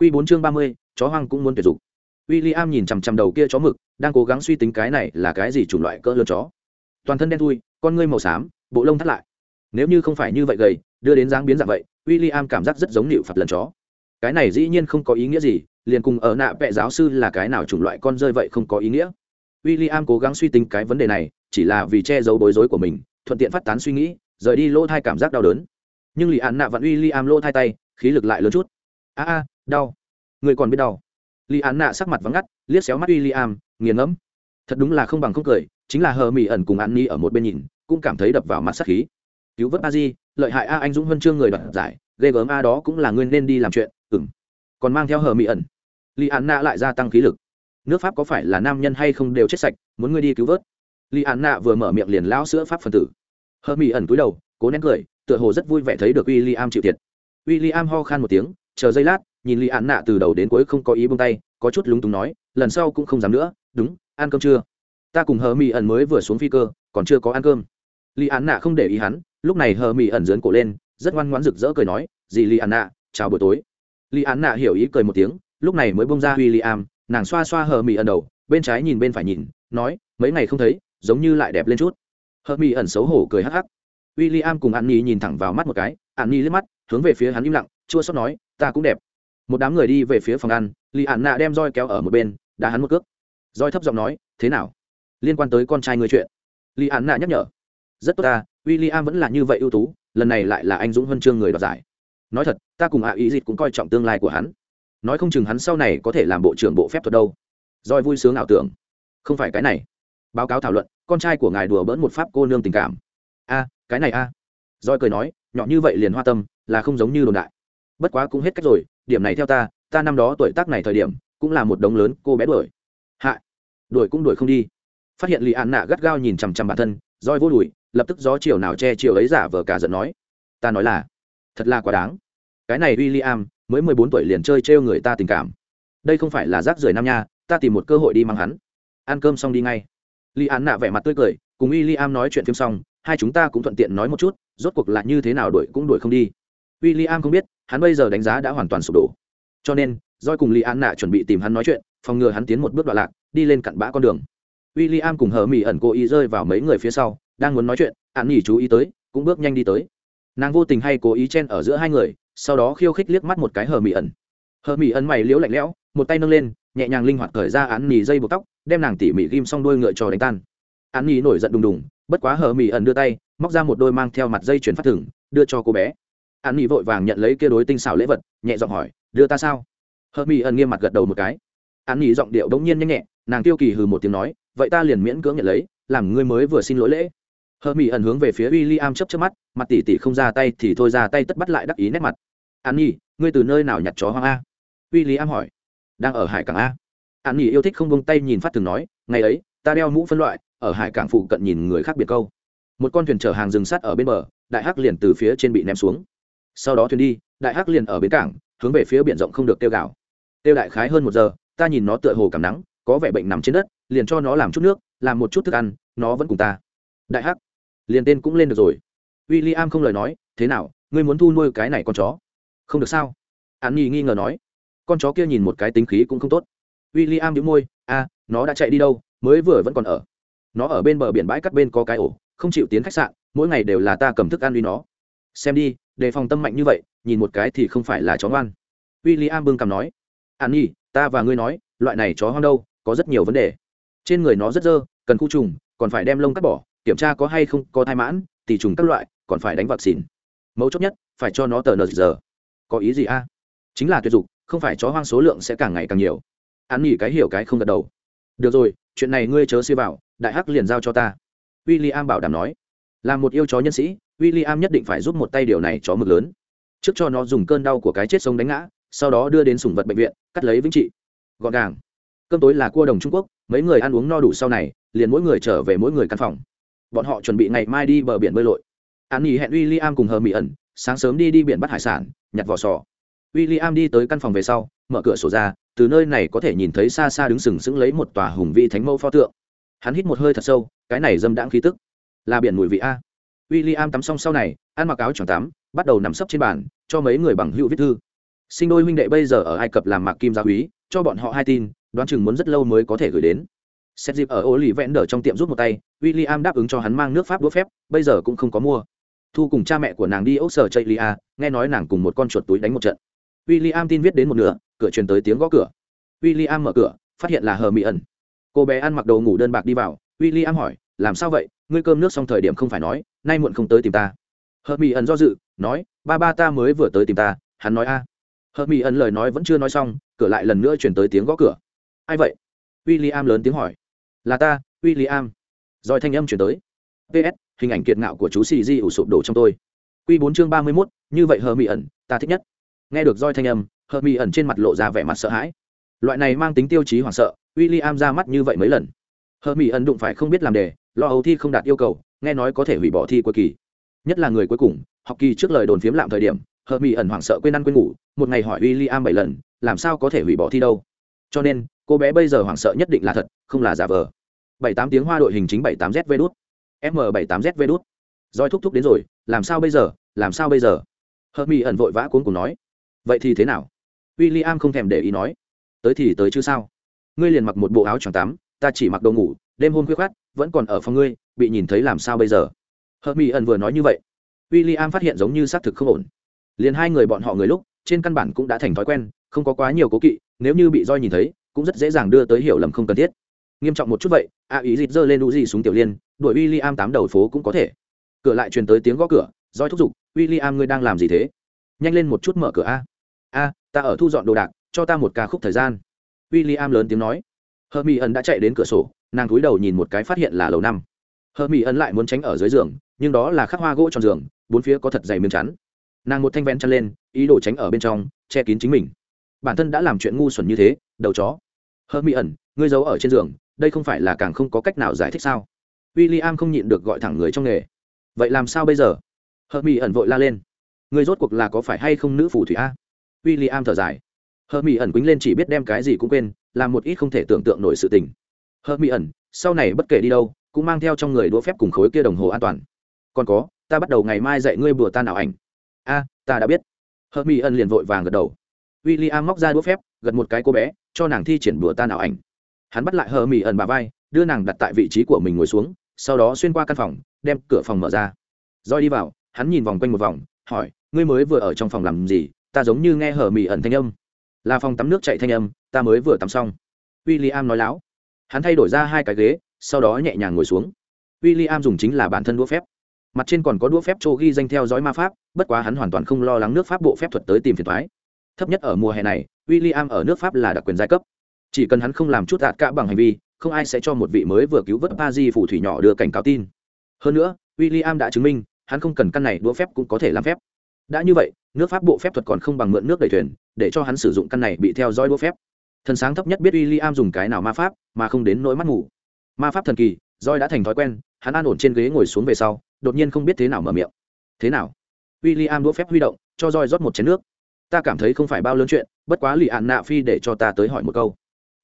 Quy 4 chương 30, chó hoang cũng muốn tuyệt dục. William nhìn chằm chằm đầu kia chó mực, đang cố gắng suy tính cái này là cái gì chủng loại cỡ lớn chó. Toàn thân đen thui, con ngươi màu xám, bộ lông thắt lại. Nếu như không phải như vậy gầy, đưa đến dáng biến dạng vậy, William cảm giác rất giống nịu phạt lần chó. Cái này dĩ nhiên không có ý nghĩa gì, liền cùng ở nạ vẽ giáo sư là cái nào chủng loại con rơi vậy không có ý nghĩa. William cố gắng suy tính cái vấn đề này, chỉ là vì che giấu bối rối của mình, thuận tiện phát tán suy nghĩ, rời đi lỗ thai cảm giác đau đớn. Nhưng Lý Án Nạ vẫn William lỗ thai tay, khí lực lại lớn chút. A a, đau. Người còn biết đau. Li Án Nạ sắc mặt vắng ngắt, liếc xéo mắt William, nghiền ngẫm. Thật đúng là không bằng không cười, chính là hờ mỹ ẩn cùng An Ni ở một bên nhìn, cũng cảm thấy đập vào mặt sắc khí. Cứu vớt A Di, lợi hại A anh dũng huân chương người đoạt giải, ghê gớm A đó cũng là người nên đi làm chuyện, ừm. Còn mang theo hờ mỹ ẩn. Li Án Nạ lại gia tăng khí lực nước pháp có phải là nam nhân hay không đều chết sạch muốn ngươi đi cứu vớt li an nạ vừa mở miệng liền lão sữa pháp phần tử hờ mỹ ẩn cúi đầu cố nén cười tựa hồ rất vui vẻ thấy được w i am chịu thiệt w i am ho khan một tiếng chờ giây lát nhìn lì an nạ từ đầu đến cuối không có ý bông tay, có chút lúng túng nói, lần sau cũng không dám nữa, đúng, ăn cơm chưa? Ta cùng hờ mỹ ẩn mới vừa xuống phi cơ, còn chưa có ăn cơm. Lì an nạ không để ý hắn, lúc này hờ mỹ ẩn dớn cổ lên, rất ngoan ngoãn rực rỡ cười nói gì lì an nạ, chào buổi tối. Lì an nạ hiểu ý cười một tiếng, lúc này mới bông ra w i l l i am nàng xoa xoa hờ mỹ ẩn đầu, bên trái nhìn bên phải nhìn, nói, mấy ngày không thấy, giống như lại đẹp lên chút. Hờ mỹ ẩn xấu hổ cười hắc hắc. W i l l i am cùng an nhi nhìn thẳng vào mắt một cái an nhi liếc mắt, hướng về phía hắn im lặng, chua sót nói, ta cũng đẹp một đám người đi về phía phòng ăn, lì ạn nạ đem roi kéo ở một bên đã hắn một cước. Roi thấp giọng nói, thế nào? Liên quan tới con trai người chuyện? Lì ạn nạ nhắc nhở, rất tốt ta w i l l i am vẫn là như vậy ưu tú, lần này lại là anh dũng huân chương người đoạt giải. Nói thật, ta cùng ạ ý dịch cũng coi trọng tương lai của hắn. Nói không chừng hắn sau này có thể làm bộ trưởng bộ phép thuật đâu. Roi vui sướng ảo tưởng, không phải cái này. Báo cáo thảo luận, con trai của ngài đùa bỡn một pháp cô nương tình cảm. A, cái này a. À. roi cười nói, nhỏ như vậy liền hoa tâm, là không giống như đồn đại. Bất quá cũng hết cách rồi điểm này theo ta ta năm đó tuổi tác này thời điểm, cũng là một đống lớn cô bé đuổi. Hạ, đuổi cũng đuổi không đi. Phát hiện lì an nạ gắt gao nhìn chằm chằm bản thân, roi vô đùi, lập tức gió chiều nào che chiều ấy giả vờ cả giận nói, ta nói là, thật là quá đáng. Cái này w i l l i am mới mười bốn tuổi liền chơi trêu người ta tình cảm. Đây không phải là rác rưởi nam nha, ta tìm một cơ hội đi mang hắn. Ăn cơm xong đi ngay. Li an nạ vẻ mặt tươi cười, cùng w i l l i am nói chuyện phim xong, hai chúng ta cũng thuận tiện nói một chút, rốt cuộc là như thế nào đuổi cũng đuổi không đi w i l l i am không biết, hắn bây giờ đánh giá đã hoàn toàn sụp đổ. Cho nên doi cùng li an nạ chuẩn bị tìm hắn nói chuyện, phòng ngừa hắn tiến một bước đoạn lạc, đi lên cặn bã con đường. W i l l i am cùng hờ mỹ ẩn cố ý rơi vào mấy người phía sau, đang muốn nói chuyện, an nghỉ chú ý tới, cũng bước nhanh đi tới. Nàng vô tình hay cố ý chen ở giữa hai người, sau đó khiêu khích liếc mắt một cái hờ mỹ ẩn. Hờ mỹ ẩn mày liếu lạnh lẽo, một tay nâng lên, nhẹ nhàng linh hoạt thời ra án nỉ dây buộc tóc, đem nàng tỉ mỉ ghim xong đôi ngựa trò đánh tan. Án nỉ nổi giận đùng đùng, bất quá hờ mỹ ẩn đưa tay, móc ra một đôi mang theo mặt dây chuyển phát thừng, đưa cho cô bé. An nỉ vội vàng nhận lấy kia đối tinh xảo lễ vật, nhẹ giọng hỏi, đưa ta sao? Hờ mỹ ẩn nghiêm mặt gật đầu một cái. An nỉ giọng điệu đống nhiên nhanh nhẹ, nàng tiêu kỳ hừ một tiếng nói, vậy ta liền miễn cưỡng nhận lấy, làm ngươi mới vừa xin lỗi lễ. Hờ mỹ ẩn hướng về phía w i l l i am chấp chấp mắt, mặt tỉ tỉ không ra tay thì thôi ra tay tất bắt lại đắc ý nét mặt. An nhi, ngươi từ nơi nào nhặt chó hoang a? W i l l i am hỏi. Đang ở hải cảng a. An nhi yêu thích không bông tay nhìn phát thường nói, ngày ấy, ta đeo mũ phân loại, ở hải cảng phụ cận nhìn người khác biệt câu. Một con thuyền chở hàng rừng sắt ở bên bờ, đại hắc liền từ phía trên bị ném xuống sau đó thuyền đi, đại hắc liền ở bến cảng, hướng về phía biển rộng không được tiêu gạo tiêu đại khái hơn một giờ, ta nhìn nó tựa hồ cảm nắng, có vẻ bệnh nằm trên đất, liền cho nó làm chút nước, làm một chút thức ăn, nó vẫn cùng ta. Đại hắc, liền tên cũng lên được rồi. W i l l i am không lời nói, thế nào, ngươi muốn thu nuôi cái này con chó? Không được sao? An nhi nghi ngờ nói. Con chó kia nhìn một cái tính khí cũng không tốt. W i l l i am đĩu môi, a, nó đã chạy đi đâu, mới vừa vẫn còn ở. Nó ở bên bờ biển bãi cắt bên có cái ổ, không chịu tiến khách sạn, mỗi ngày đều là ta cầm thức ăn uy nó xem đi, đề phòng tâm mạnh như vậy, nhìn một cái thì không phải là chó ngoan. W i l l i am bưng cằm nói, an nhi, ta và ngươi nói, loại này chó hoang đâu, có rất nhiều vấn đề. Trên người nó rất dơ, cần khu trùng, còn phải đem lông cắt bỏ, kiểm tra có hay không có thai mãn tỷ trùng các loại, còn phải đánh vaccine. Mấu chốt nhất, phải cho nó tờ nờ giờ. Có ý gì a? Chính là tuyệt dục, không phải chó hoang số lượng sẽ càng ngày càng nhiều. An nhi cái hiểu cái không gật đầu. Được rồi, chuyện này ngươi chớ suy vào, đại hắc liền giao cho ta. W i l l i am bảo đảm nói. Là một yêu chó nhân sĩ w i l l i am nhất định phải giúp một tay điều này chó mực lớn. Trước cho nó dùng cơn đau của cái chết sống đánh ngã, sau đó đưa đến sùng vật bệnh viện, cắt lấy vĩnh trị. Gọn gàng. Cơm tối là cua đồng trung quốc, mấy người ăn uống no đủ sau này, liền mỗi người trở về mỗi người căn phòng. Bọn họ chuẩn bị ngày mai đi bờ biển bơi lội. An nghỉ hẹn w i l l i am cùng hờ mỹ ẩn, sáng sớm đi đi biển bắt hải sản, nhặt vỏ sò. W i l l i am đi tới căn phòng về sau, mở cửa sổ ra, từ nơi này có thể nhìn thấy xa xa đứng sừng sững lấy một tòa hùng vị thánh mẫu pho tượng. Hắn hít một hơi thật sâu, cái này dâm đãng khí tức. Là biển mùi vị a w i l l i am tắm xong sau này, ăn mặc áo choàng tắm, bắt đầu nằm sấp trên bàn, cho mấy người bằng hữu viết thư. Sinh đôi huynh đệ bây giờ ở ai cập làm mạc kim gia úy cho bọn họ hai tin, đoán chừng muốn rất lâu mới có thể gửi đến. Xét dịp ở ô lì vẽn đờ trong tiệm rút một tay w i l l i am đáp ứng cho hắn mang nước pháp đũa phép, bây giờ cũng không có mua. Thu cùng cha mẹ của nàng đi ốc sở chạy lia, nghe nói nàng cùng một con chuột túi đánh một trận. W i l l i am tin viết đến một nửa, cửa truyền tới tiếng gõ cửa. W i l l i am mở cửa, phát hiện là hờ mỹ ẩn. Cô bé ăn mặc đồ ngủ đơn bạc đi vào. W i l l i am hỏi, làm sao vậy? Ngươi cơm nước xong thời điểm không phải nói, nay muộn không tới tìm ta. Hợp mỹ ẩn do dự, nói, ba ba ta mới vừa tới tìm ta, hắn nói a. Hợp mỹ ẩn lời nói vẫn chưa nói xong, cửa lại lần nữa chuyển tới tiếng gõ cửa. Ai vậy? W i l l i am lớn tiếng hỏi. Là ta w i l l i am rồi thanh âm chuyển tới. Ps hình ảnh kiệt ngạo của chú xì di ủ sụp đổ trong tôi. Q bốn chương ba mươi mốt, như vậy hờ mỹ ẩn, ta thích nhất. Nghe được roi thanh âm hờ mỹ ẩn trên mặt lộ ra vẻ mặt sợ hãi. Loại này mang tính tiêu chí hoảng sợ w i l l i am ra mắt như vậy mấy lần. Hờ mỹ ẩn đụng phải không biết làm đề lo âu thi không đạt yêu cầu, nghe nói có thể hủy bỏ thi cuối kỳ. Nhất là người cuối cùng, học kỳ trước lời đồn phiếm lạm thời điểm hờ mỹ ẩn hoảng sợ quên ăn quên ngủ, một ngày hỏi w i l l i am bảy lần, làm sao có thể hủy bỏ thi đâu. Cho nên, cô bé bây giờ hoảng sợ nhất định là thật, không là giả vờ. Bảy tám tiếng hoa đội hình chính bảy tám z vê đốt m bảy tám z vê đốt roi thúc thúc đến rồi, làm sao bây giờ, làm sao bây giờ? Hờ mỹ ẩn vội vã cuốn cùng nói. Vậy thì thế nào? W i l l i am không thèm để ý nói. Tới thì tới chứ sao? Ngươi liền mặc một bộ áo choàng tắm, ta chỉ mặc đồ ngủ đêm hôm khuya khoát, vẫn còn ở phòng ngươi, bị nhìn thấy làm sao bây giờ? Hờ mỹ ẩn vừa nói như vậy w i l l i am phát hiện giống như xác thực không ổn. Liền hai người bọn họ người lúc, trên căn bản cũng đã thành thói quen, không có quá nhiều cố kỵ, nếu như bị roi nhìn thấy, cũng rất dễ dàng đưa tới hiểu lầm không cần thiết. Nghiêm trọng một chút vậy, a ý dịt dơ lên đũ gì xuống tiểu liên, đuổi w i l l i am tám đầu phố cũng có thể. Cửa lại truyền tới tiếng gõ cửa, roi thúc giục w i l l i am ngươi đang làm gì thế? Nhanh lên một chút mở cửa a. A, ta ở thu dọn đồ đạc, cho ta một ca khúc thời gian. W i l l i am lớn tiếng nói hờ mỹ ẩn đã chạy đến cửa sổ, nàng cúi đầu nhìn một cái phát hiện là lầu năm. Hờ mỹ ẩn lại muốn tránh ở dưới giường, nhưng đó là khắc hoa gỗ tròn giường, bốn phía có thật dày miếng chắn. Nàng một thanh ven chăn lên, ý đồ tránh ở bên trong, che kín chính mình. Bản thân đã làm chuyện ngu xuẩn như thế, đầu chó. Hờ mỹ ẩn, ngươi giấu ở trên giường, đây không phải là càng không có cách nào giải thích sao? W i l l i am không nhịn được gọi thẳng người trong nghề. Vậy làm sao bây giờ? Hờ mỹ ẩn vội la lên. Người rốt cuộc là có phải hay không nữ phù thủy a? W i l l i am thở dài hờ mỹ ẩn quýnh lên chỉ biết đem cái gì cũng quên, làm một ít không thể tưởng tượng nổi sự tình. Hờ mỹ ẩn, sau này bất kể đi đâu, cũng mang theo trong người đũa phép cùng khối kia đồng hồ an toàn. Còn có, ta bắt đầu ngày mai dạy ngươi bùa ta nào ảnh. A, ta đã biết. Hờ mỹ ẩn liền vội vàng gật đầu. W i l l i am móc ra đũa phép, gật một cái cô bé, cho nàng thi triển bùa ta nào ảnh. Hắn bắt lại hờ mỹ ẩn bà vai, đưa nàng đặt tại vị trí của mình ngồi xuống, sau đó xuyên qua căn phòng, đem cửa phòng mở ra. Roi đi vào, hắn nhìn vòng quanh một vòng, hỏi, ngươi mới vừa ở trong phòng làm gì? Ta giống như nghe hờ mỹ ẩn thanh âm là phòng tắm nước chạy thanh âm, ta mới vừa tắm xong. W i l l i am nói láo. Hắn thay đổi ra hai cái ghế, sau đó nhẹ nhàng ngồi xuống. W i l l i am dùng chính là bản thân đũa phép. Mặt trên còn có đũa phép chỗ ghi danh theo dõi ma pháp, bất quá hắn hoàn toàn không lo lắng nước pháp bộ phép thuật tới tìm phiền thoái thấp nhất ở mùa hè này w i l l i am ở nước pháp là đặc quyền giai cấp. Chỉ cần hắn không làm chút đạt cả bằng hành vi, không ai sẽ cho một vị mới vừa cứu vớt pa di phủ thủy nhỏ đưa cảnh cáo tin. Hơn nữa w i l l i am đã chứng minh, hắn không cần căn này đũa phép cũng có thể làm phép. Đã như vậy, nước pháp bộ phép thuật còn không bằng mượn nước đầy thuyền để cho hắn sử dụng căn này bị theo dõi đũa phép. Thần sáng thấp nhất biết w i l l i am dùng cái nào ma pháp, mà không đến nỗi mắt ngủ ma pháp thần kỳ roi đã thành thói quen, hắn an ổn trên ghế ngồi xuống về sau, đột nhiên không biết thế nào mở miệng. Thế nào? W i l l i am đũa phép huy động, cho roi rót một chén nước. Ta cảm thấy không phải bao lớn chuyện, bất quá lì ạn nạ phi để cho ta tới hỏi một câu.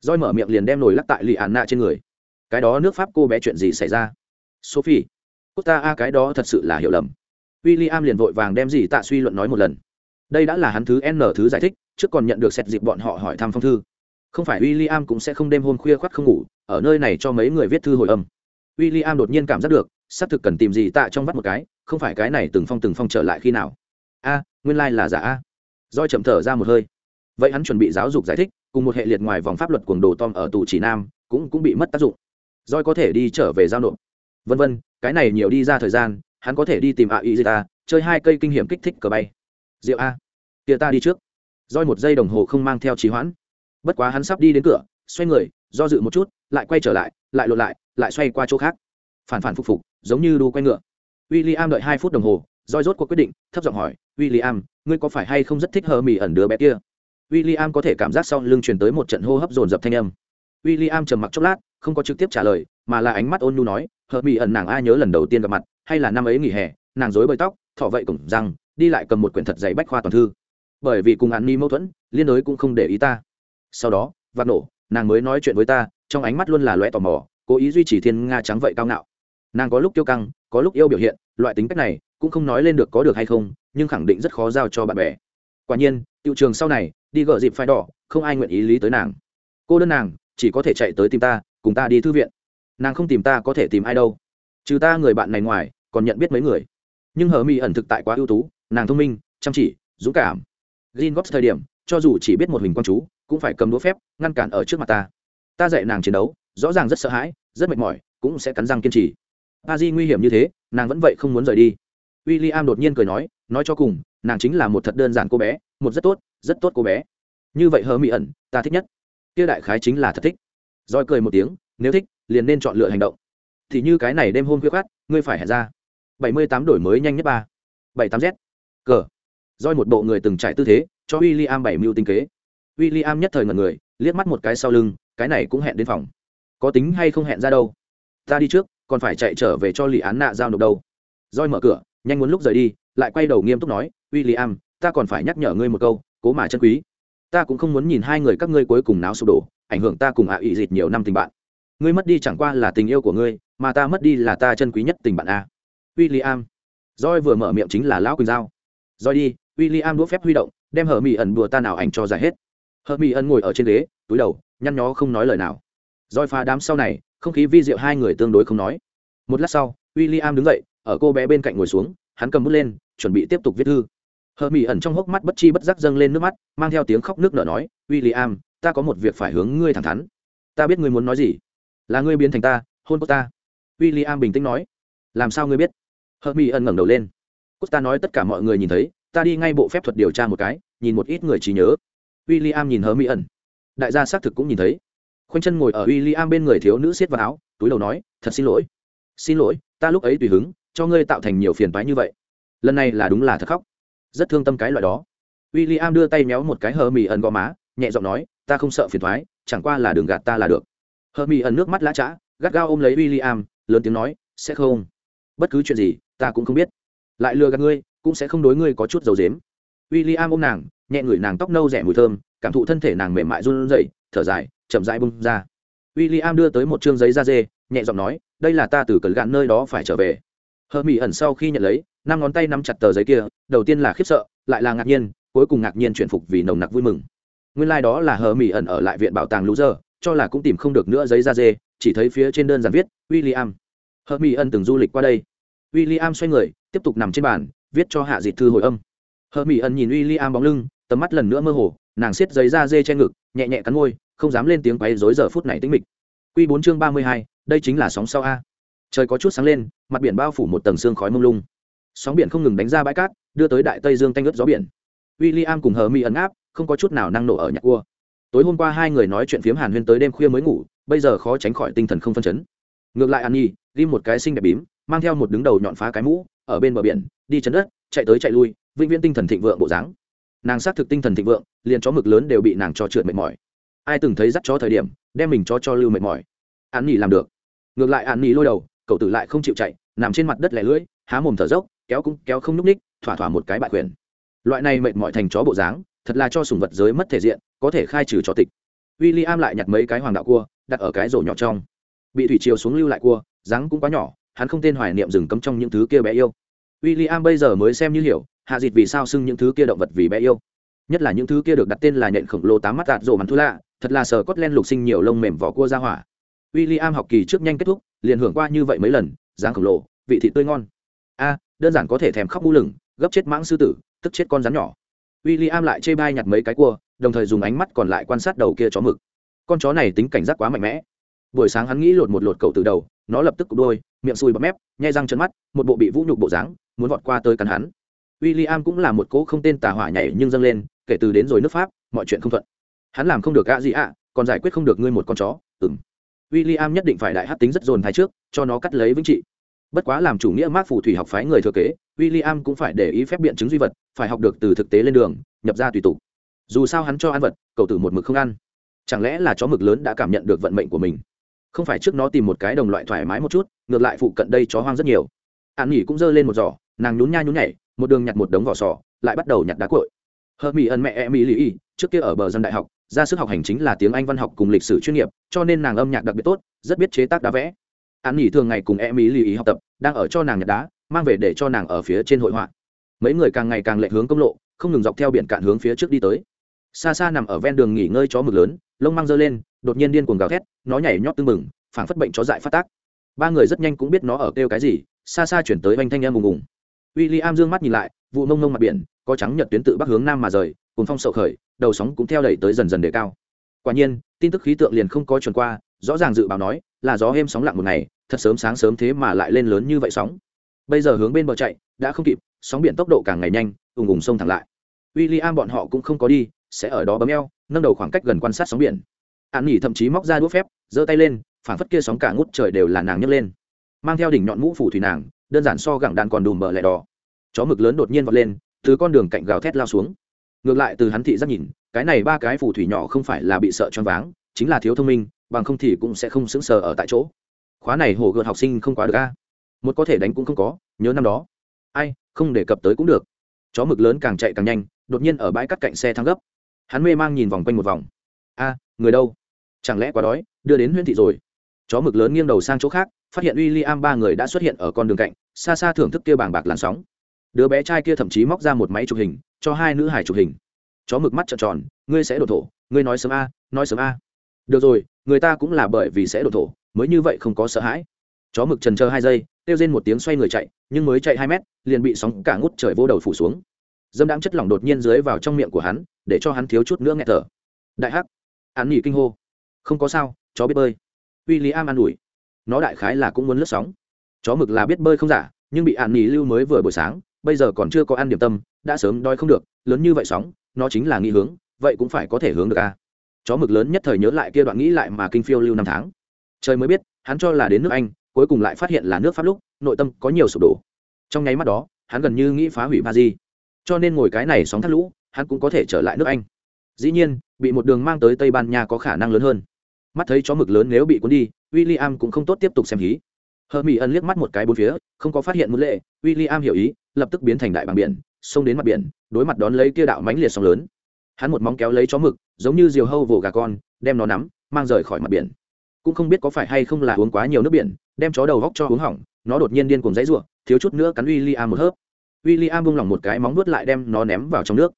Roi mở miệng liền đem nồi lắc tại lì ạn nạ trên người. Cái đó nước pháp cô bé chuyện gì xảy ra? Sophie, cô ta a cái đó thật sự là hiểu lầm. W i l l i am liền vội vàng đem gì tạ suy luận nói một lần đây đã là hắn thứ n thứ giải thích, trước còn nhận được xét dịp bọn họ hỏi thăm phong thư. Không phải w i l l i am cũng sẽ không đêm hôm khuya khoắt không ngủ, ở nơi này cho mấy người viết thư hồi âm. W i l l i am đột nhiên cảm giác được, xác thực cần tìm gì tạ trong vắt một cái, không phải cái này từng phong từng phong trở lại khi nào. A, nguyên lai、like、là giả a. Doi chậm thở ra một hơi. Vậy hắn chuẩn bị giáo dục giải thích, cùng một hệ liệt ngoài vòng pháp luật cuồng đồ tom ở tù chỉ nam, cũng cũng bị mất tác dụng. Doi có thể đi trở về giao nộp. Vân vân, cái này nhiều đi ra thời gian, hắn có thể đi tìm a y ta chơi hai cây kinh hiểm kích thích cờ bay rượu a. Tia ta đi trước. Roi một giây đồng hồ không mang theo trì hoãn. Bất quá hắn sắp đi đến cửa, xoay người, do dự một chút, lại quay trở lại lại lộn lại lại xoay qua chỗ khác. Phản phản phục phục, giống như đu quay ngựa. W i l l i am đợi hai phút đồng hồ roi rốt cuộc quyết định, thấp giọng hỏi w i l l i am ngươi có phải hay không rất thích hờ mì ẩn đứa bé kia? W i l l i am có thể cảm giác sau lưng truyền tới một trận hô hấp dồn dập thanh âm. W i l l i am trầm mặc chốc lát, không có trực tiếp trả lời, mà là ánh mắt ôn nhu nói hờ mì ẩn nàng a nhớ lần đầu tiên gặp mặt, hay là năm ấy nghỉ hè, nàng dối bơi tóc thọ vậy cũng rằng đi lại cầm một quyển thật dày bách khoa toàn thư bởi vì cùng an ni mâu thuẫn liên đối cũng không để ý ta sau đó vạt nổ nàng mới nói chuyện với ta trong ánh mắt luôn là loe tò mò cố ý duy trì thiên nga trắng vậy cao ngạo nàng có lúc kiêu căng có lúc yêu biểu hiện loại tính cách này cũng không nói lên được có được hay không nhưng khẳng định rất khó giao cho bạn bè quả nhiên Tiểu trường sau này, đi gỡ dịp phai đỏ, không ai nguyện ý lý tới nàng. Cô đơn nàng, chỉ có thể chạy tới tìm ta, cùng ta đi thư viện. Nàng không tìm ta có thể tìm ai đâu. Trừ ta người bạn này ngoài, còn nhận biết mấy người. Nhưng hờ Mi ẩn thực tại quá ưu tú, nàng thông minh, chăm chỉ, dũng cảm. gin góp thời điểm, cho dù chỉ biết một hình quan chú, cũng phải cầm đũa phép ngăn cản ở trước mặt ta. Ta dạy nàng chiến đấu, rõ ràng rất sợ hãi, rất mệt mỏi, cũng sẽ cắn răng kiên trì. A Di nguy hiểm như thế, nàng vẫn vậy không muốn rời đi. William đột nhiên cười nói, nói cho cùng, nàng chính là một thật đơn giản cô bé, một rất tốt, rất tốt cô bé. Như vậy hờ mỹ ẩn, ta thích nhất. Kia đại khái chính là thật thích. Rồi cười một tiếng, nếu thích, liền nên chọn lựa hành động. Thì như cái này đêm hôm khuya khát ngươi phải hẹn ra. 78 đổi mới nhanh nhất ba. 78Z. Cờ. roi một bộ người từng trải tư thế, cho William bảy mưu tinh kế. William nhất thời ngần người, liếc mắt một cái sau lưng, cái này cũng hẹn đến phòng. Có tính hay không hẹn ra đâu? Ta đi trước, còn phải chạy trở về cho lì án nạ giao nộp đâu. Roi mở cửa, nhanh muốn lúc rời đi lại quay đầu nghiêm túc nói William, ta còn phải nhắc nhở ngươi một câu cố mà chân quý ta cũng không muốn nhìn hai người các ngươi cuối cùng náo sụp đổ ảnh hưởng ta cùng ạ à ỵ dịt nhiều năm tình bạn ngươi mất đi chẳng qua là tình yêu của ngươi mà ta mất đi là ta chân quý nhất tình bạn a William, roi vừa mở miệng chính là lão quỳnh giao rồi đi, William đũa phép huy động, đem hở mỹ ẩn đùa ta nào ảnh cho giải hết. Hở mỹ ẩn ngồi ở trên ghế, túi đầu, nhăn nhó không nói lời nào. Rồi phá đám sau này, không khí vi diệu hai người tương đối không nói. Một lát sau, William đứng dậy, ở cô bé bên cạnh ngồi xuống, hắn cầm bút lên, chuẩn bị tiếp tục viết thư. Hờ mỹ ẩn trong hốc mắt bất chi bất giác dâng lên nước mắt, mang theo tiếng khóc nước nở nói w i l l i am ta có một việc phải hướng ngươi thẳng thắn. Ta biết ngươi muốn nói gì. Là ngươi biến thành ta, hôn cô ta. W i l l i am bình tĩnh nói, làm sao ngươi biết? Hờ mỹ ẩn ngẩng đầu lên costa ta nói tất cả mọi người nhìn thấy, ta đi ngay bộ phép thuật điều tra một cái, nhìn một ít người trí nhớ. W i l l i am nhìn hờ mỹ ẩn. Đại gia xác thực cũng nhìn thấy. Khoanh chân ngồi ở w i l l i am bên người thiếu nữ siết vào áo, túi đầu nói, thật xin lỗi. Xin lỗi, ta lúc ấy tùy hứng, cho ngươi tạo thành nhiều phiền toái như vậy. Lần này là đúng là thật khóc. Rất thương tâm cái loại đó. W i l l i am đưa tay méo một cái hờ mỹ ẩn gò má, nhẹ giọng nói, ta không sợ phiền thoái chẳng qua là đường gạt ta là được. Hờ mỹ ẩn nước mắt lá chã gắt gao ôm lấy w i l l i am lớn tiếng nói, sẽ không. Bất cứ chuyện gì, ta cũng không biết lại lừa gạt ngươi, cũng sẽ không đối ngươi có chút dầu dếm. W i l l i am ôm nàng, nhẹ ngửi nàng tóc nâu rẻ mùi thơm, cảm thụ thân thể nàng mềm mại run rẩy, thở dài, chậm rãi bung ra. W i l l i am đưa tới một chương giấy da dê, nhẹ giọng nói, đây là ta từ cẩn gạn nơi đó phải trở về. Hờ mỹ ẩn sau khi nhận lấy, năm ngón tay nắm chặt tờ giấy kia, đầu tiên là khiếp sợ, lại là ngạc nhiên, cuối cùng ngạc nhiên chuyển phục vì nồng nặc vui mừng. Nguyên lai、like、đó là hờ mỹ ẩn ở lại viện bảo tàng lũ giờ cho là cũng tìm không được nữa giấy da dê, chỉ thấy phía trên đơn giản viết w i l l i am hờ mỹ ẩn từng du lịch qua đây w i l l i am xoay người, tiếp tục nằm trên bàn, viết cho hạ dịt thư hồi âm. Hờ mỹ ẩn nhìn w i l l i am bóng lưng, tầm mắt lần nữa mơ hồ, nàng xiết giấy da dê che ngực, nhẹ nhẹ cắn môi, không dám lên tiếng quấy dối giờ phút này tính mịch. Q bốn chương ba mươi hai, đây chính là sóng sau a. Trời có chút sáng lên, mặt biển bao phủ một tầng xương khói mông lung. Sóng biển không ngừng đánh ra bãi cát, đưa tới đại tây dương tanh ướt gió biển. W i l l i am cùng hờ mi ấn áp không có chút nào năng nổ ở nhạc cua. Tối hôm qua hai người nói chuyện phiếm hàn huyên tới đêm khuya mới ngủ, bây giờ khó tránh khỏi tinh thần không phân chấn. Ngược lại an nhi ghi một cái xinh đẹp bím mang theo một đứng đầu nhọn phá cái mũ, ở bên bờ biển, đi chấn đất, chạy tới chạy lui, vĩnh viễn tinh thần thịnh vượng bộ dáng. Nàng xác thực tinh thần thịnh vượng, liền chó mực lớn đều bị nàng cho trượt mệt mỏi. Ai từng thấy dắt chó thời điểm, đem mình cho cho lưu mệt mỏi. An nỉ làm được. Ngược lại an nỉ lôi đầu, cậu tử lại không chịu chạy, nằm trên mặt đất lẻ lưỡi, há mồm thở dốc, kéo cũng kéo không núp ních thỏa thỏa một cái bại quyền. Loại này mệt mỏi thành chó bộ dáng, thật là cho sùng vật giới mất thể diện, có thể khai trừ chó tịch. W i l l i am lại nhặt mấy cái hoàng đạo cua, đặt ở cái rổ nhỏ trong. Bị thủy chiều xuống lưu lại cua, dáng cũng quá nhỏ hắn không tên hoài niệm rừng cấm trong những thứ kia bé yêu. W i l l i am bây giờ mới xem như hiểu, hạ dịt vì sao xưng những thứ kia động vật vì bé yêu. Nhất là những thứ kia được đặt tên là nhện khổng lồ tám mắt tạt rổ mắn thu lạ, thật là sờ cốt len lục sinh nhiều lông mềm vỏ cua ra hỏa. W i l l i am học kỳ trước nhanh kết thúc, liền hưởng qua như vậy mấy lần, dáng khổng lồ, vị thị tươi ngon. A, đơn giản có thể thèm khóc mu lửng, gấp chết mãng sư tử, tức chết con rắn nhỏ. W i l l i am lại chê bai nhặt mấy cái cua, đồng thời dùng ánh mắt còn lại quan sát đầu kia chó mực. Con chó này tính cảnh giác quá mạnh mẽ buổi sáng hắn nghĩ lột một lột cậu từ đầu, nó lập tức cụp đôi, miệng sùi bọt mép nhai răng chân mắt, một bộ bị vũ nhục bộ dáng, muốn vọt qua tới cắn hắn. W i l l i am cũng là một cỗ không tên tà hỏa nhảy nhưng dâng lên, kể từ đến rồi nước pháp, mọi chuyện không thuận. Hắn làm không được gã gì ạ, còn giải quyết không được ngươi một con chó ừng w i l l i am nhất định phải đại hát tính rất dồn thái trước, cho nó cắt lấy vĩnh trị. Bất quá làm chủ nghĩa mác phù thủy học phái người thừa kế w i l l i am cũng phải để ý phép biện chứng duy vật, phải học được từ thực tế lên đường, nhập ra tùy tục. Dù sao hắn cho ăn vật, cậu tử một mực không ăn. Chẳng lẽ là chó mực lớn đã cảm nhận được vận mệnh của mình? Không phải trước nó tìm một cái đồng loại thoải mái một chút, ngược lại phụ cận đây chó hoang rất nhiều. An nghỉ cũng giơ lên một giỏ, nàng nhún nha nhún nhảy, một đường nhặt một đống vỏ sò, lại bắt đầu nhặt đá cội hờ mỹ ẩn mẹ em mỹ lì trước kia ở bờ dân đại học, ra sức học hành chính là tiếng anh văn học cùng lịch sử chuyên nghiệp, cho nên nàng âm nhạc đặc biệt tốt, rất biết chế tác đá vẽ. An nghỉ thường ngày cùng em mỹ lì ý học tập, đang ở cho nàng nhặt đá, mang về để cho nàng ở phía trên hội họa. Mấy người càng ngày càng lệ hướng công lộ, không ngừng dọc theo biển cạn hướng phía trước đi tới. Xa xa nằm ở ven đường nghỉ ngơi chó mực lớn, lông mang giơ lên, đột nhiên điên cuồng gào thét nó nhảy nhót tưng bừng, phảng phất bệnh chó dại phát tác. Ba người rất nhanh cũng biết nó ở kêu cái gì, xa xa chuyển tới oanh thanh em ùng ùng. W i l l i am dương mắt nhìn lại, vụ mông mông mặt biển, có trắng nhật tuyến tự bắc hướng nam mà rời cùng phong sậu khởi, đầu sóng cũng theo đẩy tới dần dần đề cao. Quả nhiên, tin tức khí tượng liền không có chuẩn qua, rõ ràng dự báo nói, là gió êm sóng lặng một ngày, thật sớm sáng sớm thế mà lại lên lớn như vậy sóng. Bây giờ hướng bên bờ chạy, đã không kịp, sóng biển tốc độ càng ngày nhanh, ùng ùng sông thẳng lại. W i l l i am bọn họ cũng không có đi, sẽ ở đó bấm eo, nâng đầu khoảng cách gần quan sát sóng biển an nghỉ thậm chí móc ra đũa phép, giơ tay lên phản phất kia sóng cả ngút trời đều là nàng nhấc lên. Mang theo đỉnh nhọn mũ phủ thủy nàng, đơn giản so gẳng đạn còn đùm bờ lẹ đỏ. Chó mực lớn đột nhiên vọt lên, từ con đường cạnh gào thét lao xuống. Ngược lại, từ hắn thị giác nhìn, cái này ba cái phù thủy nhỏ không phải là bị sợ choáng váng, chính là thiếu thông minh, bằng không thì cũng sẽ không sững sờ ở tại chỗ. Khóa này hồ gợn học sinh không quá được a. Một có thể đánh cũng không có, nhớ năm đó. Ai, không đề cập tới cũng được. Chó mực lớn càng chạy càng nhanh, đột nhiên ở bãi cắt cạnh xe thắng gấp. Hắn mê mang nhìn vòng quanh một vòng. A, người đâu? Chẳng lẽ quá đói, đưa đến huyễn thị rồi? Chó mực lớn nghiêng đầu sang chỗ khác, phát hiện w i l l i am ba người đã xuất hiện ở con đường cạnh, xa xa thưởng thức kia bàng bạc làn sóng. Đứa bé trai kia thậm chí móc ra một máy chụp hình, cho hai nữ hải chụp hình. Chó mực mắt trợn tròn, ngươi sẽ đổ thổ, ngươi nói sớm a, nói sớm a. Được rồi, người ta cũng là bởi vì sẽ đổ thổ, mới như vậy không có sợ hãi. Chó mực trần chờ hai giây, kêu lên một tiếng xoay người chạy, nhưng mới chạy hai mét, liền bị sóng cả ngút trời vô đầu phủ xuống. Dâm đáng chất lỏng đột nhiên dưới vào trong miệng của hắn, để cho hắn thiếu chút nữa nghẹt thở. Đại hắc, hắn nghỉ kinh hô không có sao, chó biết bơi. W i l l i am an ủi. Nó đại khái là cũng muốn lướt sóng. Chó mực là biết bơi không giả, nhưng bị ạn nghỉ lưu mới vừa buổi sáng, bây giờ còn chưa có ăn điểm tâm, đã sớm đói không được, lớn như vậy sóng, nó chính là nghĩ hướng, vậy cũng phải có thể hướng được a chó mực lớn nhất thời nhớ lại kia đoạn nghĩ lại mà kinh phiêu lưu năm tháng. Trời mới biết, hắn cho là đến nước anh, cuối cùng lại phát hiện là nước pháp lúc, nội tâm có nhiều sụp đổ. Trong nháy mắt đó, hắn gần như nghĩ phá hủy ba di. Cho nên ngồi cái này sóng thắt lũ, hắn cũng có thể trở lại nước anh. Dĩ nhiên, bị một đường mang tới tây ban nha có khả năng lớn hơn mắt thấy chó mực lớn nếu bị cuốn đi w i l l i am cũng không tốt tiếp tục xem hí. Hờ mỹ ân liếc mắt một cái bốn phía, không có phát hiện muốn lệ. W i l l i am hiểu ý, lập tức biến thành đại bằng biển, xông đến mặt biển, đối mặt đón lấy kia đạo mánh liệt sóng lớn. Hắn một móng kéo lấy chó mực, giống như diều hâu vồ gà con, đem nó nắm, mang rời khỏi mặt biển. Cũng không biết có phải hay không là uống quá nhiều nước biển, đem chó đầu góc cho uống hỏng, nó đột nhiên điên cùng dãy r u ộ thiếu chút nữa cắn w i l l i am một hớp. W i l l i am bung lỏng một cái móng nuốt lại đem nó ném vào trong nước.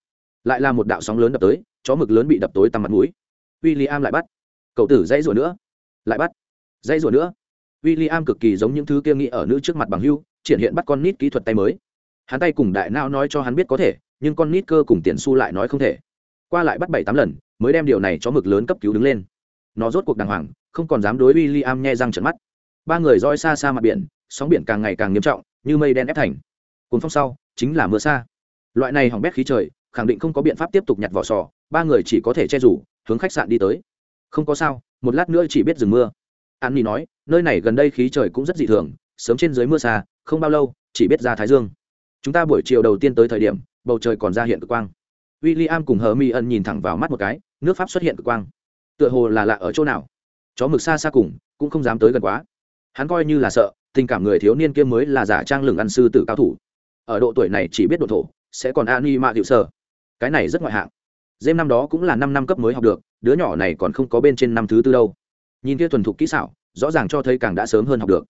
Lại là một đạo sóng lớn đập tới, chó mực lớn bị đập tối tăm mặt mũi. W i l l i am lại bắt cậu tử dãy rủa nữa. Lại bắt. Dãy rủa nữa. W i l l i am cực kỳ giống những thứ kia nghĩ ở nữ trước mặt bằng hưu, triển hiện bắt con nít kỹ thuật tay mới. Hắn tay cùng đại não nói cho hắn biết có thể, nhưng con nít cơ cùng tiền su lại nói không thể. Qua lại bắt bảy tám lần, mới đem điều này cho mực lớn cấp cứu đứng lên. Nó rốt cuộc đàng hoàng, không còn dám đối w i l l i am nhe răng trận mắt. Ba người roi xa xa mặt biển, sóng biển càng ngày càng nghiêm trọng, như mây đen ép thành. Cuốn phong sau, chính là mưa xa. Loại này hỏng bét khí trời, khẳng định không có biện pháp tiếp tục nhặt vỏ sò, ba người chỉ có thể che rủ, hướng khách sạn đi tới không có sao, một lát nữa chỉ biết dừng mưa. An nhi nói, nơi này gần đây khí trời cũng rất dị thường, sớm trên dưới mưa xa, không bao lâu, chỉ biết ra thái dương. Chúng ta buổi chiều đầu tiên tới thời điểm, bầu trời còn ra hiện cực quang. W i l l i am cùng hờ mi ân nhìn thẳng vào mắt một cái, nước pháp xuất hiện cực quang. Tựa hồ là lạ ở chỗ nào? Chó mực xa xa cùng, cũng không dám tới gần quá. Hắn coi như là sợ, tình cảm người thiếu niên kia mới là giả trang lừng ăn sư tử cao thủ. Ở độ tuổi này chỉ biết độ thổ, sẽ còn an y mạ hiệu sở cái này rất ngoại hạng dêm năm đó cũng là năm năm cấp mới học được đứa nhỏ này còn không có bên trên năm thứ tư đâu. Nhìn kia thuần thục kỹ xảo rõ ràng cho thấy càng đã sớm hơn học được.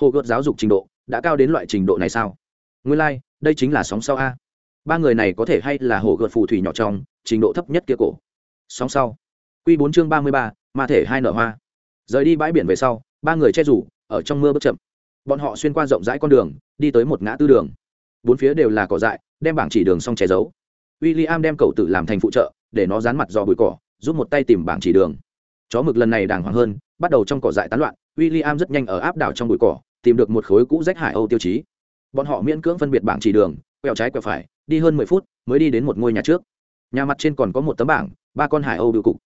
Hồ gợt giáo dục trình độ đã cao đến loại trình độ này sao? Nguyên lai、like, đây chính là sóng sau a. Ba người này có thể hay là hồ gợt phù thủy nhỏ trong trình độ thấp nhất kia cổ. Sóng sau. Q bốn chương ba mươi ba ma thể hai nở hoa. Rời đi bãi biển về sau ba người che rủ ở trong mưa bước chậm. Bọn họ xuyên qua rộng rãi con đường đi tới một ngã tư đường. Bốn phía đều là cỏ dại đem bảng chỉ đường xong che giấu w i l l i am đem cậu tự làm thành phụ trợ, để nó dán mặt dò bụi cỏ, giúp một tay tìm bảng chỉ đường. Chó mực lần này đàng hoàng hơn, bắt đầu trong cỏ dại tán loạn w i l l i am rất nhanh ở áp đảo trong bụi cỏ, tìm được một khối cũ rách hải âu tiêu chí. Bọn họ miễn cưỡng phân biệt bảng chỉ đường, quẹo trái quẹo phải, đi hơn mười phút mới đi đến một ngôi nhà trước. Nhà mặt trên còn có một tấm bảng, ba con hải âu biểu cục.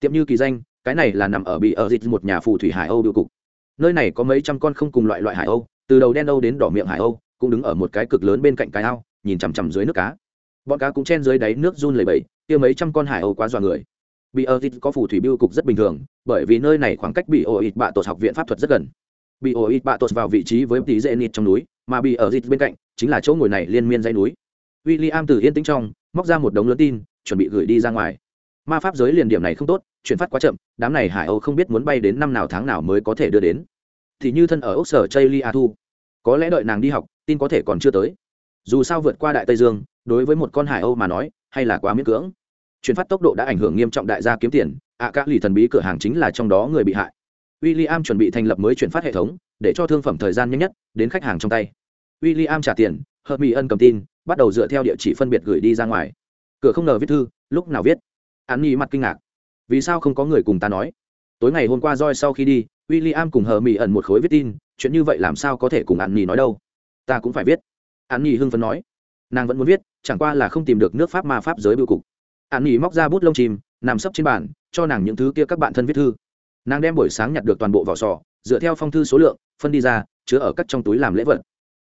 Tiệm như kỳ danh, cái này là nằm ở bị ở dịch một nhà phù thủy hải âu biểu cục. Nơi này có mấy trăm con không cùng loại loại hải âu, từ đầu đen âu đến đỏ miệng hải âu, cũng đứng ở một cái cực lớn bên cạnh cái ao, nhìn chằm chằm dưới nước cá bọn cá cũng chen dưới đáy nước run lầy bẫy kia mấy trăm con hải âu quá dọa người. Bị ở thịt có phù thủy biêu cục rất bình thường, bởi vì nơi này khoảng cách bị ổ ít bạ tột học viện pháp thuật rất gần. Bị ổ ít bạ tột vào vị trí với tí dễ nịt trong núi, mà bị ở dịch bên cạnh chính là chỗ ngồi này liên miên dãy núi. W i l l i am từ yên tĩnh trong, móc ra một đống lớn tin, chuẩn bị gửi đi ra ngoài. Ma pháp giới liền điểm này không tốt, chuyển phát quá chậm, đám này hải âu không biết muốn bay đến năm nào tháng nào mới có thể đưa đến. Thì như thân ở ốc sở chây li a thu có lẽ đợi nàng đi học, tin có thể còn chưa tới dù sao vượt qua đại tây dương, đối với một con hải âu mà nói, hay là quá miễn cưỡng. Chuyển phát tốc độ đã ảnh hưởng nghiêm trọng đại gia kiếm tiền, ạ các lì thần bí cửa hàng chính là trong đó người bị hại. W i l l i am chuẩn bị thành lập mới chuyển phát hệ thống, để cho thương phẩm thời gian nhanh nhất đến khách hàng trong tay. W i l l i am trả tiền hợp mỹ ân cầm tin, bắt đầu dựa theo địa chỉ phân biệt gửi đi ra ngoài. Cửa không ngờ viết thư, lúc nào viết? An nhi mặt kinh ngạc. Vì sao không có người cùng ta nói? Tối ngày hôm qua roi sau khi đi w i l l i am cùng hờ mỹ ẩn một khối viết tin, chuyện như vậy làm sao có thể cùng an nhi nói đâu? Ta cũng phải viết an nhi hưng phấn nói. Nàng vẫn muốn viết, chẳng qua là không tìm được nước pháp ma pháp giới bưu cục. An nhi móc ra bút lông chìm nằm sấp trên bàn, cho nàng những thứ kia các bạn thân viết thư. Nàng đem buổi sáng nhặt được toàn bộ vỏ sò, dựa theo phong thư số lượng, phân đi ra, chứa ở các trong túi làm lễ vật.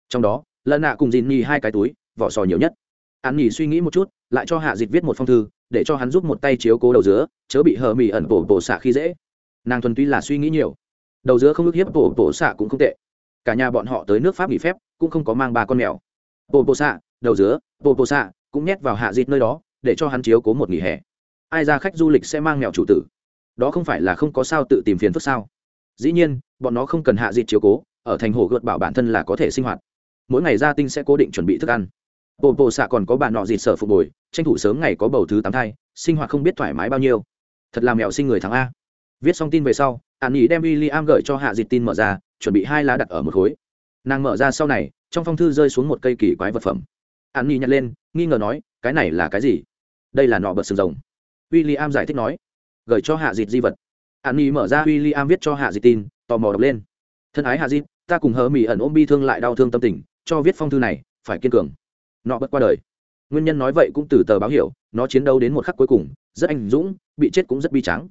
Trong đó lần nạ cùng dìn nhì hai cái túi, vỏ sò nhiều nhất. An nhì suy nghĩ một chút, lại cho hạ dịch viết một phong thư, để cho hắn giúp một tay chiếu cố đầu dứa, chớ bị hờ mì ẩn bổ bổ xạ khi dễ. Nàng thuần túy là suy nghĩ nhiều. Đầu dứa không ức hiếp bổ bổ xạ cũng không tệ. Cả nhà bọn họ tới nước pháp nghỉ phép, cũng không có mang ba con mèo bổ bổ xạ đầu dứa bổ bổ xạ cũng nhét vào hạ dịt nơi đó, để cho hắn chiếu cố một nghỉ hè. Ai ra khách du lịch sẽ mang mèo chủ tử. Đó không phải là không có sao tự tìm phiền phức sao? Dĩ nhiên, bọn nó không cần hạ dịt chiếu cố, ở thành hồ gợt bảo bản thân là có thể sinh hoạt. Mỗi ngày gia tinh sẽ cố định chuẩn bị thức ăn. Bộ bộ xạ còn có bà nọ dịt sở phục hồi, tranh thủ sớm ngày có bầu thứ tám thai, sinh hoạt không biết thoải mái bao nhiêu. Thật là mẹo sinh người thắng a. Viết xong tin về sau, an ý đem w i l l i am gửi cho hạ dịt tin mở ra, chuẩn bị hai lá đặt ở một khối. Nàng mở ra sau này trong phong thư rơi xuống một cây kỳ quái vật phẩm. An Nhi nhặt lên, nghi ngờ nói, cái này là cái gì? Đây là nọ bật sừng rồng. W i l l i am giải thích nói. Gửi cho hạ dịt di vật. An Nhi mở ra w i l l i am viết cho hạ dịt tin, tò mò đọc lên. Thân ái hạ dịt, ta cùng hờ mỹ ẩn ôm bi thương lại đau thương tâm tình, cho viết phong thư này, phải kiên cường. Nọ bất qua đời. Nguyên nhân nói vậy cũng từ tờ báo hiểu, nó chiến đấu đến một khắc cuối cùng, rất anh dũng, bị chết cũng rất bi trắng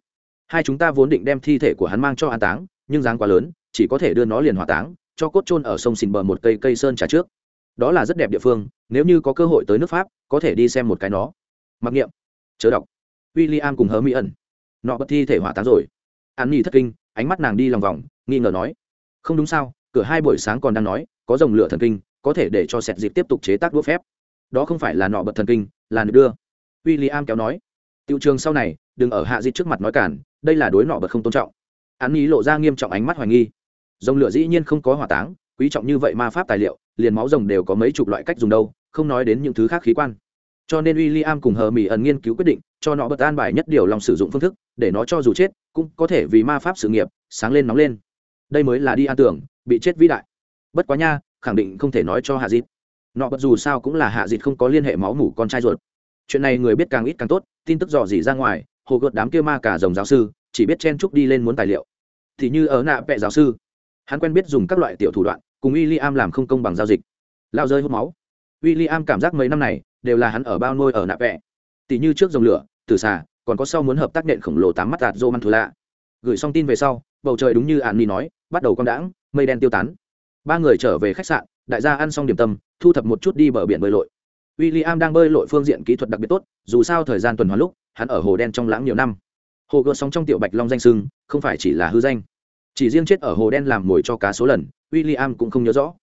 hai chúng ta vốn định đem thi thể của hắn mang cho an táng, nhưng dáng quá lớn, chỉ có thể đưa nó liền hỏa táng cho cốt trôn ở sông xìn bờ một cây cây sơn trà trước. Đó là rất đẹp địa phương, nếu như có cơ hội tới nước pháp, có thể đi xem một cái nó. Mặc niệm. Chớ đọc. W i l l i am cùng hớ mỹ ẩn. Nọ bất thi thể hỏa táng rồi. An nhi thất kinh, ánh mắt nàng đi lòng vòng, nghi ngờ nói. Không đúng sao, cửa hai buổi sáng còn đang nói, có dòng lửa thần kinh, có thể để cho sẹt dịp tiếp tục chế tác đũa phép. Đó không phải là nọ bật thần kinh, là nữ đưa. W i l l i am kéo nói. Tiệu trường sau này, đừng ở hạ dịp trước mặt nói cản đây là đối nọ bật không tôn trọng. An Nhi lộ ra nghiêm trọng ánh mắt hoài nghi. Rồng lửa dĩ nhiên không có hỏa táng, quý trọng như vậy ma pháp tài liệu, liền máu rồng đều có mấy chục loại cách dùng đâu, không nói đến những thứ khác khí quan. Cho nên w i l l i am cùng hờ mỹ ẩn nghiên cứu quyết định, cho nó bật an bài nhất điều lòng sử dụng phương thức, để nó cho dù chết, cũng có thể vì ma pháp sự nghiệp sáng lên nóng lên. Đây mới là đi an tưởng, bị chết vĩ đại. Bất quá nha, khẳng định không thể nói cho hạ dịt. Nọ bất dù sao cũng là hạ dịt không có liên hệ máu mủ con trai ruột. Chuyện này người biết càng ít càng tốt, tin tức dò dỉ ra ngoài, hồ gợt đám kia ma cả dòng giáo sư, chỉ biết chen chúc đi lên muốn tài liệu. Thì như ở nạ vẹ giáo sư hắn quen biết dùng các loại tiểu thủ đoạn, cùng w i l l i am làm không công bằng giao dịch. Lao rơi hút máu. W i l l i am cảm giác mấy năm này, đều là hắn ở bao nuôi ở nạ vẹ. Tỷ như trước dòng lửa từ xà, còn có sau muốn hợp tác nện khổng lồ tám mắt tạt dô măn thù lạ gửi xong tin về sau, bầu trời đúng như ạn ni nói, bắt đầu con đãng, mây đen tiêu tán. Ba người trở về khách sạn, đại gia ăn xong điểm tâm, thu thập một chút đi bờ biển bơi lội. W i l l i am đang bơi lội phương diện kỹ thuật đặc biệt tốt, dù sao thời gian tuần hoàn lúc, hắn ở hồ đen trong lãng nhiều năm. Hồ gợt sóng trong tiểu bạch long danh sưng, không phải chỉ là hư danh chỉ riêng chết ở hồ đen làm mồi cho cá số lần w i l l i am cũng không nhớ rõ.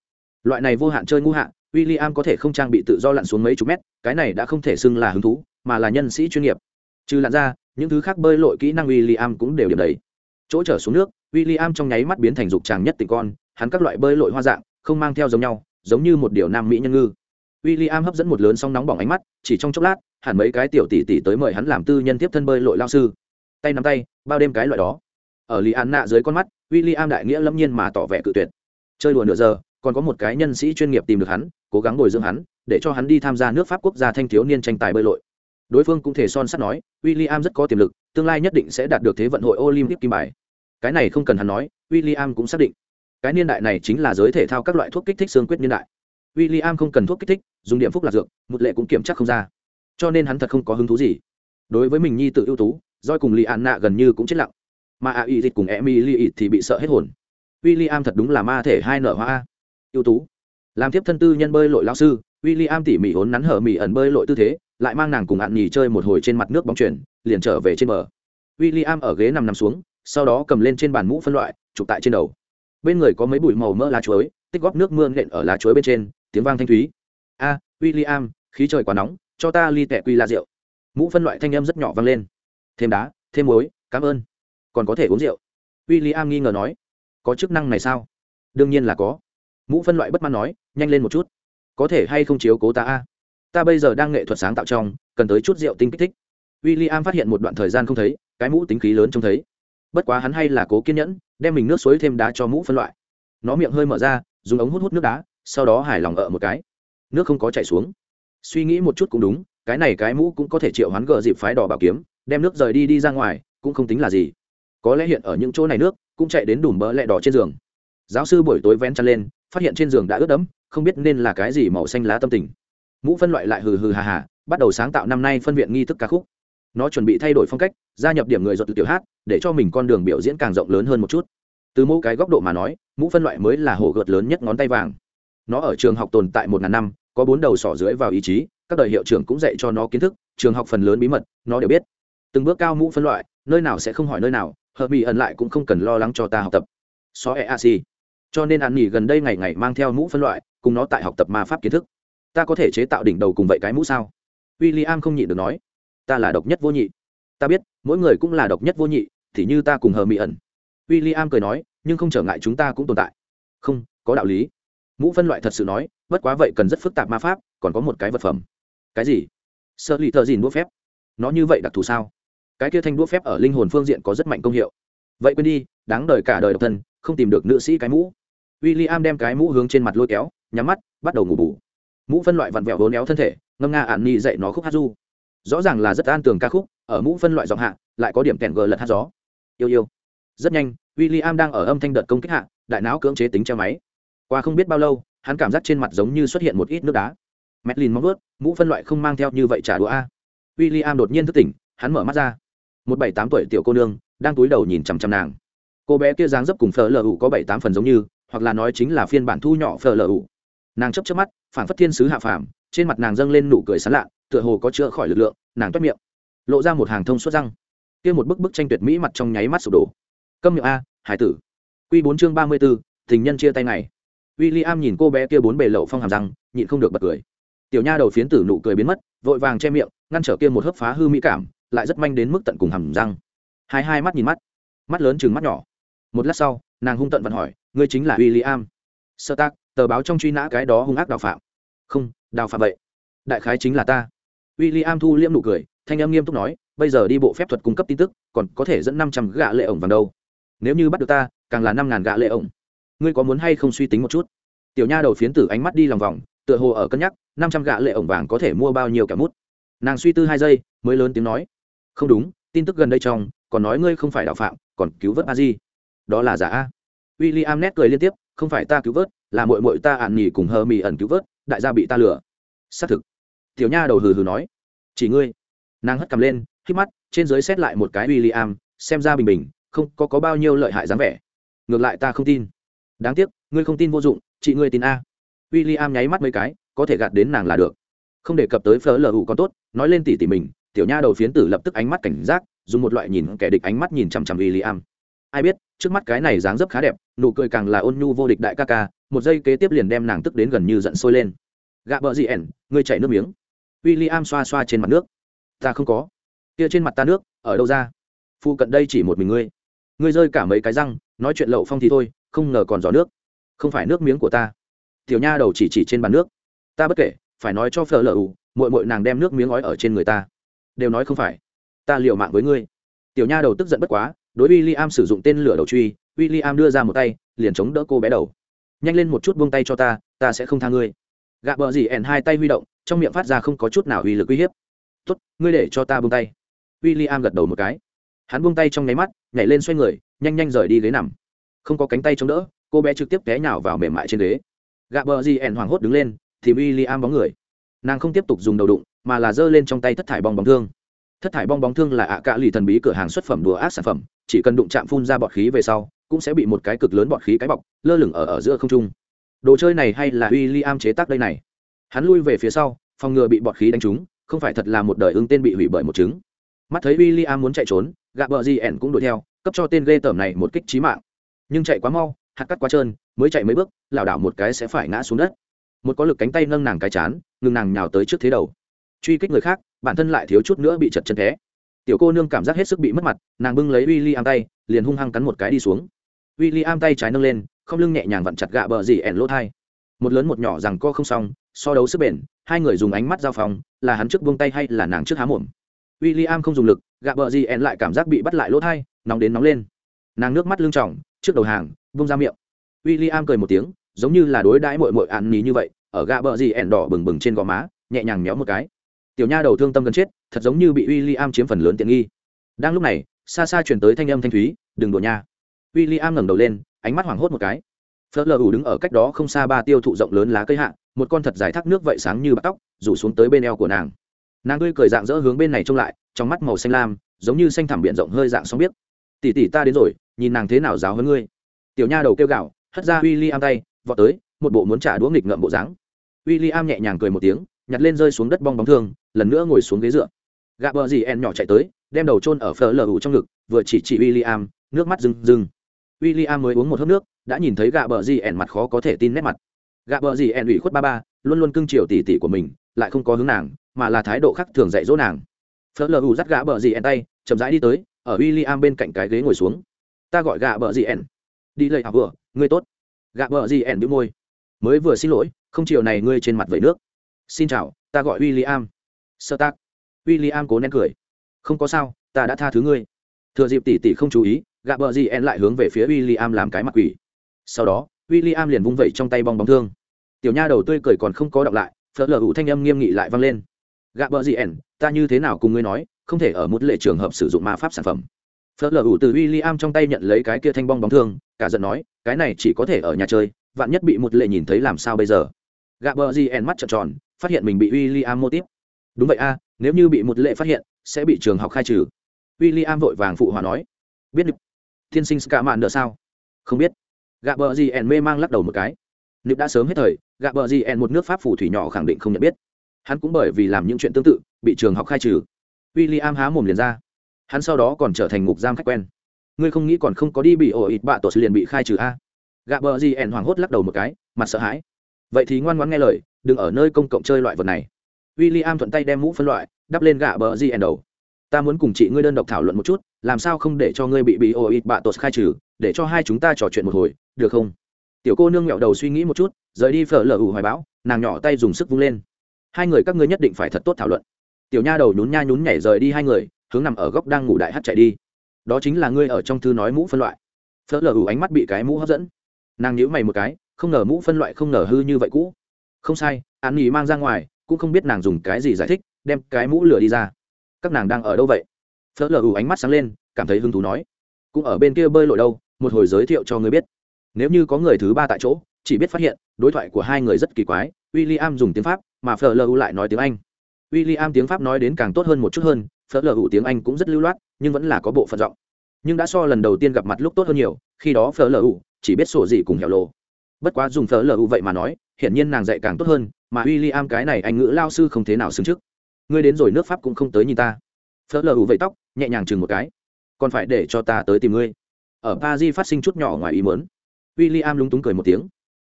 Loại này vô hạn chơi ngu hạn w i l l i am có thể không trang bị tự do lặn xuống mấy chục mét, cái này đã không thể xưng là hứng thú, mà là nhân sĩ chuyên nghiệp. Trừ lặn ra, những thứ khác bơi lội kỹ năng w i l l i am cũng đều điểm đấy chỗ trở xuống nước w i l l i am trong nháy mắt biến thành dục tràng nhất tình con, hắn các loại bơi lội hoa dạng, không mang theo giống nhau, giống như một điều nam mỹ nhân ngư. W i l l i am hấp dẫn một lớn song nóng bỏng ánh mắt, chỉ trong chốc lát, hẳn mấy cái tiểu tỷ tỷ tới mời hắn làm tư nhân tiếp thân bơi lội lao sư. Tay nắm tay, bao đêm cái loại đó. Ở lì an nạ dưới con mắt w i l l i am đại nghĩa lâm nhiên mà tỏ vẻ cự tuyệt. Chơi đùa nửa giờ, còn có một cái nhân sĩ chuyên nghiệp tìm được hắn, cố gắng bồi dưỡng hắn, để cho hắn đi tham gia nước pháp quốc gia thanh thiếu niên tranh tài bơi lội. Đối phương cũng thể son sắt nói w i l l i am rất có tiềm lực, tương lai nhất định sẽ đạt được thế vận hội olympic kim bài. Cái này không cần hắn nói w i l l i am cũng xác định. Cái niên đại này chính là giới thể thao các loại thuốc kích thích xương quyết niên đại. W i l l i am không cần thuốc kích thích, dùng điểm phúc lạc dược, một lệ cũng kiểm tra không ra. Cho nên hắn thật không có hứng thú gì. Đối với mình nhi tự ưu tú doi cùng lì an nạ gần như cũng chết lặng mà a y dịch cùng em y li ít thì bị sợ hết hồn. W i l l i am thật đúng là ma thể hai nở hoa ưu tú. Làm tiếp thân tư nhân bơi lội lao sư w i l l i am tỉ mỉ hốn nắn hở mỉ ẩn bơi lội tư thế lại mang nàng cùng ạn nhì chơi một hồi trên mặt nước bóng chuyển liền trở về trên bờ. W i l l i am ở ghế nằm nằm xuống sau đó cầm lên trên bàn mũ phân loại chụp tại trên đầu. Bên người có mấy bụi màu mỡ lá chuối tích góp nước mưa nện ở lá chuối bên trên tiếng vang thanh thúy. A à, w i l l i am khí trời quá nóng cho ta ly tẹ quy la rượu. Mũ phân loại thanh âm rất nhỏ vang lên. Thêm đá thêm muối cảm ơn còn có thể uống rượu. W i l l i am nghi ngờ nói, có chức năng này sao? Đương nhiên là có. Mũ phân loại bất mãn nói, nhanh lên một chút. Có thể hay không chiếu cố ta a? Ta bây giờ đang nghệ thuật sáng tạo trong, cần tới chút rượu tinh kích thích. W i l l i am phát hiện một đoạn thời gian không thấy, cái mũ tính khí lớn trông thấy. Bất quá hắn hay là cố kiên nhẫn, đem mình nước suối thêm đá cho mũ phân loại. Nó miệng hơi mở ra, dùng ống hút hút nước đá, sau đó hài lòng ở một cái. Nước không có chảy xuống. Suy nghĩ một chút cũng đúng, cái này cái mũ cũng có thể triệu hắn gờ dịp phái đỏ bảo kiếm, đem nước rời đi đi ra ngoài, cũng không tính là gì có lẽ hiện ở những chỗ này nước cũng chạy đến đùm bỡ lẹ đỏ trên giường. Giáo sư buổi tối vén chăn lên, phát hiện trên giường đã ướt đẫm, không biết nên là cái gì màu xanh lá tâm tình. Mũ phân loại lại hừ hừ hà hà, bắt đầu sáng tạo năm nay phân viện nghi thức ca khúc. Nó chuẩn bị thay đổi phong cách, gia nhập điểm người dọn tiểu hát, để cho mình con đường biểu diễn càng rộng lớn hơn một chút. Từ mỗi cái góc độ mà nói, mũ phân loại mới là hổ gợt lớn nhất ngón tay vàng. Nó ở trường học tồn tại một ngàn năm, có bốn đầu sỏ dưới vào ý chí, các đời hiệu trưởng cũng dạy cho nó kiến thức, trường học phần lớn bí mật, nó đều biết. Từng bước cao mũ phân loại, nơi nào sẽ không hỏi nơi nào hợp bị ẩn lại cũng không cần lo lắng cho ta học tập. So e a si. Cho nên ăn nghỉ gần đây ngày ngày mang theo mũ phân loại, cùng nó tại học tập ma pháp kiến thức. Ta có thể chế tạo đỉnh đầu cùng vậy cái mũ sao? W i l l i am không nhịn được nói. Ta là độc nhất vô nhị. Ta biết, mỗi người cũng là độc nhất vô nhị, thì như ta cùng hờ mỹ ẩn. W i l l i am cười nói, nhưng không trở ngại chúng ta cũng tồn tại. Không, có đạo lý. Mũ phân loại thật sự nói, bất quá vậy cần rất phức tạp ma pháp, còn có một cái vật phẩm. Cái gì? Sợ lì thợ dìn đũa phép. Nó như vậy đặc thù sao? Cái kia thanh đũa phép ở linh hồn phương diện có rất mạnh công hiệu. Vậy quên đi đáng đời cả đời độc thân không tìm được nữ sĩ cái mũ. W i l l i am đem cái mũ hướng trên mặt lôi kéo nhắm mắt bắt đầu ngủ bù. Mũ phân loại vặn vẹo hố néo thân thể ngâm nga ạn ni dậy nó khúc hát du. Rõ ràng là rất an tường ca khúc ở mũ phân loại giọng hạ lại có điểm kèn gờ lật hát gió. Yêu yêu. Rất nhanh w i l l i am đang ở âm thanh đợt công kích hạ đại não cưỡng chế tính treo máy. Qua không biết bao lâu hắn cảm giác trên mặt giống như xuất hiện một ít nước đá. Mẹt lìn móng vớt, mũ phân loại không mang theo như vậy trả đũa a. William đột nhiên thức tỉnh, hắn mở mắt ra. Một bảy tám tuổi tiểu cô nương đang túi đầu nhìn chằm chằm nàng. Cô bé kia dáng dấp cùng phở lờ ủ có bảy tám phần giống như, hoặc là nói chính là phiên bản thu nhỏ phở lờ ủ Nàng chớp chớp mắt, phản phất thiên sứ hạ phàm, trên mặt nàng dâng lên nụ cười sán lạ, tựa hồ có chữa khỏi lực lượng, nàng toét miệng, lộ ra một hàng thông suốt răng. Kia một bức bức tranh tuyệt mỹ mặt trong nháy mắt sụp đổ. Câm miệng a, hải tử. Quy bốn chương ba mươi 34, tình nhân chia tay này. William nhìn cô bé kia bốn bề lậu phong hàm răng, nhịn không được bật cười tiểu nha đầu phiến tử nụ cười biến mất vội vàng che miệng ngăn trở kia một hớp phá hư mỹ cảm lại rất manh đến mức tận cùng hầm răng. Hai hai mắt nhìn mắt mắt lớn chừng mắt nhỏ. Một lát sau, nàng hung tận vận hỏi, ngươi chính là w i l l i am sơ tác, tờ báo trong truy nã cái đó hung ác đào phạm. Không, đào phạm vậy. Đại khái chính là ta. W i l l i am thu liễm nụ cười, thanh em nghiêm túc nói, bây giờ đi bộ phép thuật cung cấp tin tức, còn có thể dẫn năm trăm gạ lệ ổng vào đâu? Nếu như bắt được ta, càng là năm ngàn gạ lệ ổng. Ngươi có muốn hay không suy tính một chút? Tiểu nha đầu phiến tử ánh mắt đi lòng vòng, tựa hồ ở cân nhắc, năm trăm gạ lệ ổng vàng có thể mua bao nhiêu kẻ mút. Nàng suy tư hai giây, mới lớn tiếng nói không đúng tin tức gần đây trong còn nói ngươi không phải đạo phạm còn cứu vớt a di. Đó là giả a. W i l l i am nét cười liên tiếp không phải ta cứu vớt là mội mội ta ạn nghỉ cùng hờ mì ẩn cứu vớt đại gia bị ta lừa. Xác thực. Tiểu nha đầu hừ hừ nói. Chỉ ngươi. Nàng hất cầm lên hít mắt trên dưới xét lại một cái w i l l i am xem ra bình bình không có, có bao nhiêu lợi hại dáng vẻ. Ngược lại ta không tin. Đáng tiếc ngươi không tin vô dụng chị ngươi tin a. W i l l i am nháy mắt mấy cái có thể gạt đến nàng là được. Không đề cập tới phở lờ hụ còn tốt nói lên tỉ tỉ mình tiểu nha đầu phiến tử lập tức ánh mắt cảnh giác, dùng một loại nhìn kẻ địch ánh mắt nhìn chằm chằm w i l l i am ai biết, trước mắt cái này dáng dấp khá đẹp, nụ cười càng là ôn nhu vô địch đại ca ca, một giây kế tiếp liền đem nàng tức đến gần như giận sôi lên. Gạ bờ gì ẻn, ngươi chảy nước miếng. W i l l i am xoa xoa trên mặt nước. Ta không có. Kia trên mặt ta nước, ở đâu ra? Phụ cận đây chỉ một mình ngươi. Ngươi rơi cả mấy cái răng, nói chuyện lậu phong thì thôi, không ngờ còn gió nước. Không phải nước miếng của ta. Tiểu nha đầu chỉ chỉ trên bàn nước. Ta bất kể, phải nói cho phở lờ ù mội mội nàng đem nước miếng ói ở trên người ta đều nói không phải. Ta liều mạng với ngươi. Tiểu nha đầu tức giận bất quá, đối w i l l i am sử dụng tên lửa đầu truy w i l l i am đưa ra một tay, liền chống đỡ cô bé đầu. Nhanh lên một chút buông tay cho ta ta sẽ không tha ngươi. Gạ bờ gì ẻn hai tay huy động, trong miệng phát ra không có chút nào uy lực uy hiếp. Tốt, ngươi để cho ta buông tay. W i l l i am gật đầu một cái. Hắn buông tay trong nháy mắt, nhảy lên xoay người, nhanh nhanh rời đi ghế nằm. Không có cánh tay chống đỡ, cô bé trực tiếp té nhào vào mềm mại trên ghế. Gạ bờ gì ẻn hoảng hốt đứng lên, thì w i l l i am bóng người. Nàng không tiếp tục dùng đầu đụng mà là giơ lên trong tay thất thải bong bóng thương. Thất thải bong bóng thương là ạ à cạ lì thần bí cửa hàng xuất phẩm đùa ác sản phẩm, chỉ cần đụng chạm phun ra bọt khí về sau, cũng sẽ bị một cái cực lớn bọt khí cái bọc, lơ lửng ở ở giữa không trung. Đồ chơi này hay là w i l l i am chế tác đây này? Hắn lui về phía sau, phòng ngừa bị bọt khí đánh trúng, không phải thật là một đời ưng tên bị hủy bởi một trứng mắt thấy w i l l i am muốn chạy trốn gạ bờ gì ẻn cũng đuổi theo, cấp cho tên ghê tởm này một kích trí mạng. Nhưng chạy quá mau, hạt cắt quá trơn, mới chạy mấy bước, lảo đảo một cái sẽ phải ngã xuống đất. Một có lực cánh tay nâng nàng cái chán, ngừng nàng nhào tới trước thế đầu truy kích người khác, bản thân lại thiếu chút nữa bị chật chân té. Tiểu cô nương cảm giác hết sức bị mất mặt, nàng bưng lấy w i l l i am tay, liền hung hăng cắn một cái đi xuống. W i l l i am tay trái nâng lên, không lưng nhẹ nhàng vặn chặt gạ bờ dì ẻn lỗ thai. Một lớn một nhỏ rằng co không xong, so đấu sức bền, hai người dùng ánh mắt giao phòng, là hắn trước buông tay hay là nàng trước há mồm. W i l l i am không dùng lực, gạ bờ gì ẻn lại cảm giác bị bắt lại lỗ thai, nóng đến nóng lên. Nàng nước mắt lưng tròng, trước đầu hàng buông ra miệng. W i l l i am cười một tiếng, giống như là đối đãi mội mội ạn ní như vậy, ở gạ bờ gì ẻn đỏ bừng bừng trên gò má, nhẹ nhàng méo một cái tiểu nha đầu thương tâm gần chết, thật giống như bị w i l l i am chiếm phần lớn tiện nghi. Đang lúc này, xa xa chuyển tới thanh âm thanh thúy, đừng đổ nha. W i l l i am ngẩng đầu lên, ánh mắt hoảng hốt một cái. Phớt lờ ủ đứng ở cách đó không xa ba tiêu thụ rộng lớn lá cây hạ, một con thật dài thác nước vậy sáng như bắt tóc, rủ xuống tới bên eo của nàng. Nàng tươi cười dạng dỡ hướng bên này trông lại, trong mắt màu xanh lam, giống như xanh thẳm biển rộng hơi dạng sóng biết tỉ tỉ ta đến rồi, nhìn nàng thế nào giáo hơn ngươi? Tiểu nha đầu kêu gạo hất ra w i l l i am tay, vọt tới, một bộ muốn trả đũa nghịch ngợm bộ dáng. W i l l i am nhẹ nhàng cười một tiếng nhặt lên rơi xuống đất bong bóng thương, lần nữa ngồi xuống ghế dựa. Gạ bờ gì en nhỏ chạy tới, đem đầu trôn ở phở lờ ủ trong ngực, vừa chỉ chỉ w i l l i am nước mắt rừng rừng w i l l i am mới uống một hớp nước, đã nhìn thấy gạ bờ gì en mặt khó có thể tin nét mặt. Gạ bờ gì en ủy khuất ba ba, luôn luôn cưng chiều tỉ tỉ của mình, lại không có hướng nàng, mà là thái độ khác thường dạy dỗ nàng. Phớt lờ ủ dắt gạ bờ gì en tay, chậm rãi đi tới, ở w i l l i am bên cạnh cái ghế ngồi xuống. Ta gọi gạ bờ gì en. đi lầy học vừa, ngươi tốt. Gạ bờ gì en bị môi. Mới vừa xin lỗi, không chiều này ngươi trên mặt vẩy nước xin chào, ta gọi w i l l i am sơ tác. W i l l i am cố nén cười. Không có sao, ta đã tha thứ ngươi. Thừa dịp tỉ tỉ không chú ý, gạ bờ gì en lại hướng về phía w i l l i am làm cái mặt quỷ. Sau đó w i l l i am liền vung vẩy trong tay bong bóng thương. Tiểu nha đầu tươi cười còn không có đọc lại, phớt lờ hữu thanh âm nghiêm nghị lại vang lên. Gạ bờ gì en ta như thế nào cùng ngươi nói, không thể ở một lệ trường hợp sử dụng ma pháp sản phẩm. Phớt lờ hữu từ w i l l i am trong tay nhận lấy cái kia thanh bong bóng thương, cả giận nói, cái này chỉ có thể ở nhà chơi, vạn nhất bị một lệ nhìn thấy làm sao bây giờ? Gạ bờ gì en mắt trợn tròn phát hiện mình bị w i l l i am mô tiếp đúng vậy a, nếu như bị một lệ phát hiện, sẽ bị trường học khai trừ. W i l l i am vội vàng phụ hòa nói. Biết được thiên sinh ska mạn đỡ sao? Không biết. Gạ bờ gì ẻn mê mang lắc đầu một cái. Nịp đã sớm hết thời, gạ bờ gì ẻn một nước pháp phù thủy nhỏ khẳng định không nhận biết. Hắn cũng bởi vì làm những chuyện tương tự, bị trường học khai trừ. W i l l i am há mồm liền ra. Hắn sau đó còn trở thành ngục giam khách quen. Ngươi không nghĩ còn không có đi bị ổ ịt bạ tổ liền bị khai trừ a? Gạ bờ gì ẻn hoảng hốt lắc đầu một cái, mặt sợ hãi vậy thì ngoan ngoãn nghe lời, đừng ở nơi công cộng chơi loại vật này. W i l l i am thuận tay đem mũ phân loại, đắp lên gạ bờ gì ẻn đầu. Ta muốn cùng chị ngươi đơn độc thảo luận một chút, làm sao không để cho ngươi bị bị ô ít bạ tột khai trừ, để cho hai chúng ta trò chuyện một hồi, được không? Tiểu cô nương nghẹo đầu suy nghĩ một chút, rời đi phở lở ủ hoài bão, nàng nhỏ tay dùng sức vung lên. Hai người các ngươi nhất định phải thật tốt thảo luận. Tiểu nha đầu nhún nha nhún nhảy rời đi hai người, hướng nằm ở góc đang ngủ đại hát chạy đi. Đó chính là ngươi ở trong thư nói mũ phân loại. Phớt lờ ủ ánh mắt bị cái mũ hấp dẫn. Nàng nhíu mày một cái không ngờ mũ phân loại không ngờ hư như vậy cũ. Không sai, an nghỉ mang ra ngoài, cũng không biết nàng dùng cái gì giải thích, đem cái mũ lửa đi ra. Các nàng đang ở đâu vậy? Phớt lờ ủ ánh mắt sáng lên, cảm thấy hứng thú nói. Cũng ở bên kia bơi lội đâu, một hồi giới thiệu cho người biết. Nếu như có người thứ ba tại chỗ, chỉ biết phát hiện, đối thoại của hai người rất kỳ quái w i l l i am dùng tiếng pháp, mà phở lờ u lại nói tiếng anh. W i l l i am tiếng pháp nói đến càng tốt hơn một chút hơn, phở lờ u tiếng anh cũng rất lưu loát, nhưng vẫn là có bộ phận giọng. Nhưng đã so lần đầu tiên gặp mặt lúc tốt hơn nhiều, khi đó phở lờ u chỉ biết sổ gì cùng hẻo lộ bất quá dùng phở lờ u vậy mà nói, hiển nhiên nàng dạy càng tốt hơn, mà w i l l i am cái này anh ngữ lao sư không thế nào xứng trước. Ngươi đến rồi nước pháp cũng không tới nhìn ta. Phở lờ u vậy tóc, nhẹ nhàng chừng một cái. Còn phải để cho ta tới tìm ngươi. Ở paris phát sinh chút nhỏ ngoài ý mớn w i l l i am lúng túng cười một tiếng.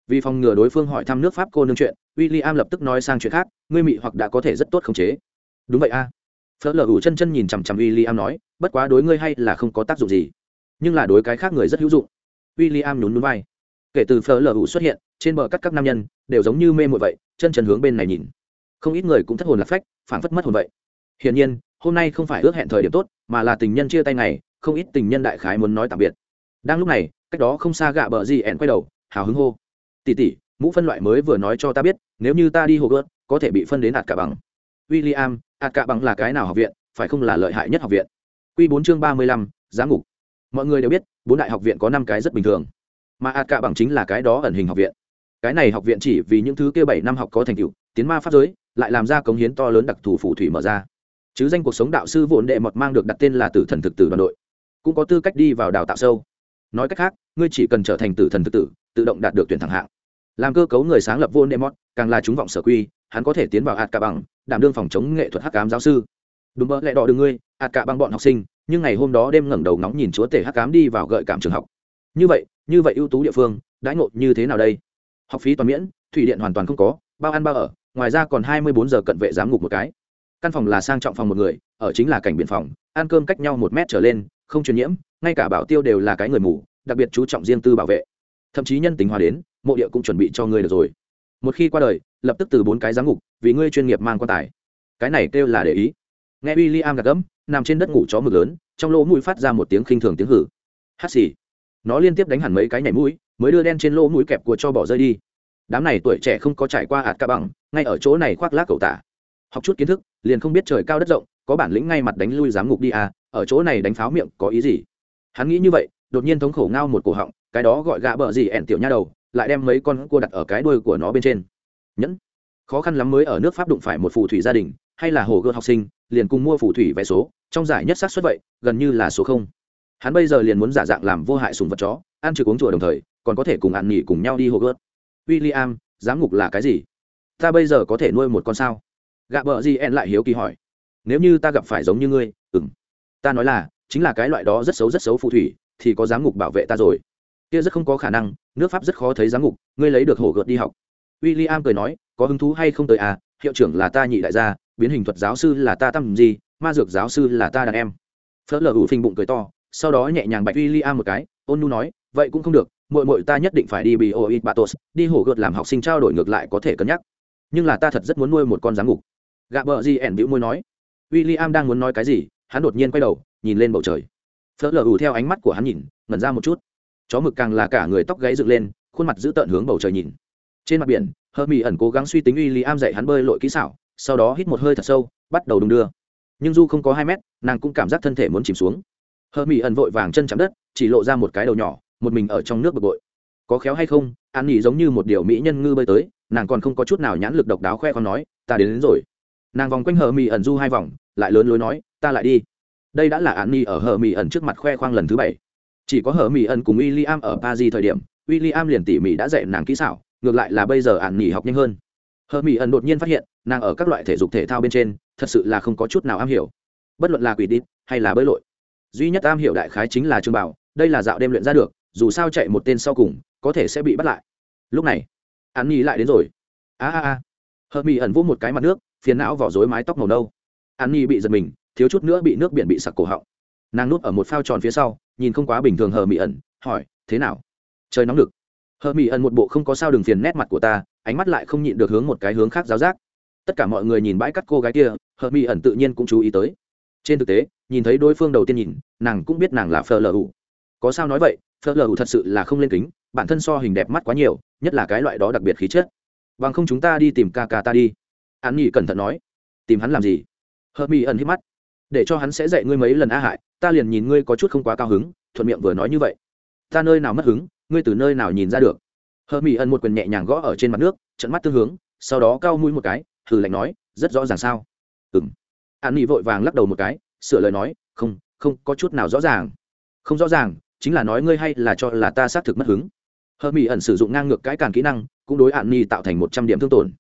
Vì phòng ngừa đối phương hỏi thăm nước pháp cô nương chuyện w i l l i am lập tức nói sang chuyện khác, ngươi mị hoặc đã có thể rất tốt khống chế. Đúng vậy a. À. phớt lờ ủ chân chân nhìn chằm chằm w i l l i am nói, bất quá đối ngươi hay là không có tác dụng gì, nhưng là đối cái khác người rất hữu dụng. W i l l i am nhún núi vai kể từ Phở lờ xuất hiện trên bờ cắt các nam nhân đều giống như mê mội vậy chân chân hướng bên này nhìn. Không ít người cũng thất hồn lạc phách phản phất mất hồn vậy. Hiển nhiên hôm nay không phải ước hẹn thời điểm tốt mà là tình nhân chia tay ngày không ít tình nhân đại khái muốn nói tạm biệt. Đang lúc này cách đó không xa gạ bờ gì ẻn quay đầu hào hứng hô. Tỉ tỉ mũ phân loại mới vừa nói cho ta biết nếu như ta đi hồ gớt có thể bị phân đến ạt cả bằng. William, ạt cả bằng là cái nào học viện phải không là lợi hại nhất học viện? Q bốn chương ba mươi lăm Giá ngục. Mọi người đều biết bốn đại học viện có năm cái rất bình thường mà ạt cả bằng chính là cái đó ẩn hình học viện. Cái này học viện chỉ vì những thứ kia bảy năm học có thành tựu, tiến ma pháp giới, lại làm ra cống hiến to lớn đặc thù phù thủy mở ra. Chứ danh cuộc sống đạo sư vốn đệ mọt mang được đặt tên là tử thần thực tử đoàn đội. Cũng có tư cách đi vào đào tạo sâu. Nói cách khác, ngươi chỉ cần trở thành tử thần thực tử, tự động đạt được tuyển thẳng hạng. Làm cơ cấu người sáng lập vô nemot càng là chúng vọng sở quy, hắn có thể tiến vào hạt cả bằng, đảm đương phòng chống nghệ thuật hắc cám giáo sư. Đúng mơ lẽ đỏ đường ngươi hạt cả bằng bọn học sinh, nhưng ngày hôm đó đêm ngẩng đầu nóng nhìn chúa tể hắc cám đi vào gợi cảm trường học như vậy như vậy ưu tú địa phương, đãi ngộ như thế nào đây? Học phí toàn miễn, thủy điện hoàn toàn không có, bao ăn bao ở, ngoài ra còn hai mươi bốn giờ cận vệ giám ngục một cái. Căn phòng là sang trọng phòng một người, ở chính là cảnh biển phòng, ăn cơm cách nhau một mét trở lên, không truyền nhiễm, ngay cả bảo tiêu đều là cái người mù, đặc biệt chú trọng riêng tư bảo vệ. Thậm chí nhân tính hòa đến, mộ địa cũng chuẩn bị cho ngươi được rồi. Một khi qua đời, lập tức từ bốn cái giám ngục, vì ngươi chuyên nghiệp mang quan tài. Cái này kêu là để ý. Nghe w i l l i am gạt gẫm, nằm trên đất ngủ chó mực lớn, trong lỗ mũi phát ra một tiếng khinh thường tiếng hử. Hắt xì nó liên tiếp đánh hẳn mấy cái nhảy mũi, mới đưa đen trên lỗ mũi kẹp của cho bỏ rơi đi. Đám này tuổi trẻ không có trải qua ạt ca bằng, ngay ở chỗ này khoác lác cậu tả. Học chút kiến thức, liền không biết trời cao đất rộng, có bản lĩnh ngay mặt đánh lui giám ngục đi à ở chỗ này đánh pháo miệng có ý gì? Hắn nghĩ như vậy, đột nhiên thống khổ ngao một cổ họng, cái đó gọi gạ bờ gì ẹn tiểu nha đầu, lại đem mấy con cua đặt ở cái đuôi của nó bên trên. Nhẫn. Khó khăn lắm mới ở nước pháp đụng phải một phù thủy gia đình, hay là hồ gươm học sinh, liền cùng mua phù thủy vé số, trong giải nhất xác suất vậy, gần như là số không hắn bây giờ liền muốn giả dạng làm vô hại sùng vật chó ăn trực uống chùa đồng thời còn có thể cùng ăn nghỉ cùng nhau đi hồ gươm William, giám ngục là cái gì? Ta bây giờ có thể nuôi một con sao? Gạ bờ gì en lại hiếu kỳ hỏi. Nếu như ta gặp phải giống như ngươi ừng ta nói là chính là cái loại đó rất xấu rất xấu phù thủy thì có giám ngục bảo vệ ta rồi. Kia rất không có khả năng nước pháp rất khó thấy giám ngục ngươi lấy được hổ gợt đi học. W i l l i am cười nói có hứng thú hay không tới à hiệu trưởng là ta nhị đại gia biến hình thuật giáo sư là ta tâm gì ma dược giáo sư là ta đàn em. Phớt lờ ủ phình bụng cười to sau đó nhẹ nhàng bạch w i l l i am một cái, ôn nu nói, vậy cũng không được mội mội ta nhất định phải đi bị oit batos, đi hổ gợt làm học sinh trao đổi ngược lại có thể cân nhắc. Nhưng là ta thật rất muốn nuôi một con giám ngục. Gạ bờ gì ẻn bĩu môi nói. W i l l i am đang muốn nói cái gì, hắn đột nhiên quay đầu, nhìn lên bầu trời. Phớt lờ ủ theo ánh mắt của hắn nhìn, ngẩn ra một chút. Chó mực càng là cả người tóc gáy dựng lên, khuôn mặt giữ tợn hướng bầu trời nhìn. Trên mặt biển hơ mỹ ẩn cố gắng suy tính uy lý am dạy hắn bơi lội kỹ xảo, sau đó hít một hơi thật sâu, bắt đầu đung đưa. Nhưng du không có hai mét, nàng cũng cảm giác thân thể muốn chìm xuống hờ mỹ ẩn vội vàng chân chạm đất chỉ lộ ra một cái đầu nhỏ một mình ở trong nước bực bội. Có khéo hay không? An nghỉ giống như một điều mỹ nhân ngư bơi tới nàng còn không có chút nào nhãn lực độc đáo khoe con nói ta đến, đến rồi. Nàng vòng quanh hờ mỹ ẩn du hai vòng lại lớn lối nói ta lại đi. Đây đã là an nghỉ ở hờ mỹ ẩn trước mặt khoe khoang lần thứ bảy. Chỉ có hờ mỹ ẩn cùng w i l l i am ở paris thời điểm w i l l i am liền tỉ mỉ đã dạy nàng kỹ xảo ngược lại là bây giờ an nghỉ học nhanh hơn. Hờ mỹ ẩn đột nhiên phát hiện nàng ở các loại thể dục thể thao bên trên thật sự là không có chút nào am hiểu. Bất luận là quỷ đít hay là bơi lội duy nhất am hiểu đại khái chính là trương bảo, đây là dạo đêm luyện ra được, dù sao chạy một tên sau cùng, có thể sẽ bị bắt lại. Lúc này an nhi lại đến rồi. A a a. Hờ mỹ ẩn vỗ một cái mặt nước, phiền não vỏ rối mái tóc màu nâu. An nhi bị giật mình, thiếu chút nữa bị nước biển bị sặc cổ họng. Nàng nuốt ở một phao tròn phía sau, nhìn không quá bình thường hờ mỹ ẩn, hỏi, thế nào? Trời nóng được hờ mỹ ẩn một bộ không có sao đừng phiền nét mặt của ta, ánh mắt lại không nhịn được hướng một cái hướng khác giáo giác. Tất cả mọi người nhìn bãi cắt cô gái kia hờ mỹ ẩn tự nhiên cũng chú ý tới trên thực tế, nhìn thấy đối phương đầu tiên nhìn, nàng cũng biết nàng là phờ lờ ủ có sao nói vậy phờ lờ ủ thật sự là không lên kính, bản thân so hình đẹp mắt quá nhiều, nhất là cái loại đó đặc biệt khí chất. Bằng không chúng ta đi tìm ca ca ta đi. An nhỉ cẩn thận nói. Tìm hắn làm gì? Hờ mỹ ẩn hít mắt. Để cho hắn sẽ dạy ngươi mấy lần a hại ta liền nhìn ngươi có chút không quá cao hứng, thuận miệng vừa nói như vậy. Ta nơi nào mất hứng, ngươi từ nơi nào nhìn ra được? Hờ mỹ ẩn một quyền nhẹ nhàng gõ ở trên mặt nước, trận mắt tương hướng, sau đó cao mũi một cái thử lạnh nói, rất rõ ràng sao? Ừng an nghị vội vàng lắc đầu một cái, sửa lời nói, không không có chút nào rõ ràng. Không rõ ràng, chính là nói ngươi hay là cho là ta xác thực mất hứng. Hờ mỹ ẩn sử dụng ngang ngược cái càn kỹ năng, cũng đối an nhi tạo thành một trăm điểm thương tổn.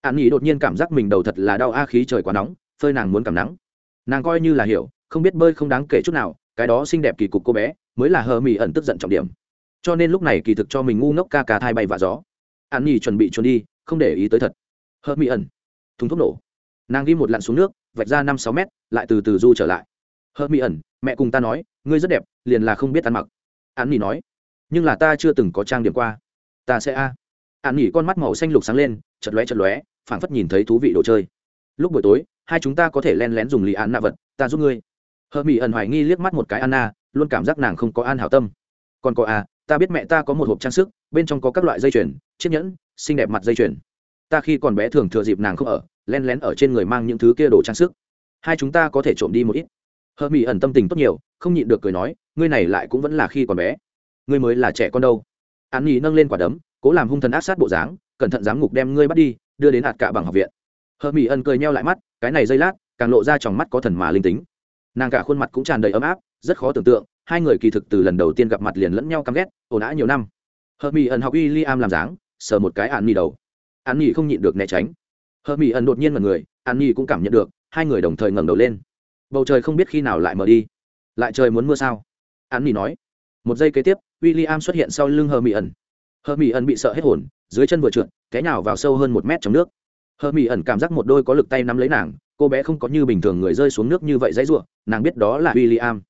An nhi đột nhiên cảm giác mình đầu thật là đau, a, khí trời quá nóng, phơi nàng muốn cảm nắng. Nàng coi như là hiểu, không biết bơi không đáng kể chút nào, cái đó xinh đẹp kỳ cục cô bé, mới là hờ mỹ ẩn tức giận trọng điểm. Cho nên lúc này kỳ thực cho mình ngu ngốc ca ca thai bay và gió. An nhi chuẩn bị trốn đi, không để ý tới thật. Hờ mỹ ẩn, thùng thuốc nổ. Nàng đi một lặn xuống nước vạch ra năm sáu mét, lại từ từ du trở lại. Hờ mỹ ẩn, mẹ cùng ta nói, ngươi rất đẹp, liền là không biết ăn mặc. An nỉ nói. Nhưng là ta chưa từng có trang điểm qua. Ta sẽ a. An nỉ con mắt màu xanh lục sáng lên chật lóe chật lóe, phảng phất nhìn thấy thú vị đồ chơi. Lúc buổi tối, hai chúng ta có thể len lén dùng lì án nạ vật, ta giúp ngươi. Hờ mỹ ẩn hoài nghi liếc mắt một cái anna, luôn cảm giác nàng không có an hảo tâm. Còn có à ta biết mẹ ta có một hộp trang sức, bên trong có các loại dây chuyền, chiếc nhẫn, xinh đẹp mặt dây chuyền. Ta khi còn bé thường thừa dịp nàng không ở len lén ở trên người mang những thứ kia đồ trang sức. Hai chúng ta có thể trộm đi một ít. Hờ mỹ ẩn tâm tình tốt nhiều, không nhịn được cười nói, ngươi này lại cũng vẫn là khi còn bé. Ngươi mới là trẻ con đâu. An nghỉ nâng lên quả đấm, cố làm hung thần áp sát bộ dáng, cẩn thận giám ngục đem ngươi bắt đi, đưa đến hạt cả bằng học viện. Hờ mỹ ẩn cười nheo lại mắt, cái này dây lát, càng lộ ra trong mắt có thần mà linh tính. Nàng cả khuôn mặt cũng tràn đầy ấm áp, rất khó tưởng tượng, hai người kỳ thực từ lần đầu tiên gặp mặt liền lẫn nhau căm ghét, ồn ã nhiều năm. Hờ mỹ ẩn học y li am làm dáng, sờ một cái an nhi đầu. An nhi không nhịn được né tránh hờ mỹ ẩn đột nhiên mật người, an nhi cũng cảm nhận được, hai người đồng thời ngẩng đầu lên. Bầu trời không biết khi nào lại mở đi. Lại trời muốn mưa sao? An nhi nói. Một giây kế tiếp w i l l i am xuất hiện sau lưng hờ mỹ ẩn. Hờ mỹ ẩn bị sợ hết hồn, dưới chân vừa trượt, té nhào vào sâu hơn một mét trong nước. Hờ mỹ ẩn cảm giác một đôi có lực tay nắm lấy nàng, cô bé không có như bình thường người rơi xuống nước như vậy dãy ruộng nàng biết đó là w i l l i am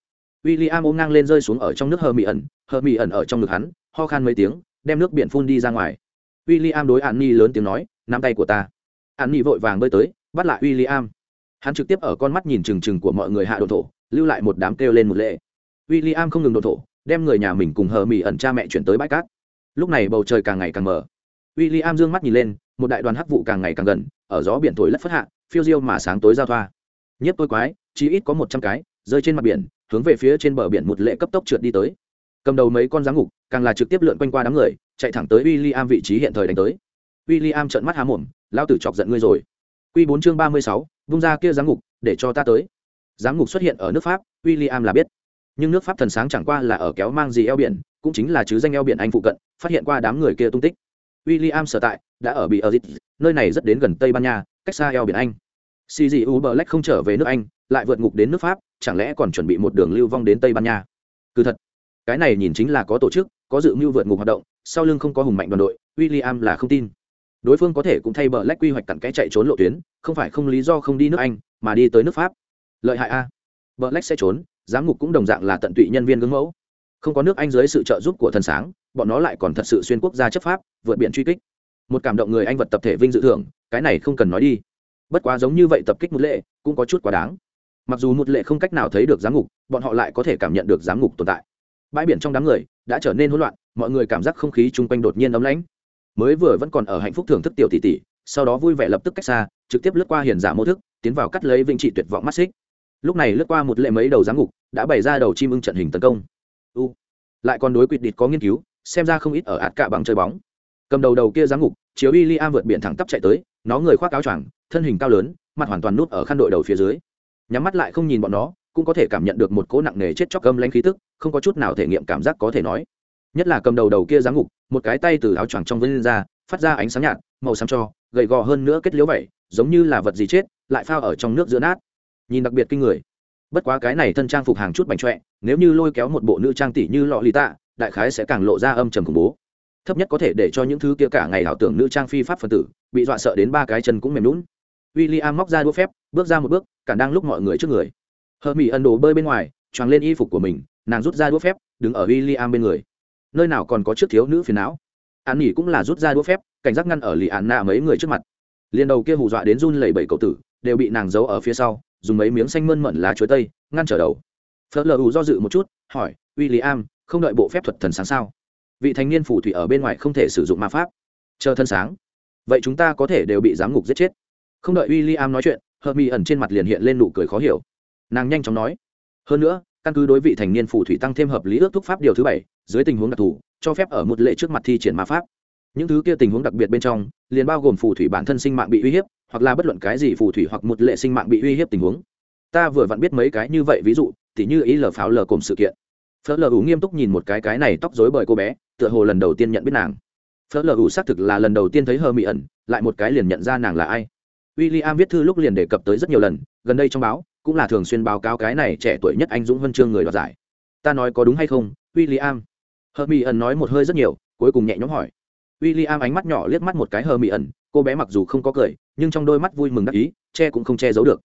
w i l l i am ôm ngang lên rơi xuống ở trong nước hờ mỹ ẩn, hờ mỹ ẩn ở trong ngực hắn, ho khan mấy tiếng, đem nước biển phun đi ra ngoài. W i l l i am đối an ni lớn tiếng nói, nắm tay của ta an nhi vội vàng bơi tới, bắt lại w i l l i am hắn trực tiếp ở con mắt nhìn trừng trừng của mọi người hạ đồn thổ, lưu lại một đám kêu lên một lệ. W i l l i am không ngừng đồn thổ, đem người nhà mình cùng hờ mỹ ẩn cha mẹ chuyển tới bãi cát. Lúc này bầu trời càng ngày càng mở w i l l i am dương mắt nhìn lên, một đại đoàn hắc vụ càng ngày càng gần, ở gió biển thổi lất phất hạ, phiêu diêu mà sáng tối giao thoa. Nhất tôi quái, chỉ ít có một trăm cái, rơi trên mặt biển, hướng về phía trên bờ biển một lệ cấp tốc trượt đi tới. Cầm đầu mấy con giáng ngục, càng là trực tiếp lượn quanh qua đám người, chạy thẳng tới w i l l i am vị trí hiện thời đánh tới. W i l l i am trợn mắt há mồm lao tử chọc giận ngươi rồi. Q bốn chương ba mươi sáu, vung ra kia giáng ngục, để cho ta tới. Giáng ngục xuất hiện ở nước pháp w i l l i am là biết. Nhưng nước pháp thần sáng chẳng qua là ở kéo mang gì eo biển, cũng chính là chứ danh eo biển anh phụ cận, phát hiện qua đám người kia tung tích. W i l l i am sở tại, đã ở bị ở dịch nơi này rất đến gần tây ban nha, cách xa eo biển anh. Xì dị u bờ lách không trở về nước anh, lại vượt ngục đến nước pháp, chẳng lẽ còn chuẩn bị một đường lưu vong đến tây ban nha? Cứ thật, cái này nhìn chính là có tổ chức, có dự mưu vượt ngục hoạt động, sau lưng không có hùng mạnh đoàn đội w i l l i am là không tin đối phương có thể cũng thay bờ lách quy hoạch cặn kẽ chạy trốn lộ tuyến, không phải không lý do không đi nước anh, mà đi tới nước pháp. Lợi hại a. Bờ lách sẽ trốn, giám ngục cũng đồng dạng là tận tụy nhân viên gương mẫu. Không có nước anh dưới sự trợ giúp của thần sáng, bọn nó lại còn thật sự xuyên quốc gia chấp pháp, vượt biển truy kích. Một cảm động người anh vật tập thể vinh dự thưởng, cái này không cần nói đi. Bất quá giống như vậy tập kích một lệ, cũng có chút quá đáng. Mặc dù một lệ không cách nào thấy được giám ngục, bọn họ lại có thể cảm nhận được giám ngục tồn tại. Bãi biển trong đám người đã trở nên hỗn loạn, mọi người cảm giác không khí chung quanh đột nhiên ấm lãnh mới vừa vẫn còn ở hạnh phúc thưởng thức tiểu tỷ tỷ, sau đó vui vẻ lập tức cách xa, trực tiếp lướt qua hiền giả mô thức, tiến vào cắt lấy vinh trị tuyệt vọng mắt xích. Lúc này lướt qua một lệ mấy đầu giám ngục, đã bày ra đầu chim ưng trận hình tấn công. U, lại còn đối quỵt địch có nghiên cứu, xem ra không ít ở ạt cả bằng chơi bóng. Cầm đầu đầu kia giám ngục, chiếu y li am vượt biển thẳng tắp chạy tới, nó người khoác áo choàng, thân hình cao lớn, mặt hoàn toàn nút ở khăn đội đầu phía dưới. Nhắm mắt lại không nhìn bọn nó, cũng có thể cảm nhận được một cỗ nặng nề chết chóc gâm lanh khí tức, không có chút nào thể nghiệm cảm giác có thể nói. Nhất là cầm đầu đầu kia giáng ngục một cái tay từ áo choàng trong vân ra, phát ra ánh sáng nhạt, màu xám cho, gầy gò hơn nữa kết liễu vậy, giống như là vật gì chết, lại phao ở trong nước giữa nát. Nhìn đặc biệt kinh người. Bất quá cái này thân trang phục hàng chút bành trọe, nếu như lôi kéo một bộ nữ trang tỷ như lọ lì tạ, đại khái sẽ càng lộ ra âm trầm khủng bố. Thấp nhất có thể để cho những thứ kia cả ngày ảo tưởng nữ trang phi pháp phân tử, bị dọa sợ đến ba cái chân cũng mềm lún w i l l i am móc ra đũa phép, bước ra một bước, cản đang lúc mọi người trước người. Hờ mỹ ẩn đồ bơi bên ngoài, choàng lên y phục của mình, nàng rút ra đũa phép, đứng ở w i l l i am bên người nơi nào còn có chiếc thiếu nữ phiền não? An nghỉ cũng là rút ra đũa phép, cảnh giác ngăn ở lì ạn nạ mấy người trước mặt. Liền đầu kia hù dọa đến run lẩy bẩy cậu tử, đều bị nàng giấu ở phía sau, dùng mấy miếng xanh mơn mận lá chuối tây, ngăn trở đầu. Phớt lờ ù do dự một chút, hỏi w i l l i am không đợi bộ phép thuật thần sáng sao? Vị thanh niên phủ thủy ở bên ngoài không thể sử dụng ma pháp. Chờ thân sáng. Vậy chúng ta có thể đều bị giám ngục giết chết. Không đợi w i l l i am nói chuyện hờ mỹ ẩn trên mặt liền hiện lên nụ cười khó hiểu. Nàng nhanh chóng nói, hơn nữa căn cứ đối vị thành niên phù thủy tăng thêm hợp lý ước thúc pháp điều thứ bảy, dưới tình huống đặc thù, cho phép ở một lệ trước mặt thi triển ma pháp. Những thứ kia tình huống đặc biệt bên trong, liền bao gồm phù thủy bản thân sinh mạng bị uy hiếp, hoặc là bất luận cái gì phù thủy hoặc một lệ sinh mạng bị uy hiếp tình huống. Ta vừa vặn biết mấy cái như vậy ví dụ thì như ý lờ pháo lờ cồm sự kiện. Phớt lờ ủ nghiêm túc nhìn một cái cái này tóc dối bởi cô bé, tựa hồ lần đầu tiên nhận biết nàng. Phớt lờ ủ xác thực là lần đầu tiên thấy hờ mỹ ẩn, lại một cái liền nhận ra nàng là ai. W i l l i am viết thư lúc liền đề cập tới rất nhiều lần, gần đây trong báo cũng là thường xuyên báo cáo cái này trẻ tuổi nhất anh dũng huân chương người đoạt giải. Ta nói có đúng hay không? William. Hờ mỹ ẩn nói một hơi rất nhiều, cuối cùng nhẹ nhõm hỏi. William ánh mắt nhỏ liếc mắt một cái hờ mỹ ẩn cô bé mặc dù không có cười, nhưng trong đôi mắt vui mừng đắc ý, che cũng không che giấu được.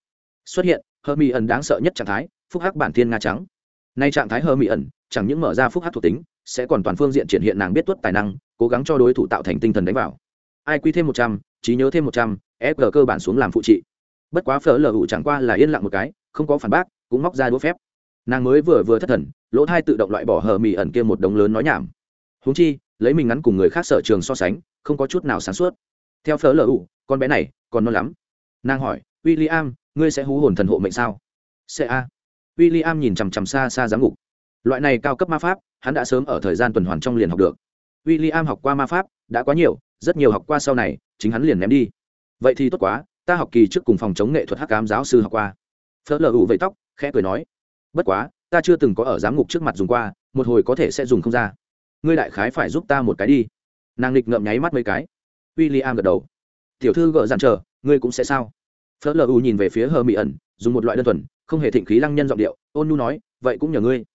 Xuất hiện hờ mỹ ẩn đáng sợ nhất trạng thái, phúc hắc bản thiên nga trắng. Nay trạng thái hờ mỹ ẩn chẳng những mở ra phúc hắc thuộc tính, sẽ còn toàn phương diện triển hiện nàng biết tuất tài năng, cố gắng cho đối thủ tạo thành tinh thần đánh vào. Ai quy thêm một trăm, trí nhớ thêm một trăm fg cơ bản xuống làm phụ trị bất quá phở lờ ủ chẳng qua là yên lặng một cái, không có phản bác, cũng móc ra đũa phép. Nàng mới vừa vừa thất thần, lỗ thai tự động loại bỏ hờ mì ẩn kia một đống lớn nói nhảm. Húng chi, lấy mình ngắn cùng người khác sở trường so sánh, không có chút nào sáng suốt. Theo phở lờ ủ, con bé này, còn non lắm. Nàng hỏi w i l l i am ngươi sẽ hú hồn thần hộ mệnh sao? Sẽ a. W i l l i am nhìn chằm chằm xa xa giám ngục. Loại này cao cấp ma pháp, hắn đã sớm ở thời gian tuần hoàn trong liền học được. W i l l i am học qua ma pháp, đã quá nhiều, rất nhiều học qua sau này, chính hắn liền ném đi. Vậy thì tốt quá ta học kỳ trước cùng phòng chống nghệ thuật hắc cám giáo sư học qua. Phớt lờ ủ vẫy tóc, khẽ cười nói, bất quá, ta chưa từng có ở giám ngục trước mặt dùng qua, một hồi có thể sẽ dùng không ra. Ngươi đại khái phải giúp ta một cái đi. Nàng lịch ngậm nháy mắt mấy cái. W i l l i am gật đầu. Tiểu thư gợ dàn chờ, ngươi cũng sẽ sao? Phớt lờ ủ nhìn về phía hờ mỹ ẩn, dùng một loại đơn thuần, không hề thịnh khí lăng nhân giọng điệu, ôn nu nói, vậy cũng nhờ ngươi.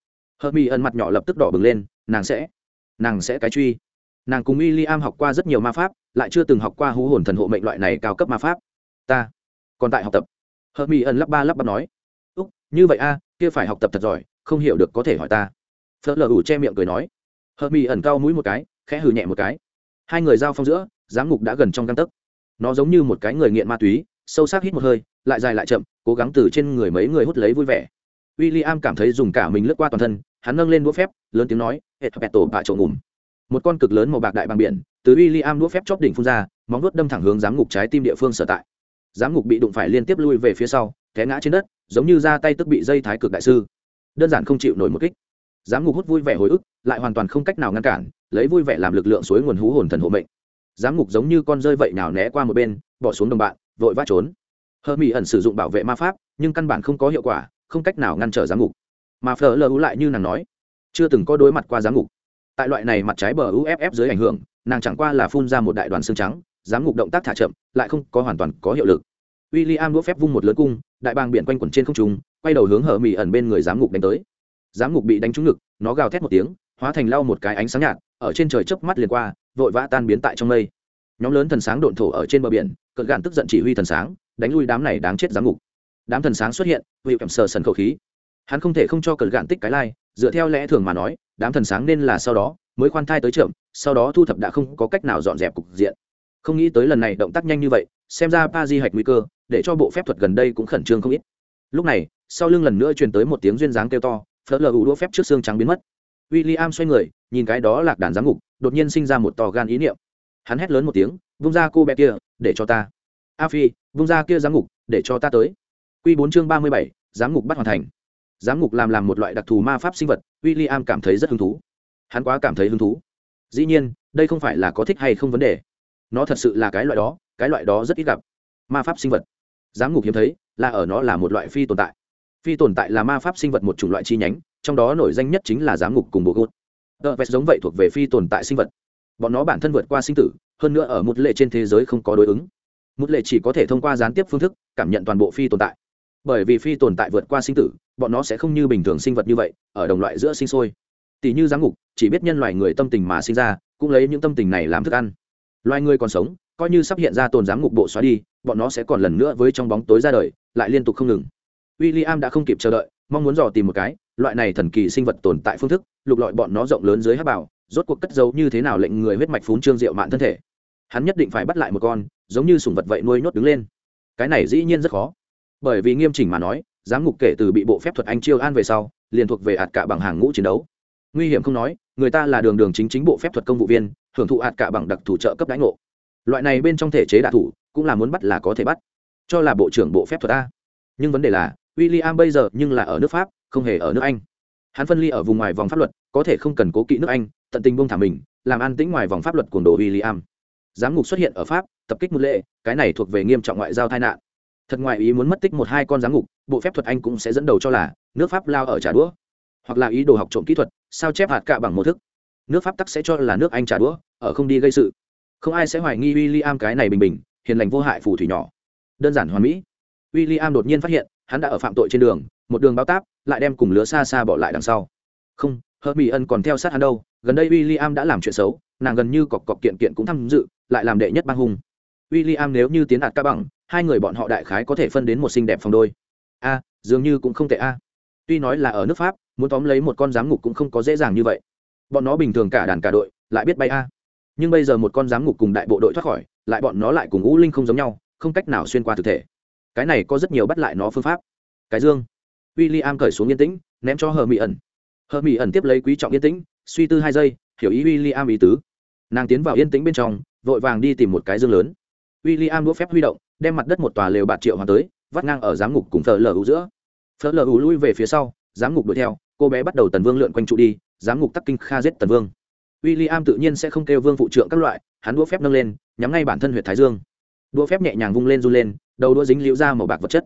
Hờ mỹ ẩn mặt nhỏ lập tức đỏ bừng lên, nàng sẽ nàng sẽ cái truy. Nàng cùng w i l l i am học qua rất nhiều ma pháp, lại chưa từng học qua hú hồn thần hộ mệnh loại này cao cấp ma pháp ta còn tại học tập. Hờ mỹ ẩn lắp ba lắp bắp nói. Úc, như vậy a, kia phải học tập thật giỏi, không hiểu được có thể hỏi ta. Phớt lờ ủ che miệng cười nói. Hờ mỹ ẩn cao mũi một cái, khẽ hừ nhẹ một cái. Hai người giao phong giữa, giám ngục đã gần trong găng tấc. Nó giống như một cái người nghiện ma túy, sâu sắc hít một hơi, lại dài lại chậm, cố gắng từ trên người mấy người hút lấy vui vẻ. W i l l i am cảm thấy dùng cả mình lướt qua toàn thân, hắn nâng lên đũa phép, lớn tiếng nói hệ thập tổ bạ trộn ngủm một con cực lớn màu bạc đại bằng biển, từ w i l l i am đũa phép chóp đỉnh phun ra, móng nuốt đâm thẳng hướng giám ngục trái tim địa phương sở tại giám ngục bị đụng phải liên tiếp lui về phía sau, té ngã trên đất, giống như ra tay tức bị dây thái cực đại sư. Đơn giản không chịu nổi một kích. Giám ngục hút vui vẻ hồi ức, lại hoàn toàn không cách nào ngăn cản, lấy vui vẻ làm lực lượng suối nguồn hú hồn thần hộ mệnh. Giám ngục giống như con rơi vậy nào né qua một bên, bỏ xuống đồng bạn, vội vã trốn. Hơ mỹ ẩn sử dụng bảo vệ ma pháp, nhưng căn bản không có hiệu quả, không cách nào ngăn trở giám ngục. Mà phở lờ lại như nàng nói, chưa từng có đối mặt qua giám ngục. Tại loại này mặt trái bờ uff dưới ảnh hưởng, nàng chẳng qua là phun ra một đại đoàn xương trắng giám ngục động tác thả chậm, lại không có hoàn toàn có hiệu lực. W i l l i am đũa phép vung một lớn cung, đại bàng biển quanh quẩn trên không trung, quay đầu hướng hở mỹ ẩn bên người giám ngục đánh tới. Giám ngục bị đánh trúng ngực, nó gào thét một tiếng, hóa thành lau một cái ánh sáng nhạt, ở trên trời chớp mắt liền qua, vội vã tan biến tại trong mây. Nhóm lớn thần sáng độn thổ ở trên bờ biển cợt gạn tức giận chỉ huy thần sáng, đánh lui đám này đáng chết giám ngục. Đám thần sáng xuất hiện vị cảm sờ sần khẩu khí. Hắn không thể không cho cợt gạn tích cái lai, dựa theo lẽ thường mà nói, đám thần sáng nên là sau đó mới khoan thai tới trượm sau đó thu thập đã không có cách nào dọn dẹp cục diện không nghĩ tới lần này động tác nhanh như vậy, xem ra pa di hạch nguy cơ, để cho bộ phép thuật gần đây cũng khẩn trương không ít. Lúc này, sau lưng lần nữa truyền tới một tiếng duyên dáng kêu to, phớt lờ ủ đũa phép trước xương trắng biến mất. W i l l i am xoay người, nhìn cái đó lạc đàn giám ngục, đột nhiên sinh ra một tò gan ý niệm. Hắn hét lớn một tiếng, vung ra cô bé kia, để cho ta. A phi, vung ra kia giám ngục, để cho ta tới. Q bốn chương ba mươi bảy, giám ngục bắt hoàn thành. Giám ngục làm làm một loại đặc thù ma pháp sinh vật w i l l i am cảm thấy rất hứng thú. Hắn quá cảm thấy hứng thú. Dĩ nhiên, đây không phải là có thích hay không vấn đề nó thật sự là cái loại đó, cái loại đó rất ít gặp. Ma pháp sinh vật. Giám ngục hiếm thấy, là ở nó là một loại phi tồn tại. Phi tồn tại là ma pháp sinh vật một chủng loại chi nhánh, trong đó nổi danh nhất chính là giám ngục cùng bộ gốt tờ vest giống vậy thuộc về phi tồn tại sinh vật. Bọn nó bản thân vượt qua sinh tử, hơn nữa ở một lệ trên thế giới không có đối ứng. Một lệ chỉ có thể thông qua gián tiếp phương thức, cảm nhận toàn bộ phi tồn tại. Bởi vì phi tồn tại vượt qua sinh tử, bọn nó sẽ không như bình thường sinh vật như vậy, ở đồng loại giữa sinh sôi. Tỷ như giám ngục, chỉ biết nhân loại người tâm tình mà sinh ra, cũng lấy những tâm tình này làm thức ăn loài người còn sống, coi như sắp hiện ra tồn giám ngục bộ xóa đi, bọn nó sẽ còn lần nữa với trong bóng tối ra đời, lại liên tục không ngừng. W i l l i am đã không kịp chờ đợi, mong muốn dò tìm một cái, loại này thần kỳ sinh vật tồn tại phương thức, lục lọi bọn nó rộng lớn dưới hát bảo rốt cuộc cất giấu như thế nào lệnh người huyết mạch phún trương rượu mạn thân thể. Hắn nhất định phải bắt lại một con, giống như sùng vật vậy nuôi nhốt đứng lên. Cái này dĩ nhiên rất khó. Bởi vì nghiêm chỉnh mà nói, giám ngục kể từ bị bộ phép thuật anh chiêu an về sau, liền thuộc về ạt cả bằng hàng ngũ chiến đấu nguy hiểm không nói, người ta là đường đường chính chính bộ phép thuật công vụ viên, hưởng thụ hạt cả bằng đặc thủ trợ cấp đánh ngộ. Loại này bên trong thể chế đạ thủ, cũng là muốn bắt là có thể bắt. Cho là bộ trưởng bộ phép thuật a. Nhưng vấn đề là w i l l i am bây giờ nhưng là ở nước pháp, không hề ở nước anh. Hắn phân ly ở vùng ngoài vòng pháp luật, có thể không cần cố kỵ nước anh, tận tình bông thả mình, làm an tĩnh ngoài vòng pháp luật cuồng đồ w i l l i am giám ngục xuất hiện ở pháp, tập kích một lệ, cái này thuộc về nghiêm trọng ngoại giao tai nạn. Thật ngoại ý muốn mất tích một hai con giám ngục, bộ phép thuật anh cũng sẽ dẫn đầu cho là nước pháp lao ở trả đũa. Hoặc là ý đồ học trộm kỹ thuật sao chép hạt cạ bằng một thức? Nước pháp tắc sẽ cho là nước anh trả đũa, ở không đi gây sự. Không ai sẽ hoài nghi w i l l i am cái này bình bình, hiền lành vô hại phù thủy nhỏ. Đơn giản hoàn mỹ. W i l l i am đột nhiên phát hiện, hắn đã ở phạm tội trên đường, một đường bao táp, lại đem cùng lứa xa xa bỏ lại đằng sau. Không hớt mỹ ân còn theo sát hắn đâu, gần đây w i l l i am đã làm chuyện xấu, nàng gần như cọc cọc kiện kiện cũng tham dự, lại làm đệ nhất bang hùng w i l l i am nếu như tiến đạt ca bằng, hai người bọn họ đại khái có thể phân đến một xinh đẹp phòng đôi. A, dường như cũng không tệ a. Tuy nói là ở nước pháp muốn tóm lấy một con giám ngục cũng không có dễ dàng như vậy. Bọn nó bình thường cả đàn cả đội, lại biết bay a. Nhưng bây giờ một con giám ngục cùng đại bộ đội thoát khỏi, lại bọn nó lại cùng ngũ linh không giống nhau, không cách nào xuyên qua thực thể. Cái này có rất nhiều bắt lại nó phương pháp. Cái dương. W i l l i am cởi xuống yên tĩnh, ném cho hờ mỹ ẩn hờ mỹ ẩn tiếp lấy quý trọng yên tĩnh, suy tư hai giây, hiểu ý w i l l i am ý tứ. Nàng tiến vào yên tĩnh bên trong, vội vàng đi tìm một cái dương lớn. W i l l i am đũa phép huy động, đem mặt đất một tòa lều bạt triệu hoàng tới, vắt ngang ở giám ngục cùng thờ lờ u giữa. Thờ lờ u lui về phía sau, giám ngục đuổi theo cô bé bắt đầu tần vương lượn quanh trụ đi, giám ngục tắc kinh kha giết tần vương. W i l l i am tự nhiên sẽ không kêu vương phụ trượng các loại, hắn đũa phép nâng lên, nhắm ngay bản thân huyện thái dương. Đũa phép nhẹ nhàng vung lên run lên, đầu đũa dính liễu ra màu bạc vật chất.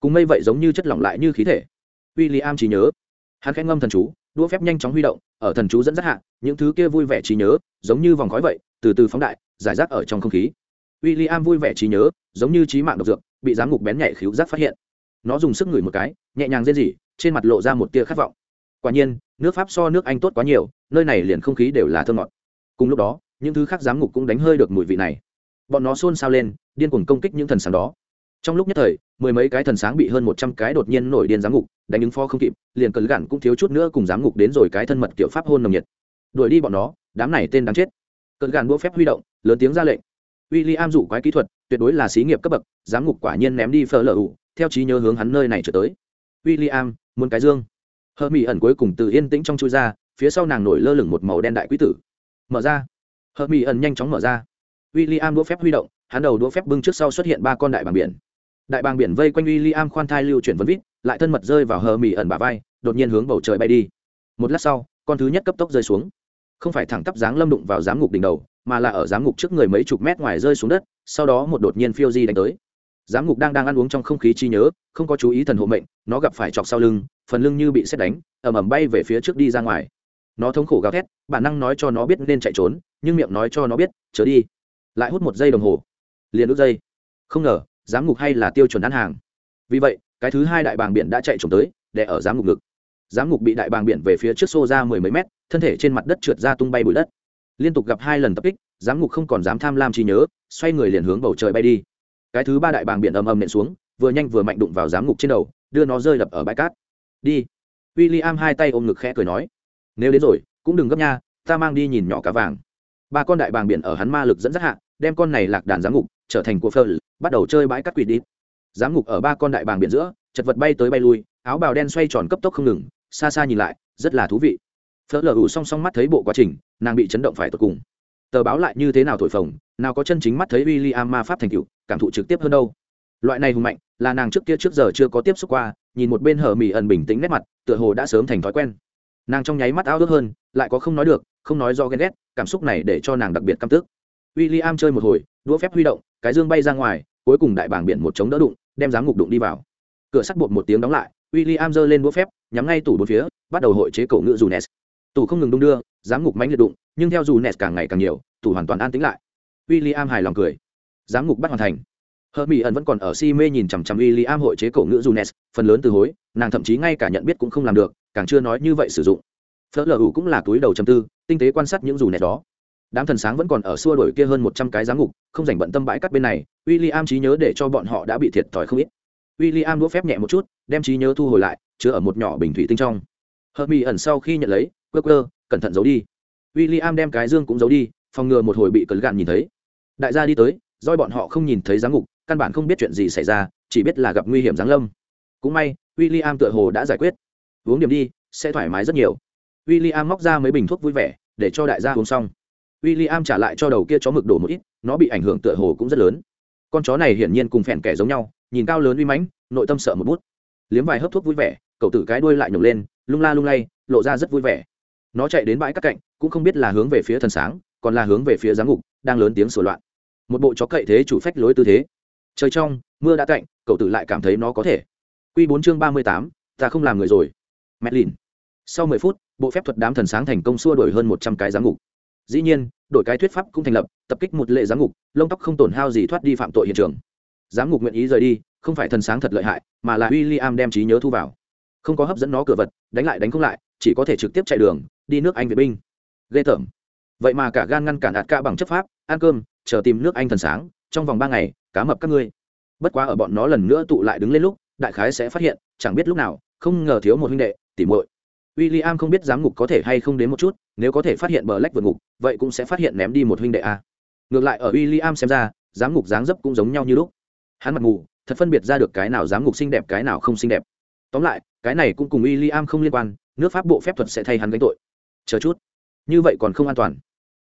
Cùng mây vậy giống như chất lỏng lại như khí thể. W i l l i am chỉ nhớ. Hắn khẽ ngâm thần chú, đũa phép nhanh chóng huy động, ở thần chú dẫn dắt hạ, những thứ kia vui vẻ trí nhớ, giống như vòng khói vậy, từ từ phóng đại, giải rác ở trong không khí. W i l l i am vui vẻ trí nhớ, giống như trí mạng độc dược, bị giám ngục bén nhạy khíu giác phát hiện. Nó dùng sức ngửi một cái, nhẹ nhàng rên rỉ, trên mặt lộ ra một tia khát vọng quả nhiên nước pháp so nước anh tốt quá nhiều nơi này liền không khí đều là thơ ngọt. Cùng lúc đó những thứ khác giám ngục cũng đánh hơi được mùi vị này. Bọn nó xôn xao lên điên cuồng công kích những thần sáng đó. Trong lúc nhất thời mười mấy cái thần sáng bị hơn một trăm cái đột nhiên nổi điên giám ngục đánh ứng phó không kịp liền cần gặn cũng thiếu chút nữa cùng giám ngục đến rồi cái thân mật kiểu pháp hôn nồng nhiệt. Đuổi đi bọn nó đám này tên đáng chết. Cơn gạn đũa phép huy động lớn tiếng ra lệnh. William rủ quái kỹ thuật, tuyệt đối là xí nghiệp cấp bậc, giám ngục quả nhiên ném đi phở lở ủ, theo trí nhớ hướng hắn nơi này trở tới. William, muốn cái dương. Hờ Mỹ ẩn cuối cùng từ yên tĩnh trong chui ra, phía sau nàng nổi lơ lửng một màu đen đại quý tử. Mở ra. Hờ Mỹ ẩn nhanh chóng mở ra. William đũa phép huy động, hắn đầu đũa phép bưng trước sau xuất hiện ba con đại bàng biển. Đại bàng biển vây quanh William khoan thai lưu chuyển vấn vít, lại thân mật rơi vào Hờ Mỹ ẩn bả vai, đột nhiên hướng bầu trời bay đi. Một lát sau, con thứ nhất cấp tốc rơi xuống. Không phải thẳng tắp dáng lâm đụng vào giám ngục đỉnh đầu, mà là ở giám ngục trước người mấy chục mét ngoài rơi xuống đất sau đó một đột nhiên phiêu di đánh tới giám ngục đang đang ăn uống trong không khí chi nhớ không có chú ý thần hộ mệnh nó gặp phải chọc sau lưng phần lưng như bị xét đánh ẩm ẩm bay về phía trước đi ra ngoài. Nó thống khổ gào thét, bản năng nói cho nó biết nên chạy trốn, nhưng miệng nói cho nó biết, chớ đi. Lại hút một giây đồng hồ. Liền đốt dây. không ngờ, giám ngục hay là tiêu chuẩn ăn hàng. Vì vậy, cái thứ hai đại bàng biển đã chạy trốn tới để ở giám ngục ngực. Giám ngục bị đại bàng biển về phía trước xô ra mười mấy mét, thân thể trên mặt đất trượt ra tung bay bụi đất. Liên tục gặp hai lần tập kích, giám ngục không còn dám tham lam trí nhớ, xoay người liền hướng bầu trời bay đi. Cái thứ ba đại bàng biển ầm ầm nện xuống, vừa nhanh vừa mạnh đụng vào giám ngục trên đầu, đưa nó rơi đập ở bãi cát đi. W i l l i am hai tay ôm ngực khẽ cười nói. Nếu đến rồi, cũng đừng gấp nha, ta mang đi nhìn nhỏ cá vàng. Ba con đại bàng biển ở hắn ma lực dẫn dắt hạ, đem con này lạc đàn giám ngục, trở thành cuộc phơ bắt đầu chơi bãi cắt quỷ đi. Giám ngục ở ba con đại bàng biển giữa, chật vật bay tới bay lui, áo bào đen xoay tròn cấp tốc không ngừng, xa xa nhìn lại, rất là thú vị. Phớt lờ ủ song song mắt thấy bộ quá trình, nàng bị chấn động phải tột cùng. Tờ báo lại như thế nào thổi phồng, nào có chân chính mắt thấy w i l l i am ma pháp thành cựu cảm thụ trực tiếp hơn đâu loại này hùng mạnh, là nàng trước kia trước giờ chưa có tiếp xúc qua, nhìn một bên hở mỹ ẩn bình tĩnh nét mặt, tựa hồ đã sớm thành thói quen. Nàng trong nháy mắt ao ước hơn, lại có không nói được, không nói do ghen ghét, cảm xúc này để cho nàng đặc biệt căm tức. W i l l i am chơi một hồi, đũa phép huy động, cái dương bay ra ngoài, cuối cùng đại bảng biển một chống đỡ đụng, đem giám ngục đụng đi vào. Cửa sắt bột một tiếng đóng lại w i l l i am giơ lên đũa phép, nhắm ngay tủ bốn phía, bắt đầu hội chế cổ ngựa dù nes tủ không ngừng đung đưa, giám ngục mánh liệt đụng, nhưng theo dù nes càng ngày càng nhiều, tủ hoàn toàn an tĩnh lại. W i l l i am hài lòng cười. Giám ngục bắt hoàn thành hờ mỹ ẩn vẫn còn ở si mê nhìn chằm chằm w i l l i am hội chế cổ ngữ Junes, phần lớn từ hối nàng thậm chí ngay cả nhận biết cũng không làm được càng chưa nói như vậy sử dụng. Phớt lờ cũng là túi đầu trầm tư tinh tế quan sát những dù nẹt đó. Đám thần sáng vẫn còn ở xua đổi kia hơn một trăm cái giám ngục không dành bận tâm bãi cắt bên này w i l l i am trí nhớ để cho bọn họ đã bị thiệt thòi không ít. W i l l i am đũa phép nhẹ một chút đem trí nhớ thu hồi lại chứa ở một nhỏ bình thủy tinh trong. Hờ mỹ ẩn sau khi nhận lấy quơ quơ cẩn thận giấu đi. W i l l i am đem cái dương cũng giấu đi phòng ngừa một hồi bị cấn gạn nhìn thấy. Đại gia đi tới doi bọn họ không nhìn thấy giám ngục căn bản không biết chuyện gì xảy ra, chỉ biết là gặp nguy hiểm giáng lâm. Cũng may w i l l i am tựa hồ đã giải quyết. Uống điểm đi, sẽ thoải mái rất nhiều. W i l l i am móc ra mấy bình thuốc vui vẻ, để cho đại gia uống xong. W i l l i am trả lại cho đầu kia chó mực đổ một ít, nó bị ảnh hưởng tựa hồ cũng rất lớn. Con chó này hiển nhiên cùng phèn kẻ giống nhau, nhìn cao lớn uy mãnh, nội tâm sợ một bút. Liếm vài hớp thuốc vui vẻ, cậu tử cái đuôi lại nhổng lên, lung la lung lay, lộ ra rất vui vẻ. Nó chạy đến bãi các cạnh, cũng không biết là hướng về phía thần sáng, còn là hướng về phía giám ngục, đang lớn tiếng sổ loạn. Một bộ chó cậy thế chủ phách lối tư thế trời trong, mưa đã cạnh cậu tử lại cảm thấy nó có thể. Q bốn chương ba mươi tám, ta không làm người rồi. Mẹ lìn sau mười phút, bộ phép thuật đám thần sáng thành công xua đổi hơn một trăm cái giám ngục. Dĩ nhiên, đổi cái thuyết pháp cũng thành lập, tập kích một lệ giám ngục, lông tóc không tổn hao gì thoát đi phạm tội hiện trường. Giám ngục nguyện ý rời đi, không phải thần sáng thật lợi hại, mà là w i l l i am đem trí nhớ thu vào. Không có hấp dẫn nó cửa vật, đánh lại đánh không lại, chỉ có thể trực tiếp chạy đường, đi nước anh vệ binh. Ghê tởm. Vậy mà cả gan ngăn cản ạt ca bằng chấp pháp, ăn cơm, chờ tìm nước anh thần sáng, trong vòng ba ngày cá mập các ngươi. Bất quá ở bọn nó lần nữa tụ lại đứng lên lúc, đại khái sẽ phát hiện, chẳng biết lúc nào, không ngờ thiếu một huynh đệ, tỉ muội. W i l l i am không biết giám ngục có thể hay không đến một chút, nếu có thể phát hiện bờ lách vượt ngục, vậy cũng sẽ phát hiện ném đi một huynh đệ a. Ngược lại ở w i l l i am xem ra, giám ngục dáng dấp cũng giống nhau như lúc. Hắn mặt mù, thật phân biệt ra được cái nào giám ngục xinh đẹp, cái nào không xinh đẹp. Tóm lại, cái này cũng cùng w i l l i am không liên quan, nước pháp bộ phép thuật sẽ thay hắn gánh tội. Chờ chút. Như vậy còn không an toàn.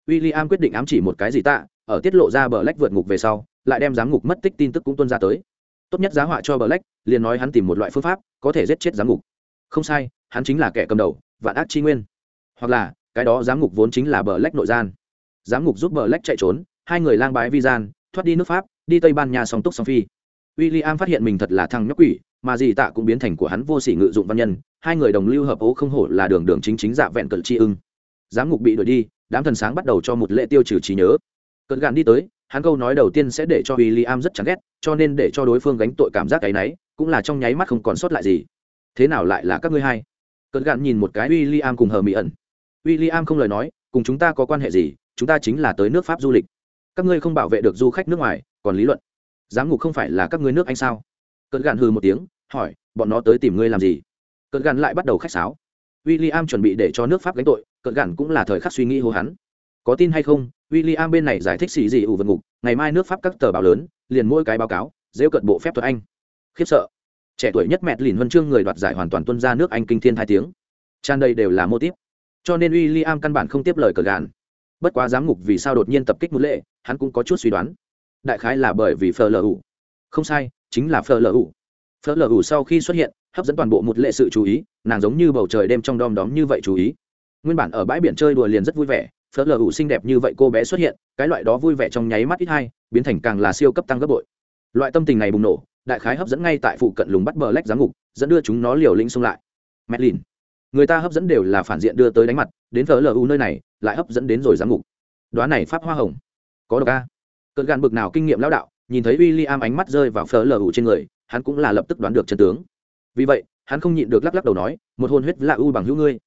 W i l l i am quyết định ám chỉ một cái gì tạ, ở tiết lộ ra bờ lách vượt ngục về sau lại đem giám ngục mất tích tin tức cũng tuân ra tới. Tốt nhất giá họa cho bờ lách liền nói hắn tìm một loại phương pháp, có thể giết chết giám ngục. Không sai, hắn chính là kẻ cầm đầu, vạn ác chi nguyên. Hoặc là, cái đó giám ngục vốn chính là bờ lách nội gian. Giám ngục giúp bờ lách chạy trốn, hai người lang bái vi gian, thoát đi nước pháp, đi tây ban nha song túc song phi. W i l l i am phát hiện mình thật là thằng nhóc quỷ, mà gì tạ cũng biến thành của hắn vô sỉ ngự dụng văn nhân, hai người đồng lưu hợp ố không hổ là đường đường chính chính dạ vẹn cận tri ưng. Giám ngục bị đuổi đi, đám thần sáng bắt đầu cho một lễ tiêu trừ trí nhớ. Cận gạn đi tới hắn câu nói đầu tiên sẽ để cho w i l l i am rất chán ghét, cho nên để cho đối phương gánh tội cảm giác cái náy cũng là trong nháy mắt không còn sót lại gì. Thế nào lại là các ngươi hai? Cận gạn nhìn một cái w i l l i am cùng hờ mỹ ẩn. W i l l i am không lời nói, cùng chúng ta có quan hệ gì? Chúng ta chính là tới nước pháp du lịch. Các ngươi không bảo vệ được du khách nước ngoài, còn lý luận. Giám ngục không phải là các ngươi nước anh sao? Cận gạn hừ một tiếng, hỏi, bọn nó tới tìm ngươi làm gì? Cận gạn lại bắt đầu khách sáo. W i l l i am chuẩn bị để cho nước pháp gánh tội cận gạn cũng là thời khắc suy nghĩ hô hắn. Có tin hay không? W i l l i am bên này giải thích xì gì ủ vượt ngục ngày mai nước pháp các tờ báo lớn liền mỗi cái báo cáo rêu cận bộ phép thuật anh. Khiếp sợ. Trẻ tuổi nhất mẹt lìn huân chương người đoạt giải hoàn toàn tuân ra nước anh kinh thiên hai tiếng. Tràn đây đều là mô tiếp, cho nên w i l l i am căn bản không tiếp lời cờ gàn bất quá giám ngục vì sao đột nhiên tập kích một lệ hắn cũng có chút suy đoán. Đại khái là bởi vì phờ lờ ủ. Không sai chính là phờ lờ ủ. Phờ lờ ủ sau khi xuất hiện hấp dẫn toàn bộ một lệ sự chú ý nàng giống như bầu trời đêm trong đom đóm như vậy chú ý. Nguyên bản ở bãi biển chơi đùa liền rất vui vẻ Phớt lờ ủ xinh đẹp như vậy cô bé xuất hiện, cái loại đó vui vẻ trong nháy mắt ít hai, biến thành càng là siêu cấp tăng gấp bội. Loại tâm tình này bùng nổ, đại khái hấp dẫn ngay tại phụ cận lùng bắt bờ lách giám ngục, dẫn đưa chúng nó liều lĩnh xông lại. Mẹ lìn người ta hấp dẫn đều là phản diện đưa tới đánh mặt, đến phở lờ u nơi này, lại hấp dẫn đến rồi giám ngục. Đoán này pháp hoa hồng, có độc a. Cơn gan bực nào kinh nghiệm lão đạo, nhìn thấy w i l l i am ánh mắt rơi vào phở lờ u trên người, hắn cũng là lập tức đoán được chân tướng. Vì vậy, hắn không nhịn được lắc lắc đầu nói, một hôn huyết lạ u bằng hữu ngươi.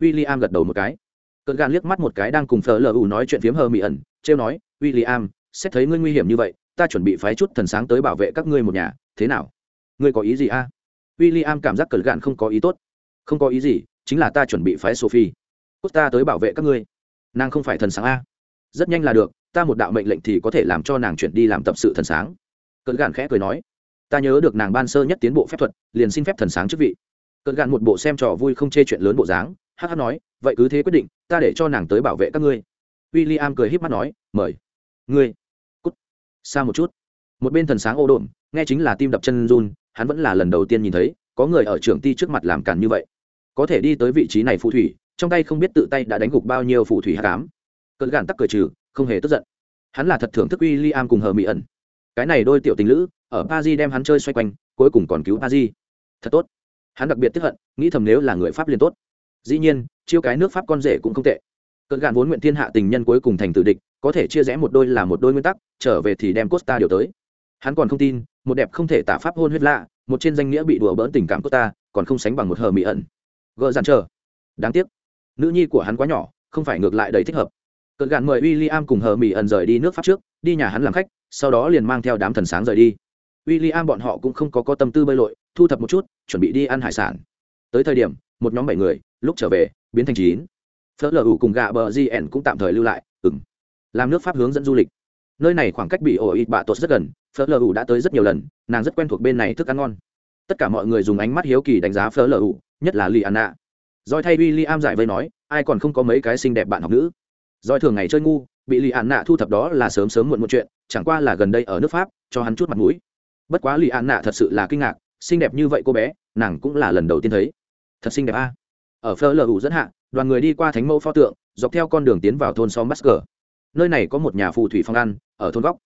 W i l l i am gật đầu một cái cơn gan liếc mắt một cái đang cùng phở lờ ủ nói chuyện phiếm hờ mị ẩn, trêu nói w i l l i am xét thấy ngươi nguy hiểm như vậy, ta chuẩn bị phái chút thần sáng tới bảo vệ các ngươi một nhà, thế nào? Ngươi có ý gì a? W i l l i am cảm giác cẩn gạn không có ý tốt. Không có ý gì, chính là ta chuẩn bị phái sophie. Ta tới bảo vệ các ngươi. Nàng không phải thần sáng a. Rất nhanh là được, ta một đạo mệnh lệnh thì có thể làm cho nàng chuyển đi làm tập sự thần sáng. Cận gạn khẽ cười nói. Ta nhớ được nàng ban sơ nhất tiến bộ phép thuật, liền xin phép thần sáng chức vị. Cận gạn một bộ xem trò vui không chê chuyện lớn bộ dáng hh nói vậy cứ thế quyết định, ta để cho nàng tới bảo vệ các ngươi. W i l l i am cười h í p mắt nói, mời. Ngươi. Cút. Xa một chút. Một bên thần sáng ô đồn nghe chính là tim đập chân run, hắn vẫn là lần đầu tiên nhìn thấy, có người ở trường ti trước mặt làm càn như vậy. Có thể đi tới vị trí này phù thủy, trong tay không biết tự tay đã đánh gục bao nhiêu phù thủy hạ cám. Cơn gạn tắc cười trừ, không hề tức giận. Hắn là thật thưởng thức william am cùng hờ mỹ ẩn. Cái này đôi tiểu tình lữ, ở pa di đem hắn chơi xoay quanh, cuối cùng còn cứu pa di thật tốt. Hắn đặc biệt tiếp hận, nghĩ thầm nếu là người pháp liền tốt dĩ nhiên chiêu cái nước pháp con rể cũng không tệ. Cơn gạn vốn nguyện thiên hạ tình nhân cuối cùng thành tử địch có thể chia rẽ một đôi là một đôi nguyên tắc trở về thì đem costa điều tới. Hắn còn không tin một đẹp không thể tả pháp hôn huyết lạ một trên danh nghĩa bị đùa bỡn tình cảm costa còn không sánh bằng một hờ mỹ ẩn. Gỡ dàn chờ đáng tiếc nữ nhi của hắn quá nhỏ không phải ngược lại đầy thích hợp. Cận gạn mời w i l l i am cùng hờ mỹ ẩn rời đi nước pháp trước đi nhà hắn làm khách sau đó liền mang theo đám thần sáng rời đi. W i l l i am bọn họ cũng không có, có tâm tư bơi lội thu thập một chút chuẩn bị đi ăn hải sản. Tới thời điểm một nhóm bảy người, lúc trở về, biến thành chín. Phớt lờ ủ cùng gạ bờ gn cũng tạm thời lưu lại ừng làm nước pháp hướng dẫn du lịch. Nơi này khoảng cách bị ổ ít bạ tốt rất gần, phớt lờ ủ đã tới rất nhiều lần, nàng rất quen thuộc bên này thức ăn ngon. Tất cả mọi người dùng ánh mắt hiếu kỳ đánh giá phớt lờ ủ, nhất là lì anna doi thay w i l l i am giải vây nói, ai còn không có mấy cái xinh đẹp bạn học nữ? Doi thường ngày chơi ngu, bị lì anna thu thập đó là sớm sớm muộn một chuyện, chẳng qua là gần đây ở nước pháp, cho hắn chút mặt mũi. Bất quá lì anna thật sự là kinh ngạc, xinh đẹp như vậy cô bé, nàng cũng là lần đầu tiên thấy thật xinh đẹp a. Ở phơ lờ hủ dẫn hạ, đoàn người đi qua thánh mẫu pho tượng, dọc theo con đường tiến vào thôn xóm basker nơi này có một nhà phù thủy phòng ăn, ở thôn góc.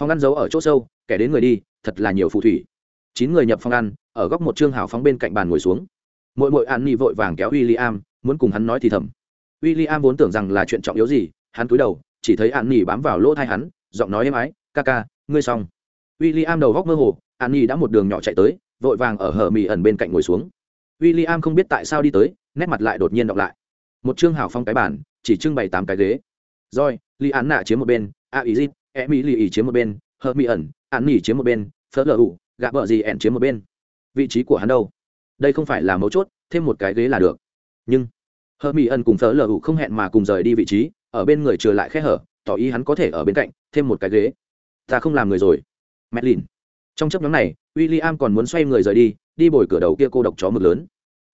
Phòng ăn giấu ở chỗ sâu, kẻ đến người đi, thật là nhiều phù thủy. Chín người nhập phòng ăn, ở góc một trương hào phóng bên cạnh bàn ngồi xuống. Mỗi mỗi an ni vội vàng kéo w i l l i am muốn cùng hắn nói thì thầm. W i l l i am vốn tưởng rằng là chuyện trọng yếu gì, hắn cúi đầu, chỉ thấy an ni bám vào lỗ thai hắn, giọng nói êm ái, ca ca, ngươi xong. W i l l i am đầu góc mơ hồ an ni đã một đường nhỏ chạy tới, vội vàng ở hở mì ẩn bên cạnh ngồi xuống w i l l i am không biết tại sao đi tới, nét mặt lại đột nhiên đọc lại. Một chương hào phong cái bàn chỉ trưng bày tám cái ghế. Rồi, li án nạ chiếm một bên, a ý dít e mỹ li ý chiếm một bên, hờ mỹ ẩn, an nỉ chiếm một bên phớt lờ ủ gạ vợ gì ẻn chiếm một bên. Vị trí của hắn đâu? Đây không phải là mấu chốt, thêm một cái ghế là được. Nhưng, hờ mỹ ẩn cùng phớt lờ ủ không hẹn mà cùng rời đi vị trí, ở bên người trừ lại khe hở, tỏ ý hắn có thể ở bên cạnh, thêm một cái ghế. Ta không làm người rồi. Mẹ lìn. Trong chấp nhóm này w i l l i am còn muốn xoay người rời đi đi bồi cửa đầu kia cô độc chó mực lớn.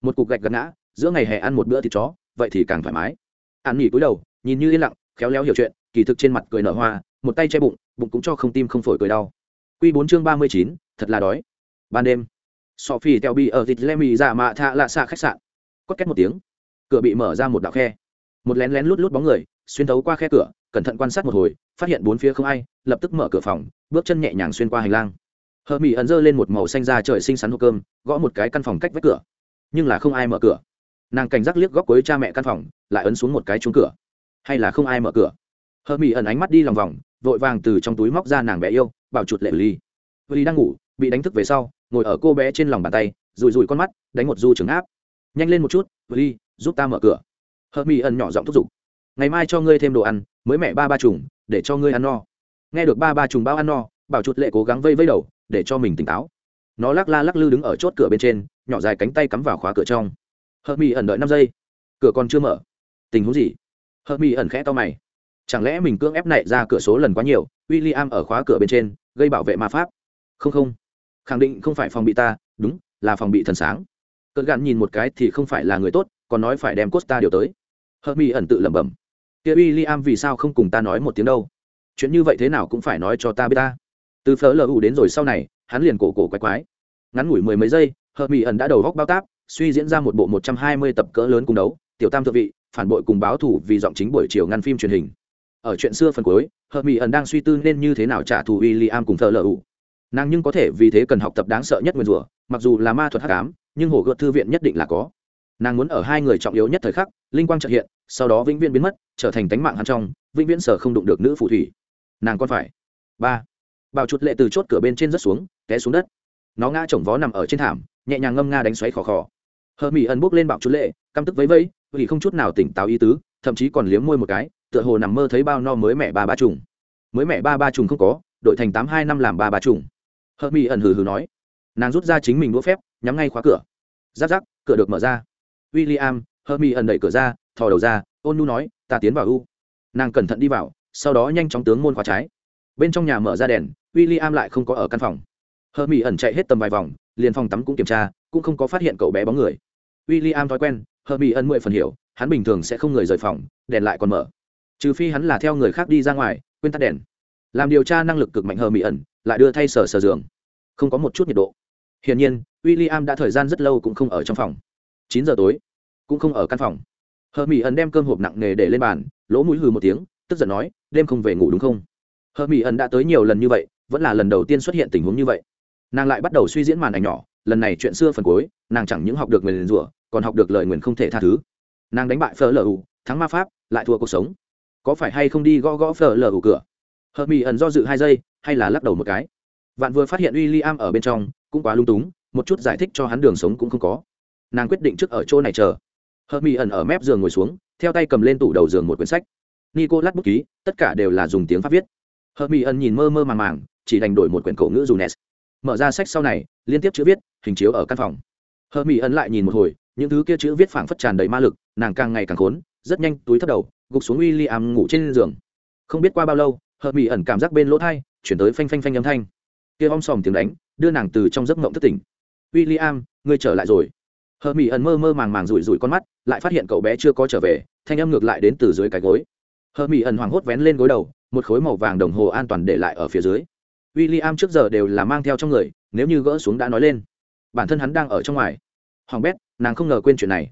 Một cục gạch gắn ngã, giữa ngày hè ăn một bữa thịt chó, vậy thì càng thoải mái. An nghỉ cúi đầu, nhìn như yên lặng, khéo léo hiểu chuyện, kỳ thực trên mặt cười nở hoa, một tay che bụng bụng cũng cho không tim không phổi cười đau. Q bốn chương ba mươi chín, thật là đói. Ban đêm, sophie teo bi ở thịt lem mì giả mạ thạ lạ xạ khách sạn. Có két một tiếng, cửa bị mở ra một đạo khe. Một lén lén lút lút bóng người, xuyên thấu qua khe cửa, cẩn thận quan sát một hồi, phát hiện bốn phía không ai, lập tức mở cửa phòng, bước chân nhẹ nhàng xuyên qua hành lang hờ mỹ ẩn giơ lên một màu xanh da trời xinh xắn hộp cơm, gõ một cái căn phòng cách vách cửa. Nhưng là không ai mở cửa. Nàng cảnh giác liếc góc cuối cha mẹ căn phòng, lại ấn xuống một cái trúng cửa. Hay là không ai mở cửa? Hờ mỹ ẩn ánh mắt đi lòng vòng, vội vàng từ trong túi móc ra nàng bé yêu, bảo chuột lệ ly. Ly đang ngủ, bị đánh thức về sau, ngồi ở cô bé trên lòng bàn tay rùi rùi con mắt, đánh một du trứng áp. Nhanh lên một chút ly giúp ta mở cửa. Hờ mỹ ẩn nhỏ giọng thúc giục. Ngày mai cho ngươi thêm đồ ăn, mới mẹ ba ba trùng, để cho ngươi ăn no. Nghe được ba ba trùng bao ăn no, bảo chuột lệ cố gắng vây vây đầu để cho mình tỉnh táo. Nó lắc la lắc lư đứng ở chốt cửa bên trên, nhỏ dài cánh tay cắm vào khóa cửa trong. Hợp mỹ ẩn đợi năm giây. Cửa còn chưa mở. Tình huống gì? Hợp mỹ ẩn khẽ to mày. Chẳng lẽ mình cưỡng ép này ra cửa số lần quá nhiều w i l l i am ở khóa cửa bên trên, gây bảo vệ ma pháp? Không không. Khẳng định không phải phòng bị ta, đúng, là phòng bị thần sáng. Cỡ gạn nhìn một cái thì không phải là người tốt, còn nói phải đem costa điều tới. Hợp mỹ ẩn tự lẩm bẩm. Kia w i l l i am vì sao không cùng ta nói một tiếng đâu? Chuyện như vậy thế nào cũng phải nói cho ta biết ta từ phở lờ u đến rồi sau này, hắn liền cổ cổ quái quái. Ngắn ngủi mười mấy giây hờ mỹ ẩn đã đầu góc bao táp, suy diễn ra một bộ một trăm hai mươi tập cỡ lớn cùng đấu. Tiểu tam thượng vị, phản bội cùng báo thủ vì giọng chính buổi chiều ngăn phim truyền hình. Ở chuyện xưa phần cuối hờ mỹ ẩn đang suy tư nên như thế nào trả thù w i l l i am cùng thợ lờ ủ. Nàng nhưng có thể vì thế cần học tập đáng sợ nhất nguyên rủa, mặc dù là ma thuật h tám nhưng hồ gợt thư viện nhất định là có. Nàng muốn ở hai người trọng yếu nhất thời khắc, linh quang trợ hiện, sau đó vĩnh viễn biến mất, trở thành tánh mạng hắn trong, vĩnh viễn sở không đụng được nữ phù thủy. Nàng còn phải. Ba bào chuột lệ từ chốt cửa bên trên rất xuống, té xuống đất. Nó ngã chồng vó nằm ở trên thảm, nhẹ nhàng ngâm nga đánh xoáy khò khò. Hờ mỹ ẩn bốc lên bạo chuột lệ, căm tức vấy vây vì không chút nào tỉnh táo ý tứ, thậm chí còn liếm môi một cái, tựa hồ nằm mơ thấy bao no mới mẹ ba ba trùng. Mới mẹ ba ba trùng không có, đội thành tám hai năm làm ba ba trùng. Hờ mỹ ẩn hừ hừ nói. Nàng rút ra chính mình đũa phép, nhắm ngay khóa cửa. Giáp giáp cửa được mở ra. W i l l i am hờ mỹ ẩn đẩy cửa ra, thò đầu ra, ôn nu nói, ta tiến vào u nàng cẩn thận đi vào, sau đó nhanh chóng tướng môn khóa trái bên trong nhà mở ra đèn w i l l i am lại không có ở căn phòng. Hờ mỹ ẩn chạy hết tầm vài vòng, liền phòng tắm cũng kiểm tra, cũng không có phát hiện cậu bé bóng người. W i l l i am thói quen, hờ mỹ ẩn mười phần hiểu, hắn bình thường sẽ không người rời phòng, đèn lại còn mở. Trừ phi hắn là theo người khác đi ra ngoài, quên tắt đèn. Làm điều tra năng lực cực mạnh hờ mỹ ẩn, lại đưa thay sở sở giường. Không có một chút nhiệt độ. Hiển nhiên w i l l i am đã thời gian rất lâu cũng không ở trong phòng. Chín giờ tối, cũng không ở căn phòng. Hờ mỹ ẩn đem cơm hộp nặng nề để lên bàn, lỗ mũi hừ một tiếng, tức giận nói, đêm không về ngủ đúng không? Hờ mỹ ẩn đã tới nhiều lần như vậy, vẫn là lần đầu tiên xuất hiện tình huống như vậy. Nàng lại bắt đầu suy diễn màn ảnh nhỏ, lần này chuyện xưa phần cuối, nàng chẳng những học được nguyền rủa, còn học được lời nguyền không thể tha thứ. Nàng đánh bại phở lờ ủ thắng ma pháp, lại thua cuộc sống. Có phải hay không đi gõ gõ phở lờ ủ cửa? Hờ mỹ ẩn do dự hai giây, hay là lắc đầu một cái. Vạn vừa phát hiện w i l l i am ở bên trong, cũng quá lung túng, một chút giải thích cho hắn đường sống cũng không có. Nàng quyết định trước ở chỗ này chờ. Hờ mỹ ẩn ở mép giường ngồi xuống, theo tay cầm lên tủ đầu giường một quyển sách. Nico lát bút ký, tất cả đều là dùng tiếng pháp viết hờ mỹ ẩn nhìn mơ mơ màng màng, chỉ đành đổi một quyển cổ ngữ dù nes mở ra sách sau này, liên tiếp chữ viết, hình chiếu ở căn phòng. Hờ mỹ ẩn lại nhìn một hồi, những thứ kia chữ viết phảng phất tràn đầy ma lực, nàng càng ngày càng khốn, rất nhanh túi thấp đầu, gục xuống w i l l i am ngủ trên giường. Không biết qua bao lâu hờ mỹ ẩn cảm giác bên lỗ thai chuyển tới phanh phanh phanh âm thanh. Kia om sòm tiếng đánh, đưa nàng từ trong giấc mộng thất tỉnh. W i l l i am ngươi trở lại rồi. Hờ mỹ ẩn mơ mơ màng màng rủi rủi con mắt, lại phát hiện cậu bé chưa có trở về, thanh âm ngược lại đến từ dưới cái gối. Hờ mỹ ẩn hoảng hốt vén lên gối đầu một khối màu vàng đồng hồ an toàn để lại ở phía dưới. W i l l i am trước giờ đều là mang theo trong người, nếu như gỡ xuống đã nói lên. Bản thân hắn đang ở trong ngoài. Hoàng bét, nàng không ngờ quên chuyện này.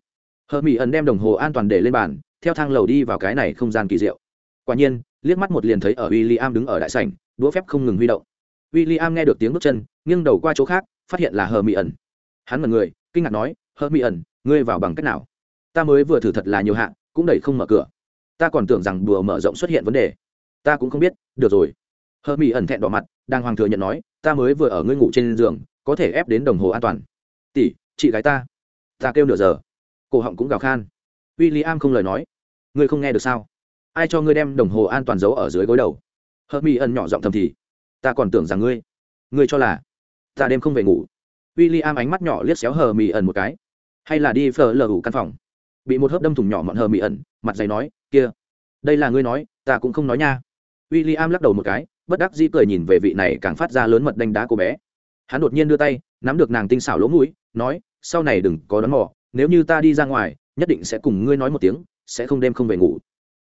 Hờ mỹ ẩn đem đồng hồ an toàn để lên bàn, theo thang lầu đi vào cái này không gian kỳ diệu. Quả nhiên, liếc mắt một liền thấy ở w i l l i am đứng ở đại sảnh, đũa phép không ngừng huy động. W i l l i am nghe được tiếng bước chân, nghiêng đầu qua chỗ khác, phát hiện là hờ mỹ ẩn hắn mật người, kinh ngạc nói hờ mỹ ẩn ngươi vào bằng cách nào? Ta mới vừa thử thật là nhiều hạng, cũng đẩy không mở cửa. Ta còn tưởng rằng đùa mở rộng xuất hiện vấn đề ta cũng không biết, được rồi. Hờ mỹ ẩn thẹn đỏ mặt đang hoàng thừa nhận nói, ta mới vừa ở ngươi ngủ trên giường, có thể ép đến đồng hồ an toàn. Tỷ, chị gái ta. Ta kêu nửa giờ. Cổ họng cũng gào khan. W i l l i am không lời nói. Ngươi không nghe được sao? Ai cho ngươi đem đồng hồ an toàn giấu ở dưới gối đầu? Hờ mỹ ẩn nhỏ giọng thầm thì. Ta còn tưởng rằng ngươi. Ngươi cho là ta đêm không về ngủ. W i l l i am ánh mắt nhỏ liếc xéo hờ mỹ ẩn một cái. Hay là đi phờ lờ ủ căn phòng. Bị một hớp đâm thủng nhỏ mọn hờ mỹ ẩn, mặt dày nói, kia, đây là ngươi nói, ta cũng không nói nha w i l l i am lắc đầu một cái, bất đắc dĩ cười nhìn về vị này càng phát ra lớn mật đánh đá cô bé. Hắn đột nhiên đưa tay, nắm được nàng tinh xảo lỗ mũi, nói, sau này đừng có đón mò, nếu như ta đi ra ngoài, nhất định sẽ cùng ngươi nói một tiếng, sẽ không đêm không về ngủ.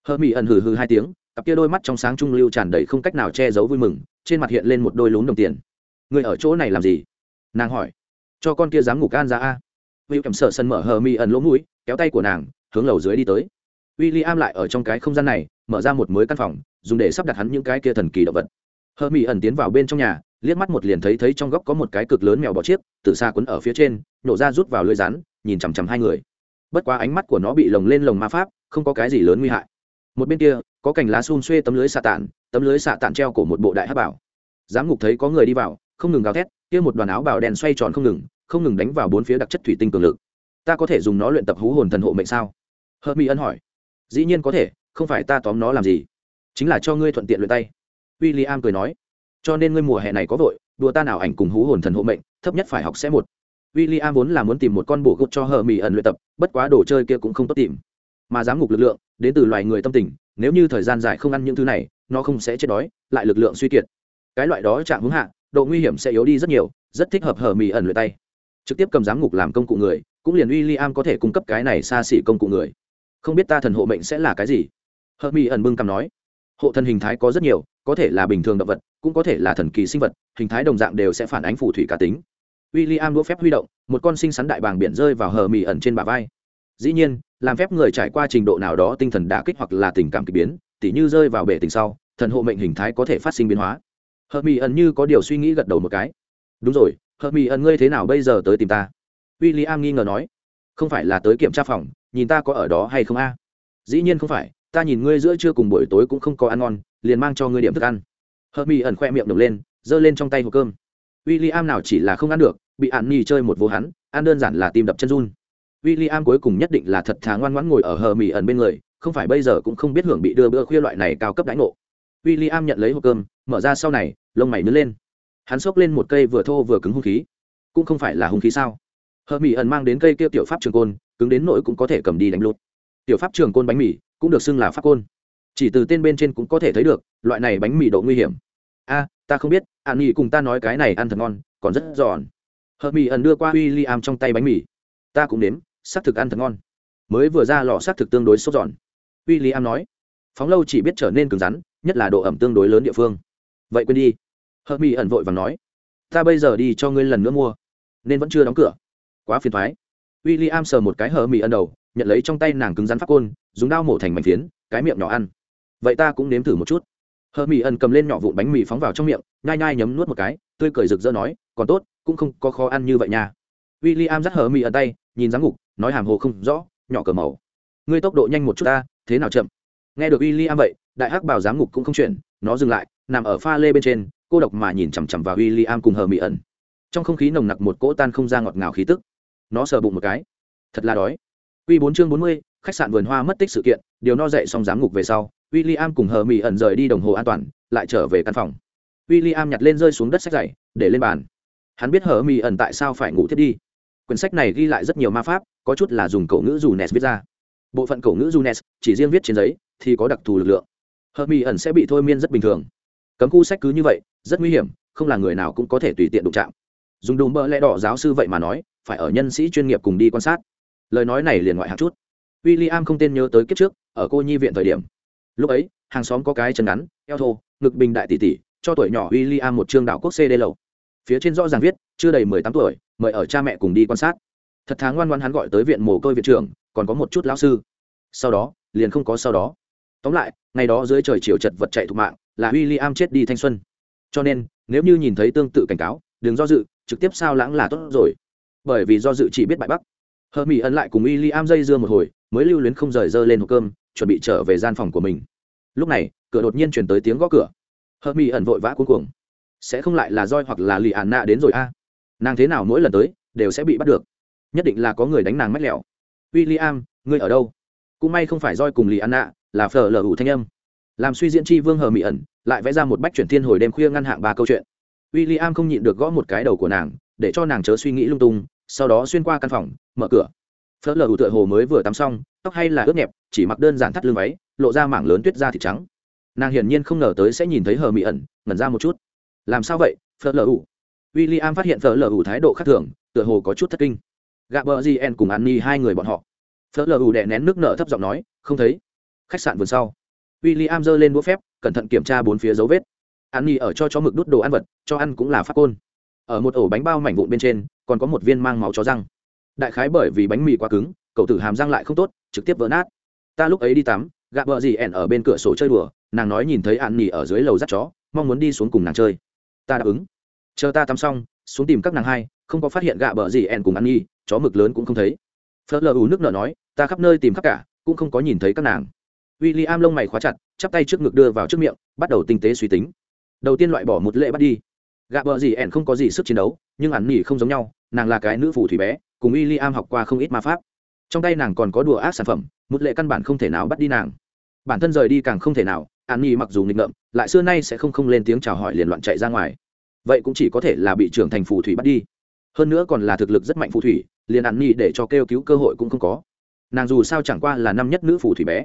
Hơ mỹ ẩn hừ hừ hai tiếng, cặp kia đôi mắt trong sáng trung lưu tràn đầy không cách nào che giấu vui mừng, trên mặt hiện lên một đôi lún đồng tiền. "Người ở chỗ này làm gì? Nàng hỏi. Cho con kia dám ngủ can ra a. Will cảm sợ sân mở hờ mi ẩn lỗ mũi, kéo tay của nàng, hướng lầu dưới đi tới. William lại ở trong cái không gian này, mở ra một mới căn phòng dùng để sắp đặt hắn những cái kia thần kỳ động vật. Hợp Mỹ ẩn tiến vào bên trong nhà, liếc mắt một liền thấy thấy trong góc có một cái cực lớn mèo bọ chiếc, từ xa quấn ở phía trên nổ ra rút vào lưới rắn, nhìn chằm chằm hai người. Bất quá ánh mắt của nó bị lồng lên lồng ma pháp, không có cái gì lớn nguy hại. Một bên kia, có cành lá xun xuê tấm lưới xạ tản, tấm lưới xạ tản treo cổ một bộ đại hát bảo. Giám ngục thấy có người đi vào, không ngừng gào thét, kia một đoàn áo bào đen xoay tròn không ngừng không ngừng đánh vào bốn phía đặc chất thủy tinh cường lực. Ta có thể dùng nó luyện tập hú hồn thần hộ mệnh sao? Hơ mỹ ân hỏi. Dĩ nhiên có thể, không phải ta tóm nó làm gì chính là cho ngươi thuận tiện luyện tay. W i l l i am cười nói, cho nên ngươi mùa hè này có vội, đùa ta nào ảnh cùng hú hồn thần hộ mệnh, thấp nhất phải học sẽ một. W i l l i am vốn là muốn tìm một con bổ gục cho hờ mỹ ẩn luyện tập, bất quá đồ chơi kia cũng không tốt tìm. Mà giám ngục lực lượng, đến từ loài người tâm tình, nếu như thời gian dài không ăn những thứ này, nó không sẽ chết đói, lại lực lượng suy kiệt. Cái loại đó chạm hướng hạ, độ nguy hiểm sẽ yếu đi rất nhiều, rất thích hợp hờ mì ẩn luyện tay. Trực tiếp cầm giám ngục làm công cụ người, cũng liền w i am có thể cung cấp cái này xa xỉ công cụ người. Không biết ta thần hộ mệnh sẽ là cái gì? Hờ mì ẩn bưng cầm nói hộ thần hình thái có rất nhiều, có thể là bình thường động vật, cũng có thể là thần kỳ sinh vật, hình thái đồng dạng đều sẽ phản ánh phù thủy cá tính. W i l l i am đũa phép huy động, một con sinh sắn đại bàng biển rơi vào hờ mì ẩn trên bả vai. Dĩ nhiên, làm phép người trải qua trình độ nào đó tinh thần đả kích hoặc là tình cảm k ỳ biến, tỉ như rơi vào bể tình sau, thần hộ mệnh hình thái có thể phát sinh biến hóa. Hờ mì ẩn như có điều suy nghĩ gật đầu một cái. Đúng rồi, hờ mì ẩn ngươi thế nào bây giờ tới tìm ta? W i l l i am nghi ngờ nói. Không phải là tới kiểm tra phòng, nhìn ta có ở đó hay không a? Dĩ nhiên không phải ta nhìn ngươi giữa trưa cùng buổi tối cũng không có ăn ngon, liền mang cho ngươi điểm thức ăn. Hờ mi ẩn khoe miệng nổi lên, giơ lên trong tay hộp cơm. W i l l i am nào chỉ là không ăn được, bị ạn nhì chơi một vô hắn, ăn đơn giản là tim đập chân run. W i l l i am cuối cùng nhất định là thật thà ngoan ngoãn ngồi ở hờ mì ẩn bên người, không phải bây giờ cũng không biết hưởng bị đưa bữa khuya loại này cao cấp đãi ngộ. W i l l i am nhận lấy hộp cơm, mở ra sau này, lông mày nứt lên. Hắn xốc lên một cây vừa thô vừa cứng hung khí. Cũng không phải là hung khí sao? Hờ mỹ ẩn mang đến cây kia tiểu pháp trường côn, cứng đến nỗi cũng có thể cầm đi đánh lút tiểu pháp trường côn bánh mì cũng được xưng là pháp côn. Chỉ từ tên bên trên cũng có thể thấy được, loại này bánh mì độ nguy hiểm. A, ta không biết, an nhi cùng ta nói cái này ăn thật ngon, còn rất giòn. Hợp mì ẩn đưa qua w i l l i am trong tay bánh mì. Ta cũng nếm, xác thực ăn thật ngon. Mới vừa ra lò xác thực tương đối sốt giòn. W i l l i am nói, phóng lâu chỉ biết trở nên cứng rắn, nhất là độ ẩm tương đối lớn địa phương. Vậy quên đi. Hợp mỹ ẩn vội và nói, ta bây giờ đi cho ngươi lần nữa mua. Nên vẫn chưa đóng cửa. Quá phiền thoái. W i l l i am sờ một cái hờ mỹ ẩn đầu nhận lấy trong tay nàng cứng rắn phát côn, dùng dao mổ thành mảnh phiến, cái miệng nhỏ ăn. Vậy ta cũng nếm thử một chút. Hờ mỹ ẩn cầm lên nhỏ vụn bánh mì phóng vào trong miệng, nhai nhai nhấm nuốt một cái, tươi cười rực rỡ nói, còn tốt, cũng không có khó ăn như vậy nha. W i l l i am dắt hờ mỹ ẩn tay, nhìn giám ngục, nói hàm hồ không rõ, nhỏ cờ màu. Ngươi tốc độ nhanh một chút ta, thế nào chậm? Nghe được w i l l i am vậy, đại hắc bảo giám ngục cũng không chuyển, nó dừng lại, nằm ở pha lê bên trên, cô độc mà nhìn chằm chằm vào w i l l i am cùng hờ mỹ ẩn trong không khí nồng nặc một cỗ tan không ra ngọt ngào khí tức. Nó sờ bụng một cái. Thật là đói. Quy bốn chương bốn mươi, khách sạn vườn hoa mất tích sự kiện, điều no dậy xong giám ngục về sau, William cùng hờ mỹ ẩn rời đi đồng hồ an toàn, lại trở về căn phòng. William nhặt lên rơi xuống đất sách dày để lên bàn. Hắn biết hờ mỹ ẩn tại sao phải ngủ thiết đi. Quyển sách này ghi lại rất nhiều ma pháp, có chút là dùng cổ ngữ Junes viết ra. Bộ phận cổ ngữ Junes, chỉ riêng viết trên giấy, thì có đặc thù lực lượng. Hờ mỹ ẩn sẽ bị thôi miên rất bình thường. Cấm khu sách cứ như vậy, rất nguy hiểm, không là người nào cũng có thể tùy tiện đụng chạm. Dùng đùm bờ lẽ đỏ giáo sư vậy mà nói, phải ở nhân sĩ chuyên nghiệp cùng đi quan sát lời nói này liền ngoại hạng chút. W i l l i am không tên nhớ tới kiếp trước, ở cô nhi viện thời điểm. Lúc ấy, hàng xóm có cái chân ngắn, eo thô, ngực bình đại tỷ tỷ, cho tuổi nhỏ w i l l i am một trương đạo quốc cd lầu. Phía trên rõ ràng viết, chưa đầy mười tám tuổi, mời ở cha mẹ cùng đi quan sát. Thật tháng ngoan ngoan hắn gọi tới viện mồ côi viện trưởng, còn có một chút lão sư. Sau đó, liền không có sau đó. Tóm lại, ngày đó dưới trời chiều chật vật chạy thục mạng, là w i l l i am chết đi thanh xuân. Cho nên, nếu như nhìn thấy tương tự cảnh cáo, đừng do dự, trực tiếp sao lãng là tốt rồi. Bởi vì do dự chỉ biết bại bắc hờ mỹ ẩn lại cùng y li am dây dưa một hồi, mới lưu luyến không rời dơ lên hộp cơm, chuẩn bị trở về gian phòng của mình. Lúc này, cửa đột nhiên chuyển tới tiếng gõ cửa. Hờ mỹ ẩn vội vã cuối cùng sẽ không lại là roi hoặc là lì ạn nạ đến rồi a? Nàng thế nào mỗi lần tới, đều sẽ bị bắt được. Nhất định là có người đánh nàng mách lẹo w i l l i am ngươi ở đâu? Cũng may không phải roi cùng lì ạn nạ là phở lở hủ thanh âm. Làm suy diễn tri vương hờ mỹ ẩn lại vẽ ra một bách chuyển thiên hồi đêm khuya ngăn hạng ba câu chuyện. W i l l i am không nhịn được gõ một cái đầu của nàng, để cho nàng chớ suy nghĩ lung tung sau đó xuyên qua căn phòng, mở cửa. Phớt lờ ủ tựa hồ mới vừa tắm xong, tóc hay là ướt nhẹp, chỉ mặc đơn giản thắt lưng váy, lộ ra mảng lớn tuyết da thịt trắng. Nàng hiển nhiên không ngờ tới sẽ nhìn thấy hờ mỹ ẩn, ngẩn ra một chút. Làm sao vậy, phớt lờ ủ? W i l l i am phát hiện phớt lờ ủ thái độ khác thường, tựa hồ có chút thất kinh. Gạ bờ gn cùng an ni hai người bọn họ. Phớt lờ ủ đè nén nước nợ thấp giọng nói, không thấy. Khách sạn vườn sau. W i l l i am giơ lên đũa phép, cẩn thận kiểm tra bốn phía dấu vết. An ni ở cho chó mực đút đồ ăn vật, cho ăn cũng là phát côn. Ở một ổ bánh bao mảnh vụn bên trên còn có một viên mang máu chó răng. Đại khái bởi vì bánh mì quá cứng, cậu tử hàm răng lại không tốt, trực tiếp vỡ nát. Ta lúc ấy đi tắm, gạ vợ gì ẻn ở bên cửa sổ chơi đùa, nàng nói nhìn thấy an nỉ ở dưới lầu dắt chó, mong muốn đi xuống cùng nàng chơi. Ta đáp ứng. Chờ ta tắm xong, xuống tìm các nàng hai, không có phát hiện gạ bờ gì ẻn cùng ăn nhi chó mực lớn cũng không thấy. Phớt lờ ù nước nở nói, ta khắp nơi tìm khắp cả, cũng không có nhìn thấy các nàng. W i l l i am lông mày khóa chặt, chắp tay trước ngực đưa vào trước miệng, bắt đầu tinh tế suy tính. Đầu tiên loại bỏ một lệ bắt đi. Gạ bờ gì ẻn không có gì sức chiến đấu, nhưng ẩn nhỉ không giống nhau nàng là cái nữ phù thủy bé, cùng w i l l i am học qua không ít ma pháp. Trong tay nàng còn có đùa ác sản phẩm, một lệ căn bản không thể nào bắt đi nàng. Bản thân rời đi càng không thể nào, an nhi mặc dù nghịch ngợm, lại xưa nay sẽ không không lên tiếng chào hỏi liền loạn chạy ra ngoài. Vậy cũng chỉ có thể là bị trưởng thành phù thủy bắt đi. Hơn nữa còn là thực lực rất mạnh phù thủy, liền an nhi để cho kêu cứu cơ hội cũng không có. Nàng dù sao chẳng qua là năm nhất nữ phù thủy bé.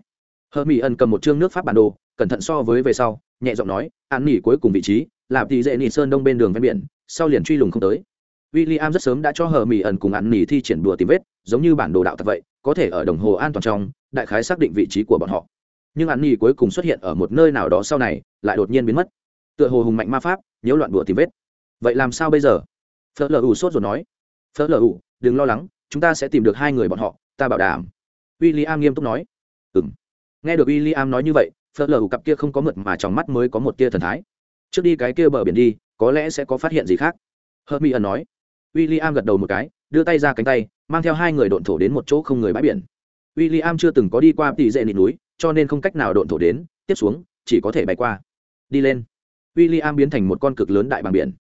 Hơ mỹ ẩn cầm một chương nước pháp bản đồ, cẩn thận so với về sau, nhẹ giọng nói, an Nhi cuối cùng vị trí là tỷ dễ nị sơn đông bên đường ven biển, sau liền truy lùng không tới. William rất sớm đã cho hờ mỹ ẩn cùng ăn nỉ thi triển đùa tìm vết, giống như bản đồ đạo thật vậy, có thể ở đồng hồ an toàn trong, đại khái xác định vị trí của bọn họ. Nhưng ăn nỉ cuối cùng xuất hiện ở một nơi nào đó sau này, lại đột nhiên biến mất. Tựa hồ hùng mạnh ma pháp, nhiễu loạn đùa tìm vết. Vậy làm sao bây giờ? Phớt lờ ủ sốt rồi nói. Phớt lờ ủ đừng lo lắng, chúng ta sẽ tìm được hai người bọn họ, ta bảo đảm. William nghiêm túc nói. Ừ nghe được William nói như vậy phớt lờ cặp kia không có mượt mà trong mắt mới có một tia thần thái. Trước đi cái kia bờ biển đi, có lẽ sẽ có phát hiện gì khác w i l l i William gật đầu một cái, đưa tay ra cánh tay, mang theo hai người độn thổ đến một chỗ không người bãi biển. William chưa từng có đi qua tỷ dệ nịt núi, cho nên không cách nào độn thổ đến, tiếp xuống, chỉ có thể bay qua. Đi lên. William biến thành một con cực lớn đại bằng biển.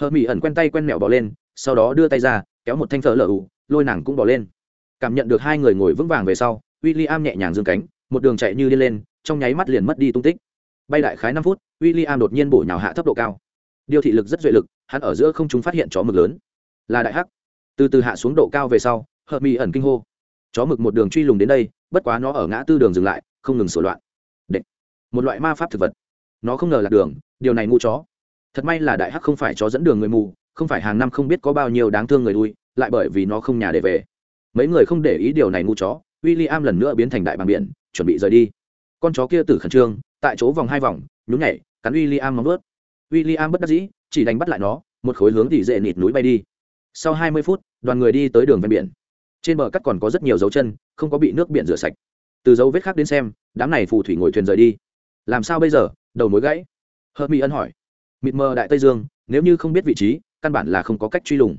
Hermi ẩn quen tay quen mẹo bỏ lên, sau đó đưa tay ra, kéo một thanh phở lở ủ, lôi nàng cũng bỏ lên. Cảm nhận được hai người ngồi vững vàng về sau, William nhẹ nhàng dương cánh, một đường chạy như đi lên, trong nháy mắt liền mất đi tung tích. Bay đại khái năm phút w i l l i am đột nhiên bổ nhào hạ thấp độ cao. Điều thị lực rất duệ lực, hắn ở giữa không chúng phát hiện chó mực lớn là đại hắc. Từ từ hạ xuống độ cao về sau, hợp mi ẩn kinh hô. Chó mực một đường truy lùng đến đây, bất quá nó ở ngã tư đường dừng lại, không ngừng sửa loạn. Địch. một loại ma pháp thực vật. Nó không ngờ là đường, điều này ngu chó. Thật may là đại hắc không phải chó dẫn đường người mù, không phải hàng năm không biết có bao nhiêu đáng thương người đuôi lại bởi vì nó không nhà để về. Mấy người không để ý điều này ngu chó w i l l i am lần nữa biến thành đại bằng biển, chuẩn bị rời đi. Con chó kia tử khẩn trương, tại chỗ vòng hai vòng, nhún nhảy, cắn w i l l i am móng vớt w i l l i am bất đắc dĩ, chỉ đánh bắt lại nó, một khối hướng tỉ dệ nịt núi bay đi sau hai mươi phút, đoàn người đi tới đường ven biển. Trên bờ cắt còn có rất nhiều dấu chân, không có bị nước biển rửa sạch. Từ dấu vết khác đến xem, đám này phù thủy ngồi thuyền rời đi. Làm sao bây giờ? Đầu mối gãy. Hớt mỹ ân hỏi. Mịt mờ đại tây dương, nếu như không biết vị trí, căn bản là không có cách truy lùng.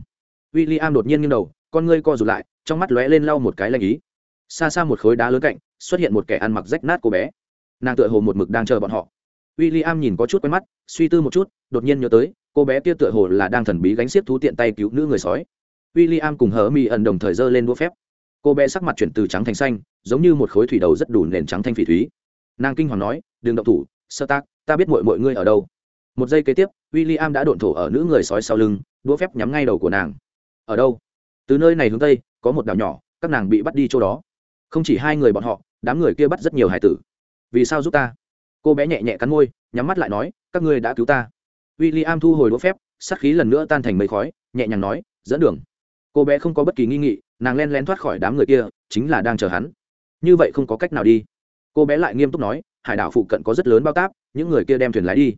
W i l l i am đột nhiên nghiêng đầu, con ngươi co rụt lại, trong mắt lóe lên lau một cái lanh ý. Xa xa một khối đá lớn cạnh, xuất hiện một kẻ ăn mặc rách nát cô bé. Nàng tựa hồ một mực đang chờ bọn họ. W i l l i am nhìn có chút quen mắt, suy tư một chút, đột nhiên nhớ tới cô bé kia tựa hồ là đang thần bí gánh xiếc thú tiện tay cứu nữ người sói. W i l l i am cùng hờ mi ẩn đồng thời giơ lên đũa phép. Cô bé sắc mặt chuyển từ trắng thành xanh, giống như một khối thủy đầu rất đủ nền trắng thanh phỉ thúy. Nàng kinh hoàng nói, đừng động thủ, sơ tác, ta biết mọi mọi ngươi ở đâu. Một giây kế tiếp w i l l i am đã độn thổ ở nữ người sói sau lưng, đũa phép nhắm ngay đầu của nàng. Ở đâu? Từ nơi này hướng tây, có một đảo nhỏ, các nàng bị bắt đi chỗ đó. Không chỉ hai người bọn họ, đám người kia bắt rất nhiều hải tử. Vì sao giúp ta? Cô bé nhẹ nhẹ cắn môi, nhắm mắt lại nói, các ngươi đã cứu ta w i l l i am thu hồi đũa phép sắc khí lần nữa tan thành mây khói, nhẹ nhàng nói, dẫn đường. Cô bé không có bất kỳ nghi nghị, nàng len lén thoát khỏi đám người kia, chính là đang chờ hắn. Như vậy không có cách nào đi. Cô bé lại nghiêm túc nói, hải đảo phụ cận có rất lớn bao táp, những người kia đem thuyền lái đi.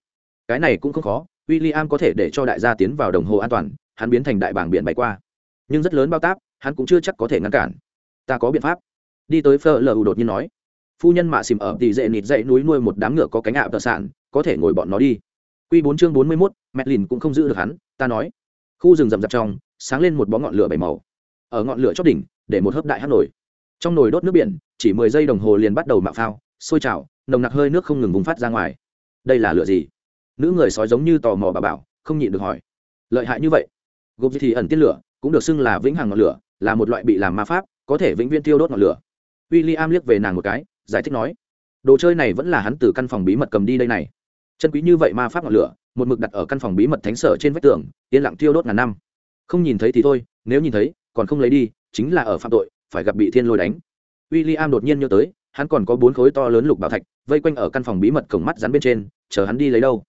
Cái này cũng không khó w i l l i am có thể để cho đại gia tiến vào đồng hồ an toàn, hắn biến thành đại bảng biển bay qua. Nhưng rất lớn bao táp, hắn cũng chưa chắc có thể ngăn cản. Ta có biện pháp. Đi tới phờ lờ đột nhiên nói, phu nhân mạ xìm ở tỷ dệ nịt dậy núi nuôi một đám ngựa có cánh ạ tợ sản có thể ngồi bọn nó đi. Quy bốn chương bốn mươi mốt, mẹ lìn cũng không giữ được hắn, ta nói. Khu rừng rậm rạp trong, sáng lên một bó ngọn lửa bảy màu. Ở ngọn lửa chót đỉnh, để một hớp đại hắc nổi. Trong nồi đốt nước biển, chỉ mười giây đồng hồ liền bắt đầu mạo phao, sôi trào, nồng nặc hơi nước không ngừng bùng phát ra ngoài. Đây là lửa gì? Nữ người sói giống như tò mò bà bảo, không nhịn được hỏi. Lợi hại như vậy. Gộp thì ẩn tiết lửa, cũng được xưng là vĩnh hằng ngọn lửa, là một loại bị làm ma pháp, có thể vĩnh viễn tiêu đốt ngọn lửa. William liếc về nàng một cái, giải thích nói. Đồ chơi này vẫn là hắn từ căn phòng bí mật cầm đi đây này chân quý như vậy ma pháp ngọn lửa, một mực đặt ở căn phòng bí mật thánh sở trên vách tường, yên lặng tiêu đốt ngàn năm. Không nhìn thấy thì thôi, nếu nhìn thấy, còn không lấy đi, chính là ở phạm tội, phải gặp bị thiên lôi đánh. W i l l i am đột nhiên nhớ tới, hắn còn có bốn khối to lớn lục bảo thạch, vây quanh ở căn phòng bí mật cổng mắt rắn bên trên, chờ hắn đi lấy đâu.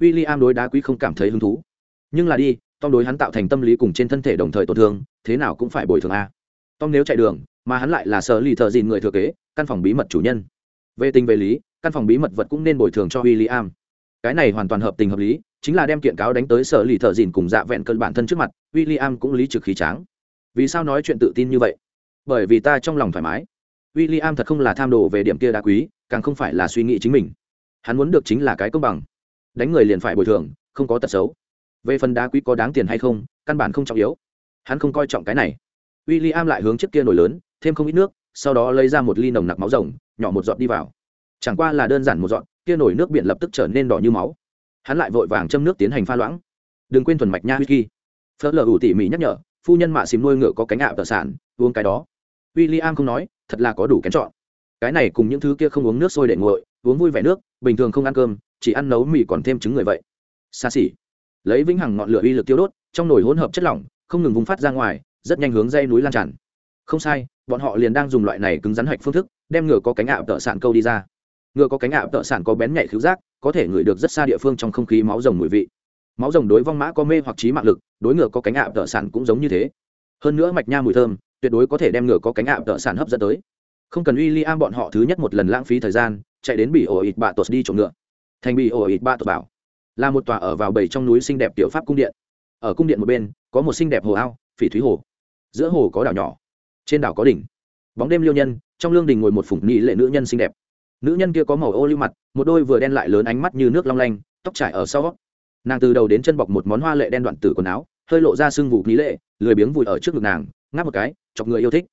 W i l l i am đối đá quý không cảm thấy hứng thú. Nhưng là đi, tom đối hắn tạo thành tâm lý cùng trên thân thể đồng thời tổn thương, thế nào cũng phải bồi thường a. Tom nếu chạy đường, mà hắn lại là sở lì thợ dìn người thừa kế, căn phòng bí mật chủ nhân. Về tình về lý, căn phòng bí mật vật cũng nên bồi thường cho w i l l i am cái này hoàn toàn hợp tình hợp lý, chính là đem kiện cáo đánh tới sở lì thợ dìn cùng dạ vẹn cơn bản thân trước mặt w i l l i am cũng lý trực khí tráng. Vì sao nói chuyện tự tin như vậy? Bởi vì ta trong lòng thoải mái. W i l l i am thật không là tham đồ về điểm kia đá quý, càng không phải là suy nghĩ chính mình. Hắn muốn được chính là cái công bằng. Đánh người liền phải bồi thường, không có tật xấu. Về phần đá quý có đáng tiền hay không, căn bản không trọng yếu. Hắn không coi trọng cái này. W i l l i am lại hướng trước kia nổi lớn, thêm không ít nước, sau đó lấy ra một ly nồng nặc máu rồng, nhỏ một giọt đi vào. Chẳng qua là đơn giản một giọt kia nổi nước biển lập tức trở nên đỏ như máu. Hắn lại vội vàng châm nước tiến hành pha loãng. Đừng quên thuần mạch nha whisky phớt lờ ủ tỉ mỉ nhắc nhở, phu nhân mạ xìm nuôi ngựa có cánh ạ tợ sản, uống cái đó. W i l l i am không nói, thật là có đủ kén chọn. Cái này cùng những thứ kia không uống nước sôi để nguội, uống vui vẻ nước, bình thường không ăn cơm, chỉ ăn nấu mì còn thêm trứng người vậy. Xa xỉ. Lấy vĩnh hằng ngọn lửa uy lực tiêu đốt, trong nồi hỗn hợp chất lỏng, không ngừng vùng phát ra ngoài, rất nhanh hướng dây núi lan tràn. Không sai, bọn họ liền đang dùng loại này cứng rắn hạch phương thức, đem ngựa có cánh ạ tợ sản câu đi ra ngựa có cánh ạ, tợ sản có bén nhạy khứu giác, có thể ngửi được rất xa địa phương trong không khí máu rồng mùi vị. Máu rồng đối vong mã có mê hoặc trí mạng lực, đối ngựa có cánh ạ, tợ sản cũng giống như thế. Hơn nữa mạch nha mùi thơm, tuyệt đối có thể đem ngựa có cánh ạ, tợ sản hấp dẫn tới. Không cần uy li am bọn họ thứ nhất một lần lãng phí thời gian, chạy đến bị ổ ịt bạ tột đi trộm ngựa. Thành bị ổ ịt bạ tột bảo, là một tòa ở vào bảy trong núi xinh đẹp tiểu pháp cung điện. Ở cung điện một bên, có một xinh đẹp hồ ao, phỉ thúy hồ. Giữa hồ có đảo nhỏ, trên đảo có đỉnh. Bóng đêm liêu nhân, trong lương đình ngồi một phủng nghị lệ nữ nhân xinh đẹp nữ nhân kia có màu ô lưu mặt, một đôi vừa đen lại lớn ánh mắt như nước long lanh, tóc trải ở sau. Nàng từ đầu đến chân bọc một món hoa lệ đen đoạn tử quần áo, hơi lộ ra sưng vụ nghĩ lệ, lười biếng vùi ở trước ngực nàng, ngáp một cái, chọc người yêu thích.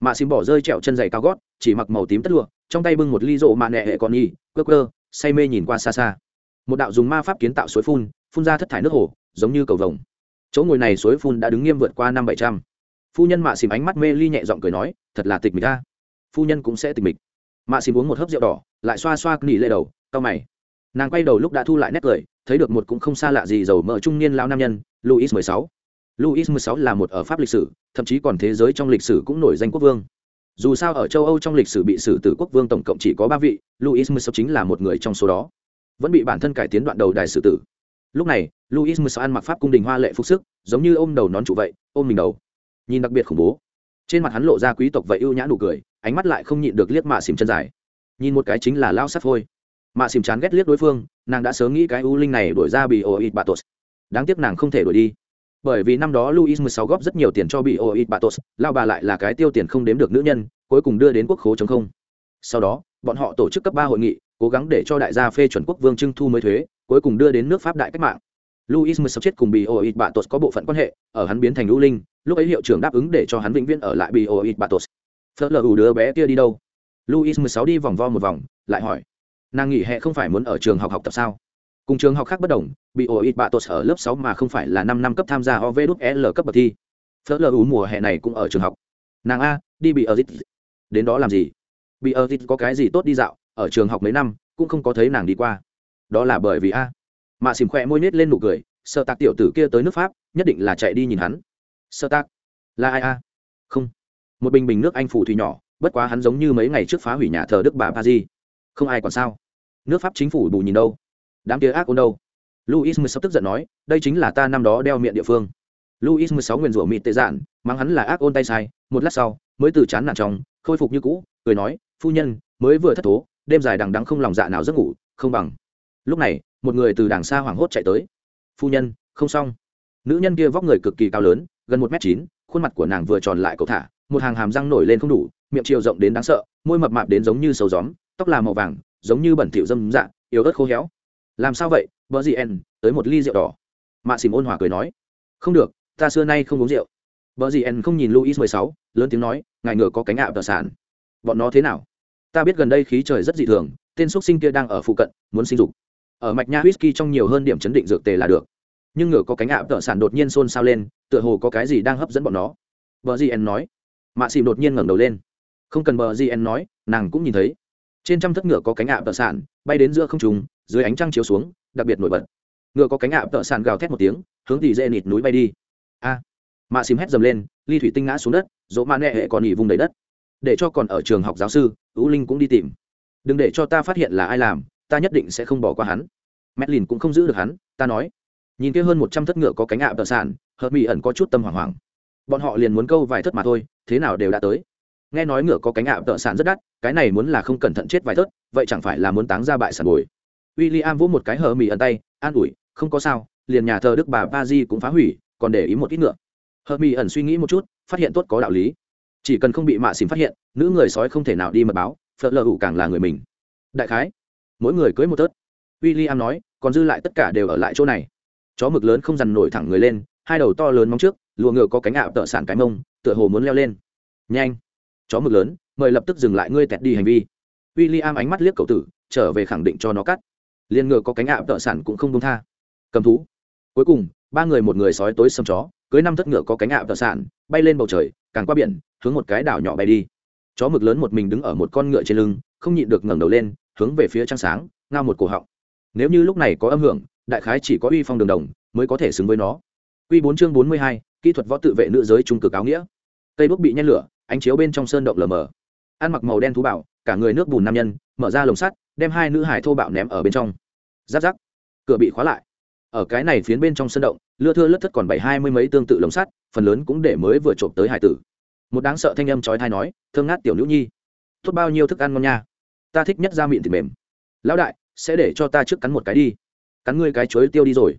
Mạ xìm bỏ rơi trẹo chân dày cao gót, chỉ mặc màu tím tất lụa, trong tay bưng một ly rộ mạ nẹ hệ con nhi cơ cơ say mê nhìn qua xa xa. Một đạo dùng ma pháp kiến tạo suối phun phun ra thất thải nước hồ, giống như cầu vồng. Chỗ ngồi này suối phun đã đứng nghiêm vượt qua năm bảy trăm. Phu nhân mạ xìm ánh mắt mê ly nhẹ giọng cười nói, thật là tịch mịch ta phu nhân cũng sẽ tịch mịch mạ xìm uống một hớp rượu đỏ, lại xoa xoa nỉ lệ đầu, cau mày. Nàng quay đầu lúc đã thu lại nét cười, thấy được một cũng không xa lạ gì dầu mỡ trung niên lao nam nhân luis mười sáu. Luis mười sáu là một ở pháp lịch sử, thậm chí còn thế giới trong lịch sử cũng nổi danh quốc vương. Dù sao ở châu âu trong lịch sử bị xử tử quốc vương tổng cộng chỉ có ba vị luis mười sáu chính là một người trong số đó. Vẫn bị bản thân cải tiến đoạn đầu đài xử tử. Lúc này luis mười sáu ăn mặc pháp cung đình hoa lệ phục sức, giống như ôm đầu nón trụ vậy, ôm mình đầu. Nhìn đặc biệt khủng bố trên mặt hắn lộ ra quý tộc vậy ưu nhã nụ cười, ánh mắt lại không nhịn được liếc mạ xìm chân dài. Nhìn một cái chính là lao sắt thôi mạ xìm chán ghét liếc đối phương, nàng đã sớm nghĩ cái u linh này đổi ra bị ô ít batos đáng tiếc nàng không thể đổi đi. Bởi vì năm đó luis mười sáu góp rất nhiều tiền cho bị ô ít batos lao bà lại là cái tiêu tiền không đếm được nữ nhân, cuối cùng đưa đến quốc khố chống không. Sau đó, bọn họ tổ chức cấp ba hội nghị, cố gắng để cho đại gia phê chuẩn quốc vương trưng thu mới thuế, cuối cùng đưa đến nước pháp đại cách mạng. Luis mười sáu chết cùng bị ô ít batos có bộ phận quan hệ, ở hắn biến thành u linh lúc ấy hiệu trưởng đáp ứng để cho hắn vĩnh viễn ở lại bị ô ít batos. Phớt lờ ủ đứa bé kia đi đâu? Luis mười sáu đi vòng vo một vòng, lại hỏi. Nàng nghỉ hè không phải muốn ở trường học học tập sao? Cùng trường học khác bất đồng bị ổ ít ở lớp sáu mà không phải là năm năm cấp tham gia ov đúc l cấp bậc thi. Phớt lờ ủ mùa hè này cũng ở trường học. Nàng a, đi bị ở dít đến đó làm gì? Bị ở dít có cái gì tốt đi dạo, ở trường học mấy năm, cũng không có thấy nàng đi qua. Đó là bởi vì a. Mạ xìm khỏe môi nết lên nụ cười, sợ tạc tiểu tử kia tới nước pháp, nhất định là chạy đi nhìn hắn sơ tác. Là ai a? Không. Một bình bình nước anh phủ thủy nhỏ, bất quá hắn giống như mấy ngày trước phá hủy nhà thờ đức bà pa di không ai còn sao? Nước pháp chính phủ bù nhìn đâu? Đám kia ác ôn đâu? Luis mười sáu tức giận nói, đây chính là ta năm đó đeo miệng địa phương. Luis mười sáu nguyền rủa mịt tệ dạn mang hắn là ác ôn tay sai. Một lát sau, mới từ chán nản trong, khôi phục như cũ, cười nói, phu nhân, mới vừa thất thố, đêm dài đằng đắng không lòng dạ nào giấc ngủ, không bằng. Lúc này, một người từ đằng xa hoảng hốt chạy tới. Phu nhân, không xong. Nữ nhân kia vóc người cực kỳ cao lớn gần một m chín, khuôn mặt của nàng vừa tròn lại cầu thả, một hàng hàm răng nổi lên không đủ, miệng chiều rộng đến đáng sợ, môi mập mạp đến giống như sầu gióm, tóc là màu vàng, giống như bẩn thỉu dâm dạ yếu ớt khô héo. Làm sao vậy? Vợ gì en tới một ly rượu đỏ. Mạ xìm ôn hòa cười nói. Không được, ta xưa nay không uống rượu. Vợ gì en không nhìn luis mười sáu, lớn tiếng nói, ngài ngựa có cánh ạ tờ sản bọn nó thế nào? Ta biết gần đây khí trời rất dị thường, tên x sinh kia đang ở phụ cận, muốn sinh dục. Ở mạch nha whisky trong nhiều hơn điểm chấn định dược tề là được nhưng ngựa có cánh ạo tợ sản đột nhiên xôn xao lên tựa hồ có cái gì đang hấp dẫn bọn nó. Vợ gì nói. Mạ xìm đột nhiên ngẩng đầu lên. Không cần bờ gn nói nàng cũng nhìn thấy. Trên trăm thất ngựa có cánh ạ tợ sản bay đến giữa không trùng dưới ánh trăng chiếu xuống đặc biệt nổi bật. Ngựa có cánh ạ tợ sản gào thét một tiếng hướng thì dễ nịt núi bay đi. A. À, mạ xìm hét dầm lên ly thủy tinh ngã xuống đất dỗ mạ nệ hệ còn nghỉ vùng đầy đất. Để cho còn ở trường học giáo sư ú linh cũng đi tìm. Đừng để cho ta phát hiện là ai làm ta nhất định sẽ không bỏ qua hắn. Medlin cũng không giữ được hắn, ta nói. Nhìn kia hơn một trăm thất ngựa có cánh ạ tờ sản, hợp mỹ ẩn có chút tâm hoảng hoảng. Bọn họ liền muốn câu vài thất mà thôi, thế nào đều đã tới. Nghe nói ngựa có cánh ạ tợ sản rất đắt cái này muốn là không cẩn thận chết vài thớt vậy chẳng phải là muốn táng ra bại sản bồi. W i l l i am vỗ một cái hờ mì ẩn tay an ủi không có sao liền nhà thờ đức bà ba di cũng phá hủy còn để ý một ít ngựa. Hờ mì ẩn suy nghĩ một chút phát hiện tốt có đạo lý. Chỉ cần không bị mạ xìm phát hiện nữ người sói không thể nào đi mật báo phật lờ ủ càng là người mình. Đại khái mỗi người cưới một tớt w i l l i am nói còn dư lại tất cả đều ở lại chỗ này chó mực lớn không dằn nổi thẳng người lên, hai đầu to lớn móng trước lụa ngựa có cánh ạo tợ sản cái mông, tựa hồ muốn leo lên. Nhanh! Chó mực lớn, mời lập tức dừng lại ngươi tẹt đi hành vi. W i l l i am ánh mắt liếc cậu tử, trở về khẳng định cho nó cắt. Liên ngựa có cánh ạ tợ sản cũng không đông tha. Cầm thú. Cuối cùng, ba người một người sói tối xâm chó, cưới năm thất ngựa có cánh ạ tợ sản bay lên bầu trời, càng qua biển, hướng một cái đảo nhỏ bay đi. Chó mực lớn một mình đứng ở một con ngựa trên lưng, không nhịn được ngẩng đầu lên, hướng về phía trăng sáng, ngao một cổ họng. Nếu như lúc này có âm hưởng đại khái chỉ có uy phong đường đồng mới có thể xứng với nó. Quy bốn chương bốn mươi hai, kỹ thuật võ tự vệ nữ giới trung cực áo nghĩa. Tây bước bị nhen lửa, ánh chiếu bên trong sơn động lờ mờ. Ăn mặc màu đen thú bảo cả người nước bùn nam nhân, mở ra lồng sắt, đem hai nữ hải thô bạo ném ở bên trong. Giáp giáp, cửa bị khóa lại. Ở cái này phiến bên trong sân động, lưa thưa lất thất còn bảy hai mươi mấy tương tự lồng sắt, phần lớn cũng để mới vừa trộm tới hải tử. Một đáng sợ thanh âm chói tai nói thương ngát tiểu nữ nhi, tốt bao nhiêu thức ăn ngon nha. Ta thích nhất da miệng thịt mềm. Lão đại, sẽ để cho ta trước cắn một cái đi cắn ngươi cái chuối tiêu đi rồi.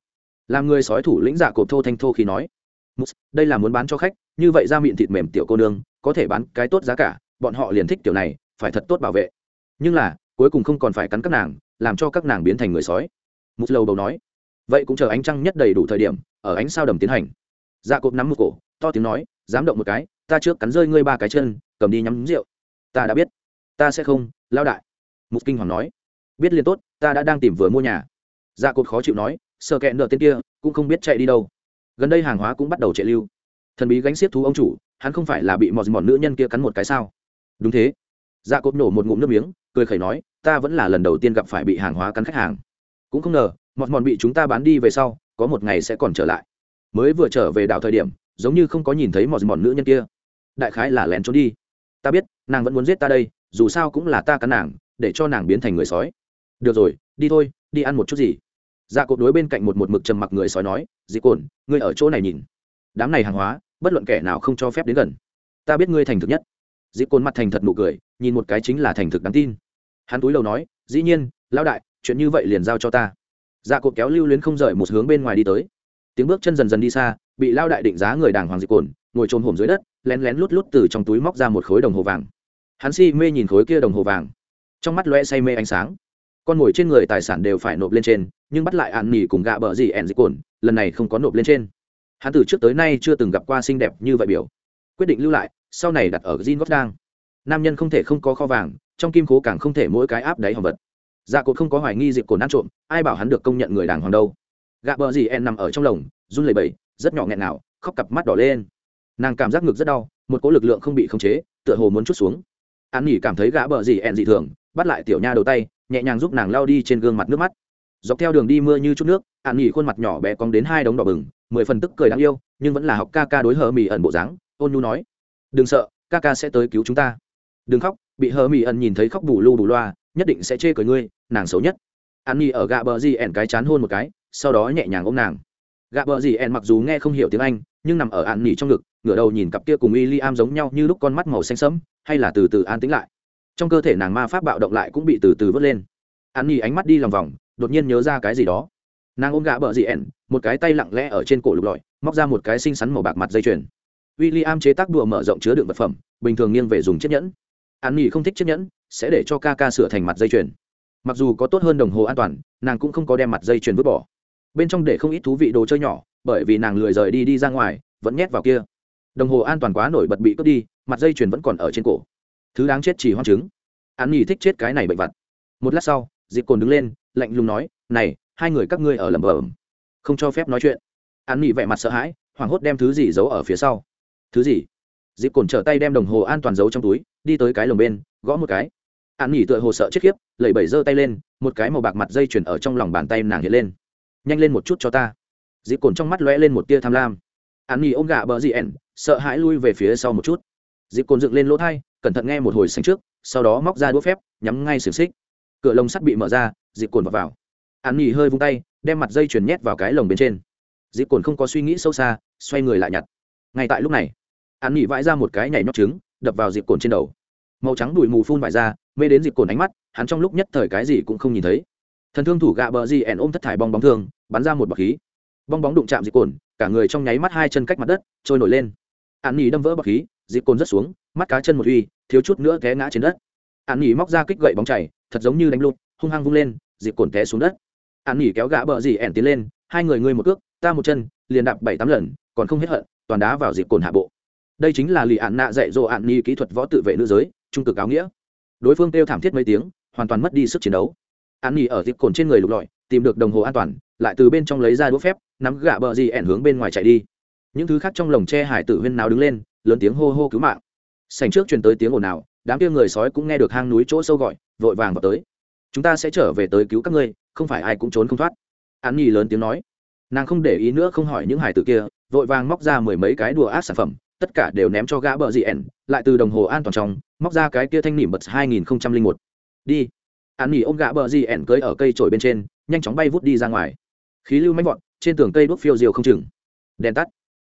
Làm người sói thủ lĩnh giả cộp thô thanh thô khi nói Mus, đây là muốn bán cho khách như vậy ra miệng thịt mềm tiểu cô nương có thể bán cái tốt giá cả bọn họ liền thích tiểu này phải thật tốt bảo vệ. Nhưng là cuối cùng không còn phải cắn các nàng làm cho các nàng biến thành người sói. Mus lâu bầu nói vậy cũng chờ ánh trăng nhất đầy đủ thời điểm ở ánh sao đầm tiến hành. Dạ cộp nắm một cổ to tiếng nói dám động một cái ta trước cắn rơi ngươi ba cái chân cầm đi nhắm rượu. Ta đã biết ta sẽ không lao đại. Mục kinh hoàng nói biết liền tốt ta đã đang tìm vừa mua nhà dạ cột khó chịu nói sợ kẹn nợ tên kia, cũng không biết chạy đi đâu. Gần đây hàng hóa cũng bắt đầu chạy lưu. Thần bí gánh xiết thú ông chủ, hắn không phải là bị mọt mọt nữ nhân kia cắn một cái sao? Đúng thế. Dạ cột nổ một ngụm nước miếng, cười khẩy nói, ta vẫn là lần đầu tiên gặp phải bị hàng hóa cắn khách hàng. Cũng không ngờ, mọt mọt bị chúng ta bán đi về sau, có một ngày sẽ còn trở lại. Mới vừa trở về đảo thời điểm, giống như không có nhìn thấy mọt mọt nữ nhân kia. Đại khái là lén trốn đi. Ta biết, nàng vẫn muốn giết ta đây, dù sao cũng là ta cắn nàng, để cho nàng biến thành người sói. Được rồi, đi thôi, đi ăn một chút gì dạ cột đối bên cạnh một một mực trầm mặc người sói nói, dị cồn, ngươi ở chỗ này nhìn. Đám này hàng hóa, bất luận kẻ nào không cho phép đến gần. Ta biết ngươi thành thực nhất. Dị cồn mặt thành thật nụ cười, nhìn một cái chính là thành thực đáng tin. Hắn túi đầu nói, dĩ nhiên, lão đại, chuyện như vậy liền giao cho ta. Dạ cột kéo lưu luyến không rời một hướng bên ngoài đi tới. Tiếng bước chân dần dần đi xa, bị lao đại định giá người đàng hoàng dị cồn, ngồi trồm hổm dưới đất, lén lén lút lút từ trong túi móc ra một khối đồng hồ vàng. Hắn si mê nhìn khối kia đồng hồ vàng. Trong mắt loe say mê ánh sáng con mồi trên người tài sản đều phải nộp lên trên, nhưng bắt lại ạn nỉ cùng gạ bờ gì ẻn dịch cồn, lần này không có nộp lên trên. Hắn từ trước tới nay chưa từng gặp qua xinh đẹp như vậy biểu. Quyết định lưu lại, sau này đặt ở gin gót đang nam nhân không thể không có kho vàng, trong kim cố càng không thể mỗi cái áp đáy hỏng vật. Dạ cột không có hoài nghi dịp cồn ăn trộm, ai bảo hắn được công nhận người đàng hoàng đâu. Gạ bờ gì ẻn nằm ở trong lồng, run lẩy bẩy, rất nhỏ nghẹn nào, khóc cặp mắt đỏ lên. Nàng cảm giác ngực rất đau, một cỗ lực lượng không bị khống chế, tựa hồ muốn chút xuống. An nghỉ cảm thấy gã bờ gì ẹn dị thường, bắt lại tiểu nha đầu tay nhẹ nhàng giúp nàng lao đi trên gương mặt nước mắt. Dọc theo đường đi mưa như chút nước, an nghỉ khuôn mặt nhỏ bé cong đến hai đống đỏ bừng, mười phần tức cười đáng yêu, nhưng vẫn là học ca ca đối hờ mỹ ẩn bộ dáng, ôn nhu nói, đừng sợ, ca ca sẽ tới cứu chúng ta. Đừng khóc, bị hờ mỹ ẩn nhìn thấy khóc bù lu bù loa, nhất định sẽ chê cười ngươi, nàng xấu nhất. An nghỉ ở gã bờ gì ẻn cái chán hôn một cái, sau đó nhẹ nhàng ôm nàng. Gã bờ gì ẻn mặc dù nghe không hiểu tiếng anh, nhưng nằm ở an nghỉ trong ngực, ngửa đầu nhìn cặp kia cùng y li am giống nhau như lúc con mắt màu xanh sẫm, hay là từ từ an tĩnh lại trong cơ thể nàng ma pháp bạo động lại cũng bị từ từ vớt lên. An nhi ánh mắt đi lòng vòng, đột nhiên nhớ ra cái gì đó. Nàng ôm gã bờ dị ẻn một cái tay lặng lẽ ở trên cổ lục lọi, móc ra một cái xinh xắn màu bạc mặt dây chuyền. W i l l i am chế tác đùa mở rộng chứa đựng vật phẩm, bình thường nghiêng về dùng chiếc nhẫn. An nhi không thích chiếc nhẫn, sẽ để cho ca ca sửa thành mặt dây chuyền. Mặc dù có tốt hơn đồng hồ an toàn, nàng cũng không có đem mặt dây chuyền vứt bỏ. Bên trong để không ít thú vị đồ chơi nhỏ, bởi vì nàng lười rời đi đi ra ngoài, vẫn nhét vào kia. Đồng hồ an toàn quá nổi bật bị cướp đi, mặt dây chuyền vẫn còn ở trên cổ thứ đáng chết chỉ hoang chứng an nhi thích chết cái này bệnh vặt. Một lát sau dịp cồn đứng lên, lạnh lùng nói, này, hai người các ngươi ở lẩm bẩm, không cho phép nói chuyện. An nhi vẻ mặt sợ hãi, hoảng hốt đem thứ gì giấu ở phía sau. Thứ gì? Dịp cồn trở tay đem đồng hồ an toàn giấu trong túi, đi tới cái lồng bên, gõ một cái. An nhi tựa hồ sợ chết khiếp, lẩy bẩy giơ tay lên, một cái màu bạc mặt dây chuyển ở trong lòng bàn tay nàng hiện lên. Nhanh lên một chút cho ta. Dịp cồn trong mắt lóe lên một tia tham lam. An nhi ôm gạ bờ dị ẻn, sợ hãi lui về phía sau một chút. Dịp cồn dựng lên lỗ thai cẩn thận nghe một hồi sánh trước sau đó móc ra đũa phép nhắm ngay xiềng xích. Cửa lồng sắt bị mở ra dịp cồn vào, vào. an nghỉ hơi vung tay đem mặt dây chuyền nhét vào cái lồng bên trên. Dịp cồn không có suy nghĩ sâu xa xoay người lại nhặt. Ngay tại lúc này an nghỉ vãi ra một cái nhảy nhót trứng đập vào dịp cồn trên đầu. Màu trắng đùi mù phun vải ra mê đến dịp cồn ánh mắt hắn trong lúc nhất thời cái gì cũng không nhìn thấy. Thần thương thủ gạ bờ gì ẻn ôm thất thải bong bóng thương bắn ra một bọc khí. Bong bóng đụng chạm dịp cồn cả người trong nháy mắt hai chân cách mặt đất trôi nổi lên. An nghỉ đâm vỡ bọc khí dịp cồn rất xuống, mắt cá chân một uy, thiếu chút nữa té ngã trên đất. An nhi móc ra kích gậy bóng chảy, thật giống như đánh lụt, hung hăng vung lên, dịp cồn té xuống đất. An nhi kéo gã bờ dì ẻn tiến lên, hai người ngươi một cước, ta một chân, liền đạp bảy tám lần, còn không hết hận, toàn đá vào dịp cồn hạ bộ. Đây chính là lì ạn nạ dạy dỗ ạn nhi kỹ thuật võ tự vệ nữ giới, trung cực áo nghĩa. Đối phương kêu thảm thiết mấy tiếng, hoàn toàn mất đi sức chiến đấu. An nhi ở dịp cồn trên người lục lọi, tìm được đồng hồ an toàn, lại từ bên trong lấy ra đũa phép, nắm gã bờ dì ẻn hướng bên ngoài chạy đi. Những thứ khác trong lồng tre hải tử huyên nào đứng lên lớn tiếng hô hô cứu mạng. Sành trước truyền tới tiếng ồn ào, đám kia người sói cũng nghe được hang núi chỗ sâu gọi, vội vàng vào tới. Chúng ta sẽ trở về tới cứu các ngươi, không phải ai cũng trốn không thoát. An nhi lớn tiếng nói. Nàng không để ý nữa không hỏi những hải tử kia, vội vàng móc ra mười mấy cái đùa ác sản phẩm, tất cả đều ném cho gã bờ dị ẻn, lại từ đồng hồ an toàn trong, móc ra cái kia thanh nỉm bật hai nghìn một. Đi. An nỉ ôm gã bờ dị ẻn cưới ở cây trổi bên trên, nhanh chóng bay vút đi ra ngoài. Khí lưu mánh vọt, trên tường cây đuốc phiêu diều không chừng. Đèn tắt.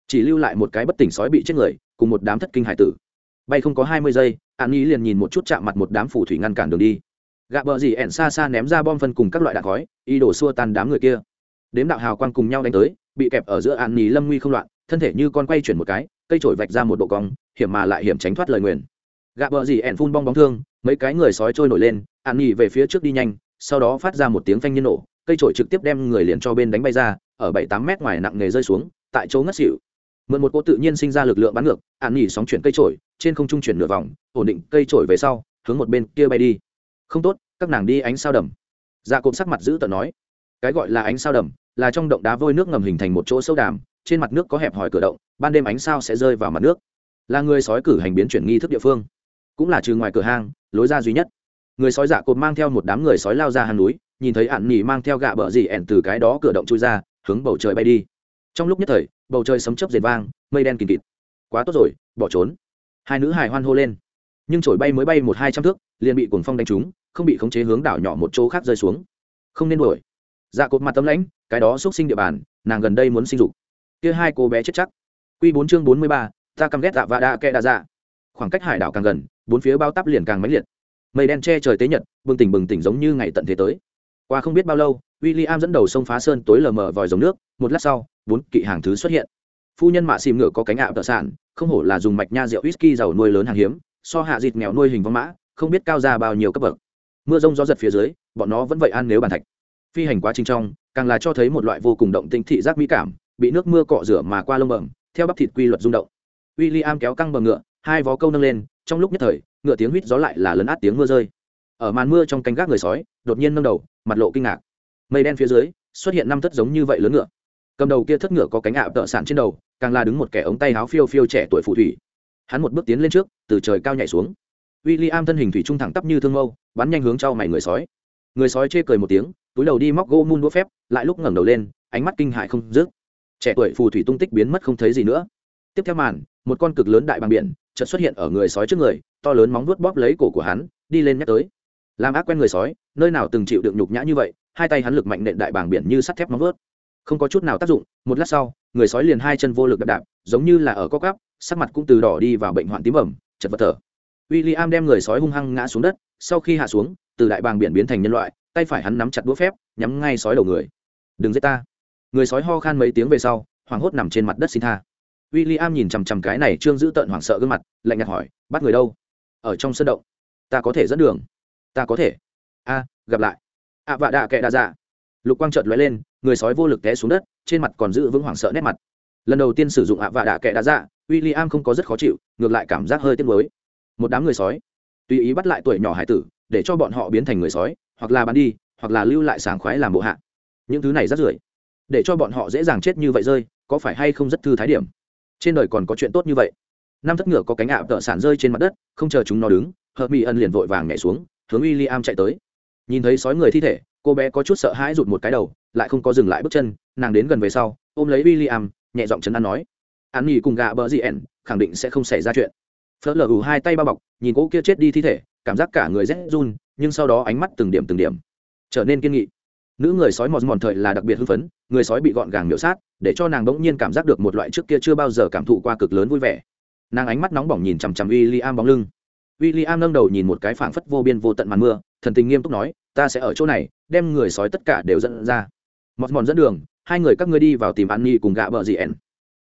Chỉ lưu lại một cái bất tỉnh sói bị chết người cùng một đám thất kinh hải tử. Bay không có hai mươi giây, an nỉ liền nhìn một chút chạm mặt một đám phù thủy ngăn cản đường đi. Gạ bờ gì ẻn xa xa ném ra bom phân cùng các loại đạn khói y đổ xua tan đám người kia. Đếm đạo hào quang cùng nhau đánh tới, bị kẹp ở giữa an nỉ lâm nguy không loạn, thân thể như con quay chuyển một cái, cây trổi vạch ra một độ cong, hiểm mà lại hiểm tránh thoát lời nguyền. Gạ bờ gì ẻn phun bong bóng thương, mấy cái người sói trôi nổi lên, an nỉ về phía trước đi nhanh, sau đó phát ra một tiếng phanh nhiên nổ, cây trổi trực tiếp đem người liền cho bên đánh bay ra, ở bảy tám mét ngoài nặng nghề rơi xuống, tại chỗ ngất xỉu mượn một cỗ tự nhiên sinh ra lực lượng bắn ngược, ạn nghỉ sóng chuyển cây trổi, trên không trung chuyển nửa vòng, ổn định cây trổi về sau, hướng một bên kia bay đi. Không tốt, các nàng đi ánh sao đầm. Dạ cộp sắc mặt giữ tợn nói. Cái gọi là ánh sao đầm, là trong động đá vôi nước ngầm hình thành một chỗ sâu đàm, trên mặt nước có hẹp hòi cửa động, ban đêm ánh sao sẽ rơi vào mặt nước. Là người sói cử hành biến chuyển nghi thức địa phương. Cũng là trừ ngoài cửa hang, lối ra duy nhất. Người sói dạ cộp mang theo một đám người sói lao ra hàng núi, nhìn thấy ạn nỉ mang theo gạ bờ dị ẻn từ cái đó cửa động chui ra, hướng bầu trời bay đi. Trong lúc nhất thời bầu trời sấm chớp rền vang, mây đen kìm kịt. Quá tốt rồi, bỏ trốn. Hai nữ hài hoan hô lên. Nhưng trổi bay mới bay một hai trăm thước, liền bị cuồng phong đánh trúng, không bị khống chế hướng đảo nhỏ một chỗ khác rơi xuống. Không nên đuổi. Dạ cột mặt tấm lãnh, cái đó xúc sinh địa bàn, nàng gần đây muốn sinh dục. Kia hai cô bé chết chắc. Q bốn chương bốn mươi ba, ta căm ghét dạ và đa kệ đa dạ. Khoảng cách hải đảo càng gần, bốn phía bao tắp liền càng mãnh liệt. Mây đen che trời tế nhật, bừng tỉnh bừng tỉnh giống như ngày tận thế tới. Qua không biết bao lâu w i l l i am dẫn đầu sông phá sơn tối lờ mờ vòi dòng nước, một lát sau bốn kỵ hàng thứ xuất hiện. Phu nhân mạ xìm ngựa có cánh ạ tợ sản không hổ là dùng mạch nha rượu whisky giàu nuôi lớn hàng hiếm, so hạ dịt nghèo nuôi hình vong mã, không biết cao ra bao nhiêu cấp bậc. Mưa rông gió giật phía dưới, bọn nó vẫn vậy ăn nếu bàn thạch. Phi hành quá trình trong, càng là cho thấy một loại vô cùng động tinh thị giác mỹ cảm, bị nước mưa cọ rửa mà qua lông bẩm, theo bắp thịt quy luật rung động. W i l l i am kéo căng bờ ngựa, hai vó câu nâng lên, trong lúc nhất thời, ngựa tiếng huýt gió lại là lấn át tiếng mưa rơi. Ở màn mưa trong canh gác người sói, đột nhiên nâng đầu, mặt lộ kinh ngạc. Mây đen phía dưới, xuất hiện năm thất giống như vậy lớn ngựa cầm đầu kia thất ngựa có cánh ạ tợ sản trên đầu, càng là đứng một kẻ ống tay áo phiêu phiêu trẻ tuổi phù thủy. Hắn một bước tiến lên trước, từ trời cao nhảy xuống. W i l l i am thân hình thủy trung thẳng tắp như thương mâu, bắn nhanh hướng trao mày người sói. Người sói chê cười một tiếng, túi đầu đi móc gỗ mun đũa phép, lại lúc ngẩng đầu lên, ánh mắt kinh hại không dứt. Trẻ tuổi phù thủy tung tích biến mất không thấy gì nữa. Tiếp theo màn, một con cực lớn đại bằng biển chợt xuất hiện ở người sói trước người, to lớn móng vuốt bóp lấy cổ của hắn, đi lên nhắc tới. Làm ác quen người sói, nơi nào từng chịu đựng nhục nhã như vậy, hai tay hắn lực mạnh nện đại bảng biển như sắt thép móng vuốt không có chút nào tác dụng, một lát sau, người sói liền hai chân vô lực đạp đạp, giống như là ở co cắp, sắc mặt cũng từ đỏ đi vào bệnh hoạn tím ẩm chật vật thở. W i l l i am đem người sói hung hăng ngã xuống đất, sau khi hạ xuống, từ đại bàng biển biến thành nhân loại, tay phải hắn nắm chặt đũa phép, nhắm ngay sói đầu người. Đừng giết ta. Người sói ho khan mấy tiếng về sau, hoảng hốt nằm trên mặt đất xin tha. W i l l i am nhìn chằm chằm cái này trương giữ tợn hoảng sợ gương mặt, lạnh nhạt hỏi, bắt người đâu? Ở trong sân động. Ta có thể dẫn đường. Ta có thể. A, gặp lại. Ạ vạ đạ kệ đạ dạ. Lục quang trợt lóe lên người sói vô lực té xuống đất, trên mặt còn giữ vững hoảng sợ nét mặt. Lần đầu tiên sử dụng ạ vạ đạ kệ đã dạ w i l l i am không có rất khó chịu, ngược lại cảm giác hơi tiếc mới một đám người sói, tùy ý bắt lại tuổi nhỏ hải tử, để cho bọn họ biến thành người sói, hoặc là bắn đi, hoặc là lưu lại sảng khoái làm bộ hạ. Những thứ này rất rưởi, để cho bọn họ dễ dàng chết như vậy rơi, có phải hay không rất thư thái điểm? Trên đời còn có chuyện tốt như vậy. Năm thất ngựa có cánh ạ tợ sản rơi trên mặt đất, không chờ chúng nó đứng, hợp mỹ ân liền vội vàng nhảy xuống, hướng w i l l i am chạy tới. Nhìn thấy sói người thi thể cô bé có chút sợ hãi rụt một cái đầu, lại không có dừng lại bước chân, nàng đến gần về sau, ôm lấy w i l l i am nhẹ giọng chấn an nói an nghỉ cùng gạ bờ gì ẻn, khẳng định sẽ không xảy ra chuyện. Phớt lờ ủ hai tay bao bọc, nhìn cỗ kia chết đi thi thể, cảm giác cả người rét run, nhưng sau đó ánh mắt từng điểm từng điểm trở nên kiên nghị. Nữ người sói mòn mòn thời là đặc biệt hưng phấn, người sói bị gọn gàng miễu sát, để cho nàng bỗng nhiên cảm giác được một loại trước kia chưa bao giờ cảm thụ qua cực lớn vui vẻ. Nàng ánh mắt nóng bỏng nhìn chằm chằm w i l l i am bóng lưng. W i l l i am nâng đầu nhìn một cái phảng phất vô biên vô tận màn mưa, thần tình nghiêm túc nói ta sẽ ở chỗ này, đem người sói tất cả đều dẫn ra. Mọt mòn dẫn đường, hai người các ngươi đi vào tìm an nhi cùng gạ bờ gì ẻn.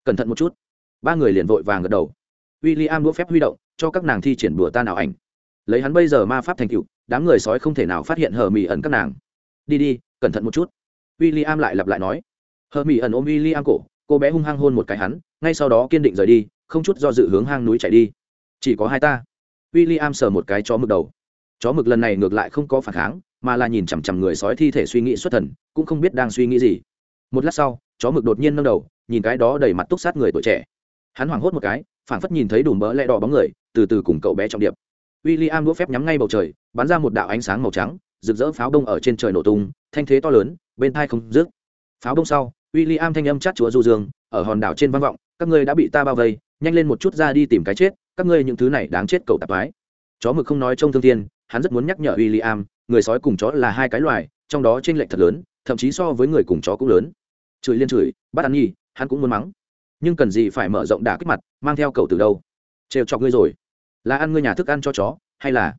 Cẩn thận một chút. Ba người liền vội vàng gật đầu. W i l l i am đũa phép huy động, cho các nàng thi triển bùa ta nào ảnh. Lấy hắn bây giờ ma pháp thành cựu đám người sói không thể nào phát hiện hờ mỹ ẩn các nàng. Đi đi, cẩn thận một chút. W i l l i am lại lặp lại nói. Hờ mỹ ẩn ôm w i l l i am cổ, cô bé hung hăng hôn một cái hắn, ngay sau đó kiên định rời đi, không chút do dự hướng hang núi chạy đi. Chỉ có hai ta. W i l l i am sờ một cái chó mực đầu. Chó mực lần này ngược lại không có phản kháng mà là nhìn chằm chằm người sói thi thể suy nghĩ xuất thần, cũng không biết đang suy nghĩ gì. Một lát sau, chó mực đột nhiên nâng đầu, nhìn cái đó đầy mặt túc sát người tuổi trẻ. Hắn hoảng hốt một cái, phảng phất nhìn thấy đùm bỡ lẹ đỏ bóng người, từ từ cùng cậu bé trọng điệp. W i l l i am đũa phép nhắm ngay bầu trời, bắn ra một đạo ánh sáng màu trắng, rực rỡ pháo đông ở trên trời nổ tung, thanh thế to lớn, bên thai không rước pháo đông sau w i l l i am thanh âm chát chúa du dương, ở hòn đảo trên vang vọng, các ngươi đã bị ta bao vây, nhanh lên một chút ra đi tìm cái chết, các ngươi những thứ này đáng chết cậu tạp mái chó mực không nói trông thương thiên, hắn rất muốn nhắc nhở w i l l i am người sói cùng chó là hai cái loài, trong đó t r ê n lệch thật lớn, thậm chí so với người cùng chó cũng lớn. Chửi liên chửi, bắt ăn nhi, hắn cũng muốn mắng. Nhưng cần gì phải mở rộng đả kích mặt, mang theo cầu từ đâu? Trêu chọc ngươi rồi. Là ăn ngươi nhà thức ăn cho chó, hay là?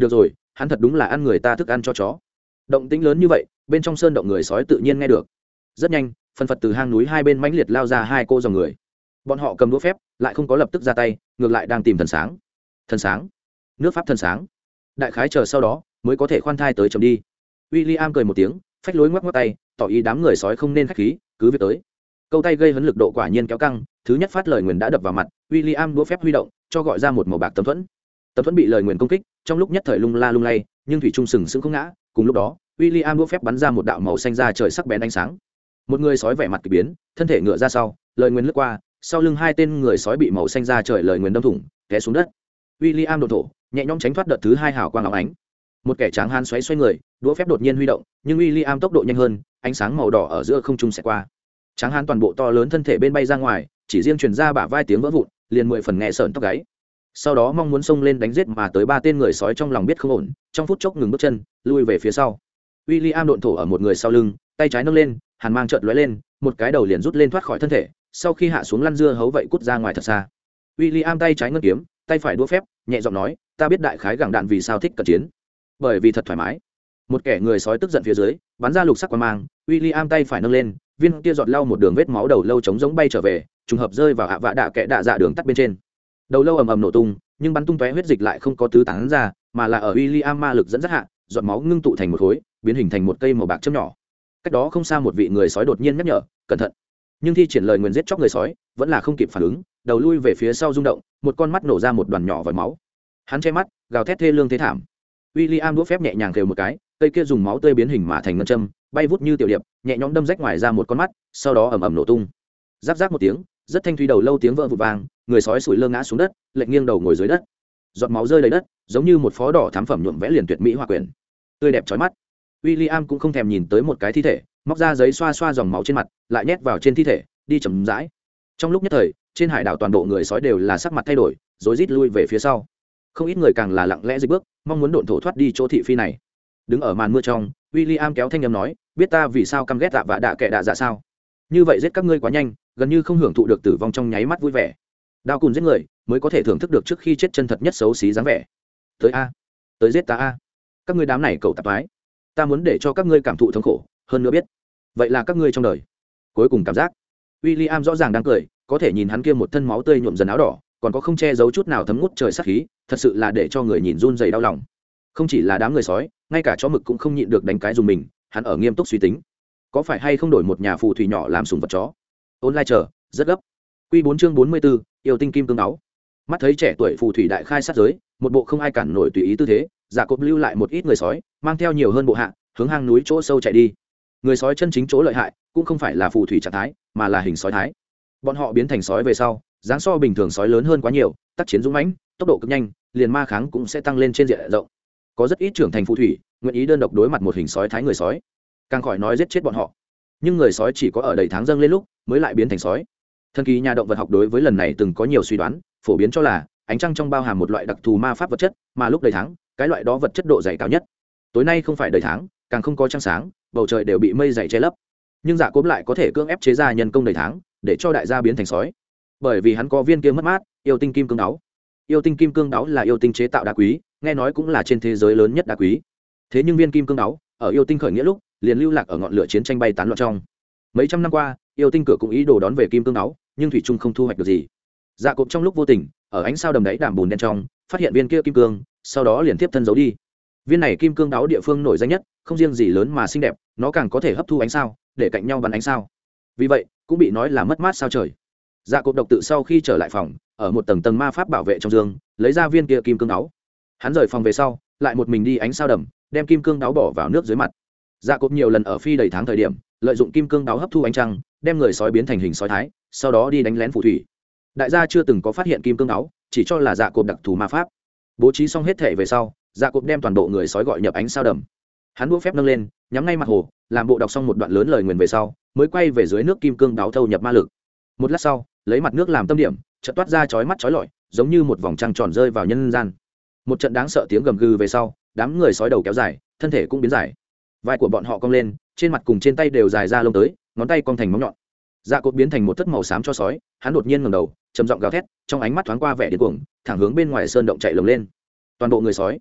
Được rồi, hắn thật đúng là ăn người ta thức ăn cho chó. Động tĩnh lớn như vậy, bên trong sơn động người sói tự nhiên nghe được. Rất nhanh phân phật từ hang núi hai bên mãnh liệt lao ra hai cô dòng người. Bọn họ cầm đũa phép, lại không có lập tức ra tay, ngược lại đang tìm thần sáng. Thần sáng. Nước pháp thần sáng. Đại khái chờ sau đó mới có thể khoan thai tới chấm đi. W i l l i am cười một tiếng, phách lối ngoắc ngoắc tay, tỏ ý đám người sói không nên k h á c h khí, cứ việc tới. Câu tay gây hấn lực độ quả nhiên kéo căng, thứ nhất phát lời nguyền đã đập vào mặt w i l l i am đũa phép huy động, cho gọi ra một màu bạc tấm thuẫn. Tấm thuẫn bị lời nguyền công kích, trong lúc nhất thời lung la lung lay, nhưng thủy trung sừng sững không ngã, cùng lúc đó w i l l i am đũa phép bắn ra một đạo màu xanh ra trời sắc bén ánh sáng. Một người sói vẻ mặt k ỳ biến, thân thể ngựa ra sau, lời nguyền lướt qua, sau lưng hai tên người sói bị màu xanh ra trời lời nguyền đâm thủng, té xuống đất. W i l l i am đột thổ, nhẹ nhõm tránh thoát đợt thứ hai hào quang áo ánh một kẻ tráng hán xoáy xoay người, đũa phép đột nhiên huy động, nhưng w i l l i am tốc độ nhanh hơn, ánh sáng màu đỏ ở giữa không trung sẽ qua. Tráng hán toàn bộ to lớn thân thể bên bay ra ngoài, chỉ riêng truyền ra bả vai tiếng vỡ vụn, liền mười phần nghe sợn tóc gáy. Sau đó mong muốn xông lên đánh giết mà tới ba tên người sói trong lòng biết không ổn, trong phút chốc ngừng bước chân, lui về phía sau. W i l l i am độn thổ ở một người sau lưng, tay trái nâng lên, hàn mang trợn lóe lên, một cái đầu liền rút lên thoát khỏi thân thể, sau khi hạ xuống lăn dưa hấu vậy cút ra ngoài thật xa. W i l l i am tay trái ngân kiếm, tay phải đũa phép, nhẹ giọng nói, ta biết đại khái gẳng đạn vì sao thích cận chiến bởi vì thật thoải mái. Một kẻ người sói tức giận phía dưới, bắn ra lục sắc qua mang w i l l i am tay phải nâng lên, viên kia giọt lau một đường vết máu đầu lâu trống giống bay trở về, trùng hợp rơi vào hạ vạ đạ kẽ đạ dạ đường tắt bên trên. Đầu lâu ầm ầm nổ tung, nhưng bắn tung tóe huyết dịch lại không có tứ tán ra, mà là ở w i l l i am ma lực dẫn dắt hạ, giọt máu ngưng tụ thành một khối, biến hình thành một cây màu bạc chấm nhỏ. Cách đó không xa một vị người sói đột nhiên nhắc nhở, cẩn thận. Nhưng thi triển lời nguyền giết chóc người sói, vẫn là không kịp phản ứng, đầu lui về phía sau rung động, một con mắt nổ ra một đoàn nhỏ vòi máu. Hắn che mắt, gào thét thê lương thế thảm w i l l i am đũa phép nhẹ nhàng kêu một cái, cây kia dùng máu tươi biến hình mà thành ngân châm, bay vút như tiểu điệp, nhẹ nhõm đâm rách ngoài ra một con mắt, sau đó ẩm ẩm nổ tung. Giáp giáp một tiếng, rất thanh thúy đầu lâu tiếng vỡ vụt vàng người sói sủi lơ ngã xuống đất, lệch nghiêng đầu ngồi dưới đất. Giọt máu rơi đầy đất, giống như một phó đỏ thám phẩm nhuộm vẽ liền tuyệt mỹ hoa quyển. Tươi đẹp trói mắt. W i l l i am cũng không thèm nhìn tới một cái thi thể, móc ra giấy xoa xoa dòng máu trên mặt, lại nhét vào trên thi thể, đi chầm rãi. Trong lúc nhất thời, trên hải đảo toàn bộ người sói đều là sắc mặt thay đổi, rối rít lui về phía sau không ít người càng là lặng lẽ dịch bước, mong muốn độn thổ thoát đi chỗ thị phi này. Đứng ở màn mưa trong w i l l i am kéo thanh â m nói, biết ta vì sao căm ghét tạ và đạ kệ đạ dạ sao? Như vậy giết các ngươi quá nhanh, gần như không hưởng thụ được tử vong trong nháy mắt vui vẻ. Đao cùn giết người, mới có thể thưởng thức được trước khi chết chân thật nhất xấu xí dáng vẻ. Tới a, tới giết ta a. Các ngươi đám này cầu tạp mái ta muốn để cho các ngươi cảm thụ thống khổ, hơn nữa biết. Vậy là các ngươi trong đời. Cuối cùng cảm giác w i l l i am rõ ràng đang cười, có thể nhìn hắn kia một thân máu tươi nhuộm dần áo đỏ còn có không che giấu chút nào thấm ngút trời sắc khí, thật sự là để cho người nhìn run dày đau lòng. Không chỉ là đám người sói, ngay cả chó mực cũng không nhịn được đánh cái dùng mình, hắn ở nghiêm túc suy tính. Có phải hay không đổi một nhà phù thủy nhỏ làm sùng vật chó? Ôn lai chờ, rất gấp. Q bốn chương bốn mươi b ố yêu tinh kim cương áo. Mắt thấy trẻ tuổi phù thủy đại khai sát giới, một bộ không ai cản nổi tùy ý tư thế, giả cộp lưu lại một ít người sói, mang theo nhiều hơn bộ hạ, hướng hang núi chỗ sâu chạy đi. Người sói chân chính chỗ lợi hại, cũng không phải là phù thủy trạng thái, mà là hình sói thái. Bọn họ biến thành sói về sau dáng so bình thường sói lớn hơn quá nhiều, tác chiến dũng mãnh, tốc độ cực nhanh, liền ma kháng cũng sẽ tăng lên trên diện rộng. Có rất ít trưởng thành phù thủy, nguyện ý đơn độc đối mặt một hình sói thái người sói. Càng khỏi nói giết chết bọn họ. Nhưng người sói chỉ có ở đầy tháng dâng lên lúc mới lại biến thành sói. Thần kỳ nhà động vật học đối với lần này từng có nhiều suy đoán, phổ biến cho là ánh trăng trong bao hàm một loại đặc thù ma pháp vật chất, mà lúc đầy tháng, cái loại đó vật chất độ dày cao nhất. Tối nay không phải đầy tháng, càng không có trăng sáng, bầu trời đều bị mây dày che lấp. Nhưng giả cốm lại có thể cưỡng ép chế ra nhân công đầy tháng, để cho đại gia biến thành sói bởi vì hắn có viên kia mất mát, yêu tinh kim cương đáo. Yêu tinh kim cương đáo là yêu tinh chế tạo đá quý, nghe nói cũng là trên thế giới lớn nhất đá quý. Thế nhưng viên kim cương đáo, ở yêu tinh khởi nghĩa lúc, liền lưu lạc ở ngọn lửa chiến tranh bay tán loạn trong. Mấy trăm năm qua, yêu tinh cửa cũng ý đồ đón về kim cương đáo, nhưng thủy trung không thu hoạch được gì. Dạ cộp trong lúc vô tình, ở ánh sao đầm đáy đàm bùn đen trong, phát hiện viên kia kim cương, sau đó liền tiếp thân giấu đi. Viên này kim cương đáo địa phương nổi danh nhất, không riêng gì lớn mà xinh đẹp, nó càng có thể hấp thu ánh sao, để cạnh nhau bắn ánh sao. Vì vậy, cũng bị nói là mất mát sao trời dạ cộp độc tự sau khi trở lại phòng, ở một tầng tầng ma pháp bảo vệ trong giường lấy ra viên kia kim cương đáo hắn rời phòng về sau, lại một mình đi ánh sao đầm, đem kim cương đáo bỏ vào nước dưới mặt. Dạ cộp nhiều lần ở phi đầy tháng thời điểm, lợi dụng kim cương đáo hấp thu ánh trăng, đem người sói biến thành hình sói thái, sau đó đi đánh lén phù thủy. Đại gia chưa từng có phát hiện kim cương đáo chỉ cho là dạ cộp đặc thù ma pháp. Bố trí xong hết thể về sau dạ cộp đem toàn bộ người sói gọi nhập ánh sao đầm. Hắn đũa phép nâng lên, nhắm ngay mặt hồ, làm bộ đọc xong một đoạn lớn lời nguyền về sau, mới quay về dưới nước kim cương đáo thâu nhập ma lực. Một lát sau lấy mặt nước làm tâm điểm, chợt toát ra chói mắt chói lọi, giống như một vòng trăng tròn rơi vào nhân gian. Một trận đáng sợ tiếng gầm gừ về sau, đám người sói đầu kéo dài, thân thể cũng biến dài. Vai của bọn họ cong lên, trên mặt cùng trên tay đều dài ra lông tới, ngón tay cong thành móng nhọn. Dạ cột biến thành một thất màu xám cho sói, hắn đột nhiên ngầm đầu, trầm giọng gào thét, trong ánh mắt thoáng qua vẻ điên cuồng, thẳng hướng bên ngoài sơn động chạy lồng lên. Toàn bộ người sói,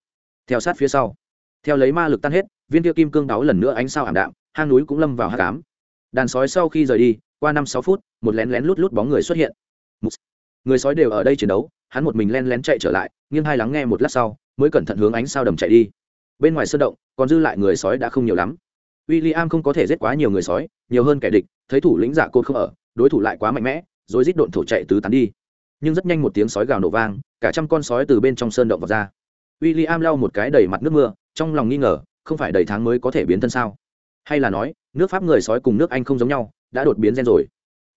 theo sát phía sau. Theo lấy ma lực tan hết, viên kia kim cương đáo lần nữa ánh sao ảm đạm, hang núi cũng lâm vào hát cám đàn sói sau khi rời đi, qua năm sáu phút, một lén lén lút lút bóng người xuất hiện. Người sói đều ở đây chiến đấu, hắn một mình len lén chạy trở lại, nghiêng hai lắng nghe một lát sau, mới cẩn thận hướng ánh sao đầm chạy đi. Bên ngoài sơn động, còn dư lại người sói đã không nhiều lắm. W i l l i am không có thể giết quá nhiều người sói, nhiều hơn kẻ địch, thấy thủ lĩnh giả côn không ở, đối thủ lại quá mạnh mẽ, rồi rít độn thổ chạy tứ tán đi. Nhưng rất nhanh một tiếng sói gào nổ vang, cả trăm con sói từ bên trong sơn động vào ra. W i l l i am lau một cái đầy mặt nước mưa, trong lòng nghi ngờ, không phải đầy tháng mới có thể biến thân sao? Hay là nói nước pháp người sói cùng nước anh không giống nhau, đã đột biến gen rồi.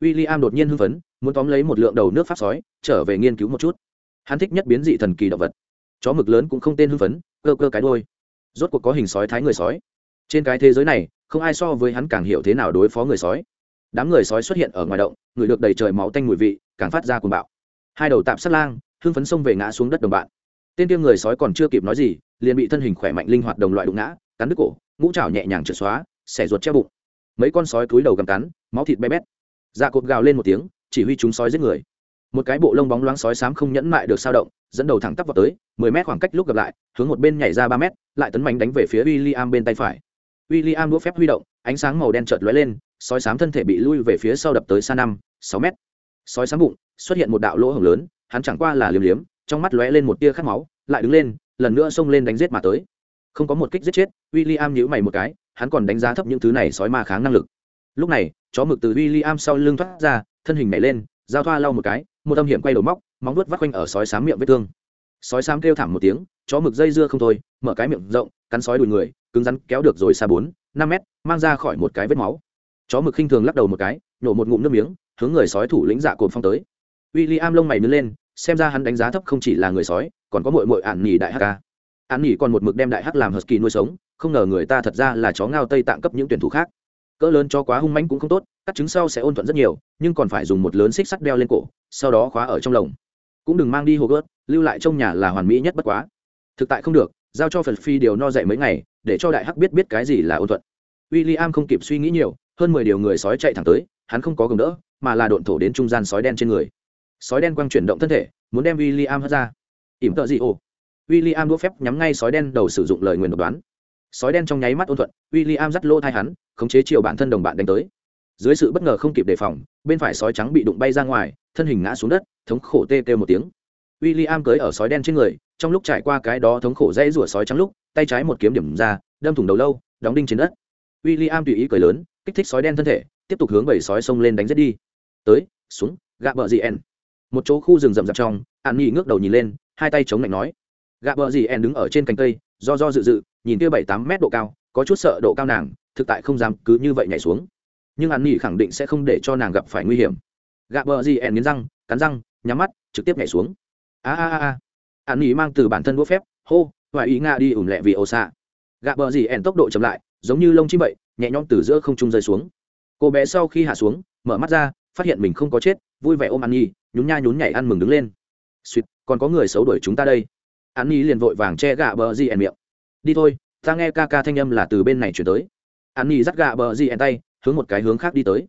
W i l l i am đột nhiên hưng phấn, muốn tóm lấy một lượng đầu nước pháp sói, trở về nghiên cứu một chút. Hắn thích nhất biến dị thần kỳ động vật. Chó mực lớn cũng không tên hưng phấn, cơ cơ cái đôi rốt cuộc có hình sói thái người sói. Trên cái thế giới này, không ai so với hắn càng hiểu thế nào đối phó người sói. Đám người sói xuất hiện ở ngoài động, người được đầy trời máu tanh mùi vị, càng phát ra cuồng bạo. Hai đầu tạm sát lang, hưng phấn xông về ngã xuống đất đồng bạn. Tên tiêm người sói còn chưa kịp nói gì, liền bị thân hình khỏe mạnh linh hoạt đồng loại đụng ngã, cắn đứt cổ, ngũ trào nhẹ nhàng trượt xóa xẻ ruột treo bụng. Mấy con sói túi đầu gầm cắn, máu thịt bé bét. Da cột gào lên một tiếng, chỉ huy chúng sói giết người. Một cái bộ lông bóng loáng sói xám không nhẫn mại được sao động, dẫn đầu thẳng tắp vào tới, mười mét khoảng cách lúc gặp lại, hướng một bên nhảy ra ba mét, lại tấn mạnh đánh về phía w i l l i am bên tay phải. W i l l i am đũa phép huy động, ánh sáng màu đen chợt lóe lên, sói xám thân thể bị lui về phía sau đập tới xa năm, sáu mét. Sói xám bụng, xuất hiện một đạo lỗ hổng lớn, hắn chẳng qua là liếm liếm, trong mắt lóe lên một tia khát máu, lại đứng lên, lần nữa xông lên đánh giết mà tới. Không có một kích giết chết w i l l i am nhíu mày một cái hắn còn đánh giá thấp những thứ này sói ma kháng năng lực. Lúc này, chó mực từ w i l l i am sau lưng thoát ra, thân hình nhảy lên, giao thoa lau một cái, một âm hiểm quay đầu móc, móng vuốt vắt quanh ở sói xám miệng vết thương. Sói xám kêu thảm một tiếng, chó mực dây dưa không thôi, mở cái miệng rộng, cắn sói đùi người, cứng rắn kéo được rồi xa bốn, năm mét, mang ra khỏi một cái vết máu. Chó mực khinh thường lắc đầu một cái, nhổ một ngụm nước miếng, hướng người sói thủ lĩnh dạ cồn phong tới. W i l l i am lông mày nứt lên, xem ra hắn đánh giá thấp không chỉ là người sói, còn có mội mội ạn nhì đại hắc An nghỉ còn một mực đem đại hắc làm hờsky kỳ nuôi sống, không ngờ người ta thật ra là chó ngao tây tạng cấp những tuyển thủ khác. Cỡ lớn cho quá hung manh cũng không tốt cắt trứng sau sẽ ôn thuận rất nhiều, nhưng còn phải dùng một lớn xích sắt đeo lên cổ, sau đó khóa ở trong lồng. Cũng đừng mang đi hồ gớt lưu lại trong nhà là hoàn mỹ nhất bất quá. Thực tại không được, giao cho phật phi điều no dậy mấy ngày, để cho đại hắc biết biết cái gì là ôn thuận. W i l l i am không kịp suy nghĩ nhiều, hơn mười điều người sói chạy thẳng tới, hắn không có gồng đỡ, mà là độn thổ đến trung gian sói đen trên người. Sói đen quang chuyển động thân thể, muốn đem w i l l i am hất ra. Ỉm tợ gì ồ? W i l l i am đũa phép nhắm ngay sói đen đầu sử dụng lời nguyền độc đoán. Sói đen trong nháy mắt ôn thuận w i l l i am dắt lỗ thai hắn, khống chế chiều bản thân đồng bạn đánh tới. Dưới sự bất ngờ không kịp đề phòng, bên phải sói trắng bị đụng bay ra ngoài, thân hình ngã xuống đất, thống khổ tê tê một tiếng. W i l l i am cưới ở sói đen trên người, trong lúc trải qua cái đó thống khổ dãy rủa sói trắng lúc, tay trái một kiếm điểm ra, đâm thủng đầu lâu, đóng đinh trên đất. William am tùy ý cười lớn, kích thích sói đen thân thể, tiếp tục hướng bảy sói xông lên đánh giết đi. Tới, xuống, gạ bờ gì en một chỗ khu rừng rậm rạp trong, an nhi ngước đầu nhìn lên, hai tay chống lạnh nói gạ bờ gì en đứng ở trên cành cây, do do dự dự, nhìn kia bảy tám mét độ cao, có chút sợ độ cao nàng, thực tại không dám cứ như vậy nhảy xuống. Nhưng an nhi khẳng định sẽ không để cho nàng gặp phải nguy hiểm. Gạ bờ gì en nghiến răng, cắn răng, nhắm mắt, trực tiếp nhảy xuống. A a a an nhi mang từ bản thân đũa phép, hô, hoài ý nga đi ủn lẹ vì ô xạ. Gạ bờ gì en tốc độ chậm lại, giống như lông chim vậy, nhẹ nhõm từ giữa không trung rơi xuống. Cô bé sau khi hạ xuống, mở mắt ra, phát hiện mình không có chết, vui vẻ ôm an nhi, nhún nha nhún nhảy ăn mừng đứng lên. Suýt còn có người xấu đuổi chúng ta đây an nhi liền vội vàng che gạ bờ gì ẻn miệng. Đi thôi, ta nghe ca ca thanh âm là từ bên này chuyển tới. An nhi dắt gạ bờ gì ẻn tay, hướng một cái hướng khác đi tới.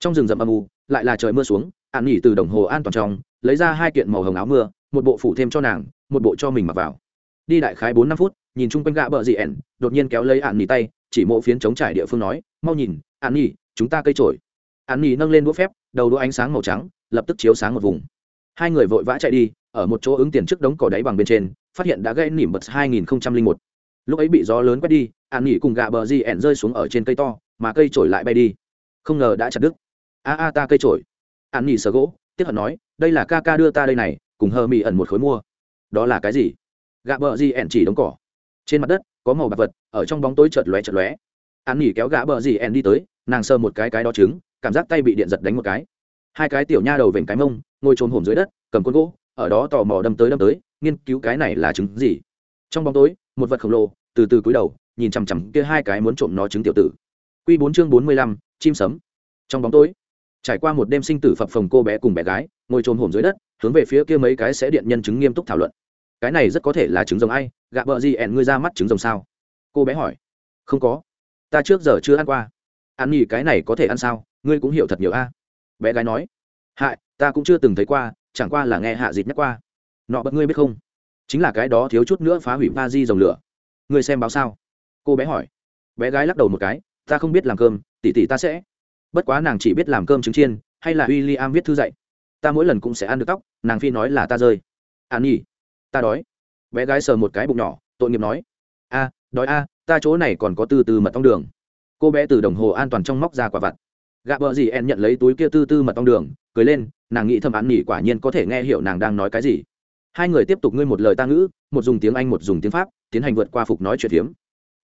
Trong rừng rậm âm u, lại là trời mưa xuống an nhi từ đồng hồ an toàn trong, lấy ra hai kiện màu hồng áo mưa, một bộ phủ thêm cho nàng, một bộ cho mình mặc vào. Đi đại khái bốn năm phút, nhìn chung quanh gạ bờ gì ẻn, đột nhiên kéo lấy an nhi tay, chỉ mộ phiến chống trải địa phương nói, mau nhìn an nhi chúng ta cây trổi. An nhi nâng lên đũa phép, đầu đũa ánh sáng màu trắng, lập tức chiếu sáng một vùng. Hai người vội vã chạy đi, ở một chỗ ứng tiền trước đống cỏ đáy bằng bên trên phát hiện đã gây nỉm bật 2001. lúc ấy bị gió lớn quét đi, an nghỉ cùng gạ bờ di ẻn rơi xuống ở trên cây to, mà cây trổi lại bay đi. Không ngờ đã chặt đứt. A a ta cây trổi. An nghỉ sờ gỗ, tiếp hận nói, đây là ca ca đưa ta đây này, cùng hờ mị ẩn một khối mua. Đó là cái gì? Gạ bờ di ẻn chỉ đống cỏ. Trên mặt đất, có màu bạc vật, ở trong bóng tối chợt lóe chợt lóe. An nghỉ kéo gã bờ di ẻn đi tới, nàng sờ một cái cái đó trứng, cảm giác tay bị điện giật đánh một cái. Hai cái tiểu nha đầu vểnh cái mông, ngồi trồm hổm dưới đất, cầm con gỗ, ở đó tò mò đâm tới đâm tới nghiên cứu cái này là trứng gì? Trong bóng tối, một vật khổng lồ, từ từ cúi đầu, nhìn chằm chằm kia hai cái muốn trộm nó trứng tiểu tử. Quy bốn chương bốn mươi lăm, chim sấm. Trong bóng tối, trải qua một đêm sinh tử phập phồng cô bé cùng bé gái, ngồi trồm hổm dưới đất, hướng về phía kia mấy cái sẽ điện nhân chứng nghiêm túc thảo luận. Cái này rất có thể là trứng rồng ai? Gạ bợ gì ẹn ngươi ra mắt trứng rồng sao? Cô bé hỏi. Không có. Ta trước giờ chưa ăn qua. Ăn nhỉ, cái này có thể ăn sao? Ngươi cũng hiểu thật nhiều a. Bé gái nói. Hại, ta cũng chưa từng thấy qua, chẳng qua là nghe hạ dịt nhắc qua nọ bật ngươi biết không? Chính là cái đó thiếu chút nữa phá hủy ba di dòng lửa. Ngươi xem báo sao? Cô bé hỏi. Bé gái lắc đầu một cái, ta không biết làm cơm tỉ tỉ ta sẽ. Bất quá nàng chỉ biết làm cơm trứng chiên, hay là w i l l i am viết thư dạy. Ta mỗi lần cũng sẽ ăn được tóc, nàng phi nói là ta rơi. An nhi, ta đói. Bé gái sờ một cái bụng nhỏ, tội nghiệp nói. A, đói a, ta chỗ này còn có từ từ mật ong đường. Cô bé từ đồng hồ an toàn trong móc ra quả vặt. Gạ bờ gì en nhận lấy túi kia tư tư mật ong đường, cười lên, nàng nghĩ thầm án nhỉ quả nhiên có thể nghe hiểu nàng đang nói cái gì hai người tiếp tục ngươi một lời ta ngữ, một dùng tiếng anh, một dùng tiếng pháp, tiến hành vượt qua phục nói chuyện hiếm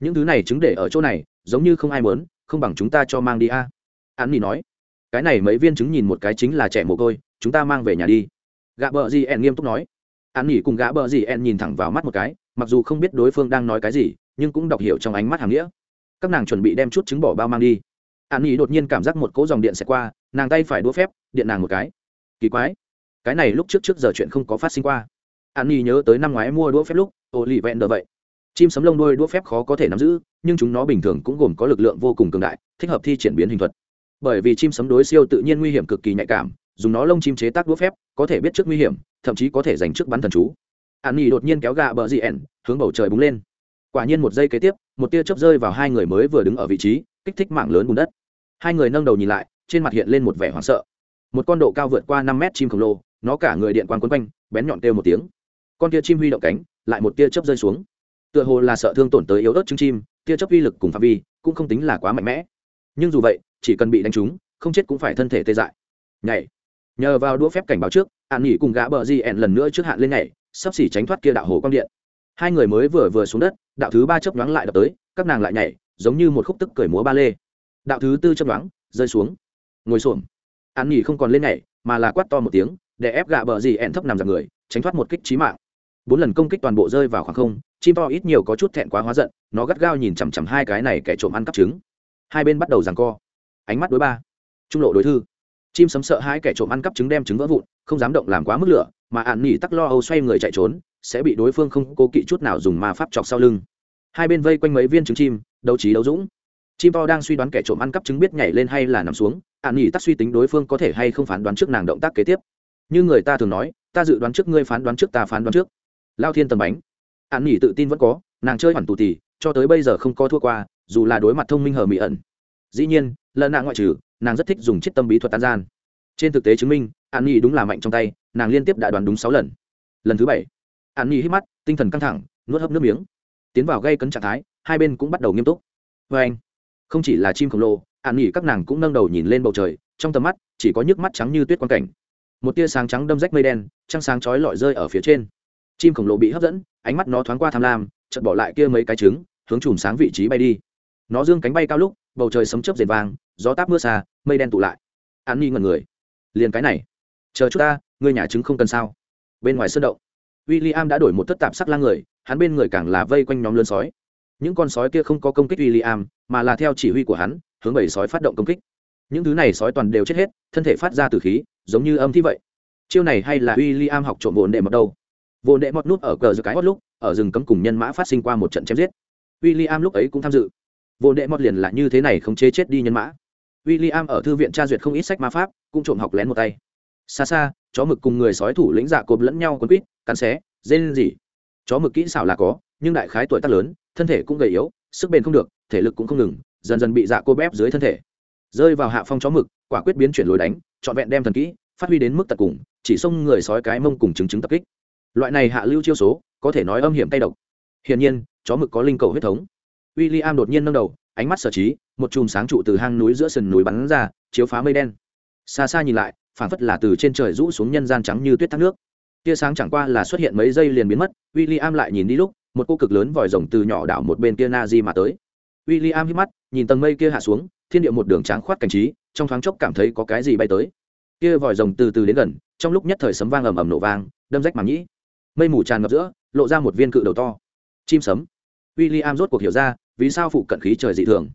những thứ này chứng để ở chỗ này, giống như không ai muốn, không bằng chúng ta cho mang đi a. An nỉ nói. Cái này mấy viên chứng nhìn một cái chính là trẻ mồ côi, chúng ta mang về nhà đi. Gã bờ gì en nghiêm túc nói. An nỉ cùng gã bờ gì en nhìn thẳng vào mắt một cái, mặc dù không biết đối phương đang nói cái gì, nhưng cũng đọc hiểu trong ánh mắt hàng nghĩa. Các nàng chuẩn bị đem chút trứng bỏ bao mang đi. An nỉ đột nhiên cảm giác một cỗ dòng điện sẽ qua, nàng tay phải đũa phép, điện nàng một cái. Kỳ quái, cái này lúc trước trước giờ chuyện không có phát sinh qua an nhi nhớ tới năm ngoái mua đũa phép lúc ô lì vẹn đờ vậy. Chim sấm lông đôi đũa phép khó có thể nắm giữ, nhưng chúng nó bình thường cũng gồm có lực lượng vô cùng cường đại, thích hợp thi triển biến hình thuật. Bởi vì chim sấm đối siêu tự nhiên nguy hiểm cực kỳ nhạy cảm, dùng nó lông chim chế tác đũa phép, có thể biết trước nguy hiểm, thậm chí có thể giành trước bắn thần chú. An nhi đột nhiên kéo gà bờ dị ẻn, hướng bầu trời búng lên. Quả nhiên một giây kế tiếp, một tia chớp rơi vào hai người mới vừa đứng ở vị trí, kích thích mạng lớn bùn đất. Hai người nâng đầu nhìn lại, trên mặt hiện lên một vẻ hoảng sợ. Một con độ cao vượt qua năm mét chim khổng lồ, nó cả người điện quang quấn quanh, bén nhọn kêu một tiếng con tia chim huy động cánh, lại một tia chớp rơi xuống. Tựa hồ là sợ thương tổn tới yếu ớt trứng chim, tia chớp uy lực cùng phạm vi cũng không tính là quá mạnh mẽ. Nhưng dù vậy, chỉ cần bị đánh trúng, không chết cũng phải thân thể tê dại. Nhảy. Nhờ vào đũa phép cảnh báo trước, an nghỉ cùng gã bờ di ẹn lần nữa trước hạn lên nhảy, sắp xỉ tránh thoát kia đạo hồ quang điện. Hai người mới vừa vừa xuống đất, đạo thứ ba chấp nhoáng lại đập tới, các nàng lại nhảy, giống như một khúc tức cởi múa ba lê. Đạo thứ tư chấp nhoáng, rơi xuống. Ngồi xổm. An nhỉ không còn lên nhảy, mà là quát to một tiếng để ép gạ bờ gì ẹn thấp nằm dạp người, tránh thoát một kích trí mạng bốn lần công kích toàn bộ rơi vào khoảng không, chim to ít nhiều có chút thẹn quá hóa giận, nó gắt gao nhìn chằm chằm hai cái này kẻ trộm ăn cắp trứng. Hai bên bắt đầu giằng co. Ánh mắt đối ba. Trung lộ đối thư. Chim sấm sợ hai kẻ trộm ăn cắp trứng đem trứng vỡ vụn, không dám động làm quá mức lửa, mà ạn nỉ tắc lo âu xoay người chạy trốn, sẽ bị đối phương không cố kỵ chút nào dùng ma pháp chọc sau lưng. Hai bên vây quanh mấy viên trứng chim, đấu trí đấu dũng. Chim to đang suy đoán kẻ trộm ăn cắp trứng biết nhảy lên hay là nằm xuống, ạn nỉ tắc suy tính đối phương có thể hay không phán đoán trước nàng động tác kế tiếp. Như người ta thường nói, ta dự đoán trước ngươi phán đoán trước, ta phán đoán trước lao thiên tầm bánh. Ạn nghỉ tự tin vẫn có, nàng chơi hoàn tù tì, cho tới bây giờ không có thua qua, dù là đối mặt thông minh hờ mỹ ẩn. Dĩ nhiên, lần nàng ngoại trừ, nàng rất thích dùng chiếc tâm bí thuật tan gian. Trên thực tế chứng minh an nghỉ đúng là mạnh trong tay, nàng liên tiếp đã đoán đúng sáu lần. Lần thứ bảy an nghỉ hít mắt, tinh thần căng thẳng, nuốt hấp nước miếng. Tiến vào gây cấn trạng thái, hai bên cũng bắt đầu nghiêm túc. Vê anh, không chỉ là chim khổng lồ an nghỉ các nàng cũng nâng đầu nhìn lên bầu trời, trong tầm mắt chỉ có nhức mắt trắng như tuyết quang cảnh. Một tia sáng trắng đâm rách mây đen, trăng sáng chói lọi rơi ở phía trên chim khổng lồ bị hấp dẫn, ánh mắt nó thoáng qua tham lam, chợt bỏ lại kia mấy cái trứng, hướng chùm sáng vị trí bay đi. Nó dương cánh bay cao lúc, bầu trời sấm chớp rền vàng gió táp mưa xa, mây đen tụ lại. An nhi ngần người. Liền cái này. Chờ chút ta, ngươi nhà trứng không cần sao? Bên ngoài sơn động w i l l i am đã đổi một thất tạp sắc lang người, hắn bên người càng là vây quanh nhóm lươn sói. Những con sói kia không có công kích w i l l i am mà là theo chỉ huy của hắn, hướng bảy sói phát động công kích. Những thứ này sói toàn đều chết hết, thân thể phát ra từ khí, giống như âm thi vậy. Chiêu này hay là w i l l i am học trộm bồn đệ mọt đâu Vô đệ mọt nút ở cờ giữa cái hót lúc, ở rừng cấm cùng nhân mã phát sinh qua một trận chém giết. William lúc ấy cũng tham dự. Vô đệ mọt liền là như thế này không chế chết đi nhân mã. William ở thư viện tra duyệt không ít sách ma pháp, cũng trộm học lén một tay. Xa xa, chó mực cùng người sói thủ lĩnh dạ cộp lẫn nhau quấn quýt, cắn xé dên gì chó mực kỹ xảo là có, nhưng đại khái tuổi tác lớn, thân thể cũng gầy yếu, sức bền không được, thể lực cũng không ngừng, dần dần bị dạ cô bép dưới thân thể. Rơi vào hạ phong chó mực, quả quyết biến chuyển lối đánh, trọn vẹn đem thần kỹ, phát huy đến mức tận cùng, chỉ xông người sói cái mông cùng chứng chứng tập kích loại này hạ lưu chiêu số, có thể nói âm hiểm tay độc. Hiển nhiên, chó mực có linh cầu huyết thống. W i l l i am đột nhiên nâng đầu, ánh mắt sở trí, một chùm sáng trụ từ hang núi giữa sườn núi bắn ra, chiếu phá mây đen. Xa xa nhìn lại phản phất là từ trên trời rũ xuống nhân gian trắng như tuyết thác nước. Tia sáng chẳng qua là xuất hiện mấy giây liền biến mất w i l l i am lại nhìn đi lúc, một cô cực lớn vòi rồng từ nhỏ đảo một bên kia na di mà tới. W i l l i am hít mắt, nhìn tầng mây kia hạ xuống, thiên địa một đường tráng khoát cảnh trí, trong thoáng chốc cảm thấy có cái gì bay tới. Kia vòi rồng từ từ đến gần, trong lúc nhất thời sấm vang ầm ầm nổ vang, đâm rách màng nhĩ mây mù tràn ngập giữa, lộ ra một viên cự đầu to. Chim sấm. W i l l i am rốt cuộc hiểu ra, vì sao phụ cận khí trời dị thường.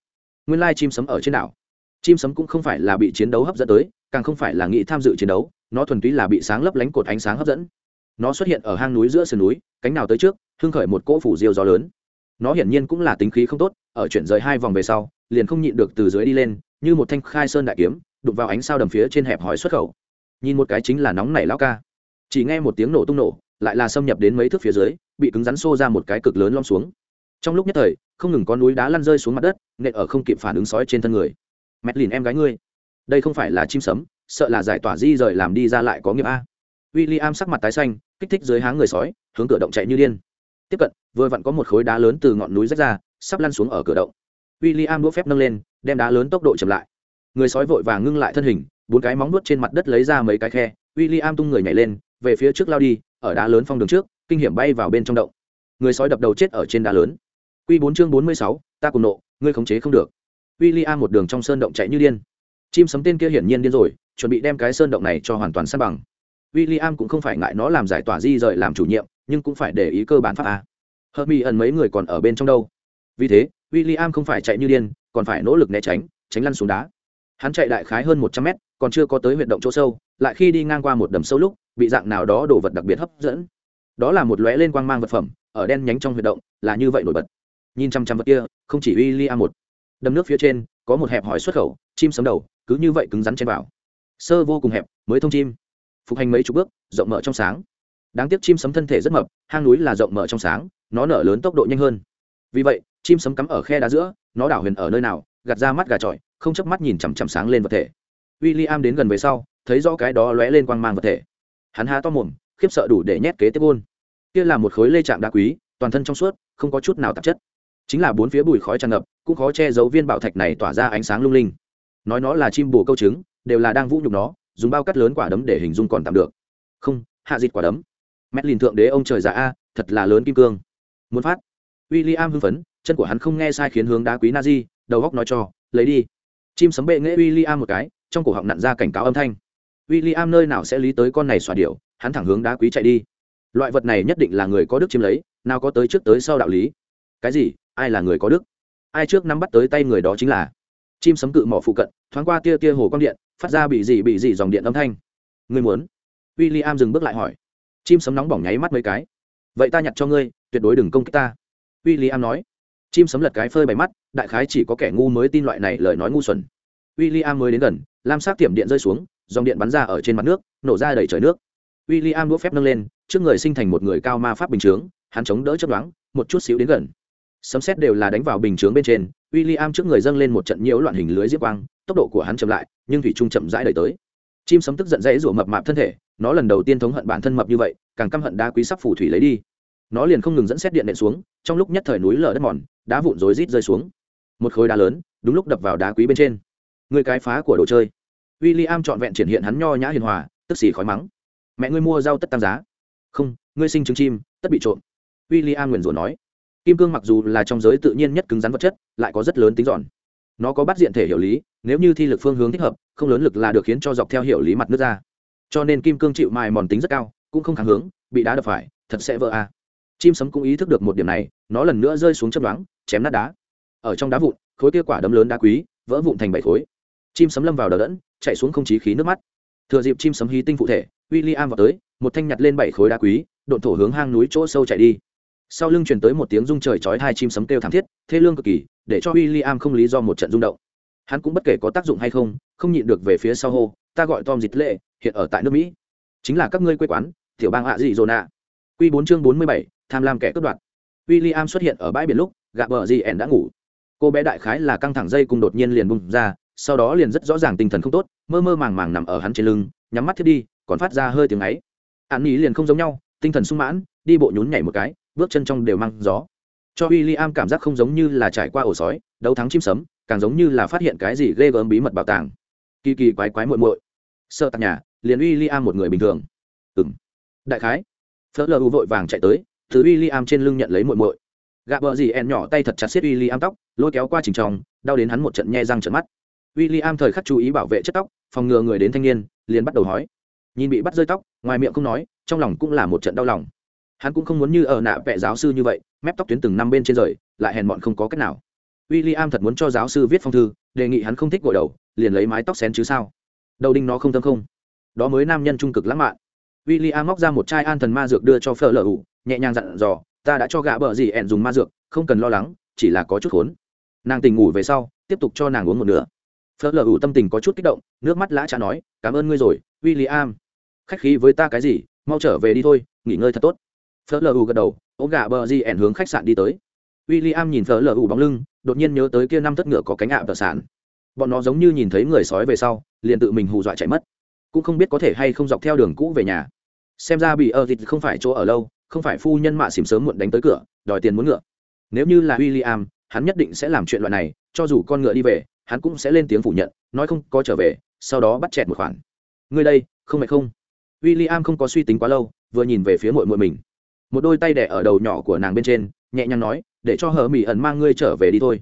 Nguyên lai chim sấm ở trên đảo. Chim sấm cũng không phải là bị chiến đấu hấp dẫn tới, càng không phải là nghĩ tham dự chiến đấu, nó thuần túy là bị sáng lấp lánh cột ánh sáng hấp dẫn. Nó xuất hiện ở hang núi giữa sườn núi, cánh nào tới trước, hưng khởi một cỗ phủ diêu gió lớn. Nó hiển nhiên cũng là tính khí không tốt, ở chuyển rời hai vòng về sau, liền không nhịn được từ dưới đi lên, như một thanh khai sơn đại kiếm, đụng vào ánh sao đầm phía trên hẹp hỏi xuất khẩu. Nhìn một cái chính là nóng nảy lao ca. Chỉ nghe một tiếng nổ tung nổ lại là xâm nhập đến mấy thước phía dưới, bị cứng rắn xô ra một cái cực lớn lom xuống. Trong lúc nhất thời, không ngừng có núi đá lăn rơi xuống mặt đất, nện ở không kịp phản ứng sói trên thân người. Mẹt lìn em gái ngươi, đây không phải là chim sấm, sợ là giải tỏa di rời làm đi ra lại có nghiệp a. W i l l i am sắc mặt tái xanh, kích thích dưới háng người sói, hướng cửa động chạy như điên. Tiếp cận, vừa vặn có một khối đá lớn từ ngọn núi rách ra, sắp lăn xuống ở cửa động. W i l l i am đũa phép nâng lên, đem đá lớn tốc độ chậm lại. Người sói vội vàng ngưng lại thân hình, bốn cái móng nuốt trên mặt đất lấy ra mấy cái khe. W i l l i am tung người nhảy lên, về phía trước lao đi ở đá lớn phong đường trước, kinh hiểm bay vào bên trong động. Người sói đập đầu chết ở trên đá lớn. Q bốn chương bốn mươi sáu, ta cùng nộ, ngươi khống chế không được. W i l l i một đường trong sơn động chạy như điên. Chim sấm tên kia hiển nhiên điên rồi, chuẩn bị đem cái sơn động này cho hoàn toàn san bằng. W i l l i am cũng không phải ngại nó làm giải tỏa di rời làm chủ nhiệm, nhưng cũng phải để ý cơ bản pháp a. Hợp mỹ ẩn mấy người còn ở bên trong đâu? Vì thế w i l l i am không phải chạy như điên, còn phải nỗ lực né tránh tránh lăn xuống đá. Hắn chạy đại khái hơn một trăm mét, còn chưa có tới huyệt động chỗ sâu, lại khi đi ngang qua một đầm sâu lúc bị dạng nào đó đồ vật đặc biệt hấp dẫn. Đó là một lóe lên quang mang vật phẩm, ở đen nhánh trong huyệt động, là như vậy nổi bật. Nhìn chăm chăm vật kia, không chỉ uy li a một. Đầm nước phía trên, có một hẹp hỏi xuất khẩu, chim sấm đầu, cứ như vậy cứng rắn trên vào sơ vô cùng hẹp, mới thông chim. Phục hành mấy chục bước, rộng mở trong sáng. Đáng tiếc chim sấm thân thể rất mập, hang núi là rộng mở trong sáng, nó nở lớn tốc độ nhanh hơn. Vì vậy, chim sấm cắm ở khe đá giữa, nó đảo huyền ở nơi nào, gạt ra mắt gà trọi, không chớp mắt nhìn chằm chằm sáng lên vật thể. W i l l i am đến gần về sau, thấy rõ cái đó lóe lên quang mang vật thể hắn há to mồm, khiếp sợ đủ để nhét kế tiếp ôn kia là một khối lê trạng đá quý, toàn thân trong suốt, không có chút nào tạp chất. Chính là bốn phía bụi khói tràn ngập, cũng khó che giấu viên bảo thạch này tỏa ra ánh sáng lung linh. Nói nó là chim bồ câu trứng, đều là đang vũ nhục nó, dùng bao cắt lớn quả đấm để hình dung còn tạm được. Không, hạ dịt quả đấm. Mét lìn thượng đế ông trời già a, thật là lớn kim cương. Muốn phát. W i l l i am hưng phấn, chân của hắn không nghe sai khiến hướng đá quý na di đầu góc nói cho, lấy đi. Chim sấm bệ nghễ w i l l i am một cái, trong cổ họng nặn ra cảnh cáo âm thanh w i l l i am nơi nào sẽ lý tới con này xòa điệu hắn thẳng hướng đá quý chạy đi. Loại vật này nhất định là người có đức chiếm lấy, nào có tới trước tới sau đạo lý. Cái gì? Ai là người có đức? Ai trước nắm bắt tới tay người đó chính là? Chim sấm cự mỏ phụ cận, thoáng qua tia tia hồ quang điện, phát ra bị gì bị gì dòng điện âm thanh. Người muốn? W i l l i am dừng bước lại hỏi. Chim sấm nóng bỏng nháy mắt mấy cái. Vậy ta nhặt cho ngươi, tuyệt đối đừng công kích ta. W i l l i am nói. Chim sấm lật cái phơi bày mắt, đại khái chỉ có kẻ ngu mới tin loại này lời nói ngu xuẩn. W i l l i am mới đến gần, lam sắc tiệm điện rơi xuống dòng điện bắn ra ở trên mặt nước, nổ ra đầy trời nước. W i l l i am đũa phép nâng lên, trước người sinh thành một người cao ma pháp bình chướng, hắn chống đỡ chấp đoán một chút xíu đến gần. Sấm xét đều là đánh vào bình chướng bên trên w i l l i am trước người dâng lên một trận nhiễu loạn hình lưới diếp quang, tốc độ của hắn chậm lại, nhưng thủy trung chậm rãi đợi tới. Chim sấm tức giận dãy rủa mập mạp thân thể, nó lần đầu tiên thống hận bản thân mập như vậy, càng căm hận đá quý sắc phủ thủy lấy đi. Nó liền không ngừng dẫn xét điện nện xuống, trong lúc nhất thời núi lở đất mòn, đá vụn rối rít rơi xuống. Một khối đá lớn, đúng lúc đập vào đá quý bên trên. Người cái phá của đồ chơi w i l l i am trọn vẹn triển hiện hắn nho nhã hiền hòa, tức xì khói mắng. Mẹ ngươi mua rau tất tăng giá. Không, ngươi sinh trứng chim, tất bị trộm. W i l l i am nguyền rủa nói. Kim cương mặc dù là trong giới tự nhiên nhất cứng rắn vật chất, lại có rất lớn tính giòn. Nó có bắt diện thể hiểu lý, nếu như thi lực phương hướng thích hợp, không lớn lực là được khiến cho dọc theo hiểu lý mặt nước ra. Cho nên kim cương chịu mài mòn tính rất cao, cũng không kháng hướng, bị đá đập phải, thật sẽ vỡ a. Chim sấm cũng ý thức được một điểm này, nó lần nữa rơi xuống chấp đoán chém nát đá. Ở trong đá vụn, khối kia quả đấm lớn đá quý, vỡ vụn thành bảy khối. Chim sấm lâm vào đờ đẫn chạy xuống không chí khí nước mắt. Thừa dịp chim sấm hí tinh phụ thể w i l l i am vào tới, một thanh nhặt lên bảy khối đá quý, độn thổ hướng hang núi chỗ sâu chạy đi. Sau lưng truyền tới một tiếng rung trời chói hai chim sấm kêu thảm thiết, thê lương cực kỳ, để cho w i l l i am không lý do một trận rung động. Hắn cũng bất kể có tác dụng hay không không nhịn được về phía sau hô, ta gọi tom dịch lệ, hiện ở tại nước mỹ. Chính là các ngươi quê quán, tiểu bang ạ dị dồn ạ q bốn chương bốn mươi bảy, tham lam kẻ cướp đoạt. W i l l i am xuất hiện ở bãi biển lúc, gạ bờ gì ẻn đã ngủ. Cô bé đại khái là căng thẳng dây cùng đột nhiên liền bùng ra sau đó liền rất rõ ràng tinh thần không tốt, mơ mơ màng màng nằm ở hắn trên lưng, nhắm mắt thiết đi, còn phát ra hơi tiếng ấy. Hắn ý liền không giống nhau, tinh thần sung mãn, đi bộ nhún nhảy một cái, bước chân trong đều mang gió. Cho w i l l i am cảm giác không giống như là trải qua ổ sói, đấu thắng chim sấm, càng giống như là phát hiện cái gì ghê gớm bí mật bảo tàng. Kỳ kỳ quái quái muội muội. Sợ tạc nhà, liền w i l l i am một người bình thường. Ừ m đại khái. Phớt lờ u vội vàng chạy tới thứ w i l l i am trên lưng nhận lấy muội muội. Gạ bờ gì en nhỏ tay thật chặt xiết w i l l i am tóc, lôi kéo qua trình tròng, đau đến hắn một trận nhe răng trận mắt w i l l i am thời khắc chú ý bảo vệ chất tóc, phòng ngừa người đến thanh niên, liền bắt đầu hói. Nhìn bị bắt rơi tóc, ngoài miệng không nói, trong lòng cũng là một trận đau lòng. Hắn cũng không muốn như ở nạ vẽ giáo sư như vậy, mép tóc tuyến từng năm bên trên rời, lại hèn bọn không có cách nào. W i l l i am thật muốn cho giáo sư viết phong thư, đề nghị hắn không thích gội đầu, liền lấy mái tóc xén chứ sao. Đầu đinh nó không tâm không. Đó mới nam nhân trung cực lãng mạn. W i l l i am móc ra một chai an thần ma dược đưa cho phở lở ủ nhẹ nhàng dặn dò, ta đã cho gã bờ gì ẹn dùng ma dược, không cần lo lắng, chỉ là có chút khốn. Nàng tỉnh ngủ về sau, tiếp tục cho nàng uống một nửa phớt lờ ủ tâm tình có chút kích động, nước mắt lã trả nói, cảm ơn ngươi rồi w i l l i am khách khí với ta cái gì, mau trở về đi thôi, nghỉ ngơi thật tốt. Phớt lờ ủ gật đầu, ố gà bờ di ẻn hướng khách sạn đi tới. W i l l i am nhìn phớt lờ ủ bóng lưng, đột nhiên nhớ tới kia năm thất ngựa có cánh ạ tờ sản bọn nó giống như nhìn thấy người sói về sau, liền tự mình hù dọa chạy mất. Cũng không biết có thể hay không dọc theo đường cũ về nhà. Xem ra bị ơ thịt không phải chỗ ở lâu, không phải phu nhân mạ xỉm sớm muộn đánh tới cửa, đòi tiền muốn ngựa. Nếu như là w i l l i am hắn nhất định sẽ làm chuyện loại này, cho dù con ngựa đi về hắn cũng sẽ lên tiếng phủ nhận, nói không có trở về, sau đó bắt chẹt một khoản. Ngươi đây, không mệt không? W i l l i am không có suy tính quá lâu, vừa nhìn về phía mội mội mình. Một đôi tay đẻ ở đầu nhỏ của nàng bên trên, nhẹ nhàng nói, để cho hờ mỹ ẩn mang ngươi trở về đi thôi.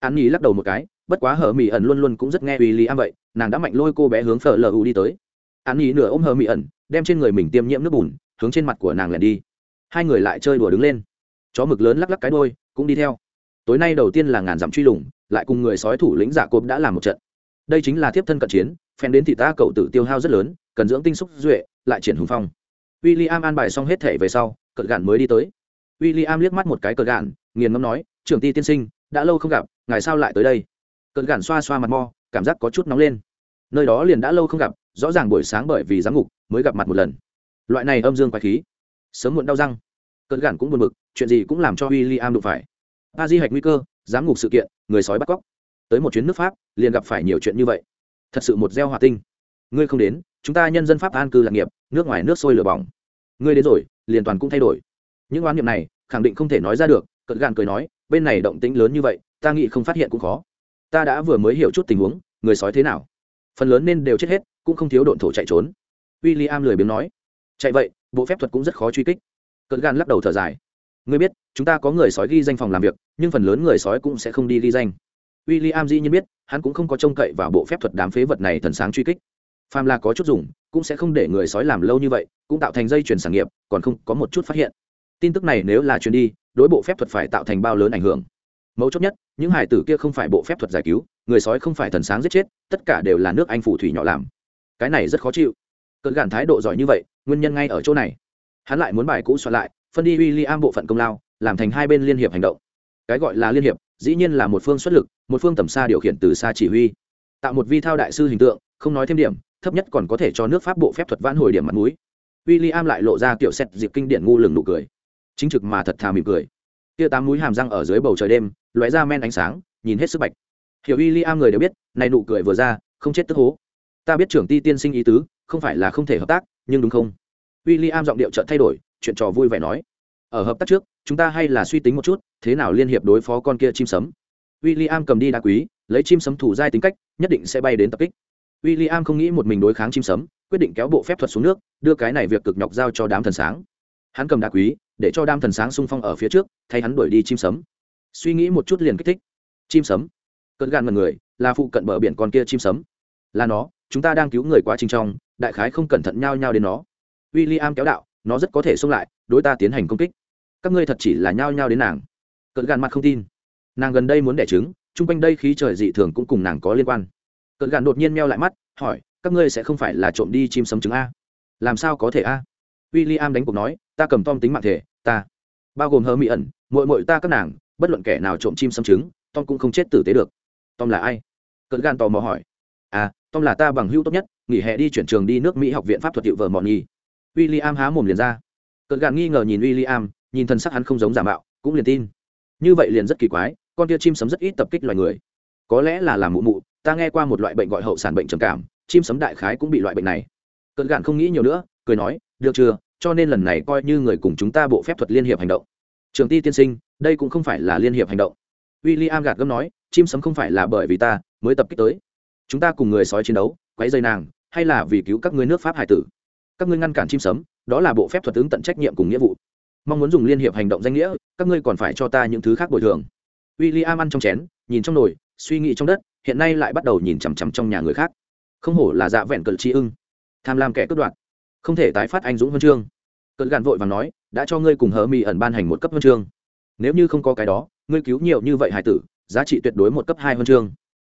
An nhi lắc đầu một cái, bất quá hờ mỹ ẩn luôn luôn cũng rất nghe w i l l i am vậy, nàng đã mạnh lôi cô bé hướng phở lờ u đi tới. An nhi nửa ôm hờ mỹ ẩn, đem trên người mình tiêm nhiễm nước bùn, hướng trên mặt của nàng lẻn đi. Hai người lại chơi đùa đứng lên. Chó mực lớn lắc lắc cái đôi cũng đi theo. Tối nay đầu tiên là ngàn dặm truy lùng lại cùng người sói thủ lĩnh giả cộp đã làm một trận. Đây chính là thiếp thân cận chiến phen đến thì ta cậu tử tiêu hao rất lớn, cần dưỡng tinh xúc duệ, lại triển hùng phong. W i l l i am an bài xong hết thể về sau, cận gạn mới đi tới. W i l l i am liếc mắt một cái cận gạn, nghiền ngâm nói, trưởng ti tiên sinh, đã lâu không gặp ngày sao lại tới đây? Cận gạn xoa xoa mặt mo, cảm giác có chút nóng lên. Nơi đó liền đã lâu không gặp, rõ ràng buổi sáng bởi vì giám ngục mới gặp mặt một lần. Loại này âm dương quái khí, sớm muộn đau răng. Cận gạn cũng buồn bực, chuyện gì cũng làm cho w i l l i am đụng phải a di hạch nguy cơ, giám ngục sự kiện, người sói bắt cóc. Tới một chuyến nước pháp, liền gặp phải nhiều chuyện như vậy. Thật sự một gieo hòa tinh. Ngươi không đến, chúng ta nhân dân pháp an cư lạc nghiệp, nước ngoài nước sôi lửa bỏng. Ngươi đến rồi, liền toàn cũng thay đổi. Những oán niệm này, khẳng định không thể nói ra được cận gạn cười nói, bên này động tĩnh lớn như vậy, ta nghĩ không phát hiện cũng khó. Ta đã vừa mới hiểu chút tình huống, người sói thế nào. Phần lớn nên đều chết hết, cũng không thiếu độn thổ chạy trốn. W i l l i am lười biếng nói. Chạy vậy, bộ phép thuật cũng rất khó truy kích. Cận gạn lắc đầu thở dài ngươi biết, chúng ta có người sói ghi danh phòng làm việc, nhưng phần lớn người sói cũng sẽ không đi ghi danh. William dĩ nhiên biết, hắn cũng không có trông cậy vào bộ phép thuật đám phế vật này thần sáng truy kích. Phàm là có chút dùng, cũng sẽ không để người sói làm lâu như vậy, cũng tạo thành dây chuyển sản nghiệp, còn không có một chút phát hiện. Tin tức này nếu là truyền đi, đối bộ phép thuật phải tạo thành bao lớn ảnh hưởng. Mấu chốt nhất, những hải tử kia không phải bộ phép thuật giải cứu, người sói không phải thần sáng giết chết, tất cả đều là nước anh phủ thủy nhỏ làm. Cái này rất khó chịu. Cơn gạn thái độ giỏi như vậy, nguyên nhân ngay ở chỗ này. Hắn lại muốn bài cũ soạn lại phân đi w i l l i am bộ phận công lao, làm thành hai bên liên hiệp hành động. Cái gọi là liên hiệp, dĩ nhiên là một phương xuất lực, một phương tầm xa điều khiển từ xa chỉ huy. Tạo một vi thao đại sư hình tượng, không nói thêm điểm, thấp nhất còn có thể cho nước pháp bộ phép thuật vãn hồi điểm mặt mũi. W i l l i am lại lộ ra kiểu xét dịp kinh điển ngu lừng nụ cười. Chính trực mà thật thà mỉm cười. Tia tám mũi hàm răng ở dưới bầu trời đêm, lóe ra men ánh sáng, nhìn hết sức bạch. Hiểu w i l l i am người đều biết, này nụ cười vừa ra, không chết tức hố. Ta biết trưởng ti tiên sinh ý tứ, không phải là không thể hợp tác, nhưng đúng không? W i l l i am giọng điệu trợt thay đổi chuyện trò vui vẻ nói. Ở hợp tác trước, chúng ta hay là suy tính một chút, thế nào liên hiệp đối phó con kia chim sấm? W i l l i am cầm đi đá quý, lấy chim sấm thủ giai tính cách, nhất định sẽ bay đến tập kích. W i l l i am không nghĩ một mình đối kháng chim sấm, quyết định kéo bộ phép thuật xuống nước, đưa cái này việc cực nhọc giao cho đám thần sáng. Hắn cầm đá quý, để cho đám thần sáng xung phong ở phía trước, thay hắn đuổi đi chim sấm. Suy nghĩ một chút liền kích thích. Chim sấm. Cận gan mật người, là phụ cận bờ biển con kia chim sấm. Là nó, chúng ta đang cứu người quá trình trong, đại khái không cẩn thận nhau nhau đến nó. W i l l i am kéo đạo nó rất có thể xông lại, đối ta tiến hành công kích. Các ngươi thật chỉ là nhao nhao đến nàng. Cận gàn mặt không tin. Nàng gần đây muốn đẻ trứng, chung quanh đây khí trời dị thường cũng cùng nàng có liên quan. Cận gàn đột nhiên meo lại mắt, hỏi, các ngươi sẽ không phải là trộm đi chim sấm trứng a? Làm sao có thể a? W i l l i am đánh cuộc nói, ta cầm tom tính mạng thể, ta. Bao gồm hơ mỹ ẩn mội mội ta các nàng, bất luận kẻ nào trộm chim sấm trứng, tom cũng không chết tử tế được. Tom là ai? Cận gan tò mò hỏi. À tom là ta bằng hữu tốt nhất, nghỉ hè đi chuyển trường đi nước mỹ học viện pháp thuật hiệu vợ mọn nhi w i l l i am há mồm liền ra. Cận gạn nghi ngờ nhìn w i l l i am nhìn thân sắc hắn không giống giả mạo, cũng liền tin. Như vậy liền rất kỳ quái, con tia chim sấm rất ít tập kích loài người. Có lẽ là làm mụ mụ, ta nghe qua một loại bệnh gọi hậu sản bệnh trầm cảm, chim sấm đại khái cũng bị loại bệnh này. Cận gạn không nghĩ nhiều nữa, cười nói, được chưa, cho nên lần này coi như người cùng chúng ta bộ phép thuật liên hiệp hành động. Trường ti tiên sinh, đây cũng không phải là liên hiệp hành động. W i l l i am gạt gấm nói, chim sấm không phải là bởi vì ta mới tập kích tới. Chúng ta cùng người sói chiến đấu, quấy dây nàng, hay là vì cứu các ngươi nước pháp hải tử? Các ngươi ngăn cản chim sấm, đó là bộ phép thuật ứng tận trách nhiệm cùng nghĩa vụ. Mong muốn dùng liên hiệp hành động danh nghĩa, các ngươi còn phải cho ta những thứ khác bồi thường. W i l l i am ăn trong chén, nhìn trong nồi, suy nghĩ trong đất, hiện nay lại bắt đầu nhìn chằm chằm trong nhà người khác. Không hổ là dạ vẹn cận trí ưng. Tham lam kẻ cướp đoạt. Không thể tái phát anh dũng huân chương. Cận gàn vội và nói, đã cho ngươi cùng hờ mỹ ẩn ban hành một cấp huân chương. Nếu như không có cái đó, ngươi cứu nhiều như vậy hải tử, giá trị tuyệt đối một cấp hai huân chương.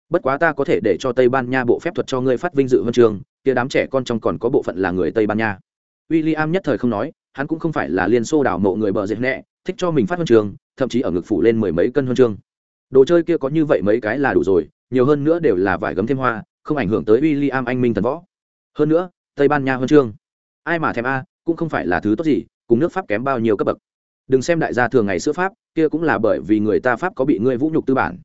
Bất quá ta có thể để cho tây ban nha bộ phép thuật cho ngươi phát vinh dự huân chương kia đám trẻ con trong còn có bộ phận là người tây ban nha. William nhất thời không nói, hắn cũng không phải là liên xô đảo mộ người bờ dệt nẹ, thích cho mình phát huân chương thậm chí ở ngực phủ lên mười mấy cân huân chương. Đồ chơi kia có như vậy mấy cái là đủ rồi, nhiều hơn nữa đều là vải gấm thêm hoa, không ảnh hưởng tới William anh minh thần võ. Hơn nữa, tây ban nha huân chương. Ai mà thèm a, cũng không phải là thứ tốt gì, cùng nước pháp kém bao nhiêu cấp bậc. Đừng xem đại gia thường ngày sữa pháp, kia cũng là bởi vì người ta pháp có bị ngươi vũ nhục tư bản.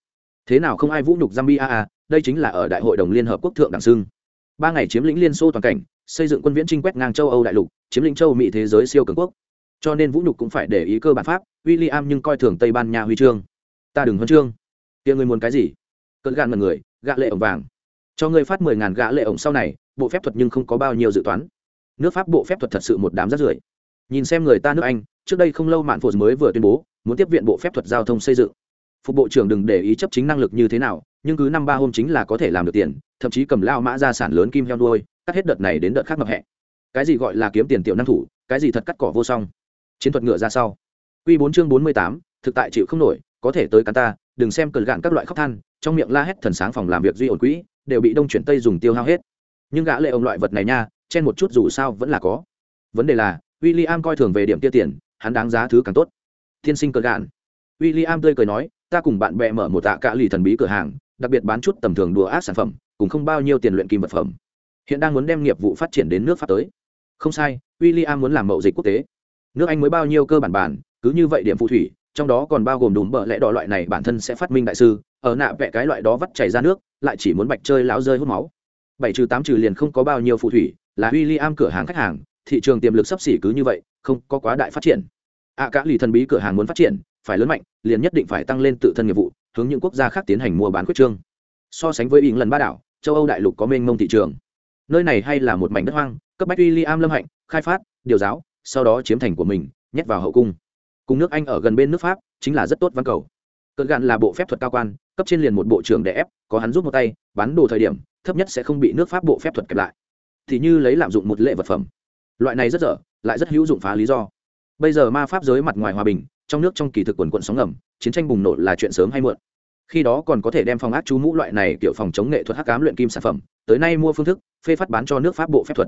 Thế nào không ai vũ nhục zambia a, đây chính là ở đại hội đồng liên hợp quốc thượng đẳng sưng ba ngày chiếm lĩnh liên xô toàn cảnh xây dựng quân viễn trinh quét ngang châu âu đại lục chiếm lĩnh châu mỹ thế giới siêu cường quốc cho nên vũ nhục cũng phải để ý cơ bản pháp w i l l i am nhưng coi thường tây ban nha huy chương ta đừng huân chương kia người muốn cái gì cỡ gạn mật người gạ lệ ổng vàng cho ngươi phát mười ngàn gạ lệ ổng sau này bộ phép thuật nhưng không có bao nhiêu dự toán nước pháp bộ phép thuật thật sự một đám rắt rưởi nhìn xem người ta nước anh trước đây không lâu mạn phổ mới vừa tuyên bố muốn tiếp viện bộ phép thuật giao thông xây dựng phục bộ trưởng đừng để ý chấp chính năng lực như thế nào nhưng cứ năm ba hôm chính là có thể làm được tiền, thậm chí cầm lao mã ra sản lớn kim heo đuôi cắt hết đợt này đến đợt khác ngập hẹ. Cái gì gọi là kiếm tiền tiểu năng thủ, cái gì thật cắt cỏ vô song. Chiến thuật ngựa ra sau. Q bốn chương bốn mươi tám, thực tại chịu không nổi, có thể tới cắn ta, đừng xem cờ gạn các loại khóc than, trong miệng la hét thần sáng phòng làm việc duy ổn quỹ, đều bị đông chuyển tây dùng tiêu hao hết. Nhưng gã lệ ông loại vật này nha, chen một chút dù sao vẫn là có. Vấn đề là w i l l i am coi thường về điểm tiêu tiền, hắn đáng giá thứ càng tốt. Thiên sinh cờ gạn. W i l l i am tươi cười nói, ta cùng bạn bè mở một tạ cạ lì thần bí cửa hàng đặc biệt bán chút tầm thường đùa ác sản phẩm cùng không bao nhiêu tiền luyện kim vật phẩm. Hiện đang muốn đem nghiệp vụ phát triển đến nước pháp tới. Không sai w i l l i am muốn làm mậu dịch quốc tế. Nước anh mới bao nhiêu cơ bản bản cứ như vậy điểm phù thủy trong đó còn bao gồm đùm bợ lẽ đỏ loại này bản thân sẽ phát minh đại sư ở nạ vẽ cái loại đó vắt chảy ra nước lại chỉ muốn bạch chơi láo rơi hút máu. Bảy trừ tám trừ liền không có bao nhiêu phù thủy là w i l l i am cửa hàng khách hàng thị trường tiềm lực sắp xỉ cứ như vậy không có quá đại phát triển. Ạ à, cả lì thần bí cửa hàng muốn phát triển phải lớn mạnh, liền nhất định phải tăng lên tự thân nghiệp vụ, hướng những quốc gia khác tiến hành mua bán quyết trương. So sánh với ý lần ba đảo, châu âu đại lục có mênh mông thị trường. Nơi này hay là một mảnh đất hoang, cấp bách w i am lâm hạnh, khai phát, điều giáo, sau đó chiếm thành của mình, nhét vào hậu cung. Cùng nước anh ở gần bên nước pháp, chính là rất tốt văn cầu. Cơn gạn là bộ phép thuật cao quan, cấp trên liền một bộ trưởng đẻ ép, có hắn giúp một tay, bán đồ thời điểm, thấp nhất sẽ không bị nước pháp bộ phép thuật kẹp lại. Thì như lấy lạm dụng một lệ vật phẩm. Loại này rất dở, lại rất hữu dụng phá lý do. Bây giờ ma pháp giới mặt ngoài hòa bình trong nước trong kỳ thực quần quận sóng ngầm, chiến tranh bùng nổ là chuyện sớm hay muộn. Khi đó còn có thể đem phòng ác chú mũ loại này kiểu phòng chống nghệ thuật hắc cám luyện kim sản phẩm, tới nay mua phương thức, phê phát bán cho nước pháp bộ phép thuật.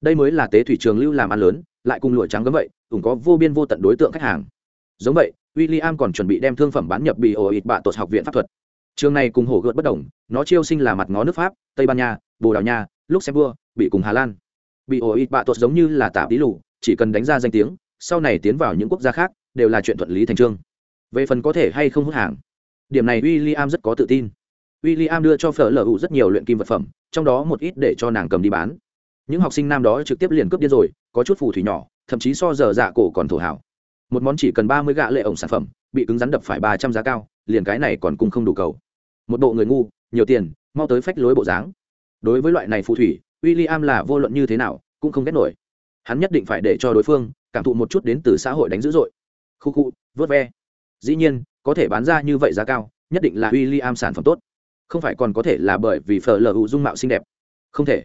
Đây mới là tế thủy trường lưu làm ăn lớn, lại cùng lụa trắng gấm vậy, cũng có vô biên vô tận đối tượng khách hàng. Giống vậy, William còn chuẩn bị đem thương phẩm bán nhập bị ổ ịt bạ tột học viện pháp thuật. Trường này cùng hổ gợt bất đồng, nó chiêu sinh là mặt ngó nước pháp, tây ban nha, bồ đào nha, luxembourg bị cùng hà lan. Bị ổ ịt bạ tột giống như là tạp tí lù, chỉ cần đánh ra danh tiếng, sau này tiến vào những quốc gia khác đều là chuyện thuận lý thành trương. Về phần có thể hay không hút hàng, điểm này William rất có tự tin. William đưa cho phở lở hữu rất nhiều luyện kim vật phẩm, trong đó một ít để cho nàng cầm đi bán. Những học sinh nam đó trực tiếp liền cướp điên rồi, có chút phù thủy nhỏ, thậm chí so giờ dạ cổ còn thổ hảo một món chỉ cần ba mươi gạ lệ ổng sản phẩm, bị cứng rắn đập phải ba trăm giá cao, liền cái này còn cùng không đủ cầu. Một bộ người ngu, nhiều tiền, mau tới phách lối bộ dáng. Đối với loại này phù thủy, William là vô luận như thế nào, cũng không ghét nổi. Hắn nhất định phải để cho đối phương cảm thụ một chút đến từ xã hội đánh dữ dội khu khu, vớt ve. Dĩ nhiên, có thể bán ra như vậy giá cao, nhất định là w i l l i am sản phẩm tốt. Không phải còn có thể là bởi vì phở lờ hữu dung mạo xinh đẹp. Không thể.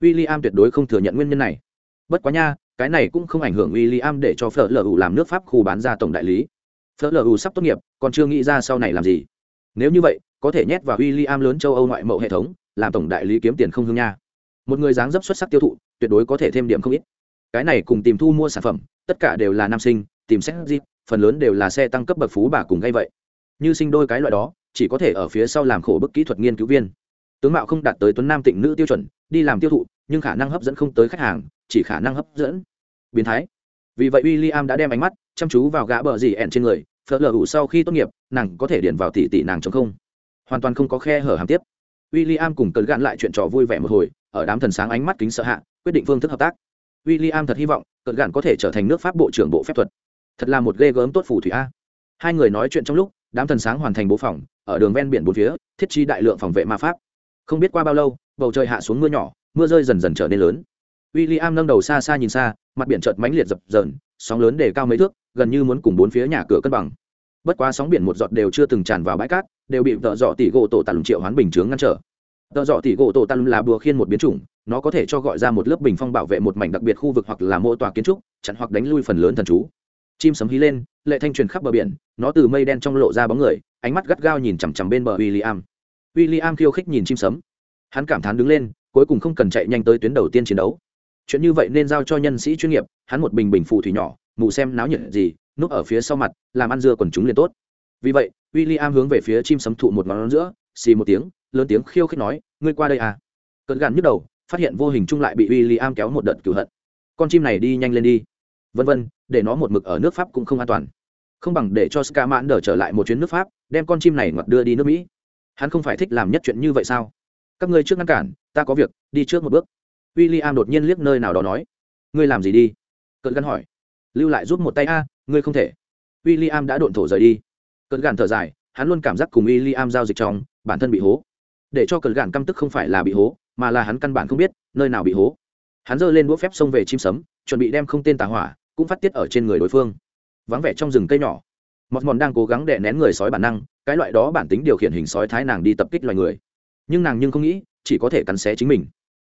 W i l l i am tuyệt đối không thừa nhận nguyên nhân này. Bất quá nha, cái này cũng không ảnh hưởng w i l l i am để cho phở lờ hữu làm nước pháp khu bán ra tổng đại lý. Phở lờ hữu sắp tốt nghiệp, còn chưa nghĩ ra sau này làm gì. Nếu như vậy, có thể nhét vào w i l l i am lớn châu âu ngoại mậu hệ thống, làm tổng đại lý kiếm tiền không hương nha. Một người dáng dấp xuất sắc tiêu thụ, tuyệt đối có thể thêm điểm không ít. Cái này cùng tìm thu mua sản phẩm, tất cả đều là nam sinh tìm xét dịp phần lớn đều là xe tăng cấp bậc phú bà cùng gây vậy. Như sinh đôi cái loại đó, chỉ có thể ở phía sau làm khổ bức kỹ thuật nghiên cứu viên. Tướng mạo không đạt tới tuấn nam tịnh nữ tiêu chuẩn, đi làm tiêu thụ, nhưng khả năng hấp dẫn không tới khách hàng, chỉ khả năng hấp dẫn. Biến thái. Vì vậy w i l l i am đã đem ánh mắt chăm chú vào gã bờ dì ẻn trên người phớt lờ ủ sau khi tốt nghiệp, nàng có thể điền vào tỷ tỷ nàng chống không. Hoàn toàn không có khe hở hàm tiếp. W i l l i am cùng cơn gạn lại chuyện trò vui vẻ một hồi, ở đám thần sáng ánh mắt kính sợ hạ, quyết định phương thức hợp tác. W i l l i am thật hy vọng cận gạn có thể trở thành nước pháp bộ trưởng bộ phép thuật thật là một ghê gớm tốt phù thủy a. Hai người nói chuyện trong lúc, đám thần sáng hoàn thành bố phòng, ở đường ven biển bốn phía, thiết trí đại lượng phòng vệ ma pháp. Không biết qua bao lâu, bầu trời hạ xuống mưa nhỏ, mưa rơi dần dần trở nên lớn. W i l l i am nâng đầu xa xa nhìn xa, mặt biển chợt mãnh liệt dập dờn, sóng lớn để cao mấy thước, gần như muốn cùng bốn phía nhà cửa cân bằng. Bất quá sóng biển một giọt đều chưa từng tràn vào bãi cát, đều bị vợ dọ tỷ gỗ tổ tàn triệu hoán bình chướng ngăn trở. Tợ dọ tỷ gỗ tổ tàn là bùa khiên một biến chủng, nó có thể cho gọi ra một lớp bình phong bảo vệ một mảnh đặc biệt khu vực hoặc là mô tòa kiến trúc, chặn hoặc đánh lui phần lớn thần chú chim sấm hí lên, lệ thanh truyền khắp bờ biển, nó từ mây đen trong lộ ra bóng người, ánh mắt gắt gao nhìn chằm chằm bên bờ w i l l i am w i l l i am khiêu khích nhìn chim sấm. Hắn cảm thán đứng lên, cuối cùng không cần chạy nhanh tới tuyến đầu tiên chiến đấu. Chuyện như vậy nên giao cho nhân sĩ chuyên nghiệp, hắn một bình bình phù thủy nhỏ, mù xem náo nhiệt gì, núp ở phía sau mặt, làm ăn dưa quần chúng liền tốt. Vì vậy w i l l i am hướng về phía chim sấm thụ một ngón giữa, xì một tiếng, lớn tiếng khiêu khích nói, ngươi qua đây à. Cơn gàn nhức đầu, phát hiện vô hình chung lại bị w i l l i am kéo một đợt cửu hận. Con chim này đi nhanh lên đi vân vân, để nó một mực ở nước pháp cũng không an toàn. Không bằng để cho ska mãn đờ trở lại một chuyến nước pháp, đem con chim này ngoặt đưa đi nước mỹ. Hắn không phải thích làm nhất chuyện như vậy sao? Các ngươi trước ngăn cản, ta có việc, đi trước một bước. W i l l i am đột nhiên liếc nơi nào đó nói. Ngươi làm gì đi? Cận gắn hỏi. Lưu lại giúp một tay a, ngươi không thể. W i l l i am đã độn thổ rời đi. Cận gàn thở dài, hắn luôn cảm giác cùng w i l l i am giao dịch trong, bản thân bị hố. Để cho cận gàn căm tức không phải là bị hố, mà là hắn căn bản không biết, nơi nào bị hố hắn giơ lên đũa phép xông về chim sấm, chuẩn bị đem không tên tà hỏa cũng phát tiết ở trên người đối phương. Vắng vẻ trong rừng cây nhỏ, mọt mòn đang cố gắng đè nén người sói bản năng, cái loại đó bản tính điều khiển hình sói thái nàng đi tập kích loài người. Nhưng nàng nhưng không nghĩ, chỉ có thể cắn xé chính mình.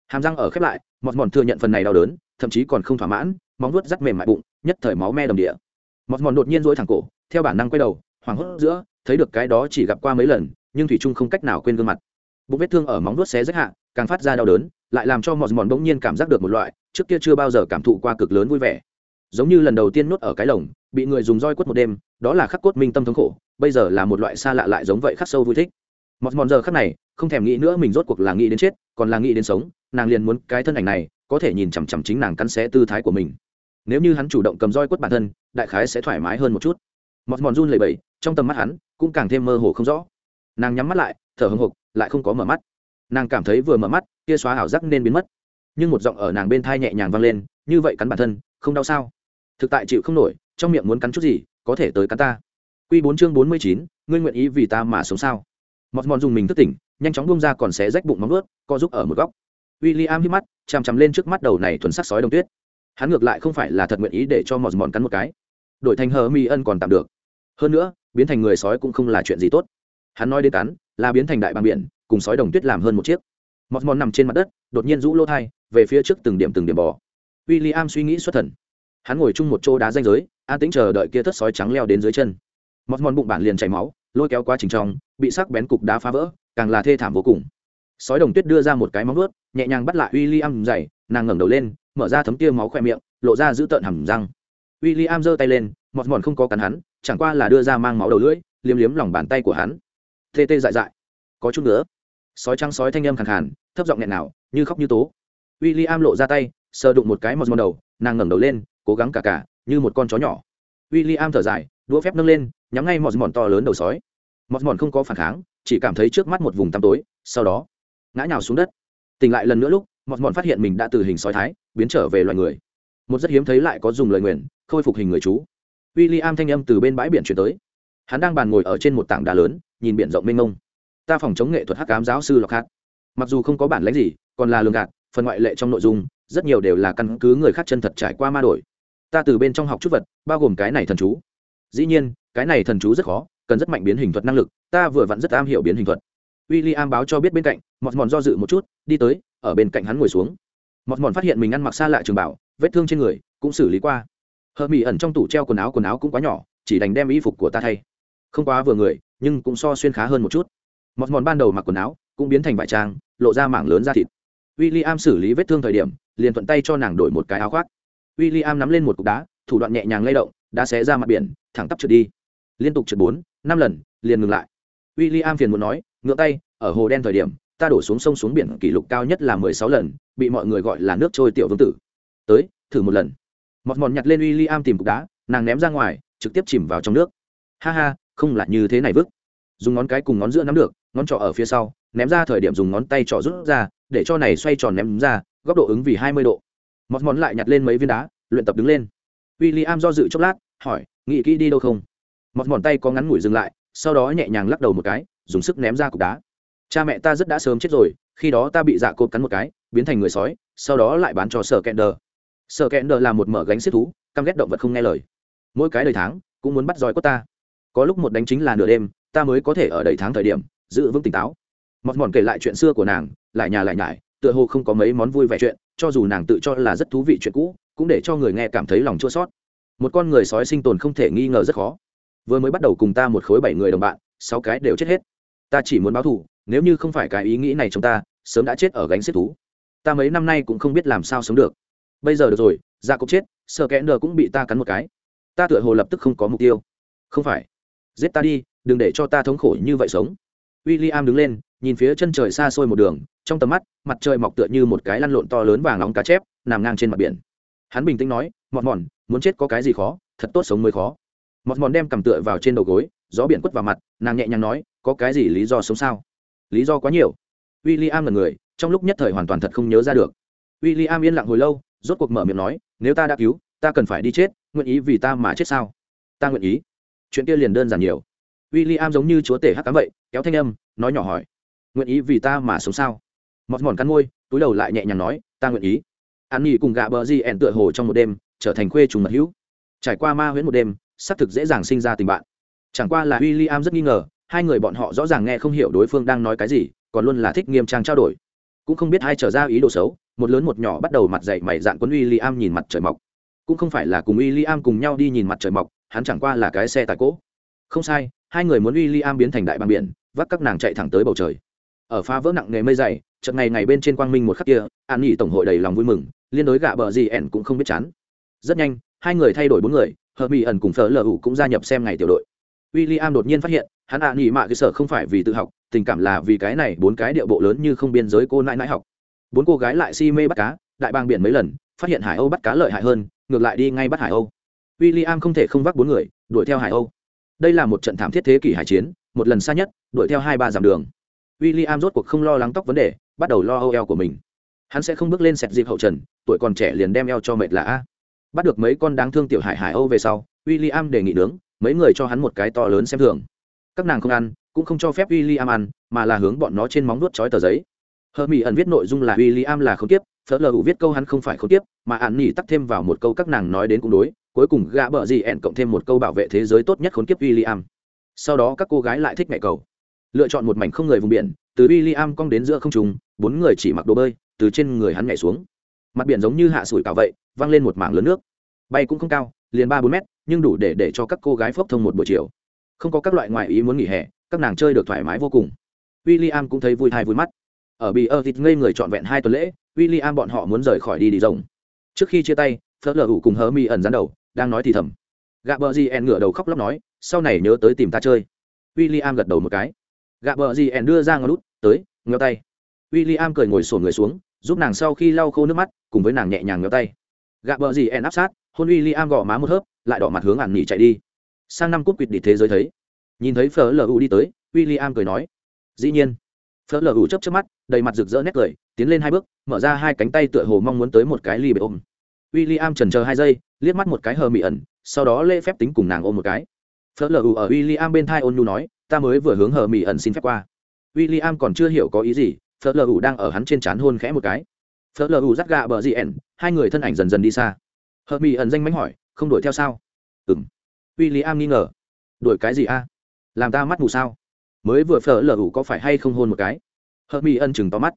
Hàm răng ở khép lại, mọt mòn thừa nhận phần này đau đớn, thậm chí còn không thỏa mãn, móng vuốt rắt mềm mại bụng, nhất thời máu me đầm địa. Mọt mòn đột nhiên dối thẳng cổ, theo bản năng quay đầu, hoảng hốt giữa, thấy được cái đó chỉ gặp qua mấy lần, nhưng thủy trung không cách nào quên gương mặt. Bụng vết thương ở móng vuốt xé rách hạ, càng phát ra đau đớn lại làm cho mọi mòn bỗng nhiên cảm giác được một loại trước kia chưa bao giờ cảm thụ qua cực lớn vui vẻ. Giống như lần đầu tiên nuốt ở cái lồng, bị người dùng roi quất một đêm, đó là khắc cốt minh tâm thống khổ, bây giờ là một loại xa lạ lại giống vậy khắc sâu vui thích. Mọt mòn giờ khắc này, không thèm nghĩ nữa mình rốt cuộc là nghĩ đến chết, còn là nghĩ đến sống, nàng liền muốn cái thân ảnh này, có thể nhìn chằm chằm chính nàng cắn xé tư thái của mình. Nếu như hắn chủ động cầm roi quất bản thân, đại khái sẽ thoải mái hơn một chút. Mọt mòn run lầy bẩy, trong tầm mắt hắn cũng càng thêm mơ hồ không rõ. Nàng nhắm mắt lại, thở hưng hục lại không có mở mắt nàng cảm thấy vừa mở mắt, kia xóa ảo giác nên biến mất. Nhưng một giọng ở nàng bên thai nhẹ nhàng vang lên, như vậy cắn bản thân, không đau sao? Thực tại chịu không nổi, trong miệng muốn cắn chút gì, có thể tới cắn ta. Q bốn chương bốn mươi chín, ngươi nguyện ý vì ta mà sống sao? Mọt mòn dùng mình thức tỉnh, nhanh chóng bông ra còn xé rách bụng móng ướt co giúp ở một góc. W i l l i am hít mắt, chằm chằm lên trước mắt đầu này thuần sắc sói đồng tuyết. Hắn ngược lại không phải là thật nguyện ý để cho mọt mòn cắn một cái. Đổi thành hờ mi ân còn tạm được. Hơn nữa, biến thành người sói cũng không là chuyện gì tốt. Hắn nói đến cắn, là biến thành đại bàng biển cùng sói đồng tuyết làm hơn một chiếc. Mọt mòn nằm trên mặt đất, đột nhiên rũ lỗ thai, về phía trước từng điểm từng điểm bò. W i l l i am suy nghĩ xuất thần. Hắn ngồi chung một chỗ đá danh giới, an tĩnh chờ đợi kia thất sói trắng leo đến dưới chân. Mọt mòn bụng bản liền chảy máu, lôi kéo quá trình trong, bị sắc bén cục đá phá vỡ, càng là thê thảm vô cùng. Sói đồng tuyết đưa ra một cái móng ướt nhẹ nhàng bắt lại w i l l i am dày nàng ngẩng đầu lên, mở ra thấm tia máu khoe miệng, lộ ra giữ tợn hầm răng. W i l l i am giơ tay lên, mọt mòn không có cắn hắn, chẳng qua là đưa ra mang máu đầu lưỡi, liếm liếm lòng bàn tay của hắn. Tê tê dại dại. Có chút nữa sói trắng sói thanh âm khàn khàn, thấp giọng nghẹn nào, như khóc như tố. W i l l i am lộ ra tay, sờ đụng một cái mọt mòn đầu, nàng ngẩng đầu lên, cố gắng cả cả, như một con chó nhỏ. W i l l i am thở dài, đũa phép nâng lên, nhắm ngay mọt mòn to lớn đầu sói. Mọt mòn không có phản kháng, chỉ cảm thấy trước mắt một vùng tăm tối, sau đó, ngã nhào xuống đất. Tỉnh lại lần nữa lúc, mọt mòn phát hiện mình đã từ hình sói thái, biến trở về loài người. Một rất hiếm thấy lại có dùng lời nguyền, khôi phục hình người chú. W i l l i am thanh âm từ bên bãi biển chuyển tới. Hắn đang bàn ngồi ở trên một tảng đá lớn, nhìn biển rộng mênh mông ta phòng chống nghệ thuật hắc cám giáo sư lọc hát mặc dù không có bản lãnh gì, còn là lường gạt, phần ngoại lệ trong nội dung, rất nhiều đều là căn cứ người khác chân thật trải qua ma đổi. Ta từ bên trong học chút vật, bao gồm cái này thần chú. Dĩ nhiên, cái này thần chú rất khó, cần rất mạnh biến hình thuật năng lực, ta vừa vặn rất am hiểu biến hình thuật. W i l l i am báo cho biết bên cạnh mọt mòn do dự một chút, đi tới, ở bên cạnh hắn ngồi xuống. Mọt mòn phát hiện mình ăn mặc xa lạ trường bảo, vết thương trên người cũng xử lý qua. Hờ mỹ ẩn trong tủ treo quần áo quần áo cũng quá nhỏ, chỉ đành đem y phục của ta thay. Không quá vừa người, nhưng cũng so xuyên khá hơn một chút mọt mòn ban đầu mặc quần áo, cũng biến thành vải trang, lộ ra mảng lớn da thịt. W i l l i am xử lý vết thương thời điểm, liền thuận tay cho nàng đổi một cái áo khoác. W i l l i am nắm lên một cục đá, thủ đoạn nhẹ nhàng lay động, đá xé ra mặt biển, thẳng tắp trượt đi. Liên tục trượt bốn, năm lần, liền ngừng lại. W i l l i am phiền muốn nói ngựa tay, ở hồ đen thời điểm, ta đổ xuống sông xuống biển, kỷ lục cao nhất là mười sáu lần, bị mọi người gọi là nước trôi tiểu vương tử. Tới, thử một lần. Mọt mòn nhặt lên w i l l i am tìm cục đá, nàng ném ra ngoài, trực tiếp chìm vào trong nước. Ha ha, không là như thế này vứt dùng ngón cái cùng ngón giữa nắm được ngón trỏ ở phía sau, ném ra thời điểm dùng ngón tay trỏ rút ra, để cho này xoay tròn ném ra, góc độ ứng vì hai mươi độ. Mọt món lại nhặt lên mấy viên đá, luyện tập đứng lên. W i l l i am do dự chốc lát, hỏi, nghĩ kỹ đi đâu không? Mọt mòn tay có ngắn ngủi dừng lại, sau đó nhẹ nhàng lắc đầu một cái, dùng sức ném ra cục đá. Cha mẹ ta rất đã sớm chết rồi, khi đó ta bị dạ cộp cắn một cái, biến thành người sói, sau đó lại bán cho sở kẹn đờ sở kẹn đờ là một mở gánh xếp thú, căm ghét động vật không nghe lời. Mỗi cái đời tháng, cũng muốn bắt giỏi cốt ta. Có lúc một đánh chính là nửa đêm, ta mới có thể ở đầy tháng thời điểm giữ vững tỉnh táo. Mọt mòn kể lại chuyện xưa của nàng, lại nhà lại nhải, tựa hồ không có mấy món vui vẻ chuyện, cho dù nàng tự cho là rất thú vị chuyện cũ, cũng để cho người nghe cảm thấy lòng chua sót một con người sói sinh tồn không thể nghi ngờ rất khó. Vừa mới bắt đầu cùng ta một khối bảy người đồng bạn, sáu cái đều chết hết. Ta chỉ muốn báo thù, nếu như không phải cái ý nghĩ này chúng ta, sớm đã chết ở gánh xếp thú. Ta mấy năm nay cũng không biết làm sao sống được. Bây giờ được rồi, ra cục chết, sợ kẽ nờ cũng bị ta cắn một cái. Ta tựa hồ lập tức không có mục tiêu. Không phải. Giết ta đi, đừng để cho ta thống khổ như vậy sống w i l l i am đứng lên, nhìn phía chân trời xa xôi một đường, trong tầm mắt, mặt trời mọc tựa như một cái lăn lộn to lớn vàng nóng cá chép, nằm ngang trên mặt biển. Hắn bình tĩnh nói, mọt mòn muốn chết có cái gì khó? Thật tốt sống mới khó. Mọt mòn đem cầm tựa vào trên đầu gối, gió biển quất vào mặt, nàng nhẹ nhàng nói, có cái gì lý do sống sao? Lý do quá nhiều. W i l l i am là người, trong lúc nhất thời hoàn toàn thật không nhớ ra được. W i l l i am yên lặng hồi lâu, rốt cuộc mở miệng nói, nếu ta đã cứu, ta cần phải đi chết, nguyện ý vì ta mà chết sao? Ta nguyện ý. Chuyện kia liền đơn giản nhiều. W i l l i am giống như chúa tể hắc cám vậy kéo thanh âm, nói nhỏ hỏi, nguyện ý vì ta mà sống sao? Mọt mòn cắn môi, túi đầu lại nhẹ nhàng nói, ta nguyện ý. An nghỉ cùng gạ bờ di ẻn tựa hồ trong một đêm, trở thành khuê trùng mật hữu. Trải qua ma huyễn một đêm, xác thực dễ dàng sinh ra tình bạn. Chẳng qua là w i l l i am rất nghi ngờ, hai người bọn họ rõ ràng nghe không hiểu đối phương đang nói cái gì, còn luôn là thích nghiêm trang trao đổi. Cũng không biết hai trở ra ý đồ xấu, một lớn một nhỏ bắt đầu mặt dậy mày dạn quấn w i l l i am nhìn mặt trời mọc. Cũng không phải là cùng w i l l i am cùng nhau đi nhìn mặt trời mọc, hắn chẳng qua là cái xe tài cỗ không sai hai người muốn w i l l i am biến thành đại băng biển, vác các nàng chạy thẳng tới bầu trời. Ở phá vỡ nặng nghề mây dày, chợt ngày ngày bên trên quang minh một khắc kia, an nghỉ tổng hội đầy lòng vui mừng, liên đối gạ bờ gì ẻn cũng không biết chán. Rất nhanh, hai người thay đổi bốn người hờ mỹ ẩn cùng phở lờ ủ cũng gia nhập xem ngày tiểu đội. W i l l i am đột nhiên phát hiện, hắn ạ à nghỉ mạ cơ sở không phải vì tự học, tình cảm là vì cái này bốn cái điệu bộ lớn như không biên giới cô nãi nãi học. Bốn cô gái lại si mê bắt cá, đại bang biển mấy lần, phát hiện hải âu bắt cá lợi hại hơn, ngược lại đi ngay bắt hải âu. W i l l i am không thể không vác bốn người, đuổi theo hải âu đây là một trận thảm thiết thế kỷ hải chiến, một lần xa nhất, đuổi theo hai ba dặm đường. W i l l i am rốt cuộc không lo lắng tóc vấn đề, bắt đầu lo âu eo của mình. Hắn sẽ không bước lên sẹt dịp hậu trần, tuổi còn trẻ liền đem eo cho mệt là a. Bắt được mấy con đáng thương tiểu hải hải âu về sau w i l l i am đề nghị nướng, mấy người cho hắn một cái to lớn xem thường. Các nàng không ăn, cũng không cho phép w i l l i am ăn, mà là hướng bọn nó trên móng nuốt chói tờ giấy. Hờ mỹ ẩn viết nội dung là w i l l i am là không tiếp phớt lờ viết câu hắn không phải không tiếp mà ạn nỉ tắt thêm vào một câu các nàng nói đến cũng đối cuối cùng gã bợ gì ẹn cộng thêm một câu bảo vệ thế giới tốt nhất khốn kiếp William. sau đó các cô gái lại thích mẹ cầu. Lựa chọn một mảnh không người vùng biển từ William cong đến giữa không trung, bốn người chỉ mặc đồ bơi từ trên người hắn nhảy xuống. Mặt biển giống như hạ sủi cả vậy văng lên một mảng lớn nước. Bay cũng không cao liền ba bốn mét nhưng đủ để để cho các cô gái phốc thông một buổi chiều. Không có các loại ngoại ý muốn nghỉ hè các nàng chơi được thoải mái vô cùng. William cũng thấy vui hài vui mắt. Ở bì ơ thịt ngây người trọn vẹn hai tuần lễ William bọn họ muốn rời khỏi đi đi rồng. Trước khi chia tay phớt Lở ủ cùng hớ mi ẩn gián đầu đang nói thì thầm. Gạ bờ gì ẻn ngửa đầu khóc lóc nói, sau này nhớ tới tìm ta chơi. W i l l i am gật đầu một cái. Gạ bờ gì ẻn đưa ra ngón lút tới, ngheo tay. W i l l i am cười ngồi sổn người xuống, giúp nàng sau khi lau khô nước mắt, cùng với nàng nhẹ nhàng ngheo tay. Gạ bờ gì ẻn áp sát, hôn w i l l i am gõ má một hớp, lại đỏ mặt hướng ản nỉ chạy đi. Sang năm cúp quỵt địch thế giới thấy. Nhìn thấy phở lu đi tới w i l l i am cười nói, dĩ nhiên. Phở lu chấp chấp mắt, đầy mặt rực rỡ nét cười, tiến lên hai bước, mở ra hai cánh tay tựa hồ mong muốn tới một cái ly bệ ôm w i l l i am trần chờ hai giây liếc mắt một cái hờ mị ẩn, sau đó lễ phép tính cùng nàng ôm một cái. Phở lu ở w i l l i am bên thai ôn nhu nói, ta mới vừa hướng hờ mị ẩn xin phép qua. W i l l i am còn chưa hiểu có ý gì, phở lu đang ở hắn trên trán hôn khẽ một cái. Phở lu dắt gạ bờ dị ẩn hai người thân ảnh dần dần đi xa. Hờ mị ẩn danh mánh hỏi, không đuổi theo sao? Ừng w i l l i am nghi ngờ, đuổi cái gì a? Làm ta mắt mù sao? Mới vừa phở lờ ủ có phải hay không hôn một cái? Hờ mỹ ân chừng to mắt,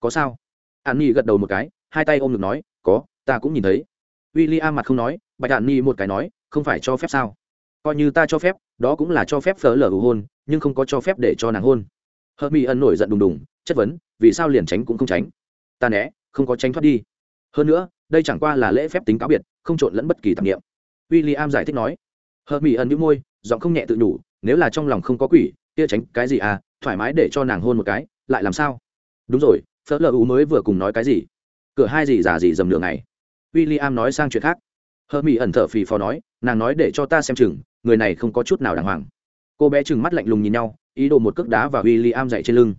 có sao? An nhi gật đầu một cái, hai tay ôm ngực nói, có, ta cũng nhìn thấy w i l l i am mặt không nói, bạch đạn ni một cái nói, không phải cho phép sao? Coi như ta cho phép, đó cũng là cho phép phở lờ ủ hôn, nhưng không có cho phép để cho nàng hôn. Hợp mỹ ân nổi giận đùng đùng, chất vấn, vì sao liền tránh cũng không tránh? Ta né, không có tránh thoát đi. Hơn nữa, đây chẳng qua là lễ phép tính cáo biệt, không trộn lẫn bất kỳ tạp nghiệm w i l l i am giải thích nói. Hợp mỹ ân đĩu môi, giọng không nhẹ tự nhủ, nếu là trong lòng không có quỷ, kia tránh cái gì à thoải mái để cho nàng hôn một cái, lại làm sao? Đúng rồi phớt lờ u mới vừa cùng nói cái gì? Cửa hai gì giả gì dầm đường này? W i l l i am nói sang chuyện khác. Hơ mỹ ẩn thở phì phò nói, nàng nói để cho ta xem chừng, người này không có chút nào đàng hoàng. Cô bé chừng mắt lạnh lùng nhìn nhau, ý đồ một cước đá và w i l l i am dậy trên lưng.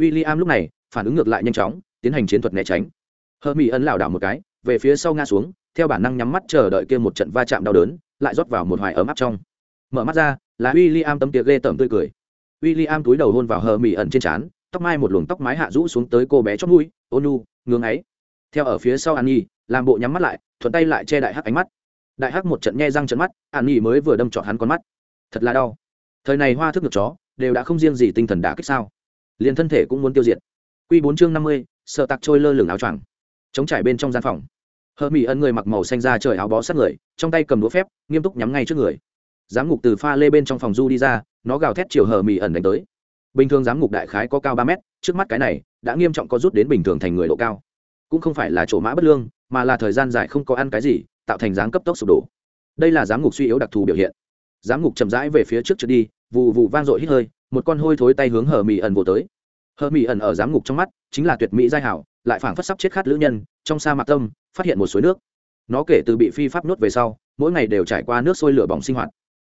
W i l l i am lúc này, phản ứng ngược lại nhanh chóng, tiến hành chiến thuật né tránh. Hơ mỹ ẩn lảo đảo một cái, về phía sau ngã xuống, theo bản năng nhắm mắt chờ đợi kia một trận va chạm đau đớn, lại rót vào một hoài ấm áp trong. Mở mắt ra, là w i l l i am tấm tiệc ghê tởm tươi cười. W i l l i am túi đầu hôn vào hờ mỹ ẩn trên trán, tóc mai một luồng tóc mái hạ rũ xuống tới cô bé chót mũi ônu ngưng ấy theo ở phía sau an nhi, làm bộ nhắm mắt lại, thuận tay lại che đại hắc ánh mắt. Đại hắc một trận nhe răng trận mắt, an nhi mới vừa đâm trọn hắn con mắt. Thật là đau. Thời này hoa thức ngược chó, đều đã không riêng gì tinh thần đã kích sao. Liền thân thể cũng muốn tiêu diệt. Q bốn chương năm mươi, sợ tặc trôi lơ lửng áo choàng. Chống trải bên trong gian phòng. Hờ mỹ ân người mặc màu xanh ra trời áo bó sát người, trong tay cầm đũa phép, nghiêm túc nhắm ngay trước người. Giám ngục từ pha lê bên trong phòng du đi ra, nó gào thét chiều hờ mỹ ẩn đánh tới. Bình thường giám ngục đại khái có cao ba mét, trước mắt cái này, đã nghiêm trọng có rút đến bình thường thành người độ cao cũng không phải là chỗ mã bất lương, mà là thời gian dài không có ăn cái gì, tạo thành dáng cấp tốc sụp đổ. Đây là giám ngục suy yếu đặc thù biểu hiện. Giám ngục chậm rãi về phía trước trượt đi vụ vụ vang dội hít hơi, một con hôi thối tay hướng hờ mỹ ẩn vô tới. Hờ mỹ ẩn ở giám ngục trong mắt, chính là tuyệt mỹ giai hảo, lại phảng phất sắp chết khát lữ nhân, trong sa mạc tâm, phát hiện một suối nước. Nó kể từ bị phi pháp nuốt về sau, mỗi ngày đều trải qua nước sôi lửa bỏng sinh hoạt.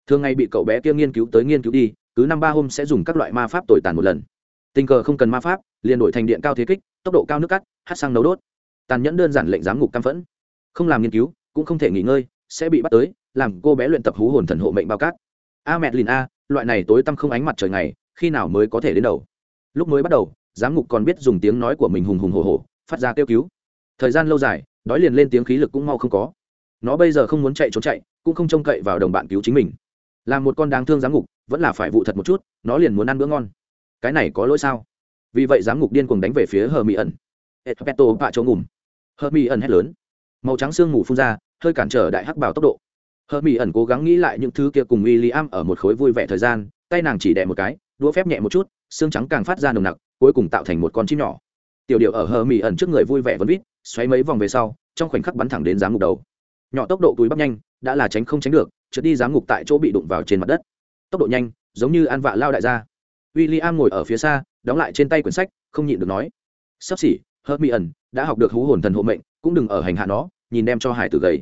Thường ngày bị cậu bé kia nghiên cứu tới nghiên cứu đi, cứ năm ba hôm sẽ dùng các loại ma pháp tồi tàn một lần. Tình cờ không cần ma pháp, liền đổi thành điện cao thế kích, tốc độ cao nước cắt, hát sang nấu đốt tàn nhẫn đơn giản lệnh giám ngục cam phẫn. Không làm nghiên cứu, cũng không thể nghỉ ngơi, sẽ bị bắt tới, làm cô bé luyện tập hú hồn thần hộ mệnh bao cát. A mẹ lìn a, loại này tối tăm không ánh mặt trời ngày, khi nào mới có thể đến đầu? Lúc mới bắt đầu, giám ngục còn biết dùng tiếng nói của mình hùng hùng hồ hồ phát ra kêu cứu. Thời gian lâu dài, đói liền lên tiếng khí lực cũng mau không có. Nó bây giờ không muốn chạy trốn chạy, cũng không trông cậy vào đồng bạn cứu chính mình. Là một con đáng thương giám ngục, vẫn là phải vụ thật một chút, nó liền muốn ăn bữa ngon. Cái này có lỗi sao? Vì vậy giám ngục điên cuồng đánh về phía hờ mỹ ẩn. Etpeto bạ chỗ ngủm hớt mi ẩn hét lớn. Màu trắng sương mù phun ra, hơi cản trở đại hắc bảo tốc độ. Hớt mi ẩn cố gắng nghĩ lại những thứ kia cùng w i l l i am ở một khối vui vẻ thời gian, tay nàng chỉ đẻ một cái, đũa phép nhẹ một chút, xương trắng càng phát ra nồng nặc, cuối cùng tạo thành một con chim nhỏ. Tiểu điệu ở hờ mỹ ẩn trước người vui vẻ vẫn vít, xoáy mấy vòng về sau, trong khoảnh khắc bắn thẳng đến giám ngục đầu. Nhỏ tốc độ túi bắp nhanh, đã là tránh không tránh được, trượt đi giám ngục tại chỗ bị đụng vào trên mặt đất. Tốc độ nhanh, giống như ăn vạ lao đại gia. W i l l i am ngồi ở phía xa, đóng lại trên tay quyển sách, không nhịn được nói, sắp xỉ hớt mi ẩn đã học được hú hồn thần hộ mệnh, cũng đừng ở hành hạ nó, nhìn đem cho hải tử gầy.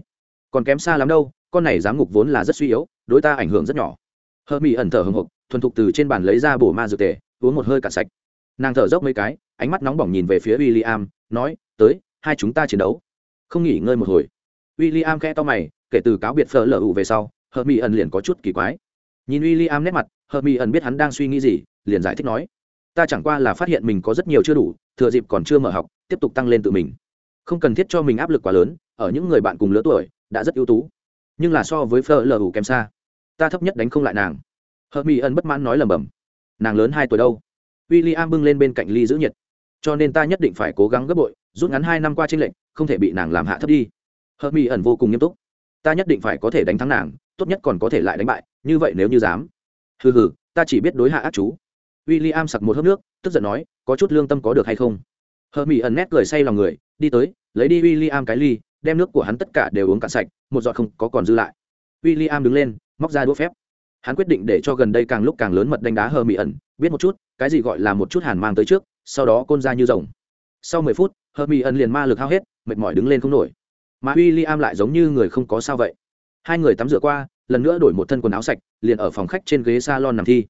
Còn kém xa lắm đâu, con này giám ngục vốn là rất suy yếu, đối ta ảnh hưởng rất nhỏ. Hớt mi ẩn thở hồng hộc thuần thục từ trên bàn lấy ra bổ ma dược tề, uống một hơi cạn sạch. Nàng thở dốc mấy cái, ánh mắt nóng bỏng nhìn về phía w i l l i am nói, tới, hai chúng ta chiến đấu. Không nghỉ ngơi một hồi. W i l l i am khe to mày, kể từ cáo biệt phở lở ụ về sau Hợp mỹ ẩn liền có chút kỳ quái. Nhìn w i l l i am nét mặt Hợp mỹ ẩn biết hắn đang suy nghĩ gì, liền giải thích nói ta chẳng qua là phát hiện mình có rất nhiều chưa đủ, thừa dịp còn chưa mở học, tiếp tục tăng lên tự mình. Không cần thiết cho mình áp lực quá lớn, ở những người bạn cùng lứa tuổi, đã rất ưu tú. Nhưng là so với phở lờ ụ kém xa. Ta thấp nhất đánh không lại nàng. Hờ mỹ ẩn bất mãn nói lầm bầm nàng lớn hai tuổi đâu? W i l l i am bưng lên bên cạnh ly giữ nhiệt. Cho nên ta nhất định phải cố gắng gấp bội, rút ngắn hai năm qua tranh lệnh không thể bị nàng làm hạ thấp đi. Hờ mỹ ẩn vô cùng nghiêm túc. Ta nhất định phải có thể đánh thắng nàng, tốt nhất còn có thể lại đánh bại, như vậy nếu như dám. Hừ hừ, ta chỉ biết đối hạ ác chú w i l l i am sặc một hớp nước, tức giận nói, có chút lương tâm có được hay không? Hờ mỹ ẩn nét cười say lòng người, đi tới, lấy đi w i l l i am cái ly, đem nước của hắn tất cả đều uống cạn sạch, một giọt không có còn dư lại. W i l l i am đứng lên, móc ra đũa phép. Hắn quyết định để cho gần đây càng lúc càng lớn mật đánh đá hờ mỹ ẩn, biết một chút, cái gì gọi là một chút hàn mang tới trước, sau đó côn ra như rồng. Sau mười phút hờ mỹ ẩn liền ma lực hao hết, mệt mỏi đứng lên không nổi. Mà w i l l i am lại giống như người không có sao vậy. Hai người tắm rửa qua, lần nữa đổi một thân quần áo sạch, liền ở phòng khách trên ghế s a lon nằm thi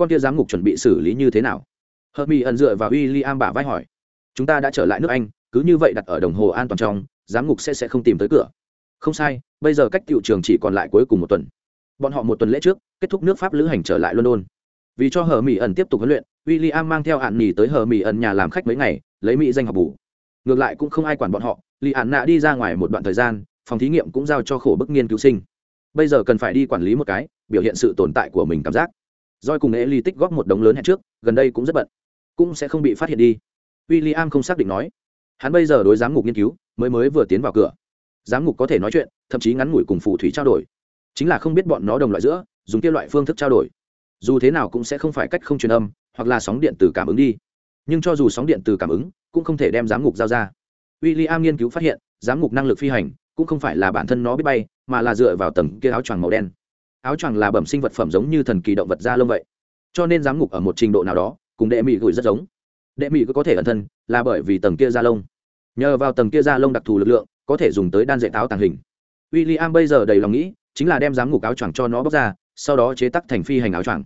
con kia giám ngục chuẩn bị xử lý như thế nào? Hợp mỹ ẩn dựa vào w i l l i am bả vai hỏi. Chúng ta đã trở lại nước anh, cứ như vậy đặt ở đồng hồ an toàn trong, giám ngục sẽ sẽ không tìm tới cửa. Không sai, bây giờ cách tiệu trường chỉ còn lại cuối cùng một tuần. Bọn họ một tuần lễ trước, kết thúc nước pháp lữ hành trở lại london. Vì cho hờ mỹ ẩn tiếp tục huấn luyện w i l l i am mang theo hạn nghỉ tới hờ mỹ ẩn nhà làm khách mấy ngày, lấy mỹ danh học bù. Ngược lại cũng không ai quản bọn họ, lì ạn nạ đi ra ngoài một đoạn thời gian, phòng thí nghiệm cũng giao cho khổ bức nghiên cứu sinh. Bây giờ cần phải đi quản lý một cái, biểu hiện sự tồn tại của mình cảm giác doi cùng e ly tích góp một đống lớn hẹn trước, gần đây cũng rất bận. Cũng sẽ không bị phát hiện đi. William không xác định nói. Hắn bây giờ đối giám ngục nghiên cứu, mới mới vừa tiến vào cửa. Giám ngục có thể nói chuyện, thậm chí ngắn ngủi cùng phù thủy trao đổi. Chính là không biết bọn nó đồng loại giữa, dùng kia loại phương thức trao đổi. Dù thế nào cũng sẽ không phải cách không truyền âm, hoặc là sóng điện từ cảm ứng đi. Nhưng cho dù sóng điện từ cảm ứng, cũng không thể đem giám ngục giao ra. William nghiên cứu phát hiện, giám ngục năng lực phi hành, cũng không phải là bản thân nó biết bay, mà là dựa vào tầng kia áo choàng màu đen áo choàng là bẩm sinh vật phẩm giống như thần kỳ động vật da lông vậy. Cho nên giám ngục ở một trình độ nào đó, cùng đệ mỹ gửi rất giống. Đệ mỹ có thể ẩn thân, là bởi vì tầng kia da lông. Nhờ vào tầng kia da lông đặc thù lực lượng, có thể dùng tới đan dạy táo tàng hình. W i l l i am bây giờ đầy lòng nghĩ, chính là đem giám ngục áo choàng cho nó bóc ra, sau đó chế tắc thành phi hành áo choàng.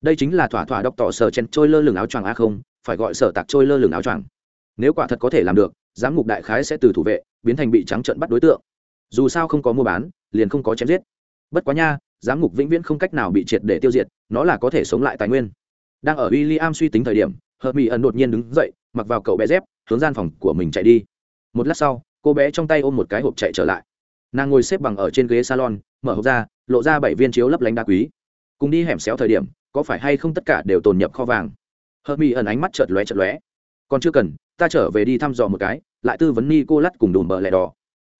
Đây chính là thỏa thỏa đọc tỏ sở chen trôi lơ lửng áo choàng a không, phải gọi sở tạc trôi lơ lửng áo choàng. Nếu quả thật có thể làm được, giám ngục đại khái sẽ từ thủ vệ, biến thành bị trắng trận bắt đối tượng. Dù sao không có mua bán, liền không có chém giết. Bất quá nha giám ngục vĩnh viễn không cách nào bị triệt để tiêu diệt, nó là có thể sống lại tài nguyên. Đang ở w i l l i am suy tính thời điểm, hợp mỹ ẩn đột nhiên đứng dậy, mặc vào cậu bé dép, hướng gian phòng của mình chạy đi. Một lát sau, cô bé trong tay ôm một cái hộp chạy trở lại. Nàng ngồi xếp bằng ở trên ghế salon, mở hộp ra, lộ ra bảy viên chiếu lấp lánh đá quý. Cùng đi hẻm xéo thời điểm, có phải hay không tất cả đều tồn nhập kho vàng? Hợp mỹ ẩn ánh mắt chợt lóe chợt lóe. Còn chưa cần, ta trở về đi thăm dò một cái, lại tư vấn ni cô lắt cùng đùm bờ lẹ đỏ.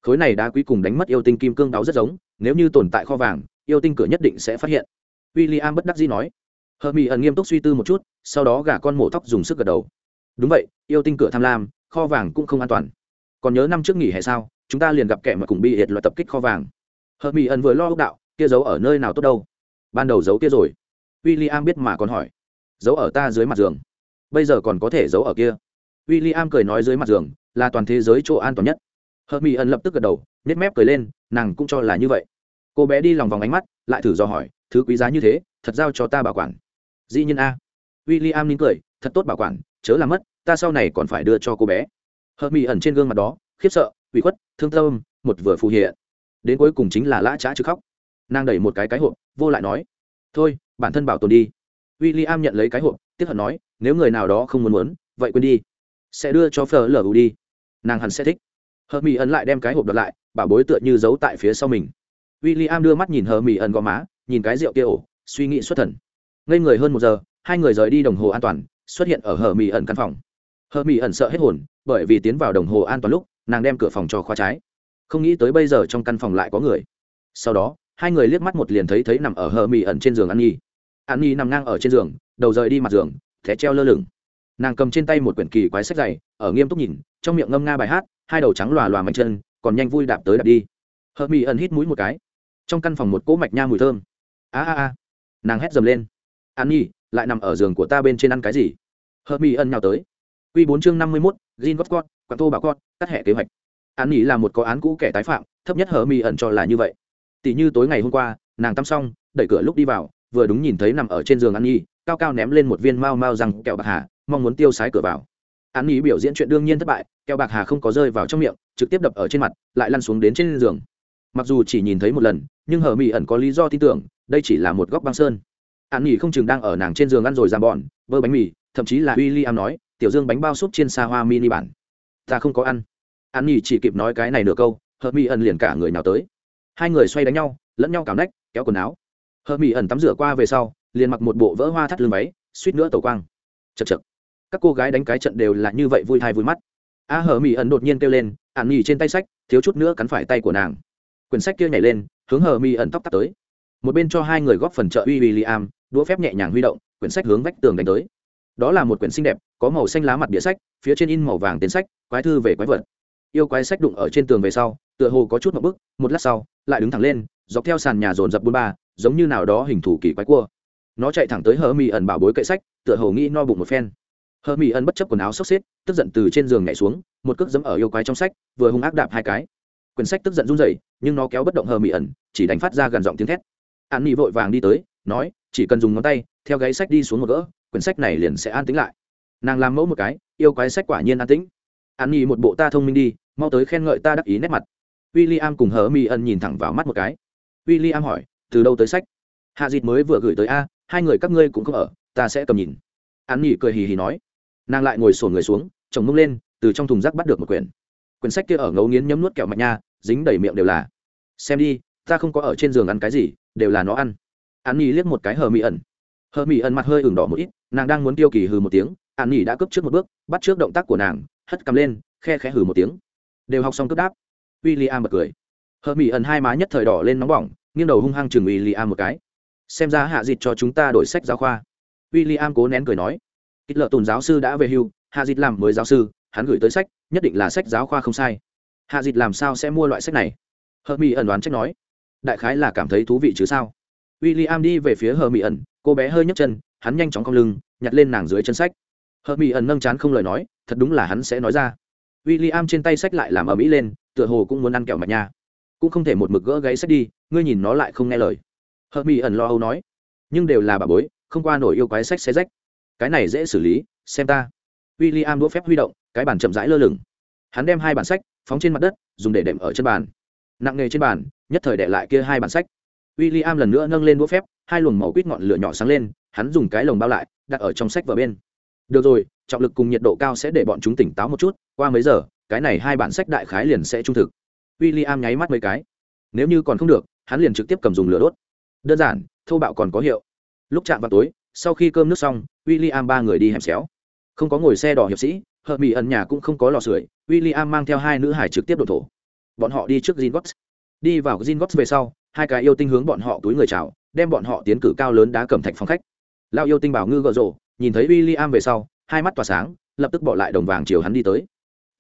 Khối này đá quý cùng đánh mất yêu tinh kim cương đáo rất giống, nếu như tồn tại kho vàng yêu tinh cửa nhất định sẽ phát hiện. W i l l i am bất đắc dĩ nói. Hờ mỹ ẩn nghiêm túc suy tư một chút, sau đó gả con mổ tóc dùng sức gật đầu. Đúng vậy, yêu tinh cửa tham lam, kho vàng cũng không an toàn. Còn nhớ năm trước nghỉ hè sao, chúng ta liền gặp kẻ mà cùng bị hiệt loại tập kích kho vàng. Hờ mỹ ẩn vừa lo ốc đạo, kia giấu ở nơi nào tốt đâu? Ban đầu giấu kia rồi. W i l l i am biết mà còn hỏi. Giấu ở ta dưới mặt giường. Bây giờ còn có thể giấu ở kia. W i l l i am cười nói dưới mặt giường, là toàn thế giới chỗ an toàn nhất. Hờ mỹ ẩn lập tức gật đầu nếp mép cười lên, nàng cũng cho là như vậy cô bé đi lòng vòng ánh mắt, lại thử dò hỏi, thứ quý giá như thế, thật giao cho ta bảo quản. Dĩ nhiên a. W i l l i am nín cười, thật tốt bảo quản, chớ làm mất, ta sau này còn phải đưa cho cô bé. Hợp mỹ ẩn trên gương mặt đó, khiếp sợ, ủy khuất, thương tâm, một vừa phù hiện. Đến cuối cùng chính là lã trá chứ khóc. Nàng đẩy một cái cái hộp, vô lại nói, thôi, bản thân bảo tồn đi. W i l l i am nhận lấy cái hộp, tiếp hận nói, nếu người nào đó không muốn muốn, vậy quên đi. Sẽ đưa cho phờ lờ đi. Nàng hẳn sẽ thích. Hợp mỹ ẩn lại đem cái hộp đợt lại, bảo bối tựa như giấu tại phía sau mình w i l l i am đưa mắt nhìn hờ mỹ ẩn gò má, nhìn cái rượu kia ổ, suy nghĩ xuất thần. Ngây người hơn một giờ, hai người rời đi đồng hồ an toàn, xuất hiện ở hờ mỹ ẩn căn phòng. Hờ mỹ ẩn sợ hết hồn, bởi vì tiến vào đồng hồ an toàn lúc, nàng đem cửa phòng cho khóa trái. Không nghĩ tới bây giờ trong căn phòng lại có người. Sau đó, hai người liếc mắt một liền thấy thấy nằm ở hờ mỹ ẩn trên giường An nhi an nhi nằm ngang ở trên giường, đầu rời đi mặt giường thẻ treo lơ lửng. Nàng cầm trên tay một quyển kỳ quái sách dày, ở nghiêm túc nhìn, trong miệng ngâm nga bài hát, hai đầu trắng lòa lòa mạnh chân, còn nhanh vui đạp tới đạp đi. Hờ mỹ ẩn hít mũi một cái trong căn phòng một cỗ mạch nha mùi thơm. A a a. Nàng hét dầm lên. An nhi, lại nằm ở giường của ta bên trên ăn cái gì? Hờ mỹ ẩn nhào tới. Q bốn chương năm mươi mốt gin gót con quạt tô bảo con cắt hẹ kế hoạch. An nhi là một có án cũ kẻ tái phạm, thấp nhất hờ mỹ ẩn cho là như vậy. Tỷ như tối ngày hôm qua, nàng tắm xong, đẩy cửa lúc đi vào, vừa đúng nhìn thấy nằm ở trên giường an nhi, cao cao ném lên một viên mau mau rằng kẹo bạc hà, mong muốn tiêu sái cửa vào. An nhi biểu diễn chuyện đương nhiên thất bại, kẹo bạc hà không có rơi vào trong miệng, trực tiếp đập ở trên mặt, lại lăn xuống đến trên giường mặc dù chỉ nhìn thấy một lần, nhưng hờ mỹ ẩn có lý do tin tưởng, đây chỉ là một góc băng sơn. An nghỉ không chừng đang ở nàng trên giường ăn rồi giảm bọn vơ bánh mì, thậm chí là w i l l i am nói, tiểu dương bánh bao súp trên xa hoa mini bản, ta không có ăn. An nghỉ chỉ kịp nói cái này nửa câu hờ mỹ ẩn liền cả người nào tới. Hai người xoay đánh nhau, lẫn nhau cảm nách, kéo quần áo. Hờ mỹ ẩn tắm rửa qua về sau, liền mặc một bộ vỡ hoa thắt lưng váy, suýt nữa tổ quang. Chật chật các cô gái đánh cái trận đều là như vậy vui thai vui mắt. A hờ mỹ ẩn đột nhiên kêu lên, an nghỉ trên tay sách, thiếu chút nữa cắn phải tay của nàng quyển sách kia nhảy lên, hướng hờ mi ẩn tóc tắt tới. Một bên cho hai người góp phần trợ uy w i am đũa phép nhẹ nhàng huy động, quyển sách hướng vách tường đánh tới. Đó là một quyển xinh đẹp, có màu xanh lá mặt đĩa sách, phía trên in màu vàng tên sách, quái thư về quái vật. Yêu quái sách đụng ở trên tường về sau, tựa hồ có chút một bức một lát sau, lại đứng thẳng lên, dọc theo sàn nhà dồn dập bôn ba, giống như nào đó hình thủ kỳ quái cua. Nó chạy thẳng tới hờ mi ẩn bảo bối cậy sách, tựa hồ nghĩ no bụng một phen. Hờ mi ẩn bất chấp quần áo xốc xếp, tức giận từ trên giường nhảy xuống, một cước dẫm ở yêu quái trong sách, vừa hung ác đạp hai cái quyển sách tức giận run rẩy, nhưng nó kéo bất động hờ mỹ ẩn, chỉ đánh phát ra gần giọng tiếng thét. An mỹ vội vàng đi tới, nói, chỉ cần dùng ngón tay, theo gáy sách đi xuống một gỡ, quyển sách này liền sẽ an tĩnh lại. Nàng làm mẫu một cái, yêu quái sách quả nhiên an tĩnh. An nhi một bộ ta thông minh đi, mau tới khen ngợi ta đắc ý nét mặt. W i l l i am cùng hờ mỹ ẩn nhìn thẳng vào mắt một cái. W i l l i am hỏi, từ đâu tới sách? Hạ dịt mới vừa gửi tới a, hai người các ngươi cũng không ở, ta sẽ cầm nhìn. An nhi cười hì hì nói. Nàng lại ngồi sổn người xuống, chồng mông lên, từ trong thùng rác bắt được một quyển quyển sách kia ở ngấu nghiến nhấm nuốt kẹo mạch nha, dính đầy miệng đều là. Xem đi, ta không có ở trên giường ăn cái gì, đều là nó ăn. An nhi liếc một cái hờ mỹ ẩn. Hờ mỹ ẩn mặt hơi ửng đỏ một ít, nàng đang muốn tiêu kỳ hừ một tiếng, an nhi đã cướp trước một bước, bắt trước động tác của nàng, hất cầm lên, khe khẽ hừ một tiếng. Đều học xong cướp đáp. W i l l i am bật cười. Hờ mỹ ẩn hai má nhất thời đỏ lên nóng bỏng, nghiêng đầu hung hăng chừng w i l l i am một cái. Xem ra hạ dịt cho chúng ta đổi sách giáo khoa. W i l l i am cố nén cười nói. Ít lợ tùn giáo sư đã về hưu, hạ dịt làm mới giáo sư hắn gửi tới sách, nhất định là sách giáo khoa không sai. Hạ dịt làm sao sẽ mua loại sách này? Hờ mỹ ẩn đoán trách nói. Đại khái là cảm thấy thú vị chứ sao? W i l l i am đi về phía hờ mỹ ẩn, cô bé hơi nhấc chân, hắn nhanh chóng cong lưng, nhặt lên nàng dưới chân sách. Hờ mỹ ẩn nâng chán không lời nói, thật đúng là hắn sẽ nói ra. W i l l i am trên tay sách lại làm ở mỹ lên, tựa hồ cũng muốn ăn kẹo mạch nha. Cũng không thể một mực gỡ gáy sách đi, ngươi nhìn nó lại không nghe lời. Hờ mỹ ẩn lo âu nói. Nhưng đều là bà bối, không qua nổi yêu quái sách xe rách. Cái này dễ xử lý, xem ta. W i l l i am đũa phép huy động cái bàn chậm rãi lơ lửng. Hắn đem hai bản sách phóng trên mặt đất, dùng để đệm ở chân bàn. Nặng nề trên bàn, nhất thời đệ lại kia hai bản sách. W i l l i am lần nữa nâng lên đũa phép, hai luồng màu quýt ngọn lửa nhỏ sáng lên, hắn dùng cái lồng bao lại, đặt ở trong sách vào bên. Được rồi, trọng lực cùng nhiệt độ cao sẽ để bọn chúng tỉnh táo một chút, qua mấy giờ, cái này hai bản sách đại khái liền sẽ trung thực. W i l l i am nháy mắt mấy cái. Nếu như còn không được, hắn liền trực tiếp cầm dùng lửa đốt. Đơn giản thâu bạo còn có hiệu. Lúc chạm vào tối, sau khi cơm nước xong w i l l i am ba người đi hẻm xéo. Không có ngồi xe đỏ hiệp sĩ hợp mỹ ẩn nhà cũng không có lò sưởi w i l l i am mang theo hai nữ hải trực tiếp đổ thổ. Bọn họ đi trước Zingots. đi vào Zingots về sau, hai cái yêu tinh hướng bọn họ túi người chào, đem bọn họ tiến cử cao lớn đá cầm thạch phòng khách. Lao yêu tinh bảo ngư gợ rộ nhìn thấy w i l l i am về sau, hai mắt tỏa sáng, lập tức bỏ lại đồng vàng chiều hắn đi tới.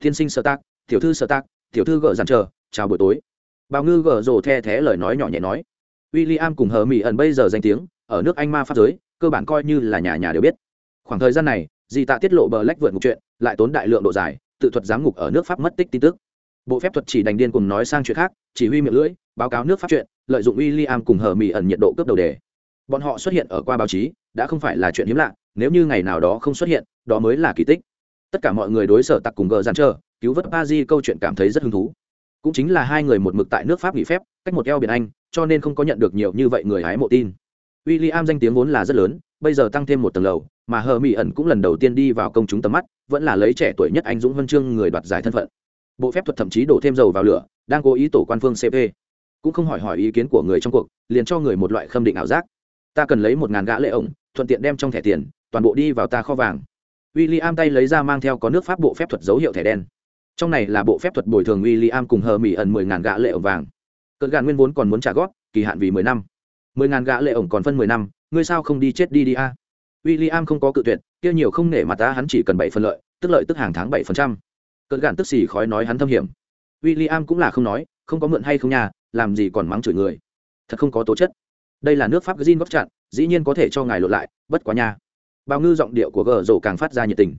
Tiên sinh sơ tác tiểu thư sơ tác tiểu thư gợ dàn chờ, chào buổi tối. Bảo ngư gợ rộ the thé lời nói nhỏ nhẹ nói. W i l l i am cùng hờ mỹ ẩn bây giờ danh tiếng, ở nước anh ma pháp giới, cơ bản coi như là nhà nhà đều biết. Khoảng thời gian này, dì tạ tiết lộ bờ lách vượt ngục chuyện lại tốn đại lượng độ dài, tự thuật giám ngục ở nước pháp mất tích tin tức. Bộ phép thuật chỉ đành điên cùng nói sang chuyện khác, chỉ huy miệng lưỡi, báo cáo nước pháp chuyện, lợi dụng w i l l i am cùng hờ mỹ ẩn nhiệt độ cướp đầu đề. Bọn họ xuất hiện ở qua báo chí, đã không phải là chuyện hiếm lạ, nếu như ngày nào đó không xuất hiện, đó mới là kỳ tích. Tất cả mọi người đối sở tặc cùng gờ gian chờ cứu vớt pa di câu chuyện cảm thấy rất hứng thú. Cũng chính là hai người một mực tại nước pháp nghỉ phép, cách một eo biển anh, cho nên không có nhận được nhiều như vậy người hái mộ tin. W i l l i am danh tiếng vốn là rất lớn, bây giờ tăng thêm một tầng lầu mà hờ mỹ ẩn cũng lần đầu tiên đi vào công chúng tầm mắt, vẫn là lấy trẻ tuổi nhất anh dũng huân chương người đoạt giải thân phận. Bộ phép thuật thậm chí đổ thêm dầu vào lửa, đang cố ý tổ quan phương cp cũng không hỏi hỏi ý kiến của người trong cuộc, liền cho người một loại khâm định ảo giác. Ta cần lấy một ngàn gã lệ ổng, thuận tiện đem trong thẻ tiền, toàn bộ đi vào ta kho vàng. W i l l i am tay lấy ra mang theo có nước pháp bộ phép thuật dấu hiệu thẻ đen. Trong này là bộ phép thuật bồi thường w i l l i am cùng hờ mỹ ẩn mười ngàn gã lệ ổng vàng. Cơn gàn nguyên vốn còn muốn trả góp, kỳ hạn vì mười năm. Mười ngàn gã lệ ổng còn phân mười năm, ngươi sao không đi chết đi đi a? I l l i am không có cự tuyệt, kia nhiều không nể mặt ta, hắn chỉ cần bảy phần lợi, tức lợi tức hàng tháng bảy phần trăm. Cơn gạn tức xì khói nói hắn thâm hiểm. W i l l i am cũng là không nói, không có mượn hay không nhà làm gì còn mắng chửi người. Thật không có tố chất. Đây là nước pháp gin góc chặn, dĩ nhiên có thể cho ngài lột lại, bất quá nha. Bao ngư giọng điệu của gờ rổ càng phát ra nhiệt tình.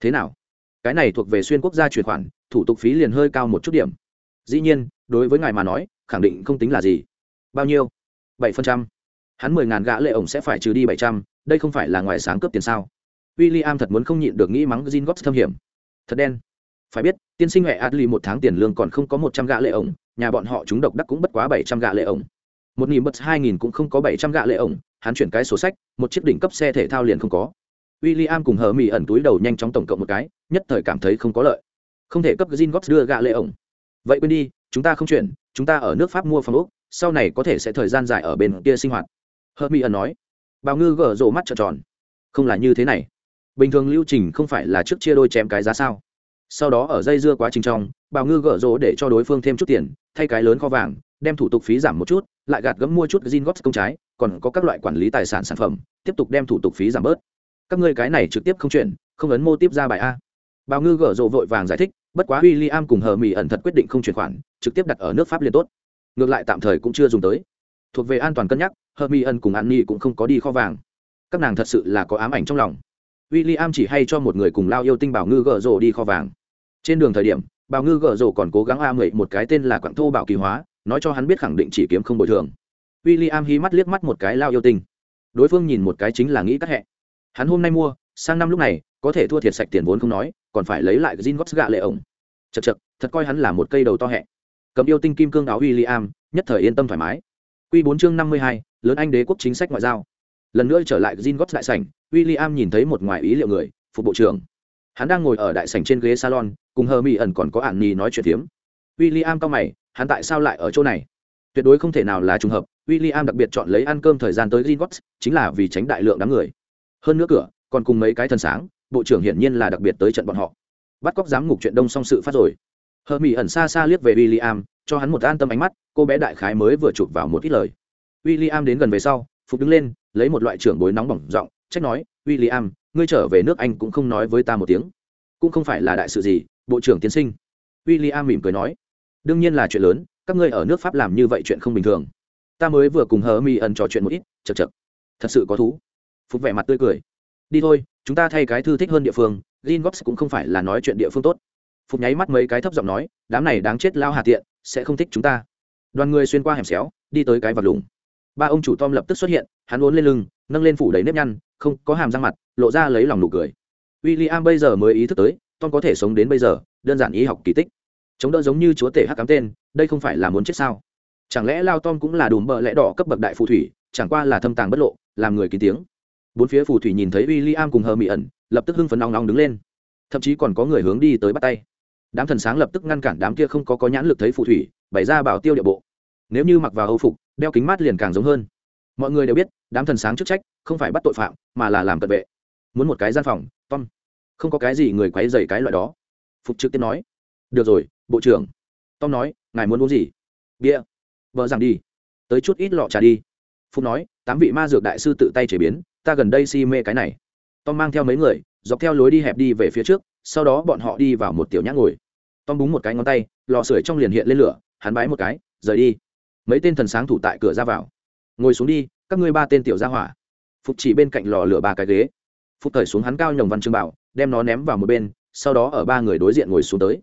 Thế nào? Cái này thuộc về xuyên quốc gia chuyển khoản, thủ tục phí liền hơi cao một chút điểm. Dĩ nhiên, đối với ngài mà nói, khẳng định không tính là gì. Bao nhiêu? Bảy phần trăm hắn mười ngàn gã lệ ổng sẽ phải trừ đi bảy trăm, đây không phải là ngoài sáng cướp tiền sao? W i l l i am thật muốn không nhịn được nghĩ mắng gin góp thâm hiểm. Thật đen. Phải biết, tiên sinh huệ adli một tháng tiền lương còn không có một trăm gã lệ ổng, nhà bọn họ chúng độc đắc cũng bất quá bảy trăm gã lệ ổng. Một nghìn bật hai nghìn cũng không có bảy trăm gạ lệ ổng, hắn chuyển cái sổ sách, một chiếc đỉnh cấp xe thể thao liền không có. W i l l i am cùng hờ mỹ ẩn túi đầu nhanh chóng tổng cộng một cái, nhất thời cảm thấy không có lợi. Không thể cấp gin góp đưa gạ lệ ổng. Vậy quên đi, chúng ta không chuyển, chúng ta ở nước pháp mua phòng úc sau này có thể sẽ thời gian dài ở bên kia sinh hoạt hờ mỹ ẩn nói, bào ngư gở rộ mắt trợn tròn. Không là như thế này. Bình thường lưu trình không phải là trước chia đôi chém cái giá sao? Sau đó ở dây dưa quá trình trong, bào ngư gở rộ để cho đối phương thêm chút tiền, thay cái lớn kho vàng, đem thủ tục phí giảm một chút, lại gạt gẫm mua chút gin góp công trái, còn có các loại quản lý tài sản sản phẩm, tiếp tục đem thủ tục phí giảm bớt. Các ngươi cái này trực tiếp không chuyển, không ấn mô tiếp ra bài a. Bào ngư gở rộ vội vàng giải thích, bất quá w i l l i am cùng hờ mỹ ẩn thật quyết định không chuyển khoản, trực tiếp đặt ở nước pháp liền tốt. Ngược lại tạm thời cũng chưa dùng tới thuộc về an toàn cân nhắc hợp mỹ ẩn cùng an nhi cũng không có đi kho vàng. Các nàng thật sự là có ám ảnh trong lòng. W i l l i am chỉ hay cho một người cùng lao yêu tinh bảo ngư gở rộ đi kho vàng. Trên đường thời điểm, bảo ngư gở rộ còn cố gắng a mười một cái tên là quặng thô bảo kỳ hóa, nói cho hắn biết khẳng định chỉ kiếm không bồi thường. W i l l i am hí mắt liếc mắt một cái lao yêu tinh. Đối phương nhìn một cái chính là nghĩ cắt hẹ. Hắn hôm nay mua, sang năm lúc này, có thể thua thiệt sạch tiền vốn không nói, còn phải lấy lại gin góp gạ lệ ổng. Chật chật thật coi hắn là một cây đầu to hẹ. Cầm yêu tinh kim cương áo w i l l i am nhất thời yên tâm thoải mái. Quy bốn chương năm mươi hai, lớn anh đế quốc chính sách ngoại giao. Lần nữa trở lại gin góp đại sảnh, William nhìn thấy một ngoài ý liệu người phụ bộ trưởng. Hắn đang ngồi ở đại sảnh trên ghế salon, cùng Hermione ẩn còn có ản nhi nói chuyện thiếm. William cao mày, hắn tại sao lại ở chỗ này? Tuyệt đối không thể nào là trùng hợp, William đặc biệt chọn lấy ăn cơm thời gian tới Gringotts chính là vì tránh đại lượng đám người. Hơn nữa cửa, còn cùng mấy cái thần sáng, bộ trưởng hiển nhiên là đặc biệt tới trận bọn họ. Bắt cóc giám ngục chuyện đông xong sự phát rồi hờ mỹ ẩn xa xa liếc về William, cho hắn một an tâm ánh mắt cô bé đại khái mới vừa chụp vào một ít lời. William đến gần về sau phục đứng lên lấy một loại trưởng bối nóng bỏng giọng trách nói William, ngươi trở về nước anh cũng không nói với ta một tiếng. Cũng không phải là đại sự gì bộ trưởng tiến sinh. William mỉm cười nói đương nhiên là chuyện lớn các ngươi ở nước pháp làm như vậy chuyện không bình thường. Ta mới vừa cùng hờ Mỹ ẩn trò chuyện một ít chật chật thật sự có thú. Phục vẻ mặt tươi cười đi thôi chúng ta thay cái thư thích hơn địa phương green gox cũng không phải là nói chuyện địa phương tốt phục nháy mắt mấy cái thấp giọng nói, đám này đáng chết lao hà tiện, sẽ không thích chúng ta. Đoàn người xuyên qua hẻm xéo, đi tới cái vật lùng ba ông chủ tom lập tức xuất hiện, hắn uốn lên lưng, nâng lên phủ đầy nếp nhăn, không có hàm răng mặt, lộ ra lấy lòng nụ cười. W i l l i am bây giờ mới ý thức tới, tom có thể sống đến bây giờ, đơn giản y học kỳ tích. Chống đỡ giống như chúa tể hắc cám tên, đây không phải là muốn chết sao? Chẳng lẽ lao tom cũng là đùm bợ lẽ đỏ cấp bậc đại phù thủy, chẳng qua là thâm tàng bất lộ, làm người kín tiếng. Bốn phía phù thủy nhìn thấy w i l l i am cùng hờ mỹ ẩn lập tức hưng phấn nóng nóng đứng lên. Thậm chí còn có người hướng đi tới bắt tay đám thần sáng lập tức ngăn cản đám kia không có có nhãn lực thấy phù thủy, bày ra bảo tiêu địa bộ. Nếu như mặc vào hầu phục, đeo kính mát liền càng giống hơn. Mọi người đều biết, đám thần sáng chức trách không phải bắt tội phạm, mà là làm cận vệ. Muốn một cái gian phòng, tom. Không có cái gì người quấy dày cái loại đó. Phục trực tiếp nói. Được rồi, bộ trưởng. Tom nói, ngài muốn uống gì? Bia. Vợ rằng đi. Tới chút ít lọ trà đi. Phúc nói, tám vị ma dược đại sư tự tay chế biến, ta gần đây si mê cái này. Tom mang theo mấy người, dọc theo lối đi hẹp đi về phía trước, sau đó bọn họ đi vào một tiểu nhã ngồi tom búng một cái ngón tay, lò sưởi trong liền hiện lên lửa, hắn bái một cái, rời đi. Mấy tên thần sáng thủ tại cửa ra vào. Ngồi xuống đi, các ngươi ba tên tiểu ra hỏa. Phục chỉ bên cạnh lò lửa ba cái ghế. Phục thời xuống hắn cao nhồng văn trương bảo, đem nó ném vào một bên, sau đó ở ba người đối diện ngồi xuống tới.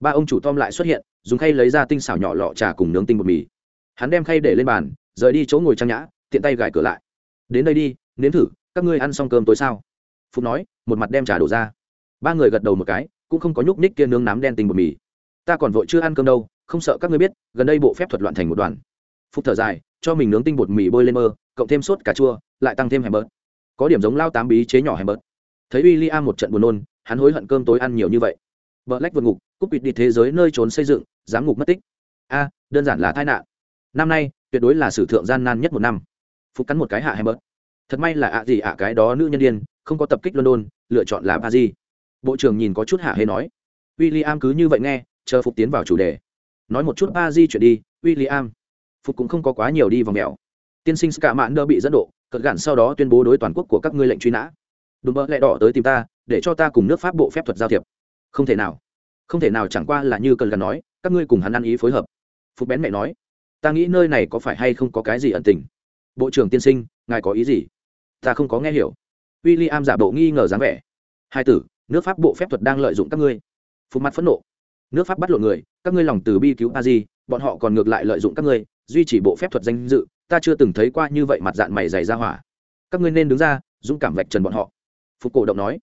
Ba ông chủ tom lại xuất hiện, dùng khay lấy ra tinh xảo nhỏ lọ trà cùng nướng tinh bột mì. Hắn đem khay để lên bàn, rời đi chỗ ngồi trang nhã, tiện tay gài cửa lại. Đến đây đi, nếm thử, các ngươi ăn xong cơm tối sao? Phục nói, một mặt đem trà đổ ra. Ba người gật đầu một cái cũng không có nhúc ních kia nướng nám đen tinh bột mì. Ta còn vội chưa ăn cơm đâu, không sợ các ngươi biết, gần đây bộ phép thuật loạn thành một đoàn. Phục thở dài, cho mình nướng tinh bột mì bôi lên mơ, cộng thêm sốt cà chua, lại tăng thêm hèm bớt có điểm giống lao tám bí chế nhỏ hèm bớt thấy w i l l i am một trận buồn nôn, hắn hối hận cơm tối ăn nhiều như vậy. Vợ lách vượt ngục, cúp bịt đi thế giới nơi trốn xây dựng, giám ngục mất tích. A, đơn giản là tai nạn. Năm nay, tuyệt đối là sử thượng gian nan nhất một năm. Phúc cắn một cái hạ hèm bớt thật may là ạ gì ạ cái đó nữ nhân đ i ê n không có tập kích london, lựa chọn là ba di bộ trưởng nhìn có chút hạ hê nói. W i l l i am cứ như vậy nghe, chờ phục tiến vào chủ đề. Nói một chút ba di chuyển đi w i l l i am phục cũng không có quá nhiều đi vòng mèo. Tiên sinh cả mãn đơ bị dẫn độ cật gạn sau đó tuyên bố đối toàn quốc của các ngươi lệnh truy nã. Đùm bỡ lẹ đỏ tới tìm ta, để cho ta cùng nước pháp bộ phép thuật giao thiệp. Không thể nào. Không thể nào chẳng qua là như cần gần nói, các ngươi cùng hắn ăn ý phối hợp. Phục bén mẹ nói, ta nghĩ nơi này có phải hay không có cái gì ẩn tình? Bộ trưởng tiên sinh, ngài có ý gì? Ta không có nghe hiểu. W i l l i am giả bộ nghi ngờ dáng vẻ. Hai tử nước pháp bộ phép thuật đang lợi dụng các ngươi. Phù mặt phẫn nộ. Nước pháp bắt lộ người, các ngươi lòng từ bi cứu a di, bọn họ còn ngược lại lợi dụng các ngươi, duy trì bộ phép thuật danh dự, ta chưa từng thấy qua như vậy mặt dạng mày dày ra hỏa. Các ngươi nên đứng ra, dũng cảm vạch trần bọn họ. Phục cổ động nói.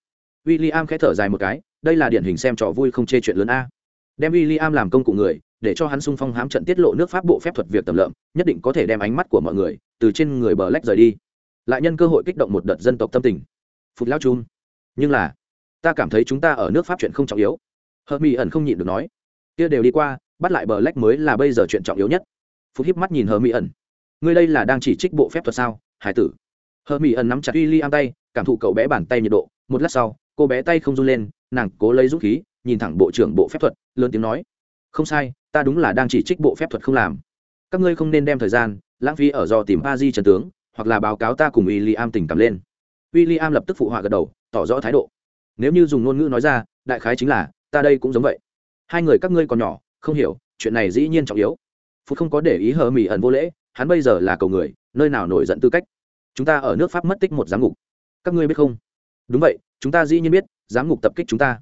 W i l l i am khẽ thở dài một cái, đây là điển hình xem trò vui không chê chuyện lớn a. Đem w i l l i am làm công cụ người, để cho hắn sung phong hám trận tiết lộ nước pháp bộ phép thuật việc tầm lợm, nhất định có thể đem ánh mắt của mọi người, từ trên người bờ lách rời đi. Lại nhân cơ hội kích động một đợt dân tộc tâm tình. Phục lao chun nhưng là ta cảm thấy chúng ta ở nước pháp chuyện không trọng yếu. Hợp mỹ ẩn không nhịn được nói. Kia đều đi qua, bắt lại bờ lách mới là bây giờ chuyện trọng yếu nhất. Phục hiếp mắt nhìn hờ mỹ ẩn. Ngươi đây là đang chỉ trích bộ phép thuật sao, hải tử? Hờ mỹ ẩn nắm chặt uy ly am tay, cảm thụ cậu bé bàn tay nhiệt độ. Một lát sau, cô bé tay không run lên, nàng cố lấy dũng khí, nhìn thẳng bộ trưởng bộ phép thuật, lớn tiếng nói. Không sai, ta đúng là đang chỉ trích bộ phép thuật không làm. Các ngươi không nên đem thời gian, lãng phí ở do tìm a di trần tướng, hoặc là báo cáo ta cùng w i l l i am tình cảm lên. W i l l i am lập tức phụ họa gật đầu, tỏ rõ thái độ nếu như dùng ngôn ngữ nói ra, đại khái chính là, ta đây cũng giống vậy. Hai người các ngươi còn nhỏ, không hiểu, chuyện này dĩ nhiên trọng yếu. Phúc không có để ý hờ mỹ ẩn vô lễ, hắn bây giờ là cầu người, nơi nào nổi giận tư cách. Chúng ta ở nước pháp mất tích một giám ngục. Các ngươi biết không? Đúng vậy, chúng ta dĩ nhiên biết, giám ngục tập kích chúng ta.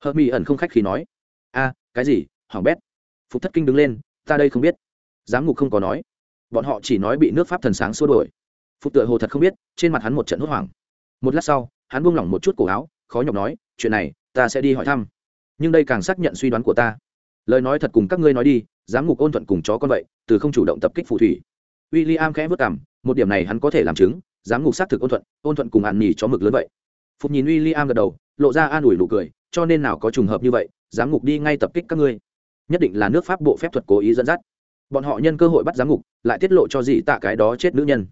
Hờ mỹ ẩn không khách khi nói. A, cái gì? Hỏng bét. Phục thất kinh đứng lên, ta đây không biết. Giám ngục không có nói. Bọn họ chỉ nói bị nước pháp thần sáng xua đổi phục tựa hồ thật không biết, trên mặt hắn một trận hốt hoảng. Một lát sau, hắn buông lỏng một chút cổ áo khó nhọc nói, chuyện này, ta sẽ đi hỏi thăm. Nhưng đây càng xác nhận suy đoán của ta. Lời nói thật cùng các ngươi nói đi, giám ngục ôn thuận cùng chó con vậy, từ không chủ động tập kích phù thủy. W i l l i am khẽ vất cảm, một điểm này hắn có thể làm chứng, giám ngục xác thực ôn thuận ôn thuận cùng ăn nhì chó mực lớn vậy. Phục nhìn w i l l i am gật đầu, lộ ra an ủi nụ cười, cho nên nào có trùng hợp như vậy, giám ngục đi ngay tập kích các ngươi. Nhất định là nước pháp bộ phép thuật cố ý dẫn dắt. Bọn họ nhân cơ hội bắt giám ngục, lại tiết lộ cho dị tạ cái đó chết nữ nhân.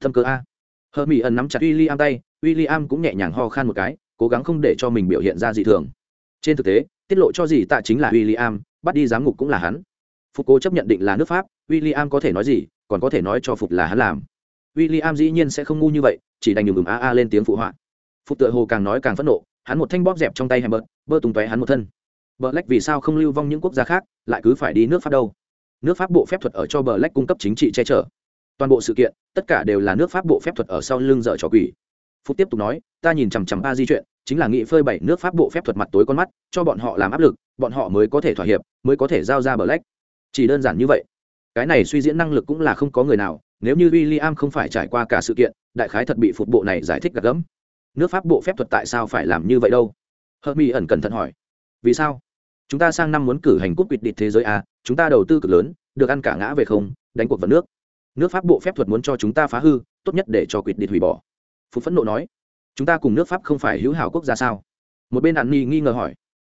Thâm cơ a. Hờ mỹ ẩn nắm chặt w i l l i am tay w i l l i am cũng nhẹ nhàng ho khan một cái cố gắng không để cho mình biểu hiện ra dị thường. Trên thực tế, tiết lộ cho gì tạ chính là w i l l i am bắt đi giám ngục cũng là hắn. Phục cố chấp nhận định là nước pháp w i l l i am có thể nói gì, còn có thể nói cho phục là hắn làm. W i l l i am dĩ nhiên sẽ không ngu như vậy, chỉ đành ngừng a a lên tiếng phụ họa. Phục tựa hồ càng nói càng phẫn nộ, hắn một thanh bóp dẹp trong tay hèm bớt bơ tung tóe hắn một thân. Bờ lách vì sao không lưu vong những quốc gia khác, lại cứ phải đi nước pháp đâu? Nước pháp bộ phép thuật ở cho bờ lách cung cấp chính trị che chở. Toàn bộ sự kiện, tất cả đều là nước pháp bộ phép thuật ở sau lưng dở trò quỷ phúc tiếp tục nói ta nhìn chằm chằm ba di chuyện chính là nghị phơi bày nước pháp bộ phép thuật mặt tối con mắt cho bọn họ làm áp lực bọn họ mới có thể thỏa hiệp mới có thể giao ra bờ lách. Chỉ đơn giản như vậy. Cái này suy diễn năng lực cũng là không có người nào nếu như w i l l i am không phải trải qua cả sự kiện đại khái thật bị phục bộ này giải thích gạt gẫm. Nước pháp bộ phép thuật tại sao phải làm như vậy đâu? Hơ mi ẩn cẩn thận hỏi. Vì sao? Chúng ta sang năm muốn cử hành cúp quỵt địch thế giới à, chúng ta đầu tư cực lớn được ăn cả ngã về không đánh cuộc vào nước. Nước pháp bộ phép thuật muốn cho chúng ta phá hư tốt nhất để cho quỵt địch hủy bỏ phú phẫn nộ nói chúng ta cùng nước pháp không phải hữu hảo quốc gia sao? Một bên đạn nghi nghi ngờ hỏi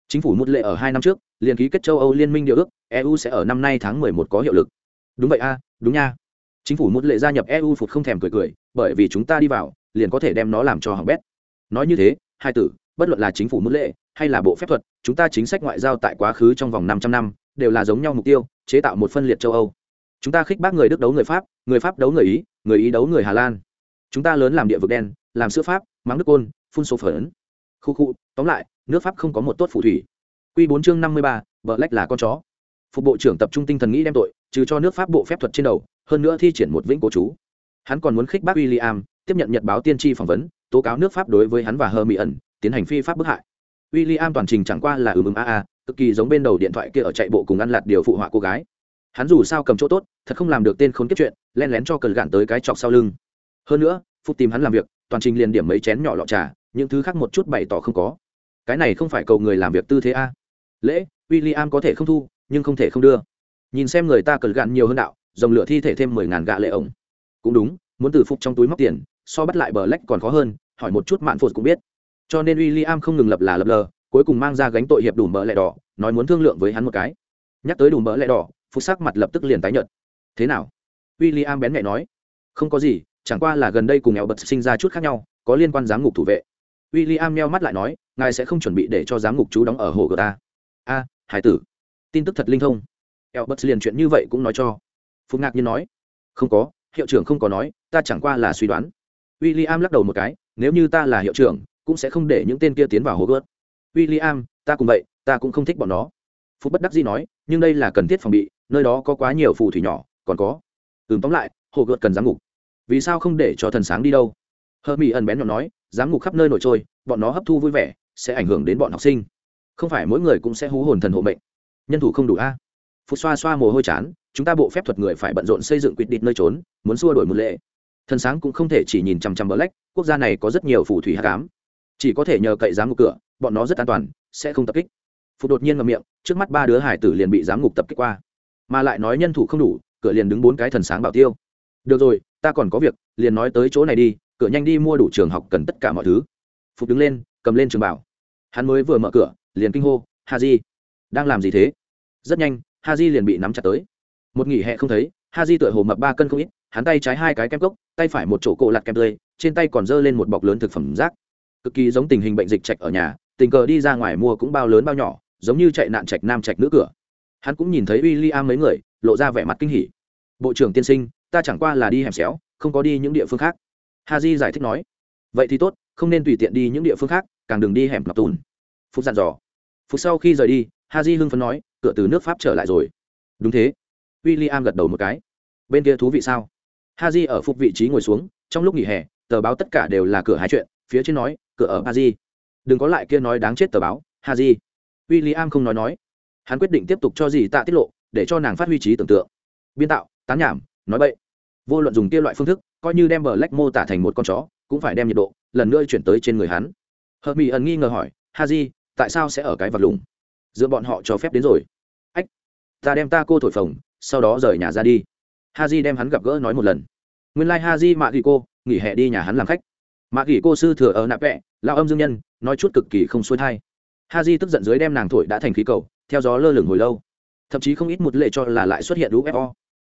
chính phủ một lệ ở hai năm trước liền ký kết châu âu liên minh điều ước eu sẽ ở năm nay tháng mười một có hiệu lực. Đúng vậy a à, đúng nha. Chính phủ một lệ gia nhập eu phụt không thèm cười cười bởi vì chúng ta đi vào liền có thể đem nó làm cho hỏng bét. Nói như thế hai tử bất luận là chính phủ mức lệ hay là bộ phép thuật chúng ta chính sách ngoại giao tại quá khứ trong vòng 500 năm đều là giống nhau mục tiêu chế tạo một phân liệt châu âu. Chúng ta khích bác người đức đấu người pháp người pháp đấu người ý người ý đấu người hà lan chúng ta lớn làm địa vực đen, làm sữa pháp, mắng nước côn, phun số phấn. Khu khu, tóm lại, nước pháp không có một tốt phù thủy. Q bốn chương năm mươi ba vợ lách là con chó. Phục bộ trưởng tập trung tinh thần nghĩ đem tội, trừ cho nước pháp bộ phép thuật trên đầu, hơn nữa thi triển một vĩnh cổ chú. Hắn còn muốn khích bác William, tiếp nhận nhật báo tiên tri phỏng vấn, tố cáo nước pháp đối với hắn và hơ mỹ ẩn tiến hành phi pháp bức hại. William toàn trình chẳng qua là ừm ừm a a, cực kỳ giống bên đầu điện thoại kia ở chạy bộ cùng ăn lạt điều phụ họa cô gái. Hắn dù sao cầm chỗ tốt, thật không làm được tên khốn kiếp chuyện len lén cho cần gạn tới cái chọc sau lưng hơn nữa phục tìm hắn làm việc, toàn trình liền điểm mấy chén nhỏ lọ trà, những thứ khác một chút bày tỏ không có. Cái này không phải cầu người làm việc tư thế a. Lễ, William có thể không thu, nhưng không thể không đưa. Nhìn xem người ta cần gạn nhiều hơn đạo, dòng lửa thi thể thêm mười ngàn gạ lệ ổng. Cũng đúng, muốn từ phục trong túi móc tiền, so bắt lại bờ lách còn khó hơn, hỏi một chút mạn phụt cũng biết. Cho nên w i l l i am không ngừng lập là lập lờ, cuối cùng mang ra gánh tội hiệp đủ mỡ lẹ đỏ, nói muốn thương lượng với hắn một cái. Nhắc tới đủ mỡ lẹ đỏ, phúc sắc mặt lập tức liền tái nhợt. Thế nào? W i l l i am bén mẹ nói. Không có gì chẳng qua là gần đây cùng eo bật sinh ra chút khác nhau, có liên quan giám ngục thủ vệ. W i l l i am meo mắt lại nói, ngài sẽ không chuẩn bị để cho giám ngục chú đóng ở hồ gờ ta. A, hải tử. Tin tức thật linh thông. Eo bật liền chuyện như vậy cũng nói cho. Phúc ngạc nhiên nói, không có, hiệu trưởng không có nói, ta chẳng qua là suy đoán. W i l l i am lắc đầu một cái, nếu như ta là hiệu trưởng, cũng sẽ không để những tên kia tiến vào hồ gớt. W i l l i am ta cũng vậy, ta cũng không thích bọn nó. Phúc bất đắc dĩ nói, nhưng đây là cần thiết phòng bị, nơi đó có quá nhiều phù thủy nhỏ, còn có. Ừm, tóm lại, hồ gợt cần giám ngục vì sao không để cho thần sáng đi đâu? Hơ mỹ ẩn bén nhỏ nói, giám ngục khắp nơi nổi trôi, bọn nó hấp thu vui vẻ, sẽ ảnh hưởng đến bọn học sinh. Không phải mỗi người cũng sẽ hú hồn thần hộ mệnh. Nhân thủ không đủ a. Phúc xoa xoa mồ hôi chán, chúng ta bộ phép thuật người phải bận rộn xây dựng quyết định nơi trốn, muốn xua đổi một lệ. Thần sáng cũng không thể chỉ nhìn chằm chằm bờ lách, quốc gia này có rất nhiều phù thủy hạ cám chỉ có thể nhờ cậy giám ngục cửa, bọn nó rất an toàn, sẽ không tập kích. Phục đột nhiên ngậm miệng, trước mắt ba đứa hải tử liền bị giám ngục tập kích qua. Mà lại nói nhân thủ không đủ, cửa liền đứng bốn cái thần sáng bảo tiêu được rồi, ta còn có việc, liền nói tới chỗ này đi, cửa nhanh đi mua đủ trường học cần tất cả mọi thứ. Phục đứng lên, cầm lên trường bảo. Hắn mới vừa mở cửa, liền kinh hô, ha di, đang làm gì thế? Rất nhanh, ha di liền bị nắm chặt tới. Một nghỉ hè không thấy, ha di tựa hồ mập ba cân không ít, hắn tay trái hai cái kem cốc, tay phải một chỗ cổ lặt kem tươi, trên tay còn giơ lên một bọc lớn thực phẩm rác. Cực kỳ giống tình hình bệnh dịch trạch ở nhà, tình cờ đi ra ngoài mua cũng bao lớn bao nhỏ, giống như chạy nạn trạch nam trạch nữ cửa. Hắn cũng nhìn thấy w i l l i am mấy người, lộ ra vẻ mặt kinh hỉ. Bộ trưởng tiên sinh ta chẳng qua là đi hẻm xéo, không có đi những địa phương khác. Ha di giải thích nói, vậy thì tốt, không nên tùy tiện đi những địa phương khác, càng đừng đi hẻm ngập tùn. Phúc dặn dò. Phúc sau khi rời đi ha di hưng phấn nói, cửa từ nước pháp trở lại rồi. Đúng thế. W i l l i am gật đầu một cái. Bên kia thú vị sao? Ha di ở phục vị trí ngồi xuống, trong lúc nghỉ hè, tờ báo tất cả đều là cửa hai chuyện, phía trên nói, cửa ở paris. Đừng có lại kia nói đáng chết tờ báo ha di w i l l i am không nói nói. Hắn quyết định tiếp tục cho gì tạ tiết lộ, để cho nàng phát huy trí tưởng tượng. Biên tạo, tán nhảm, nói bậy vô luận dùng kia loại phương thức, coi như đem bờ lách mô tả thành một con chó, cũng phải đem nhiệt độ lần nữa chuyển tới trên người hắn. Hợp mỹ ẩn nghi ngờ hỏi ha di tại sao sẽ ở cái vật lùng giữa bọn họ cho phép đến rồi. Ách, ta đem ta cô thổi phồng, sau đó rời nhà ra đi. Ha di đem hắn gặp gỡ nói một lần. Nguyên lai、like、ha di mạ ghi cô, nghỉ hè đi nhà hắn làm khách. Mạ ghi cô sư thừa ở nạp vẹ lao âm dương nhân, nói chút cực kỳ không xuôi thai. Ha di tức giận dưới đem nàng thổi đã thành khí cầu, theo gió lơ lửng hồi lâu. Thậm chí không ít một lệ cho là lại xuất hiện ufo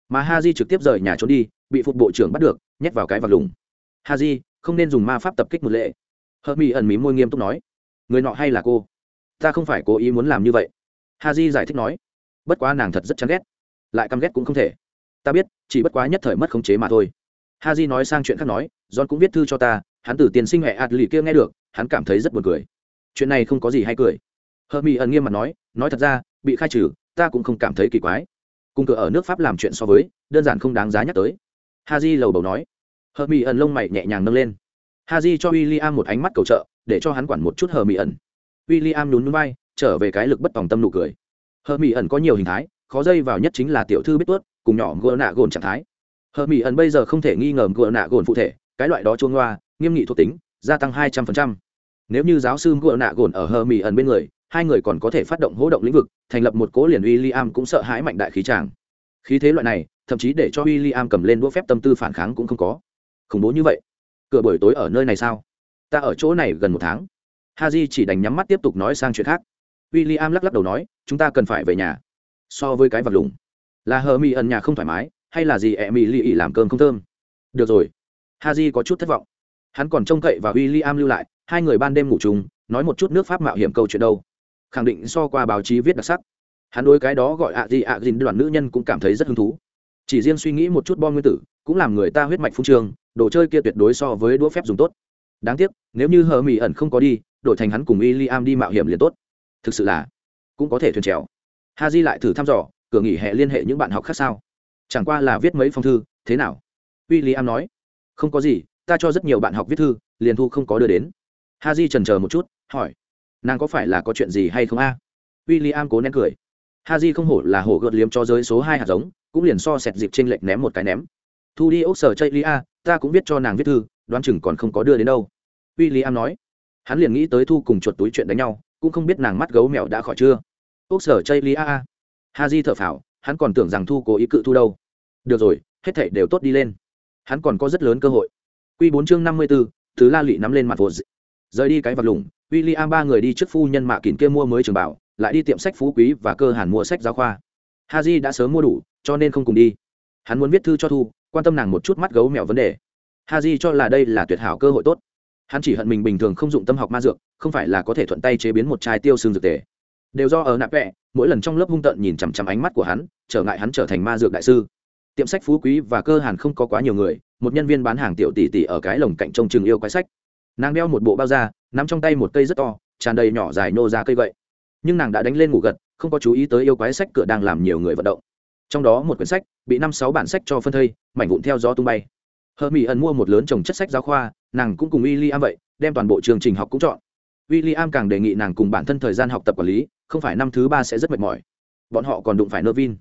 mà ha di trực tiếp rời nhà trốn đi bị phục bộ trưởng bắt được, nhét vào cái vạt lùng ha di không nên dùng ma pháp tập kích một lệ. Hợp mỹ ẩn mí môi nghiêm túc nói. Người nọ hay là cô? Ta không phải cố ý muốn làm như vậy. Ha di giải thích nói. Bất quá nàng thật rất chán ghét. Lại căm ghét cũng không thể. Ta biết, chỉ bất quá nhất thời mất khống chế mà thôi. Ha di nói sang chuyện khác nói, john cũng viết thư cho ta, hắn từ tiền sinh hệ ạt lì kia nghe được, hắn cảm thấy rất buồn cười. Chuyện này không có gì hay cười. Hờ mỹ ẩn nghiêm mặt nói nói thật ra, bị khai trừ, ta cũng không cảm thấy kỳ quái. Cùng cửa ở nước pháp làm chuyện so với, đơn giản không đáng giá nhắc tới ha di lầu bầu nói. Hờ mỹ ẩn lông mày nhẹ nhàng nâng lên. Ha di cho w i l l i am một ánh mắt cầu trợ, để cho hắn quản một chút hờ mỹ ẩn. W i l l i am nhún núi bay trở về cái lực bất tòng tâm nụ cười. Hờ mỹ ẩn có nhiều hình thái, khó dây vào nhất chính là tiểu thư biết tuốt, cùng nhỏ gỡ nạ gồn trạng thái. Hờ mỹ ẩn bây giờ không thể nghi ngờ gỡ nạ gồn phụ thể, cái loại đó chuông loa nghiêm nghị thuộc tính, gia tăng hai trăm phần trăm. Nếu như giáo sư gỡ nạ gồn ở hờ mỹ ẩn bên người, hai người còn có thể phát động hỗ động lĩnh vực, thành lập một cố liền w i l l i am cũng sợ hãi mạnh đại khí tràng khí thế loại này, thậm chí để cho w i l l i am cầm lên đũa phép tâm tư phản kháng cũng không có. Khủng bố như vậy? Cửa buổi tối ở nơi này sao? Ta ở chỗ này gần một tháng. Ha j chỉ đành nhắm mắt tiếp tục nói sang chuyện khác. W i l l i am lắc lắc đầu nói, chúng ta cần phải về nhà. So với cái vật lùng, là hờ mỹ ẩn nhà không thoải mái, hay là gì ẹ mỹ lì ỉ làm cơm không thơm? Được rồi. Ha j có chút thất vọng. Hắn còn trông cậy và w i l l i am lưu lại, hai người ban đêm ngủ chung, nói một chút nước pháp mạo hiểm câu chuyện đâu. Khẳng định so qua báo chí viết đặc sắc hắn đối cái đó gọi ạ gì ạ gì đoàn nữ nhân cũng cảm thấy rất hứng thú. Chỉ riêng suy nghĩ một chút bom nguyên tử, cũng làm người ta huyết mạch phung trường, đồ chơi kia tuyệt đối so với đũa phép dùng tốt. Đáng tiếc, nếu như hờ mỹ ẩn không có đi, đổi thành hắn cùng w i l l i am đi mạo hiểm liền tốt. Thực sự là, cũng có thể thuyền trèo. Ha di lại thử thăm dò, cửa nghỉ hè liên hệ những bạn học khác sao? Chẳng qua là viết mấy phong thư, thế nào? W i l l i am nói, không có gì, ta cho rất nhiều bạn học viết thư, liền thu không có đưa đến. Ha di trần c một chút, hỏi, nàng có phải là có chuyện gì hay không a? À? w i l l i am cố nén cười. Haji không hổ là hổ gợt liếm cho giới số hai hạt giống, cũng liền so sẹt dịp trên lệch ném một cái ném. Thu đi ốc sở chây lia, ta cũng biết cho nàng viết thư, đoán chừng còn không có đưa đến đâu. William nói. Hắn liền nghĩ tới thu cùng chuột túi chuyện đánh nhau, cũng không biết nàng mắt gấu mèo đã khỏi chưa. Ốc sở chây lia. Thở phào, hắn còn tưởng rằng thu cố ý cự thu đâu. Được rồi, hết thảy đều tốt đi lên. Hắn còn có rất lớn cơ hội. Quy bốn chương năm mươi b ố thứ la Lệ nắm lên mặt vột rời đi cái vật lủng, William ba người đi trước phu nhân mạ kín kia mua mới trường bảo lại đi tiệm sách phú quý và cơ hàn mua sách giáo khoa. Ha j đã sớm mua đủ, cho nên không cùng đi. Hắn muốn viết thư cho thu, quan tâm nàng một chút mắt gấu mèo vấn đề. Ha j cho là đây là tuyệt hảo cơ hội tốt. Hắn chỉ hận mình bình thường không dụng tâm học ma dược, không phải là có thể thuận tay chế biến một chai tiêu xương dược tề. Đều do ở nạp vẹ, mỗi lần trong lớp hung tợn nhìn chằm chằm ánh mắt của hắn, trở ngại hắn trở thành ma dược đại sư. Tiệm sách phú quý và cơ hàn không có quá nhiều người, một nhân viên bán hàng tiểu tỷ tỷ ở cái lồng cạnh trông chừng yêu quái sách. Nàng đeo một bộ bao da, nắm trong tay một cây rất to, tràn đầy nhỏ dài nô ra cây gậy nhưng nàng đã đánh lên ngủ gật, không có chú ý tới yêu quái sách cửa đang làm nhiều người vận động. Trong đó một quyển sách, bị năm sáu bản sách cho phân thây, mảnh vụn theo gió tung bay. Hờ mỹ ẩn mua một lớn trồng chất sách giáo khoa, nàng cũng cùng w i l l i am vậy, đem toàn bộ chương trình học cũng chọn. W i l l i am càng đề nghị nàng cùng bản thân thời gian học tập quản lý, không phải năm thứ ba sẽ rất mệt mỏi. Bọn họ còn đụng phải nơ vin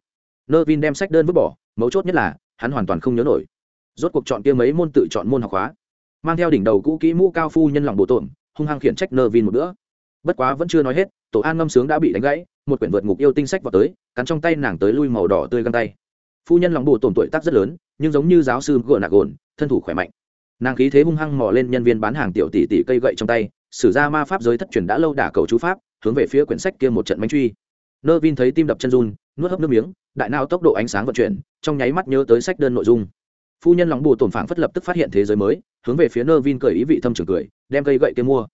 nơ vin đem sách đơn vứt bỏ, mấu chốt nhất là, hắn hoàn toàn không nhớ nổi. Rốt cuộc chọn kia mấy môn tự chọn môn học hóa mang theo đỉnh đầu cũ kỹ mũ cao phu nhân lòng bộ tổn, hung hăng khiển trách nơ vin một bữa. Bất quá vẫn chưa nói hết tổ an ngâm sướng đã bị đánh gãy, một quyển vượt ngục yêu tinh sách vào tới, cắn trong tay nàng tới lui màu đỏ tươi găng tay. Phu nhân lòng bồ tổn tuổi tác rất lớn, nhưng giống như giáo sư gợ nạc gồn thân thủ khỏe mạnh. Nàng khí thế hung hăng mò lên nhân viên bán hàng tiểu tỷ tỷ cây gậy trong tay, sử ra ma pháp giới thất truyền đã lâu đả cầu chú pháp, hướng về phía quyển sách kia một trận bánh truy. Nơ vin thấy tim đập chân run, nuốt hấp nước miếng, đại nao tốc độ ánh sáng vận chuyển, trong nháy mắt nhớ tới sách đơn nội dung. Phu nhân lòng bù tổn phảng phất lập tức phát hiện thế giới mới, hướng về phía nơ vin cười ý vị thâm trường cười, đem cây gậy kia mua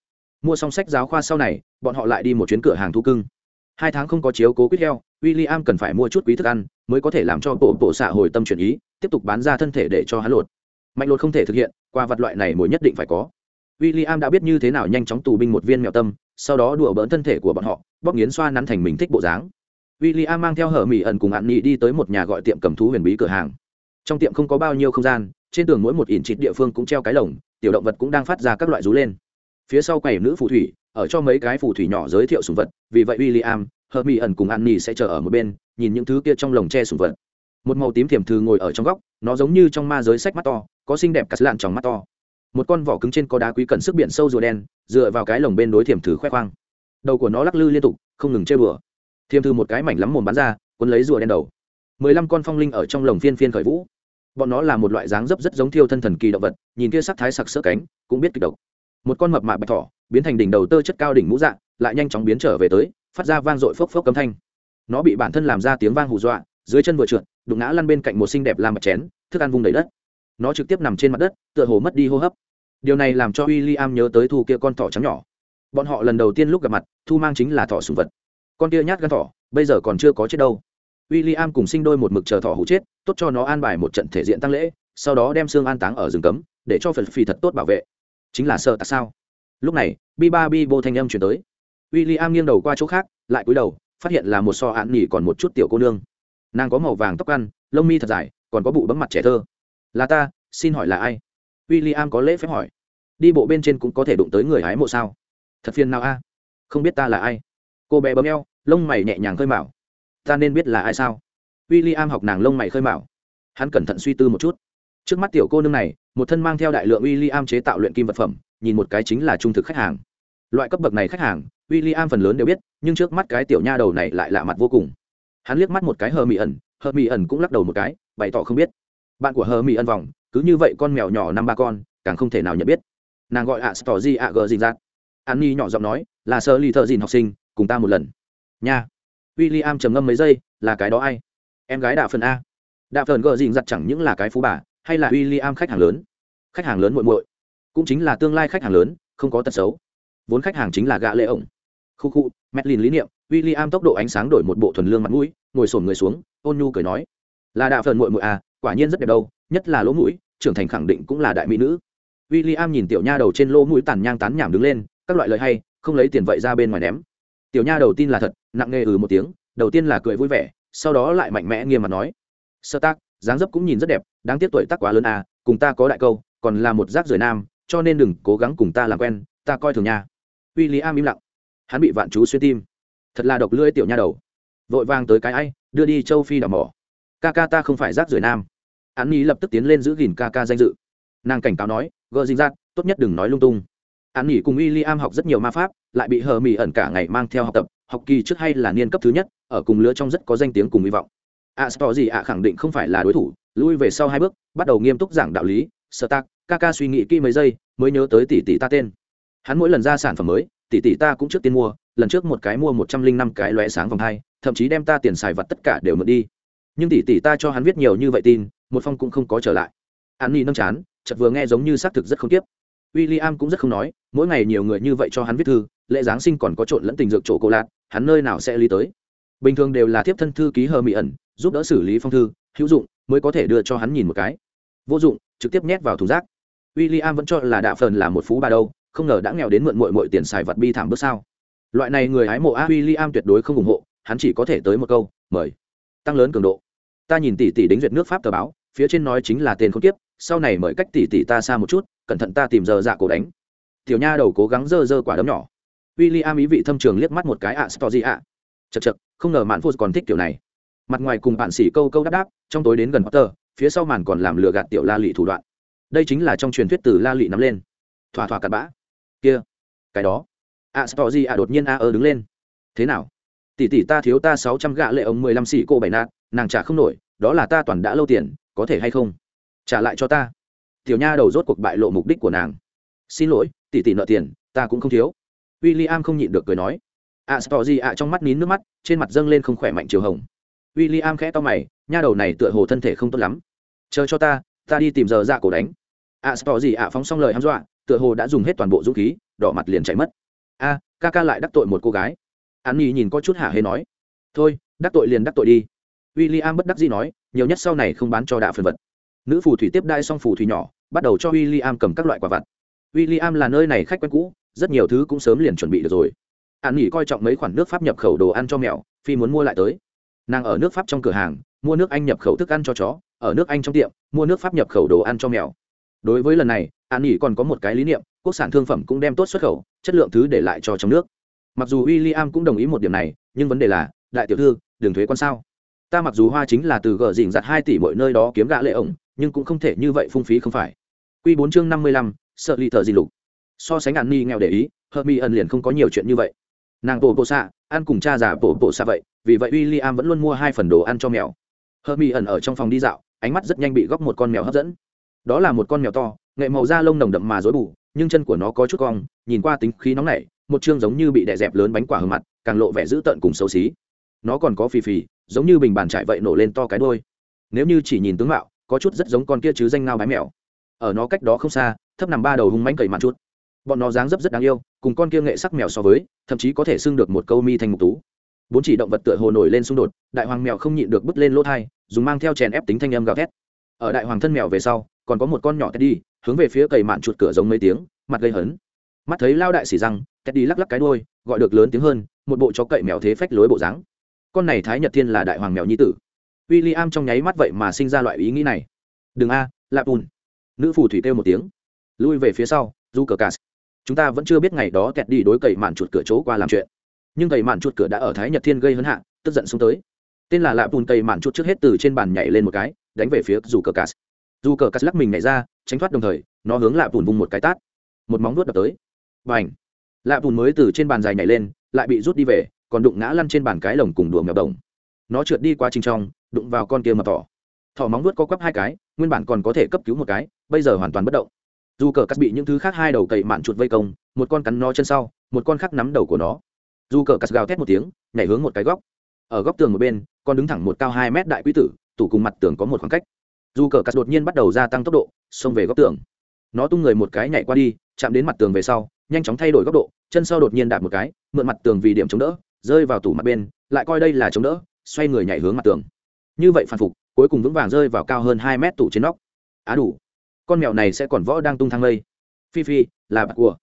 mua xong sách giáo khoa sau này, bọn họ lại đi một chuyến cửa hàng thu cưng. Hai tháng không có chiếu cố quýt heo w i l l i am cần phải mua chút quý thức ăn, mới có thể làm cho bộ bộ xạ hồi tâm chuyển ý, tiếp tục bán ra thân thể để cho hắn lột. Mạnh lột không thể thực hiện, qua vật loại này mỗi nhất định phải có. W i l l i am đã biết như thế nào nhanh chóng tù binh một viên mèo tâm, sau đó đùa bỡn thân thể của bọn họ bóc nghiến xoa nắn thành mình thích bộ dáng. W i l l i am mang theo hở mỹ ẩn cùng hạn nghị đi tới một nhà gọi tiệm cầm thú huyền bí cửa hàng. Trong tiệm không có bao nhiêu không gian, trên tường mỗi một ỉn trịt địa phương cũng treo cái lồng, tiểu động vật cũng đang phát ra các loại rú lên phía sau quầy nữ phù thủy, ở cho mấy cái phù thủy nhỏ giới thiệu sùng vật, vì vậy w i l l i am hờ mỹ ẩn cùng an sẽ chờ ở một bên, nhìn những thứ kia trong lồng tre sùng vật. Một màu tím thiềm thư ngồi ở trong góc, nó giống như trong ma giới sách mắt to, có xinh đẹp cắt lạn trong mắt to. Một con vỏ cứng trên có đá quý cẩn sức biển sâu rùa đen, dựa vào cái lồng bên đối thiềm thư khoe khoang. Đầu của nó lắc lư liên tục, không ngừng chơi bừa. Thiềm thư một cái mảnh lắm mồm bắn ra quấn lấy rùa đen đầu. Mười lăm con phong linh ở trong lồng phiên phiên khởi vũ. Bọn nó là một loại dáng dấp rất giống thiêu thân thần kỳ động vật, nhìn kia sắc thái sặc sỡ cánh, cũng biết kịch độc một con mập mạ bạch thỏ biến thành đỉnh đầu tơ chất cao đỉnh mũ dạng lại nhanh chóng biến trở về tới, phát ra vang dội phốc phốc cấm thanh. Nó bị bản thân làm ra tiếng vang hù dọa, dưới chân vừa trượt, đụng ngã lăn bên cạnh một xinh đẹp làm mặt chén, thức ăn vùng đầy đất. Nó trực tiếp nằm trên mặt đất, tựa hồ mất đi hô hấp. Điều này làm cho w i l l i am nhớ tới thu kia con thỏ trắng nhỏ. Bọn họ lần đầu tiên lúc gặp mặt, thu mang chính là thỏ sùng vật. Con kia nhát gan thỏ, bây giờ còn chưa có chết đâu. W i l l i am cùng sinh đôi một mực chờ thỏ hụ chết, tốt cho nó an bài một trận thể diện tăng lễ, sau đó đem xương an táng ở rừng cấm, để cho phật phi thật tốt bảo vệ chính là sợ tại sao? Lúc này, bi ba bi vô thanh âm chuyển tới. W i l l i am nghiêng đầu qua chỗ khác, lại cúi đầu, phát hiện là một so hạn nghỉ còn một chút tiểu cô nương. Nàng có màu vàng tóc ăn, lông mi thật dài, còn có bụ bấm mặt trẻ thơ. Là ta, xin hỏi là ai? W i l l i am có lễ phép hỏi. Đi bộ bên trên cũng có thể đụng tới người hái mộ sao? Thật phiền nào a? Không biết ta là ai? Cô bé bấm eo, lông mày nhẹ nhàng khơi mạo ta nên biết là ai sao? W i l l i am học nàng lông mày khơi mạo hắn cẩn thận suy tư một chút trước mắt tiểu cô nương này, một thân mang theo đại lượng w i l l i am chế tạo luyện kim vật phẩm, nhìn một cái chính là trung thực khách hàng. Loại cấp bậc này khách hàng w i l l i am phần lớn đều biết, nhưng trước mắt cái tiểu nha đầu này lại lạ mặt vô cùng. Hắn liếc mắt một cái hờ mỹ ẩn, hờ mỹ ẩn cũng lắc đầu một cái, bày tỏ không biết. Bạn của hờ mỹ ẩn vòng, cứ như vậy con mèo nhỏ năm ba con, càng không thể nào nhận biết. Nàng gọi ạ stò di ạ gờ dình dạt an ni nhỏ giọng nói, là sơ ly thợ dìn học sinh, cùng ta một lần. Nha. W i l l i am trầm ngâm mấy giây, là cái đó ai? Em gái đạ phần a. Đạ phần gờ dình dặt chẳng những là cái phú bà hay là w i l l i am khách hàng lớn? Khách hàng lớn muội muội. Cũng chính là tương lai khách hàng lớn, không có tật xấu. Vốn khách hàng chính là gã lệ ổng. Khu khu medlin lý niệm w i l l i am tốc độ ánh sáng đổi một bộ thuần lương mặt mũi, ngồi sổm người xuống, ôn nhu cười nói. Là đạo phần muội muội à quả nhiên rất đẹp đâu, nhất là lỗ mũi, trưởng thành khẳng định cũng là đại mỹ nữ. W i l l i am nhìn tiểu nha đầu trên lỗ mũi tàn nhang tán nhảm đứng lên, các loại lời hay, không lấy tiền vậy ra bên ngoài ném. Tiểu nha đầu tin là thật, nặng nề ừ một tiếng, đầu tiên là cười vui vẻ, sau đó lại mạnh mẽ nghiêm mặt nói. Sơ tác, dáng dấp cũng nhìn rất đẹp đáng tiếc tuổi tác quá lớn à cùng ta có đại câu còn là một rác rưởi nam cho nên đừng cố gắng cùng ta làm quen ta coi thường nha. W i l l i am im lặng. Hắn bị vạn chú xuyên tim. Thật là độc lưỡi tiểu nha đầu. Vội vàng tới cái ai đưa đi châu phi đào mỏ. Ca ca ta không phải rác rưởi nam. Hắn nghĩ lập tức tiến lên giữ gìn ca ca danh dự. Nàng cảnh cáo nói gợ dính rác tốt nhất đừng nói lung tung. Hắn nghĩ cùng w i l l i am học rất nhiều ma pháp lại bị hờ mỹ ẩn cả ngày mang theo học tập học kỳ trước hay là niên cấp thứ nhất ở cùng lứa trong rất có danh tiếng cùng hy vọng. A à, gì ạ khẳng định không phải là đối thủ lui về sau hai bước, bắt đầu nghiêm túc giảng đạo lý sơ tạc, ca ca suy nghĩ kỹ mấy giây, mới nhớ tới tỷ tỷ ta tên. Hắn mỗi lần ra sản phẩm mới, tỷ tỷ ta cũng trước tiên mua, lần trước một cái mua một trăm linh năm cái lóe sáng vòng hai, thậm chí đem ta tiền xài vặt tất cả đều mượn đi. Nhưng tỷ tỷ ta cho hắn viết nhiều như vậy tin, một phong cũng không có trở lại. Hắn ni nâng chán, chợt vừa nghe giống như xác thực rất không tiếp. W i l l i am cũng rất không nói, mỗi ngày nhiều người như vậy cho hắn viết thư, lễ giáng sinh còn có trộn lẫn tình dược chỗ cô lạc hắn nơi nào sẽ lý tới. Bình thường đều là tiếp thân thư ký hờ mỹ ẩn giúp đỡ xử lý phong thư hữu dụng mới có thể đưa cho hắn nhìn một cái. Vô dụng trực tiếp nhét vào thùng rác. W i l l i am vẫn cho là đạ phần là một phú bà đâu không ngờ đã nghèo đến mượn mội mội tiền xài vật bi thảm bước sao. Loại này người hái mộ a w i l l i am tuyệt đối không ủng hộ hắn chỉ có thể tới một câu mời. Tăng lớn cường độ. Ta nhìn tỷ tỷ đính duyệt nước pháp tờ báo phía trên nói chính là tên không tiếp sau này mời cách tỷ tỷ ta xa một chút cẩn thận ta tìm giờ dạ cổ đánh. Tiểu nha đầu cố gắng dơ dơ quả đấm nhỏ. W i l l i am ý vị thâm trường liếc mắt một cái ạ à, story ạ. Chật chật không ngờ mạn phô còn thích kiểu này mặt ngoài cùng bạn xỉ câu câu đáp đáp trong tối đến gần potter phía sau màn còn làm lừa gạt tiểu la lị thủ đoạn. Đây chính là trong truyền thuyết từ la lị nắm lên. Thỏa thỏa cặn bã. Kia. Cái đó. Ạ à, story a đột nhiên a ơ đứng lên. Thế nào? Tỷ tỷ ta thiếu ta sáu trăm gạ lệ ống mười lăm xỉ cô bảy nạt nàng trả không nổi đó là ta toàn đã lâu tiền có thể hay không? Trả lại cho ta. Tiểu nha đầu rốt cuộc bại lộ mục đích của nàng. Xin lỗi tỷ tỷ nợ tiền ta cũng không thiếu. W i l l i am không nhịn được cười nói. Ạ à, gì a trong mắt nín nước mắt trên mặt dâng lên không khỏe mạnh chiều hồng w i l l i am khẽ to mày, nha đầu này tựa hồ thân thể không tốt lắm. Chờ cho ta ta đi tìm giờ ra cổ đánh. À, A spò gì ạ, phóng xong lời hăm dọa, tựa hồ đã dùng hết toàn bộ dũng khí, đỏ mặt liền chạy mất. A ca ca lại đắc tội một cô gái. An nhi nhìn có chút hả hê nói. Thôi, đắc tội liền đắc tội đi. W i l l i am bất đắc dĩ nói, nhiều nhất sau này không bán cho đạ phần vật. Nữ phù thủy tiếp đai xong phù thủy nhỏ, bắt đầu cho w i l l i am cầm các loại quả vặt. W i l l i am là nơi này khách quen cũ, rất nhiều thứ cũng sớm liền chuẩn bị được rồi. An nghỉ coi trọng mấy khoản nước pháp nhập khẩu đồ ăn cho mèo phi muốn mua lại tới nàng ở nước pháp trong cửa hàng, mua nước anh nhập khẩu thức ăn cho chó, ở nước anh trong tiệm, mua nước pháp nhập khẩu đồ ăn cho mèo. Đối với lần này, an nghỉ còn có một cái lý niệm, quốc sản thương phẩm cũng đem tốt xuất khẩu, chất lượng thứ để lại cho trong nước. Mặc dù w i l l i am cũng đồng ý một điểm này, nhưng vấn đề là, đại tiểu thư đường thuế quan sao? Ta mặc dù hoa chính là từ gờ dình giặt hai tỷ mỗi nơi đó kiếm gạ lệ ổng, nhưng cũng không thể như vậy phung phí không phải. Q bốn chương năm mươi lăm, sợ ly thợ gì lục. So sánh an ni nghèo để ý hợp mi ẩn liền không có nhiều chuyện như vậy. Nàng bộ bộ xạ, ăn cùng cha già bộ bộ xạ vậy vì vậy w i l l i am vẫn luôn mua hai phần đồ ăn cho mèo. Hợp mi ẩn ở trong phòng đi dạo, ánh mắt rất nhanh bị góc một con mèo hấp dẫn. Đó là một con mèo to, nghệ màu da lông nồng đậm mà dối bù, nhưng chân của nó có chút cong, nhìn qua tính khí nóng nảy, một chương giống như bị đè dẹp lớn bánh quả hờ mặt, càng lộ vẻ dữ tợn cùng xấu xí. Nó còn có phì phì, giống như bình bàn trải vậy nổ lên to cái đôi nếu như chỉ nhìn tướng mạo, có chút rất giống con kia chứ danh ngao bái mèo. Ở nó cách đó không xa, thấp nằm ba đầu hung mánh cầy mặt chút. Bọn nó dáng dấp rất đáng yêu, cùng con kia nghệ sắc mèo so với, thậm chí có thể xưng được một câu mi thành mục tú bốn chỉ động vật tựa hồ nổi lên xung đột, đại hoàng mèo không nhịn được bứt lên lỗ thai, dùng mang theo chèn ép tính thanh âm gào thét. Ở đại hoàng thân mèo về sau, còn có một con nhỏ teddy, hướng về phía cầy mạn chuột cửa giống mấy tiếng, mặt gây hấn. Mắt thấy lao đại xỉ răng, teddy lắc lắc cái đôi gọi được lớn tiếng hơn, một bộ chó cậy mèo thế phách lối bộ dáng. Con này thái nhật thiên là đại hoàng mèo nhi tử. W i l l i am trong nháy mắt vậy mà sinh ra loại ý nghĩ này. Đừng a, lạp ùn. Nữ phù thủy kêu một tiếng. Lui về phía sau, du cờ cà chúng ta vẫn chưa biết ngày đó kẹt đi đối cậy mạn chuột cửa chỗ qua làm chuyện nhưng tẩy mạn chuột cửa đã ở thái nhật thiên gây hấn hạ, tức giận xuống tới. Tên là lạ bùn cậy mạn chuột trước hết từ trên bàn nhảy lên một cái, đánh về phía du cờ cà du cờ cà lắc mình nhảy ra, tránh thoát đồng thời, nó hướng lạ bùn vùng một cái tát. Một móng vuốt đập tới. B à n h lạ bùn mới từ trên bàn dài nhảy lên, lại bị rút đi về, còn đụng ngã lăn trên bàn cái lồng cùng đùa mèo đồng. Nó trượt đi qua trình trong, đụng vào con kia mập thỏ. Thỏ móng nuốt có quắp hai cái, nguyên bản còn có thể cấp cứu một cái, bây giờ hoàn toàn bất động. Dù cờ cắt bị những thứ khác hai đầu cậy mạn chuột vây công, một con cắn nó chân sau, một con khác nắm đầu của nó dù cờ cắt gào thét một tiếng, nhảy hướng một cái góc. Ở góc tường một bên, còn đứng thẳng một cao hai mét đại quý tử, tủ cùng mặt tường có một khoảng cách. Dù cờ cắt đột nhiên bắt đầu gia tăng tốc độ, xông về góc tường. Nó tung người một cái nhảy qua đi, chạm đến mặt tường về sau, nhanh chóng thay đổi góc độ, chân sau đột nhiên đạp một cái, mượn mặt tường vì điểm chống đỡ, rơi vào tủ mặt bên, lại coi đây là chống đỡ, xoay người nhảy hướng mặt tường. Như vậy phản phục, cuối cùng vững vàng rơi vào cao hơn hai mét tủ trên nóc. Á đủ. Con mèo này sẽ còn võ đang tung thang lây phi phi, là bạc của.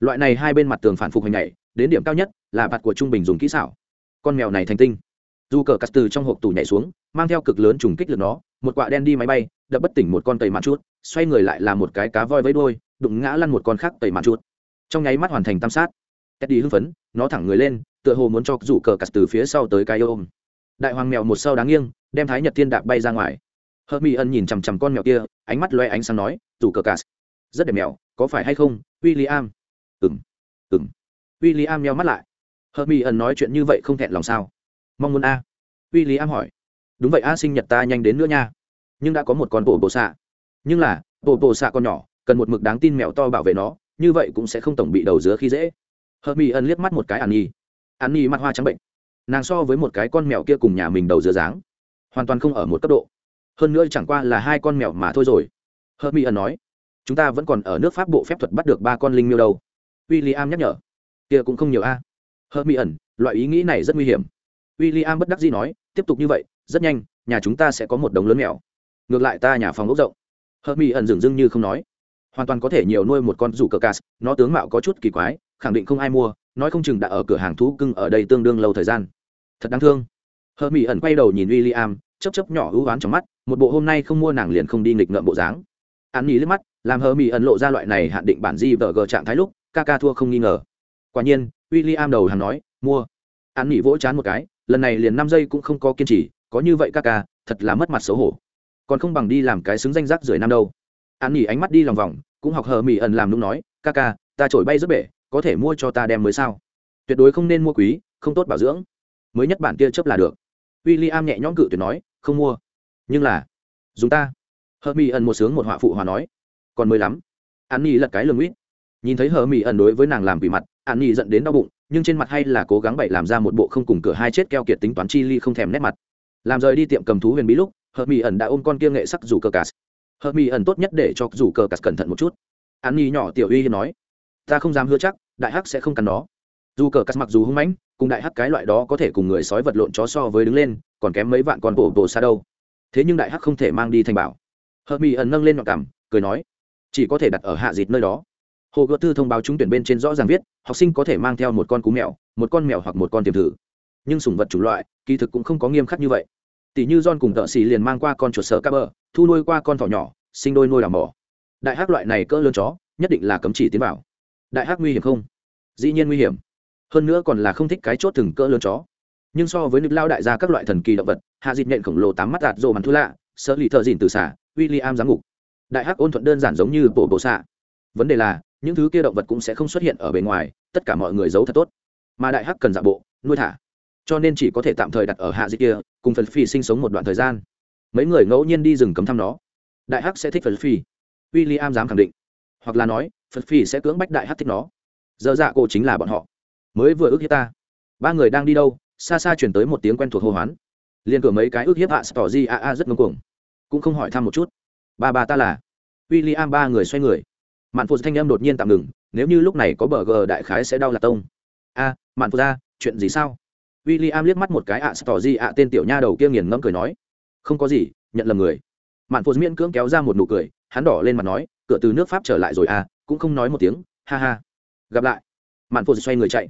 Loại này hai bên mặt tường phản phục hình nhảy đến điểm cao nhất là bạt của trung bình dùng kỹ xảo. Con mèo này thành tinh. Dù cờ cắt từ trong hộp tủ nhảy xuống, mang theo cực lớn trùng kích lượt nó, một quạ đen đi máy bay, đập bất tỉnh một con tầy mạn chút xoay người lại là một cái cá voi với đôi đụng ngã lăn một con khác tầy mạn chút trong nháy mắt hoàn thành tam sát. Teddy hưng phấn, nó thẳng người lên, tựa hồ muốn cho rủ cờ cắt từ phía sau tới cái ôm. Đại hoàng mèo một sau đáng nghiêng, đem thái nhật thiên đạp bay ra ngoài. Hớt mi ân nhìn chằm chằm con mèo kia, ánh mắt loe ánh sáng nói rủ cờ cắt, rất đẹp mèo, có phải hay không, William? Ừng ừng William nheo mắt lại. Hờ mỹ ẩn nói chuyện như vậy không thẹn lòng sao? Mong muốn a. William hỏi. Đúng vậy a, sinh nhật ta nhanh đến nữa nha. Nhưng đã có một con bộ bộ xạ. Nhưng là bộ bộ xạ con nhỏ, cần một mực đáng tin mèo to bảo vệ nó, như vậy cũng sẽ không tổng bị đầu dứa khi dễ. Hờ mỹ ẩn liếc mắt một cái ăn nhi ăn nhi mặt hoa trắng bệnh. Nàng so với một cái con mèo kia cùng nhà mình đầu dứa dáng. Hoàn toàn không ở một cấp độ. Hơn nữa chẳng qua là hai con mèo mà thôi rồi. Hờ mỹ ẩn nói. Chúng ta vẫn còn ở nước pháp bộ phép thuật bắt được ba con linh miêu đâu. W i l l i am nhắc nhở kia cũng không nhiều a. Hớt mỹ ẩn, loại ý nghĩ này rất nguy hiểm. W i l l i am bất đắc dĩ nói, tiếp tục như vậy, rất nhanh, nhà chúng ta sẽ có một đống lớn mèo. Ngược lại ta nhà phòng ốc rộng. Hớt mỹ ẩn dừng dưng như không nói. Hoàn toàn có thể nhiều nuôi một con rủ cờ cas, nó tướng mạo có chút kỳ quái, khẳng định không ai mua, nói không chừng đã ở cửa hàng thú cưng ở đây tương đương lâu thời gian. Thật đáng thương. Hớt mỹ ẩn quay đầu nhìn w i l l i am chấp chấp nhỏ hữu oán trong mắt, một bộ hôm nay không mua nàng liền không đi nghịch ngợm bộ dáng. An nhí liếc mắt, làm hờ mỹ ẩn lộ ra loại này hạn định bản di vợ gờ trạng thái lúc, ca ca thua không nghi ngờ quả nhiên w i l l i am đầu hàng nói, mua. An nhỉ vỗ chán một cái, lần này liền năm giây cũng không có kiên trì, có như vậy các ca, thật là mất mặt xấu hổ. Còn không bằng đi làm cái xứng danh rác rưởi năm đâu. An nhỉ ánh mắt đi lòng vòng, cũng học hờ mỹ ẩn làm nung nói ca ca, ta trổi bay rất bể, có thể mua cho ta đem mới sao? Tuyệt đối không nên mua quý, không tốt bảo dưỡng. Mới nhất bản tia chớp là được. W i l l i am nhẹ nhõm cự tuyệt nói, không mua. Nhưng là, dùng ta. Hờ mỹ ẩn một sướng một họa phụ hòa nói, còn mới lắm. An nhi lật cái lường uýt nhìn thấy hờ mỹ ẩn đối với nàng làm quỷ mặt hạn nghị dẫn đến đau bụng, nhưng trên mặt hay là cố gắng bậy làm ra một bộ không cùng cửa hai chết keo kiệt tính toán chi ly không thèm nét mặt. Làm rời đi tiệm cầm thú huyền bí lúc, Hợp mỹ ẩn đã ôm con kia nghệ sắc rủ cờ cà Hợp mỹ ẩn tốt nhất để cho rủ cờ cà cẩn thận một chút. Hạn nghị nhỏ tiểu uy nói, ta không dám hứa chắc, đại hắc sẽ không cắn nó. Dù cờ cắt mặc dù hung mãnh, cùng đại hắc cái loại đó có thể cùng người sói vật lộn chó so với đứng lên, còn kém mấy vạn con bộ bộ xa đâu. Thế nhưng đại hắc không thể mang đi thành bảo. Hợp mỹ ẩn nâng lên nhọn cảm cười nói, chỉ có thể đặt ở hạ dịt nơi đó hồ gợt thư thông báo trúng tuyển bên trên rõ ràng viết, học sinh có thể mang theo một con cú mèo, một con mèo hoặc một con tiềm thử. Nhưng sủng vật chủng loại, kỳ thực cũng không có nghiêm khắc như vậy. Tỷ như john cùng tợ xì liền mang qua con chuột sở cá bờ thu nuôi qua con thỏ nhỏ, sinh đôi nuôi làm mỏ. Đại hắc loại này cỡ lớn chó, nhất định là cấm chỉ tiến vào. Đại hắc nguy hiểm không? Dĩ nhiên nguy hiểm. Hơn nữa còn là không thích cái chốt thừng cỡ lớn chó. Nhưng so với nước lao đại gia các loại thần kỳ động vật, hạ dịt nhện khổng lồ tám mắt đạt rồ mắn thu lạ, sợ lì thợ dìn từ xả w i l l i am giám ngục. Đại hắc ôn thuận đơn giản giống như bộ bộ xạ. Vấn đề là những thứ kia động vật cũng sẽ không xuất hiện ở bề ngoài, tất cả mọi người giấu thật tốt. Mà đại hắc cần giả bộ, nuôi thả. Cho nên chỉ có thể tạm thời đặt ở hạ dịt kia, cùng phần phi sinh sống một đoạn thời gian. Mấy người ngẫu nhiên đi rừng cấm thăm nó. Đại hắc sẽ thích phần phi. W i l l i am dám khẳng định. Hoặc là nói, phật phi sẽ cưỡng bách đại Hắc thích nó. Giờ dạ cô chính là bọn họ. Mới vừa ước hiếp ta. Ba người đang đi đâu, xa xa chuyển tới một tiếng quen thuộc hô hoán. Liền cửa mấy cái ước hiếp hạ tỏ di a a rất ngưng cuồng. Cũng không hỏi thăm một chút. Ba ba ta là. W i l l i am ba người xoay người mạn phụ thanh âm đột nhiên tạm ngừng, nếu như lúc này có bờ gờ đại khái sẽ đau là tông. A, mạn phụ ra, chuyện gì sao? W i l l i am liếc mắt một cái ạ à, tỏ di ạ à, tên tiểu nha đầu kia nghiền ngẫm cười nói. Không có gì, nhận lầm người. Mạn phụ miễn cưỡng kéo ra một nụ cười, hắn đỏ lên mặt nói, cửa từ nước pháp trở lại rồi à cũng không nói một tiếng, ha ha. Gặp lại. Mạn phụ xoay người chạy.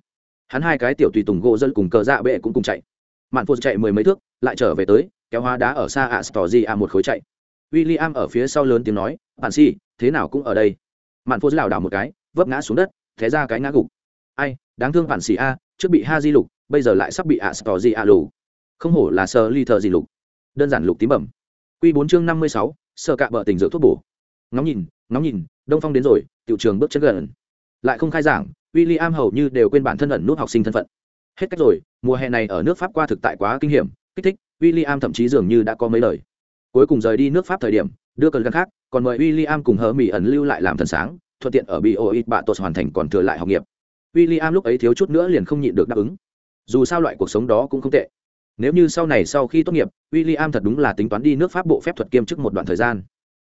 Hắn hai cái tiểu tùy tùng gỗ dân cùng cờ dạ bệ cũng cùng chạy. Mạn phụ chạy mười mấy thước, lại trở về tới, kéo hoa đá ở xa ạ à, tỏ di ạ một khối chạy. W i l l i am ở phía sau lớn tiếng nói, bạn si thế nào cũng ở đây mạn phô lảo đảo một cái, vấp ngã xuống đất thế ra cái ngã gục. Ai, đáng thương phản xì a, trước bị ha di lục, bây giờ lại sắp bị ạ sờ di a lù không hổ là sờ ly thờ gì lục. Đơn giản lục tím bẩm. Q bốn chương năm mươi sáu sơ cạ bờ tình dưỡng thuốc bổ. Ngóng nhìn ngóng nhìn, đông phong đến rồi, tiểu trường bước chân gần. Lại không khai giảng w i l l i am hầu như đều quên bản thân ẩn nút học sinh thân phận. Hết cách rồi, mùa hè này ở nước pháp qua thực tại quá kinh hiểm, kích thích w i l l i am thậm chí dường như đã có mấy lời cuối cùng rời đi nước pháp thời điểm, đưa cần gắn khác, còn mời w i l l i am cùng hờ mỹ ẩn lưu lại làm thần sáng, thuận tiện ở bị ô ít bạ tốt hoàn thành còn thừa lại học nghiệp. W i l l i am lúc ấy thiếu chút nữa liền không nhịn được đáp ứng. Dù sao loại cuộc sống đó cũng không tệ. Nếu như sau này sau khi tốt nghiệp w i l l i am thật đúng là tính toán đi nước pháp bộ phép thuật kiêm chức một đoạn thời gian.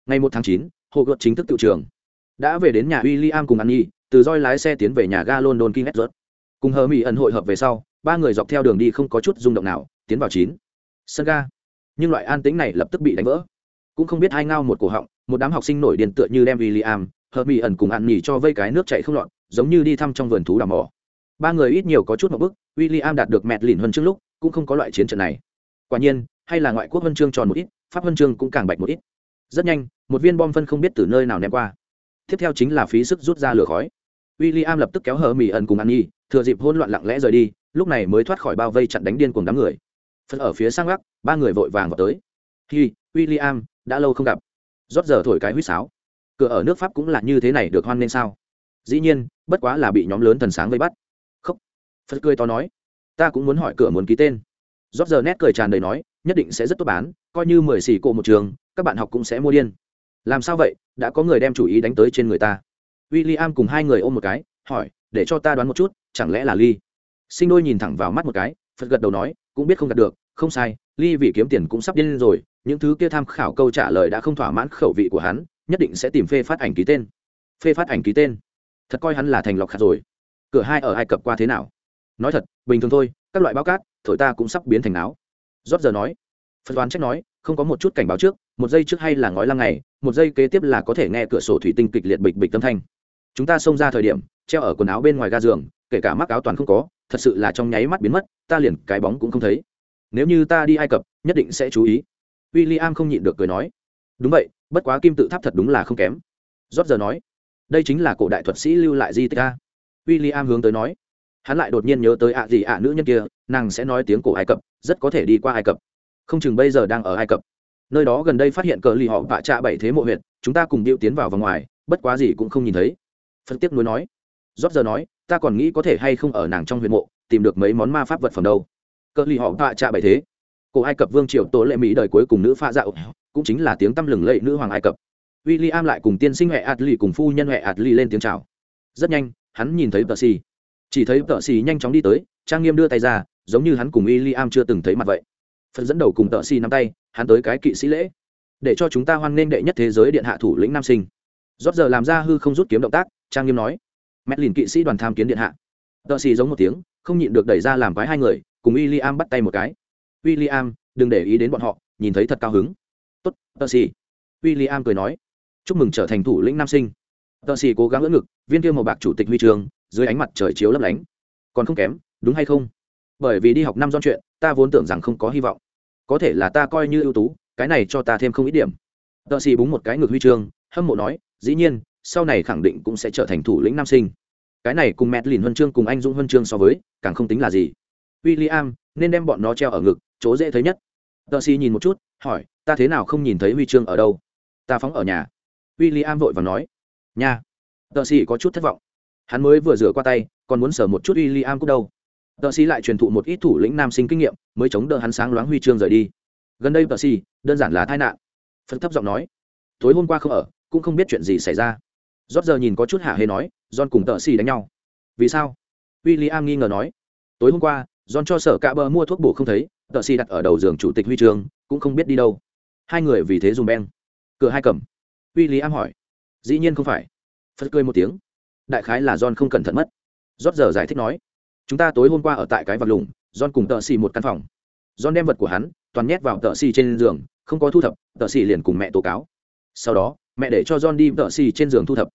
Ngày một tháng chín, hồ gợt chính thức tự trường. Đã về đến nhà w i l l i am cùng ăn nhi từ roi lái xe tiến về nhà ga london king edward. Cùng hờ mỹ ẩn hội hợp về sau, ba người dọc theo đường đi không có chút rung động nào, tiến vào chín. Sân ga nhưng loại an tĩnh này lập tức bị đánh vỡ. Cũng không biết hai ngao một cổ họng, một đám học sinh nổi điên tựa như đem w i l l i am hờ mỹ ẩn cùng ăn nhỉ cho vây cái nước chạy không lọt, giống như đi thăm trong vườn thú đào mỏ. Ba người ít nhiều có chút một bức w i l l i am đạt được mẹt lìn huân chương lúc, cũng không có loại chiến trận này. Quả nhiên, hay là ngoại quốc huân chương tròn một ít, pháp huân chương cũng càng bạch một ít. Rất nhanh, một viên bom phân không biết từ nơi nào ném qua. Tiếp theo chính là phí sức rút ra lửa khói. W i l l i am lập tức kéo hờ mỹ ẩn cùng ăn nhi thừa dịp hôn loạn lặng lẽ rời đi, lúc này mới thoát khỏi bao vây chặn đánh điên cùng đám người phân ở phía sang gác ba người vội vàng vào tới. Hi William, đã lâu không gặp. Rót giờ thổi cái huýt sáo. Cửa ở nước pháp cũng là như thế này được hoan nên sao? Dĩ nhiên bất quá là bị nhóm lớn thần sáng vây bắt. Khóc phật cười to nói. Ta cũng muốn hỏi cửa muốn ký tên. Rót giờ nét cười tràn đầy nói nhất định sẽ rất tốt bán coi như mười xì cộ một trường các bạn học cũng sẽ mua điên. Làm sao vậy? Đã có người đem chủ ý đánh tới trên người ta. W i l l i am cùng hai người ôm một cái hỏi để cho ta đoán một chút chẳng lẽ là ly? Sinh đôi nhìn thẳng vào mắt một cái phật gật đầu nói cũng biết không gặp được không sai, ly vì kiếm tiền cũng sắp điên rồi, những thứ kia tham khảo câu trả lời đã không thỏa mãn khẩu vị của hắn, nhất định sẽ tìm phê phát ảnh ký tên. Phê phát ảnh ký tên? Thật coi hắn là thành lọc khạt rồi. Cửa hai ở ai cập qua thế nào? Nói thật, bình thường thôi, các loại báo cát, thổi ta cũng sắp biến thành áo rót giờ nói. Phật đoán trách nói, không có một chút cảnh báo trước, một giây trước hay là ngói lăng ngày, một giây kế tiếp là có thể nghe cửa sổ thủy tinh kịch liệt bịch bịch tâm thanh. Chúng ta xông ra thời điểm, treo ở quần áo bên ngoài ga giường, kể cả mắc áo toàn không có, thật sự là trong nháy mắt biến mất, ta liền cái bóng cũng không thấy nếu như ta đi ai cập, nhất định sẽ chú ý. W i l l i am không nhịn được cười nói. Đúng vậy, bất quá kim tự tháp thật đúng là không kém. Rót giờ nói, đây chính là cổ đại thuật sĩ lưu lại di tích a. W i l l i am hướng tới nói. Hắn lại đột nhiên nhớ tới ạ gì ạ nữ nhân kia, nàng sẽ nói tiếng cổ ai cập, rất có thể đi qua ai cập. Không chừng bây giờ đang ở ai cập. Nơi đó gần đây phát hiện cờ lì họ vạ trạ bảy thế mộ huyện chúng ta cùng điệu tiến vào và ngoài, bất quá gì cũng không nhìn thấy. Phân tiếc nuối nói. Rót giờ nói, ta còn nghĩ có thể hay không ở nàng trong huyện mộ, tìm được mấy món ma pháp vật phẩm đâu cờ lì họ vạ trạ bảy thế. Cổ ai cập vương triều tố lệ mỹ đời cuối cùng nữ pha dạo, cũng chính là tiếng tăm lừng lẫy nữ hoàng ai cập. W i l l i am lại cùng tiên sinh huệ lì cùng phu nhân huệ lì lên tiếng chào. Rất nhanh, hắn nhìn thấy tờ xì. Chỉ thấy tờ xì nhanh chóng đi tới, trang nghiêm đưa tay ra, giống như hắn cùng w i l l i am chưa từng thấy mặt vậy. Phật dẫn đầu cùng tờ xì nắm tay, hắn tới cái kỵ sĩ lễ. Để cho chúng ta hoan nghênh đệ nhất thế giới điện hạ thủ lĩnh nam sinh. Rót giờ làm ra hư không rút kiếm động tác, trang nghiêm nói. Mét lìn kỵ sĩ đoàn tham kiến điện hạ. Tờ xì giống một tiếng, không nhịn được đẩy ra làm quái hai người cùng w i l l i am bắt tay một cái. W i l l i am đừng để ý đến bọn họ, nhìn thấy thật cao hứng. Tốt tờ xì w i l l i am cười nói. Chúc mừng trở thành thủ lĩnh nam sinh. Tờ xì cố gắng ưỡn ngực, viên kia màu bạc chủ tịch huy trường dưới ánh mặt trời chiếu lấp lánh. Còn không kém, đúng hay không? Bởi vì đi học năm don chuyện, ta vốn tưởng rằng không có hy vọng. Có thể là ta coi như ưu tú, cái này cho ta thêm không ít điểm. Tờ xì búng một cái ngược huy chương, hâm mộ nói, dĩ nhiên, sau này khẳng định cũng sẽ trở thành thủ lĩnh nam sinh. Cái này cùng mẹt lìn huân chương cùng anh dũng huân chương so với, càng không tính là gì w i l l i am nên đem bọn nó treo ở ngực, chỗ dễ thấy nhất. Tờ xì nhìn một chút, hỏi, ta thế nào không nhìn thấy huy chương ở đâu? Ta phóng ở nhà. W i l l i am vội và nói, nhà. tờ xì có chút thất vọng. Hắn mới vừa rửa qua tay, còn muốn sở một chút w i l l i am cúc đâu. Tờ xì lại truyền thụ một ít thủ lĩnh nam sinh kinh nghiệm, mới chống đỡ hắn sáng loáng huy chương rời đi. Gần đây tờ xì đơn giản là tai nạn. Phật thấp giọng nói, tối hôm qua không ở, cũng không biết chuyện gì xảy ra. Rót giờ nhìn có chút hạ hê nói, john cùng tờ xì đánh nhau. Vì sao? W i l l i am nghi ngờ nói, tối hôm qua john cho sở cạ bờ mua thuốc bổ không thấy tờ xì đặt ở đầu giường chủ tịch huy trường, cũng không biết đi đâu. Hai người vì thế dùng beng. Cửa hai cầm. William hỏi. Dĩ nhiên không phải. Phật cười một tiếng. Đại khái là john không cẩn thận mất. Rót giờ giải thích nói. Chúng ta tối hôm qua ở tại cái vật lùng, john cùng tờ xì một căn phòng. John đem vật của hắn, toàn nhét vào tờ xì trên giường, không có thu thập tờ xì liền cùng mẹ tố cáo. Sau đó, mẹ để cho john đi tờ xì trên giường thu thập.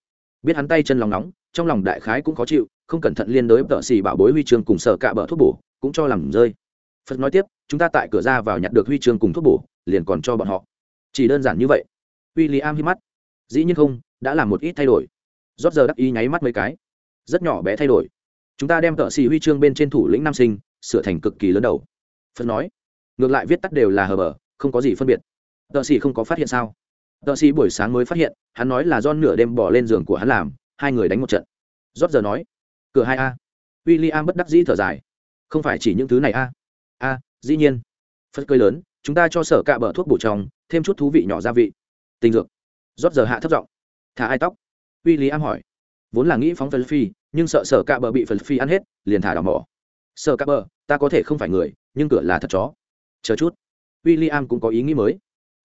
Biết hắn tay chân lòng nóng, trong lòng đại khái cũng khó chịu, không cẩn thận liên đối tợ xì bảo bối huy chương cùng sợ cạ bờ thuốc bổ cũng cho làm rơi. Phật nói tiếp, chúng ta tại cửa ra vào nhặt được huy chương cùng thuốc bổ, liền còn cho bọn họ. Chỉ đơn giản như vậy. W i l l i am hít mắt. Dĩ nhiên không, đã làm một ít thay đổi. Rót giờ đắc ý nháy mắt mấy cái. Rất nhỏ bé thay đổi. Chúng ta đem tợ xì huy chương bên trên thủ lĩnh nam sinh, sửa thành cực kỳ lớn đầu. Phật nói, ngược lại viết tắt đều là hờ bờ, không có gì phân biệt. Tợ xì không có phát hiện sao? Tợ xì buổi sáng mới phát hiện, hắn nói là do nửa đêm bỏ lên giường của hắn làm, hai người đánh một trận. Rót giờ nói, cửa hai a. W i l l i am bất đắc dĩ thở dài không phải chỉ những thứ này a? A, dĩ nhiên. Phật cười lớn, chúng ta cho sở cạ bờ thuốc bổ trong thêm chút thú vị nhỏ gia vị. Tình dược. Rót giờ hạ thấp giọng. Thả ai tóc? W i l l i am hỏi. Vốn là nghĩ phóng phật phi, nhưng sợ sở cạ bờ bị phật phi ăn hết, liền thả đỏ mỏ. Sở cạ bờ ta có thể không phải người, nhưng cửa là thật chó. Chờ chút. W i l l i am cũng có ý nghĩ mới.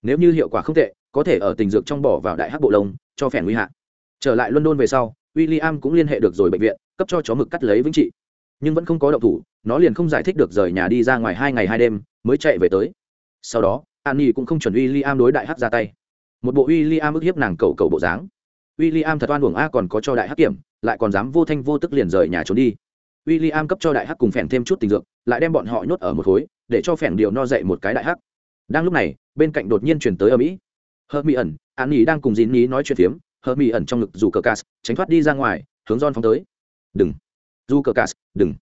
Nếu như hiệu quả không tệ, có thể ở tình dược trong bỏ vào đại hắc bộ lông, cho phèn nguy hạ. Trở lại london về sau w i l l i am cũng liên hệ được rồi bệnh viện, cấp cho chó mực cắt lấy vĩnh trị nhưng vẫn không có động thủ nó liền không giải thích được rời nhà đi ra ngoài hai ngày hai đêm mới chạy về tới sau đó an nhi cũng không chuẩn w i l l i am đối đại hắc ra tay một bộ w i l l i am ức hiếp nàng cầu cầu bộ dáng William thật oan uổng a còn có cho đại hắc kiểm, lại còn dám vô thanh vô tức liền rời nhà trốn đi. William cấp cho đại hắc cùng phèn thêm chút tình dược, lại đem bọn họ nhốt ở một khối, để cho phèn điều no dậy một cái đại hắc. Đang lúc này, bên cạnh đột nhiên truyền tới ở mỹ. Hermi ẩn, An Nhi đang cùng dín nhí nói chuyện phiếm, Hermi ẩn trong ngực dù cờ cas, tránh thoát đi ra ngoài, hướng don phóng tới. "Đừng, Du cờ cà đừng."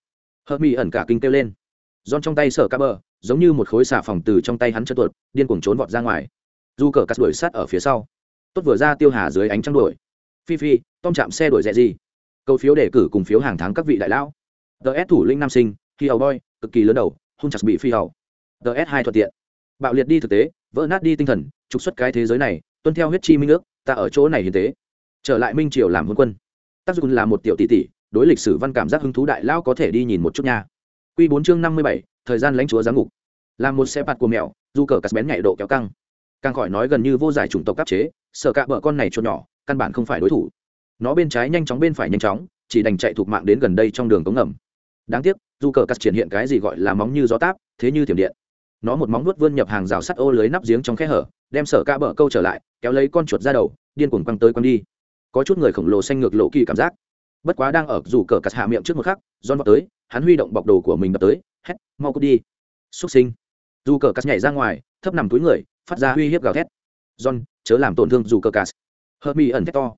Hermi ẩn cả kinh kêu lên. Giòn trong tay sở cá bờ, giống như một khối xà phòng từ trong tay hắn chân tuột, điên cuồng trốn vọt ra ngoài. Du cờ cà đuổi sát ở phía sau. Tốt vừa ra tiêu hà dưới ánh trăng đuổi. Phi Phi, Tom chạm xe đuổi rẻ gì? Câu phiếu đề cử cùng phiếu hàng tháng các vị đại lão. DS thủ linh nam sinh, khi hầu boy, cực kỳ lớn đầu, hung chặt bị phi hầu. DS hai thuận tiện. Bạo liệt đi thực tế, vỡ nát đi tinh thần, trục xuất cái thế giới này, tuân theo huyết chi minh ước, ta ở chỗ này hiến tế. Trở lại Minh Triều làm hôn quân. Tác dụng là một tiểu tỷ tỷ, đối lịch sử văn cảm giác hứng thú đại lao có thể đi nhìn một chút nha. Quy bốn chương năm mươi bảy, thời gian lãnh chúa giáng ngục. Làm một xe bạt của mèo, du cờ cắt bén nhảy độ kéo căng. Càng khỏi nói gần như vô giải chủng tộc cấp chế, sợ cả vợ con này cho nhỏ, căn bản không phải đối thủ. Nó bên trái nhanh chóng bên phải nhanh chóng, chỉ đành chạy thuộc mạng đến gần đây trong đường cống ngầm đáng tiếc du cờ cắt triển hiện cái gì gọi là móng như gió táp thế như thiểm điện nó một móng nuốt vươn nhập hàng rào sắt ô lưới nắp giếng trong khe hở đem sở ca bờ câu trở lại kéo lấy con chuột ra đầu điên cuồng quăng tới quăng đi có chút người khổng lồ xanh ngược lộ kỳ cảm giác bất quá đang ở dù cờ cắt hạ miệng trước một khắc don vào tới, hắn huy động bọc đồ của mình đập tới, hét, mau cút đi. Xúc sinh. Dù cờ cắt nhảy ra ngoài, thấp nằm túi người, phát ra uy hiếp gào thét. John, chớ làm tổn thương dù cờ cắt. Hợp mi ẩn thét to.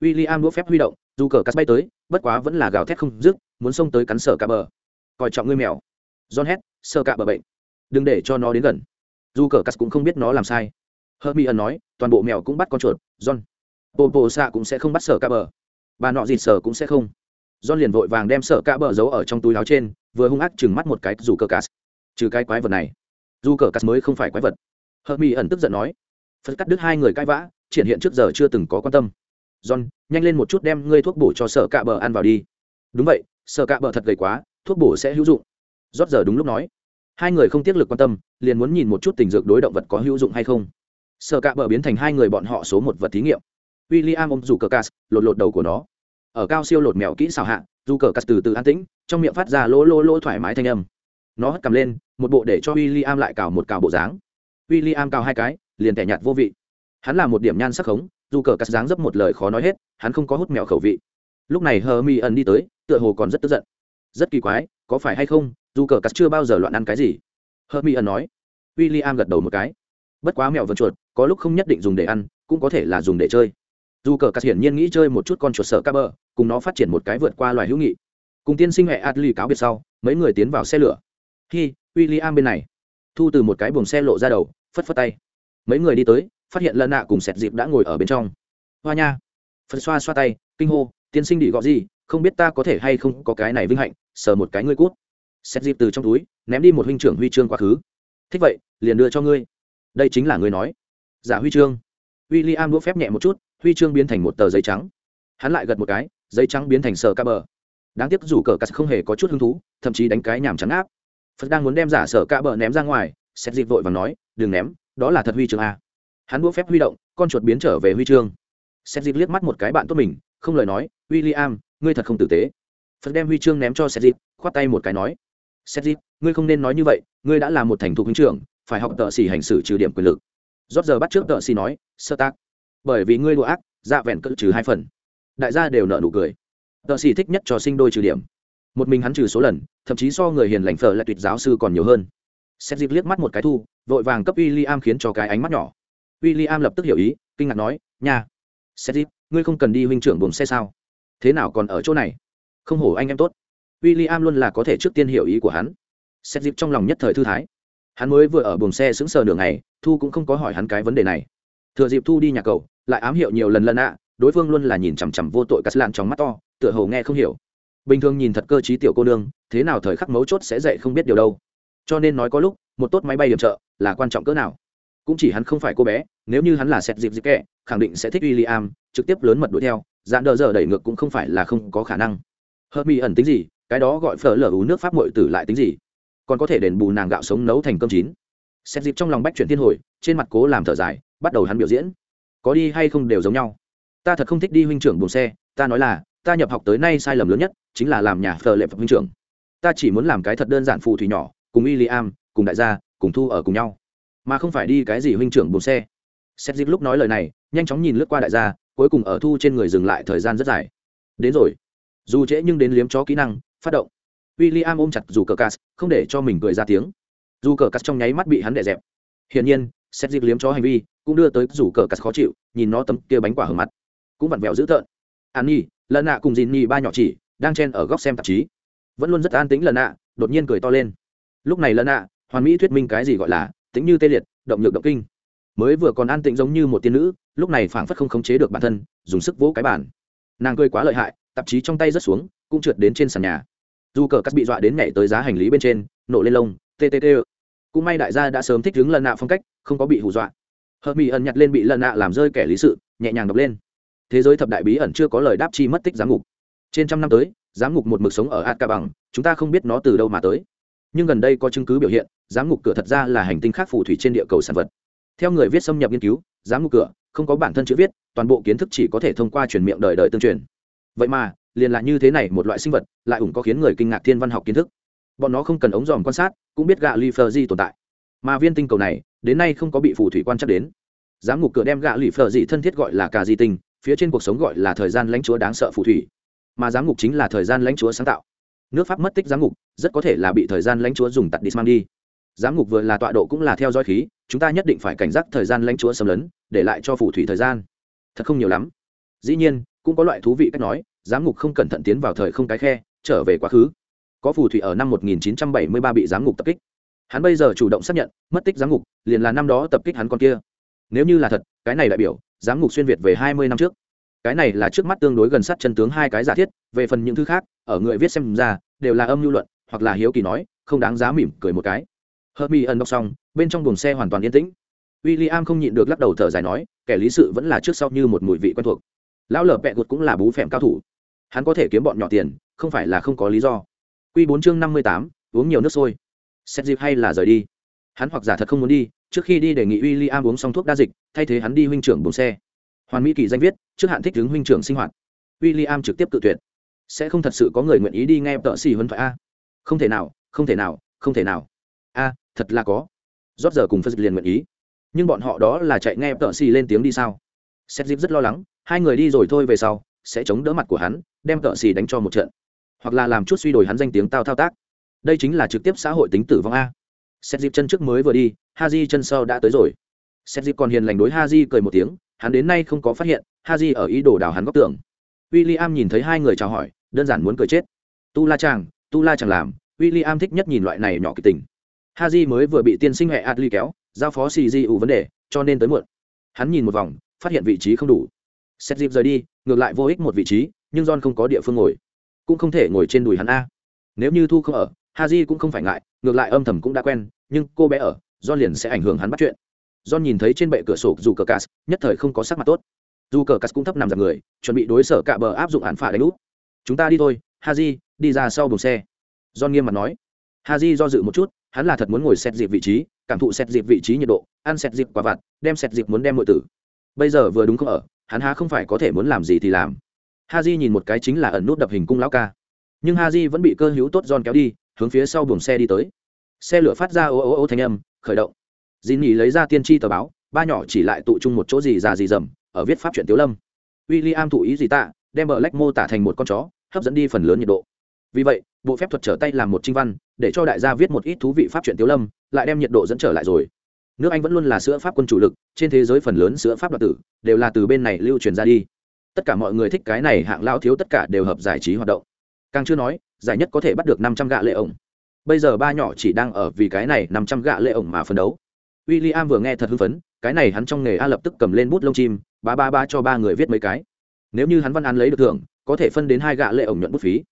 W i l l i am đũa phép huy động, dù cờ cắt bay tới, bất quá vẫn là gào thét không dứt, muốn xông tới cắn sở cả bờ. Coi trọng ngươi mèo. John hét sơ cả bờ bệnh. Đừng để cho nó đến gần. Dù cờ cắt cũng không biết nó làm sai. Hợp mi ẩn nói, toàn bộ mèo cũng bắt con chuột, john. Bộ bộ xạ cũng sẽ không bắt sở cả bờ bà nọ dịt sở cũng sẽ không. John liền vội vàng đem sở cả bờ giấu ở trong túi áo trên, vừa hung ác chừng mắt một cái dù cờ cà trừ cái quái vật này, dù cờ cà mới không phải quái vật. Hợp mỹ ẩn tức giận nói, phật cắt đứt hai người cãi vã, triển hiện trước giờ chưa từng có quan tâm. John, nhanh lên một chút đem ngươi thuốc bổ cho sở cạ bờ ăn vào đi. Đúng vậy sở cạ bờ thật gầy quá, thuốc bổ sẽ hữu dụng. Rót giờ đúng lúc nói. Hai người không tiếc lực quan tâm, liền muốn nhìn một chút tình dược đối động vật có hữu dụng hay không. Sở cạ bờ biến thành hai người bọn họ số một vật thí nghiệm w i l l i am ôm dù cờ cas lột lột đầu của nó. Ở cao siêu lột mèo kỹ xảo hạ dù cờ cas từ từ an tĩnh, trong miệng phát ra lỗ lỗ lỗ thoải mái thanh âm. Nó hất cầm lên, một bộ để cho w i l l i am lại cào một cào bộ dáng. W i l l i am cào hai cái, liền tẻ nhạt vô vị. Hắn là một điểm nhan sắc khống dù cờ cắt dáng dấp một lời khó nói hết, hắn không có hút mèo khẩu vị. Lúc này hờ mi ẩn đi tới, tựa hồ còn rất tức giận. Rất kỳ quái, có phải hay không dù cờ cắt chưa bao giờ loạn ăn cái gì? Hờ mi ẩn nói. W i l l i am gật đầu một cái. Bất quá mèo vần chuột, có lúc không nhất định dùng để ăn, cũng có thể là dùng để chơi dù cờ cắt hiển nhiên nghĩ chơi một chút con chuột sợ ca bờ cùng nó phát triển một cái vượt qua loài hữu nghị. Cùng tiên sinh hệ adli cáo biệt sau, mấy người tiến vào xe lửa. Khi w i l l i am bên này. Thu từ một cái buồng xe lộ ra đầu, phất phất tay. Mấy người đi tới, phát hiện lần nạ cùng sẹt dịp đã ngồi ở bên trong. Hoa nha. Phật xoa xoa tay, kinh hô, tiên sinh đi gọi gì, không biết ta có thể hay không có cái này vinh hạnh, sờ một cái ngươi cút. Sẹt dịp từ trong túi, ném đi một huynh trưởng huy chương quá khứ. Thích vậy, liền đưa cho ngươi. Đây chính là ngươi nói. Giả huy chương. W i l l i am đũa phép nhẹ một chút huy chương biến thành một tờ giấy trắng. Hắn lại gật một cái, giấy trắng biến thành sờ ca bờ. Đáng tiếc dù cờ cắt không hề có chút hứng thú, thậm chí đánh cái nhàm trắng áp. Phật đang muốn đem giả sở ca bờ ném ra ngoài xét dịp vội và nói, đừng ném, đó là thật huy chương a. Hắn đũa phép huy động, con chuột biến trở về huy chương. Xét dịp liếc mắt một cái bạn tốt mình, không lời nói w i l l i am ngươi thật không tử tế. Phật đem huy chương ném cho xét dịp khoát tay một cái nói xét dịp ngươi không nên nói như vậy, ngươi đã là một thành thục huynh trưởng, phải học tợ xỉ hành xử trừ điểm quyền lực. Rót giờ bắt trước tợ xỉ nói, sơ tác bởi vì ngươi đùa ác dạ vẹn cỡ trừ hai phần. Đại gia đều nợ nụ cười. Tợ xỉ thích nhất cho sinh đôi trừ điểm. Một mình hắn trừ số lần, thậm chí so người hiền lành phở lại tuyệt giáo sư còn nhiều hơn. Xét dịp liếc mắt một cái thu, vội vàng cấp w i l l i am khiến cho cái ánh mắt nhỏ. W i l l i am lập tức hiểu ý, kinh ngạc nói nhà xét dịp, ngươi không cần đi huynh trưởng buồng xe sao? Thế nào còn ở chỗ này? Không hổ anh em tốt. W i l l i am luôn là có thể trước tiên hiểu ý của hắn. Sedip trong lòng nhất thời thư thái. Hắn mới vừa ở buồng xe sững sờ đường này thu cũng không có hỏi hắn cái vấn đề này. Thừa dịp thu đi nhà cầu lại ám hiệu nhiều lần lần ạ, đối phương luôn là nhìn chằm chằm vô tội cắt lan trong mắt to, tựa hồ nghe không hiểu. Bình thường nhìn thật cơ t tiểu cô nương, thế nào thời khắc mấu chốt sẽ dậy không biết điều đâu. Cho nên nói có lúc, một tốt máy bay điểm trợ là quan trọng cỡ nào. Cũng chỉ hắn không phải cô bé, nếu như hắn là sẹt dịp dịp kẹ, khẳng định sẽ thích w i l l i am trực tiếp lớn mật đuổi theo, dạn đờ giờ đẩy ngược cũng không phải là không có khả năng. Hợp mi ẩn tính gì, cái đó gọi phở lở ú nước pháp mội tử lại tính gì? Còn có thể đền bù nàng gạo sống nấu thành cơm chín. Xét dịp trong lòng bách chuyển thiên hồi, trên mặt cố làm thở dài, bắt đầu hắn biểu diễn có đi hay không đều giống nhau. Ta thật không thích đi huynh trưởng buồng xe, ta nói là, ta nhập học tới nay sai lầm lớn nhất chính là làm nhà phờ lệ phật huynh trưởng. Ta chỉ muốn làm cái thật đơn giản phù thủy nhỏ, cùng y i am, cùng đại gia, cùng thu ở cùng nhau. Mà không phải đi cái gì huynh trưởng buồng xe. Xét dịp lúc nói lời này, nhanh chóng nhìn lướt qua đại gia, cuối cùng ở thu trên người dừng lại thời gian rất dài. Đến rồi. Dù trễ nhưng đến liếm chó kỹ năng, phát động. W i l l i am ôm chặt dù cờ cas, không để cho mình cười ra tiếng. Dù cờ cas trong nháy mắt bị hắn đè dẹp. Hiển nhiên xét dịp liếm chó hành vi, cũng đưa tới rủ cờ cắt khó chịu, nhìn nó tấm kia bánh quả hở mặt. Cũng vặn vẹo dữ tợn. An nhi, lần nạ cùng dìn nhi ba nhỏ chỉ, đang chen ở góc xem tạp chí. Vẫn luôn rất an tĩnh lần nạ, đột nhiên cười to lên. Lúc này lần nạ, hoàn mỹ thuyết minh cái gì gọi là tính như tê liệt, động nhược động kinh. Mới vừa còn an tĩnh giống như một tiên nữ, lúc này phảng phất không khống chế được bản thân, dùng sức vỗ cái bản nàng cười quá lợi hại, tạp chí trong tay rớt xuống, cũng trượt đến trên sàn nhà. Dù cờ cắt bị dọa đến nhảy tới giá hành lý bên trên, nổ lên lông ttt cũng may đại gia đã sớm thích ứng lần nạ phong cách, không có bị hù dọa. Hợp mỹ ẩn nhặt lên bị lần nạ làm rơi kẻ lý sự, nhẹ nhàng đọc lên. Thế giới thập đại bí ẩn chưa có lời đáp chi mất tích giám ngục. Trên trăm năm tới, giám ngục một mực sống ở ạt ca bằng, chúng ta không biết nó từ đâu mà tới. Nhưng gần đây có chứng cứ biểu hiện, giám ngục cửa thật ra là hành tinh khác phù thủy trên địa cầu sản vật. Theo người viết xâm nhập nghiên cứu, giám ngục cửa, không có bản thân chữ viết, toàn bộ kiến thức chỉ có thể thông qua truyền miệng đời đời tương truyền. Vậy mà, liền là như thế này một loại sinh vật, lại ủng có khiến người kinh ngạc thiên văn học kiến thức bọn nó không cần ống dòm quan sát, cũng biết gạ lì phờ di tồn tại. Mà viên tinh cầu này, đến nay không có bị phù thủy quan chắc đến. Giám ngục cửa đem gạ lì phờ di thân thiết gọi là cà di tinh, phía trên cuộc sống gọi là thời gian lãnh chúa đáng sợ phù thủy. Mà giám ngục chính là thời gian lãnh chúa sáng tạo. Nước pháp mất tích giám ngục, rất có thể là bị thời gian lãnh chúa dùng tặng đi mang đi. Giám ngục vừa là tọa độ cũng là theo dõi khí, chúng ta nhất định phải cảnh giác thời gian lãnh chúa xâm lấn, để lại cho phù thủy thời gian. Thật không nhiều lắm. Dĩ nhiên, cũng có loại thú vị cách nói, giám ngục không cẩn thận tiến vào thời không cái khe, trở về quá khứ có phù thủy ở năm 1973 bị giám ngục tập kích hắn bây giờ chủ động xác nhận mất tích giám ngục liền là năm đó tập kích hắn con kia nếu như là thật cái này đại biểu giám ngục xuyên việt về 20 năm trước cái này là trước mắt tương đối gần sát chân tướng hai cái giả thiết về phần những thứ khác ở người viết xem ra đều là âm lưu luận hoặc là hiếu kỳ nói không đáng giá mỉm cười một cái Hermi ẩn đọc xong, bên trong buồng xe hoàn toàn yên tĩnh. William không nhịn được lắc đầu thở dài nói, kẻ lý sự vẫn là trước sau như một mùi vị quen thuộc. Lão lở bẹ gột cũng là bú phèm cao thủ. Hắn có thể kiếm bọn nhỏ tiền, không phải là không có lý do. Quy 4 chương 58, uống nhiều nước sôi. Xét dịp hay là rời đi. Hắn hoặc giả thật không muốn đi, trước khi đi đề nghị William uống xong thuốc đa dịch, thay thế hắn đi huynh trưởng buồng xe. Hoàn Mỹ kỳ danh viết, trước hạn thích ứng huynh trưởng sinh hoạt. William trực tiếp cự tuyệt. Sẽ không thật sự có người nguyện ý đi nghe tợ sĩ huấn thoại a. Không thể nào, không thể nào, không thể nào. A, thật là có rốt giờ cùng phật liền nguyện ý nhưng bọn họ đó là chạy nghe tợ sĩ lên tiếng đi sao xét dịp rất lo lắng hai người đi rồi thôi về sau sẽ chống đỡ mặt của hắn đem tợ sĩ đánh cho một trận hoặc là làm chút suy đổi hắn danh tiếng tao thao tác. Đây chính là trực tiếp xã hội tính tử vong a. Xét dịp chân trước mới vừa đi, ha di chân sau đã tới rồi. Xét dịp còn hiền lành đối ha di cười một tiếng, hắn đến nay không có phát hiện ha di ở ý đồ đào hắn góc tường. W i l l i am nhìn thấy hai người chào hỏi, đơn giản muốn cười chết. Tu la chàng, tu la chàng làm w i l l i am thích nhất nhìn loại này nhỏ kịch tình. Haji mới vừa bị tiên sinh hệ adli kéo, giao phó xì di ủ vấn đề, cho nên tới muộn. Hắn nhìn một vòng, phát hiện vị trí không đủ. Xét dịp rời đi, ngược lại vô ích một vị trí, nhưng john không có địa phương ngồi cũng không thể ngồi trên đùi hắn a. Nếu như thu không ở, Haji cũng không phải ngại, ngược lại âm thầm cũng đã quen, nhưng cô bé ở john liền sẽ ảnh hưởng hắn bắt chuyện. John nhìn thấy trên bệ cửa sổ dù cờ cas nhất thời không có sắc mặt tốt. Dù cờ cas cũng thấp nằm dạp người, chuẩn bị đối sở cả bờ áp dụng án phạt đánh úp. Chúng ta đi thôi, Haji, đi ra sau buồng xe. John nghiêm mặt nói. Haji do dự một chút, hắn là thật muốn ngồi xét dịp vị trí, cảm thụ xét dịp vị trí nhiệt độ, ăn xét dịp quả vặt, đem xét dịp muốn đem mọi tử. Bây giờ vừa đúng không ở, hắn há không phải có thể muốn làm gì thì làm ha j nhìn một cái chính là ẩn nút đập hình cung lão ca. Nhưng ha j vẫn bị cơ hữu tốt giòn kéo đi, hướng phía sau buồng xe đi tới. Xe lửa phát ra ô ô ô thanh âm, khởi động. Dì nhì lấy ra tiên tri tờ báo, ba nhỏ chỉ lại tụ chung một chỗ gì già gì dầm, ở viết pháp chuyện tiếu lâm. W i l l i am thụ ý gì tạ, đem bờ lách mô tả thành một con chó, hấp dẫn đi phần lớn nhiệt độ. Vì vậy, bộ phép thuật trở tay làm một trinh văn, để cho đại gia viết một ít thú vị pháp chuyện tiếu lâm, lại đem nhiệt độ dẫn trở lại rồi. Nước anh vẫn luôn là sữa pháp quân chủ lực, trên thế giới phần lớn sữa pháp đoạt tử, đều là từ bên này lưu truyền ra đi tất cả mọi người thích cái này hạng lao thiếu tất cả đều hợp giải trí hoạt động. Càng chưa nói, giải nhất có thể bắt được năm trăm gạ lệ ổng. Bây giờ ba nhỏ chỉ đang ở vì cái này năm trăm gạ lệ ổng mà phấn đấu. W i l l i am vừa nghe thật hưng phấn, cái này hắn trong nghề a lập tức cầm lên bút lông chim, ba ba ba cho ba người viết mấy cái. Nếu như hắn văn án lấy được thưởng, có thể phân đến hai gạ lệ ổng nhuận bút phí.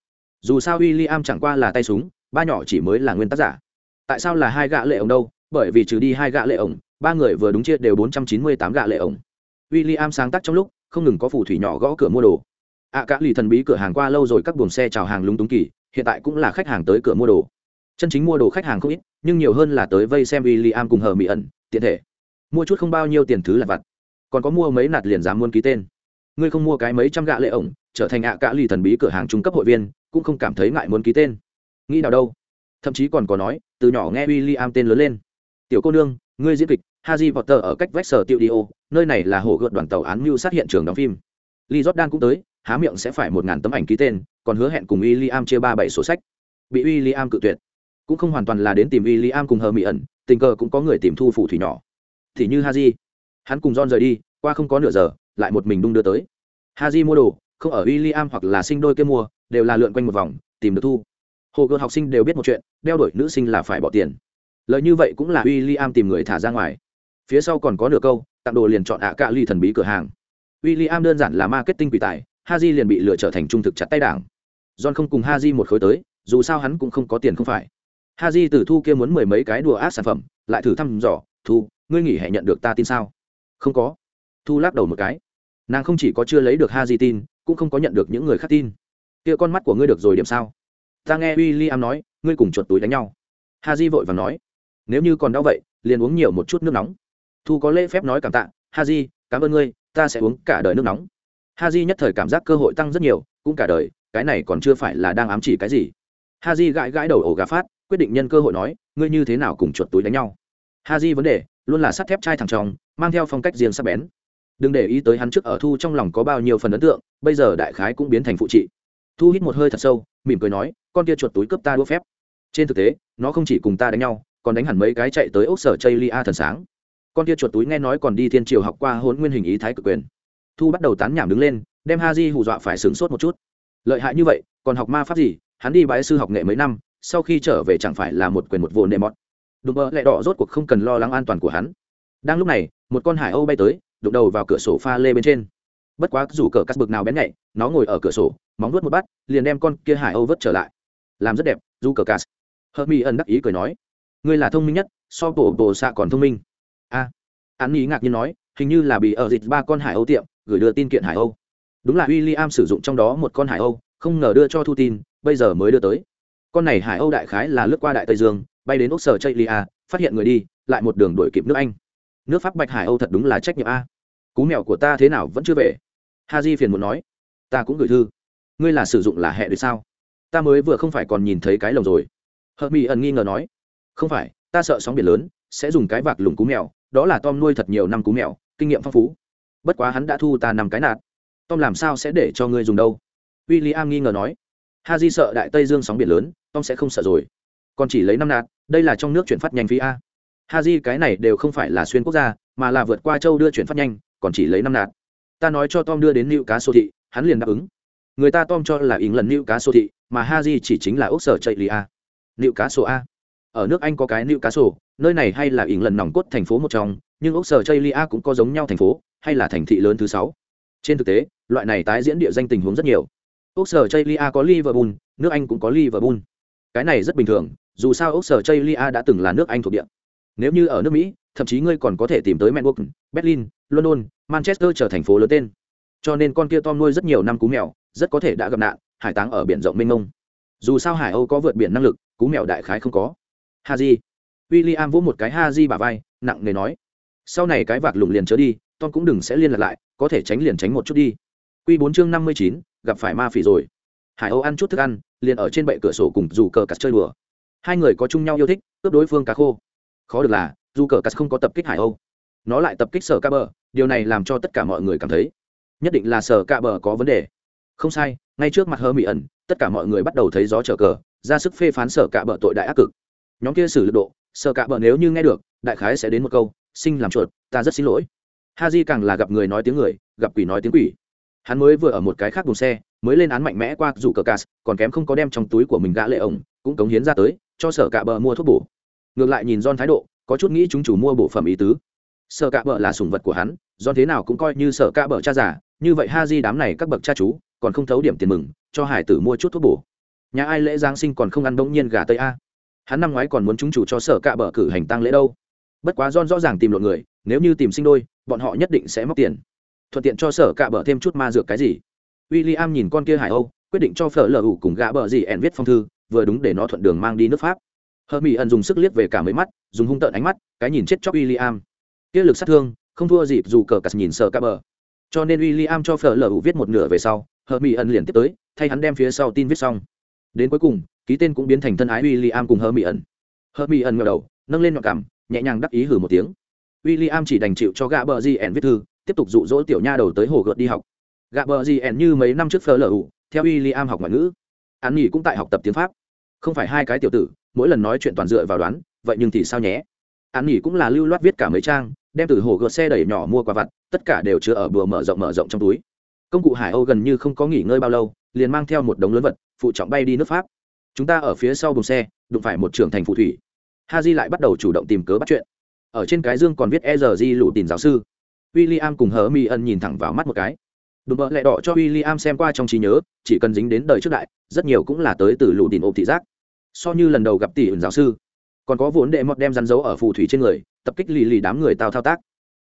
Dù sao w i l l i am chẳng qua là tay súng, ba nhỏ chỉ mới là nguyên tác giả. Tại sao là hai gạ lệ ổng đâu? Bởi vì trừ đi hai gạ lệ ổng, ba người vừa đúng chia đều bốn trăm chín mươi tám gạ lệ ổng. W i l l i am sáng tác trong lúc không ngừng có phù thủy nhỏ gõ cửa mua đồ. Ạ à, cả lì thần bí cửa hàng qua lâu rồi các buồng xe chào hàng lúng túng kỳ hiện tại cũng là khách hàng tới cửa mua đồ. Chân chính mua đồ khách hàng không ít nhưng nhiều hơn là tới vây xem w i l l i am cùng hờ mỹ ẩn tiện thể. Mua chút không bao nhiêu tiền thứ là vặt. Còn có mua mấy nạt liền dám muôn ký tên. Ngươi không mua cái mấy trăm gạ lệ ổng trở thành ạ à cả lì thần bí cửa hàng trung cấp hội viên cũng không cảm thấy ngại muốn ký tên. Nghĩ nào đâu. Thậm chí còn có nói từ nhỏ nghe w i l l i am tên lớn lên. Tiểu cô nương ngươi diễn kịch haji potter ở cách vách sở nơi này là hồ gợt đoàn tàu án mưu sát hiện trường đóng phim. Lee jordan cũng tới, há miệng sẽ phải một ngàn tấm ảnh ký tên, còn hứa hẹn cùng William chia ba bảy sổ sách. Bị William cự tuyệt. Cũng không hoàn toàn là đến tìm William cùng hờ ẩn tình cờ cũng có người tìm thu phủ thủy nhỏ. Thì như haji hắn cùng john rời đi, qua không có nửa giờ, lại một mình đung đưa tới. Haji mua đồ, không ở William hoặc là sinh đôi kia mua, đều là lượn quanh một vòng, tìm được thu. Hồ gợt học sinh đều biết một chuyện, đeo đuổi nữ sinh là phải bỏ tiền. Lời như vậy cũng là William tìm người thả ra ngoài phía sau còn có nửa câu, tặng đồ liền chọn ạ cạ ly thần bí cửa hàng. W i l l i am đơn giản là marketing quỷ tài Ha Ji liền bị lựa trở thành trung thực chặt tay đảng. John không cùng Ha Ji một khối tới, dù sao hắn cũng không có tiền không phải. Ha Ji từ thu kia muốn mười mấy cái đùa áp sản phẩm, lại thử thăm dò, thu, ngươi nghỉ hẹn nhận được ta tin sao? Không có. Thu lắc đầu một cái. Nàng không chỉ có chưa lấy được Ha haji tin, cũng không có nhận được những người khác tin. Kia con mắt của ngươi được rồi điểm sao? Ta nghe w i l l i am nói, ngươi cùng chuột túi đánh nhau. Ha haji vội và nói, nếu như còn đau vậy, liền uống nhiều một chút nước nóng thu có lễ phép nói cảm tạ haji cảm ơn ngươi, ta sẽ uống cả đời nước nóng. Haji nhất thời cảm giác cơ hội tăng rất nhiều, cũng cả đời, cái này còn chưa phải là đang ám chỉ cái gì. Haji gãi gãi đầu ổ gà phát, quyết định nhân cơ hội nói, ngươi như thế nào cùng chuột túi đánh nhau? Haji vấn đề, luôn là sắt thép chai thẳng tròng, mang theo phong cách riêng sắc bén. Đừng để ý tới hắn trước ở thu trong lòng có bao nhiêu phần ấn tượng, bây giờ đại khái cũng biến thành phụ trị. Thu hít một hơi thật sâu, mỉm cười nói, con kia chuột túi cướp ta đua phép. Trên thực tế, nó không chỉ cùng ta đánh nhau, còn đánh hẳn mấy cái chạy tới ốc sở chây lia thần sáng con kia chuột túi nghe nói còn đi thiên triều học qua hôn nguyên hình ý thái cực quyền. Thu bắt đầu tán nhảm đứng lên, đem ha di hù dọa phải sửng sốt một chút. Lợi hại như vậy, còn học ma pháp gì? Hắn đi bái sư học nghệ mấy năm, sau khi trở về chẳng phải là một quyền một vồn nệ mọt. Đụng bỡ lẹ đỏ rốt cuộc không cần lo lắng an toàn của hắn. Đang lúc này, một con hải âu bay tới, đụng đầu vào cửa sổ pha lê bên trên. Bất quá dù cờ cắt bực nào bén nhạy, nó ngồi ở cửa sổ, móng vuốt một bát liền đem con kia hải âu vớt trở lại. Làm rất đẹp, dù cờ cắt. Hơ mi ẩn đắc ý cười nói, ngươi là thông minh nhất, so bộ bộ xạ còn thông minh. Án Nghị ngạc nhiên nói, hình như là bị ở dịch ba con hải âu tiệm, gửi đưa tin kiện hải âu. Đúng là William sử dụng trong đó một con hải âu, không ngờ đưa cho thu tin, bây giờ mới đưa tới. Con này hải âu đại khái là lướt qua đại tây dương, bay đến ốc lia phát hiện người đi, lại một đường đuổi kịp nước anh. Nước pháp bạch hải âu thật đúng là trách nhiệm a. Cú mèo của ta thế nào vẫn chưa về? Haji phiền muốn nói. Ta cũng gửi thư. Ngươi là sử dụng là hệ được sao? Ta mới vừa không phải còn nhìn thấy cái lồng rồi. Hợp mỹ ẩn nghi ngờ nói. Không phải, ta sợ sóng biển lớn, sẽ dùng cái vạc lùng cú mèo đó là tom nuôi thật nhiều năm cú mèo, kinh nghiệm phong phú. Bất quá hắn đã thu ta năm cái nạt. Tom làm sao sẽ để cho ngươi dùng đâu? W i l l i am nghi ngờ nói. Ha di sợ đại tây dương sóng biển lớn, tom sẽ không sợ rồi. Còn chỉ lấy năm nạt, đây là trong nước chuyển phát nhanh phí a. Ha di cái này đều không phải là xuyên quốc gia, mà là vượt qua châu đưa chuyển phát nhanh, còn chỉ lấy năm nạt. Ta nói cho tom đưa đến nữ cá sô thị, hắn liền đáp ứng. Người ta tom cho là ý lần nữ cá sô thị, mà ha di chỉ chính là ốc sở chạy lì a. Nữ cá sô a ở nước anh có cái Newcastle, nơi này hay là ý lần nòng cốt thành phố một trong nhưng ốc sở chạy cũng có giống nhau thành phố hay là thành thị lớn thứ sáu trên thực tế loại này tái diễn địa danh tình huống rất nhiều ốc sở chạy có liverpool nước anh cũng có liverpool cái này rất bình thường dù sao ốc sở chạy đã từng là nước anh thuộc địa nếu như ở nước mỹ thậm chí ngươi còn có thể tìm tới Melbourne, Berlin, London, Manchester trở thành phố lớn tên. Cho nên con kia Tom nuôi rất nhiều năm cú mèo, rất có thể đã gặp nạn, hải táng ở biển rộng mênh mông. Dù sao Hải Âu có vượt biển năng lực, cú mèo đại khái không có. Haji, William vỗ một cái Haji bả vai, nặng nề nói: "Sau này cái vạc lủng liền chớ đi, Tom cũng đừng sẽ liên lạc lại, có thể tránh liền tránh một chút đi." Quy bốn chương 59, gặp phải ma phỉ rồi. Hải Âu ăn chút thức ăn, liền ở trên bệ cửa sổ cùng dù cờ cắt chơi đùa. Hai người có chung nhau yêu thích, cướp đối phương cá khô. Khó được là, dù cờ cắt không có tập kích hải âu nó lại tập kích sở ca bờ điều này làm cho tất cả mọi người cảm thấy nhất định là sở ca bờ có vấn đề không sai ngay trước mặt hơ mỹ ẩn tất cả mọi người bắt đầu thấy gió trở cờ ra sức phê phán sở ca bờ tội đại ác cực nhóm kia xử lực độ, sợ cạ bờ nếu như nghe được, đại khái sẽ đến một câu, sinh làm chuột, ta rất xin lỗi. Ha di càng là gặp người nói tiếng người, gặp quỷ nói tiếng quỷ. Hắn mới vừa ở một cái khác vùng xe, mới lên án mạnh mẽ qua rủ cờ cà còn kém không có đem trong túi của mình gã lệ ổng, cũng cống hiến ra tới, cho sở cạ bờ mua thuốc bổ. Ngược lại nhìn don thái độ, có chút nghĩ chúng chủ mua bộ phẩm ý tứ. Sợ cạ bờ là sủng vật của hắn don thế nào cũng coi như sợ cạ bờ cha giả như vậy ha di đám này các bậc cha chú, còn không thấu điểm tiền mừng, cho hải tử mua chút thuốc bổ. Nhà ai lễ giáng sinh còn không ăn đống nhiên gà tây a? Hắn năm ngoái còn muốn chúng chủ cho sở cạ bờ cử hành tăng lễ đâu. Bất quá don rõ ràng tìm lộn người, nếu như tìm sinh đôi, bọn họ nhất định sẽ móc tiền. Thuận tiện cho sở cạ bờ thêm chút ma dược cái gì. W i l l i am nhìn con kia hải âu, quyết định cho phở lờ ủ cùng gã bờ gì ẻn viết phong thư, vừa đúng để nó thuận đường mang đi nước pháp. Hờ mỹ ẩn dùng sức liếc về cả mấy mắt, dùng hung tợn ánh mắt, cái nhìn chết chóc w i l l i am kia lực sát thương, không thua dịp dù cờ cắt nhìn sở cạ bờ. Cho nên w i l l i am cho phở lờ viết một nửa về sau, hờ mỹ ẩn liền tiếp tới, thay hắn đem phía sau tin viết xong. Đến cuối cùng ký tên cũng biến thành thân ái w i l l i am cùng hờ mỹ ẩn hờ mỹ ẩn ngờ đầu, nâng lên nhọn cảm, nhẹ nhàng đắc ý hử một tiếng. W i l l i am chỉ đành chịu cho gã bờ di ẻn viết thư, tiếp tục dụ dỗ tiểu nha đầu tới hồ gợt đi học. Gã bờ gì ẻn như mấy năm trước phờ lờ ủ theo w i l l i am học ngoại ngữ. An nghỉ cũng tại học tập tiếng pháp. Không phải hai cái tiểu tử, mỗi lần nói chuyện toàn dựa vào đoán, vậy nhưng thì sao nhé? An nghỉ cũng là lưu loát viết cả mấy trang, đem từ hồ gợt xe đẩy nhỏ mua quà vặt, tất cả đều chứa ở bừa mở rộng mở rộng trong túi. Công cụ hải âu gần như không có nghỉ ngơi bao lâu, liền mang theo một đống lớn vật, phụ trọng bay đi nước pháp chúng ta ở phía sau bùng xe, đụng phải một trưởng thành phù thủy. Ha di lại bắt đầu chủ động tìm cớ bắt chuyện. Ở trên cái dương còn viết e r di lụ tìm giáo sư. W i l l i am cùng hờ mi ân nhìn thẳng vào mắt một cái. Đùm bợ lẹ đỏ cho w i l l i am xem qua trong trí nhớ, chỉ cần dính đến đời trước đại, rất nhiều cũng là tới từ lụ tìm ộp thị giác. So như lần đầu gặp tỷ ẩn giáo sư, còn có vốn đệ mọt đem rắn dấu ở phù thủy trên người, tập kích lì lì đám người tao thao tác.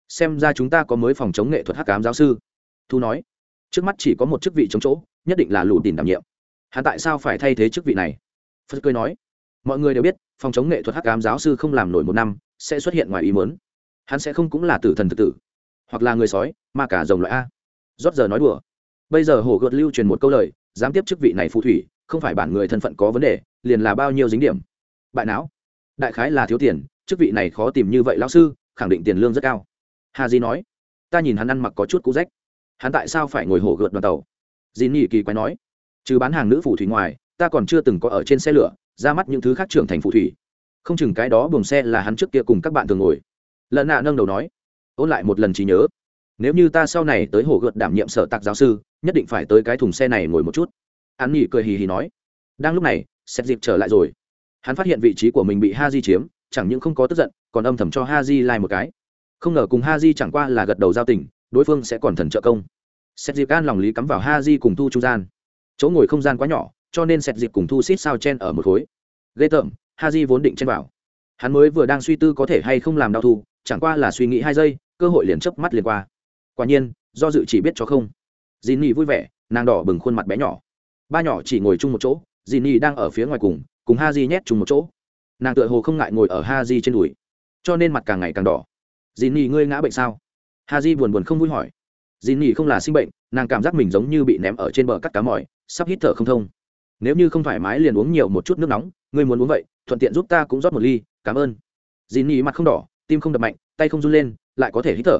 Xem ra chúng ta có mới phòng chống nghệ thuật hắc cám giáo sư. Thu nói, trước mắt chỉ có một chức vị chống chỗ, nhất định là lụ tìm đảm nhiệm. Hắn tại sao phải thay thế chức vị này? Phật cười nói, mọi người đều biết, phòng chống nghệ thuật hắc cám giáo sư không làm nổi một năm, sẽ xuất hiện ngoài ý muốn. Hắn sẽ không cũng là tử thần thực tử, hoặc là người sói, mà cả rồng loại a. Rót giờ nói đùa. Bây giờ hồ gợt lưu truyền một câu lời, dám tiếp chức vị này phù thủy, không phải bản người thân phận có vấn đề, liền là bao nhiêu dính điểm. Bại não. Đại khái là thiếu tiền, chức vị này khó tìm như vậy lão sư, khẳng định tiền lương rất cao. Hà di nói, ta nhìn hắn ăn mặc có chút cũ rách. Hắn tại sao phải ngồi hổ gợt đoàn tàu? Dì nhị kỳ quái nói, trừ bán hàng nữ phù thủy ngoài ta còn chưa từng có ở trên xe lửa, ra mắt những thứ khác trưởng thành phù thủy. Không chừng cái đó buồng xe là hắn trước kia cùng các bạn thường ngồi. Lần nạ nâng đầu nói, ôn lại một lần trí nhớ. Nếu như ta sau này tới hồ gợt đảm nhiệm sở tạc giáo sư, nhất định phải tới cái thùng xe này ngồi một chút. An nghỉ cười hì hì nói, đang lúc này xét dịp trở lại rồi. Hắn phát hiện vị trí của mình bị ha di chiếm, chẳng những không có tức giận, còn âm thầm cho ha di lai một cái. Không ngờ cùng ha di chẳng qua là gật đầu giao tình, đối phương sẽ còn thần trợ công. Xét dịp can lòng lý cắm vào ha di cùng thu trung gian. Chỗ ngồi không gian quá nhỏ cho nên sẹt dịp cùng thu xít sao chen ở một khối. Ghê tởm ha di vốn định chen vào. Hắn mới vừa đang suy tư có thể hay không làm đau thu, chẳng qua là suy nghĩ hai giây, cơ hội liền chớp mắt liền qua. Quả nhiên, do dự chỉ biết cho không. Dì nỉ vui vẻ, nàng đỏ bừng khuôn mặt bé nhỏ. Ba nhỏ chỉ ngồi chung một chỗ dì nỉ đang ở phía ngoài cùng cùng ha di nhét chung một chỗ. Nàng tựa hồ không ngại ngồi ở ha di trên đùi. Cho nên mặt càng ngày càng đỏ. Dì nỉ ngươi ngã bệnh sao? Ha di buồn buồn không vui hỏi. Dì nỉ không là sinh bệnh, nàng cảm giác mình giống như bị ném ở trên bờ cắt cá mỏi sắp hít thở không thông nếu như không thoải mái liền uống nhiều một chút nước nóng, ngươi muốn uống vậy, thuận tiện giúp ta cũng rót một ly, cảm ơn. Dì nỉ mặt không đỏ, tim không đập mạnh, tay không run lên, lại có thể hít thở.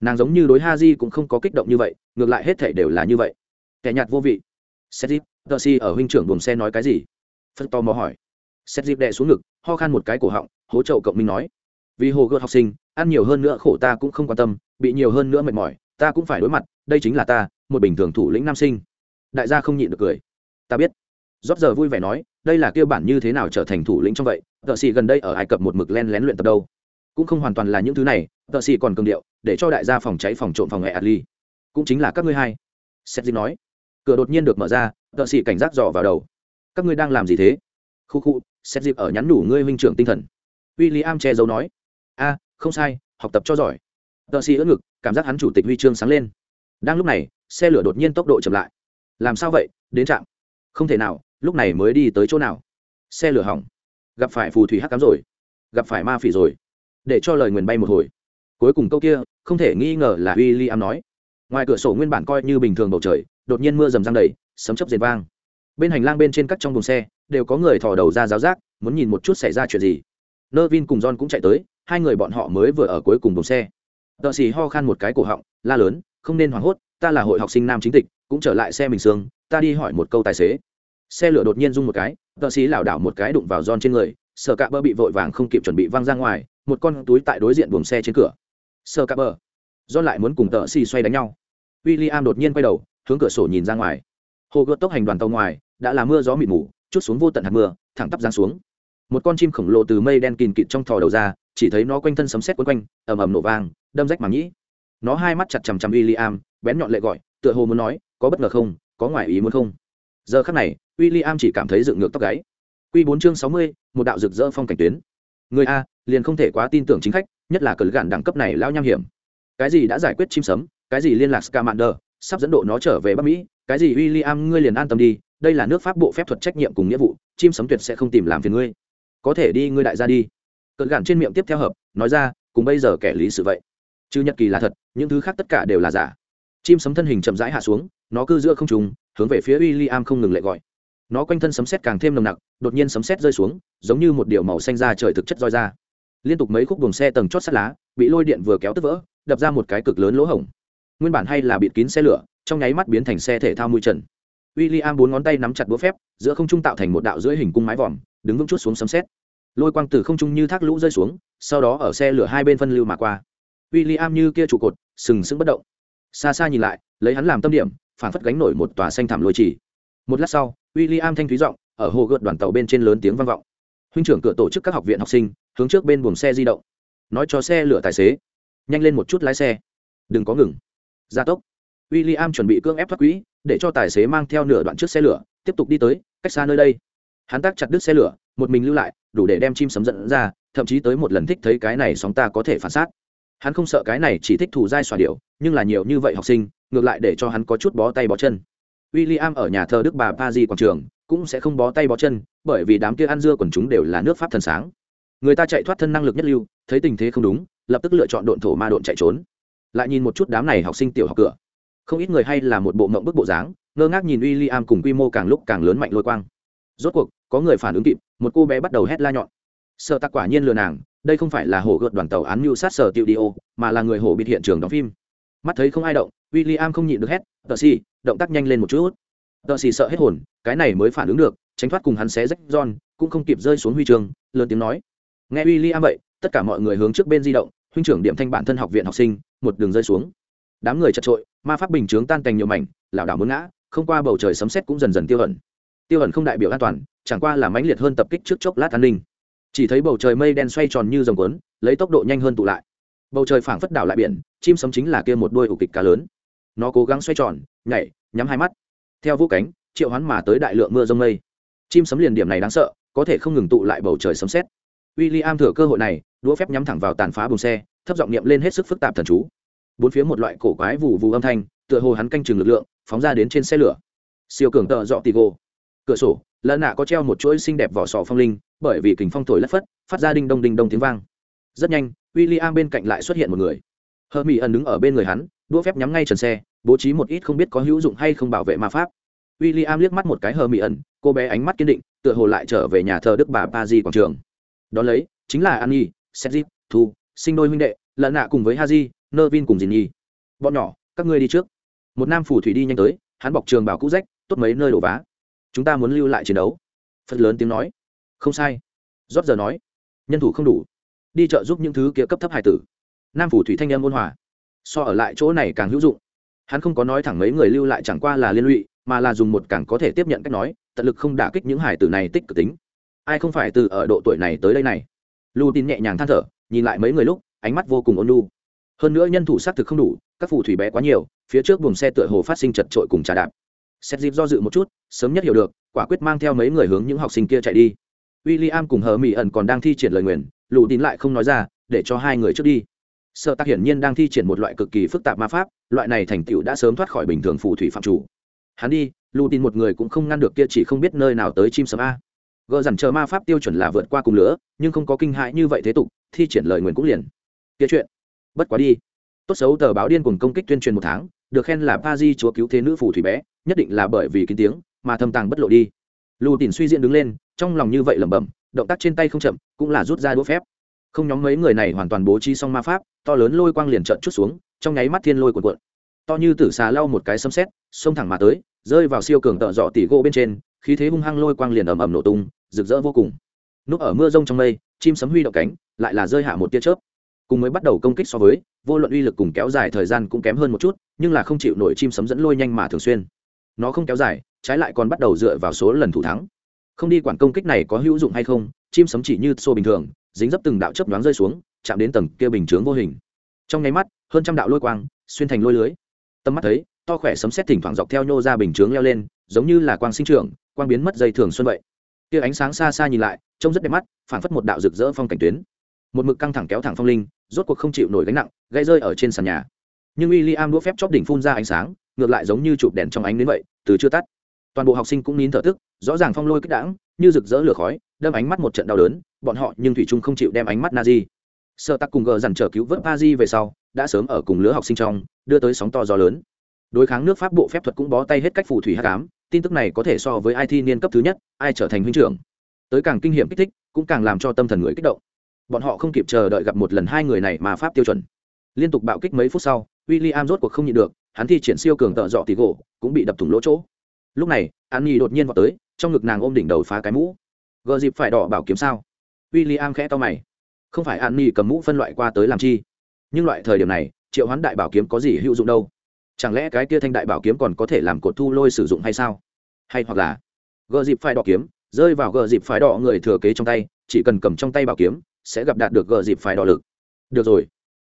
Nàng giống như đối ha di cũng không có kích động như vậy, ngược lại hết thể đều là như vậy. Kẻ nhạt vô vị. Xét dịp tờ si ở huynh trưởng buồng xe nói cái gì? Phật to mò hỏi. Xét dịp đè xuống ngực, ho khan một cái cổ họng hỗ trợ cộng minh nói. Vì hồ gợt học sinh, ăn nhiều hơn nữa khổ ta cũng không quan tâm, bị nhiều hơn nữa mệt mỏi, ta cũng phải đối mặt, đây chính là ta, một bình thường thủ lĩnh nam sinh. Đại gia không nhịn được cười. Ta biết rót giờ vui vẻ nói, đây là kêu bản như thế nào trở thành thủ lĩnh trong vậy? Tợ xì gần đây ở ai cập một mực len lén luyện tập đâu. Cũng không hoàn toàn là những thứ này, tợ xì còn cường điệu, để cho đại gia phòng cháy phòng trộm phòng hệ adli cũng chính là các ngươi hai. Seth dĩ nói. Cửa đột nhiên được mở ra, tợ xì cảnh giác dò vào đầu. Các ngươi đang làm gì thế? Khu khu seth dịp ở nhắn đủ ngươi huynh trưởng tinh thần. W i l l i am che giấu nói. A, không sai, học tập cho giỏi. Tợ xì ưỡn ngực, cảm giác hắn chủ tịch huy chương sáng lên. Đang lúc này, xe lửa đột nhiên tốc độ chậm lại. Làm sao vậy? Đến trạm. Không thể nào lúc này mới đi tới chỗ nào? Xe lửa hỏng. Gặp phải phù thủy hắc cám rồi. Gặp phải ma phỉ rồi. Để cho lời nguyền bay một hồi. Cuối cùng câu kia, không thể nghi ngờ là w i l l i am nói. Ngoài cửa sổ nguyên bản coi như bình thường bầu trời, đột nhiên mưa rầm răng đầy, sấm chấp diệt vang. Bên hành lang bên trên các trong buồng xe, đều có người thò đầu ra giáo giác, muốn nhìn một chút xảy ra chuyện gì. Nơ vin cùng john cũng chạy tới, hai người bọn họ mới vừa ở cuối cùng buồng xe. Tợ xì ho khan một cái cổ họng, la lớn, không nên hoảng hốt, ta là hội học sinh nam chính tịch, cũng trở lại xe mình sương ta đi hỏi một câu tài xế xe lửa đột nhiên rung một cái tợ xí lảo đảo một cái đụng vào giòn trên người sợ cạ bơ bị vội vàng không kịp chuẩn bị văng ra ngoài, một con túi tại đối diện buồng xe trên cửa. Sợ cạ bơ giòn lại muốn cùng tợ xì xoay đánh nhau. W i l l i am đột nhiên quay đầu, hướng cửa sổ nhìn ra ngoài. Hồ gợt tốc hành đoàn tàu ngoài, đã là mưa gió mịt mù, chút xuống vô tận hạt mưa, thẳng tắp giáng xuống. Một con chim khổng lồ từ mây đen kìn kịt trong thò đầu ra, chỉ thấy nó quanh thân sấm sét quấn quanh, ầm ầm nổ vang, đâm rách màng nhĩ. Nó hai mắt chặt chằm chằm w i l l i am bén nhọn lệ gọi, tựa hồ muốn nói, có bất ngờ không? Có ngoài ý muốn không? Giờ khắc này w i l l i am chỉ cảm thấy dựng ngược tóc gáy. Q bốn chương sáu mươi, một đạo rực rỡ phong cảnh tuyến. Người a, liền không thể quá tin tưởng chính khách, nhất là cờ gạn đẳng cấp này lao nham hiểm. Cái gì đã giải quyết chim sấm, cái gì liên lạc scamander, sắp dẫn độ nó trở về bắc mỹ, cái gì w i l l i am ngươi liền an tâm đi, đây là nước pháp bộ phép thuật trách nhiệm cùng nghĩa vụ, chim sấm tuyệt sẽ không tìm làm phiền ngươi. Có thể đi, ngươi đại gia đi. Cờ gạn trên miệng tiếp theo hợp, nói ra, cùng bây giờ kẻ lý sự vậy. Chứ nhật kỳ là thật, những thứ khác tất cả đều là giả. Chim sấm thân hình chậm rãi hạ xuống, nó cư giữa không trùng hướng về phía w i l l i am không ngừng lại gọi. Nó quanh thân sấm sét càng thêm nồng nặc, đột nhiên sấm sét rơi xuống, giống như một điệu màu xanh ra trời thực chất roi ra. Liên tục mấy khúc buồng xe tầng chót sắt lá, bị lôi điện vừa kéo tức vỡ, đập ra một cái cực lớn lỗ hổng. Nguyên bản hay là bịt kín xe lửa, trong nháy mắt biến thành xe thể thao mùi trần. W i l l i am bốn ngón tay nắm chặt búa phép, giữa không trung tạo thành một đạo dưới hình cung mái vòm, đứng vững chút xuống sấm xét lôi quang từ không trung như thác lũ rơi xuống, sau đó ở xe lửa hai bên phân lưu mà qua. W i l l i am như kia trụ cột, sừng sững bất động. Xa xa nhìn lại, lấy hắn làm tâm điểm phản phất gánh nổi một tòa xanh thảm lôi chỉ một lát sau w i l l i am thanh thúy giọng, ở hồ gợt đoàn tàu bên trên lớn tiếng vang vọng. Huynh trưởng cửa tổ chức các học viện học sinh, hướng trước bên buồng xe di động. Nói cho xe lửa tài xế, nhanh lên một chút lái xe. Đừng có ngừng. Gia tốc. W i l l i am chuẩn bị cưỡng ép thoát quỹ, để cho tài xế mang theo nửa đoạn trước xe lửa, tiếp tục đi tới, cách xa nơi đây. Hắn tác chặt đứt xe lửa, một mình lưu lại, đủ để đem chim sấm dẫn ra, thậm chí tới một lần thích thấy cái này sóng ta có thể phản sát hắn không sợ cái này chỉ thích thủ giai xòa điệu nhưng là nhiều như vậy học sinh, ngược lại để cho hắn có chút bó tay bó chân. W i l l i am ở nhà thờ đức bà pa di quảng trường, cũng sẽ không bó tay bó chân, bởi vì đám kia ăn dưa quần chúng đều là nước pháp thần sáng. Người ta chạy thoát thân năng lực nhất lưu, thấy tình thế không đúng, lập tức lựa chọn độn thổ ma độn chạy trốn. Lại nhìn một chút đám này học sinh tiểu học cửa. Không ít người hay là một bộ mộng bức bộ dáng, ngơ ngác nhìn w i l l i am cùng quy mô càng lúc càng lớn mạnh lôi quang. Rốt cuộc, có người phản ứng kịp, một cô bé bắt đầu hét la nhọn. Sợ tặc quả nhiên lừa nàng đây không phải là hổ gợt đoàn tàu án mưu sát sở tiệu đi ô, mà là người hổ bịt hiện trường đóng phim. Mắt thấy không ai động w i l l i am không nhịn được hét tờ xì, động tác nhanh lên một chút. Tờ xì sợ hết hồn, cái này mới phản ứng được, tránh thoát cùng hắn xé rách john, cũng không kịp rơi xuống huy trường lớn tiếng nói. Nghe w i l l i am vậy, tất cả mọi người hướng trước bên di động, huynh trưởng điểm thanh bản thân học viện học sinh, một đường rơi xuống. Đám người chật trội, ma pháp bình chướng tan cành nhiều mảnh, lảo đảo muốn ngã, không qua bầu trời sấm sét cũng dần dần tiêu ẩn tiêu ẩn không đại biểu an toàn, chẳng qua là mãnh liệt hơn tập kích trước chốc lát an ninh chỉ thấy bầu trời mây đen xoay tròn như dòng cuốn, lấy tốc độ nhanh hơn tụ lại. Bầu trời phảng phất đảo lại biển, chim sấm chính là kia một đôi ủ kịch cá lớn. Nó cố gắng xoay tròn, nhảy, nhắm hai mắt. Theo vũ cánh, triệu hoán mà tới đại lượng mưa rông mây. Chim sấm liền điểm này đáng sợ, có thể không ngừng tụ lại bầu trời sấm sét. w i l l i am thừa cơ hội này, đũa phép nhắm thẳng vào tàn phá bùng xe, thấp giọng niệm lên hết sức phức tạp thần chú. Bốn phía một loại cổ quái vù vù âm thanh, tựa hồ hắn canh chừng lực lượng, phóng ra đến trên xe lửa. Siêu cường tợ dọ tì gô cửa sổ lợn nạ có treo một chuỗi xinh đẹp vỏ sò phong linh bởi vì kình phong thổi lất phất, phát ra đinh đông đinh đông tiếng vang. Rất nhanh w i l l i am bên cạnh lại xuất hiện một người. Hermione mỹ ẩn đứng ở bên người hắn đũa phép nhắm ngay trần xe, bố trí một ít không biết có hữu dụng hay không bảo vệ ma pháp. W i l l i am liếc mắt một cái hờ mỹ ẩn, cô bé ánh mắt kiên định, tựa hồ lại trở về nhà thờ đức bà ba di quảng trường. Đón lấy, chính là an nhi thu, sinh đôi huynh đệ lợn nạ cùng với haji nơ vin cùng dìn nhi bọn nhỏ, các ngươi đi trước. Một nam phủ thủy đi nhanh tới, hắn bọc trường bảo cũ rách, tốt mấy nơi đổ vá. Chúng ta muốn lưu lại chiến đấu. Phật lớn tiếng nói không sai. Rót giờ nói. Nhân thủ không đủ. Đi chợ giúp những thứ kia cấp thấp hải tử. Nam phủ thủy thanh em ôn hòa. So ở lại chỗ này càng hữu dụng. Hắn không có nói thẳng mấy người lưu lại chẳng qua là liên lụy, mà là dùng một càng có thể tiếp nhận cách nói, tận lực không đả kích những hải tử này tích cực tính. Ai không phải từ ở độ tuổi này tới đây này? Lu tin nhẹ nhàng than thở, nhìn lại mấy người lúc, ánh mắt vô cùng ôn lu hơn nữa nhân thủ xác thực không đủ, các phù thủy bé quá nhiều, phía trước buồng xe tựa hồ phát sinh chật trội cùng trà đạp. Xét dịp do dự một chút, sớm nhất hiểu được, quả quyết mang theo mấy người hướng những học sinh kia chạy đi w i l l i am cùng hờ mỹ ẩn còn đang thi triển lời nguyền lù tín lại không nói ra, để cho hai người trước đi. Sợ tắc hiển nhiên đang thi triển một loại cực kỳ phức tạp ma pháp, loại này thành tựu đã sớm thoát khỏi bình thường phù thủy phạm chủ. Hắn đi lù tin một người cũng không ngăn được kia chỉ không biết nơi nào tới chim sấm a. Gờ dằn chờ ma pháp tiêu chuẩn là vượt qua cùng lửa, nhưng không có kinh hại như vậy thế tục, thi triển lời nguyền cũng liền. Kia chuyện. Bất quá đi. Tốt xấu tờ báo điên cùng công kích tuyên truyền một tháng, được khen là pa di chúa cứu thế nữ phù thủy bé, nhất định là bởi vì kín tiếng, mà thâm tàng bất lộ đi. Lù tìn suy diễn đứng lên trong lòng như vậy lẩm bẩm, động tác trên tay không chậm, cũng là rút ra đũa phép. Không nhóm mấy người này hoàn toàn bố trí xong ma pháp, to lớn lôi quang liền trợn chút xuống, trong nháy mắt thiên lôi cuộn cuộn. To như tử xà lau một cái xâm xét xông thẳng mà tới, rơi vào siêu cường tợ dọ tỉ gỗ bên trên, khí thế hung hăng lôi quang liền ầm ầm nổ tung, rực rỡ vô cùng. Núp ở mưa rông trong mây, chim sấm huy động cánh, lại là rơi hạ một tia chớp. Cùng mới bắt đầu công kích so với, vô luận uy lực cùng kéo dài thời gian cũng kém hơn một chút, nhưng là không chịu nổi chim sấm dẫn lôi nhanh mà thường xuyên. Nó không kéo dài, trái lại còn bắt đầu dựa vào số lần thủ thắng không đi quản công kích này có hữu dụng hay không, chim sấm chỉ như xô bình thường, dính dấp từng đạo chớp nhoáng rơi xuống, chạm đến tầng kia bình chướng vô hình. Trong nháy mắt, hơn trăm đạo lôi quang, xuyên thành lôi lưới. Tầm mắt thấy, to khỏe sấm xét thỉnh thoảng dọc theo nhô ra bình chướng leo lên, giống như là quang sinh trưởng, quang biến mất dây thường xuân vậy. Kia ánh sáng xa xa nhìn lại, trông rất đẹp mắt, phảng phất một đạo rực rỡ phong cảnh tuyến. Một mực căng thẳng kéo thẳng phong linh, rốt cuộc không chịu nổi gánh nặng gây rơi ở trên sàn nhà. Nhưng w i l l i am đũa phép chóp đỉnh phun ra ánh sáng, ngược lại giống như chụp đèn trong ánh đến vậy, từ chưa tắt toàn bộ học sinh cũng nín thở tức, rõ ràng phong lôi kích đãng, như rực rỡ lửa khói, đâm ánh mắt một trận đau đớn, bọn họ nhưng thủy trung không chịu đem ánh mắt na di sợ tắc cùng gờ dằn trở cứu vớt pa di về sau, đã sớm ở cùng lứa học sinh trong, đưa tới sóng to gió lớn. Đối kháng nước pháp bộ phép thuật cũng bó tay hết cách phù thủy hát cám tin tức này có thể so với ai thi niên cấp thứ nhất, ai trở thành huynh trưởng. Tới càng kinh nghiệm kích thích, cũng càng làm cho tâm thần người kích động. Bọn họ không kịp chờ đợi gặp một lần hai người này mà pháp tiêu chuẩn. Liên tục bạo kích mấy phút sau w i l l i am rốt cuộc không nhịn được, hắn thi triển siêu cường tợ dọ tì gỗ, cũng bị đập thủng lỗ chỗ lúc này, an nhi đột nhiên vào tới, trong ngực nàng ôm đỉnh đầu phá cái mũ. Gờ dịp phải đỏ bảo kiếm sao? W i l l i am khẽ to mày. Không phải an nhi cầm mũ phân loại qua tới làm chi? Nhưng loại thời điểm này, triệu hoán đại bảo kiếm có gì hữu dụng đâu? Chẳng lẽ cái kia thanh đại bảo kiếm còn có thể làm cột thu lôi sử dụng hay sao? Hay hoặc là, gờ dịp phải đỏ kiếm, rơi vào gờ dịp phải đỏ người thừa kế trong tay, chỉ cần cầm trong tay bảo kiếm, sẽ gặp đạt được gờ dịp phải đỏ lực. Được rồi.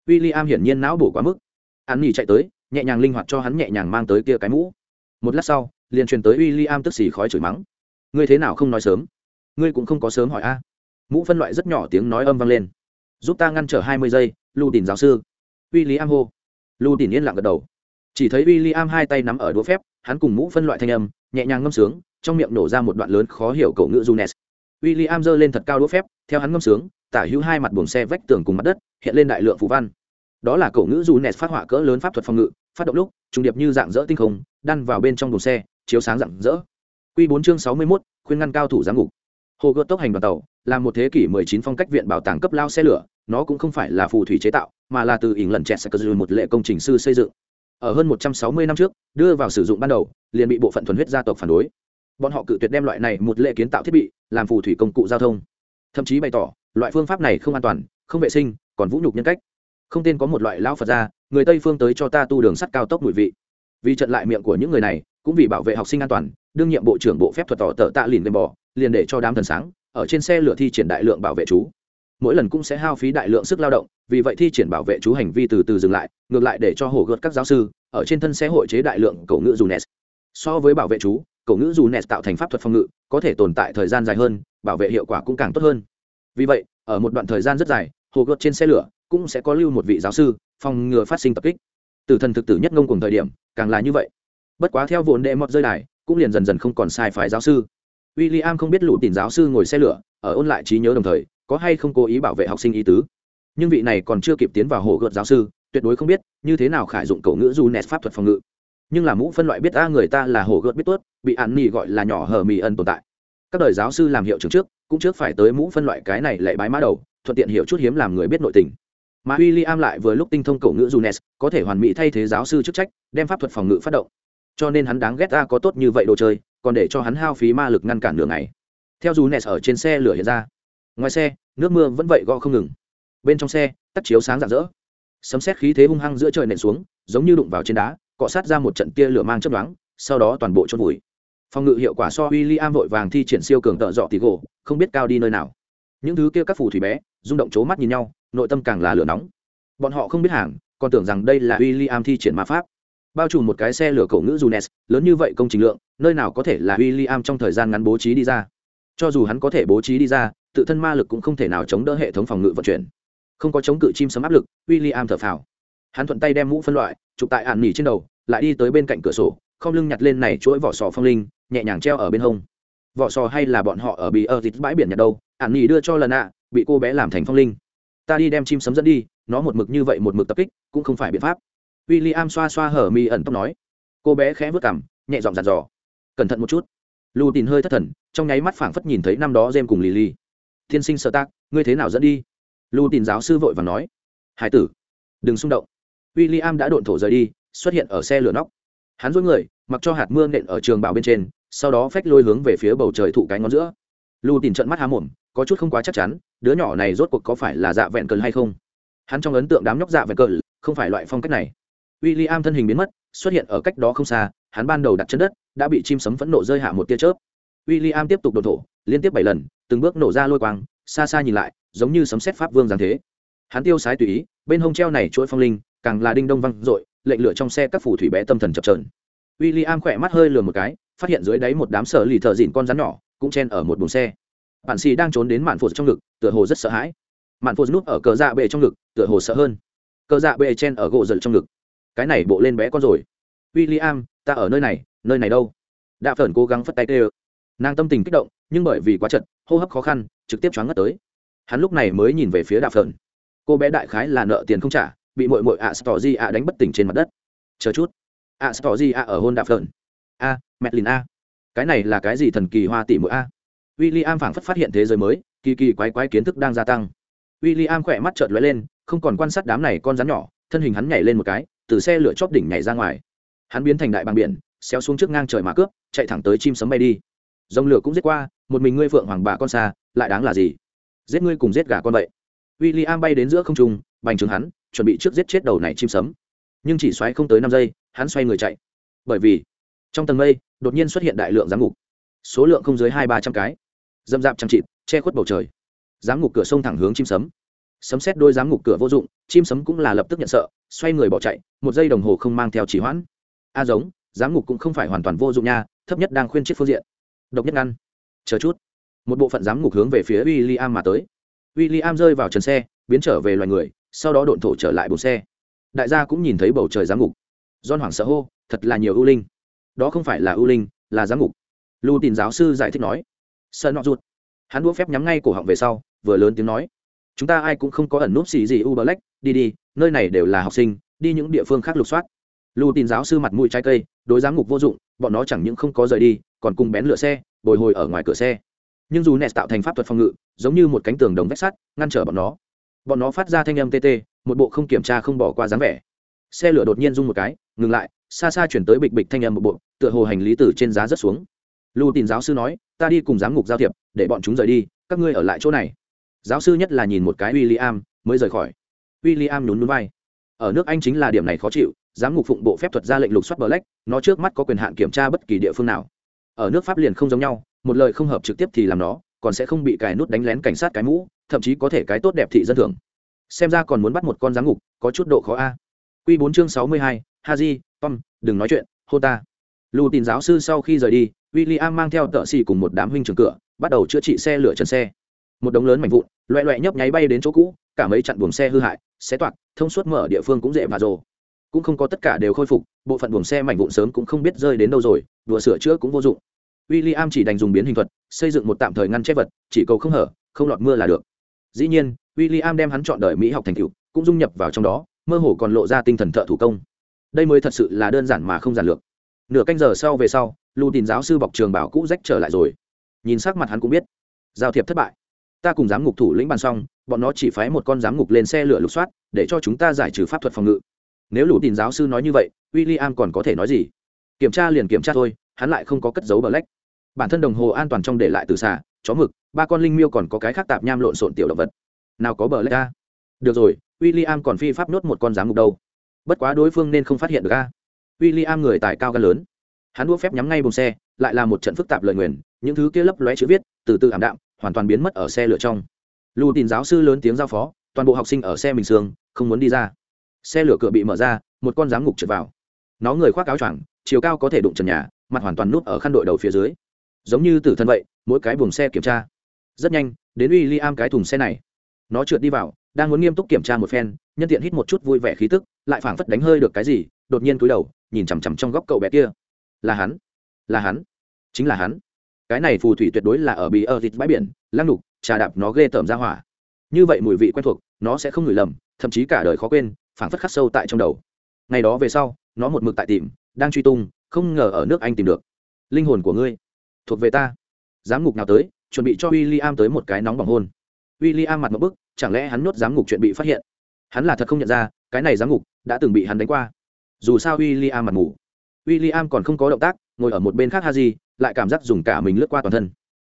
W i l l i am hiển nhiên não bổ quá mức. An nhi chạy tới, nhẹ nhàng linh hoạt cho hắn nhẹ nhàng mang tới kia cái mũ. Một lát sau liền truyền tới w i l l i am tức xì khói chửi mắng. Ngươi thế nào không nói sớm? Ngươi cũng không có sớm hỏi a. Mũ phân loại rất nhỏ tiếng nói âm vang lên. Giúp ta ngăn trở hai mươi giây lưu tìm giáo sư. W i l l i am hô. Lưu tìm yên lặng gật đầu. Chỉ thấy w i l l i am hai tay nắm ở đũa phép, hắn cùng mũ phân loại thanh âm, nhẹ nhàng ngâm sướng, trong miệng nổ ra một đoạn lớn khó hiểu cậu ngữ junes w i l l i am giơ lên thật cao đũa phép, theo hắn ngâm sướng, tả hữu hai mặt buồng xe vách tường cùng mặt đất, hiện lên đại lượng phú văn. Đó là cậu ngữ junes phát họa cỡ lớn pháp thuật phòng ngự, phát động lúc, trùng điệp như dạng dỡ tinh không đăn vào bên trong buồng xe chiếu sáng rạng rỡ. Q bốn chương sáu mươi mốt, khuyên ngăn cao thủ giám ngục. Hồ gợt tốc hành đoàn tàu, là một thế kỷ 19 phong cách viện bảo tàng cấp lao xe lửa, nó cũng không phải là phù thủy chế tạo, mà là từ ỉng lần chẹt sẽ một lệ công trình sư xây dựng. Ở hơn 160 năm trước, đưa vào sử dụng ban đầu, liền bị bộ phận thuần huyết gia tộc phản đối. Bọn họ cự tuyệt đem loại này một lệ kiến tạo thiết bị làm phù thủy công cụ giao thông. Thậm chí bày tỏ, loại phương pháp này không an toàn, không vệ sinh, còn vũ nhục nhân cách. Không tên có một loại lão phật gia, người tây phương tới cho ta tu đường sắt cao tốc mùi vị. Vì trận lại miệng của những người này cũng vì bảo vệ học sinh an toàn, đương nhiệm bộ trưởng bộ phép thuật tỏ tợ tạ lìn lên bò, liền để cho đám thần sáng ở trên xe lửa thi triển đại lượng bảo vệ chú. Mỗi lần cũng sẽ hao phí đại lượng sức lao động, vì vậy thi triển bảo vệ chú hành vi từ từ dừng lại, ngược lại để cho hổ gợt các giáo sư ở trên thân xe hội chế đại lượng cổ ngữ dù nes so với bảo vệ chú, cổ ngữ dù nes tạo thành pháp thuật phòng ngự, có thể tồn tại thời gian dài hơn, bảo vệ hiệu quả cũng càng tốt hơn. Vì vậy, ở một đoạn thời gian rất dài, hồ gợt trên xe lửa cũng sẽ có lưu một vị giáo sư phòng ngừa phát sinh tập kích. Từ thần thực tử nhất ngông cùng thời điểm, càng là như vậy bất quá theo vốn đệ mọt rơi đài, cũng liền dần dần không còn sai phái giáo sư. W i l l i am không biết lụ tìm giáo sư ngồi xe lửa, ở ôn lại trí nhớ đồng thời, có hay không cố ý bảo vệ học sinh ý tứ. Nhưng vị này còn chưa kịp tiến vào hồ gợt giáo sư, tuyệt đối không biết như thế nào khải dụng cầu ngữ du net pháp thuật phòng ngự. Nhưng là mũ phân loại biết ta người ta là hồ gợt biết tuốt bị ạn nỉ gọi là nhỏ hờ mì ân tồn tại. Các đời giáo sư làm hiệu trưởng trước, cũng trước phải tới mũ phân loại cái này lệ bái mã đầu, thuận tiện hiểu chút hiếm làm người biết nội tình. Mà w i l l i am lại vừa lúc tinh thông cầu ngữ junes, có thể hoàn mỹ thay thế giáo sư chức trách, đem pháp thuật phòng ngự phát động cho nên hắn đáng ghét ta có tốt như vậy đồ chơi, còn để cho hắn hao phí ma lực ngăn cản đường này theo dù nes ở trên xe lửa hiện ra. Ngoài xe, nước mưa vẫn vậy gõ không ngừng. Bên trong xe tắt chiếu sáng rạng rỡ. Sấm xét khí thế hung hăng giữa trời nện xuống, giống như đụng vào trên đá, cọ sát ra một trận tia lửa mang chấp đoán sau đó toàn bộ chôn vùi. Phòng ngự hiệu quả so w i l l i am vội vàng thi triển siêu cường tợ dọ tỉ gỗ không biết cao đi nơi nào. Những thứ kia các phù thủy bé, rung động c mắt nhìn nhau, nội tâm càng là lửa nóng. Bọn họ không biết hàng, còn tưởng rằng đây là w i l l i am thi triển ma pháp bao trùm một cái xe lửa cổ ngữ Junes, lớn như vậy công trình lượng, nơi nào có thể là William trong thời gian ngắn bố trí đi ra. Cho dù hắn có thể bố trí đi ra, tự thân ma lực cũng không thể nào chống đỡ hệ thống phòng ngự vận chuyển. Không có chống cự chim sấm áp lực, William thở phào. Hắn thuận tay đem mũ phân loại, chụp tại ản nỉ trên đầu, lại đi tới bên cạnh cửa sổ, không lưng nhặt lên này chuỗi vỏ sò phong linh, nhẹ nhàng treo ở bên hông. Vỏ sò hay là bọn họ ở bì ở thịt bãi biển nhặt đâu, ản nỉ đưa cho lần ạ, bị cô bé làm thành phong linh. Ta đi đem chim sấm dẫn đi, nó một mực như vậy một mực tập kích, cũng không phải biện pháp w i l l i am xoa xoa hở mi ẩn tóc nói. Cô bé khẽ vớt cảm nhẹ giọng dàn dò. Cẩn thận một chút. Lù tìm hơi thất thần, trong nháy mắt phảng phất nhìn thấy năm đó jem cùng lì lì tiên sinh sợ tác ngươi thế nào dẫn đi? Lù tìm giáo sư vội và nói. Hải tử, đừng xung động. W i l l i am đã độn thổ rời đi, xuất hiện ở xe lửa nóc. Hắn dối người, mặc cho hạt mưa nện ở trường bảo bên trên, sau đó phách lôi hướng về phía bầu trời thụ cái ngón giữa. Lù tìm trận mắt há mồm, có chút không quá chắc chắn, đứa nhỏ này rốt cuộc có phải là dạ vẹn cờ hay không? Hắn trong ấn tượng đám nhóc dạ vẹn cờ, không phải loại phong cách này. William thân hình biến mất, xuất hiện ở cách đó không xa, hắn ban đầu đặt chân đất, đã bị chim sấm phẫn nộ rơi hạ một tia chớp. William tiếp tục đổ thổ, liên tiếp bảy lần, từng bước nổ ra lôi quang, xa xa nhìn lại, giống như sấm sét pháp vương giáng thế. Hắn tiêu sái tùy ý, bên hông treo này chuỗi phong linh, càng là đinh đông văng, dội, lệnh lửa trong xe các phù thủy bé tâm thần chập chờn. William khỏe mắt hơi lườm một cái, phát hiện dưới đáy một đám sở lì thợ dịn con rắn nhỏ, cũng chen ở một buồng xe. bạn xì đang trốn đến mạn phụt trong ngực, tựa hồ rất sợ hãi. Mạn phụt núp ở cờ dạ bệ trong ngực, tựa hồ sợ hơn. Cờ dạ bệ chen ở gỗ giật trong ngực cái này bộ lên bé con rồi. W i l l i am ta ở nơi này nơi này đâu? Đạ phởn cố gắng phất tay tê ơ nàng tâm tình kích động, nhưng bởi vì quá chật, hô hấp khó khăn, trực tiếp choáng ngất tới. Hắn lúc này mới nhìn về phía đạ phởn cô bé đại khái là nợ tiền không trả, bị mội mội ạ stò di ạ đánh bất tỉnh trên mặt đất. Chờ chút. Ạ stò di ạ ở hôn đạ phởn a mẹt lìn a. Cái này là cái gì thần kỳ hoa tỷ mỗi a? W i l l i am phảng phất phát hiện thế giới mới, kỳ kỳ quái quái kiến thức đang gia tăng. W i l l i am khỏe mắt trợt lóe lên, không còn quan sát đám này con rắn nhỏ, thân hình hắn nhảy lên một cái từ xe lửa chóp đỉnh nhảy ra ngoài. Hắn biến thành đại bằng biển, xéo xuống trước ngang trời mà cướp, chạy thẳng tới chim sấm bay đi. Dòng lửa cũng giết qua, một mình ngươi phượng hoàng bà con xa, lại đáng là gì? Giết ngươi cùng giết gà con vậy. W i l l i am bay đến giữa không trung, bành trướng hắn, chuẩn bị trước giết chết đầu này chim sấm. Nhưng chỉ xoáy không tới năm giây, hắn xoay người chạy. Bởi vì, trong tầng mây, đột nhiên xuất hiện đại lượng giám ngục. Số lượng không dưới hai ba trăm cái. Dâm dạp chăm chịt, che khuất bầu trời. Giám ngục cửa sông thẳng hướng chim sấm sấm xét đôi giám ngục cửa vô dụng, chim sấm cũng là lập tức nhận sợ, xoay người bỏ chạy, một giây đồng hồ không mang theo chỉ hoãn. A giống, giám ngục cũng không phải hoàn toàn vô dụng nha, thấp nhất đang khuyên chiếc phương diện. Độc nhất ngăn. Chờ chút. Một bộ phận giám ngục hướng về phía w i l l i am mà tới. W i l l i am rơi vào trần xe, biến trở về loài người, sau đó độn thổ trở lại bồn xe. Đại gia cũng nhìn thấy bầu trời giám ngục. Don hoảng sợ hô, thật là nhiều ưu linh. Đó không phải là ưu linh, là giám ngục. Lưu tin giáo sư giải thích nói, sợ nọ ruột. Hắn đũa phép nhắm ngay cổ họng về sau, vừa lớn tiếng nói chúng ta ai cũng không có ẩn núp xì gì u black đi đi, nơi này đều là học sinh, đi những địa phương khác lục soát. Lưu tin giáo sư mặt mũi trái cây, đối giám ngục vô dụng, bọn nó chẳng những không có rời đi, còn cùng bén lửa xe, bồi hồi ở ngoài cửa xe. Nhưng dù nẹt tạo thành pháp thuật phòng ngự, giống như một cánh tường đồng vách sắt, ngăn trở bọn nó. Bọn nó phát ra thanh âm tt một bộ không kiểm tra không bỏ qua dáng vẻ. Xe lửa đột nhiên rung một cái, ngừng lại, xa xa chuyển tới bịch bịch thanh âm một bộ, tựa hồ hành lý từ trên giá rất xuống. Lưu tin giáo sư nói, ta đi cùng giám ngục giao thiệp, để bọn chúng rời đi, các ngươi ở lại chỗ này giáo sư nhất là nhìn một cái w i l l i am mới rời khỏi. W i l l i am nhún núi vai. Ở nước anh chính là điểm này khó chịu, giám ngục phụng bộ phép thuật ra lệnh lục soát black, nó trước mắt có quyền hạn kiểm tra bất kỳ địa phương nào. Ở nước pháp liền không giống nhau, một lời không hợp trực tiếp thì làm nó, còn sẽ không bị cài nút đánh lén cảnh sát cái mũ, thậm chí có thể cái tốt đẹp thị dân thường xem ra còn muốn bắt một con giám ngục, có chút độ khó a. Q bốn chương sáu mươi hai, haji, tom, đừng nói chuyện, hô ta. Lù tin giáo sư sau khi rời đi w i l l i am mang theo tợ xì cùng một đám huynh trường cửa, bắt đầu chữa trị xe lửa chân xe một đống lớn mảnh vụn, loẹ loẹ nhấp nháy bay đến chỗ cũ, cả mấy chặn buồng xe hư hại, xé toạc, thông suốt mở địa phương cũng dễ và rồ. Cũng không có tất cả đều khôi phục, bộ phận buồng xe mảnh vụn sớm cũng không biết rơi đến đâu rồi, đùa sửa chữa cũng vô dụng. W i l l i am chỉ đành dùng biến hình thuật, xây dựng một tạm thời ngăn che vật, chỉ cầu không hở, không lọt mưa là được. Dĩ nhiên w i l l i am đem hắn chọn đời mỹ học thành cựu cũng dung nhập vào trong đó, mơ hồ còn lộ ra tinh thần thợ thủ công. Đây mới thật sự là đơn giản mà không giản lược. Nửa canh giờ sau về sau lù tìm giáo sư bọc trường bảo cũ rách trở lại rồi. Nhìn sắc mặt hắn cũng biết, giao thiệp thất bại ta cùng giám ngục thủ lĩnh bàn xong, bọn nó chỉ phái một con giám ngục lên xe lửa lục soát, để cho chúng ta giải trừ pháp thuật phòng ngự. Nếu lũ tìm giáo sư nói như vậy w i l l i am còn có thể nói gì? Kiểm tra liền kiểm tra thôi, hắn lại không có cất dấu bờ lách. Bản thân đồng hồ an toàn trong để lại từ xả chó mực, ba con linh miêu còn có cái khác tạp nham lộn xộn tiểu động vật. Nào có bờ lách a? Được rồi w i l l i am còn phi pháp nhốt một con giám ngục đâu. Bất quá đối phương nên không phát hiện được a. W i l l i am người tài cao gan lớn. Hắn đua phép nhắm ngay bùng xe, lại là một trận phức tạp lời nguyền, những thứ kia lấp lóe chữ viết, từ từ ảm đạm hoàn toàn biến mất ở xe lửa trong. Lù tìm giáo sư lớn tiếng giao phó, toàn bộ học sinh ở xe mình sương, không muốn đi ra. Xe lửa cửa bị mở ra, một con giám ngục trượt vào. Nó người khoác áo choàng, chiều cao có thể đụng trần nhà, mặt hoàn toàn nút ở khăn đội đầu phía dưới. Giống như tử thân vậy, mỗi cái buồng xe kiểm tra. Rất nhanh, đến uy li am cái thùng xe này. Nó trượt đi vào, đang muốn nghiêm túc kiểm tra một phen, nhân tiện hít một chút vui vẻ khí tức, lại phảng phất đánh hơi được cái gì, đột nhiên cúi đầu, nhìn chằm chằm trong góc cậu bé kia. Là hắn là hắn, chính là hắn cái này phù thủy tuyệt đối là ở bì ơ thịt bãi biển lăng lục trà đạp nó ghê tởm ra hỏa. Như vậy mùi vị quen thuộc nó sẽ không ngửi lầm thậm chí cả đời khó quên phảng phất khắc sâu tại trong đầu. Ngày đó về sau nó một mực tại tìm đang truy tung không ngờ ở nước anh tìm được. Linh hồn của ngươi thuộc về ta. Giám ngục nào tới chuẩn bị cho w i l l i am tới một cái nóng bỏng hôn. W i l l i am mặt một bức chẳng lẽ hắn nhốt giám ngục chuyện bị phát hiện? Hắn là thật không nhận ra cái này giám ngục đã từng bị hắn đánh qua. Dù sao w i l l i am mặt ngủ, w i l l i am còn không có động tác ngồi ở một bên khác ha di lại cảm giác dùng cả mình lướt qua toàn thân.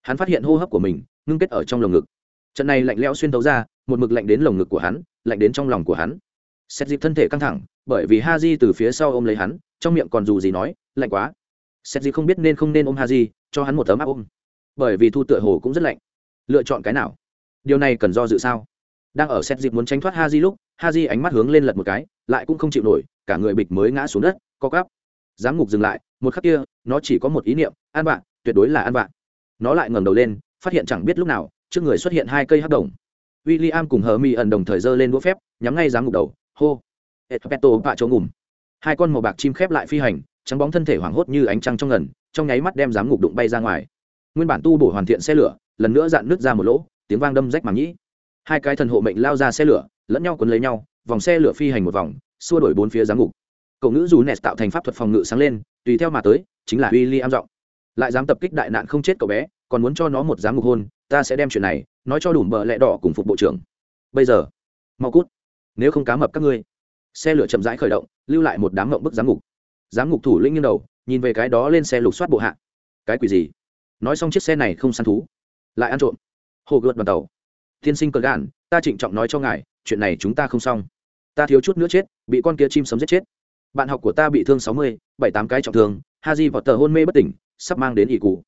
Hắn phát hiện hô hấp của mình ngưng kết ở trong lồng ngực. Trận này lạnh lẽo xuyên tấu ra, một mực lạnh đến lồng ngực của hắn, lạnh đến trong lòng của hắn. Xét dịp thân thể căng thẳng, bởi vì ha di từ phía sau ôm lấy hắn, trong miệng còn dù gì nói, lạnh quá. Xét dịp không biết nên không nên ôm ha di cho hắn một tấm áp ôm. Bởi vì thu tựa hồ cũng rất lạnh. Lựa chọn cái nào? Điều này cần do dự sao? Đang ở xét dịp muốn tránh thoát ha di lúc ha di ánh mắt hướng lên lật một cái, lại cũng không chịu nổi, cả người bịch mới ngã xuống đất, co cắp giám ngục dừng lại một khắc kia, nó chỉ có một ý niệm ăn bạn tuyệt đối là ăn bạn nó lại ngẩng đầu lên, phát hiện chẳng biết lúc nào, trước người xuất hiện hai cây hắc đồng. W i l l i am cùng hờ mi ẩn đồng thời dơ lên đũa phép, nhắm ngay dáng ngục đầu. Hô. Etpeto vạ chỗ ngủm hai con màu bạc chim khép lại phi hành, trắng bóng thân thể hoảng hốt như ánh trăng trong ngần, trong nháy mắt đem dáng ngục đụng bay ra ngoài. Nguyên bản tu bổ hoàn thiện xe lửa, lần nữa dạn nước ra một lỗ, tiếng vang đâm rách màng nhĩ. Hai cái thần hộ mệnh lao ra xe lửa, lẫn nhau quấn lấy nhau, vòng xe lửa phi hành một vòng, xua đổi bốn phía giám ngục. Cậu ngữ dù nẹt tạo thành pháp thuật phòng ngự sáng lên tùy theo mà tới, chính là w i l l i am giọng. Lại dám tập kích đại nạn không chết cậu bé, còn muốn cho nó một giám ngục hôn, ta sẽ đem chuyện này nói cho đủ bờ lẹ đỏ cùng phục bộ trưởng. Bây giờ, mau cút. Nếu không cá mập các ngươi. Xe lửa chậm rãi khởi động, lưu lại một đám mộng bức giám ngục giám ngục thủ lĩnh nghiêng đầu, nhìn về cái đó lên xe lục soát bộ hạ. Cái quỷ gì? Nói xong chiếc xe này không săn thú. Lại ăn trộm. Hồ gợt đoàn tàu. Tiên sinh cờ gạn, ta trịnh trọng nói cho ngài, chuyện này chúng ta không xong. Ta thiếu chút nữa chết, bị con kia chim sấm giết chết bạn học của ta bị thương sáu mươi, bảy tám cái trọng thương, haji vọt tờ hôn mê bất tỉnh, sắp mang đến ỷ cụ.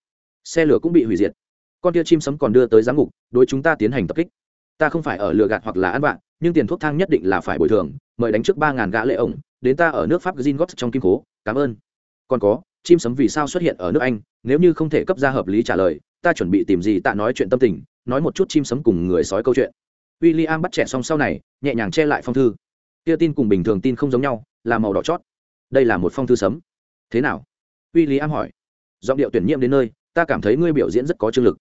Xe lửa cũng bị hủy diệt. Con kia chim sấm còn đưa tới giám ngục, đối chúng ta tiến hành tập kích. Ta không phải ở lừa gạt hoặc là ăn bạn nhưng tiền thuốc thang nhất định là phải bồi thường, mời đánh trước ba ngàn gã lệ ổng, đến ta ở nước pháp gin trong kim cố cảm ơn. Còn có, chim sấm vì sao xuất hiện ở nước anh, nếu như không thể cấp ra hợp lý trả lời, ta chuẩn bị tìm gì tạ nói chuyện tâm tình, nói một chút chim sấm cùng người sói câu chuyện. W i l l i am bắt trẻ xong sau này, nhẹ nhàng che lại phong thư. Kia tin cùng bình thường tin không giống nhau là màu đỏ chót. Đây là một phong thư sấm. Thế nào? W i l l i am hỏi. Giọng điệu tuyển nhiệm đến nơi, ta cảm thấy ngươi biểu diễn rất có chương lực.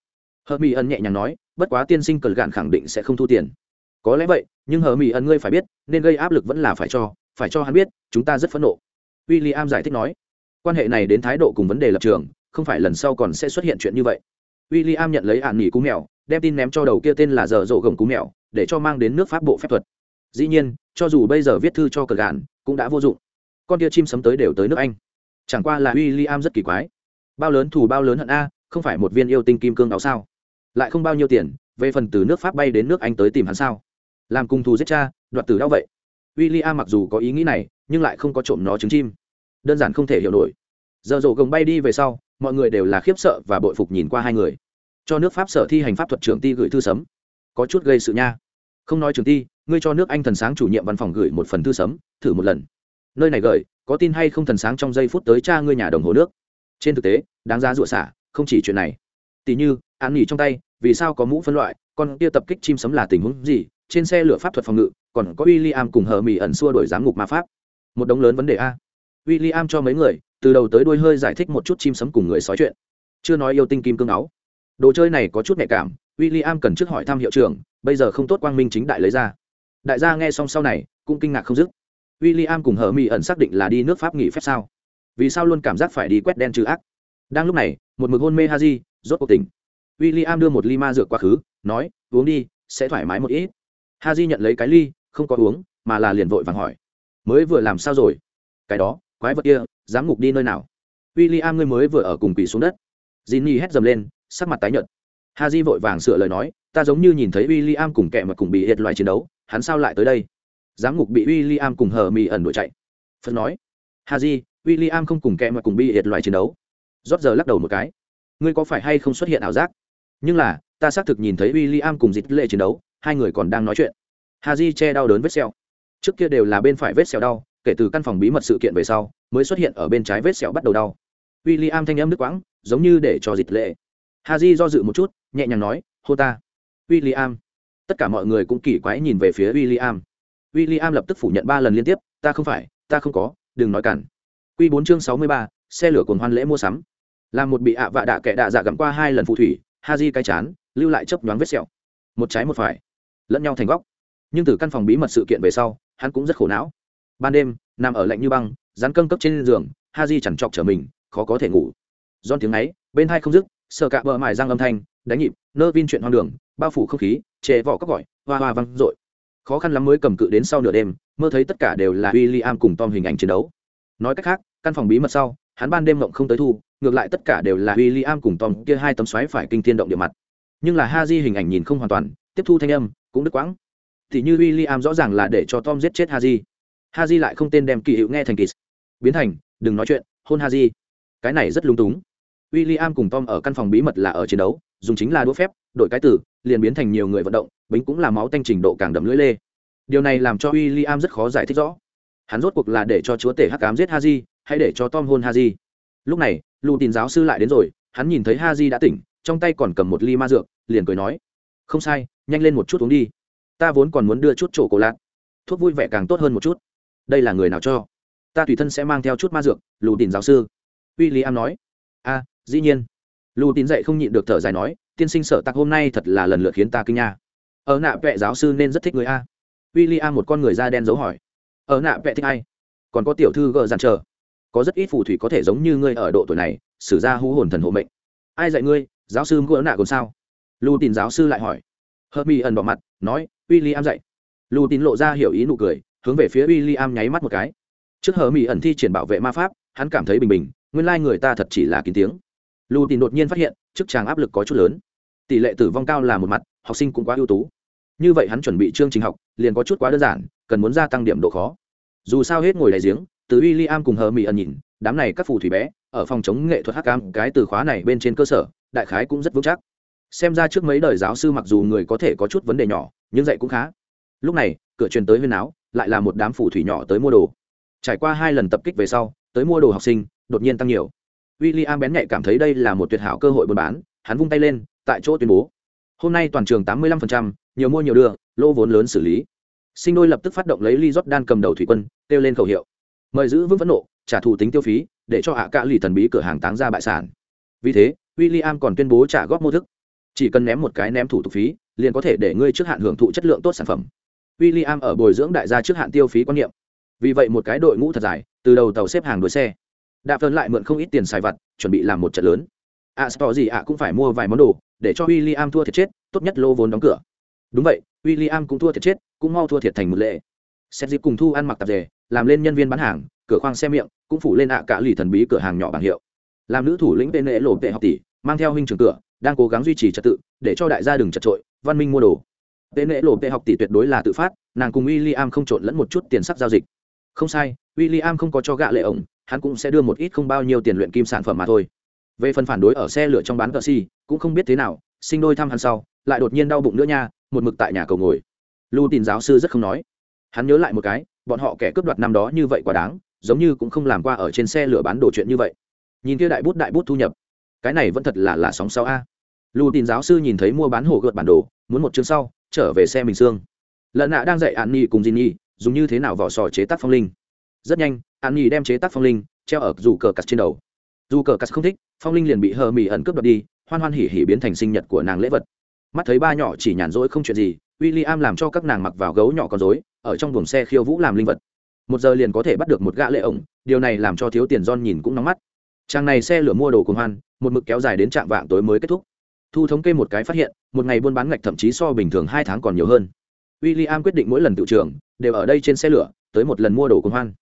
Hờ mỹ ẩn nhẹ nhàng nói, bất quá tiên sinh cờ gạn khẳng định sẽ không thu tiền. Có lẽ vậy, nhưng hờ mỹ ẩn ngươi phải biết, nên gây áp lực vẫn là phải cho phải cho hắn biết, chúng ta rất phẫn nộ. W i l l i am giải thích nói. Quan hệ này đến thái độ cùng vấn đề lập trường, không phải lần sau còn sẽ xuất hiện chuyện như vậy. W i l l i am nhận lấy ạn nghỉ cú mèo, đem tin ném cho đầu kia tên là dở dộ gồng cú mèo, để cho mang đến nước pháp bộ phép thuật. Dĩ nhiên, cho dù bây giờ viết thư cho cờ gạn cũng đã vô dụng. Con kia chim sấm tới đều tới nước anh. Chẳng qua là w i l l i am rất kỳ quái. Bao lớn thù bao lớn hận a, không phải một viên yêu tinh kim cương áo sao? Lại không bao nhiêu tiền, về phần từ nước pháp bay đến nước anh tới tìm hắn sao? Làm cùng thù giết cha, đoạt tử đau vậy. W i l l i am mặc dù có ý nghĩ này, nhưng lại không có trộm nó trứng chim. Đơn giản không thể hiểu nổi. Giờ rổ gồng bay đi về sau, mọi người đều là khiếp sợ và bội phục nhìn qua hai người. Cho nước pháp sở thi hành pháp thuật trưởng ti gửi thư sấm. Có chút gây sự nha. Không nói trưởng ti ngươi cho nước anh thần sáng chủ nhiệm văn phòng gửi một phần thư sấm thử một lần. Nơi này gửi, có tin hay không thần sáng trong giây phút tới cha ngươi nhà đồng hồ nước? Trên thực tế, đáng giá rụa xả, không chỉ chuyện này. Tỷ như an nghỉ trong tay, vì sao có mũ phân loại còn kia tập kích chim sấm là tình huống gì, trên xe lửa pháp thuật phòng ngự, còn có w i l l i am cùng hờ mỹ ẩn xua đổi giám ngục ma pháp. Một đống lớn vấn đề a. W i l l i am cho mấy người, từ đầu tới đuôi hơi giải thích một chút chim sấm cùng người sói chuyện. Chưa nói yêu tinh kim cương áo. Đồ chơi này có chút nhạy cảm w i l l i am cần trước hỏi thăm hiệu trưởng, bây giờ không tốt quang minh chính đại lấy ra đại gia nghe xong sau này cũng kinh ngạc không dứt. W i l l i am cùng hờ mỹ ẩn xác định là đi nước pháp nghỉ phép sao? Vì sao luôn cảm giác phải đi quét đen trừ ác? Đang lúc này, một mực hôn mê haji, rốt cuộc tỉnh. W i l l i am đưa một ly ma dược quá khứ, nói, uống đi, sẽ thoải mái một ít. Haji nhận lấy cái ly, không có uống, mà là liền vội vàng hỏi, mới vừa làm sao rồi? Cái đó, quái vật kia, dám ngục đi nơi nào? W i l l i am ngươi mới vừa ở cùng quỷ xuống đất. J i n n y hét dầm lên, sắc mặt tái nhợt. Haji vội vàng sửa lời nói, ta giống như nhìn thấy w i l l i am cùng kẹ mà cùng bị hiệt loại chiến đấu hắn sao lại tới đây? Giám ngục bị w i l l i am cùng hờ mì ẩn đuổi chạy. Phật nói haji w i l l i am không cùng kẹ mà cùng bị hiệt loại chiến đấu. Rót giờ lắc đầu một cái ngươi có phải hay không xuất hiện ảo giác? Nhưng là ta xác thực nhìn thấy w i l l i am cùng dịch lệ chiến đấu hai người còn đang nói chuyện. Haji che đau đớn vết sẹo, trước kia đều là bên phải vết sẹo đau kể từ căn phòng bí mật sự kiện về sau mới xuất hiện ở bên trái vết sẹo bắt đầu đau. W i l l i am thanh âm nước quãng giống như để cho dịch lệ. Haji do dự một chút nhẹ nhàng nói hô ta. W i l l i am tất cả mọi người cũng kỳ quái nhìn về phía w i l l i am w i l l i am lập tức phủ nhận ba lần liên tiếp, ta không phải, ta không có, đừng nói cản. Q bốn chương sáu mươi ba, xe lửa cồn hoan lễ mua sắm. Làm một bị ạ vạ đạ kẻ đạ dạ gặm qua hai lần phù thủy haji cái chán, lưu lại chấp nhoáng vết sẹo. Một trái một phải, lẫn nhau thành góc. Nhưng từ căn phòng bí mật sự kiện về sau, hắn cũng rất khổ não. Ban đêm, nằm ở lạnh như băng rán cân cấp trên giường, ha di chẳng chọc trở mình, khó có thể ngủ. Don tiếng ấy, bên hai không dứt sợ cạ bờ mài răng âm thanh, đánh nhịp nơ vin chuyện hoang đường, bao phủ không khí chệ vỏ các gọi, hoa hoa văng r khó khăn lắm mới cầm cự đến sau nửa đêm, mơ thấy tất cả đều là w i l l i am cùng tom hình ảnh chiến đấu. Nói cách khác, căn phòng bí mật sau, hắn ban đêm mộng không tới thu, ngược lại tất cả đều là w i l l i am cùng tom kia hai tấm xoáy phải kinh thiên động địa mặt. Nhưng là ha di hình ảnh nhìn không hoàn toàn, tiếp thu thanh âm, cũng đứt quãng. Thì như w i l l i am rõ ràng là để cho tom giết chết ha di ha di lại không tên đem kỳ hữu nghe thành kỳ. Biến thành, đừng nói chuyện, hôn ha di cái này rất lung túng. W i l l i am cùng tom ở căn phòng bí mật là ở chiến đấu, dùng chính là đũa phép đổi cái từ, liền biến thành nhiều người vận động, bính cũng là máu tanh trình độ càng đậm lưỡi lê. Điều này làm cho w i l l i am rất khó giải thích rõ. Hắn rốt cuộc là để cho chúa tể hắc cám giết ha j hay để cho tom hôn ha j lúc này, lù tin giáo sư lại đến rồi, hắn nhìn thấy ha j đã tỉnh, trong tay còn cầm một ly ma dược, liền cười nói, không sai, nhanh lên một chút uống đi. Ta vốn còn muốn đưa chút chỗ cổ lạc thuốc vui vẻ càng tốt hơn một chút. Đây là người nào cho? Ta tùy thân sẽ mang theo chút ma dược, lù tin giáo sư. W i l l i am nói. A dĩ nhiên. Lù tin dậy không nhịn được thở dài nói tiên sinh sợ tặc hôm nay thật là lần lượt khiến ta kinh nha. Ở nạ vệ giáo sư nên rất thích người a. W i l l i am một con người da đen dấu hỏi. Ở nạ vệ thích ai? Còn có tiểu thư gờ dàn chờ. Có rất ít phù thủy có thể giống như ngươi ở độ tuổi này, xử ra hú hồn thần hộ mệnh. Ai dạy ngươi? Giáo sư gỡ nạ còn sao? Lưu tin giáo sư lại hỏi. Hơ mi ẩn bỏ mặt, nói w i l l i am dạy. Lưu tin lộ ra hiểu ý nụ cười, hướng về phía w i l l i am nháy mắt một cái. Trước hờ mỹ ẩn thi triển bảo vệ ma pháp, hắn cảm thấy bình bình, nguyên lai người ta thật chỉ là kín tiếng. Lưu tin đột nhiên phát hiện chức tràng áp lực có chút lớn tỷ lệ tử vong cao là một mặt, học sinh cũng quá ưu tú. Như vậy hắn chuẩn bị chương trình học, liền có chút quá đơn giản, cần muốn gia tăng điểm độ khó. Dù sao hết ngồi đại giếng, từ w i l l i am cùng hờ mỹ ẩn nhìn, đám này các phù thủy bé, ở phòng chống nghệ thuật hắc cam cái từ khóa này bên trên cơ sở, đại khái cũng rất vững chắc. Xem ra trước mấy đời giáo sư mặc dù người có thể có chút vấn đề nhỏ, nhưng dạy cũng khá. Lúc này, cửa truyền tới huyên áo, lại là một đám phù thủy nhỏ tới mua đồ. Trải qua hai lần tập kích về sau, tới mua đồ học sinh, đột nhiên tăng nhiều. W i l l i am bén nhạy cảm thấy đây là một tuyệt hảo cơ hội buôn bán hắn vung tay lên tại chỗ tuyên bố hôm nay toàn trường tám mươi 85%, nhiều mua nhiều đưa lô vốn lớn xử lý. Sinh đôi lập tức phát động lấy ly Jordan cầm đầu thủy quân kêu lên khẩu hiệu mời giữ vững phẫn nộ trả thù tính tiêu phí để cho hạ cạ lì thần bí cửa hàng táng ra bại sản. Vì thế William còn tuyên bố trả góp mô thức. Chỉ cần ném một cái ném thủ tục phí liền có thể để ngươi trước hạn hưởng thụ chất lượng tốt sản phẩm. William ở bồi dưỡng đại gia trước hạn tiêu phí quan niệm. Vì vậy một cái đội ngũ thật dài từ đầu tàu xếp hàng đuổi xe. Đạp phân lại mượn không ít tiền xài vặt chuẩn bị làm một trận lớn ạ à, gì ạ cũng phải mua vài món đồ để cho w i l l i am thua thiệt chết tốt nhất lô vốn đóng cửa. Đúng vậy w i l l i am cũng thua thiệt chết cũng mau thua thiệt thành một lệ. Xét dịp cùng thu ăn mặc tạp dề làm lên nhân viên bán hàng cửa khoang xe miệng cũng phủ lên ạ cả lì thần bí cửa hàng nhỏ bảng hiệu. Làm nữ thủ lĩnh tên lễ lộ vệ học tỷ mang theo huynh trường cửa đang cố gắng duy trì trật tự để cho đại gia đừng chật trội văn minh mua đồ. Tên lễ lộ vệ học tỷ tuyệt đối là tự phát nàng cùng w i l l i am không trộn lẫn một chút tiền sắc giao dịch. Không sai w i l l i am không có cho gạ lệ ổng hắn cũng sẽ đưa một ít không bao nhiêu tiền luyện kim sản phẩm mà thôi về phần phản đối ở xe lửa trong bán cờ si cũng không biết thế nào, sinh đôi thăm hắn sau, lại đột nhiên đau bụng nữa nha, một mực tại nhà cầu ngồi. Lưu tin giáo sư rất không nói. Hắn nhớ lại một cái, bọn họ kẻ cướp đoạt năm đó như vậy quá đáng, giống như cũng không làm qua ở trên xe lửa bán đồ chuyện như vậy. Nhìn kia đại bút đại bút thu nhập. Cái này vẫn thật là là sóng sau a. Lưu tin giáo sư nhìn thấy mua bán hồ gợt bản đồ, muốn một chương sau, trở về xe mình xương. Lợn nạ đang dạy an nhi cùng Jin dùng như thế nào vỏ sò chế tác phong linh. Rất nhanh, an nhi đem chế tác phong linh treo ở dù cờ cắt trên đầu dù cờ cắt không thích, phong linh liền bị hờ mỹ ẩn cướp đoạt đi, hoan hoan hỉ hỉ biến thành sinh nhật của nàng lễ vật. Mắt thấy ba nhỏ chỉ nhàn rỗi không chuyện gì w i l l i am làm cho các nàng mặc vào gấu nhỏ con dối ở trong buồng xe khiêu vũ làm linh vật. Một giờ liền có thể bắt được một gã lệ ổng, điều này làm cho thiếu tiền don nhìn cũng nóng mắt. Trang này xe lửa mua đồ cùng hoan, một mực kéo dài đến trạm vạng tối mới kết thúc. Thu thống kê một cái phát hiện, một ngày buôn bán ngạch thậm chí so bình thường hai tháng còn nhiều hơn. W i l l i am quyết định mỗi lần tự trường đều ở đây trên xe lửa, tới một lần mua đồ cùng hoan.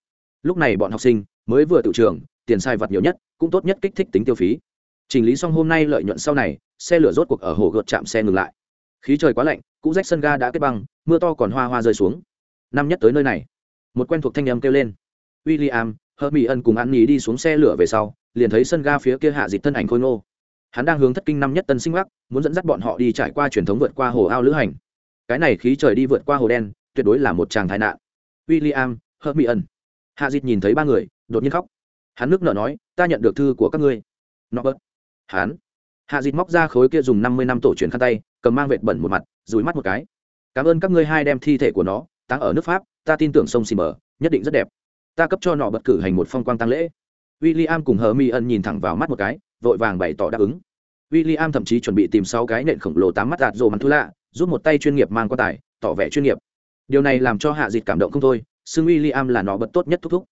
Lúc này bọn học sinh mới vừa tự trường tiền sai vật nhiều nhất, cũng tốt nhất kích thích tính tiêu phí. Chỉnh lý xong hôm nay lợi nhuận sau này, xe lửa rốt cuộc ở hồ gợt chạm xe ngừng lại. Khí trời quá lạnh, cũ rách sân ga đã kết băng, mưa to còn hoa hoa rơi xuống. Năm nhất tới nơi này, một quen thuộc thanh âm kêu lên. W i l l i am hơ mỹ ân cùng ăn nhí đi xuống xe lửa về sau, liền thấy sân ga phía kia hạ dịch thân ảnh khôi ngô. Hắn đang hướng thất kinh năm nhất tân sinh bắc muốn dẫn dắt bọn họ đi trải qua truyền thống vượt qua hồ ao lữ hành. Cái này khí trời đi vượt qua hồ đen, tuyệt đối là một tràng tai nạn. W i l l i am hơ mỹ ân hạ dịch nhìn thấy ba người, đột nhiên khóc hắn nước nợ nói, ta nhận được thư của các ngươi. Nó bớt. Hắn. Hạ Dịt móc ra khối kia dùng năm mươi năm tổ truyền khăn tay, cầm mang vệt bẩn một mặt dùi mắt một cái. Cảm ơn các ngươi hai đem thi thể của nó táng ở nước pháp, ta tin tưởng sông xì mờ nhất định rất đẹp. Ta cấp cho nọ bật cử hành một phong quang tăng lễ. W i l l i am cùng hờ mi ân nhìn thẳng vào mắt một cái, vội vàng bày tỏ đáp ứng. W i l l i am thậm chí chuẩn bị tìm sáu cái nện khổng lồ tám mắt đạt rồ mắn thu lạ giúp một tay chuyên nghiệp mang quan tài, tỏ vẻ chuyên nghiệp. Điều này làm cho hạ Dịt cảm động không thôi, xưng w i l l i am là nọ bật tốt nhất thúc thúc.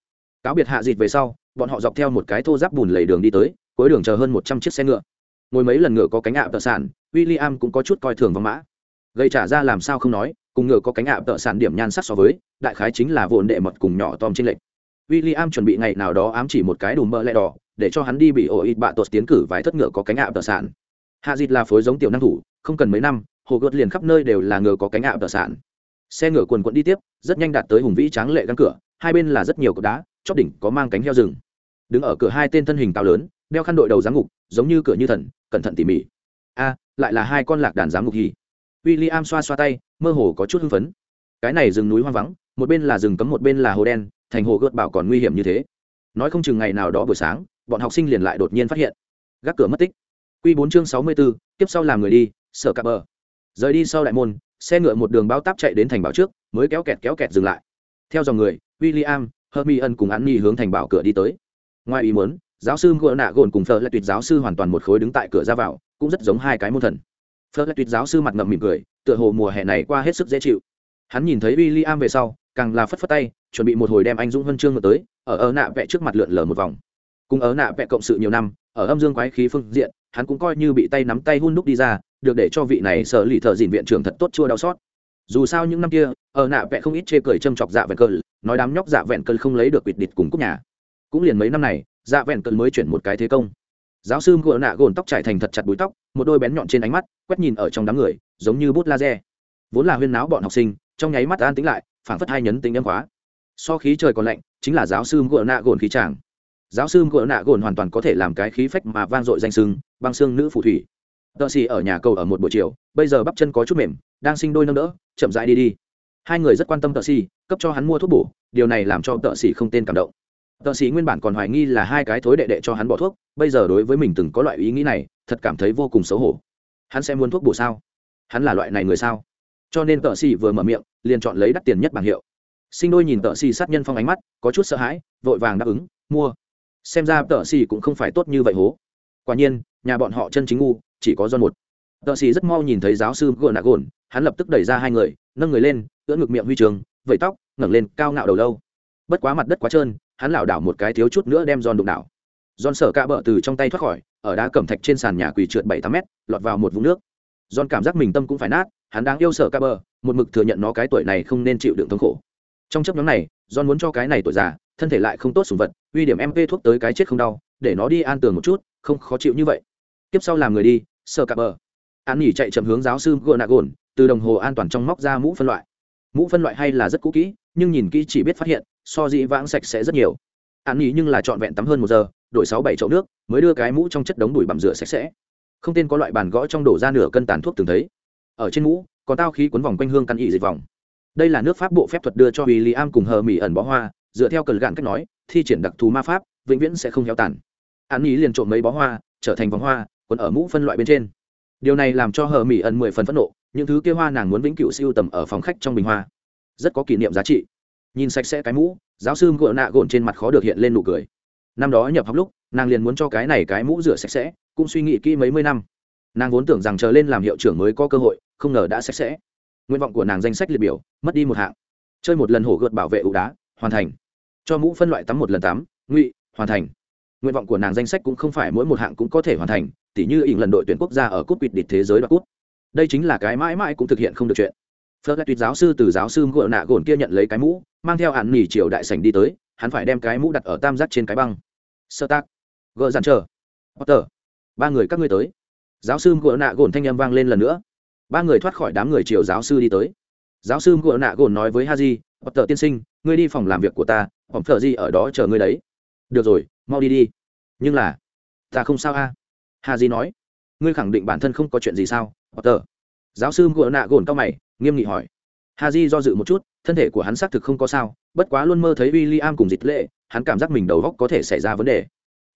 Cáo biệt hạ Dịt về sau bọn họ dọc theo một cái thô giáp bùn lầy đường đi tới, cuối đường chờ hơn một trăm chiếc xe ngựa. Ngồi mấy lần ngựa có cánh ạ tợ sản w i l l i am cũng có chút coi thường vắng mã. Gây trả ra làm sao không nói, cùng ngựa có cánh ạ tợ sản điểm nhan sắc so với, đại khái chính là vồn đệ mật cùng nhỏ tom trên lệch. W i l l i am chuẩn bị ngày nào đó ám chỉ một cái đùm mỡ lẹ đỏ, để cho hắn đi bị ổ ít bạ tột tiến cử vài thất ngựa có cánh ạ tợ sản hạ dịt là phối giống tiểu năng thủ, không cần mấy năm, hồ gợt liền khắp nơi đều là ngựa có cánh ạ tợ sản xe ngựa quần quận đi tiếp, rất nhanh đạt tới hùng vĩ tráng lệ gắn cửa, hai bên là rất nhiều cột đá, chóp đỉnh có mang cánh heo rừng đứng ở cửa hai tên thân hình cao lớn, đeo khăn đội đầu giám ngục, giống như cửa như thần, cẩn thận tỉ mỉ. A, lại là hai con lạc đàn giám ngục hì w i l l i am xoa xoa tay, mơ hồ có chút hưng phấn. Cái này rừng núi hoang vắng, một bên là rừng cấm, một bên là hồ đen, thành hồ gợt bảo còn nguy hiểm như thế. Nói không chừng ngày nào đó buổi sáng, bọn học sinh liền lại đột nhiên phát hiện. Gác cửa mất tích. Q bốn chương sáu mươi b ố tiếp sau làm người đi, sở cặp bờ. Rời đi sau đại môn, xe ngựa một đường bao táp chạy đến thành bảo trước, mới kéo kẹt kéo kẹt dừng lại. Theo dòng người w i l l i am hermione cùng an nhi hướng thành bảo cửa đi tới ngoài ý muốn, giáo sư ngựa nạ gồn cùng phở lại tuyệt giáo sư hoàn toàn một khối đứng tại cửa ra vào, cũng rất giống hai cái môn thần. Phở lại tuyệt giáo sư mặt ngậm mỉm cười, tựa hồ mùa hè này qua hết sức dễ chịu. Hắn nhìn thấy w i l l i am về sau, càng là phất phất tay, chuẩn bị một hồi đem anh dũng huân chương ngược tới, ở ớ nạ vẽ trước mặt lượn lờ một vòng. Cùng ớ nạ vẽ cộng sự nhiều năm, ở âm dương quái khí phương diện, hắn cũng coi như bị tay nắm tay hun đúc đi ra, được để cho vị này sợ lì thợ dìn viện trưởng thật tốt chua đau xót. Dù sao những năm kia ở nạ vẽ không ít chê cười châm chọc dạ vẹn cờ nói đám nhóc dạ vẹn cờ không lấy được quỵt địch cùng cúc nhà cũng liền mấy năm này dạ vẹn cận mới chuyển một cái thế công. Giáo sư ngựa nạ gồn tóc trải thành thật chặt búi tóc, một đôi bén nhọn trên ánh mắt, quét nhìn ở trong đám người, giống như bút laser. Vốn là huyên náo bọn học sinh, trong nháy mắt an tính lại, phảng phất hai nhấn tính âm khóa. So khí trời còn lạnh, chính là giáo sư ngựa nạ gồn khí tràng giáo sư ngựa nạ gồn hoàn toàn có thể làm cái khí phách mà vang dội danh sưng, băng xương nữ phù thủy. Tợ xì ở nhà cầu ở một buổi chiều, bây giờ bắp chân có chút mềm, đang sinh đôi nâng đỡ, chậm rãi đi đi. Hai người rất quan tâm tợ xì, cấp cho hắn mua thuốc bổ, điều này làm cho tợ xì không tên cảm động tợ sĩ nguyên bản còn hoài nghi là hai cái thối đệ đệ cho hắn bỏ thuốc, bây giờ đối với mình từng có loại ý nghĩ này, thật cảm thấy vô cùng xấu hổ. Hắn sẽ muốn thuốc bổ sao? Hắn là loại này người sao? Cho nên tợ sĩ vừa mở miệng, liền chọn lấy đắt tiền nhất bảng hiệu. Sinh đôi nhìn tợ sĩ sát nhân phong ánh mắt, có chút sợ hãi, vội vàng đáp ứng, mua. Xem ra tợ sĩ cũng không phải tốt như vậy hố. Quả nhiên, nhà bọn họ chân chính ngu, chỉ có do một. Tợ sĩ rất mau nhìn thấy giáo sư gồn nạ gồn hắn lập tức đẩy ra hai người, nâng người lên, ưỡn ngực miệng huy trường vẩy tóc, ngẩng lên, cao ngạo đầu lâu. Bất quá mặt đất quá trơn hắn lảo đảo một cái thiếu chút nữa đem giòn đụng đảo. Giòn sở cạ bờ từ trong tay thoát khỏi, ở đá cẩm thạch trên sàn nhà quỳ trượt bảy tám mét, lọt vào một vũng nước. Giòn cảm giác mình tâm cũng phải nát, hắn đang yêu sở cạ bờ một mực thừa nhận nó cái tuổi này không nên chịu đựng thống khổ. Trong chấp nhóm này giòn muốn cho cái này tuổi già, thân thể lại không tốt sùng vật, uy điểm mp thuốc tới cái chết không đau, để nó đi an tường một chút, không khó chịu như vậy. Tiếp sau làm người đi, sở cạ bờ an nghỉ chạy chậm hướng giáo sư gượng nạ gồn từ đồng hồ an toàn trong móc ra mũ phân loại. Mũ phân loại hay là rất cũ kỹ, nhưng nhìn kỹ chỉ biết phát hiện so dĩ vãng sạch sẽ rất nhiều. An nghỉ nhưng là trọn vẹn tắm hơn một giờ, đổi sáu bảy chậu nước, mới đưa cái mũ trong chất đống đùi bằm rửa sạch sẽ. Không tên có loại bàn gõ trong đổ ra nửa cân tàn thuốc từng thấy. Ở trên mũ còn tao khí cuốn vòng quanh hương căn ỉ dịch vòng. Đây là nước pháp bộ phép thuật đưa cho w i am cùng hờ mỹ ẩn bó hoa, dựa theo cần gạn cách nói, thi triển đặc thù ma pháp, vĩnh viễn sẽ không heo tàn. An nghỉ liền trộm mấy bó hoa, trở thành vòng hoa còn ở mũ phân loại bên trên. Điều này làm cho hờ mỹ ẩn mười phần phẫn nộ, những thứ kia hoa nàng muốn vĩnh cửu siêu tầm ở phòng khách trong bình hoa. Rất có kỷ niệm giá trị nhìn sạch sẽ cái mũ, giáo sư gợ nạ gồn trên mặt khó được hiện lên nụ cười. Năm đó nhập học lúc, nàng liền muốn cho cái này cái mũ rửa sạch sẽ, cũng suy nghĩ kỹ mấy mươi năm. Nàng vốn tưởng rằng chờ lên làm hiệu trưởng mới có cơ hội, không ngờ đã sạch sẽ. Nguyện vọng của nàng danh sách liệt biểu, mất đi một hạng. Chơi một lần hổ gợt bảo vệ ụ đá, hoàn thành. Cho mũ phân loại tắm một lần tắm, ngụy, hoàn thành. Nguyện vọng của nàng danh sách cũng không phải mỗi một hạng cũng có thể hoàn thành, tỉ như ỉn lần đội tuyển quốc gia ở cúp quỵt địch thế giới đoạt cúp. Đây chính là cái mãi mãi cũng thực hiện không được chuyện. Phớt lại tuyệt giáo sư từ giáo sư ngựa nạ gồn kia nhận lấy cái mũ mang theo hạn nghỉ triều đại sảnh đi tới, hắn phải đem cái mũ đặt ở tam giác trên cái băng. Sơ tác. Gỡ dàn chờ. Potter. Ba người các ngươi tới. Giáo sư ngựa nạ gồn thanh â m vang lên lần nữa. Ba người thoát khỏi đám người triều giáo sư đi tới. Giáo sư ngựa nạ gồn nói với haji, potter tiên sinh, ngươi đi phòng làm việc của ta, phòng thợ gì ở đó chờ ngươi đấy. Được rồi, mau đi đi. Nhưng là, ta không sao a. Haji nói. Ngươi khẳng định bản thân không có chuyện gì sao, potter? Giáo sư ngựa nạ gồn cao mày, nghiêm nghị hỏi haji do dự một chút, thân thể của hắn xác thực không có sao, bất quá luôn mơ thấy w i l l i am cùng dịch lệ, hắn cảm giác mình đầu góc có thể xảy ra vấn đề.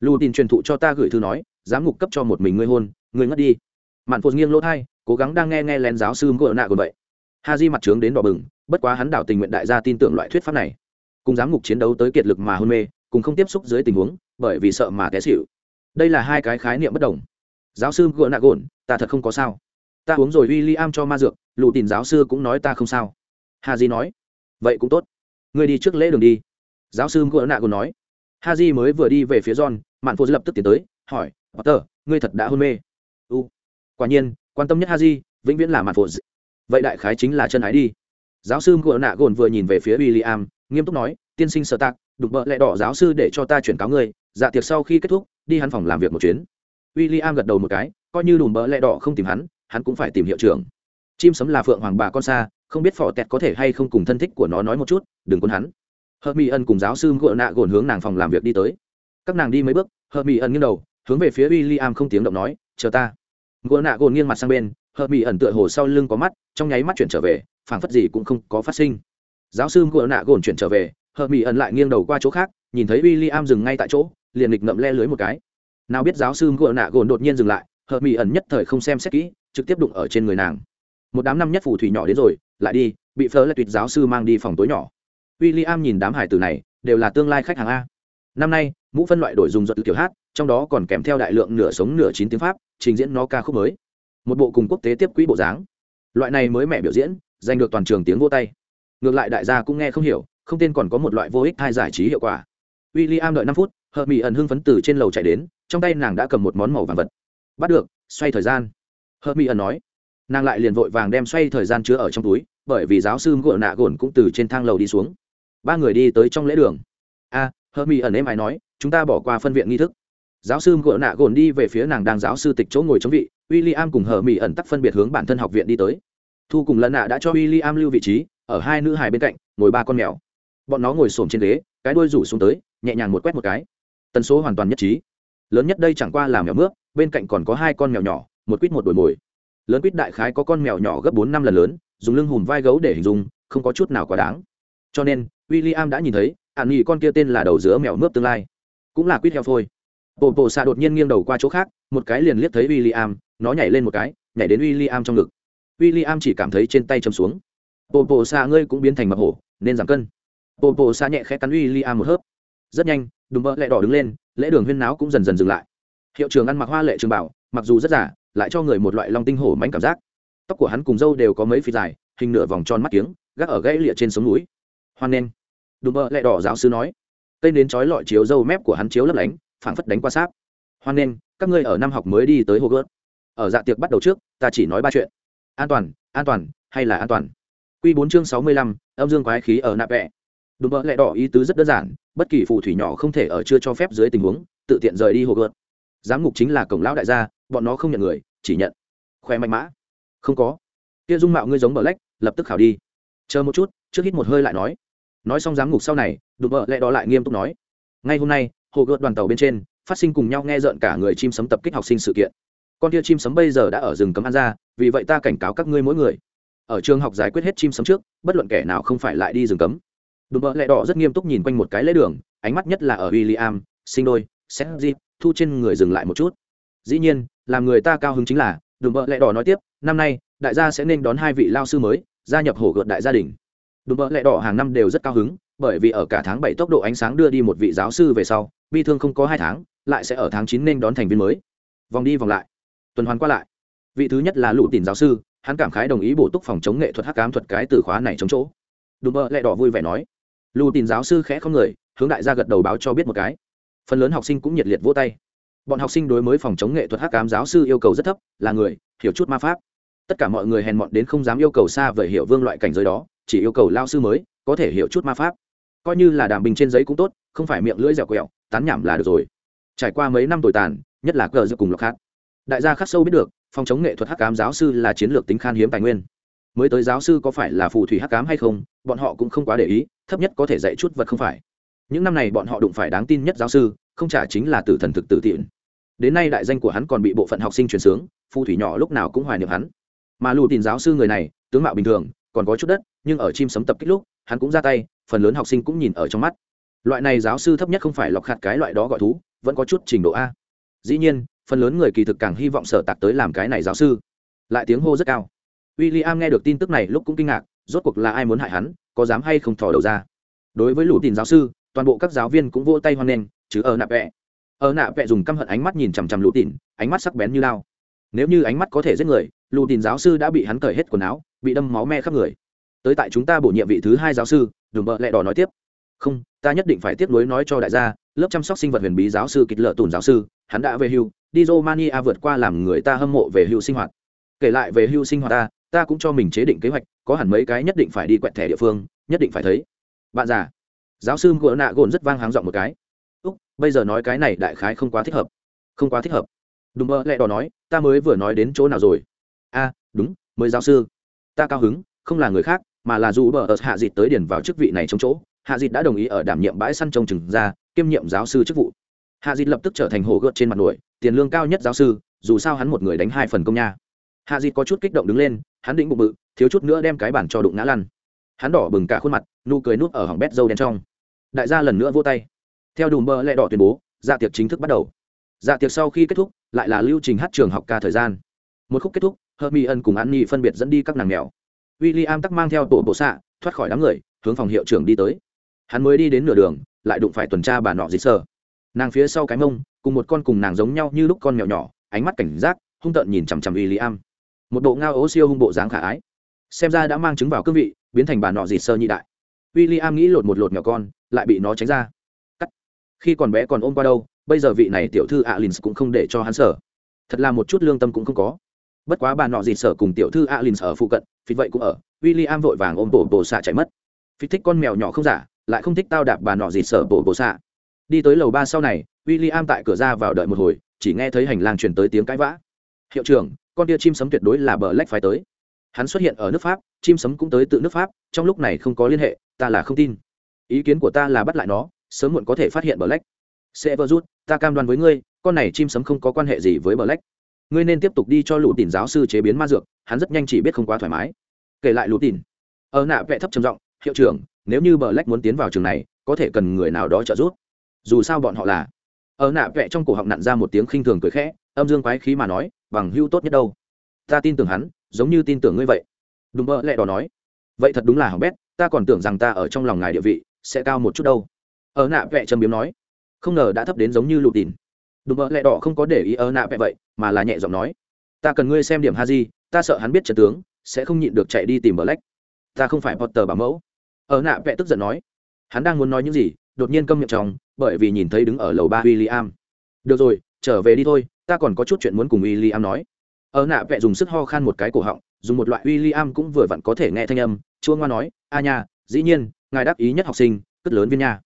Lù tin truyền thụ cho ta gửi thư nói, giám ngục cấp cho một mình ngươi hôn, ngươi ngất đi. Mạn phụt nghiêng lỗ thai, cố gắng đang nghe nghe lén giáo sư ngựa nạ gồn vậy. Haji mặt trướng đến đỏ bừng, bất quá hắn đảo tình nguyện đại gia tin tưởng loại thuyết pháp này. Cùng giám ngục chiến đấu tới kiệt lực mà hôn mê, cùng không tiếp xúc dưới tình huống, bởi vì sợ mà té xịu đây là hai cái khái niệm bất đồng. Giáo sư của nạ gồn ta thật không có sao. Ta uống rồi w i l l i am cho ma dược lụ tìm giáo sư cũng nói ta không sao. Ha di nói, vậy cũng tốt. Người đi trước lễ đường đi. Giáo sư ngựa nạ còn nói. Ha di mới vừa đi về phía john, mạn phô lập tức tiến tới, hỏi, potter, ngươi thật đã hôn mê? U. Quả nhiên, quan tâm nhất ha di vĩnh viễn là mạn phô vậy đại khái chính là chân ái đi. Giáo sư ngựa nạ gồn vừa nhìn về phía w i l l i am nghiêm túc nói, tiên sinh sợ tạc đục bợ lẹ đỏ giáo sư để cho ta chuyển cáo ngươi dạ tiệc sau khi kết thúc, đi hắn phòng làm việc một chuyến. W i l l i am gật đầu một cái, coi như đùm bợ lẹ đỏ không tìm hắn hắn cũng phải tìm hiệu trưởng chim sấm là phượng hoàng bà con xa, không biết phỏ tẹt có thể hay không cùng thân thích của nó nói một chút, đừng quân hắn. Hợp mỹ ân cùng giáo sư gợ nạ gồn hướng nàng phòng làm việc đi tới. Các nàng đi mấy bước, hợp mỹ ân nghiêng đầu, hướng về phía w i l l i am không tiếng động nói, chờ ta. Gợ nạ gồn nghiêng mặt sang bên, hợp mỹ ẩn tựa hồ sau lưng có mắt, trong nháy mắt chuyển trở về, phảng phất gì cũng không có phát sinh. Giáo sư gợ nạ gồn chuyển trở về, Hợp mỹ ẩn lại nghiêng đầu qua chỗ khác, nhìn thấy w i l l i am dừng ngay tại chỗ, liền nghịch ngậm le lưới một cái. Nào biết giáo sư gợ nạ gồn đột nhiên dừng lại, Hợp mỹ ẩn nhất thời không xem xét kỹ, trực tiếp đụng ở trên người nàng một đám năm nhất phù thủy nhỏ đến rồi, lại đi, bị phở lại tuyệt giáo sư mang đi phòng tối nhỏ. W i l l i am nhìn đám hải tử này, đều là tương lai khách hàng a. Năm nay, mũ phân loại đổi dùng giật kiểu hát, trong đó còn kèm theo đại lượng nửa sống nửa chín tiếng pháp, trình diễn nó ca khúc mới. Một bộ cùng quốc tế tiếp quỹ bộ dáng. Loại này mới mẹ biểu diễn, giành được toàn trường tiếng vô tay. Ngược lại đại gia cũng nghe không hiểu, không tên còn có một loại vô ích hai giải trí hiệu quả. W i l l i am đợi năm phút, hợp mỹ ẩn hưng phấn từ trên lầu chạy đến, trong tay nàng đã cầm một món màu vàng vật. Bắt được, xoay thời gian. Hợp mỹ ẩn nói nàng lại liền vội vàng đem xoay thời gian chứa ở trong túi bởi vì giáo sư ngựa nạ gồn cũng từ trên thang lầu đi xuống. Ba người đi tới trong lễ đường. A à, hơ mi ẩn êm ai nói chúng ta bỏ qua phân viện nghi thức. Giáo sư ngựa nạ gồn đi về phía nàng đang giáo sư tịch chỗ ngồi chống vị w i l l i am cùng hờ mỹ ẩn tắc phân biệt hướng bản thân học viện đi tới. Thu cùng lần nạ đã cho w i l l i am lưu vị trí ở hai nữ hài bên cạnh ngồi ba con mèo. Bọn nó ngồi xổm trên ghế cái đuôi rủ xuống tới nhẹ nhàng một quét một cái. Tần số hoàn toàn nhất trí. Lớn nhất đây chẳng qua là mèo mướp bên cạnh còn có hai con mèo nhỏ một quýt một đồi mồi lớn quýt đại khái có con mèo nhỏ gấp bốn năm lần lớn, dùng lưng hùm vai gấu để hình dung, không có chút nào quá đáng. Cho nên w i l l i am đã nhìn thấy, ạn nghỉ con kia tên là đầu giữa mèo mướp tương lai. Cũng là quýt heo phôi. Bộ bộ xạ đột nhiên nghiêng đầu qua chỗ khác, một cái liền liếc thấy w i l l i am nó nhảy lên một cái, nhảy đến w i l l i am trong ngực. W i l l i am chỉ cảm thấy trên tay châm xuống. Bộ bộ xạ ngươi cũng biến thành mập hổ, nên giảm cân. Bộ bộ xạ nhẹ khẽ cắn w i l l i am một hớp. Rất nhanh, đùm bỡ lẹ đỏ đứng lên, lễ đường huyên náo cũng dần dần dừng lại. Hiệu trường ăn mặc hoa lệ trường bảo, mặc dù rất giả lại cho người một loại long tinh hổ mánh cảm giác. Tóc của hắn cùng dâu đều có mấy phi dài, hình nửa vòng tròn mắt kiếng, gác ở gãy lịa trên sống núi. Hoan nen đùm bơ lẹ đỏ giáo sư nói. Cây đến chói lọi chiếu dâu mép của hắn chiếu lấp lánh, phảng phất đánh qua sáp. Hoan nen các ngươi ở năm học mới đi tới hồ gớt ở dạ tiệc bắt đầu trước, ta chỉ nói ba chuyện. An toàn an toàn, hay là an toàn? Q bốn chương sáu mươi lăm, âm dương quái khí ở nạp vẹ đùm bơ lẹ đỏ ý tứ rất đơn giản, bất kỳ phù thủy nhỏ không thể ở chưa cho phép dưới tình huống, tự tiện rời đi hồ gợt giám ngục chính là cổng lão đại gia bọn nó không nhận người, chỉ nhận. Khoe mạnh mã không có. Kia dung mạo ngươi giống bờ lách lập tức khảo đi. Chờ một chút, trước hít một hơi lại nói. Nói xong giám ngục sau này đùm vợ lẽ đó lại nghiêm túc nói. Ngay hôm nay, hồ gợt đoàn tàu bên trên, phát sinh cùng nhau nghe rợn cả người chim sấm tập kích học sinh sự kiện. Con kia chim sấm bây giờ đã ở rừng cấm ăn ra, vì vậy ta cảnh cáo các ngươi mỗi người. Ở trường học giải quyết hết chim sấm trước, bất luận kẻ nào không phải lại đi rừng cấm. Đùm bợ lẹ đỏ rất nghiêm túc nhìn quanh một cái lễ đường, ánh mắt nhất là ở w i l l i am sinh đôi xét dịp thu trên người dừng lại một chút dĩ nhiên, làm người ta cao hứng chính là, đùm bợ lẹ đỏ nói tiếp, năm nay, đại gia sẽ nên đón hai vị lao sư mới, gia nhập hổ gợt đại gia đình. Đùm bợ lẹ đỏ hàng năm đều rất cao hứng, bởi vì ở cả tháng bảy tốc độ ánh sáng đưa đi một vị giáo sư về sau, bi thương không có hai tháng, lại sẽ ở tháng chín nên đón thành viên mới. Vòng đi vòng lại. Tuần hoàn qua lại. Vị thứ nhất là lũ tìm giáo sư, hắn cảm khái đồng ý bổ túc phòng chống nghệ thuật hắc cám thuật cái từ khóa này chống chỗ. Đùm bợ lẹ đỏ vui vẻ nói. Lù tìm giáo sư khẽ không người, hướng đại gia gật đầu báo cho biết một cái. Phần lớn học sinh cũng nhiệt liệt vỗ tay bọn học sinh đối mới phòng chống nghệ thuật hắc cám giáo sư yêu cầu rất thấp, là người, hiểu chút ma pháp. Tất cả mọi người hèn mọn đến không dám yêu cầu xa về hiểu vương loại cảnh giới đó, chỉ yêu cầu lao sư mới, có thể hiểu chút ma pháp. Coi như là đàm bình trên giấy cũng tốt, không phải miệng lưỡi dẻo quẹo, tán nhảm là được rồi. Trải qua mấy năm tồi tàn, nhất là cờ giữa cùng lọc khác đại gia khắc sâu biết được, phòng chống nghệ thuật hắc cám giáo sư là chiến lược tính khan hiếm tài nguyên. Mới tới giáo sư có phải là phù thủy hắc cám hay không, bọn họ cũng không quá để ý, thấp nhất có thể dạy chút vật không phải. Những năm này bọn họ đụng phải đáng tin nhất giáo sư không trả chính là tử thần thực tử tiện. Đến nay đại danh của hắn còn bị bộ phận học sinh truyền sướng, phù thủy nhỏ lúc nào cũng hoài niệm hắn. Mà lù tìm giáo sư người này, tướng mạo bình thường, còn có chút đất, nhưng ở chim sấm tập kích lúc, hắn cũng ra tay, phần lớn học sinh cũng nhìn ở trong mắt. Loại này giáo sư thấp nhất không phải lọc khạt cái loại đó gọi thú, vẫn có chút trình độ a. Dĩ nhiên, phần lớn người kỳ thực càng hy vọng sở tạc tới làm cái này giáo sư. Lại tiếng hô rất cao. W i l l i am nghe được tin tức này lúc cũng kinh ngạc, rốt cuộc là ai muốn hại hắn, có dám hay không thò đầu ra. Đối với lũ tìm giáo sư, toàn bộ các giáo viên cũng vỗ tay hoan nghênh chứ ở nạ vẹ. Ở nạ vẹ dùng căm hận ánh mắt nhìn chằm chằm lũ tìm ánh mắt sắc bén như lao. Nếu như ánh mắt có thể giết người lũ tìm giáo sư đã bị hắn cởi hết quần áo, bị đâm máu me khắp người. Tới tại chúng ta bổ nhiệm vị thứ hai giáo sư đùm bợ lẹ đỏ nói tiếp. Không, ta nhất định phải tiếp nối nói cho đại gia, lớp chăm sóc sinh vật huyền bí giáo sư kịch lợ tùn giáo sư, hắn đã về hưu, đi romania vượt qua làm người ta hâm mộ về hưu sinh hoạt. Kể lại về hưu sinh hoạt ta ta cũng cho mình chế định kế hoạch, có hẳn mấy cái nhất định phải đi quẹt thẻ địa phương, nhất định phải thấy. Bạn già, giáo sư gỡ nạ gồn rất vang háng giọng một cái bây giờ nói cái này đại khái không quá thích hợp. Không quá thích hợp. Đùm mơ lẹ đỏ nói, ta mới vừa nói đến chỗ nào rồi? A, đúng, mới giáo sư. Ta cao hứng, không là người khác, mà là dù bờ hạ dịt tới điển vào chức vị này trong chỗ. Hạ dịt đã đồng ý ở đảm nhiệm bãi săn trồng trừng ra, kiêm nhiệm giáo sư chức vụ. Hạ dịt lập tức trở thành hồ gợt trên mặt nổi, tiền lương cao nhất giáo sư, dù sao hắn một người đánh hai phần công nha. Hạ dịt có chút kích động đứng lên, hắn định bụng bự, thiếu chút nữa đem cái bản cho đụng ngã lăn. Hắn đỏ bừng cả khuôn mặt, nụ cười nút ở hỏng bét dâu đen trong. Đại gia lần nữa vô tay theo đùm bơ lẹ đỏ tuyên bố dạ tiệc chính thức bắt đầu. Dạ tiệc sau khi kết thúc, lại là lưu trình hát trường học ca thời gian. Một khúc kết thúc hermi ân cùng an nhi phân biệt dẫn đi các nàng nghèo. w i l l i am tắc mang theo tổ bộ xạ, thoát khỏi đám người, hướng phòng hiệu trưởng đi tới. Hắn mới đi đến nửa đường, lại đụng phải tuần tra bà nọ dị sơ nàng phía sau cái mông, cùng một con cùng nàng giống nhau như lúc con mèo nhỏ, ánh mắt cảnh giác, hung tợn nhìn chằm chằm w i l l i am một bộ ngao ố siêu hung bộ dáng khả ái. Xem ra đã mang chứng vào cương vị, biến thành bà nọ dịt sơ nhị đại. W i l l i am nghĩ lột một lột nhỏ con, lại bị nó tránh ra khi còn bé còn ôm qua đâu, bây giờ vị này tiểu thư alin cũng không để cho hắn sở. Thật là một chút lương tâm cũng không có. Bất quá bà nọ dịt sở cùng tiểu thư alin ở phụ cận, phịt vậy cũng ở w i l l i am vội vàng ôm bổ bổ xạ chạy mất. Phịt thích con mèo nhỏ không giả, lại không thích tao đạp bà nọ dịt sở bổ bổ xạ. Đi tới lầu ba sau này w i l l i am tại cửa ra vào đợi một hồi, chỉ nghe thấy hành lang truyền tới tiếng cãi vã. Hiệu trưởng, con tia chim sấm tuyệt đối là bờ lách phải tới. Hắn xuất hiện ở nước pháp, chim sấm cũng tới tự nước pháp, trong lúc này không có liên hệ, ta là không tin. Ý kiến của ta là bắt lại nó sớm muộn có thể phát hiện bờ lách. Sẽ vơ rút, ta cam đoan với ngươi, con này chim sấm không có quan hệ gì với bờ lách. Ngươi nên tiếp tục đi cho lũ tỉn giáo sư chế biến ma dược, hắn rất nhanh chỉ biết không quá thoải mái. Kể lại lũ tỉn ở nạ vẽ thấp trầm giọng, hiệu trưởng, nếu như bờ lách muốn tiến vào trường này, có thể cần người nào đó trợ giúp? Dù sao bọn họ là. Ở nạ vẽ trong cổ họng nặn ra một tiếng khinh thường cười khẽ, âm dương quái khí mà nói, bằng hưu tốt nhất đâu. Ta tin tưởng hắn, giống như tin tưởng ngươi vậy. Đúng mơ lẹ đỏ nói. Vậy thật đúng là hỏng bét, ta còn tưởng rằng ta ở trong lòng ngài địa vị sẽ cao một chút đâu ở nạ vẽ trầm biếm nói, không ngờ đã thấp đến giống như lụt đỉn đúng bợ lẹ đỏ không có để ý ở nạ vẽ vậy, mà là nhẹ giọng nói, ta cần ngươi xem điểm ha di ta sợ hắn biết trận tướng, sẽ không nhịn được chạy đi tìm bờ lách. Ta không phải potter bảo mẫu. Ở nạ vẽ tức giận nói, hắn đang muốn nói những gì? Đột nhiên câm miệng chồng bởi vì nhìn thấy đứng ở lầu ba w i l l i am được rồi, trở về đi thôi, ta còn có chút chuyện muốn cùng w i l l i am nói. Ở nạ vẽ dùng sức ho khan một cái cổ họng, dùng một loại w i l l i am cũng vừa vặn có thể nghe thanh âm, chua ngoa nói, a nha, dĩ nhiên, ngài đáp ý nhất học sinh, cất lớn viên nha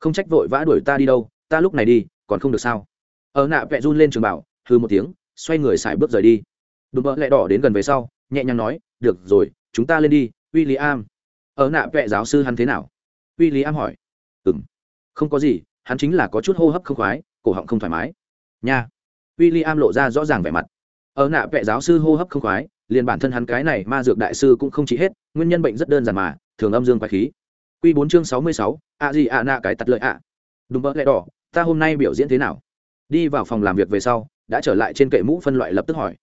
không trách vội vã đuổi ta đi đâu, ta lúc này đi, còn không được sao? Ở nạ vẽ run lên trường bảo hư một tiếng, xoay người xài bước rời đi. Đùm bỡ lẹ đỏ đến gần về sau, nhẹ nhàng nói, được rồi, chúng ta lên đi w i l l i am ở nạ vẽ giáo sư hắn thế nào? W i l l i am hỏi. Ừ m không có gì, hắn chính là có chút hô hấp không khoái, cổ họng không thoải mái. Nha. W i l l i am lộ ra rõ ràng vẻ mặt. Ở nạ vẹ giáo sư hô hấp không khoái, liền bản thân hắn cái này ma dược đại sư cũng không chỉ hết, nguyên nhân bệnh rất đơn giản mà, thường âm dương quái khí. Quy bốn chương sáu mươi sáu, a gì ạ nạ cái tật lợi ạ. À. đúng bỡ lẽ đỏ, ta hôm nay biểu diễn thế nào? Đi vào phòng làm việc về sau, đã trở lại trên kệ mũ phân loại lập tức hỏi.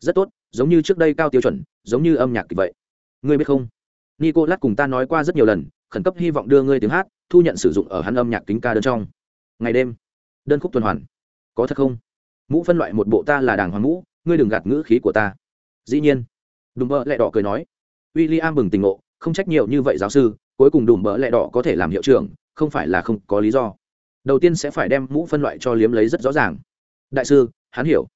Rất tốt, giống như trước đây cao tiêu chuẩn, giống như âm nhạc kịch vậy. Ngươi biết không? Nicolas cùng ta nói qua rất nhiều lần, khẩn cấp hy vọng đưa ngươi tiếng hát, thu nhận sử dụng ở hắn âm nhạc kính ca đơn trong. Ngày đêm, đơn khúc tuần hoàn. Có thật không? Mũ phân loại một bộ ta là đàng hoàng mũ, ngươi đừng gạt ngữ khí của ta. Dĩ nhiên. Đúng bợ lẹ đỏ cười nói. William bừng tình ngộ, không trách nhiều như vậy giáo sư cuối cùng đùm bỡ lẹ đỏ có thể làm hiệu trưởng, không phải là không có lý do. Đầu tiên sẽ phải đem mũ phân loại cho liếm lấy rất rõ ràng. Đại sư, hắn hiểu.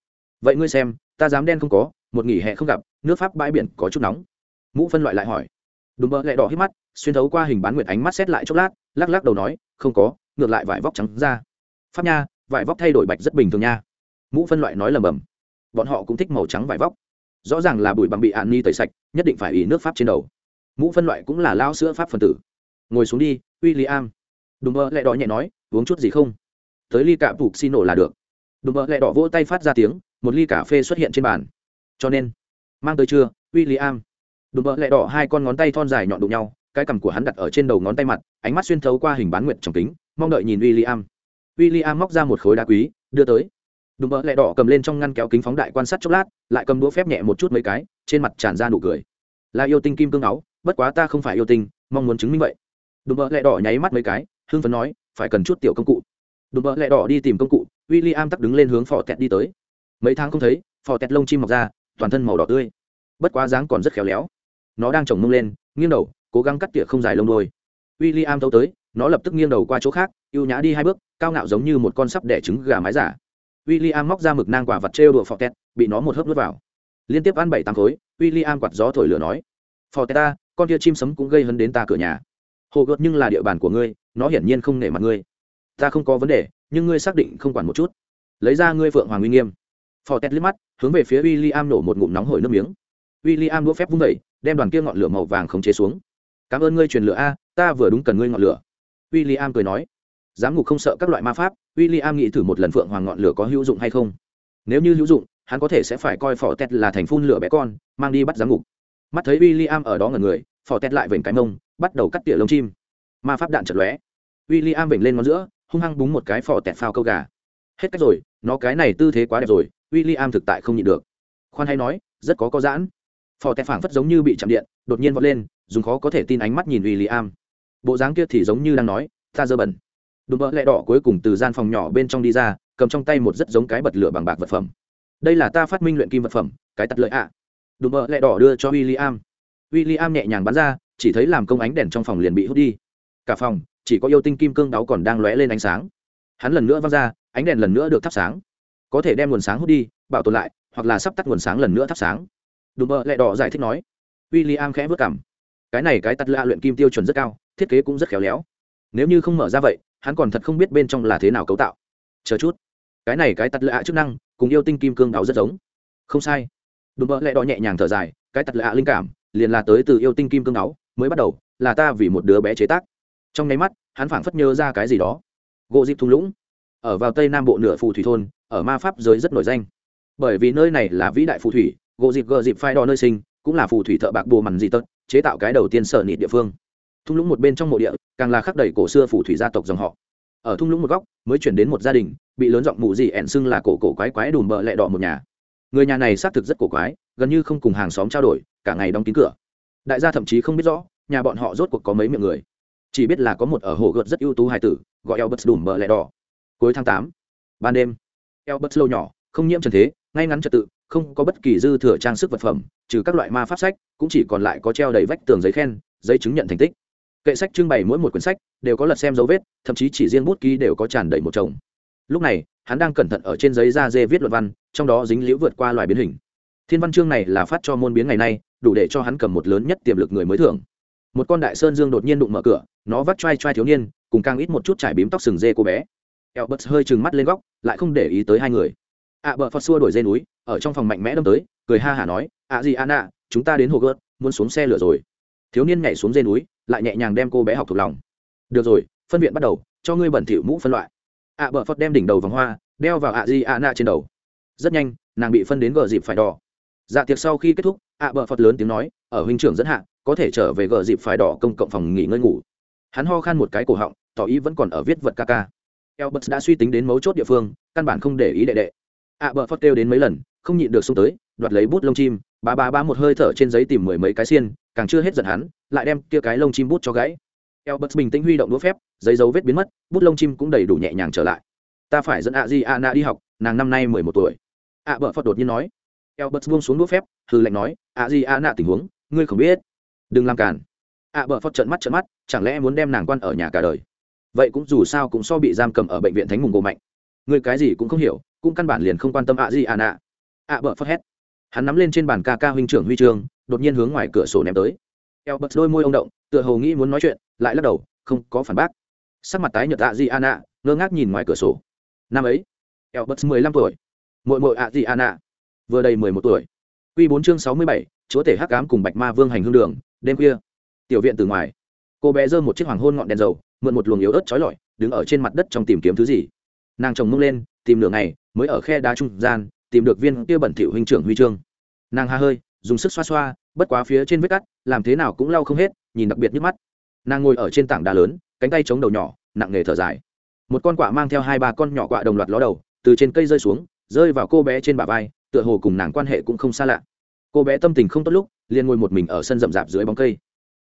Vậy ngươi xem, ta dám đen không có, một nghỉ hè không gặp, nước pháp bãi biển có chút nóng. Mũ phân loại lại hỏi. Đùm bỡ lẹ đỏ hít mắt, xuyên thấu qua hình bán nguyệt ánh mắt xét lại chốc lát, lắc lắc đầu nói, không có, ngược lại vải vóc trắng ra. Pháp nha, vải vóc thay đổi bạch rất bình thường nha. Mũ phân loại nói lầm bầm. Bọn họ cũng thích màu trắng vải vóc. Rõ ràng là bụi bằng bị hạn ni tẩy sạch, nhất định phải ỉ nước pháp trên đầu mũ phân loại cũng là lao sữa pháp phần tử. Ngồi xuống đi w i l l i am đùm mơ lẹ đỏ nhẹ nói, uống chút gì không? Tới ly cà phục xin nổ là được. Đùm mơ lẹ đỏ vỗ tay phát ra tiếng, một ly cà phê xuất hiện trên bàn. Cho nên, mang tới chưa w i l l i am đùm mơ lẹ đỏ hai con ngón tay thon dài nhọn đụng nhau, cái cằm của hắn đặt ở trên đầu ngón tay mặt, ánh mắt xuyên thấu qua hình bán nguyện trong kính, mong đợi nhìn w i l l i am w i l l i am móc ra một khối đá quý, đưa tới. Đùm mơ lẹ đỏ cầm lên trong ngăn kéo kính phóng đại quan sát chốc lát, lại cầm đũa phép nhẹ một chút mấy cái, trên mặt tràn ra nụ cười. Là yêu tinh kim cương áo bất quá ta không phải yêu tinh mong muốn chứng minh vậy. Đùm bỡ lẹ đỏ nháy mắt mấy cái hưng phấn nói phải cần chút tiểu công cụ. Đùm bỡ lẹ đỏ đi tìm công cụ w i l l i am tắt đứng lên hướng phò tẹt đi tới. Mấy tháng không thấy phò tẹt lông chim mọc ra toàn thân màu đỏ tươi. Bất quá dáng còn rất khéo léo. Nó đang trồng mông lên nghiêng đầu cố gắng cắt tỉa không dài lông đôi. W i l l i am tâu tới nó lập tức nghiêng đầu qua chỗ khác y ê u nhã đi hai bước cao ngạo giống như một con sắp đẻ trứng gà mái giả. William móc ra mực nang quả vật trêu phò kẹt, bị nó một hớp nuốt vào. Liên tiếp ăn bảy tám khối, William quạt gió thổi lửa nói: phò kẹt ta con kia chim sấm cũng gây hấn đến ta cửa nhà. Hồ gợt nhưng là địa bàn của ngươi, nó hiển nhiên không nể mặt ngươi. Ta không có vấn đề, nhưng ngươi xác định không quản một chút. Lấy ra ngươi phượng hoàng uy nghiêm." phò tét liếc mắt, hướng về phía William nổ một ngụm nóng hổi nước miếng. William đũa phép vung vẩy đem đoàn kia ngọn lửa màu vàng khống chế xuống. "Cảm ơn ngươi truyền lửa a, ta vừa đúng cần ngươi ngọn lửa." William cười nói giám ngục không sợ các loại ma pháp w i l l i am nghĩ thử một lần phượng hoàng ngọn lửa có hữu dụng hay không nếu như hữu dụng hắn có thể sẽ phải coi phò tét là thành phun lửa bé con mang đi bắt giám ngục mắt thấy w i l l i am ở đó ngần người, phò tét lại vểnh cái mông, bắt đầu cắt tỉa lông chim. Ma pháp đạn chật lóe. W i l l i am vểnh lên ngón giữa, hung hăng búng một cái phò tét phao câu gà. Hết cách rồi, nó cái này tư thế quá đẹp rồi w i l l i am thực tại không nhịn được. Khoan hay nói, rất có có giãn. Phò tẹt phảng phất giống như bị chạm điện, đột nhiên vọt lên, dùng khó có thể tin ánh mắt nhìn w i l l i am bộ dáng kia thì giống như đang nói, ta dơ bẩn. Đùm bợ lẹ đỏ cuối cùng từ gian phòng nhỏ bên trong đi ra, cầm trong tay một rất giống cái bật lửa bằng bạc vật phẩm. Đây là ta phát minh luyện kim vật phẩm, cái tật lợi ạ. à đùm bợ lẹ đỏ đưa cho w i l l i am w i l l i am nhẹ nhàng bắn ra, chỉ thấy làm công ánh đèn trong phòng liền bị hút đi. Cả phòng, chỉ có yêu tinh kim cương đáo còn đang lóe lên ánh sáng. Hắn lần nữa văng ra, ánh đèn lần nữa được thắp sáng. Có thể đem nguồn sáng hút đi, bảo tồn lại, hoặc là sắp tắt nguồn sáng lần nữa thắp sáng. Đùm bợ lẹ đỏ giải thích nói. W i l l i am khẽ vất cảm cái này cái tắt lạ luyện kim tiêu chuẩn rất cao, thiết kế cũng rất khéo léo. Nếu như không mở ra vậy, hắn còn thật không biết bên trong là thế nào cấu tạo. Chờ chút. Cái này cái tắt lạ chức năng, cùng yêu tinh kim cương đáo rất giống. Không sai đùm bỡ lẽ đỏ nhẹ nhàng thở dài, cái tật lạ linh cảm, liền là tới từ yêu tinh kim cương áo mới bắt đầu, là ta vì một đứa bé chế tác. Trong nháy mắt, hắn phảng phất nhớ ra cái gì đó. Gỗ dịp thung lũng, ở vào tây nam bộ nửa phù thủy thôn, ở ma pháp giới rất nổi danh. Bởi vì nơi này là vĩ đại phù thủy, gỗ dịp gờ dịp phai đo nơi sinh, cũng là phù thủy thợ bạc bồ mằn dị tật, chế tạo cái đầu tiên sở nịt địa phương. Thung lũng một bên trong mộ địa, càng là khắc đầy cổ xưa phù thủy gia tộc dòng họ. Ở thung lũng một góc, mới chuyển đến một gia đình, bị lớn giọng mụ gì ẻn xưng là cổ cổ quái quái đùm bợ lẹ đỏ một nhà người nhà này xác thực rất cổ quái, gần như không cùng hàng xóm trao đổi, cả ngày đóng kín cửa. Đại gia thậm chí không biết rõ, nhà bọn họ rốt cuộc có mấy miệng người. Chỉ biết là có một ở hồ gợt rất ưu tú hài tử, gọi Elbert đùm mờ lẹ đỏ. Cuối tháng tám, ban đêm, Elbert lâu nhỏ, không nhiễm trần thế, ngay ngắn trật tự, không có bất kỳ dư thừa trang sức vật phẩm, trừ các loại ma pháp sách, cũng chỉ còn lại có treo đầy vách tường giấy khen, giấy chứng nhận thành tích. Kệ sách trưng bày mỗi một quyển sách, đều có lật xem dấu vết, thậm chí chỉ riêng bút ký đều có tràn đầy một chồng lúc này, hắn đang cẩn thận ở trên giấy da dê viết luận văn, trong đó dính liễu vượt qua loài biến hình. Thiên văn chương này là phát cho môn biến ngày nay, đủ để cho hắn cầm một lớn nhất tiềm lực người mới thưởng. Một con đại sơn dương đột nhiên đụng mở cửa, nó vắt choai choai thiếu niên, cùng càng ít một chút trải bím tóc sừng dê cô bé. Elbert hơi trừng mắt lên góc, lại không để ý tới hai người. Ạ bờ phật xua đổi dây núi, ở trong phòng mạnh mẽ đâm tới, cười ha hả nói, ạ gì an ạ chúng ta đến hồ gớt muốn xuống xe lửa rồi. Thiếu niên nhảy xuống dây núi, lại nhẹ nhàng đem cô bé học thuộc lòng. Được rồi, phân viện bắt đầu, cho ngươi bẩn thỉu mũ phân loại ạ bờ phật đem đỉnh đầu vòng hoa, đeo vào ạ di ạ nạ trên đầu. Rất nhanh, nàng bị phân đến gờ dịp phải đỏ. Dạ tiệc sau khi kết thúc, ạ bờ phật lớn tiếng nói, ở huynh trưởng dẫn hạ, có thể trở về gờ dịp phải đỏ công cộng phòng nghỉ ngơi ngủ. Hắn ho khan một cái cổ họng, tỏ ý vẫn còn ở viết vật ca ca. Elbert đã suy tính đến mấu chốt địa phương, căn bản không để ý đệ đệ. Ạ bờ phật kêu đến mấy lần, không nhịn được xung tới, đoạt lấy bút lông chim ba ba ba một hơi thở trên giấy tìm mười mấy cái xiên, càng chưa hết giận hắn, lại đem kia cái lông chim bút cho gãy. Elbert bình tĩnh huy động đũa phép, giấy dấu vết biến mất, bút lông chim cũng đầy đủ nhẹ nhàng trở lại. Ta phải dẫn a di đi học, nàng năm nay mười một tuổi. Ạ bợ phật đột nhiên nói. Elbert buông xuống đũa phép hư lệnh nói, a di tình huống, ngươi không biết. Đừng làm cản. Ạ bợ phật trợn mắt trợn mắt, chẳng lẽ muốn đem nàng quan ở nhà cả đời? Vậy cũng dù sao cũng so bị giam cầm ở bệnh viện thánh mùng gỗ mạnh. Người cái gì cũng không hiểu, cũng căn bản liền không quan tâm ạ A à ạ bợ Phật hét. Hắn nắm lên trên bàn ca ca huynh trưởng huy chương, đột nhiên hướng ngoài cửa sổ ném tới eo bật đôi môi ông động, tựa hồ nghĩ muốn nói chuyện, lại lắc đầu, không có phản bác. Sắc mặt tái nhợt ạ di à ngơ ngác nhìn ngoài cửa sổ. Năm ấy eo bật mười lăm tuổi. Mội mội ạ di à vừa đầy mười một tuổi. Q bốn chương sáu mươi bảy, chúa tể hắc cám cùng bạch ma vương hành hương đường, đêm khuya. Tiểu viện từ ngoài. Cô bé giơ một chiếc hoàng hôn ngọn đèn dầu, mượn một luồng yếu ớt trói lọi, đứng ở trên mặt đất trong tìm kiếm thứ gì. Nàng chồng mông lên, tìm nửa ngày, mới ở khe đá trung gian, tìm được viên kia bẩn thỉu huynh trưởng huy chương. Nàng ha hơi, dùng sức xoa xoa bất quá phía trên vết cắt, làm thế nào cũng lau không hết, nhìn đặc biệt nhức mắt. Nàng ngồi ở trên tảng đá lớn, cánh tay chống đầu nhỏ, nặng nề thở dài. Một con quạ mang theo hai ba con nhỏ quạ đồng loạt ló đầu, từ trên cây rơi xuống, rơi vào cô bé trên bả vai, tựa hồ cùng nàng quan hệ cũng không xa lạ. Cô bé tâm tình không tốt lúc, liền ngồi một mình ở sân rậm rạp dưới bóng cây.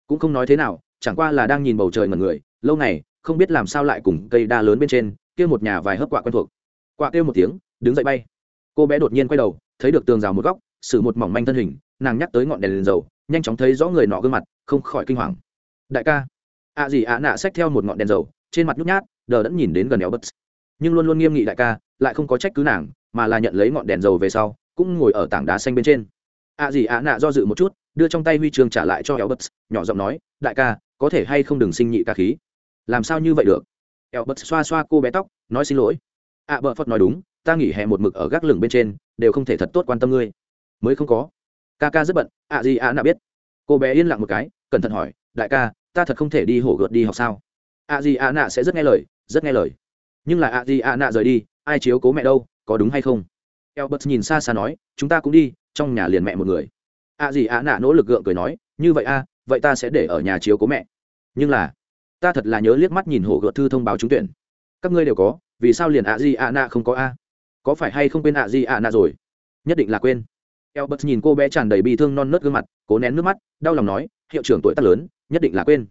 Cũng không nói thế nào, chẳng qua là đang nhìn bầu trời ngần người, lâu ngày, không biết làm sao lại cùng cây đa lớn bên trên, kia một nhà vài hớp quạ quen thuộc. Quạ kêu một tiếng, đứng dậy bay. Cô bé đột nhiên quay đầu, thấy được tường rào một góc xử một mỏng manh thân hình nàng nhắc tới ngọn đèn đèn dầu, nhanh chóng thấy rõ người nọ gương mặt, không khỏi kinh hoàng. Đại ca, ạ gì ạ nạ xách theo một ngọn đèn dầu, trên mặt nhút nhát, đờ đẫn nhìn đến gần éo bất nhưng luôn luôn nghiêm nghị đại ca, lại không có trách cứ nàng, mà là nhận lấy ngọn đèn dầu về sau, cũng ngồi ở tảng đá xanh bên trên. Ạ gì ạ nạ do dự một chút, đưa trong tay huy chương trả lại cho éo bất nhỏ giọng nói, đại ca, có thể hay không đừng sinh nhị ca khí? Làm sao như vậy được? Éo bất xoa xoa cô bé tóc, nói, xin lỗi. Ạ bợ phật nói đúng, ta nghỉ hè một mực ở gác lửng bên trên, đều không thể thật tốt quan tâm ngươi. Mới không có ca ca rất bận ạ gì ạ nạ biết. Cô bé yên lặng một cái cẩn thận hỏi đại ca ta thật không thể đi hổ gợt đi học sao? Ạ gì ạ nạ sẽ rất nghe lời rất nghe lời. Nhưng là ạ gì ạ nạ rời đi ai chiếu cố mẹ đâu có đúng hay không? Albert nhìn xa xa nói, chúng ta cũng đi, trong nhà liền mẹ một người. ạ gì ạ nạ nỗ lực gượng cười nói, như vậy a, vậy ta sẽ để ở nhà chiếu cố mẹ. Nhưng là, ta thật là nhớ liếc mắt nhìn hổ gợt thư thông báo trúng tuyển. Các ngươi đều có vì sao liền ạ gì ạ nạ không có a? Có phải hay không quên ạ gì ạ nạ rồi? Nhất định là quên. Elbert nhìn cô bé tràn đầy bi thương non nớt gương mặt, cố nén nước mắt, đau lòng nói, hiệu trưởng tuổi tác lớn, nhất định là quên.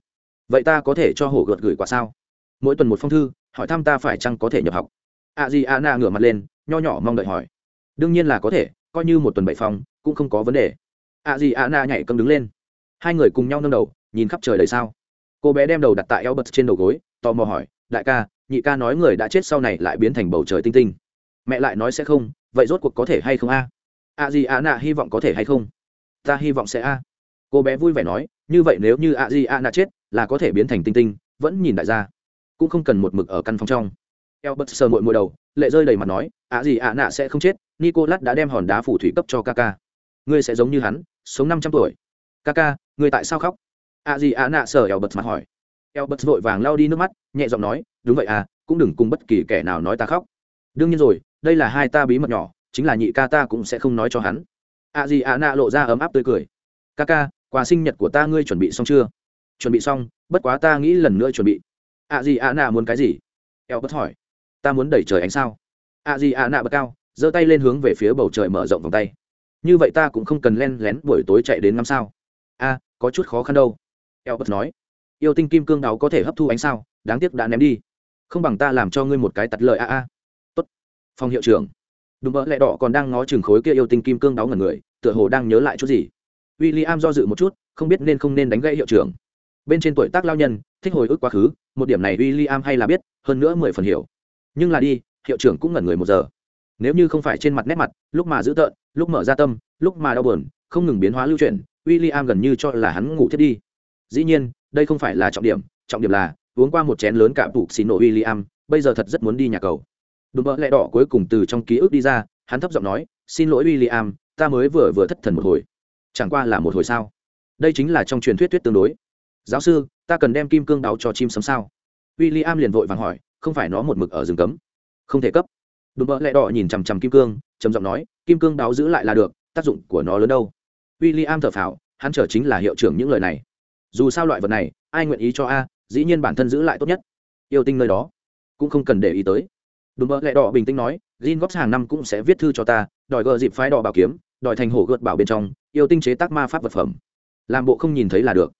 Vậy ta có thể cho hổ gợt gửi quà sao? Mỗi tuần một phong thư, hỏi thăm ta phải chăng có thể nhập học. Ạ di ạ ngửa mặt lên, nho nhỏ mong đợi hỏi. Đương nhiên là có thể, coi như một tuần bảy phong, cũng không có vấn đề. Ạ di ạ nhảy cấm đứng lên. Hai người cùng nhau nâng đầu, nhìn khắp trời đầy sao. Cô bé đem đầu đặt tại Elbert trên đầu gối, tò mò hỏi, đại ca, nhị ca nói người đã chết sau này lại biến thành bầu trời tinh tinh. Mẹ lại nói sẽ không, vậy rốt cuộc có thể hay không a? A di a nạ hy vọng có thể hay không? Ta hy vọng sẽ a. Cô bé vui vẻ nói như vậy nếu như a di a nạ chết là có thể biến thành tinh tinh vẫn nhìn đại gia. Cũng không cần một mực ở căn phòng trong. Albert sờ mội mội đầu lệ rơi đầy mặt nói a di a nạ sẽ không chết nicolas đã đem hòn đá phủ thủy cấp cho Kaka. ngươi sẽ giống như hắn sống năm trăm tuổi. Kaka, ngươi tại sao khóc? A di a nạ sờ Albert mặt hỏi. Albert vội vàng lau đi nước mắt nhẹ giọng nói đúng vậy à cũng đừng cùng bất kỳ kẻ nào nói ta khóc. Đương nhiên rồi đây là hai ta bí mật nhỏ chính là nhị ca ta cũng sẽ không nói cho hắn. A di a nạ lộ ra ấm áp tươi cười. Ca ca, quà sinh nhật của ta ngươi chuẩn bị xong chưa? Chuẩn bị xong, bất quá ta nghĩ lần nữa chuẩn bị. A di a nạ muốn cái gì? Eo bất hỏi. Ta muốn đẩy trời ánh sao. A di a nạ bật cao, giơ tay lên hướng về phía bầu trời mở rộng vòng tay. Như vậy ta cũng không cần len lén buổi tối chạy đến ngắm sao. A, có chút khó khăn đâu. Eo bất nói. Yêu tinh kim cương đáo có thể hấp thu ánh sao, đáng tiếc đã ném đi. Không bằng ta làm cho ngươi một cái tặt lời a a. Tốt. Phòng hiệu trưởng đúng mỡ lẹ đỏ còn đang ngó chừng khối kia yêu tinh kim cương đáo ngần người, tựa hồ đang nhớ lại chút gì. W i l l i am do dự một chút, không biết nên không nên đánh gãy hiệu trưởng. Bên trên tuổi tác lao nhân, thích hồi ức quá khứ, một điểm này w i l l i am hay là biết, hơn nữa mười phần hiểu. Nhưng là đi, hiệu trưởng cũng ngẩn người một giờ. Nếu như không phải trên mặt nét mặt, lúc mà giữ tợn, lúc mở ra tâm, lúc mà đau buồn, không ngừng biến hóa lưu chuyển w i l l i am gần như cho là hắn ngủ thiết đi. Dĩ nhiên, đây không phải là trọng điểm trọng điểm là, uống qua một chén lớn cả bục xì nổ w i l l i am bây giờ thật rất muốn đi nhà cầu đùm bợ lẹ đỏ cuối cùng từ trong ký ức đi ra, hắn thấp giọng nói, xin lỗi w i l l i am ta mới vừa vừa thất thần một hồi. Chẳng qua là một hồi sao? Đây chính là trong truyền thuyết thuyết tương đối. Giáo sư, ta cần đem kim cương đáo cho chim sấm sao? W i l l i am liền vội vàng hỏi, không phải nó một mực ở rừng cấm? Không thể cấp. Đùm bợ lẹ đỏ nhìn chằm chằm kim cương, trầm giọng nói, kim cương đáo giữ lại là được, tác dụng của nó lớn đâu? W i l l i am thở phào, hắn trở chính là hiệu trưởng những lời này. Dù sao loại vật này, ai nguyện ý cho a, dĩ nhiên bản thân giữ lại tốt nhất. Yêu tinh nơi đó, cũng không cần để ý tới đúng mơ lẹ đỏ bình tĩnh nói gin góp hàng năm cũng sẽ viết thư cho ta, đòi gờ dịp phái đỏ bảo kiếm, đòi thành hổ gợt bảo bên trong, yêu tinh chế tác ma pháp vật phẩm. Làm bộ không nhìn thấy là được.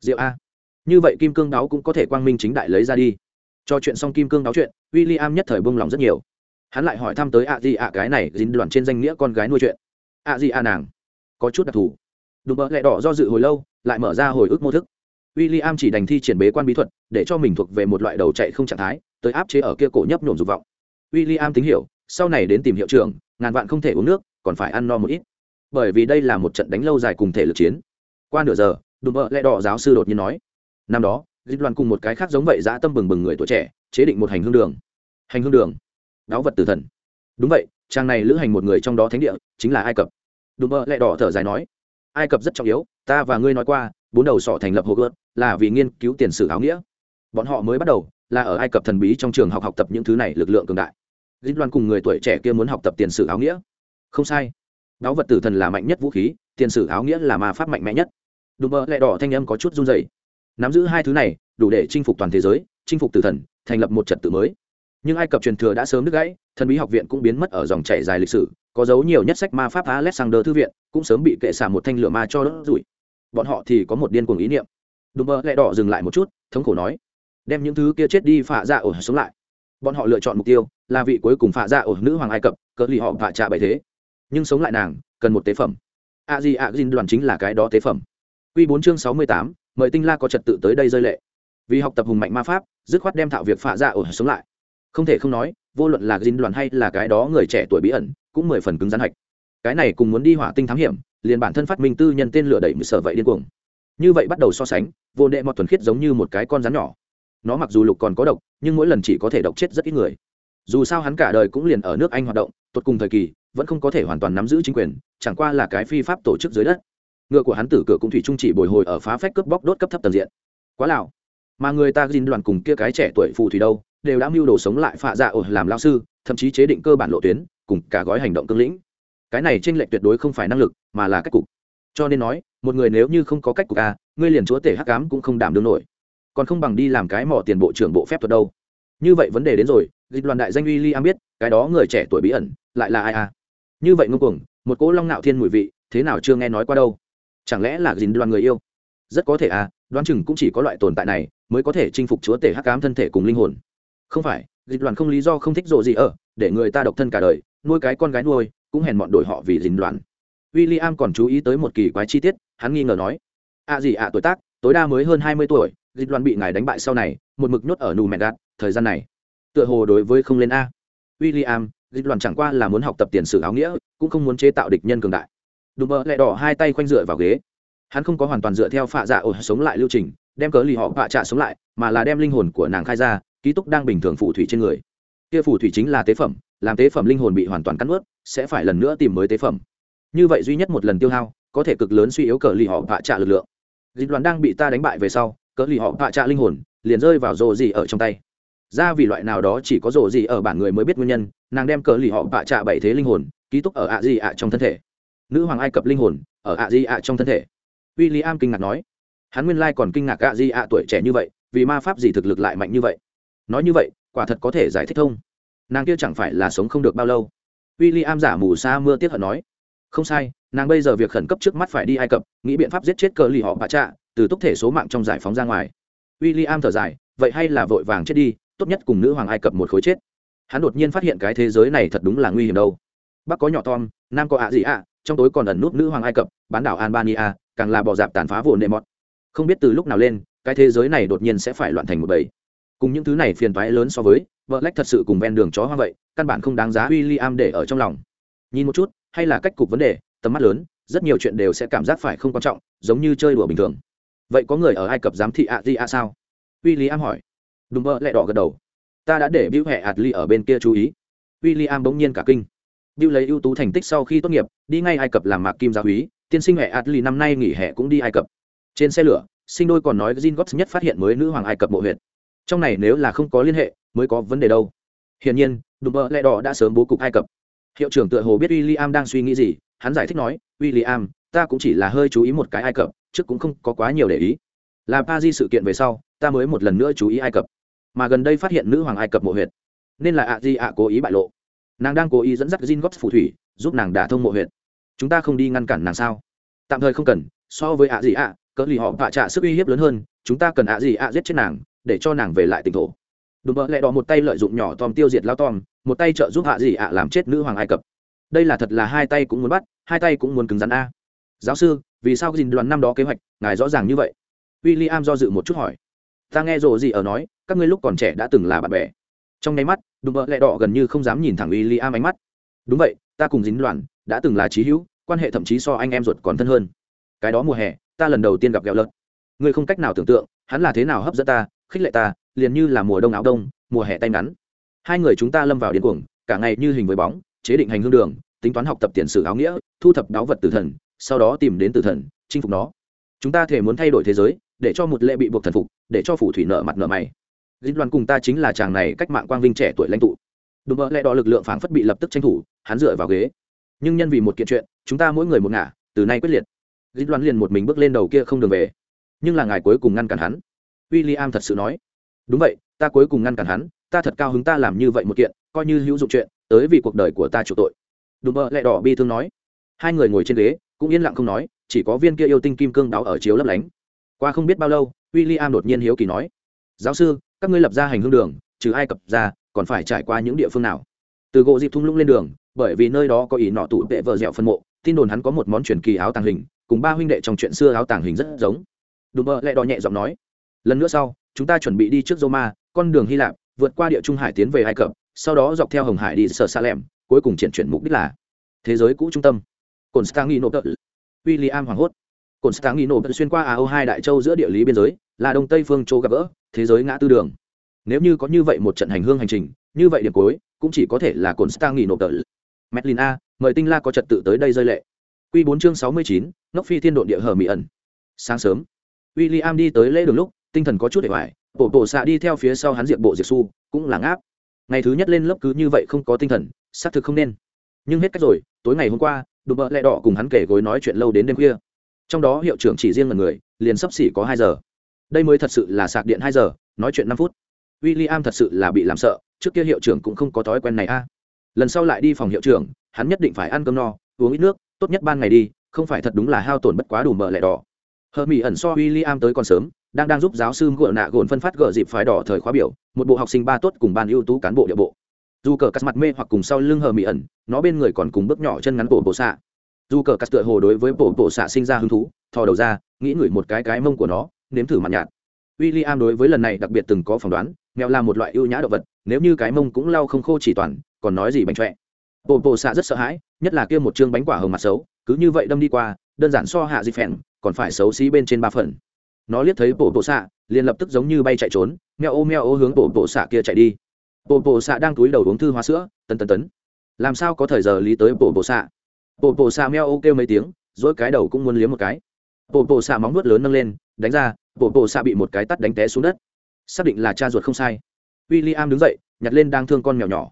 Diệu a. Như vậy kim cương đáo cũng có thể quang minh chính đại lấy ra đi. Cho chuyện xong kim cương đáo chuyện w i l l i am nhất thời bông lòng rất nhiều. Hắn lại hỏi thăm tới ạ gì ạ cái này dính đoàn trên danh nghĩa con gái nuôi chuyện. Ạ gì ạ nàng? Có chút đặc thù. Đùm bỡ lẹ đỏ do dự hồi lâu, lại mở ra hồi ức mô thức. W i l l i am chỉ đành thi triển bế quan bí thuật, để cho mình thuộc về một loại đầu chạy không trạng thái, tới áp chế ở kia cổ nhấp nhổm dục vọng w i l l i am tín hiểu, sau này đến tìm hiệu trưởng, ngàn vạn không thể uống nước, còn phải ăn no một ít. Bởi vì đây là một trận đánh lâu dài cùng thể lực chiến. Qua nửa giờ, đùm bợ lẹ đỏ giáo sư đột nhiên nói, năm đó, dịch đoàn cùng một cái khác giống vậy dã tâm bừng bừng người tuổi trẻ, chế định một hành hương đường. Hành hương đường? Đáo vật tử thần. Đúng vậy trang này lữ hành một người trong đó thánh địa, chính là ai cập. Đùm bợ lẹ đỏ thở dài nói, ai cập rất trọng yếu, ta và ngươi nói qua, bốn đầu sọ thành lập hồ gợt, là vì nghiên cứu tiền sử áo nghĩa. Bọn họ mới bắt đầu là ở ai cập thần bí trong trường học học tập những thứ này lực lượng cường đại. Dịch loan cùng người tuổi trẻ kia muốn học tập tiền sử áo nghĩa. Không sai. Đáo vật tử thần là mạnh nhất vũ khí, tiền sử áo nghĩa là ma pháp mạnh mẽ nhất. Đùm bơ lẹ đỏ thanh âm có chút run dày nắm giữ hai thứ này, đủ để chinh phục toàn thế giới, chinh phục tử thần, thành lập một trật tự mới. Nhưng ai cập truyền thừa đã sớm đứt gãy, thần bí học viện cũng biến mất ở dòng chảy dài lịch sử, có dấu nhiều nhất sách ma pháp alexander thư viện, cũng sớm bị kệ xả một thanh lửa ma cho đốt rủi. Bọn họ thì có một điên cuồng ý niệm. Đùm bơ lẹ đỏ dừng lại một chút, thống khổ nói đem những thứ kia chết đi phạ dạ ổ sống lại. Bọn họ lựa chọn mục tiêu là vị cuối cùng phạ dạ ổ nữ hoàng ai cập, cỡ lì họ vạ trạ bày thế. Nhưng sống lại nàng, cần một tế phẩm. A di a dinh đoàn chính là cái đó tế phẩm. Q bốn chương sáu mươi tám, mời tinh la có trật tự tới đây rơi lệ. Vì học tập hùng mạnh ma pháp, dứt khoát đem thạo việc phạ dạ ổ sống lại. Không thể không nói, vô luận là dinh đoàn hay là cái đó người trẻ tuổi bí ẩn, cũng mười phần cứng rắn hạch. Cái này cùng muốn đi hỏa tinh thám hiểm, liền bản thân phát minh tư nhân tên lửa đẩy mười sở vậy điên cuồng. Như vậy bắt đầu so sánh, vô đệ mọt thuần khiết giống như một cái con rắn nhỏ nó mặc dù lục còn có độc nhưng mỗi lần chỉ có thể độc chết rất ít người. Dù sao hắn cả đời cũng liền ở nước anh hoạt động tột cùng thời kỳ vẫn không có thể hoàn toàn nắm giữ chính quyền chẳng qua là cái phi pháp tổ chức dưới đất. Ngựa của hắn tử cửa cũng thủy trung chỉ bồi hồi ở phá phách cướp bóc đốt cấp thấp tầng diện. Quá lào mà người ta gìn đoàn cùng kia cái trẻ tuổi phù thủy đâu đều đã mưu đồ sống lại phạ dạ ổ làm lao sư thậm chí chế định cơ bản lộ tuyến cùng cả gói hành động cương lĩnh. Cái này tranh lệch tuyệt đối không phải năng lực mà là cách cục. Cho nên nói một người nếu như không có cách cục a à, ngươi liền chúa tể hắc cám cũng không đảm đương nổi còn không bằng đi làm cái mỏ tiền bộ trưởng bộ phép thuật đâu. Như vậy vấn đề đến rồi dịch đoàn đại danh uy li am biết cái đó người trẻ tuổi bí ẩn lại là ai à? Như vậy ngô cuồng một cỗ long nạo thiên mùi vị thế nào chưa nghe nói qua đâu? Chẳng lẽ là dính đoàn người yêu? Rất có thể à đoán chừng cũng chỉ có loại tồn tại này mới có thể chinh phục chúa tể hắc cám thân thể cùng linh hồn. Không phải dịch đoàn không lý do không thích rộ gì ở để người ta độc thân cả đời nuôi cái con gái nuôi cũng hèn mọn đổi họ vì dính đoàn w i l l i am còn chú ý tới một kỳ quái chi tiết hắn nghi ngờ nói. À gì ạ à, tuổi tác tối đa mới hơn hai mươi tuổi dịch đoàn bị ngài đánh bại sau này, một mực nhốt ở nù mẹ gạt, thời gian này. Tựa hồ đối với không lên a. W i l l i am dịch đoàn chẳng qua là muốn học tập tiền sử áo nghĩa, cũng không muốn chế tạo địch nhân cường đại. Đùm bơ lại đỏ hai tay khoanh dựa vào ghế. Hắn không có hoàn toàn dựa theo phạ dạ ổ sống lại lưu trình, đem cớ lì họ phạ trạ sống lại, mà là đem linh hồn của nàng khai ra, ký túc đang bình thường phù thủy trên người. Kia phù thủy chính là tế phẩm, làm tế phẩm linh hồn bị hoàn toàn cắt ướt sẽ phải lần nữa tìm mới tế phẩm. Như vậy duy nhất một lần tiêu hao, có thể cực lớn suy yếu cờ lì họ phạ trạ lực lượng. Dịch đoàn đang bị ta đánh bại về sau cờ lì họ tạ trạ linh hồn, liền rơi vào rồ gì ở trong tay. Ra vì loại nào đó chỉ có rồ gì ở bản người mới biết nguyên nhân, nàng đem cờ lì họ tạ trạ bảy thế linh hồn, ký túc ở ạ gì ạ trong thân thể. Nữ hoàng ai cập linh hồn, ở ạ gì ạ trong thân thể. W i l l i am kinh ngạc nói, hắn nguyên lai còn kinh ngạc ạ gì ạ tuổi trẻ như vậy, vì ma pháp gì thực lực lại mạnh như vậy. Nói như vậy, quả thật có thể giải thích thông nàng kia chẳng phải là sống không được bao lâu. W i l l i am giả mù sa mưa tiếp hận nói, không sai, nàng bây giờ việc khẩn cấp trước mắt phải đi ai cập, nghĩ biện pháp giết chết cờ lì họ bạ trạ từ túc thể số mạng trong giải phóng ra ngoài. W i l l i am thở dài, vậy hay là vội vàng chết đi, tốt nhất cùng nữ hoàng ai cập một khối chết. Hắn đột nhiên phát hiện cái thế giới này thật đúng là nguy hiểm đâu. Bắc có nhỏ tom, nam có ạ gì ạ trong tối còn ẩn nút nữ hoàng ai cập, bán đảo albania, càng là bỏ dạp tàn phá vồn nệ mọt. Không biết từ lúc nào lên, cái thế giới này đột nhiên sẽ phải loạn thành một bầy. Cùng những thứ này phiền toái lớn so với, vợ lách thật sự cùng ven đường chó hoa vậy, căn bản không đáng giá w i l l i am để ở trong lòng. Nhìn một chút, hay là cách cục vấn đề, tầm mắt lớn, rất nhiều chuyện đều sẽ cảm giác phải không quan trọng, giống như chơi đùa bình thường vậy có người ở ai cập giám thị ạ di ạ sao? W i l l i am hỏi. Đùm bơ lại đỏ gật đầu. Ta đã để Biểu hẹ ạt ly ở bên kia chú ý. W i l l i am bỗng nhiên cả kinh. Biểu lấy ưu tú thành tích sau khi tốt nghiệp, đi ngay ai cập làm mạc kim gia húy tiên sinh hẹ ạt ly năm nay nghỉ hè cũng đi ai cập. Trên xe lửa, sinh đôi còn nói Jin Gops nhất phát hiện mới nữ hoàng ai cập mộ huyện trong này nếu là không có liên hệ, mới có vấn đề đâu. Hiển nhiên, đùm bơ lẹ đỏ đã sớm bố cục ai cập. Hiệu trưởng tựa hồ biết w i l l i am đang suy nghĩ gì, hắn giải thích nói w i l l i am ta cũng chỉ là hơi chú ý một cái ai cập trước cũng không có quá nhiều để ý. Là pa di sự kiện về sau, ta mới một lần nữa chú ý ai cập. Mà gần đây phát hiện nữ hoàng ai cập mộ huyệt. Nên là ạ di ạ cố ý bại lộ. Nàng đang cố ý dẫn dắt gin Gops phù thủy, giúp nàng đả thông mộ huyệt. Chúng ta không đi ngăn cản nàng sao? Tạm thời không cần, so với ạ gì ạ, cỡ lì họ vạ trả sức uy hiếp lớn hơn, chúng ta cần ạ gì ạ giết chết nàng, để cho nàng về lại tỉnh thổ. Đùm bợ lẹ đỏ một tay lợi dụng nhỏ tom tiêu diệt lao tom, một tay trợ giúp ạ gì ạ làm chết nữ hoàng ai cập. Đây là thật là hai tay cũng muốn bắt, hai tay cũng muốn cứng rắn a. Giáo sư vì sao dình đoàn năm đó kế hoạch, ngài rõ ràng như vậy? W i l l i am do dự một chút hỏi. Ta nghe rồ gì ở nói, các ngươi lúc còn trẻ đã từng là bạn bè. Trong nháy mắt, đùm bợ lẹ đỏ gần như không dám nhìn thẳng w i l l i am ánh mắt. Đúng vậy, ta cùng dính đoàn đã từng là trí hữu, quan hệ thậm chí so anh em ruột còn thân hơn. Cái đó mùa hè, ta lần đầu tiên gặp ghẹo lợn. Ngươi không cách nào tưởng tượng, hắn là thế nào hấp dẫn ta, khích lệ ta, liền như là mùa đông áo đông, mùa hè tay ngắn. Hai người chúng ta lâm vào điên cuồng, cả ngày như hình với bóng, chế định hành hương đường, tính toán học tập tiền sử áo nghĩa, thu thập đáo vật tử thần sau đó tìm đến tử thần, chinh phục nó. Chúng ta thể muốn thay đổi thế giới, để cho một lệ bị buộc thần phục, để cho phủ thủy nợ mặt nợ mày. Dịch đoàn cùng ta chính là chàng này cách mạng quang vinh trẻ tuổi lãnh tụ. Đùm bợ lẽ đỏ lực lượng phảng phất bị lập tức tranh thủ, hắn dựa vào ghế. Nhưng nhân vì một kiện chuyện, chúng ta mỗi người một ngả, từ nay quyết liệt. Dịch đoàn liền một mình bước lên đầu kia không đường về. Nhưng là ngài cuối cùng ngăn cản hắn. W i l l i am thật sự nói. Đúng vậy, ta cuối cùng ngăn cản hắn, ta thật cao hứng ta làm như vậy một kiện, coi như hữu dụng chuyện, tới vì cuộc đời của ta chủ tội. Đùm bợ lẽ đỏ bi thương nói. Hai người ngồi trên ghế cũng yên lặng không nói chỉ có viên kia yêu tinh kim cương đáo ở chiếu lấp lánh. Qua không biết bao lâu w i l l i am đột nhiên hiếu kỳ nói giáo sư các ngươi lập ra hành hương đường trừ ai cập ra còn phải trải qua những địa phương nào? Từ gỗ dịp thung lũng lên đường bởi vì nơi đó có ý nọ tụ vệ vợ dẻo phân mộ tin đồn hắn có một món truyền kỳ áo tàng hình cùng ba huynh đệ trong chuyện xưa áo tàng hình rất giống. Đùm bợ lẹ đỏ nhẹ giọng nói lần nữa sau chúng ta chuẩn bị đi trước Roma, con đường Hy Lạp, vượt qua địa Trung Hải tiến về Ai Cập, sau đó dọc theo Hồng Hải đi sở Sa cuối cùng triển chuyển mục đích là thế giới cũ trung tâm. Constantinople. William hoảng hốt. Constantinople xuyên qua AO hai đại châu giữa địa lý biên giới, là đông tây phương châu gặp gỡ, thế giới ngã tư đường. Nếu như có như vậy một trận hành hương hành trình, như vậy điểm cuối cũng chỉ có thể là Constantinople. Medlin A, mời Tinh La có trật tự tới đây rơi lệ. Quy 4 chương 69, Nóc phi thiên độn địa hở mị ẩn. Sáng sớm, William đi tới lễ đường lúc, tinh thần có chút để hoài bộ bộ xạ đi theo phía sau hắn diệp bộ diệp su cũng là ngáp ngày thứ nhất lên lớp cứ như vậy không có tinh thần xác thực không nên nhưng hết cách rồi tối ngày hôm qua đùm bợ lẹ đỏ cùng hắn kể gối nói chuyện lâu đến đêm khuya. Trong đó hiệu trưởng chỉ riêng một người, liền sắp xỉ có hai giờ. Đây mới thật sự là sạc điện hai giờ, nói chuyện năm phút. W i l l i am thật sự là bị làm sợ, trước kia hiệu trưởng cũng không có thói quen này a. À. Lần sau lại đi phòng hiệu trưởng, hắn nhất định phải ăn cơm no, uống ít nước, tốt nhất ban ngày đi, không phải thật đúng là hao tổn bất quá đủ mỡ lẹ đỏ. Hờ mỹ ẩn so w i l l i am tới còn sớm, đang đang giúp giáo sư gợ nạ gồn phân phát gợ dịp phái đỏ thời khóa biểu, một bộ học sinh ba tốt cùng ban ưu tú cán bộ địa bộ dù cờ cắt mặt mê hoặc cùng sau lưng hờ mị ẩn, nó bên người còn cùng bước nhỏ chân ngắn bổ bổ xạ. Dù cờ cắt tựa hồ đối với bổ bổ xạ sinh ra hứng thú, thò đầu ra, nghĩ ngửi một cái cái mông của nó, nếm thử mặt nhạt. W i l l i am đối với lần này đặc biệt từng có phỏng đoán, mèo là một loại ưu nhã động vật, nếu như cái mông cũng lau không khô chỉ toàn, còn nói gì bánh trọe. Bổ bổ xạ rất sợ hãi, nhất là kia một chương bánh quả hồng mặt xấu, cứ như vậy đâm đi qua, đơn giản so hạ di phèn, còn phải xấu xí bên trên ba phần. Nó liếc thấy bổ bổ xạ, liền lập tức giống như bay chạy trốn, mèo ô mèo ô hướng bổ bổ xạ kia chạy đi bộ bộ xạ đang túi đầu uống thư hóa sữa, tấn tấn tấn. Làm sao có thời giờ lý tới bộ bộ xạ? Bộ bộ xạ meo ô kêu mấy tiếng, dỗi cái đầu cũng muốn liếm một cái. Bộ bộ xạ móng nuốt lớn nâng lên, đánh ra, bộ bộ xạ bị một cái tắt đánh té xuống đất. Xác định là cha ruột không sai. W i l l i am đứng dậy, nhặt lên đang thương con mèo nhỏ.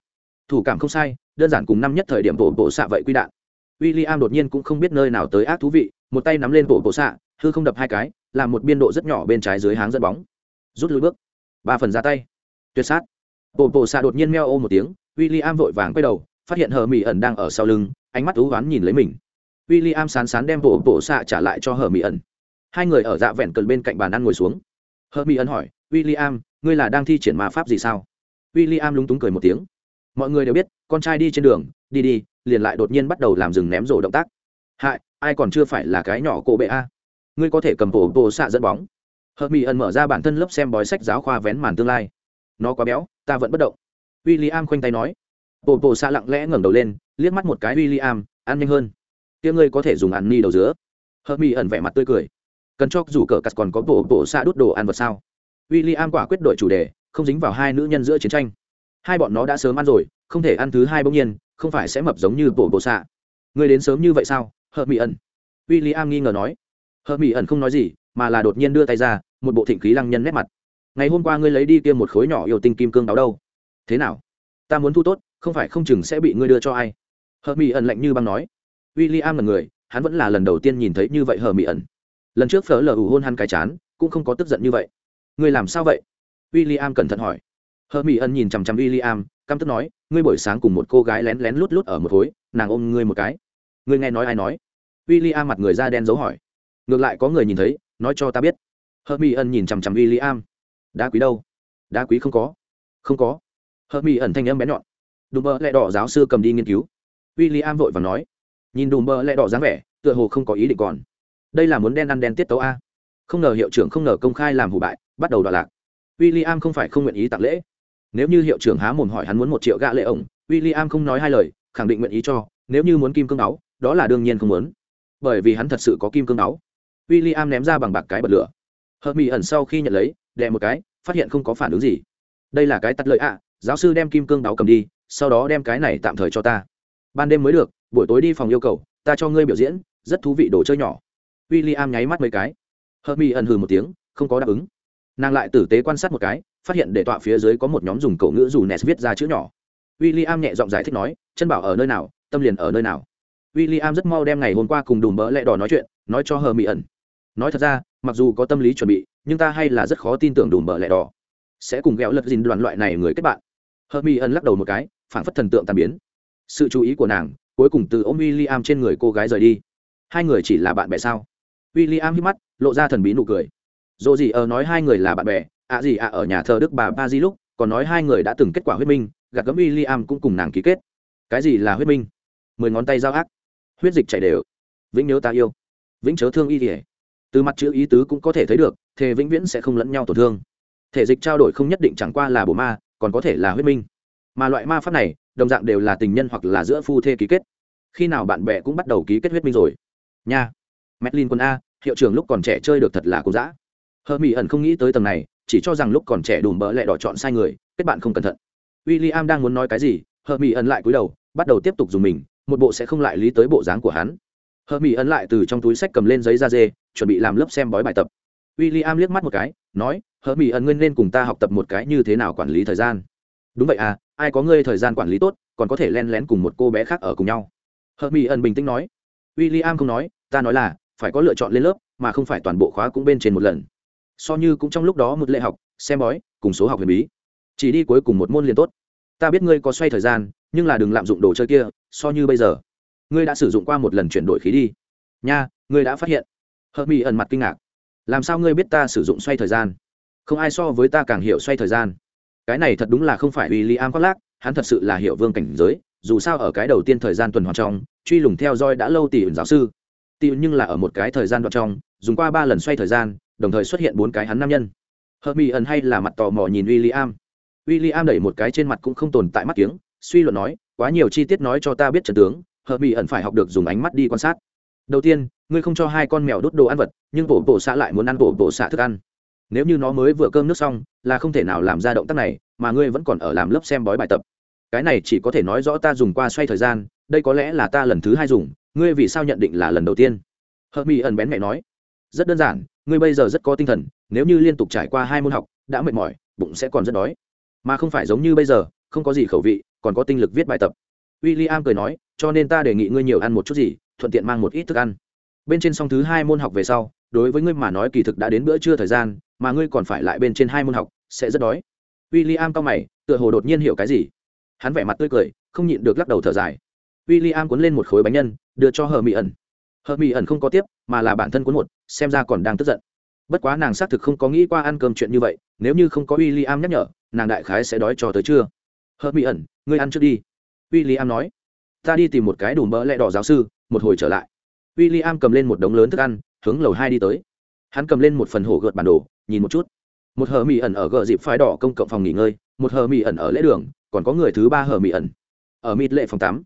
Thủ cảm không sai, đơn giản cùng năm nhất thời điểm bộ bộ xạ vậy quy đạn. W i l l i am đột nhiên cũng không biết nơi nào tới ác thú vị, một tay nắm lên bộ bộ xạ, hư không đập hai cái, làm một biên độ rất nhỏ bên trái dưới háng dẫn bóng. Rút lui bước. Ba phần ra tay. Tuyệt sát bộ bộ xạ đột nhiên meo ô một tiếng w i l l i am vội vàng quay đầu, phát hiện hờ mỹ ẩn đang ở sau lưng, ánh mắt thú oán nhìn lấy mình. W i l l i am sán sán đem bộ bộ xạ trả lại cho hờ mỹ ẩn. Hai người ở dạ vẹn cần bên cạnh bàn ăn ngồi xuống. Hờ mỹ ẩn hỏi w i l l i am ngươi là đang thi triển ma pháp gì sao? W i l l i am lúng túng cười một tiếng. Mọi người đều biết, con trai đi trên đường, đi đi, liền lại đột nhiên bắt đầu làm rừng ném rổ động tác. Hại, ai còn chưa phải là cái nhỏ cổ bệ a? Ngươi có thể cầm bộ bộ xạ dẫn bóng. Hợp mỹ ẩn mở ra bản thân lớp xem bói sách giáo khoa vén màn tương lai nó quá béo, ta vẫn bất động. W i l l i am khoanh tay nói. Bộ bộ xạ lặng lẽ ngẩng đầu lên, liếc mắt một cái w i l l i am ăn nhanh hơn. Tia ngươi có thể dùng ăn ni đầu dứa. Hợp mỹ ẩn vẻ mặt tươi cười. Cần cho dù cờ cắt còn có bộ bộ xạ đút đồ ăn vật sao? W i l l i am quả quyết đổi chủ đề, không dính vào hai nữ nhân giữa chiến tranh. Hai bọn nó đã sớm ăn rồi, không thể ăn thứ hai bỗng nhiên, không phải sẽ mập giống như bộ bộ xạ người đến sớm như vậy sao? Hợp mỹ ẩn. W i l l i am nghi ngờ nói. Hợp mỹ ẩn không nói gì, mà là đột nhiên đưa tay ra, một bộ thịnh khí lăng nhân nét mặt ngày hôm qua ngươi lấy đi kia một khối nhỏ yêu tinh kim cương đáo đâu? Thế nào? Ta muốn thu tốt, không phải không chừng sẽ bị ngươi đưa cho ai? Hợp mỹ ẩn lạnh như băng nói. W i l l i am là người, hắn vẫn là lần đầu tiên nhìn thấy như vậy hờ mỹ ẩn. Lần trước phở lờ ủ hôn hắn cái chán, cũng không có tức giận như vậy. Ngươi làm sao vậy? W i l l i am cẩn thận hỏi. Hờ mỹ ẩn nhìn chằm chằm w i l l i am căm tức nói, ngươi buổi sáng cùng một cô gái lén lén lút lút ở một khối, nàng ôm ngươi một cái. Ngươi nghe nói ai nói? W i l l i am mặt người da đen dấu hỏi. Ngược lại có người nhìn thấy, nói cho ta biết. Hờ mỹ ẩn nhìn chằm chằm w i l l i am đá quý đâu? Đá quý không có. Không có. Hợp mỹ ẩn thanh âm bé nhọn. Đùm bơ lẹ đỏ giáo sư cầm đi nghiên cứu. W i l l i am vội và nói. Nhìn đùm bơ lẹ đỏ dáng vẻ, tựa hồ không có ý định còn. Đây là muốn đen ăn đen tiết tấu a. Không ngờ hiệu trưởng không ngờ công khai làm hủ bại, bắt đầu đọa lạc. W i l l i am không phải không nguyện ý tặng lễ. Nếu như hiệu trưởng há mồm hỏi hắn muốn một triệu gạ lệ ổng w i l l i am không nói hai lời, khẳng định nguyện ý cho. Nếu như muốn kim cương áo, đó là đương nhiên không muốn. Bởi vì hắn thật sự có kim cương áo. W i l l i am ném ra bằng bạc cái bật lửa. Hợp mỹ ẩn sau khi nhận lấy đè một cái, phát hiện không có phản ứng gì. Đây là cái tắt lợi ạ, giáo sư đem kim cương áo cầm đi, sau đó đem cái này tạm thời cho ta. Ban đêm mới được, buổi tối đi phòng yêu cầu, ta cho ngươi biểu diễn, rất thú vị đồ chơi nhỏ. W i l l i am nháy mắt mấy cái. Hớt mi ẩn hừ một tiếng, không có đáp ứng. Nàng lại tử tế quan sát một cái, phát hiện để tọa phía dưới có một nhóm dùng cậu ngữ dù nes viết ra chữ nhỏ. W i l l i am nhẹ giọng giải thích nói, chân bảo ở nơi nào, tâm liền ở nơi nào. W i l l i am rất mau đem ngày hôm qua cùng đùm bỡ lẹ đỏ nói chuyện, nói cho hờ mỹ ẩn. Nói thật ra, mặc dù có tâm lý chuẩn bị nhưng ta hay là rất khó tin tưởng đùm bờ lẹ đỏ. Sẽ cùng ghẹo lật dìn đoàn loại này người kết bạn. Hờ mi ân lắc đầu một cái phản phất thần tượng tàn biến. Sự chú ý của nàng, cuối cùng từ ông w i l l i am trên người cô gái rời đi. Hai người chỉ là bạn bè sao? W i l l i am hít mắt, lộ ra thần bí nụ cười. Dồ gì ở nói hai người là bạn bè, ạ gì ạ ở nhà thờ đức bà ba di lúc, còn nói hai người đã từng kết quả huyết minh, gạt gấm w i l l i am cũng cùng nàng ký kết. Cái gì là huyết minh? Mười ngón tay giao ác. Huyết dịch chảy đều. Vĩnh nhớ ta yêu. Vĩnh chớ thương y thể từ mặt chữ ý tứ cũng có thể thấy được, thề vĩnh viễn sẽ không lẫn nhau tổn thương. Thể dịch trao đổi không nhất định chẳng qua là bổ ma, còn có thể là huyết minh. Mà loại ma pháp này, đồng dạng đều là tình nhân hoặc là giữa phu thê ký kết. Khi nào bạn bè cũng bắt đầu ký kết huyết minh rồi? Nha. Medlin quân a, hiệu trưởng lúc còn trẻ chơi được thật là cũng dã. Hơ mỹ ẩn không nghĩ tới tầng này, chỉ cho rằng lúc còn trẻ đùm bỡ lẹ đỏ chọn sai người, kết bạn không cẩn thận. W i l l i am đang muốn nói cái gì, hơ mỹ ẩn lại cúi đầu, bắt đầu tiếp tục dùng mình, một bộ sẽ không lại lý tới bộ dáng của hắn. Hơ mỹ ẩn lại từ trong túi sách cầm lên giấy da dê chuẩn bị làm lớp xem bói bài tập. W i l l i am liếc mắt một cái, nói hờ mỹ ẩn ngươi nên cùng ta học tập một cái như thế nào quản lý thời gian? Đúng vậy à ai có ngươi thời gian quản lý tốt, còn có thể len lén cùng một cô bé khác ở cùng nhau. Hờ mỹ ẩn bình tĩnh nói. W i l l i am không nói, ta nói là, phải có lựa chọn lên lớp, mà không phải toàn bộ khóa cũng bên trên một lần. So như cũng trong lúc đó một lệ học, xem bói, cùng số học huyền bí. Chỉ đi cuối cùng một môn liền tốt. Ta biết ngươi có xoay thời gian, nhưng là đừng lạm dụng đồ chơi kia, so như bây giờ. Ngươi đã sử dụng qua một lần chuyển đổi khí đi. Nha, ngươi đã phát hiện hợp mỹ ẩn mặt kinh ngạc. Làm sao ngươi biết ta sử dụng xoay thời gian? Không ai so với ta càng hiểu xoay thời gian. Cái này thật đúng là không phải w i l l i am khoác lác, hắn thật sự là hiệu vương cảnh giới, dù sao ở cái đầu tiên thời gian tuần hoàn trong, truy lùng theo dõi đã lâu tỷ ẩn giáo sư. Tỷ nhưng là ở một cái thời gian đoạn trong, dùng qua ba lần xoay thời gian, đồng thời xuất hiện bốn cái hắn nam nhân. Hợp mỹ ẩn hay là mặt tò mò nhìn w i l l i am w i l l i am đẩy một cái trên mặt cũng không tồn tại mắt kiếng, suy luận nói, quá nhiều chi tiết nói cho ta biết trần tướng hợp mỹ ẩn phải học được dùng ánh mắt đi quan sát đầu tiên, ngươi không cho hai con mèo đốt đồ ăn vật, nhưng bộ bộ xạ lại muốn ăn bộ bộ xạ thức ăn. Nếu như nó mới vừa cơm nước xong, là không thể nào làm ra động tác này, mà ngươi vẫn còn ở làm lớp xem bói bài tập. Cái này chỉ có thể nói rõ ta dùng qua xoay thời gian, đây có lẽ là ta lần thứ hai dùng, ngươi vì sao nhận định là lần đầu tiên? Hợp mỹ ẩn bén mẹ nói. Rất đơn giản, ngươi bây giờ rất có tinh thần, nếu như liên tục trải qua hai môn học, đã mệt mỏi, bụng sẽ còn rất đói. Mà không phải giống như bây giờ, không có gì khẩu vị, còn có tinh lực viết bài tập. W i l l i am cười nói, cho nên ta đề nghị ngươi nhiều ăn một chút gì thuận tiện mang một ít thức ăn. Bên trên xong thứ hai môn học về sau, đối với ngươi mà nói kỳ thực đã đến bữa trưa thời gian, mà ngươi còn phải lại bên trên hai môn học, sẽ rất đói. W i l l i am cao mày, tựa hồ đột nhiên hiểu cái gì. Hắn vẻ mặt tươi cười, không nhịn được lắc đầu thở dài. W i l l i am cuốn lên một khối bánh nhân, đưa cho hờ mỹ ẩn. Hờ mỹ ẩn không có tiếp, mà là bản thân cuốn một, xem ra còn đang tức giận. Bất quá nàng xác thực không có nghĩ qua ăn cơm chuyện như vậy, nếu như không có w i l l i am nhắc nhở, nàng đại khái sẽ đói cho tới trưa. Hờ mỹ ẩn, ngươi ăn trước đi. W i l l i am nói. Ta đi tìm một cái đủ mỡ lẹ đỏ giáo sư một hồi trở lại. W i l l i am cầm lên một đống lớn thức ăn, hướng lầu hai đi tới. Hắn cầm lên một phần hổ gợt bản đồ, nhìn một chút. Một hờ mỹ ẩn ở gợ dịp phái đỏ công cộng phòng nghỉ ngơi, một hờ mỹ ẩn ở lễ đường, còn có người thứ ba hờ mỹ ẩn ở mịt lệ phòng tám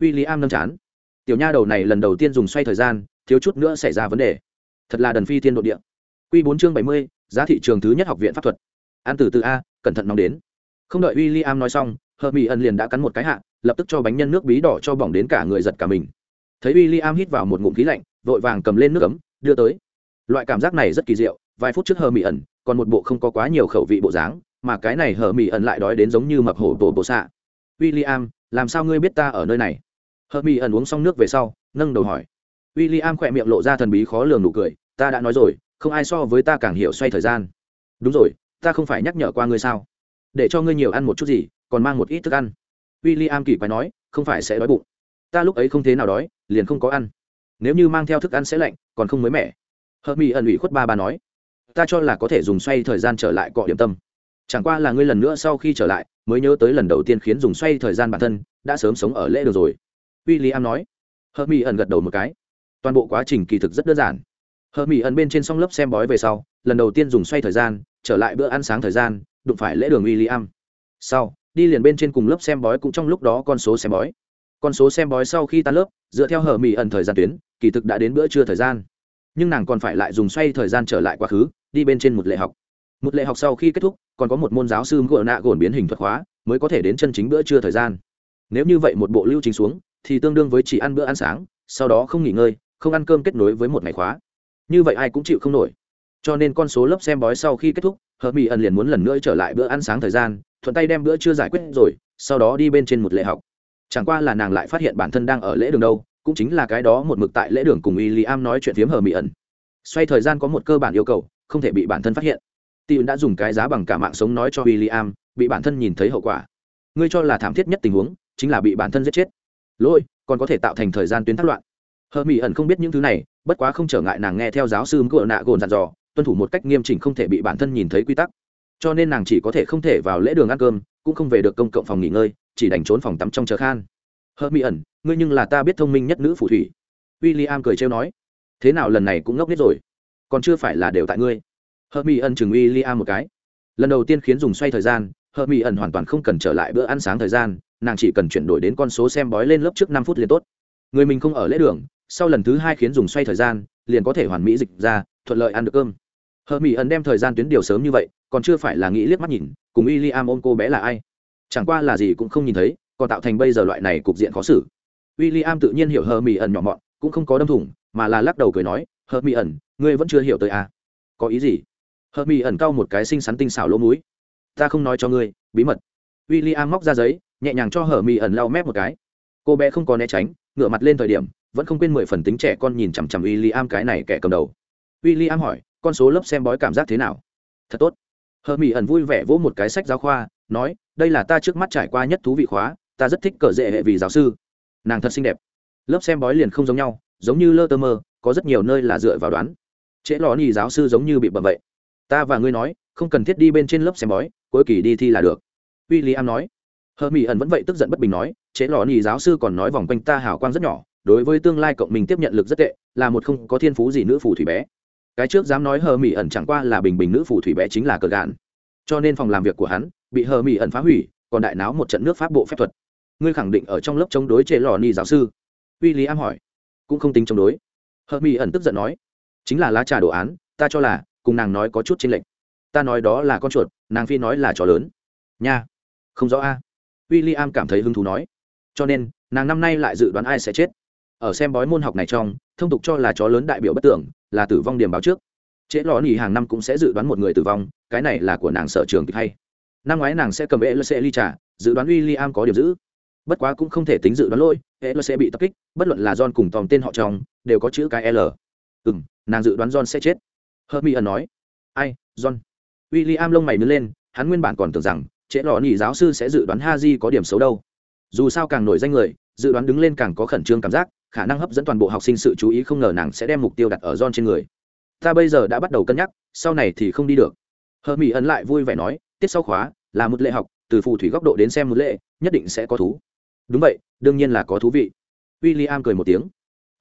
w i l l i am nâm chán. Tiểu nha đầu này lần đầu tiên dùng xoay thời gian, thiếu chút nữa xảy ra vấn đề. Thật là đần phi thiên độ địa. Q bốn chương bảy mươi, giá thị trường thứ nhất học viện pháp thuật. An từ từ a, cẩn thận nóng đến. Không đợi w i l l i am nói xong hờ mỹ ẩn liền đã cắn một cái hạ, lập tức cho bánh nhân nước bí đỏ cho bỏng đến cả người giật cả mình thấy w i l l i am hít vào một ngụm khí lạnh, vội vàng cầm lên nước ấm, đưa tới. Loại cảm giác này rất kỳ diệu, vài phút trước hờ mỹ ẩn, còn một bộ không có quá nhiều khẩu vị bộ dáng, mà cái này hờ mỹ ẩn lại đói đến giống như mập hổ tổ bộ xạ. W i l l i am làm sao ngươi biết ta ở nơi này? Hờ mỹ ẩn uống xong nước về sau, nâng đầu hỏi. W i l l i am khỏe miệng lộ ra thần bí khó lường nụ cười, ta đã nói rồi, không ai so với ta càng hiểu xoay thời gian. Đúng rồi, ta không phải nhắc nhở qua ngươi sao? Để cho ngươi nhiều ăn một chút gì, còn mang một ít thức ăn. W i l l i am kỳ quái nói, không phải sẽ đói bụng. Ta lúc ấy không thế nào đói liền không có ăn. Nếu như mang theo thức ăn sẽ lạnh, còn không mới mẻ. Hợp mỹ ẩn ủy khuất ba ba nói, ta cho là có thể dùng xoay thời gian trở lại cọ điểm tâm. Chẳng qua là ngươi lần nữa sau khi trở lại, mới nhớ tới lần đầu tiên khiến dùng xoay thời gian bản thân đã sớm sống ở lễ đường rồi. W i l l i am nói. Hợp mỹ ẩn gật đầu một cái. Toàn bộ quá trình kỳ thực rất đơn giản. Hợp mỹ ẩn bên trên song lớp xem bói về sau, lần đầu tiên dùng xoay thời gian, trở lại bữa ăn sáng thời gian, đụng phải lễ đường w i l l i am sau, đi liền bên trên cùng lớp xem bói cũng trong lúc đó con số xem bói. Con số xem bói sau khi tan lớp dựa theo hở mỹ ẩn thời gian tuyến, kỳ thực đã đến bữa trưa thời gian. Nhưng nàng còn phải lại dùng xoay thời gian trở lại quá khứ, đi bên trên một lệ học. Một lệ học sau khi kết thúc, còn có một môn giáo sư ngựa nạ gồn biến hình thuật hóa, mới có thể đến chân chính bữa trưa thời gian. Nếu như vậy một bộ lưu trình xuống, thì tương đương với chỉ ăn bữa ăn sáng, sau đó không nghỉ ngơi, không ăn cơm kết nối với một ngày khóa. Như vậy ai cũng chịu không nổi. Cho nên con số lớp xem bói sau khi kết thúc hờ mỹ ẩn liền muốn lần nữa trở lại bữa ăn sáng thời gian, thuận tay đem bữa chưa giải quyết rồi, sau đó đi bên trên một lễ học chẳng qua là nàng lại phát hiện bản thân đang ở lễ đường đâu, cũng chính là cái đó một mực tại lễ đường cùng y li am nói chuyện phiếm hờ mỹ ẩn. Xoay thời gian có một cơ bản yêu cầu, không thể bị bản thân phát hiện. Tỷ đã dùng cái giá bằng cả mạng sống nói cho w i l l i am bị bản thân nhìn thấy hậu quả. Ngươi cho là thảm thiết nhất tình huống, chính là bị bản thân giết chết. Lỗi còn có thể tạo thành thời gian tuyến thất loạn. Hờ mỹ ẩn không biết những thứ này, bất quá không trở ngại nàng nghe theo giáo sư gợ nạ gồn dặn dò, tuân thủ một cách nghiêm chỉnh không thể bị bản thân nhìn thấy quy tắc cho nên nàng chỉ có thể không thể vào lễ đường ăn cơm, cũng không về được công cộng phòng nghỉ ngơi, chỉ đành trốn phòng tắm trong chờ khan. Hớt mỹ ẩn, ngươi nhưng là ta biết thông minh nhất nữ phù thủy. W i l l i am cười trêu nói. Thế nào lần này cũng ngốc nhất rồi. Còn chưa phải là đều tại ngươi. Hớt mỹ ẩn chừng w i l l i am một cái. Lần đầu tiên khiến dùng xoay thời gian hớt mỹ ẩn hoàn toàn không cần trở lại bữa ăn sáng thời gian, nàng chỉ cần chuyển đổi đến con số xem bói lên lớp trước năm phút liền tốt. Người mình không ở lễ đường, sau lần thứ hai khiến dùng xoay thời gian, liền có thể hoàn mỹ dịch ra, thuận lợi ăn được cơm hờ mỹ ẩn đem thời gian tuyến điều sớm như vậy, còn chưa phải là nghĩ liếc mắt nhìn, cùng w i l l i am ôm cô bé là ai? Chẳng qua là gì cũng không nhìn thấy, còn tạo thành bây giờ loại này cục diện khó xử. W i l l i am tự nhiên hiểu hờ mỹ ẩn nhỏ mọn, cũng không có đâm thủng, mà là lắc đầu cười nói, hờ mỹ ẩn, ngươi vẫn chưa hiểu tới à. có ý gì? Hờ mỹ ẩn cau một cái xinh xắn tinh xảo lỗ múi ta không nói cho ngươi, bí mật. W i l l i am móc ra giấy, nhẹ nhàng cho hờ mỹ ẩn lau mép một cái. Cô bé không có né tránh, ngửa mặt lên thời điểm, vẫn không quên mười phần tính trẻ con nhìn chằm chằm w i l l i am cái này kẻ cầm đầu. W i l l i am hỏi con số lớp xem bói cảm giác thế nào? Thật tốt. Hờ mỹ ẩn vui vẻ vỗ một cái sách giáo khoa, nói, đây là ta trước mắt trải qua nhất thú vị khóa, ta rất thích cờ dễ hệ vì giáo sư. Nàng thật xinh đẹp. Lớp xem bói liền không giống nhau, giống như lơ tơ mơ, có rất nhiều nơi là dựa vào đoán. Trễ lò nhì giáo sư giống như bị bậm vậy. Ta và ngươi nói, không cần thiết đi bên trên lớp xem bói, cuối kỳ đi thi là được. W i l l i am nói. Hờ mỹ ẩn vẫn vậy tức giận bất bình nói, trễ lò nhì giáo sư còn nói vòng quanh ta hào quang rất nhỏ, đối với tương lai cộng mình tiếp nhận lực rất tệ, là một không có thiên phú gì nữ phù thủy bé cái trước dám nói hờ mỹ ẩn chẳng qua là bình bình nữ phù thủy bé chính là cờ gạn. Cho nên phòng làm việc của hắn, bị hờ mỹ ẩn phá hủy, còn đại náo một trận nước pháp bộ phép thuật. Ngươi khẳng định ở trong lớp chống đối chế lò ni giáo sư? W i l l i am hỏi. Cũng không tính chống đối. Hờ mỹ ẩn tức giận nói. Chính là lá trà đồ án, ta cho là, cùng nàng nói có chút chênh lệch. Ta nói đó là con chuột, nàng phi nói là chó lớn. Nha. Không rõ a. W i l l i am cảm thấy hứng thú nói. Cho nên, nàng năm nay lại dự đoán ai sẽ chết. Ở xem bói môn học này trong, thông tục cho là chó lớn đại biểu bất tưởng là tử vong điểm báo trước. Trễ lò nỉ hàng năm cũng sẽ dự đoán một người tử vong, cái này là của nàng sở trường kịch hay. Năm ngoái nàng sẽ cầm lc ly trả, dự đoán w i l l i am có điểm giữ. Bất quá cũng không thể tính dự đoán lỗi lc bị tập kích, bất luận là john cùng tòm tên họ chồng đều có chữ cái l. Ừ m nàng dự đoán john sẽ chết. Hermi ẩn nói. Ai, john? W i l l i am lông mày nứt lên, hắn nguyên bản còn tưởng rằng trễ lò nỉ giáo sư sẽ dự đoán ha di có điểm xấu đâu. Dù sao càng nổi danh người dự đoán đứng lên càng có khẩn trương cảm giác khả năng hấp dẫn toàn bộ học sinh sự chú ý không ngờ nàng sẽ đem mục tiêu đặt ở John trên người. Ta bây giờ đã bắt đầu cân nhắc, sau này thì không đi được. Hờ Mỹ ẩn lại vui vẻ nói, tiết sau khóa là một lệ học, từ phù thủy góc độ đến xem một lệ, nhất định sẽ có thú. Đúng vậy, đương nhiên là có thú vị. William cười một tiếng.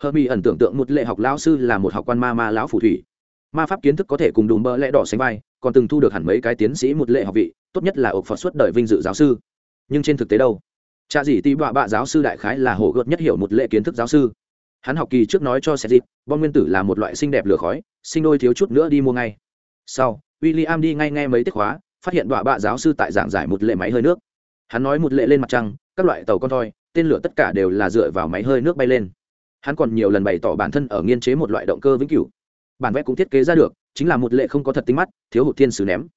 Hờ Mỹ ẩn tưởng tượng một lệ học lão sư là một học quan ma ma lão phù thủy. Ma pháp kiến thức có thể cùng đùm bơ lẽ đỏ sánh vai, còn từng thu được hẳn mấy cái tiến sĩ một lệ học vị, tốt nhất là ộc phật suốt đời vinh dự giáo sư. Nhưng trên thực tế đâu? Cha dì tì bạ bạ giáo sư đại khái là hổ gợt nhất hiểu một lệ kiến thức giáo sư. Hắn học kỳ trước nói cho sẽ dịp bom nguyên tử là một loại xinh đẹp lửa khói, sinh đôi thiếu chút nữa đi mua ngay. Sau w i l l i am đi ngay nghe mấy tiết khóa, phát hiện bạ bạ giáo sư tại giảng giải một lệ máy hơi nước. Hắn nói một lệ lên mặt trăng, các loại tàu con thoi, tên lửa tất cả đều là dựa vào máy hơi nước bay lên. Hắn còn nhiều lần bày tỏ bản thân ở nghiên chế một loại động cơ vĩnh cửu. Bản vẽ cũng thiết kế ra được, chính là một lệ không có thật tính mắt, thiếu hụt thiên sứ ném.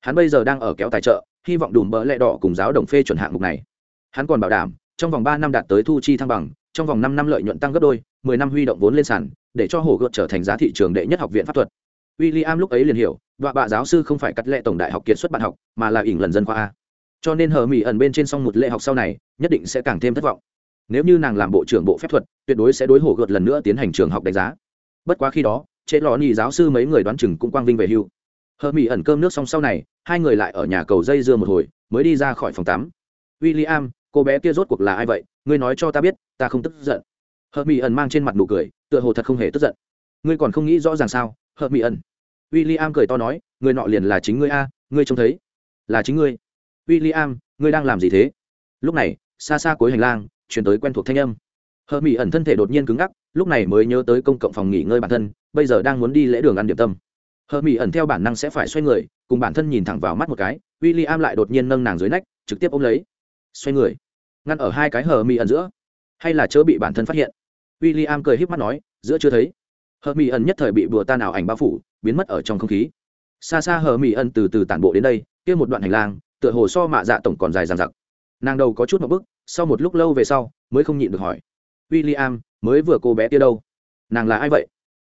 Hắn bây giờ đang ở kéo tài trợ, hy vọng đùm bỡ lẹ đỏ cùng giáo đồng phê chuẩn hạng mục này hắn còn bảo đảm trong vòng ba năm đạt tới thu chi thăng bằng trong vòng năm năm lợi nhuận tăng gấp đôi mười năm huy động vốn lên sàn để cho hồ gợt trở thành giá thị trường đệ nhất học viện pháp thuật. William lúc ấy liền hiểu đọa bạ giáo sư không phải cắt lệ tổng đại học kiệt xuất bạn học mà là ỉn lần dân khoa a. Cho nên hờ mỹ ẩn bên trên xong một lệ học sau này nhất định sẽ càng thêm thất vọng. Nếu như nàng làm bộ trưởng bộ phép thuật tuyệt đối sẽ đối Hổ gợt lần nữa tiến hành trường học đánh giá. Bất quá khi đó chế lò nhì giáo sư mấy người đoán chừng cũng quang vinh về hưu. Hờ mỹ ẩn cơm nước xong sau này hai người lại ở nhà cầu dây dưa một hồi mới đi ra khỏi phòng tắm. William, cô bé kia rốt cuộc là ai vậy? Ngươi nói cho ta biết, ta không tức giận. Hợp mỹ ẩn mang trên mặt nụ cười, tựa hồ thật không hề tức giận. Ngươi còn không nghĩ rõ ràng sao? Hợp mỹ ẩn. W i l l i am cười to nói, người nọ liền là chính ngươi a, ngươi trông thấy. Là chính ngươi. W i l l i am ngươi đang làm gì thế? Lúc này, xa xa cuối hành lang, chuyển tới quen thuộc thanh âm. Hờ mỹ ẩn thân thể đột nhiên cứng ngắc, lúc này mới nhớ tới công cộng phòng nghỉ ngơi bản thân, bây giờ đang muốn đi lễ đường ăn điểm tâm. Hờ mỹ ẩn theo bản năng sẽ phải xoay người, cùng bản thân nhìn thẳng vào mắt một cái w i l l i am lại đột nhiên nâng nàng dưới nách, trực tiếp ôm lấy xoay người, ngăn ở hai cái hờ mỹ ẩn giữa. Hay là chớ bị bản thân phát hiện. W i l l i am cười h í p mắt nói, giữa chưa thấy. Hờ mỹ ẩn nhất thời bị bùa ta nào ảnh bao phủ, biến mất ở trong không khí. Xa xa hờ mỹ ẩn từ từ tản bộ đến đây, kia một đoạn hành lang, tựa hồ so mạ dạ tổng còn dài dàn giặc nàng đầu có chút một bức, sau một lúc lâu về sau, mới không nhịn được hỏi. W i l l i am mới vừa cô bé kia đâu? Nàng là ai vậy?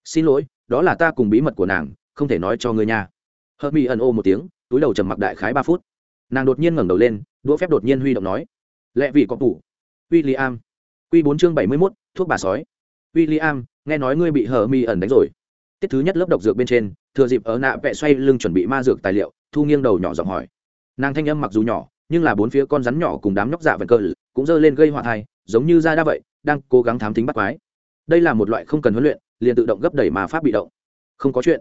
Xin lỗi, đó là ta cùng bí mật của nàng, không thể nói cho người nhà hờ mỹ ẩn ô một tiếng, túi đầu trầm mặc đại khái ba phút. Nàng đột nhiên ngẩng đầu lên đũa phép đột nhiên huy động nói lẽ vì có tủ William. Quy bốn chương bảy mươi 71, thuốc bà sói. William, nghe nói ngươi bị hở mi ẩn đánh rồi. Tiết thứ nhất lớp độc dược bên trên, thừa dịp ở nạ vẽ xoay lưng chuẩn bị ma dược tài liệu, thu nghiêng đầu nhỏ giọng hỏi. Nàng thanh âm mặc dù nhỏ, nhưng là bốn phía con rắn nhỏ cùng đám nhóc dạ vần cơ cũng dơ lên gây họa thai, giống như ra đa vậy, đang cố gắng thám thính bắt quái. Đây là một loại không cần huấn luyện, liền tự động gấp đẩy mà pháp bị động. Không có chuyện.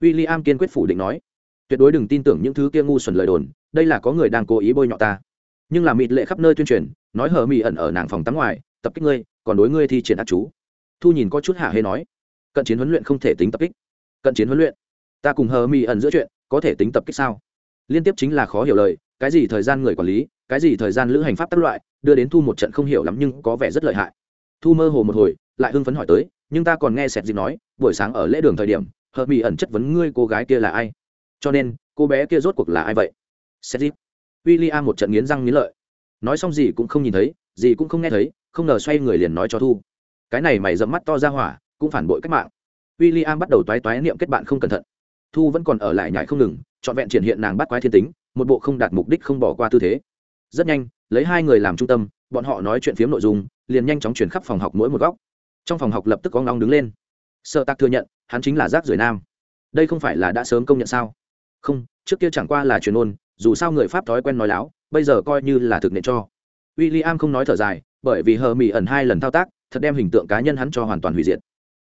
William kiên quyết phủ định nói, tuyệt đối đừng tin tưởng những thứ kia ngu xuẩn lời đồn, đây là có người đang cố ý bôi nhọ ta. Nhưng là mịt lệ khắp nơi tuyên truyền, nói hờ mỹ ẩn ở nàng phòng tắm ngoài, tập kích ngươi, còn đối ngươi thi triển ác chú. Thu nhìn có chút hạ hay nói, cận chiến huấn luyện không thể tính tập kích. Cận chiến huấn luyện? Ta cùng hờ mỹ ẩn giữa chuyện, có thể tính tập kích sao? Liên tiếp chính là khó hiểu lời, cái gì thời gian người quản lý, cái gì thời gian lữ hành pháp các loại, đưa đến thu một trận không hiểu lắm nhưng có vẻ rất lợi hại. Thu mơ hồ một hồi, lại hưng phấn hỏi tới, nhưng ta còn nghe sẹt dịp nói, buổi sáng ở lễ đường thời điểm, hờ mỹ ẩn chất vấn ngươi cô gái kia là ai? Cho nên, cô bé kia rốt cuộc là ai vậy? Xét dịp William một trận nghiến răng nghiến lợi. Nói xong gì cũng không nhìn thấy, gì cũng không nghe thấy, không ngờ xoay người liền nói cho Thu. Cái này mày dẫm mắt to ra hỏa, cũng phản bội cách mạng. William bắt đầu toái toái niệm kết bạn không cẩn thận. Thu vẫn còn ở lại nhảy không ngừng, trọn vẹn triển hiện nàng bắt quái thiên tính, một bộ không đạt mục đích không bỏ qua tư thế. Rất nhanh, lấy hai người làm trung tâm, bọn họ nói chuyện phiếm nội dung, liền nhanh chóng truyền khắp phòng học mỗi một góc. Trong phòng học lập tức có ngóng đứng lên. Sở Tạc thừa nhận, hắn chính là rác rưởi nam. Đây không phải là đã sớm công nhận sao? Không, trước kia chẳng qua là truyền ngôn dù sao người pháp thói quen nói láo, bây giờ coi như là thực nện cho. W i l l i am không nói thở dài, bởi vì hờ mỹ ẩn hai lần thao tác, thật đem hình tượng cá nhân hắn cho hoàn toàn hủy diệt.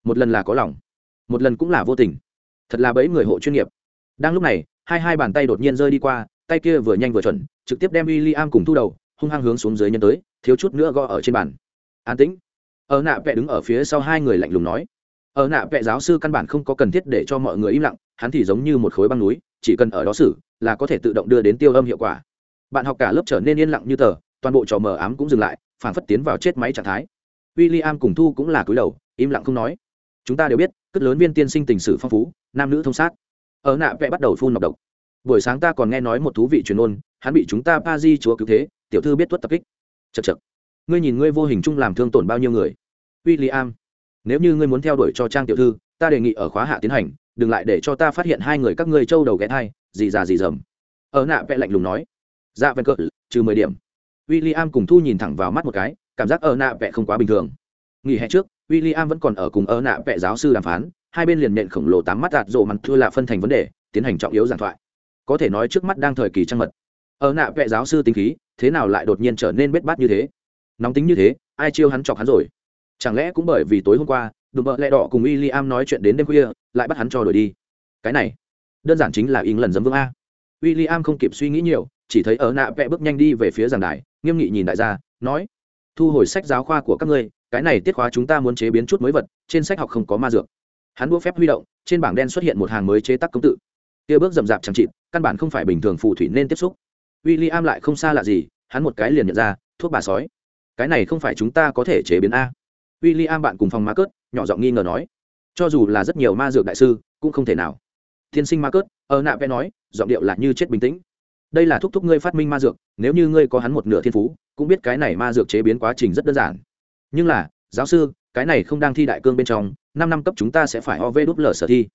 Một lần là có lòng, một lần cũng là vô tình. Thật là bẫy người hộ chuyên nghiệp. Đang lúc này, hai hai bàn tay đột nhiên rơi đi qua, tay kia vừa nhanh vừa chuẩn, trực tiếp đem w i l l i am cùng thu đầu, hung hăng hướng xuống dưới nhân tới, thiếu chút nữa gõ ở trên bàn. An tĩnh. Ở nạ vẽ đứng ở phía sau hai người lạnh lùng nói. Ở nạ vẽ giáo sư căn bản không có cần thiết để cho mọi người im lặng, hắn thì giống như một khối băng núi, chỉ cần ở đó xử là có thể tự động đưa đến tiêu âm hiệu quả. Bạn học cả lớp trở nên yên lặng như tờ, toàn bộ trò mờ ám cũng dừng lại phản phất tiến vào chết máy trạng thái. W i l l i am cùng thu cũng là cúi đầu, im lặng không nói. Chúng ta đều biết, cất lớn viên tiên sinh tình sử phong phú, nam nữ thông sát. Ở nạ vẽ bắt đầu phun nọc độc. Buổi sáng ta còn nghe nói một thú vị truyền ôn hắn bị chúng ta pa di chúa cứu thế, tiểu thư biết tuất tập kích. Chật chật ngươi nhìn ngươi vô hình chung làm thương tổn bao nhiêu người? W i l l i am nếu như ngươi muốn theo đuổi cho trang tiểu thư, ta đề nghị ở khóa hạ tiến hành đừng lại để cho ta phát hiện hai người các ngươi trâu đầu ghé thai, gì già gì dầm. Ở nạ vẽ lạnh lùng nói. Dạ vẹn cỡ, trừ mười điểm. W i l l i am cùng thu nhìn thẳng vào mắt một cái, cảm giác ở nạ vẽ không quá bình thường. Nghỉ hè trước w i l l i am vẫn còn ở cùng ở nạ vẽ giáo sư đàm phán, hai bên liền nện khổng lồ tám mắt đạt rộ mặt thua là phân thành vấn đề, tiến hành trọng yếu giảng thoại. Có thể nói trước mắt đang thời kỳ trăng mật. Ở nạ vẽ giáo sư tính khí, thế nào lại đột nhiên trở nên bết bát như thế? Nóng tính như thế, ai chiêu hắn chọc hắn rồi? Chẳng lẽ cũng bởi vì tối hôm qua, đùm bợ lẹ đỏ cùng w i l l i am nói chuyện đến đêm khuya lại bắt hắn cho đổi đi. Cái này, đơn giản chính là in lần dấm vương a. W i l l i am không kịp suy nghĩ nhiều, chỉ thấy ở nạ vẽ bước nhanh đi về phía giảng đài, nghiêm nghị nhìn đại gia, nói, thu hồi sách giáo khoa của các ngươi, cái này tiết khóa chúng ta muốn chế biến chút mới vật, trên sách học không có ma dược. Hắn đua phép huy động, trên bảng đen xuất hiện một hàng mới chế tác công tự. Kia bước rậm rạp chẳng chịt, căn bản không phải bình thường phù thủy nên tiếp xúc. W i l l i am lại không xa lạ gì, hắn một cái liền nhận ra, thuốc bà sói, cái này không phải chúng ta có thể chế biến a. W i l l i am bạn cùng phòng ma cớt, nhỏ giọng nghi ngờ nói cho dù là rất nhiều ma dược đại sư, cũng không thể nào. Tiên sinh ma cớt, ở nạ vẽ nói, giọng điệu là như chết bình tĩnh. Đây là thúc thúc ngươi phát minh ma dược, nếu như ngươi có hắn một nửa thiên phú, cũng biết cái này ma dược chế biến quá trình rất đơn giản. Nhưng là, giáo sư, cái này không đang thi đại cương bên trong, năm năm cấp chúng ta sẽ phải ov đúp lờ sở thi.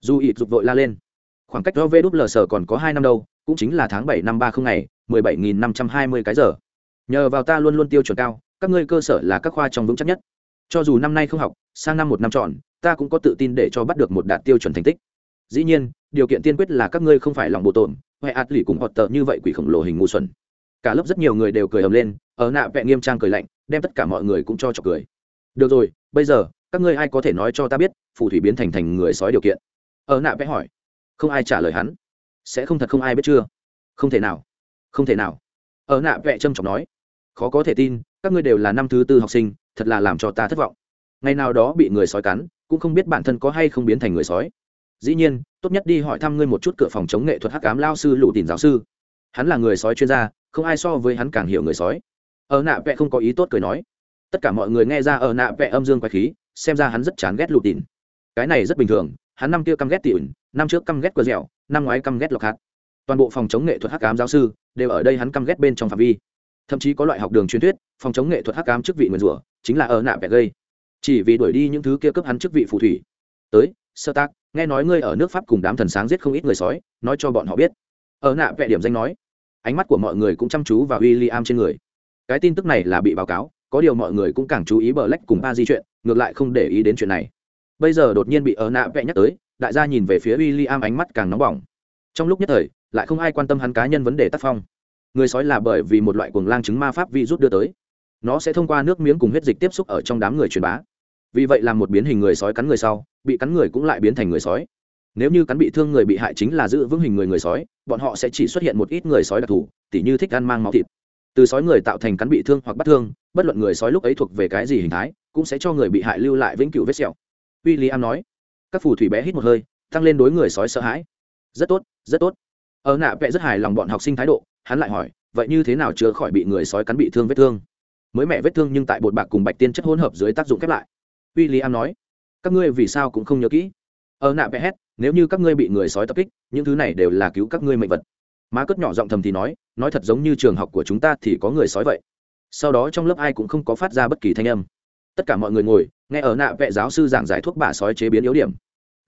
Dù ít dục vội la lên. Khoảng cách ov đúp lờ sở còn có hai năm đâu, cũng chính là tháng bảy năm ba không ngày, mười bảy nghìn năm trăm hai mươi cái giờ. Nhờ vào ta luôn luôn tiêu chuẩn cao, các ngươi cơ sở là các khoa trong vững chắc nhất cho dù năm nay không học, sang năm một năm chọn, ta cũng có tự tin để cho bắt được một đạt tiêu chuẩn thành tích. Dĩ nhiên, điều kiện tiên quyết là các ngươi không phải lòng bộ tổn huệ ạt lì cùng họ tờ như vậy quỷ khổng lồ hình ngu xuẩn. Cả lớp rất nhiều người đều cười ầm lên, ở nạ vẹ nghiêm trang cười lạnh, đem tất cả mọi người cũng cho trọc cười. Được rồi, bây giờ, các ngươi ai có thể nói cho ta biết, phù thủy biến thành thành người sói điều kiện? Ở nạ vẽ hỏi. Không ai trả lời hắn. Sẽ không thật không ai biết chưa? Không thể nào. Không thể nào. Ở nạ vẽ trâm trọng nói. Khó có thể tin, các ngươi đều là năm thứ tư học sinh thật là làm cho ta thất vọng. Ngày nào đó bị người sói cắn, cũng không biết bản thân có hay không biến thành người sói. Dĩ nhiên, tốt nhất đi hỏi thăm ngươi một chút cửa phòng chống nghệ thuật hắc cám lao sư lụ tìm giáo sư. Hắn là người sói chuyên gia, không ai so với hắn càng hiểu người sói. Ở nạ vẽ không có ý tốt cười nói. Tất cả mọi người nghe ra ở nạ vẽ âm dương quái khí, xem ra hắn rất chán ghét lụ tìm cái này rất bình thường, hắn năm kia căm ghét tỉ năm trước căm ghét cờ dẻo, năm ngoái căm ghét lọc hạt toàn bộ phòng chống nghệ thuật hắc cám giáo sư đều ở đây hắn căm ghét bên trong phạm vi. Thậm chí có loại học đường truyền thuyết, phòng chống nghệ thuật hắc cám chức vị nguyền rủa chính là ở nạ vẽ gây. Chỉ vì đuổi đi những thứ kia cấp hắn chức vị phù thủy. Tới, sơ tác, nghe nói ngươi ở nước pháp cùng đám thần sáng giết không ít người sói, nói cho bọn họ biết. Ở nạ vẽ điểm danh nói, ánh mắt của mọi người cũng chăm chú vào w i l l i am trên người. Cái tin tức này là bị báo cáo, có điều mọi người cũng càng chú ý bờ lách cùng ba di chuyện, ngược lại không để ý đến chuyện này. Bây giờ đột nhiên bị ở nạ vẽ nhắc tới, đại gia nhìn về phía w i l l i am ánh mắt càng nóng bỏng. Trong lúc nhất thời, lại không ai quan tâm hắn cá nhân vấn đề tác phong. Người sói là bởi vì một loại cuồng lang chứng ma pháp vi rút đưa tới nó sẽ thông qua nước miếng cùng huyết dịch tiếp xúc ở trong đám người truyền bá. Vì vậy là một biến hình người sói cắn người sau, bị cắn người cũng lại biến thành người sói. Nếu như cắn bị thương người bị hại chính là giữ vững hình người người sói, bọn họ sẽ chỉ xuất hiện một ít người sói đặc thù, tỉ như thích ăn mang máu thịt. Từ sói người tạo thành cắn bị thương hoặc bắt thương, bất luận người sói lúc ấy thuộc về cái gì hình thái, cũng sẽ cho người bị hại lưu lại vĩnh cửu vết sẹo. W i l l i am nói, các phù thủy bé hít một hơi, tăng lên đối người sói sợ hãi. Rất tốt rất tốt. Ở nạ vẽ rất hài lòng bọn học sinh thái độ, hắn lại hỏi, vậy như thế nào chữa khỏi bị người sói cắn bị thương vết thương? Mới mẹ vết thương nhưng tại bột bạc cùng bạch tiên chất hỗn hợp dưới tác dụng khép lại. W i l l i am nói, các ngươi vì sao cũng không nhớ kỹ? Ở nạ vẽ hét, nếu như các ngươi bị người sói tập kích, những thứ này đều là cứu các ngươi mệnh vật. Má cất nhỏ giọng thầm thì nói nói thật giống như trường học của chúng ta thì có người sói vậy. Sau đó trong lớp ai cũng không có phát ra bất kỳ thanh âm. Tất cả mọi người ngồi, nghe ở nạ vẽ giáo sư giảng giải thuốc bả sói chế biến yếu điểm.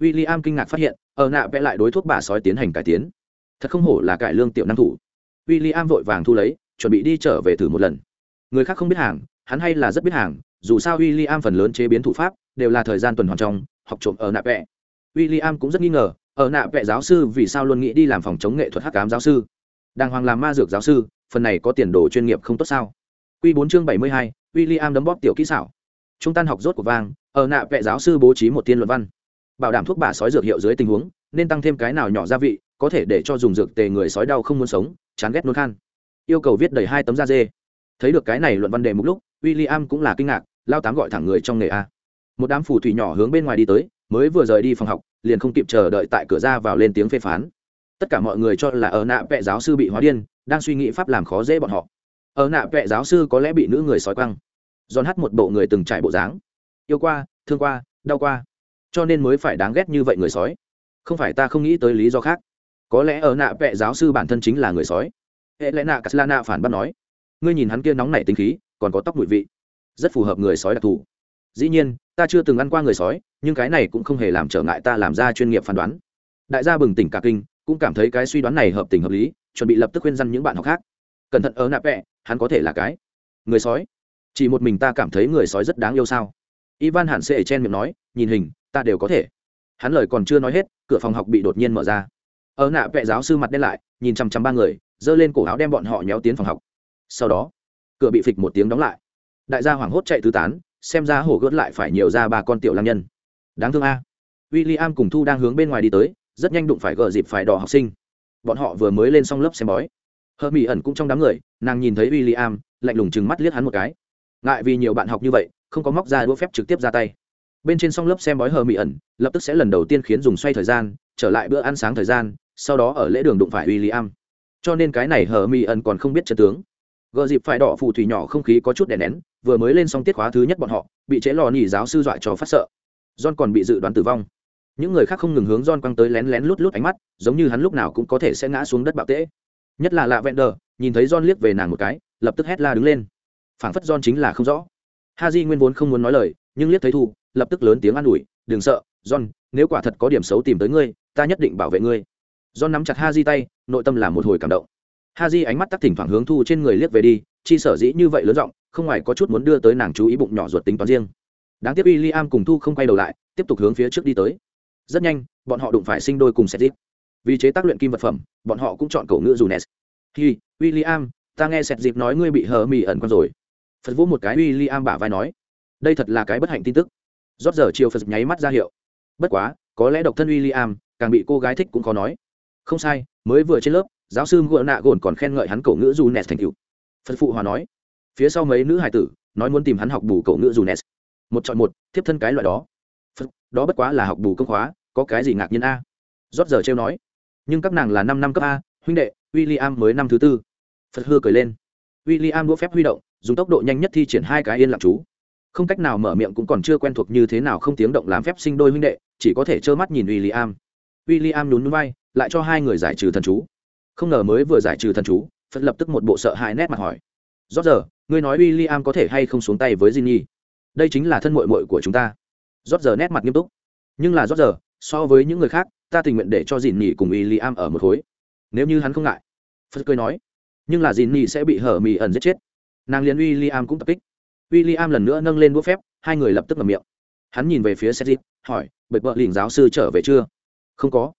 W i l l i am kinh ngạc phát hiện, ở nạ vẽ lại đối thuốc bả sói tiến hành cải tiến. Thật không hổ là cải lương tiểu năng thủ. W i l l i am vội vàng thu lấy, chuẩn bị đi trở về thử một lần người khác không biết hàng, hắn hay là rất biết hàng, dù sao w i l l i am phần lớn chế biến thủ pháp đều là thời gian tuần hoàn trong, học trộm ở nạ vẽ w i l l i am cũng rất nghi ngờ, ở nạ vẽ giáo sư vì sao luôn nghĩ đi làm phòng chống nghệ thuật hắc cám giáo sư? Đàng hoàng làm ma dược giáo sư, phần này có tiền đồ chuyên nghiệp không tốt sao? Q bốn chương bảy mươi hai w i l l i am đấm bóp tiểu kỹ xảo. Trung tan học rốt của vang, ở nạ vẽ giáo sư bố trí một tiên luận văn. Bảo đảm thuốc bả sói dược hiệu dưới tình huống, nên tăng thêm cái nào nhỏ gia vị, có thể để cho dùng dược tề người sói đau không muốn sống, chán ghét nôn khan. Yêu cầu viết đầy hai tấm da dê thấy được cái này luận văn đề mục lúc w i l l i am cũng là kinh ngạc, lao tám gọi thẳng người trong nghề a. Một đám phù thủy nhỏ hướng bên ngoài đi tới, mới vừa rời đi phòng học, liền không kịp chờ đợi tại cửa ra vào lên tiếng phê phán. Tất cả mọi người cho là ở nạ vẽ giáo sư bị hóa điên, đang suy nghĩ pháp làm khó dễ bọn họ. Ở nạ vẽ giáo sư có lẽ bị nữ người sói quăng. Giòn hát một bộ người từng trải bộ dáng. Yêu qua, thương qua, đau qua. Cho nên mới phải đáng ghét như vậy người sói. Không phải ta không nghĩ tới lý do khác. Có lẽ ở nạ vẽ giáo sư bản thân chính là người sói. Hệ lẽ nạ caslana phản bác nói ngươi nhìn hắn kia nóng nảy tính khí, còn có tóc mùi vị. Rất phù hợp người sói đặc thù. Dĩ nhiên, ta chưa từng ăn qua người sói, nhưng cái này cũng không hề làm trở ngại ta làm ra chuyên nghiệp phán đoán. Đại gia bừng tỉnh cả kinh, cũng cảm thấy cái suy đoán này hợp tình hợp lý, chuẩn bị lập tức khuyên răn những bạn học khác. Cẩn thận ở nạp vẹ, hắn có thể là cái người sói. Chỉ một mình ta cảm thấy người sói rất đáng yêu sao? Ivan hẳn sẽ chen miệng nói, nhìn hình, ta đều có thể. Hắn lời còn chưa nói hết, cửa phòng học bị đột nhiên mở ra. Ở nạ vẹ giáo sư mặt đen lại, nhìn chằm chằm ba người, giơ lên cổ áo đem bọn họ nhéo tiến phòng học sau đó, cửa bị phịch một tiếng đóng lại. Đại gia hoảng hốt chạy tứ tán, xem ra hổ gớt lại phải nhiều ra ba con tiểu lang nhân. Đáng thương a. W i l l i am cùng thu đang hướng bên ngoài đi tới, rất nhanh đụng phải gờ dịp phải đỏ học sinh. Bọn họ vừa mới lên xong lớp xem bói. Hơ mỹ ẩn cũng trong đám người, nàng nhìn thấy w i l l i am lạnh lùng chừng mắt liếc hắn một cái. Ngại vì nhiều bạn học như vậy, không có móc ra đũa phép trực tiếp ra tay. Bên trên xong lớp xem bói hờ mỹ ẩn, lập tức sẽ lần đầu tiên khiến dùng xoay thời gian, trở lại bữa ăn sáng thời gian, sau đó ở lễ đường đụng phải w i l l i am cho nên cái này hờ mỹ ẩn còn không biết chân tướng gờ dịp phải đỏ phù thủy nhỏ không khí có chút đè nén, vừa mới lên xong tiết khóa thứ nhất bọn họ, bị chế lò nỉ giáo sư dọa cho phát sợ. John còn bị dự đoán tử vong. Những người khác không ngừng hướng john quăng tới lén lén lút lút ánh mắt, giống như hắn lúc nào cũng có thể sẽ ngã xuống đất bạo tễ. Nhất là lạ vẹn đờ nhìn thấy john liếc về nàng một cái, lập tức hét la đứng lên. Phảng phất john chính là không rõ. Ha di nguyên vốn không muốn nói lời, nhưng liếc thấy thu, lập tức lớn tiếng an ủi, đừng sợ, john, nếu quả thật có điểm xấu tìm tới ngươi, ta nhất định bảo vệ ngươi. John nắm chặt ha di tay, nội tâm là một hồi cảm động ha di ánh mắt tắc thỉnh thoảng hướng thu trên người liếc về đi, chi sở dĩ như vậy lớn giọng, không ngoài có chút muốn đưa tới nàng chú ý bụng nhỏ ruột tính toán riêng. Đáng tiếc w i l l i am cùng thu không quay đầu lại, tiếp tục hướng phía trước đi tới. Rất nhanh, bọn họ đụng phải sinh đôi cùng xét dịp vì chế tác luyện kim vật phẩm, bọn họ cũng chọn cầu ngữ dù nes hi w i l l i am ta nghe sẹt dịp nói ngươi bị hờ mì ẩn con rồi. Phật vũ một cái w i l l i am bả vai nói, đây thật là cái bất hạnh tin tức. Rót giờ chiều phật nháy mắt ra hiệu. Bất quá, có lẽ độc thân w i l l i am càng bị cô gái thích cũng khó nói. Không sai, mới vừa trên lớp giáo sư ngựa nạ gồn còn khen ngợi hắn cổ ngữ dù nes thành cựu phật phụ hòa nói, phía sau mấy nữ hải tử, nói muốn tìm hắn học bù cổ ngữ dù nes một chọn một, thiếp thân cái loại đó. Phật, đó bất quá là học bù công khóa, có cái gì ngạc nhiên a? Rót giờ trêu nói, nhưng các nàng là năm năm cấp a, huynh đệ w i l l i am mới năm thứ tư. Phật hư cười lên. W i l l i am đũa phép huy động, dùng tốc độ nhanh nhất thi triển hai cái yên lặng chú. Không cách nào mở miệng cũng còn chưa quen thuộc như thế nào không tiếng động làm phép sinh đôi huynh đệ, chỉ có thể trơ mắt nhìn w i l l i am w i l l i am nhún núi bay lại cho hai người giải trừ thần chú không ngờ mới vừa giải trừ thần chú, phật lập tức một bộ sợ hãi nét mặt hỏi. Rót giờ, ngươi nói w i l l i am có thể hay không xuống tay với Jinny? đây chính là thân mội mội của chúng ta. Rót giờ nét mặt nghiêm túc. Nhưng là rót giờ, so với những người khác, ta tình nguyện để cho dìn nhì cùng w i l l i am ở một khối. Nếu như hắn không ngại, phật cười nói, nhưng là dìn nhì sẽ bị hở mì ẩn giết chết. Nàng liền w i l l i am cũng tập kích. W i l l i am lần nữa nâng lên đũa phép, hai người lập tức ngầm miệng. Hắn nhìn về phía seth hỏi bệ vợ liền giáo sư trở về chưa? Không có.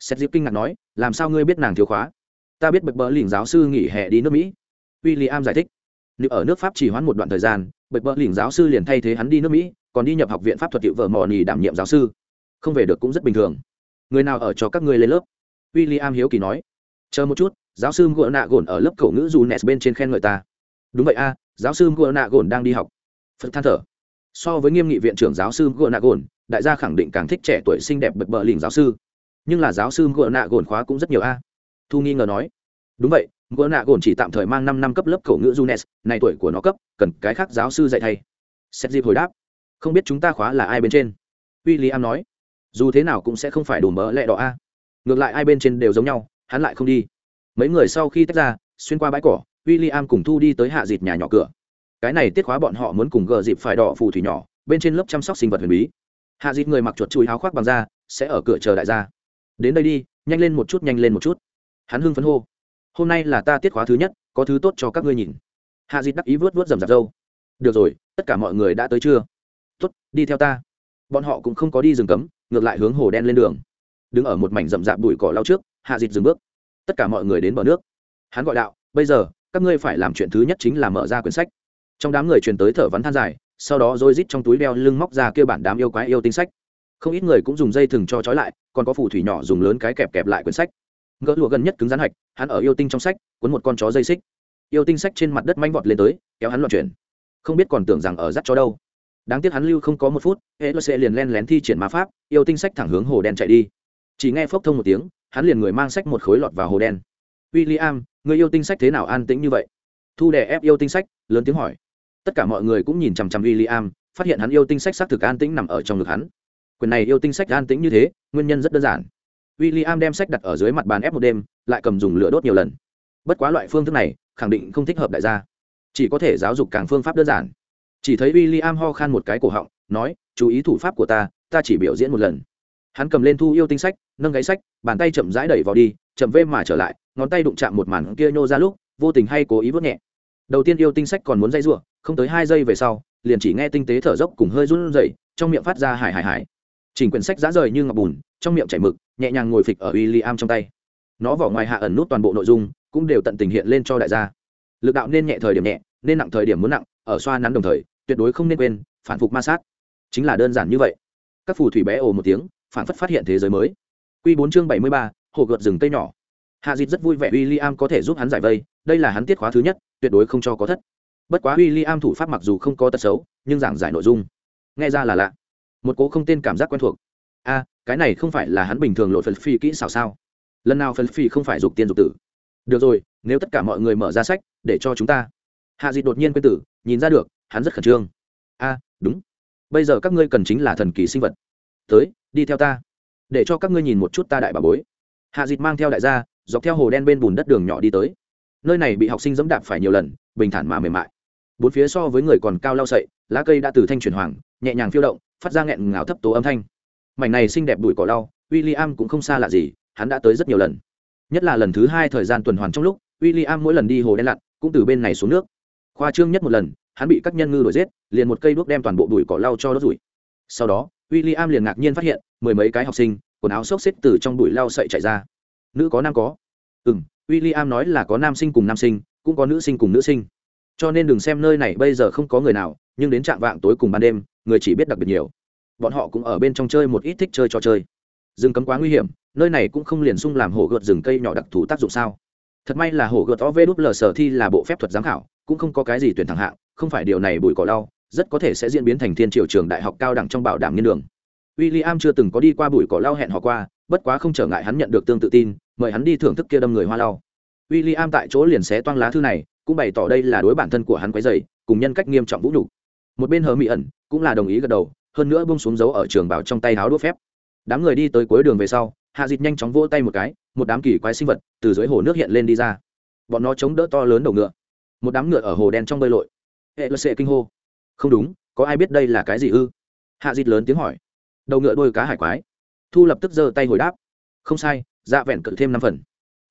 Seth kinh ngạc nói, làm sao ngươi biết nàng thiếu khóa? Ta biết bệ bờ lỉnh giáo sư nghỉ hè đi nước mỹ. W i l l i am giải thích. Nếu ở nước pháp chỉ hoãn một đoạn thời gian bệ bờ lỉnh giáo sư liền thay thế hắn đi nước mỹ, còn đi nhập học viện pháp thuật hiệu vợ mò nỉ đảm nhiệm giáo sư. Không về được cũng rất bình thường. Người nào ở cho các ngươi lên lớp? W i l l i am hiếu kỳ nói. Chờ một chút, giáo sư ngựa nạ gồn ở lớp khẩu ngữ dù nes bên trên khen ngợi ta. Đúng vậy a, giáo sư ngựa nạ gồn đang đi học. Phật than thở. So với nghiêm nghị viện trưởng giáo sư ngựa nạ gồn đại gia khẳng định càng thích trẻ tuổi xinh đẹp bật bờ lỉnh giáo sư. Nhưng là giáo sư ngựa nạ gồn khóa cũng rất nhiều a thu nghi ngờ nói, đúng vậy ngựa nạ gồn chỉ tạm thời mang năm năm cấp lớp khẩu ngữ junes, này tuổi của nó cấp, cần cái khác giáo sư dạy thay. Xét dịp hồi đáp, không biết chúng ta khóa là ai bên trên? W i l l i am nói, dù thế nào cũng sẽ không phải đủ mỡ lẹ đỏ a. Ngược lại ai bên trên đều giống nhau, hắn lại không đi. Mấy người sau khi tách ra, xuyên qua bãi cỏ w i l l i am cùng thu đi tới hạ dịt nhà nhỏ cửa. Cái này tiết khóa bọn họ muốn cùng gờ dịp phải đỏ phù thủy nhỏ, bên trên lớp chăm sóc sinh vật huyền bí. Hạ dịt người mặc chuột chui áo khoác bằng da, sẽ ở cửa chờ đại gia. Đến đây đi, nhanh lên một chút, nhanh lên một chút hắn hưng phấn hô. Hôm nay là ta tiết khóa thứ nhất, có thứ tốt cho các ngươi nhìn. Hạ dịt đắc ý vớt vớt rầm rạp dâu được rồi, tất cả mọi người đã tới chưa? Tuất đi theo ta. Bọn họ cũng không có đi rừng cấm, ngược lại hướng hồ đen lên đường. Đứng ở một mảnh rậm rạp bụi cỏ lao trước, hạ dịt dừng bước. Tất cả mọi người đến bờ nước. Hắn gọi đạo, bây giờ, các ngươi phải làm chuyện thứ nhất chính là mở ra quyển sách. Trong đám người truyền tới thở vắn than dài, sau đó rồi rít trong túi đeo lưng móc ra kêu bản đám yêu quái yêu tinh sách. Không ít người cũng dùng dây thừng cho trói lại, còn có phù thủy nhỏ dùng lớn cái kẹp kẹp lại quyển sách gỡ lụa gần nhất cứng rắn hạch, hắn ở yêu tinh trong sách, cuốn một con chó dây xích. Yêu tinh sách trên mặt đất manh vọt lên tới, kéo hắn loạn chuyển. Không biết còn tưởng rằng ở dắt chó đâu. Đáng tiếc hắn lưu không có một phút, hệ lơ sẽ liền len lén thi triển ma pháp, yêu tinh sách thẳng hướng hồ đen chạy đi. Chỉ nghe phốc thông một tiếng, hắn liền người mang sách một khối lọt vào hồ đen. W i l l i am người yêu tinh sách thế nào an tĩnh như vậy? Thu đè ép yêu tinh sách, lớn tiếng hỏi. Tất cả mọi người cũng nhìn chằm chằm w i l l i am phát hiện hắn yêu tinh sách xác thực an tĩnh nằm ở trong ngực hắn. Quyền này yêu tinh sách an tĩnh như thế, nguyên nhân rất đơn giản w i l l i am đem sách đặt ở dưới mặt bàn ép một đêm, lại cầm dùng lửa đốt nhiều lần. Bất quá loại phương thức này, khẳng định không thích hợp đại gia. Chỉ có thể giáo dục càng phương pháp đơn giản. Chỉ thấy w i l l i am ho khan một cái cổ họng, nói, chú ý thủ pháp của ta ta chỉ biểu diễn một lần. Hắn cầm lên thu yêu tinh sách, nâng gáy sách, bàn tay chậm rãi đẩy vào đi, chậm vê mà trở lại, ngón tay đụng chạm một màn kia nhô ra lúc, vô tình hay cố ý vớt nhẹ. Đầu tiên yêu tinh sách còn muốn dây r u ộ không tới hai giây về sau, liền chỉ nghe tinh tế thở dốc cùng hơi run rẩy, trong miệng phát ra hải hải hải chỉnh quyển sách giá rời như ngọc bùn, trong miệng chảy mực nhẹ nhàng ngồi phịch ở w i l l i am trong tay. Nó vỏ ngoài hạ ẩn nút toàn bộ nội dung, cũng đều tận tình hiện lên cho đại gia. Lực đạo nên nhẹ thời điểm nhẹ, nên nặng thời điểm muốn nặng, ở xoa nắn đồng thời, tuyệt đối không nên quên, phản phục ma sát. Chính là đơn giản như vậy. Các phù thủy bé ồ một tiếng, phản phất phát hiện thế giới mới. Q bốn chương bảy mươi ba, hồ gợt rừng cây nhỏ. Hạ dịt rất vui vẻ w i l l i am có thể giúp hắn giải vây, đây là hắn tiết khóa thứ nhất, tuyệt đối không cho có thất. Bất quá w i l l i am thủ pháp mặc dù không có tật xấu, nhưng giảng giải nội dung, nghe ra là lạ. Một cố không tên cảm giác quen thuộc. A cái này không phải là hắn bình thường lột phần phi kỹ xảo sao? Lần nào phần phi không phải dục tiên dục tử? Được rồi, nếu tất cả mọi người mở ra sách, để cho chúng ta. Hạ dịt đột nhiên quên tử, nhìn ra được, hắn rất khẩn trương. A, đúng. Bây giờ các ngươi cần chính là thần kỳ sinh vật. Tới, đi theo ta. Để cho các ngươi nhìn một chút ta đại bà bối. Hạ dịt mang theo đại gia, dọc theo hồ đen bên bùn đất đường nhỏ đi tới. Nơi này bị học sinh dẫm đạp phải nhiều lần, bình thản mà mềm mại. Bốn phía so với người còn cao lao sậy, lá cây đã từ thanh chuyển hoàng, nhẹ nhàng phiêu động, phát ra nghẹn ngào thấp tố âm thanh mảnh này xinh đẹp bụi cỏ lau w i l l i am cũng không xa lạ gì, hắn đã tới rất nhiều lần. Nhất là lần thứ hai thời gian tuần hoàn trong lúc w i l l i am mỗi lần đi hồ đen lặn, cũng từ bên này xuống nước. Khoa trương nhất một lần, hắn bị các nhân ngư đuổi giết, liền một cây đuốc đem toàn bộ bụi cỏ lau cho đốt rủi. Sau đó w i l l i am liền ngạc nhiên phát hiện, mười mấy cái học sinh, quần áo xốc xếp từ trong bụi lau sậy chạy ra. Nữ có nam có? Ừ m w i l l i am nói là có nam sinh cùng nam sinh, cũng có nữ sinh cùng nữ sinh. Cho nên đừng xem nơi này bây giờ không có người nào, nhưng đến trạng vạng tối cùng ban đêm, người chỉ biết đặc biệt nhiều bọn họ cũng ở bên trong chơi một ít thích chơi trò chơi. Rừng cấm quá nguy hiểm, nơi này cũng không liền sung làm hổ gợt rừng cây nhỏ đặc thù tác dụng sao? Thật may là hổ gợt o v đ l sở thi là bộ phép thuật giám khảo, cũng không có cái gì tuyển thẳng hạng, không phải điều này bụi cỏ đau rất có thể sẽ diễn biến thành thiên triều trường đại học cao đẳng trong bảo đảm nghiên đường. W i l l i am chưa từng có đi qua bụi cỏ lau hẹn họ qua, bất quá không trở ngại hắn nhận được tương tự tin, mời hắn đi thưởng thức kia đâm người hoa lau. W i l l i am tại chỗ liền xé toang lá thư này, cũng bày tỏ đây là đối bản thân của hắn quấy dày cùng nhân cách nghiêm trọng vũ nhục. Một bên hờ mỹ ẩn cũng là đồng ý gật đầu hơn nữa bông xuống dấu ở trường bảo trong tay háo đốt phép. Đám người đi tới cuối đường về sau, hạ dịt nhanh chóng vỗ tay một cái, một đám kỳ quái sinh vật từ dưới hồ nước hiện lên đi ra. Bọn nó chống đỡ to lớn đầu ngựa. Một đám ngựa ở hồ đen trong bơi lội. Hệ lơ sệ kinh hô. Không đúng, có ai biết đây là cái gì ư? Hạ dịt lớn tiếng hỏi. Đầu ngựa đôi cá hải quái. Thu lập tức giơ tay hồi đáp. Không sai dạ vẹn cự thêm năm phần.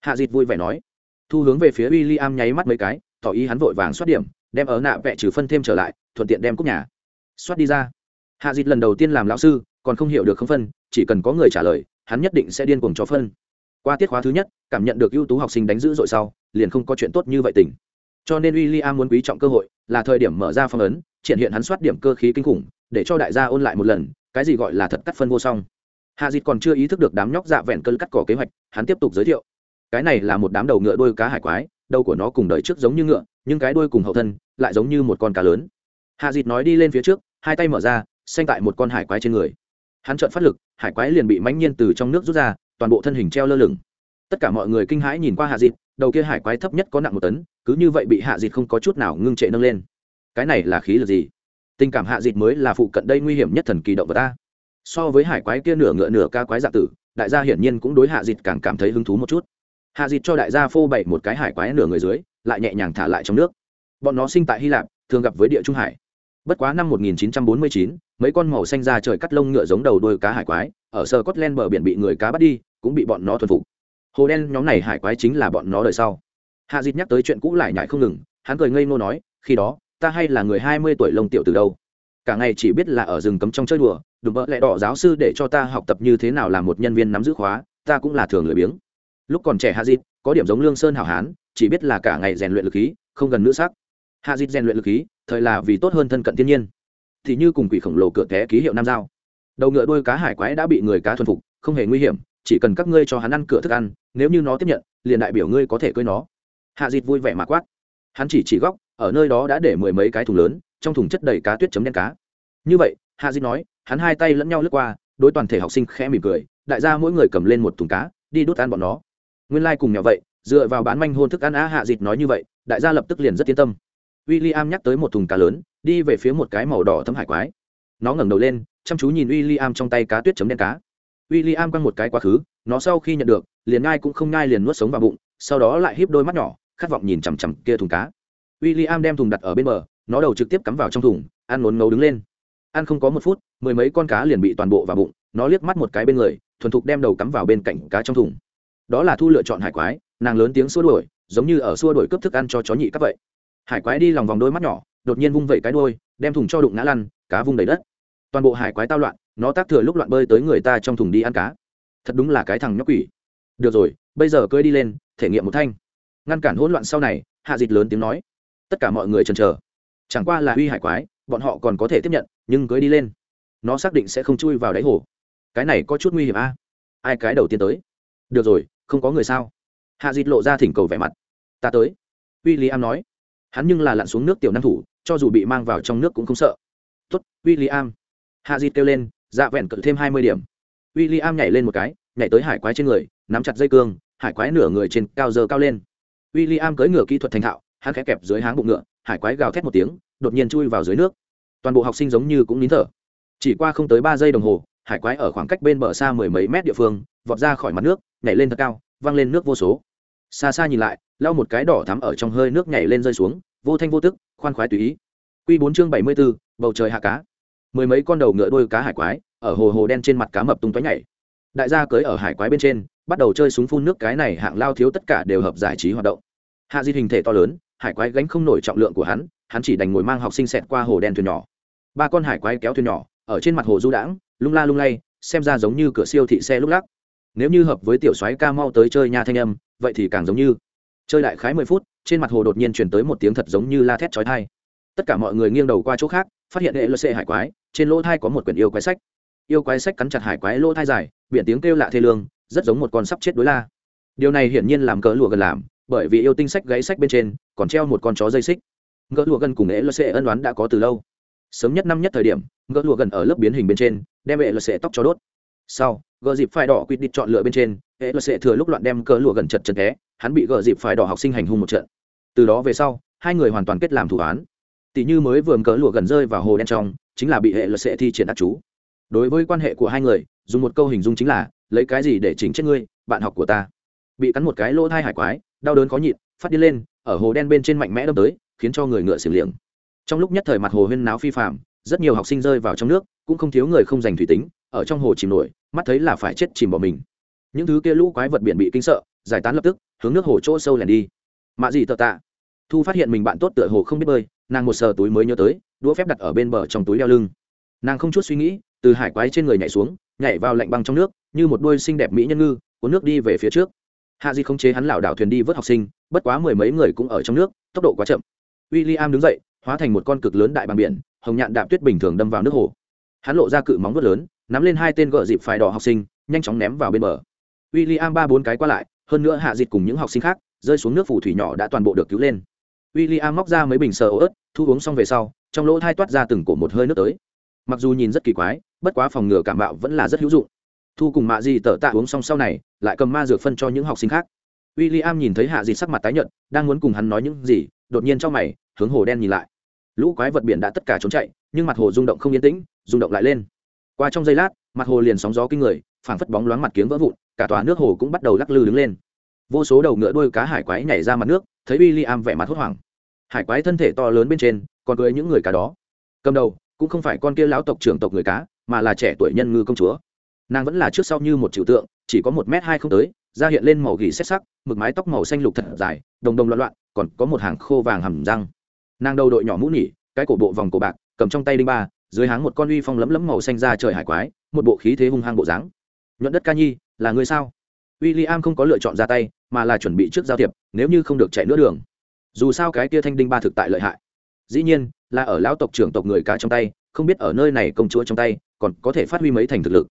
Hạ dịt vui vẻ nói. Thu hướng về phía w i l l i am nháy mắt mấy cái, tỏ ý hắn vội vàng xoát điểm, đem ở nạ vẹ trừ phân thêm trở lại, thuận tiện đem cúc nhà. Xoát đi ra hạ dịt lần đầu tiên làm lão sư, còn không hiểu được không phân, chỉ cần có người trả lời, hắn nhất định sẽ điên cuồng cho phân. Qua tiết khóa thứ nhất, cảm nhận được ưu tú học sinh đánh dữ dội sau, liền không có chuyện tốt như vậy tỉnh. Cho nên w i l l i am muốn quý trọng cơ hội, là thời điểm mở ra phong ấn, triển hiện hắn soát điểm cơ khí kinh khủng, để cho đại gia ôn lại một lần, cái gì gọi là thật cắt phân vô song. Hạ dịt còn chưa ý thức được đám nhóc dạ vẹn cơn cắt cỏ kế hoạch, hắn tiếp tục giới thiệu. Cái này là một đám đầu ngựa đôi cá hải quái, đầu của nó cùng đời trước giống như ngựa, nhưng cái đuôi cùng hậu thân lại giống như một con cá lớn. Hạ dịt nói đi lên phía trước, hai tay mở ra xanh tại một con hải quái trên người. Hắn trợn phát lực, hải quái liền bị mãnh nhiên từ trong nước rút ra, toàn bộ thân hình treo lơ lửng. Tất cả mọi người kinh hãi nhìn qua hạ dịt đầu kia hải quái thấp nhất có nặng một tấn, cứ như vậy bị hạ dịt không có chút nào ngưng trệ nâng lên. Cái này là khí lực gì? Tình cảm hạ dịt mới là phụ cận đây nguy hiểm nhất thần kỳ động vật ta. So với hải quái kia nửa ngựa nửa ca quái dạ tử, đại gia hiển nhiên cũng đối hạ dịt càng cảm thấy hứng thú một chút. Hạ dịt cho đại gia phô bày một cái hải quái nửa người dưới, lại nhẹ nhàng thả lại trong nước. Bọn nó sinh tại hy lạp, thường gặp với địa trung hải bất quá năm 1949, mấy con màu xanh ra trời cắt lông ngựa giống đầu đuôi cá hải quái ở sơ Scotland bờ biển bị người cá bắt đi cũng bị bọn nó thuần phục. Hồ đen nhóm này hải quái chính là bọn nó đời sau. Hạ dịt nhắc tới chuyện cũ lại nhại không ngừng hắn cười ngây ngô nói khi đó ta hay là người hai mươi tuổi lông tiểu từ đâu. Cả ngày chỉ biết là ở rừng cấm trong chơi đùa đùm bỡ lẽ đỏ giáo sư để cho ta học tập như thế nào làm một nhân viên nắm giữ khóa ta cũng là thường lười biếng. Lúc còn trẻ hạ dịt có điểm giống lương sơn hảo hán chỉ biết là cả ngày rèn luyện lực khí không gần nữ sắc hạ dịt rèn luyện lực khí, thời là vì tốt hơn thân cận thiên nhiên. Thì như cùng quỷ khổng lồ cửa té ký hiệu nam giao. Đầu ngựa đôi cá hải quái đã bị người cá thuần phục, không hề nguy hiểm, chỉ cần các ngươi cho hắn ăn cửa thức ăn, nếu như nó tiếp nhận, liền đại biểu ngươi có thể cưới nó. Hạ dịt vui vẻ mà quát. Hắn chỉ chỉ góc, ở nơi đó đã để mười mấy cái thùng lớn, trong thùng chất đầy cá tuyết chấm đen cá. Như vậy, hạ dịt nói, hắn hai tay lẫn nhau lướt qua, đối toàn thể học sinh khẽ mỉm cười, đại gia mỗi người cầm lên một thùng cá, đi đút ăn bọn nó. Nguyên lai、like、cùng nhỏ vậy, dựa vào bán manh hôn thức ăn á hạ dịt nói như vậy, đại gia lập tức liền rất yên tâm w i l l i am nhắc tới một thùng cá lớn, đi về phía một cái màu đỏ thấm hải quái. Nó ngẩng đầu lên, chăm chú nhìn w i l l i am trong tay cá tuyết chấm đen cá. W i l l i am quăng một cái quá khứ, nó sau khi nhận được, liền ngai cũng không ngai liền nuốt sống vào bụng, sau đó lại híp đôi mắt nhỏ, khát vọng nhìn chằm chằm kia thùng cá. W i l l i am đem thùng đặt ở bên bờ, nó đầu trực tiếp cắm vào trong thùng, ăn ngốn ngấu đứng lên. Ăn không có một phút, mười mấy con cá liền bị toàn bộ vào bụng, nó liếc mắt một cái bên người, thuần thục đem đầu cắm vào bên cạnh cá trong thùng. Đó là thu lựa chọn hải quái, nàng lớn tiếng xua đuổi, giống như ở xua đuổi cướp thức ăn cho chó nhị các vậy hải quái đi lòng vòng đôi mắt nhỏ, đột nhiên vung vẩy cái đôi đem thùng cho đụng ngã lăn, cá vung đầy đất. Toàn bộ hải quái tao loạn, nó tác thừa lúc loạn bơi tới người ta trong thùng đi ăn cá. Thật đúng là cái thằng nhóc quỷ. Được rồi, bây giờ cưới đi lên, thể nghiệm một thanh. Ngăn cản hỗn loạn sau này, hạ dịch lớn tiếng nói. Tất cả mọi người chần chờ. Chẳng qua là uy hải quái, bọn họ còn có thể tiếp nhận, nhưng cưới đi lên, nó xác định sẽ không chui vào đáy hồ. Cái này có chút nguy hiểm a. Ai cái đầu tiên tới? Được rồi, không có người sao? Hạ dịt lộ ra thỉnh cầu vẻ mặt. Ta tới. W i l l i am nói hắn nhưng là lặn xuống nước tiểu năng thủ, cho dù bị mang vào trong nước cũng không sợ. Tuất w i l l i am hạ dịt kêu lên dạ vẹn cự thêm hai mươi điểm. W i l l i am nhảy lên một cái, nhảy tới hải quái trên người, nắm chặt dây cương, hải quái nửa người trên cao giờ cao lên. W i l l i am cưỡi ngựa kỹ thuật thành thạo, hắn khẽ kẹp dưới háng bụng ngựa, hải quái gào thét một tiếng, đột nhiên chui vào dưới nước. Toàn bộ học sinh giống như cũng nín thở. Chỉ qua không tới ba giây đồng hồ, hải quái ở khoảng cách bên bờ xa mười mấy mét địa phương, vọt ra khỏi mặt nước, nhảy lên thật cao, văng lên nước vô số. Xa xa nhìn lại lau một cái đỏ thắm ở trong hơi nước nhảy lên rơi xuống, vô thanh vô tức, khoan khoái tùy ý. Q bốn chương bảy mươi b ố bầu trời hạ cá. Mười mấy con đầu ngựa đôi cá hải quái, ở hồ hồ đen trên mặt cá mập tung toái nhảy. Đại gia cưới ở hải quái bên trên, bắt đầu chơi súng phun nước cái này hạng lao thiếu tất cả đều hợp giải trí hoạt động. Hạ di hình thể to lớn, hải quái gánh không nổi trọng lượng của hắn hắn chỉ đành ngồi mang học sinh xẹt qua hồ đen thuyền nhỏ. Ba con hải quái kéo thuyền nhỏ, ở trên mặt hồ du đãng, lung la lung lay, xem ra giống như cửa siêu thị xe lúc lắc. Nếu như hợp với tiểu soái ca mau tới chơi nha thanh âm, vậy thì càng giống như chơi lại khái mười phút, trên mặt hồ đột nhiên chuyển tới một tiếng thật giống như la thét chói thai tất cả mọi người nghiêng đầu qua chỗ khác, phát hiện hệ lơ xệ hải quái, trên lỗ thai có một quyển yêu quái sách. Yêu quái sách cắn chặt hải quái lỗ thai dài, biển tiếng kêu lạ thê lương, rất giống một con sắp chết đối la. Điều này hiển nhiên làm cỡ lụa gần làm, bởi vì yêu tinh sách gáy sách bên trên, còn treo một con chó dây xích. Ngỡ lụa gần cùng hệ lơ xệ ân đoán đã có từ lâu. Sớm nhất năm nhất thời điểm, ngỡ lụa gần ở lớp biến hình bên trên, đem hệ lơ xệ tóc cho đốt. Sau, gỡ dịp phải đỏ quyết định chọn lựa bên trên, hệ lơ xệ thừa lúc loạn đem cỡ lụa gần chật chật té hắn bị gờ dịp phải đỏ học sinh hành hung một trận. Từ đó về sau, hai người hoàn toàn kết làm thủ án. Tỷ như mới vừa cỡ lụa gần rơi vào hồ đen trong, chính là bị hệ luật sẽ thi triển đắc chú. Đối với quan hệ của hai người, dùng một câu hình dung chính là, lấy cái gì để chỉnh chết ngươi, bạn học của ta. Bị cắn một cái lỗ thai hải quái, đau đớn khó nhịn, phát đi lên, ở hồ đen bên trên mạnh mẽ đâm tới, khiến cho người ngựa xỉu liệng trong lúc nhất thời mặt hồ huyên náo phi phạm rất nhiều học sinh rơi vào trong nước, cũng không thiếu người không dành thủy tính, ở trong hồ chìm nổi, mắt thấy là phải chết chìm bỏ mình. Những thứ kia lũ quái vật biển bị kinh sợ giải tán lập tức, hướng nước hồ chỗ sâu lẻn đi. Mạ gì tờ tạ. Thu phát hiện mình bạn tốt tựa hồ không biết bơi, nàng một sờ túi mới nhớ tới, đũa phép đặt ở bên bờ trong túi đeo lưng. Nàng không chút suy nghĩ, từ hải quái trên người nhảy xuống, nhảy vào lạnh băng trong nước, như một đôi xinh đẹp mỹ nhân ngư, cuốn nước đi về phía trước. Hạ di không chế hắn lảo đảo thuyền đi vớt học sinh, bất quá mười mấy người cũng ở trong nước, tốc độ quá chậm. W i l l i am đứng dậy, hóa thành một con cực lớn đại bằng biển, hồng nhạn đạp tuyết bình thường đâm vào nước hồ. Hắn lộ ra cự móng vớt lớn, nắm lên hai tên gợ dịp phải đỏ học sinh, nhanh chóng ném vào bên bờ. W i l l i am ba bốn cái qua lại hơn nữa hạ dịch cùng những học sinh khác, rơi xuống nước phủ thủy nhỏ đã toàn bộ được cứu lên. W i l l i am móc ra mấy bình sờ ớt, thu uống xong về sau, trong lỗ thai toát ra từng cổ một hơi nước tới. Mặc dù nhìn rất kỳ quái, bất quá phòng ngừa cảm bạo vẫn là rất hữu dụng. Thu cùng mạ di tờ tạ uống xong sau này, lại cầm ma dược phân cho những học sinh khác. W i l l i am nhìn thấy hạ di sắc mặt tái nhợt, đang muốn cùng hắn nói những gì, đột nhiên trong mày, hướng hồ đen nhìn lại. Lũ quái vật biển đã tất cả trốn chạy, nhưng mặt hồ rung động không yên tĩnh, rung động lại lên. Qua trong giây lát, mặt hồ liền sóng gió kinh người, phảng phất bóng loáng mặt kiếng vỡ vụn cả tòa nước hồ cũng bắt đầu lắc lư đứng lên. Vô số đầu ngựa đuôi cá hải quái nhảy ra mặt nước, thấy w i l l i am vẻ mặt hốt hoảng. Hải quái thân thể to lớn bên trên, còn cưới những người cá đó. Cầm đầu, cũng không phải con kia lão tộc trưởng tộc người cá, mà là trẻ tuổi nhân ngư công chúa. Nàng vẫn là trước sau như một trừu tượng, chỉ có một m hai không tới, da hiện lên màu gỉ xét sắc, mực mái tóc màu xanh lục thật dài, đồng đồng loạn loạn, còn có một hàng khô vàng hầm răng. Nàng đầu đội nhỏ mũ nỉ, cái cổ bộ vòng cổ bạc, cầm trong tay đinh ba, dưới háng một con uy phong lấm lấm màu xanh ra trời hải quái, một bộ khí thế hung hăng bộ dáng nhuận đất ca nhi, là người sao? W i l l i am không có lựa chọn ra tay, mà là chuẩn bị trước giao thiệp, nếu như không được chạy nữa đường. Dù sao cái kia thanh đinh ba thực tại lợi hại. Dĩ nhiên, là ở lão tộc trưởng tộc người cá trong tay, không biết ở nơi này công chúa trong tay, còn có thể phát huy mấy thành thực lực.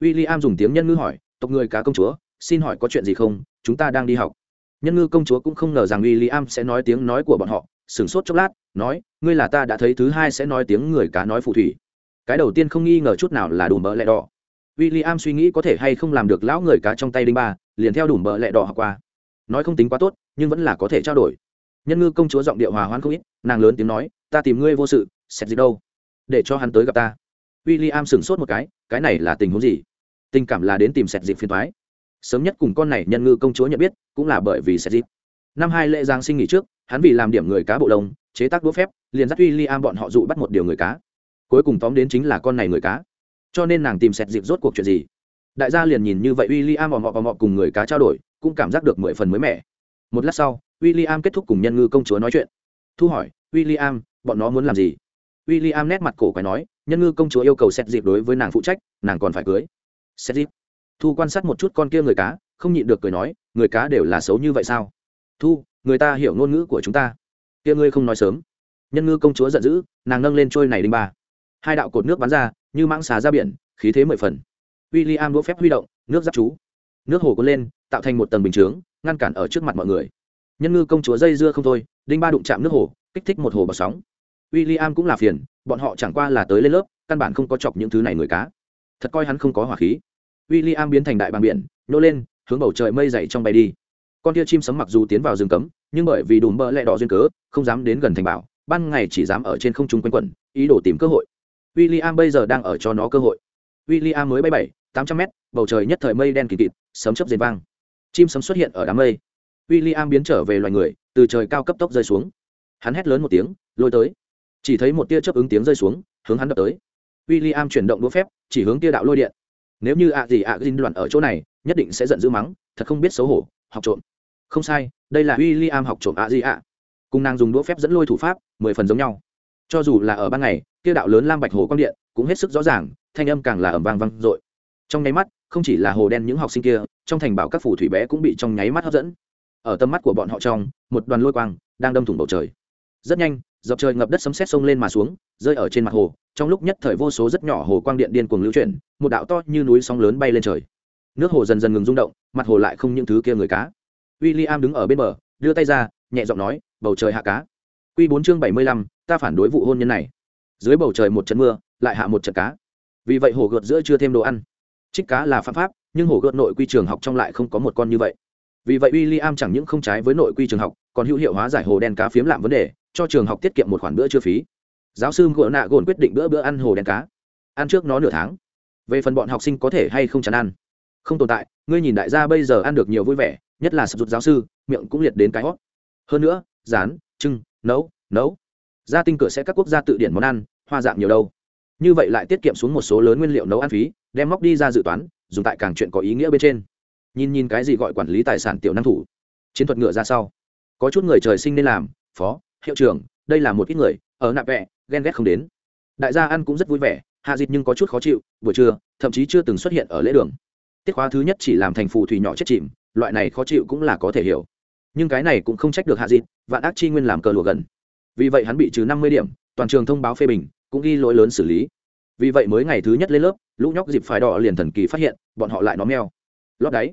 W i l l i am dùng tiếng nhân ngữ hỏi, tộc người cá công chúa, xin hỏi có chuyện gì không? Chúng ta đang đi học. Nhân ngư công chúa cũng không ngờ rằng w i l l i am sẽ nói tiếng nói của bọn họ, sửng sốt chốc lát, nói, ngươi là ta đã thấy thứ hai sẽ nói tiếng người cá nói phù thủy. Cái đầu tiên không nghi ngờ chút nào là đủ bỡ lẹ đỏ. William suy nghĩ có thể hay không làm được lão người cá trong tay đinh ba, liền theo đủ bỡ lẹ đỏ qua. Nói không tính quá tốt, nhưng vẫn là có thể trao đổi. Nhân ngư công chúa giọng điệu hòa hoãn không ít, nàng lớn tiếng nói, ta tìm ngươi vô sự, xét gì đâu? Để cho hắn tới gặp ta. William sững sốt một cái cái này là tình huống gì? Tình cảm là đến tìm xét dịp phiền thoái sớm nhất cùng con này nhân ngư công chúa nhận biết, cũng là bởi vì xét dịp năm hai lễ giáng sinh nghỉ trước, hắn vì làm điểm người cá bộ lông, chế tác đũa phép, liền dắt William bọn họ dụ bắt một điều người cá. Cuối cùng tóm đến chính là con này người cá cho nên nàng tìm xét dịp rốt cuộc chuyện gì. Đại gia liền nhìn như vậy William bọn mò bọn họ cùng người cá trao đổi, cũng cảm giác được mười phần mới mẻ. Một lát sau, William kết thúc cùng nhân ngư công chúa nói chuyện. Thu hỏi, William, bọn nó muốn làm gì? William nét mặt cổ quái nói, nhân ngư công chúa yêu cầu xét dịp đối với nàng phụ trách, nàng còn phải cưới. Xét dịp. Thu quan sát một chút con kia người cá, không nhịn được cười nói, người cá đều là xấu như vậy sao? Thu, người ta hiểu ngôn ngữ của chúng ta. Kia ngươi không nói sớm. Nhân ngư công chúa giận dữ, nàng nâng lên trôi này đinh ba. Hai đạo cột nước bắn ra như mãng xà ra biển, khí thế mười phần. W i l l i am đỗ phép huy động, nước giáp chú. Nước hồ cuốn lên, tạo thành một tầng bình chướng, ngăn cản ở trước mặt mọi người. Nhân ngư công chúa dây dưa không thôi, đinh ba đụng chạm nước hồ, kích thích một hồ bọc sóng. W i l l i am cũng là phiền, bọn họ chẳng qua là tới lên lớp, căn bản không có chọc những thứ này người cá. Thật coi hắn không có hỏa khí. W i l l i am biến thành đại bàng biển nô lên, hướng bầu trời mây dày trong bay đi. Con tia chim sấm mặc dù tiến vào rừng cấm, nhưng bởi vì đùm bơ lẹ đỏ duyên cớ, không dám đến gần thành bảo, ban ngày chỉ dám ở trên không trung quanh quẩn, ý đồ tìm cơ hội w i l l i am bây giờ đang ở cho nó cơ hội. W i l l i am mới bay bảy, tám trăm mét, bầu trời nhất thời mây đen kịt kịt, sấm chấp dền vang. Chim sấm xuất hiện ở đám mây. W i l l i am biến trở về loài người, từ trời cao cấp tốc rơi xuống. Hắn hét lớn một tiếng, lôi tới. Chỉ thấy một tia chớp ứng tiếng rơi xuống, hướng hắn đập tới. W i l l i am chuyển động đũa phép, chỉ hướng tia đạo lôi điện. Nếu như ạ gì ạ gin đoạn ở chỗ này, nhất định sẽ giận dữ mắng, thật không biết xấu hổ, học trộm. Không sai, đây là w i l l i am học trộm ạ gì ạ. Cùng nàng dùng đũa phép dẫn lôi thủ pháp, mười phần giống nhau cho dù là ở ban ngày, kia đạo lớn lam bạch hồ quang điện cũng hết sức rõ ràng, thanh âm càng là ẩm vang vang dội. Trong nháy mắt, không chỉ là hồ đen những học sinh kia, trong thành bảo các phủ thủy bé cũng bị trong nháy mắt hấp dẫn. Ở tầm mắt của bọn họ trong, một đoàn lôi quang đang đâm thủng bầu trời. Rất nhanh, dọc trời ngập đất sấm sét sông lên mà xuống, rơi ở trên mặt hồ, trong lúc nhất thời vô số rất nhỏ hồ quang điện điên cuồng lưu chuyển, một đạo to như núi sóng lớn bay lên trời. Nước hồ dần dần ngừng rung động, mặt hồ lại không những thứ kia người cá. W i l l i am đứng ở bên bờ, đưa tay ra, nhẹ giọng nói, bầu trời hạ cá. Q bốn chương bảy mươi lăm ta phản đối vụ hôn nhân này. Dưới bầu trời một trận mưa, lại hạ một trận cá. Vì vậy hồ gợt giữa chưa thêm đồ ăn. Trích cá là phạm pháp, nhưng hồ gợt nội quy trường học trong lại không có một con như vậy. Vì vậy w i l l i am chẳng những không trái với nội quy trường học, còn hữu hiệu hóa giải hồ đen cá phiếm lạm vấn đề, cho trường học tiết kiệm một khoản bữa chưa phí. Giáo sư ngựa nạ gồn quyết định bữa bữa ăn hồ đen cá. Ăn trước nó nửa tháng. Về phần bọn học sinh có thể hay không chán ăn? Không tồn tại, ngươi nhìn đại gia bây giờ ăn được nhiều vui vẻ, nhất là sập rụt giáo sư, miệng cũng liệt đến cái hót. Hơn nữa, rán, trưng, nấu nấu gia tinh cửa sẽ các quốc gia tự điển món ăn, hoa dạng nhiều đâu. Như vậy lại tiết kiệm xuống một số lớn nguyên liệu nấu ăn phí, đem móc đi ra dự toán, dùng tại càng chuyện có ý nghĩa bên trên. Nhìn nhìn cái gì gọi quản lý tài sản tiểu năng thủ. Chiến thuật ngựa ra sau. Có chút người trời sinh nên làm, phó, hiệu trưởng, đây là một ít người, ở nạp vẹ, ghen ghét không đến. Đại gia ăn cũng rất vui vẻ, hạ dịch nhưng có chút khó chịu, buổi trưa, thậm chí chưa từng xuất hiện ở lễ đường. Tiết khóa thứ nhất chỉ làm thành phù thủy nhỏ chết chìm, loại này khó chịu cũng là có thể hiểu. Nhưng cái này cũng không trách được hạ dịch vạn ác chi nguyên làm cờ lùa gần vì vậy hắn bị trừ năm mươi điểm, toàn trường thông báo phê bình, cũng ghi lỗi lớn xử lý. Vì vậy mới ngày thứ nhất lên lớp, lũ nhóc dịp phải đỏ liền thần kỳ phát hiện, bọn họ lại nó meo lót đáy,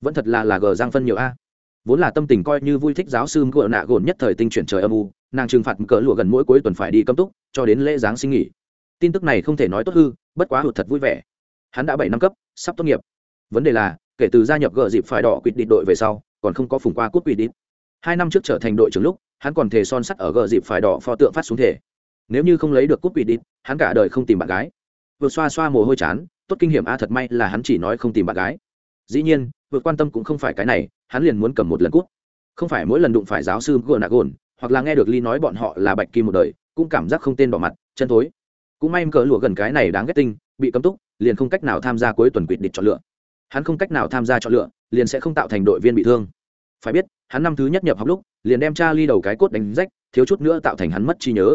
vẫn thật là là gờ giang phân nhiều a. Vốn là tâm tình coi như vui thích giáo sư ngựa nạ gồn nhất thời tinh chuyển trời âm u, nàng trừng phạt cỡ lụa gần mỗi cuối tuần phải đi cấm túc, cho đến lễ giáng sinh nghỉ. Tin tức này không thể nói tốt hư, bất quá hụt thật vui vẻ. Hắn đã bảy năm cấp, sắp tốt nghiệp. Vấn đề là, kể từ gia nhập gờ dịp phải đỏ quỵt địch đội về sau, còn không có phùng qua cút quỵt địch hai năm trước trở thành đội trưởng lúc hắn còn thề son sắt ở gờ dịp phải đỏ pho tượng phát xuống thể nếu như không lấy được cúp quỵt địch hắn cả đời không tìm bạn gái. Vừa xoa xoa mồ hôi chán, tốt kinh nghiệm a, thật may là hắn chỉ nói không tìm bạn gái. Dĩ nhiên vượt quan tâm cũng không phải cái này, hắn liền muốn cầm một lần cúp. Không phải mỗi lần đụng phải giáo sư gồn nạ gồn hoặc là nghe được ly nói bọn họ là bạch kim một đời, cũng cảm giác không tên bỏ mặt, chân thối. Cũng may cỡ lụa gần cái này đáng ghét tinh, bị cấm túc, liền không cách nào tham gia cuối tuần quỵt định chọn lựa. Hắn không cách nào tham gia chọn lựa, liền sẽ không tạo thành đội viên bị thương. Phải biết hắn năm thứ nhất nhập học lúc, liền đem cha ly đầu cái cốt đánh rách, thiếu chút nữa tạo thành hắn mất trí nhớ.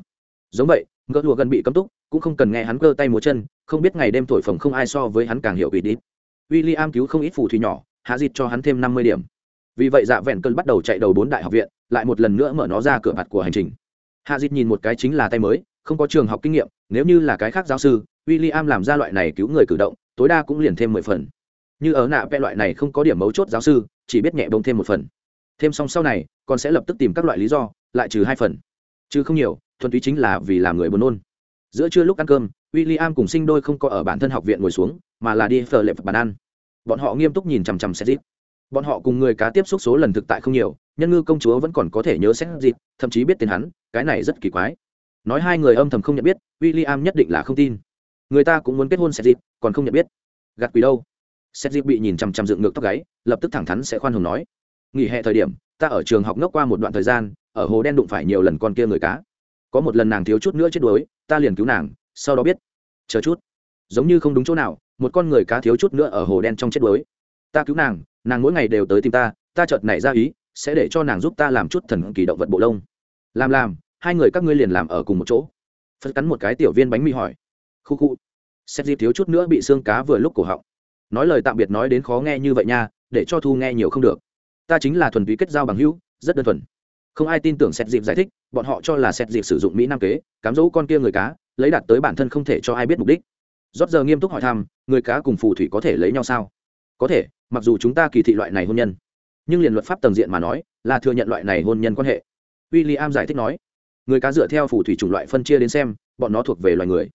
Giống vậy ngỡ lụa gần bị cấm túc, cũng không cần nghe hắn cơ tay múa chân, không biết ngày đêm thổi phồng không ai so với hắn càng hiểu bị đi William cứu không ít phù thủy nhỏ, hạ dịt cho hắn thêm năm mươi điểm. Vì vậy dạ vẹn cơn bắt đầu chạy đầu bốn đại học viện, lại một lần nữa mở nó ra cửa mặt của hành trình. Hạ dịt nhìn một cái chính là tay mới, không có trường học kinh nghiệm, nếu như là cái khác giáo sư w i l l i am làm ra loại này cứu người cử động, tối đa cũng liền thêm mười phần. Như ở nạ vẽ loại này không có điểm mấu chốt giáo sư, chỉ biết nhẹ bông thêm một phần thêm xong sau này còn sẽ lập tức tìm các loại lý do, lại trừ hai phần. Chứ không nhiều, thuần túy chính là vì làm người buồn nôn. Giữa trưa lúc ăn cơm w i l l i am cùng sinh đôi không có ở bản thân học viện ngồi xuống, mà là đi phờ lệ bàn ăn. Bọn họ nghiêm túc nhìn chằm chằm xét dịp bọn họ cùng người cá tiếp xúc số lần thực tại không nhiều, nhân ngư công chúa vẫn còn có thể nhớ xét dịp thậm chí biết tên hắn, cái này rất kỳ quái. Nói hai người âm thầm không nhận biết w i l l i am nhất định là không tin. Người ta cũng muốn kết hôn xét dịp còn không nhận biết. Gạt quỷ đâu. Xét dịp bị nhìn chằm chằm dựng ngược tóc gáy, lập tức thẳng thắn sẽ khoan hồng nói nghỉ hè thời điểm, ta ở trường học ngốc qua một đoạn thời gian, ở hồ đen đụng phải nhiều lần con kia người cá. Có một lần nàng thiếu chút nữa chết đuối, ta liền cứu nàng, sau đó biết. Chờ chút. Giống như không đúng chỗ nào, một con người cá thiếu chút nữa ở hồ đen trong chết đuối. Ta cứu nàng nàng mỗi ngày đều tới tìm ta ta chợt nảy ra ý, sẽ để cho nàng giúp ta làm chút thần kỳ động vật bộ lông. Làm làm, hai người các ngươi liền làm ở cùng một chỗ. Phật cắn một cái tiểu viên bánh mì hỏi. Khu khu. Xét dịp thiếu chút nữa bị xương cá vừa lúc cổ họng. Nói lời tạm biệt nói đến khó nghe như vậy nha, để cho thu nghe nhiều không được ta chính là thuần túy kết giao bằng hữu, rất đơn thuần. Không ai tin tưởng xét dịp giải thích, bọn họ cho là xét dịp sử dụng mỹ nam kế, cám dỗ con kia người cá, lấy đạt tới bản thân không thể cho ai biết mục đích. Rót giờ nghiêm túc hỏi thăm, người cá cùng phù thủy có thể lấy nhau sao? Có thể, mặc dù chúng ta kỳ thị loại này hôn nhân. Nhưng liền luật pháp tầng diện mà nói, là thừa nhận loại này hôn nhân quan hệ. W i l l i am giải thích nói, người cá dựa theo phù thủy chủng loại phân chia đến xem, bọn nó thuộc về loài người.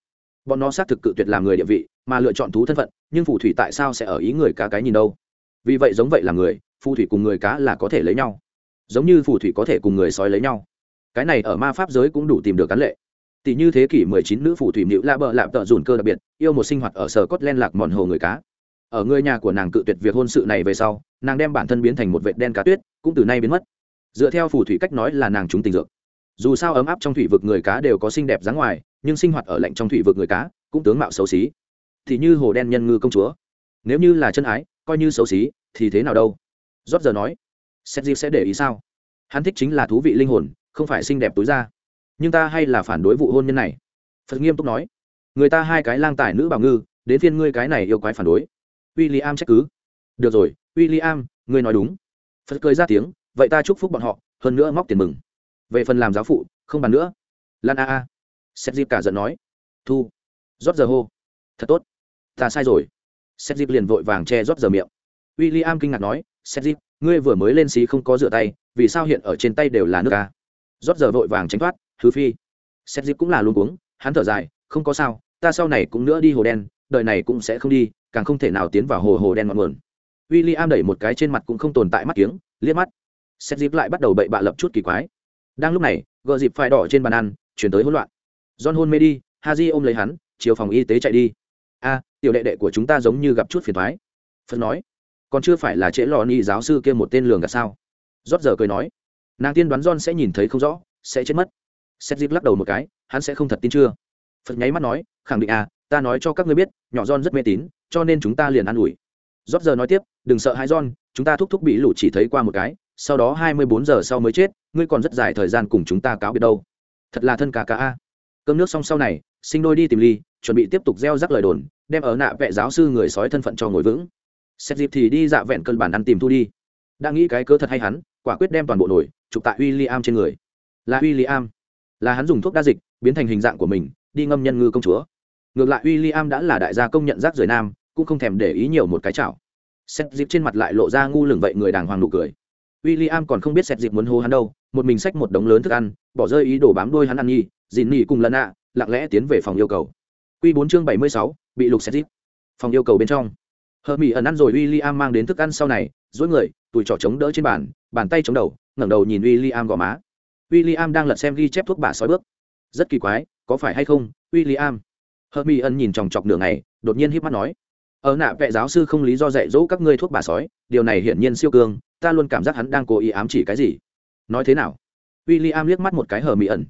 Bọn nó xác thực cự tuyệt làm người địa vị, mà lựa chọn thú thân phận, nhưng phù thủy tại sao sẽ ở ý người cá cái nhìn đâu? Vì vậy giống vậy là người phù thủy cùng người cá là có thể lấy nhau. Giống như phù thủy có thể cùng người sói lấy nhau. Cái này ở ma pháp giới cũng đủ tìm được cán lệ. Tỷ như thế kỷ 19 nữ phù thủy nữ lạ bờ lạm tợ dùn cơ đặc biệt, yêu một sinh hoạt ở sở cốt len lạc mòn hồ người cá. Ở người nhà của nàng cự tuyệt việc hôn sự này về sau, nàng đem bản thân biến thành một vệt đen cá tuyết, cũng từ nay biến mất. Dựa theo phù thủy cách nói là nàng chúng tình dược. Dù sao ấm áp trong thủy vực người cá đều có xinh đẹp dáng ngoài, nhưng sinh hoạt ở lạnh trong thủy vực người cá cũng tướng mạo xấu xí. Thì như hồ đen nhân ngư công chúa. Nếu như là chân ái, coi như xấu xí, thì thế nào đâu? Rót giờ nói xét dịp sẽ để ý sao? Hắn thích chính là thú vị linh hồn, không phải xinh đẹp túi ra. Nhưng ta hay là phản đối vụ hôn nhân này. Phật nghiêm túc nói, người ta hai cái lang tài nữ bảo ngư, đến phiên ngươi cái này yêu quái phản đối. W i l l i am trách cứ, được rồi w i l l i am ngươi nói đúng. Phật cười ra tiếng, vậy ta chúc phúc bọn họ, hơn nữa móc tiền mừng. Về phần làm giáo phụ, không bàn nữa. Lan a a. Xét dịp cả giận nói, thu rót giờ hô. Thật tốt, ta sai rồi. Xét dịp liền vội vàng che rót giờ miệng w i l l i am kinh ngạc nói xét ngươi vừa mới lên xí không có rửa tay, vì sao hiện ở trên tay đều là nước à? ca rót giờ vội vàng tránh thoát, thứ phi. Xét cũng là luôn uống hắn thở dài, không có sao, ta sau này cũng nữa đi hồ đen, đời này cũng sẽ không đi, càng không thể nào tiến vào hồ hồ đen ngọn nguồn. W i l l i am đẩy một cái trên mặt cũng không tồn tại mắt kiếng, liếc mắt. Xét lại bắt đầu bậy bạ lập chút kỳ quái. Đang lúc này gợ dịp phải đỏ trên bàn ăn, chuyển tới hỗn loạn. John hôn mê đi ha di ôm lấy hắn, chiều phòng y tế chạy đi. A, tiểu đệ đệ của chúng ta giống như gặp chút phiền thoái. Phật nói còn chưa phải là trễ lò ni giáo sư kia một tên lường gạt sao? Rót giờ cười nói, nàng tiên đoán john sẽ nhìn thấy không rõ, sẽ chết mất. Xét dịp lắc đầu một cái, hắn sẽ không thật tin chưa? Phật nháy mắt nói, khẳng định à ta nói cho các ngươi biết, nhỏ john rất mê tín, cho nên chúng ta liền an ủi. Rót giờ nói tiếp, đừng sợ hai john, chúng ta thúc thúc bị lũ chỉ thấy qua một cái, sau đó hai mươi bốn giờ sau mới chết, ngươi còn rất dài thời gian cùng chúng ta cáo biệt đâu. Thật là thân cả cả a. Cơm nước xong sau này, sinh đôi đi tìm ly, chuẩn bị tiếp tục gieo rắc lời đồn, đem ở nạ vệ giáo sư người sói thân phận cho ngồi vững xét dịp thì đi dạ vẹn cân bản ăn tìm thu đi. Đã nghĩ cái cớ thật hay hắn, quả quyết đem toàn bộ nổi, chụp tại w i l l i am trên người. Là w i l l i am là hắn dùng thuốc đa dịch, biến thành hình dạng của mình, đi ngâm nhân ngư công chúa. Ngược lại w i l l i am đã là đại gia công nhận rác rời nam, cũng không thèm để ý nhiều một cái chảo. Xét dịp trên mặt lại lộ ra ngu lường vậy người đàng hoàng nụ cười. W i l l i am còn không biết xét dịp muốn hô hắn đâu, một mình xách một đống lớn thức ăn, bỏ rơi ý đồ bám đôi hắn ăn nhi dìn nhi cùng lần ạ, lặng lẽ tiến về phòng yêu cầu. Q bốn chương bảy mươi sáu, bị lục xét dịp phòng yêu cầu bên trong hờ mỹ ẩn ăn rồi w i l l i am mang đến thức ăn sau này dối người tùi trỏ chống đỡ trên bàn bàn tay chống đầu, ngẩng đầu nhìn w i l l i am gò má. W i l l i am đang lật xem ghi chép thuốc bà sói bước. Rất kỳ quái, có phải hay không w i l l i am hờ mỹ ẩn nhìn chòng chọc nửa ngày, đột nhiên híp mắt nói. Ở nạ vệ giáo sư không lý do dạy dỗ các ngươi thuốc bà sói, điều này hiển nhiên siêu cương ta luôn cảm giác hắn đang cố ý ám chỉ cái gì. Nói thế nào? W i l l i am liếc mắt một cái hờ mỹ ẩn.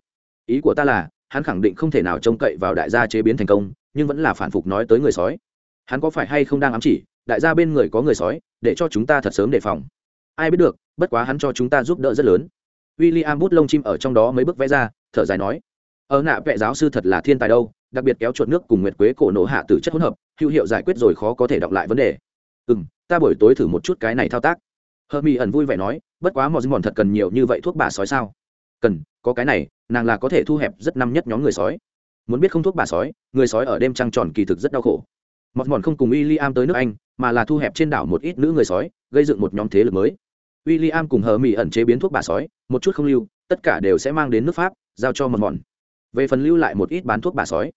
Ý của ta là, hắn khẳng định không thể nào trông cậy vào đại gia chế biến thành công, nhưng vẫn là phản phục nói tới người sói hắn có phải hay không đang ám chỉ, đại gia bên người có người sói, để cho chúng ta thật sớm đề phòng. Ai biết được, bất quá hắn cho chúng ta giúp đỡ rất lớn. W i l l i am bút lông chim ở trong đó mấy bước vẽ ra, thở dài nói, ở nạ vệ giáo sư thật là thiên tài đâu, đặc biệt kéo chuột nước cùng nguyệt quế cổ nổ hạ từ chất hỗn hợp, hữu hiệu giải quyết rồi khó có thể đọc lại vấn đề. Ừ m ta buổi tối thử một chút cái này thao tác. Hờ mỹ ẩn vui vẻ nói, bất quá mọi mòn thật cần nhiều như vậy thuốc bà sói sao? Cần, có cái này, nàng là có thể thu hẹp rất năm nhất nhóm người sói. Muốn biết không thuốc bà sói, người sói ở đêm trăng tròn kỳ thực rất đau khổ mọt mòn không cùng w i l l i am tới nước anh, mà là thu hẹp trên đảo một ít nữ người sói, gây dựng một nhóm thế lực mới. W i l l i am cùng hờ mỹ ẩn chế biến thuốc bà sói, một chút không lưu, tất cả đều sẽ mang đến nước pháp, giao cho mọt mòn về phần lưu lại một ít bán thuốc bà sói,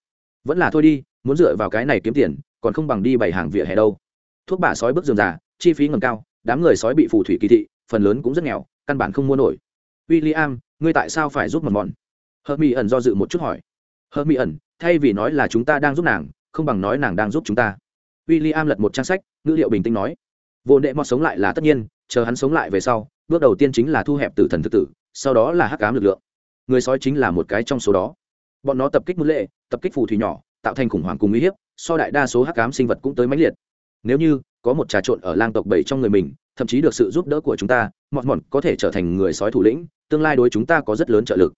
vẫn là thôi đi, muốn dựa vào cái này kiếm tiền, còn không bằng đi bày hàng vỉa hè đâu. Thuốc bà sói bước dườm già, chi phí ngầm cao, đám người sói bị phù thủy kỳ thị, phần lớn cũng rất nghèo, căn bản không mua nổi. W i l l i am ngươi tại sao phải giúp mật mòn Hờ mỹ ẩn do dự một chút hỏi. Hờ mỹ ẩn, thay vì nói là chúng ta đang giúp nàng không bằng nói nàng đang giúp chúng ta. W i l l i am lật một trang sách ngữ liệu bình tĩnh nói vô đệ mọt sống lại là tất nhiên chờ hắn sống lại về sau bước đầu tiên chính là thu hẹp tử thần thực tử sau đó là hắc cám lực lượng. Người sói chính là một cái trong số đó. Bọn nó tập kích mưu lệ tập kích phù thủy nhỏ tạo thành khủng hoảng cùng uy hiếp so đại đa số hắc cám sinh vật cũng tới mãnh liệt. Nếu như có một trà trộn ở lang tộc bảy trong người mình thậm chí được sự giúp đỡ của chúng ta mọt mọn có thể trở thành người sói thủ lĩnh tương lai đối chúng ta có rất lớn trợ lực.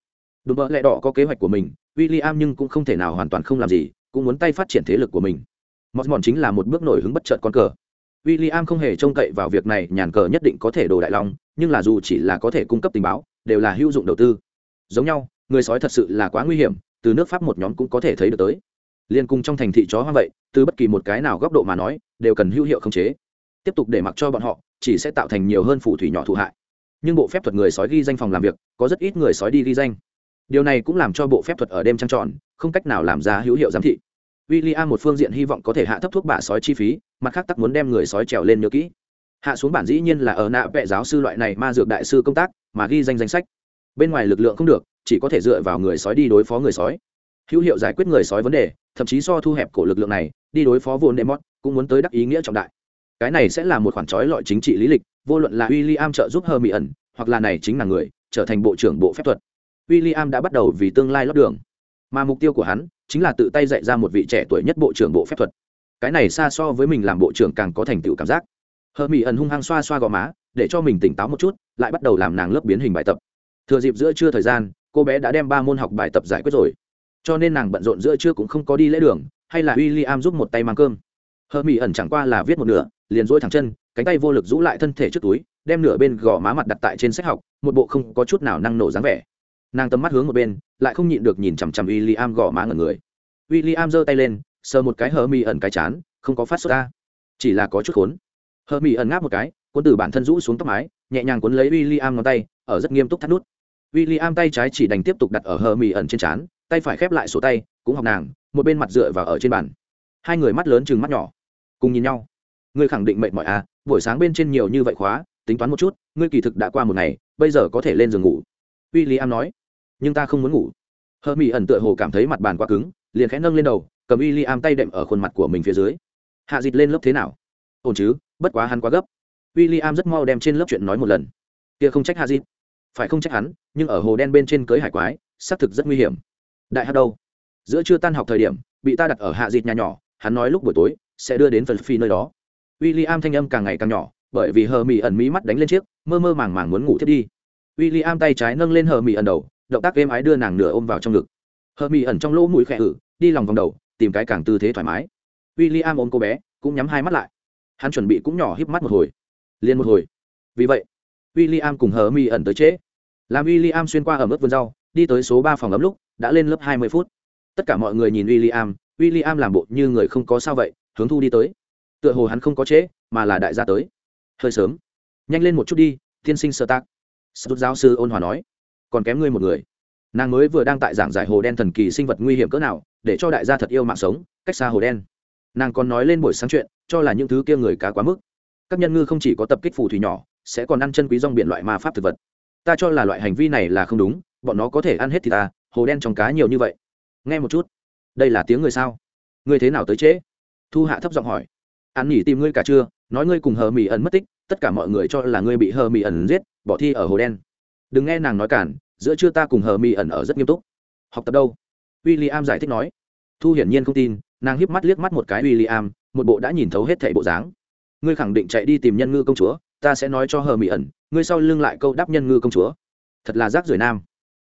Đùm vậy, lẹ đỏ có kế hoạch của mình w i l l i am nhưng cũng không thể nào hoàn toàn không làm gì cũng muốn tay phát triển thế lực của mình. Mọn mọn chính là một bước nổi hứng bất chợt con cờ. W i l l i am không hề trông cậy vào việc này, nhàn cờ nhất định có thể đồ đại long, nhưng là dù chỉ là có thể cung cấp tình báo, đều là hữu dụng đầu tư. Giống nhau, người sói thật sự là quá nguy hiểm, từ nước pháp một nhóm cũng có thể thấy được tới. Liên cung trong thành thị chó hoang vậy, từ bất kỳ một cái nào góc độ mà nói, đều cần hữu hiệu khống chế. Tiếp tục để mặc cho bọn họ, chỉ sẽ tạo thành nhiều hơn phù thủy nhỏ thụ hại. Nhưng bộ phép thuật người sói ghi danh phòng làm việc, có rất ít người sói đi ghi danh điều này cũng làm cho bộ phép thuật ở đêm trăng tròn không cách nào làm ra hữu hiệu giám thị. W i l l i am một phương diện hy vọng có thể hạ thấp thuốc bạ sói chi phí, mặt khác tắc muốn đem người sói trèo lên nhớ kỹ. Hạ xuống bản dĩ nhiên là ở nạ vệ giáo sư loại này ma dược đại sư công tác, mà ghi danh danh sách. Bên ngoài lực lượng không được, chỉ có thể dựa vào người sói đi đối phó người sói. Hữu hiệu giải quyết người sói vấn đề, thậm chí so thu hẹp cổ lực lượng này, đi đối phó vốn đệ cũng muốn tới đắc ý nghĩa trọng đại. Cái này sẽ là một khoản trói lọi chính trị lý lịch, vô luận là w i l l i am trợ giúp hơ mỹ ẩn hoặc là này chính là người, trở thành bộ trưởng bộ phép thuật w i l l i am đã bắt đầu vì tương lai lót đường. Mà mục tiêu của hắn chính là tự tay dạy ra một vị trẻ tuổi nhất bộ trưởng bộ phép thuật. Cái này xa so với mình làm bộ trưởng càng có thành tựu cảm giác. Hơ mỹ ẩn hung hăng xoa xoa gò má, để cho mình tỉnh táo một chút, lại bắt đầu làm nàng lớp biến hình bài tập. Thừa dịp giữa trưa thời gian, cô bé đã đem ba môn học bài tập giải quyết rồi. Cho nên nàng bận rộn giữa trưa cũng không có đi lễ đường, hay là w i l l i am giúp một tay mang cơm. Hơ mỹ ẩn chẳng qua là viết một nửa, liền dỗi thẳng chân, cánh tay vô lực rũ lại thân thể trước túi, đem nửa bên gò má mặt đặt tại trên sách học, một bộ không có chút nào năng nổ dáng vẻ nàng tầm mắt hướng một bên lại không nhịn được nhìn chằm chằm w i l l i am gò má ngẩn người. W i l l i am giơ tay lên sờ một cái hờ mi ẩn cái chán không có phát xuất ra. Chỉ là có chút khốn. Hờ mi ẩn ngáp một cái cuốn từ bản thân rũ xuống tóc mái nhẹ nhàng cuốn lấy w i l l i am ngón tay ở rất nghiêm túc thắt nút. W i l l i am tay trái chỉ đành tiếp tục đặt ở hờ mi ẩn trên chán, tay phải khép lại sổ tay cũng học nàng một bên mặt dựa vào ở trên bàn. Hai người mắt lớn chừng mắt nhỏ cùng nhìn nhau. Ngươi khẳng định mệt mỏi à buổi sáng bên trên nhiều như vậy khóa tính toán một chút ngươi kỳ thực đã qua một ngày bây giờ có thể lên giường ngủ. W i l l i am nói nhưng ta không muốn ngủ. Hờ mỹ ẩn tựa hồ cảm thấy mặt bàn quá cứng, liền khẽ nâng lên đầu, cầm y li am tay đệm ở khuôn mặt của mình phía dưới. Hạ dịt lên lớp thế nào? Ổn chứ, bất quá hắn quá gấp. W i l l i am rất mau đem trên lớp chuyện nói một lần. Kia không trách hạ dịt phải không trách hắn, nhưng ở hồ đen bên trên cưới hải quái, xác thực rất nguy hiểm. Đại hát đâu? Giữa chưa tan học thời điểm, bị ta đặt ở hạ dịt nhà nhỏ, hắn nói lúc buổi tối, sẽ đưa đến phần phi nơi đó. W i l l i am thanh âm càng ngày càng nhỏ, bởi vì hờ mỹ ẩn mí mắt đánh lên chiếc, mơ mơ màng màng muốn ngủ thiết đi. W i l l i am tay trái nâng lên hờ mỹ ẩn đầu động tác êm ái đưa nàng nửa ôm vào trong ngực. Hờ mỹ ẩn trong lỗ mũi khẽ ử, đi lòng vòng đầu, tìm cái càng tư thế thoải mái. W i l l i am ôm cô bé, cũng nhắm hai mắt lại. Hắn chuẩn bị cũng nhỏ híp mắt một hồi. Liền một hồi. Vì vậy w i l l i am cùng hờ mỹ ẩn tới trễ. Làm w i l l i am xuyên qua ở mức vườn rau, đi tới số ba phòng ấm lúc, đã lên lớp hai mươi phút. Tất cả mọi người nhìn w i l l i am w i l l i am làm bộ như người không có sao vậy, hướng thu đi tới. Tựa hồ hắn không có trễ, mà là đại gia tới. Hơi sớm. Nhanh lên một chút đi, tiên sinh sơ tác sút giáo sư ôn hòa nói còn kém ngươi một người. Nàng mới vừa đang tại giảng giải hồ đen thần kỳ sinh vật nguy hiểm cỡ nào, để cho đại gia thật yêu mạng sống, cách xa hồ đen. Nàng còn nói lên buổi sáng chuyện, cho là những thứ kia người cá quá mức. Các nhân ngư không chỉ có tập kích phù thủy nhỏ, sẽ còn ăn chân quý rong biển loại ma pháp thực vật. Ta cho là loại hành vi này là không đúng, bọn nó có thể ăn hết thì ta, hồ đen trong cá nhiều như vậy. Nghe một chút. Đây là tiếng người sao? Người thế nào tới trễ? Thu hạ thấp giọng hỏi. An nghỉ tìm ngươi cả chưa nói ngươi cùng hờ mỹ ẩn mất tích, tất cả mọi người cho là ngươi bị hờ mỹ ẩn giết, bỏ thi ở hồ đen đừng nghe nàng nói cản, giữa chưa ta cùng hờ mi ẩn ở rất nghiêm túc. Học tập đâu? W i l l i am giải thích nói. Thu hiển nhiên không tin, nàng hiếp mắt liếc mắt một cái w i l l i am một bộ đã nhìn thấu hết thảy bộ dáng. Ngươi khẳng định chạy đi tìm nhân ngư công chúa, ta sẽ nói cho hờ mi ẩn, ngươi sau lưng lại câu đáp nhân ngư công chúa. Thật là rác rưởi nam.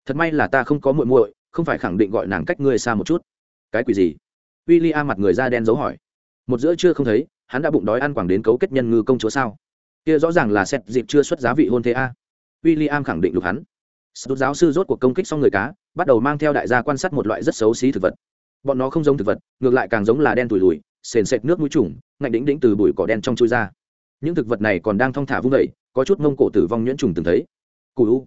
Thật may là ta không có muội muội, không phải khẳng định gọi nàng cách ngươi xa một chút. Cái quỷ gì? W i l l i am mặt người da đen dấu hỏi. Một giữa chưa không thấy, hắn đã bụng đói ăn quảng đến cấu kết nhân ngư công chúa sao? Kia rõ ràng là xét dịp chưa xuất giá vị hôn thế a i l l i am khẳng định lục hắn Sút giáo sư rốt cuộc công kích xong người cá, bắt đầu mang theo đại gia quan sát một loại rất xấu xí thực vật. Bọn nó không giống thực vật, ngược lại càng giống là đen tủi lùi, sền sệt nước mũi trùng, ngạnh đỉnh đỉnh từ bụi cỏ đen trong chui ra. Những thực vật này còn đang thong thả vung dậy, có chút mông cổ tử vong nhuyễn trùng từng thấy. Cù u.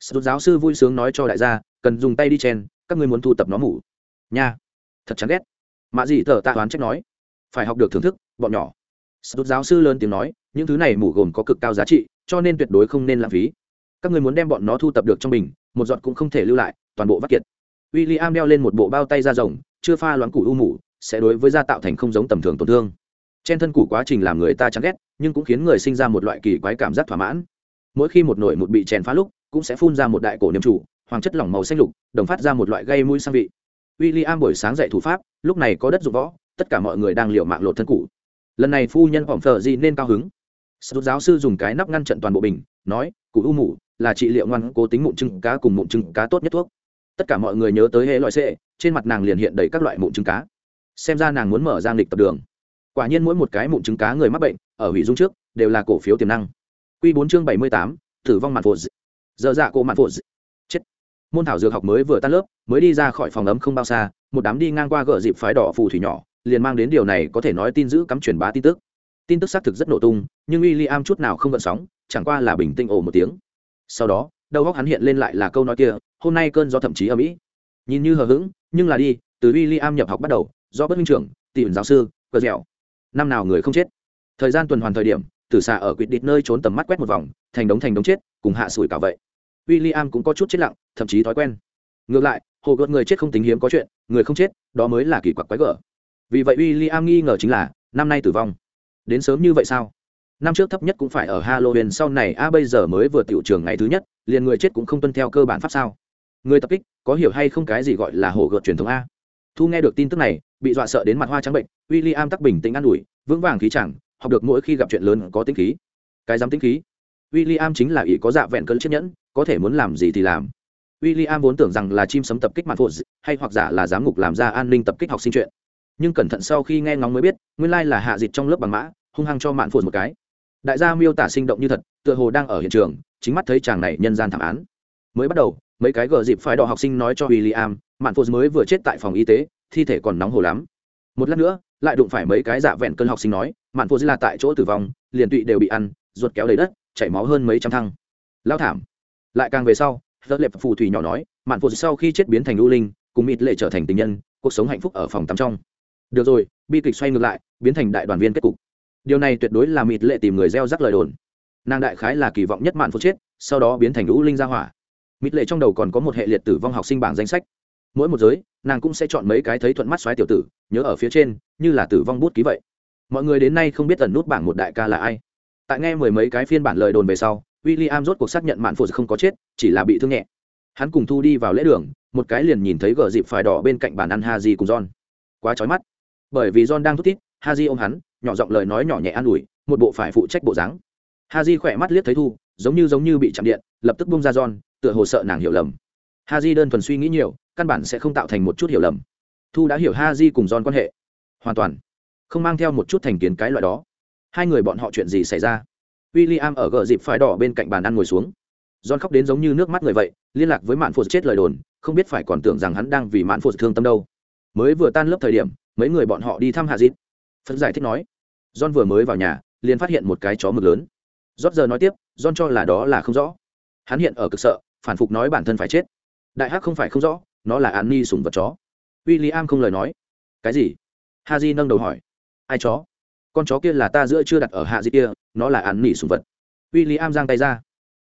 Sút giáo sư vui sướng nói cho đại gia, cần dùng tay đi chen, các ngươi muốn thu tập nó mủ nha thật chán ghét mạ dị thợ tạ toán trách nói phải học được thưởng thức bọn nhỏ sút giáo sư lớn tiếng nói những thứ này mủ gồm có cực cao giá trị cho nên tuyệt đối không nên lãng phí các người muốn đem bọn nó thu tập được trong mình, một giọt cũng không thể lưu lại toàn bộ vắt kiệt. W i l l i am đeo lên một bộ bao tay da rồng chưa pha loãng củ u mủ sẽ đối với da tạo thành không giống tầm thường tổn thương. Trên thân củ quá trình làm người ta chán ghét nhưng cũng khiến người sinh ra một loại kỳ quái cảm giác thỏa mãn. Mỗi khi một nổi một bị chèn phá lúc cũng sẽ phun ra một đại cổ niềm chủ hoàng chất lỏng màu xanh lục đồng phát ra một loại gây mũi sang vị. W i l l i am buổi sáng dạy thủ pháp lúc này có đất dụng võ tất cả mọi người đang liệu mạng lột thân củ. Lần này phu nhân phỏng phờ gì nên cao hứng. Sút giáo sư dùng cái nắp ngăn trận toàn bộ bình nói, cụ u mủ là trị liệu ngoan cố tính mụn trứng cá cùng mụn trứng cá tốt nhất thuốc. Tất cả mọi người nhớ tới hệ loại c trên mặt nàng liền hiện đầy các loại mụn trứng cá. Xem ra nàng muốn mở ra lịch tập đường. Quả nhiên mỗi một cái mụn trứng cá người mắc bệnh, ở hủy dung trước, đều là cổ phiếu tiềm năng. Q bốn chương bảy mươi tám, tử vong mạn phụ. giờ dạ cổ mạn phụ chết. Môn thảo dược học mới vừa tan lớp, mới đi ra khỏi phòng ấm không bao xa, một đám đi ngang qua gỡ dịp phái đỏ phù thủy nhỏ, liền mang đến điều này có thể nói tin giữ cắm truyền bá tin tức tin tức xác thực rất nổ tung, nhưng w i l l i am chút nào không gợn sóng, chẳng qua là bình tĩnh ồ một tiếng. Sau đó, đầu góc hắn hiện lên lại là câu nói kia, hôm nay cơn gió thậm chí ở mỹ nhìn như hờ hững, nhưng là đi, từ w i l l i am nhập học bắt đầu, do bất minh trưởng, tìm giáo sư cờ dẻo. Năm nào người không chết. Thời gian tuần hoàn thời điểm, tử xạ ở quyết định nơi trốn tầm mắt quét một vòng, thành đống thành đống chết, cùng hạ sủi cả vậy. W i l l i am cũng có chút chết lặng, thậm chí thói quen. Ngược lại, hồ gợt người chết không tính hiếm có chuyện, người không chết, đó mới là kỳ quặc quái gở. Vì vậy w i l l i am nghi ngờ chính là, năm nay tử vong đến sớm như vậy sao? Năm trước thấp nhất cũng phải ở halloween, sau này a bây giờ mới vừa tiểu trường ngày thứ nhất, liền người chết cũng không tuân theo cơ bản pháp sao? Người tập kích, có hiểu hay không cái gì gọi là hổ gợt truyền thống a? Thu nghe được tin tức này, bị dọa sợ đến mặt hoa trắng bệnh w i l l i am tắc bình tĩnh an ủi, vững vàng khí chẳng, học được mỗi khi gặp chuyện lớn có tính khí. Cái dám tính khí? W i l l i am chính là ý có dạ vẹn cơn chiếc nhẫn, có thể muốn làm gì thì làm. W i l l i am vốn tưởng rằng là chim sấm tập kích mặt phụ hay hoặc giả là giám ngục làm ra an ninh tập kích học sinh chuyện nhưng cẩn thận sau khi nghe ngóng mới biết, nguyên lai là hạ dịch trong lớp bằng mã, hung hăng cho mạn phụt một cái. Đại gia miêu tả sinh động như thật, tựa hồ đang ở hiện trường, chính mắt thấy chàng này nhân gian thảm án. Mới bắt đầu, mấy cái gờ dịp phải đò học sinh nói cho w i l l i am mạn phụt mới vừa chết tại phòng y tế, thi thể còn nóng hồ lắm. Một lát nữa, lại đụng phải mấy cái dạ vẹn cơn học sinh nói, mạn phụt là tại chỗ tử vong, liền tụy đều bị ăn, ruột kéo đầy đất, chảy máu hơn mấy trăm thăng. Lao thảm. Lại càng về sau rất lệp phù thủy nhỏ nói, mạn phụt sau khi chết biến thành lưu linh, cùng mịt lệ trở thành tình nhân, cuộc sống hạnh phúc ở phòng tắm trong được rồi, bi kịch xoay ngược lại, biến thành đại đoàn viên kết cục. Điều này tuyệt đối là mịt lệ tìm người gieo rắc lời đồn. Nàng đại khái là kỳ vọng nhất mạn phúc chết, sau đó biến thành lũ linh gia hỏa. Mịt lệ trong đầu còn có một hệ liệt tử vong học sinh bảng danh sách. Mỗi một giới, nàng cũng sẽ chọn mấy cái thấy thuận mắt xoáy tiểu tử, nhớ ở phía trên, như là tử vong bút ký vậy. Mọi người đến nay không biết tần nút bảng một đại ca là ai. Tại nghe mười mấy cái phiên bản lời đồn về sau w i l l i am rốt cuộc xác nhận mạn phụ không có chết, chỉ là bị thương nhẹ. Hắn cùng thu đi vào lễ đường, một cái liền nhìn thấy gờ dịp phải đỏ bên cạnh bàn ăn ha di cùng john. Quá trói mắt bởi vì john đang thút tít ha ôm hắn, nhỏ giọng lời nói nhỏ nhẹ an ủi, một bộ phải phụ trách bộ dáng. Ha khỏe mắt liếc thấy thu, giống như giống như bị chạm điện, lập tức bung ra john, tựa hồ sợ nàng hiểu lầm. Ha đơn thuần suy nghĩ nhiều, căn bản sẽ không tạo thành một chút hiểu lầm. Thu đã hiểu ha cùng john quan hệ. Hoàn toàn. Không mang theo một chút thành kiến cái loại đó. Hai người bọn họ chuyện gì xảy ra? W i l l i am ở gờ dịp phải đỏ bên cạnh bàn ăn ngồi xuống. John khóc đến giống như nước mắt người vậy, liên lạc với mạn phụ chết lời đồn, không biết phải còn tưởng rằng hắn đang vì mạn phụ thương tâm đâu. Mới vừa tan lớp thời điểm mấy người bọn họ đi thăm hạ dịp phân giải thích nói, john vừa mới vào nhà, liền phát hiện một cái chó mực lớn. Rót giờ nói tiếp, john cho là đó là không rõ. Hắn hiện ở cực sợ, phản phục nói bản thân phải chết. Đại hắc không phải không rõ, nó là an ni sùng vật chó. W i l l i am không lời nói. Cái gì? Ha Di nâng đầu hỏi. Ai chó? Con chó kia là ta giữa chưa đặt ở hạ di kia, nó là an nỉ sùng vật. W i l l i am giang tay ra.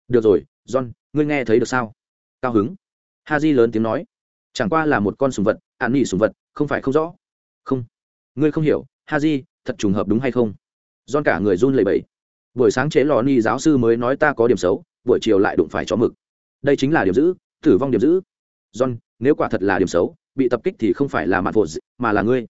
Được rồi, john, ngươi nghe thấy được sao? Cao hứng. Ha Di lớn tiếng nói. Chẳng qua là một con sùng vật an nỉ sùng vật, không phải không rõ không. Ngươi không hiểu ha di thật trùng hợp đúng hay không? Don cả người run lẩy bẩy. Buổi sáng chế lò ni giáo sư mới nói ta có điểm xấu, buổi chiều lại đụng phải chó mực. Đây chính là điểm giữ, tử vong điểm giữ. John, nếu quả thật là điểm xấu, bị tập kích thì không phải là mặt vột mà là ngươi.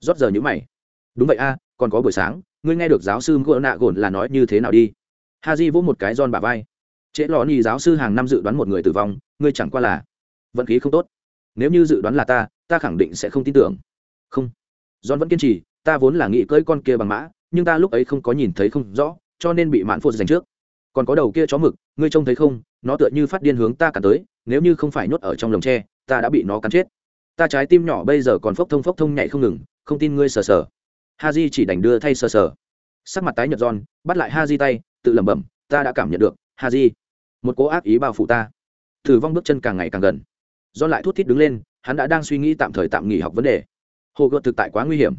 Rót giờ nhữ mày. Đúng vậy a, còn có buổi sáng, ngươi nghe được giáo sư gỡ nạ gồn là nói như thế nào đi? Ha di vỗ một cái giòn bà vai. Trễ lò ni giáo sư hàng năm dự đoán một người tử vong, ngươi chẳng qua là vận khí không tốt. Nếu như dự đoán là ta ta khẳng định sẽ không tin tưởng không. John vẫn kiên trì, ta vốn là nghĩ cưỡi con kia bằng mã, nhưng ta lúc ấy không có nhìn thấy không rõ, cho nên bị mạn phô giành trước. Còn có đầu kia chó mực, ngươi trông thấy không? Nó tựa như phát điên hướng ta cả tới, nếu như không phải nhốt ở trong lồng tre, ta đã bị nó cắn chết. Ta trái tim nhỏ bây giờ còn phốc thông phốc thông nhảy không ngừng, không tin ngươi sờ sờ. Ha j chỉ đành đưa thay sờ sờ. Sắc mặt tái nhợt giòn bắt lại ha j tay, tự lẩm bẩm, ta đã cảm nhận được ha j một cố ác ý bao phủ ta. Thử vong bước chân càng ngày càng gần. Do lại thút thít đứng lên, hắn đã đang suy nghĩ tạm thời tạm nghỉ học vấn đề hồ gợt thực tại quá nguy hiểm.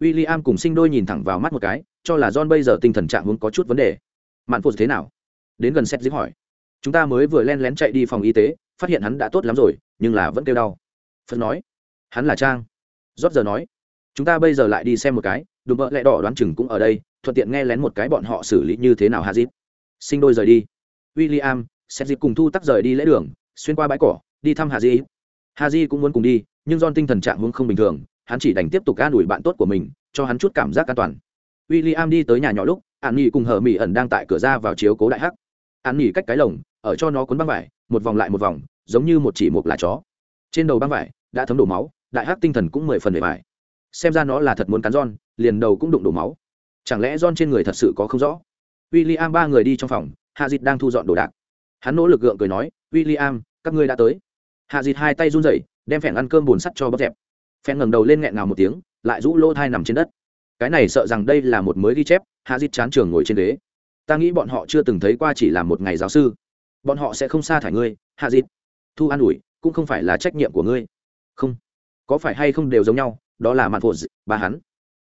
W i l l i am cùng sinh đôi nhìn thẳng vào mắt một cái, cho là john bây giờ tinh thần trạng hướng có chút vấn đề. Mạn phụ thế nào? Đến gần xét dính hỏi. Chúng ta mới vừa len lén chạy đi phòng y tế, phát hiện hắn đã tốt lắm rồi, nhưng là vẫn kêu đau. Phật nói. Hắn là trang. Rót giờ nói. Chúng ta bây giờ lại đi xem một cái, đùm bợ lẹ đỏ đoán chừng cũng ở đây, thuận tiện nghe lén một cái bọn họ xử lý như thế nào hạ dịp sinh đôi rời đi. W i l l i am xét dịp cùng thu tắc rời đi lễ đường, xuyên qua bãi cỏ, đi thăm hà di hà di cũng muốn cùng đi, nhưng John tinh thần trạng hướng không bình thường hắn chỉ đành tiếp tục an ủi bạn tốt của mình, cho hắn chút cảm giác an toàn. W i l l i am đi tới nhà nhỏ lúc, an nghỉ cùng hờ mỹ ẩn đang tại cửa ra vào chiếu cố đại hắc. An nghỉ cách cái lồng, ở cho nó cuốn băng vải, một vòng lại một vòng, giống như một chỉ một lá chó. Trên đầu băng vải, đã thấm đổ máu, đại hắc tinh thần cũng mười phần bề vải xem ra nó là thật muốn cắn don liền đầu cũng đụng đổ máu. Chẳng lẽ don trên người thật sự có không rõ? W i l l i am ba người đi trong phòng, hạ dịt đang thu dọn đồ đạc. Hắn nỗ lực gượng cười nói w i l l i am các ngươi đã tới. Hạ dịt hai tay run rẩy, đem phèn ăn cơm bùn sắt cho bóc dẹp phèn ngẩng đầu lên nghẹn ngào một tiếng, lại rũ lỗ thai nằm trên đất. Cái này sợ rằng đây là một mới ghi chép, hạ dịt chán trường ngồi trên ghế. Ta nghĩ bọn họ chưa từng thấy qua chỉ là một ngày giáo sư. Bọn họ sẽ không xa thải ngươi, hạ dịt thu an ủi, cũng không phải là trách nhiệm của ngươi. Không. Có phải hay không đều giống nhau, đó là mạn phụ bà hắn.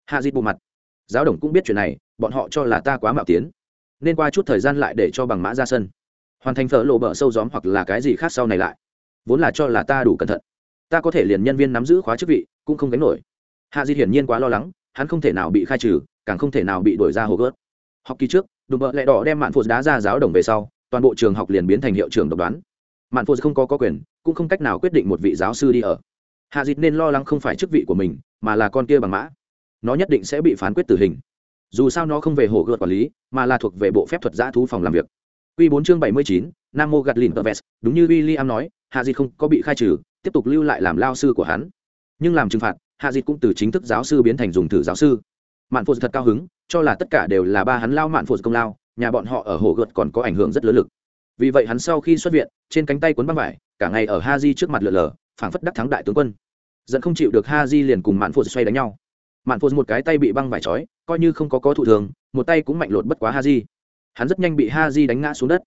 Hạ dịt bộ mặt. Giáo đồng cũng biết chuyện này, bọn họ cho là ta quá mạo tiến. Nên qua chút thời gian lại để cho bằng mã ra sân. Hoàn thành phở lộ bờ sâu gióm hoặc là cái gì khác sau này lại. Vốn là cho là ta đủ cẩn thận ta có thể liền nhân viên nắm giữ khóa chức vị cũng không gánh nổi. Hạ di hiển nhiên quá lo lắng hắn không thể nào bị khai trừ càng không thể nào bị đổi ra hồ gớt. Học kỳ trước đùm bợ lẹ đỏ đem mạn phụ đá ra giáo đồng về sau toàn bộ trường học liền biến thành hiệu trường độc đoán. Mạn phụ không có, có quyền cũng không cách nào quyết định một vị giáo sư đi ở. Hạ dịt nên lo lắng không phải chức vị của mình mà là con kia bằng mã. Nó nhất định sẽ bị phán quyết tử hình. Dù sao nó không về hồ gợt quản lý mà là thuộc về bộ phép thuật giã thú phòng làm việc. Q bốn chương 79, Nam Mô gạt lìn tờ vest đúng như William nói, Hạ Dịch không có bị khai trừ, tiếp tục lưu lại làm lao sư của hắn. Nhưng làm trừng phạt, Hạ dịt cũng từ chính thức giáo sư biến thành dùng thử giáo sư. Mạn phụ thật cao hứng, cho là tất cả đều là ba hắn lao Mạn phụ công lao, nhà bọn họ ở hồ gợt còn có ảnh hưởng rất lớn lực. Vì vậy hắn sau khi xuất viện, trên cánh tay cuốn băng vải, cả ngày ở Ha Di trước mặt lờ lờ, phảng phất đắc thắng đại tướng quân. dẫn không chịu được Ha Di liền cùng Mạn phụ xoay đánh nhau. Mạn phụ một cái tay bị băng vải trói, coi như không có có thụ thường, một tay cũng mạnh lột bất quá Ha Di. Hắn rất nhanh bị Ha Di đánh ngã xuống đất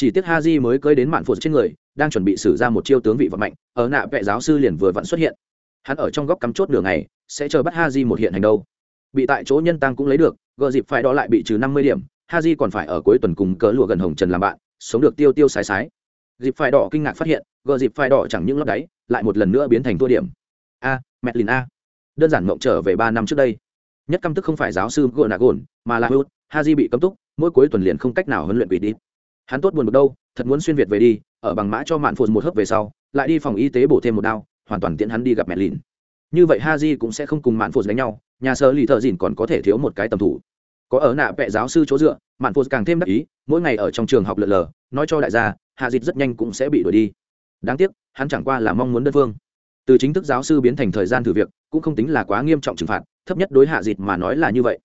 chỉ tiếc ha di mới cơi đến mạn phụ trên người đang chuẩn bị xử ra một chiêu tướng vị vận mạnh ở nạ vệ giáo sư liền vừa vặn xuất hiện. Hắn ở trong góc cắm chốt đường này sẽ chờ bắt ha di một hiện hành đâu. Bị tại chỗ nhân tăng cũng lấy được gợ dịp phải đó lại bị trừ năm mươi điểm ha di còn phải ở cuối tuần cùng cỡ lụa gần hồng trần làm bạn, sống được tiêu tiêu sái sái. Dịp phải đỏ kinh ngạc phát hiện gợ dịp phải đỏ chẳng những lấp đáy, lại một lần nữa biến thành thua điểm. A, mẹ lìn a. Đơn giản mộng trở về ba năm trước đây. Nhất căm tức không phải giáo sư gợ nạ gồn, mà là hút ha di bị cấm túc, mỗi cuối tuần liền không cách nào huấn luyện bị đi. Hắn tốt buồn một đâu, thật muốn xuyên việt về đi ở bằng mã cho mạn phụt một hớp về sau, lại đi phòng y tế bổ thêm một đao, hoàn toàn tiễn hắn đi gặp mẹ lìn. Như vậy ha di cũng sẽ không cùng mạn phụt đánh nhau, nhà sơ lì thợ dìn còn có thể thiếu một cái tầm thủ. Có ở nạ vệ giáo sư chỗ dựa, mạn phụt càng thêm đắc ý, mỗi ngày ở trong trường học lợn lờ, nói cho đại gia hạ dịch rất nhanh cũng sẽ bị đuổi đi. Đáng tiếc, hắn chẳng qua là mong muốn đơn phương. Từ chính thức giáo sư biến thành thời gian thử việc, cũng không tính là quá nghiêm trọng trừng phạt, thấp nhất đối hạ dịch mà nói là như vậy.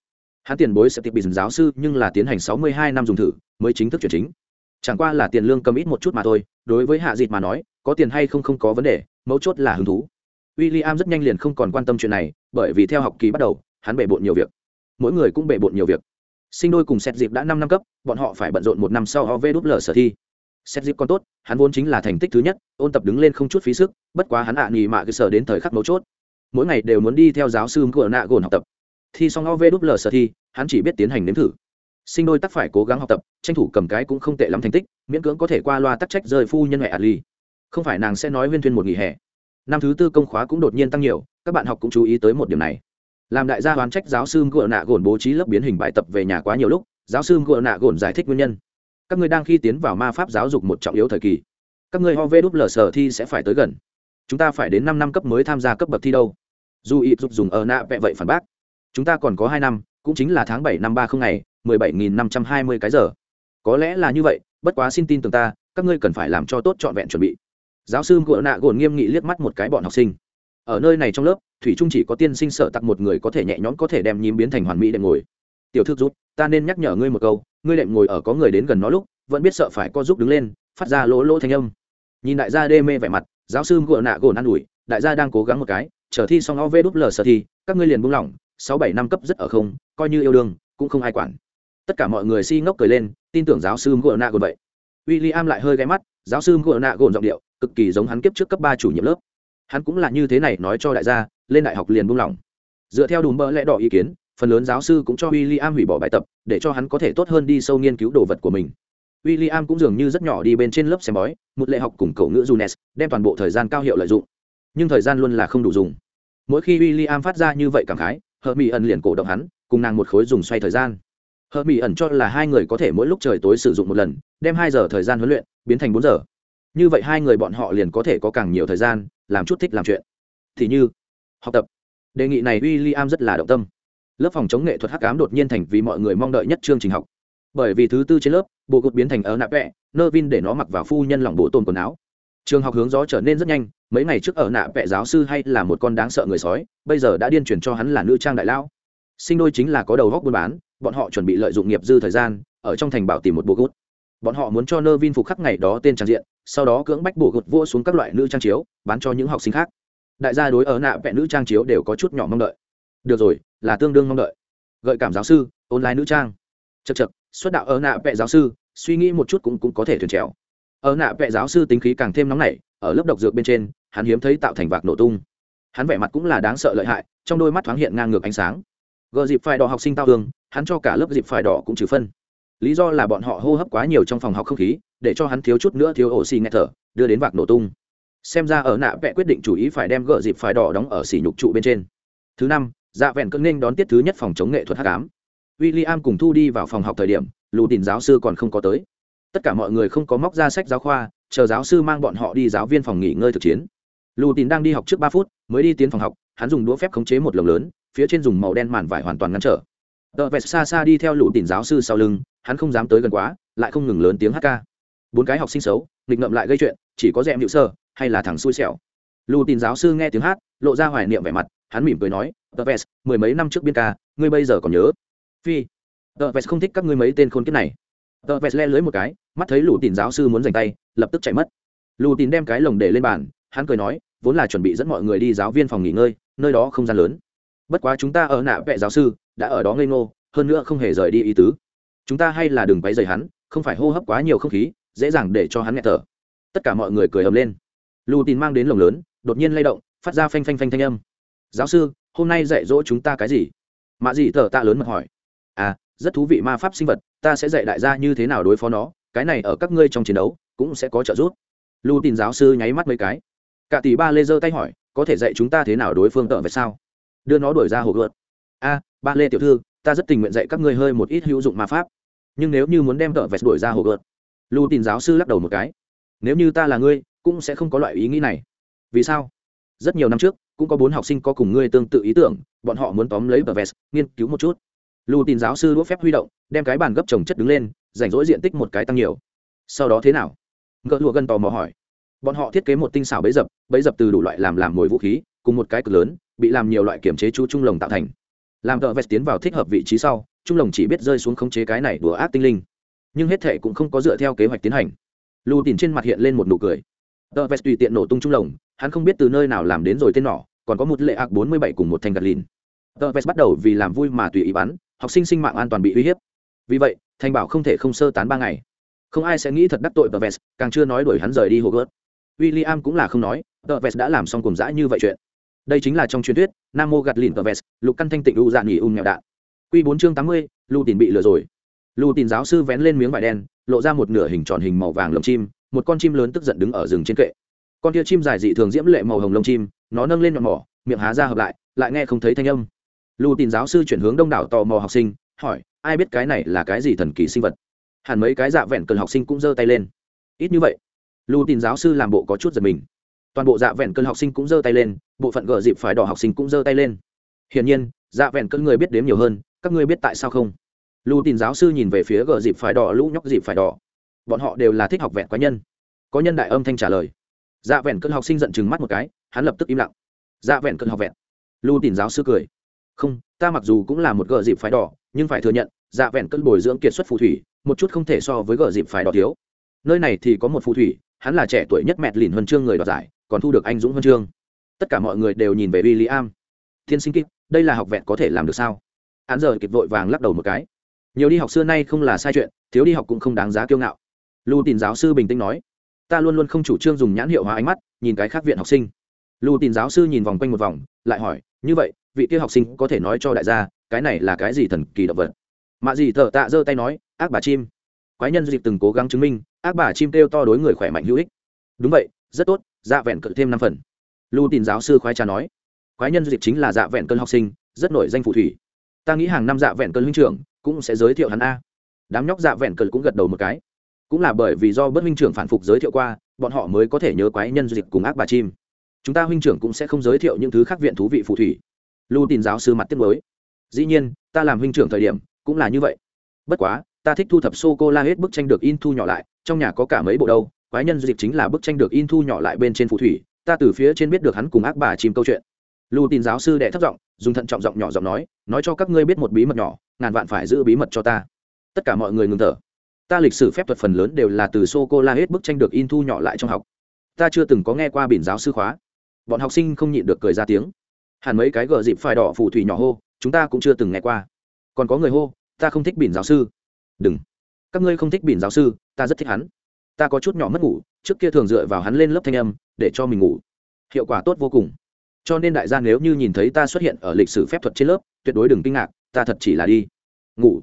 Hắn tiền bối sẽ tiếp bị giáo sư nhưng là tiến hành sáu mươi hai năm dùng thử, mới chính thức chuyển chính chẳng qua là tiền lương cầm ít một chút mà thôi, đối với hạ dịt mà nói, có tiền hay không không có vấn đề, mấu chốt là hứng thú. W i l l i am rất nhanh liền không còn quan tâm chuyện này, bởi vì theo học kỳ bắt đầu, hắn bể bộn nhiều việc. Mỗi người cũng bể bộn nhiều việc. Sinh đôi cùng xét dịp đã năm năm cấp, bọn họ phải bận rộn một năm sau ov đúp lờ sở thi. Xét dịp còn tốt, hắn vốn chính là thành tích thứ nhất, ôn tập đứng lên không chút phí sức, bất quá hắn ạ à nghỉ mạ cơ sở đến thời khắc mấu chốt. Mỗi ngày đều muốn đi theo giáo sư của nạ gồn học tập. Thi xong ov đúp lờ sở thi, hắn chỉ biết tiến hành nếm thử sinh đôi tắc phải cố gắng học tập, tranh thủ cầm cái cũng không tệ lắm thành tích, miễn cưỡng có thể qua loa tắc trách rời phu nhân mẹ ali. Không phải nàng sẽ nói huyên thuyên một nghỉ hè. Năm thứ tư công khóa cũng đột nhiên tăng nhiều, các bạn học cũng chú ý tới một điểm này. Làm đại gia đoán trách giáo sư ngựa nạ gồn bố trí lớp biến hình bài tập về nhà quá nhiều lúc, giáo sư ngựa nạ gồn giải thích nguyên nhân. Các ngươi đang khi tiến vào ma pháp giáo dục một trọng yếu thời kỳ. Các ngươi ho vê đúp lờ sở thi sẽ phải tới gần. Chúng ta phải đến năm năm cấp mới tham gia cấp bậc thi đâu. Dù ít giúp dùng ở nạ vẹ vậy phản bác. Chúng ta còn có hai năm, cũng chính là tháng bảy năm ba không ngày mười bảy nghìn năm trăm hai mươi cái giờ. Có lẽ là như vậy, bất quá xin tin tưởng ta, các ngươi cần phải làm cho tốt trọn vẹn chuẩn bị. Giáo sư gỗ nạ gồn nghiêm nghị liếc mắt một cái bọn học sinh. Ở nơi này trong lớp, thủy trung chỉ có tiên sinh sợ tặc một người có thể nhẹ nhõm có thể đem nhím biến thành hoàn mỹ đệm ngồi. Tiểu thư rút ta nên nhắc nhở ngươi một câu, ngươi đệm ngồi ở có người đến gần nó lúc, vẫn biết sợ phải có giúp đứng lên, phát ra lỗ lỗ thanh âm. Nhìn đại gia đê mê vẻ mặt, giáo sư gỗ nạ gồn an ủi, đại gia đang cố gắng một cái, chờ thi xong o vê đúp lờ sở thi các ngươi liền buông lỏng, sáu bảy năm cấp rất ở không, coi như yêu đương, cũng không ai quản tất cả mọi người si ngốc cười lên, tin tưởng giáo sư ngựa nạ gồn vậy. W i l l i am lại hơi ghé mắt, giáo sư ngựa nạ gồn giọng điệu, cực kỳ giống hắn kiếp trước cấp ba chủ nhiệm lớp. Hắn cũng là như thế này nói cho đại gia, lên đại học liền buông lỏng. Dựa theo đùm bỡ lẽ đỏ ý kiến, phần lớn giáo sư cũng cho w i l l i am hủy bỏ bài tập, để cho hắn có thể tốt hơn đi sâu nghiên cứu đồ vật của mình. W i l l i am cũng dường như rất nhỏ đi bên trên lớp xem bói, một lệ học cùng cậu ngữ junes, đem toàn bộ thời gian cao hiệu lợi dụng. Nhưng thời gian luôn là không đủ dùng. Mỗi khi w i l l i am phát ra như vậy cảm khái hờ mỹ ẩn liền cổ động hắn, cùng nàng một khối dùng xoay thời gian hờ mỹ ẩn cho là hai người có thể mỗi lúc trời tối sử dụng một lần, đem hai giờ thời gian huấn luyện biến thành bốn giờ. Như vậy hai người bọn họ liền có thể có càng nhiều thời gian làm chút thích làm chuyện. Thì như, học tập. Đề nghị này w i l l i am rất là động tâm. Lớp phòng chống nghệ thuật hắc ám đột nhiên thành vì mọi người mong đợi nhất chương trình học. Bởi vì thứ tư trên lớp, bộ cột biến thành ở nạ vẹ nơ vin để nó mặc vào phu nhân lỏng bộ tồn quần áo. Trường học hướng gió trở nên rất nhanh, mấy ngày trước ở nạ vẹ giáo sư hay là một con đáng sợ người sói, bây giờ đã điên truyền cho hắn là nữ trang đại lão. Sinh đôi chính là có đầu góc buôn bán bọn họ chuẩn bị lợi dụng nghiệp dư thời gian, ở trong thành bảo tìm một bộ gút. Bọn họ muốn cho nơ vin phục khắc ngày đó tên trang diện, sau đó cưỡng bách bộ gút vua xuống các loại nữ trang chiếu, bán cho những học sinh khác. Đại gia đối ở nạ vẽ nữ trang chiếu đều có chút nhỏ mong đợi. Được rồi, là tương đương mong đợi. Gợi cảm giáo sư, online nữ trang. Chật chật xuất đạo ở nạ vẹ giáo sư, suy nghĩ một chút cũng cũng có thể thuyền trèo. Ở nạ vẹ giáo sư tính khí càng thêm nóng nảy, ở lớp độc dược bên trên, hắn hiếm thấy tạo thành vạc nổ tung. Hắn vẻ mặt cũng là đáng sợ lợi hại, trong đôi mắt thoáng hiện ngang ngược ánh sáng gờ dịp phải đỏ học sinh tao thương, hắn cho cả lớp dịp phải đỏ cũng trừ phân. Lý do là bọn họ hô hấp quá nhiều trong phòng học không khí, để cho hắn thiếu chút nữa thiếu oxy nghe thở, đưa đến vạc nổ tung. Xem ra ở nạ vẽ quyết định chủ ý phải đem gờ dịp phải đỏ đóng ở xỉ nhục trụ bên trên. Thứ năm dạ vẹn cưng nghênh đón tiết thứ nhất phòng chống nghệ thuật hát cám w i l l i am cùng thu đi vào phòng học thời điểm, lù tìm giáo sư còn không có tới. Tất cả mọi người không có móc ra sách giáo khoa, chờ giáo sư mang bọn họ đi giáo viên phòng nghỉ ngơi thực chiến. Lù tìm đang đi học trước ba phút, mới đi tiến phòng học, hắn dùng đũa phép khống chế một lồng lớn phía trên dùng màu đen màn vải hoàn toàn ngăn trở. Tờ vẹt xa xa đi theo lũ tìm giáo sư sau lưng, hắn không dám tới gần quá, lại không ngừng lớn tiếng hát ca. Bốn cái học sinh xấu, nghịch ngậm lại gây chuyện, chỉ có dẹm hữu sơ, hay là thằng xui xẻo. Lù tìm giáo sư nghe tiếng hát, lộ ra hoài niệm vẻ mặt, hắn mỉm cười nói, tờ vẹt, mười mấy năm trước biên ca, ngươi bây giờ còn nhớ? Phi, tờ vẹt không thích các ngươi mấy tên khôn kiếp này. Tờ vẹt le lưới một cái, mắt thấy lù tìm giáo sư muốn giành tay, lập tức chạy mất. Lù tìm đem cái lồng để lên bàn, hắn cười nói, vốn là chuẩn bị dẫn mọi người đi giáo viên phòng nghỉ ngơi, nơi đó không gian lớn bất quá chúng ta ở nạ vệ giáo sư, đã ở đó ngây ngô, hơn nữa không hề rời đi ý tứ. Chúng ta hay là đừng quấy rầy hắn, không phải hô hấp quá nhiều không khí, dễ dàng để cho hắn nghẹt thở. Tất cả mọi người cười ầm lên. Lù tin mang đến lồng lớn, đột nhiên lay động, phát ra phanh phanh phanh thanh âm. Giáo sư, hôm nay dạy dỗ chúng ta cái gì? Mạ gì thở tạ lớn mật hỏi. À rất thú vị ma pháp sinh vật, ta sẽ dạy đại gia như thế nào đối phó nó, cái này ở các ngươi trong chiến đấu cũng sẽ có trợ giúp. Lù tin giáo sư nháy mắt mấy cái. Cả tỷ ba lê giơ tay hỏi, có thể dạy chúng ta thế nào đối phương tợ về sao? Đưa nó đuổi ra hồ gợt. A, ba lê tiểu thư, ta rất tình nguyện dạy các ngươi hơi một ít hữu dụng ma pháp. Nhưng nếu như muốn đem tợ vẹt đuổi ra hồ gợt lưu tin giáo sư lắc đầu một cái. Nếu như ta là ngươi, cũng sẽ không có loại ý nghĩ này. Vì sao? Rất nhiều năm trước, cũng có bốn học sinh có cùng ngươi tương tự ý tưởng, bọn họ muốn tóm lấy tờ vẹt nghiên cứu một chút. Lưu tin giáo sư đũa phép huy động, đem cái bàn gấp trồng chất đứng lên, rảnh rỗi diện tích một cái tăng nhiều. Sau đó thế nào? Ngỡ lụa gần tò mò hỏi. Bọn họ thiết kế một tinh xảo bấy dập bấy dập từ đủ loại làm làm mồi vũ khí, cùng một cái cực lớn bị làm nhiều loại kiểm chế chú trung lồng tạo thành. Làm tờ vest tiến vào thích hợp vị trí sau, trung lồng chỉ biết rơi xuống khống chế cái này đùa ác tinh linh. Nhưng hết thệ cũng không có dựa theo kế hoạch tiến hành. Lù tìm trên mặt hiện lên một nụ cười. Tờ vest tùy tiện nổ tung trung lồng, hắn không biết từ nơi nào làm đến rồi tên nỏ còn có một lệ ác bốn mươi bảy cùng một thanh gạt lìn. Tờ vest bắt đầu vì làm vui mà tùy ý bắn, học sinh sinh mạng an toàn bị uy hiếp. Vì vậy, thanh bảo không thể không sơ tán ba ngày. Không ai sẽ nghĩ thật đắc tội tờ vest, càng chưa nói đuổi hắn rời đi hồ gớt. William cũng là không nói, tờ vest đã làm xong cùng dã như vậy chuyện đây chính là trong truyền thuyết, nam mô gạt lìn tờ vest lục căn thanh tịnh u dạn nghỉ un nghèo đạn. Q bốn chương tám mươi, lưu tìm bị lừa rồi. Lưu tìm giáo sư vén lên miếng vải đen, lộ ra một nửa hình tròn hình màu vàng lồng chim, một con chim lớn tức giận đứng ở rừng trên kệ. Con tia chim dài dị thường diễm lệ màu hồng lông chim, nó nâng lên nhọn mỏ, miệng há ra hợp lại lại nghe không thấy thanh âm. Lưu tìm giáo sư chuyển hướng đông đảo tò mò học sinh, hỏi, ai biết cái này là cái gì thần kỳ sinh vật? Hẳn mấy cái dạ vẹn cần học sinh cũng giơ tay lên. Ít như vậy, lưu tìm giáo sư làm bộ có chút giật mình toàn bộ dạ vẹn cơn học sinh cũng giơ tay lên, bộ phận gờ dịp phải đỏ học sinh cũng giơ tay lên. Hiển nhiên dạ vẹn cơn người biết đếm nhiều hơn, các ngươi biết tại sao không? Lưu tin giáo sư nhìn về phía gờ dịp phải đỏ, lũ nhóc dịp phải đỏ. Bọn họ đều là thích học vẹn cá nhân. Có nhân đại âm thanh trả lời. Dạ vẹn cơn học sinh giận chừng mắt một cái, hắn lập tức im lặng. Dạ vẹn cơn học vẹn. Lưu tin giáo sư cười. Không, ta mặc dù cũng là một gờ dịp phải đỏ, nhưng phải thừa nhận dạ vẹn cơn bồi dưỡng kiệt xuất phù thủy, một chút không thể so với gờ dịp phải đỏ thiếu. Nơi này thì có một phù thủy, hắn là trẻ tuổi nhất mẹt lìn huân chương người đoạt giải còn thu được anh dũng huân chương. Tất cả mọi người đều nhìn về w i l l i am thiên sinh kịp đây là học vẹn có thể làm được sao? Án giờ kịp vội vàng lắc đầu một cái. Nhiều đi học xưa nay không là sai chuyện, thiếu đi học cũng không đáng giá kiêu ngạo. Lưu tìm giáo sư bình tĩnh nói, ta luôn luôn không chủ trương dùng nhãn hiệu hóa ánh mắt, nhìn cái khác viện học sinh. Lưu tin giáo sư nhìn vòng quanh một vòng, lại hỏi, như vậy, vị kia học sinh có thể nói cho đại gia, cái này là cái gì thần kỳ động vật? Mạ gì thợ tạ giơ tay nói, ác bà chim. Quái nhân dịp từng cố gắng chứng minh, ác bà chim kêu to đối người khỏe mạnh hữu ích. Đúng vậy, rất tốt dạ vẹn cỡ thêm năm phần. Lưu tin giáo sư khoái trà nói khoái nhân dịp chính là dạ vẹn cơn học sinh, rất nổi danh phù thủy. Ta nghĩ hàng năm dạ vẹn cơn huynh trưởng cũng sẽ giới thiệu hắn a. Đám nhóc dạ vẹn cơn cũng gật đầu một cái. Cũng là bởi vì do bất huynh trưởng phản phục giới thiệu qua, bọn họ mới có thể nhớ quái nhân dịp cùng ác bà chim. Chúng ta huynh trưởng cũng sẽ không giới thiệu những thứ khác viện thú vị phù thủy. Lưu tin giáo sư mặt tiếp mới dĩ nhiên, ta làm huynh trưởng thời điểm cũng là như vậy. Bất quá, ta thích thu thập sô cô la hết bức tranh được in thu nhỏ lại, trong nhà có cả mấy bộ đâu quái nhân dịch chính là bức tranh được in thu nhỏ lại bên trên phù thủy, ta từ phía trên biết được hắn cùng ác bà chìm câu chuyện. Lưu tin giáo sư đệ thấp giọng, dùng thận trọng giọng nhỏ giọng nói nói cho các ngươi biết một bí mật nhỏ, ngàn vạn phải giữ bí mật cho ta. Tất cả mọi người ngừng thở. Ta lịch sử phép thuật phần lớn đều là từ sô cô la hết bức tranh được in thu nhỏ lại trong học. Ta chưa từng có nghe qua biển giáo sư khóa. Bọn học sinh không nhịn được cười ra tiếng. Hẳn mấy cái gờ dịp phải đỏ phù thủy nhỏ hô, chúng ta cũng chưa từng nghe qua. Còn có người hô, ta không thích biển giáo sư. Đừng. Các ngươi không thích biển giáo sư, ta rất thích hắn ta có chút nhỏ mất ngủ, trước kia thường dựa vào hắn lên lớp thanh âm, để cho mình ngủ. Hiệu quả tốt vô cùng. Cho nên đại gia nếu như nhìn thấy ta xuất hiện ở lịch sử phép thuật trên lớp, tuyệt đối đừng kinh ngạc, ta thật chỉ là đi. Ngủ.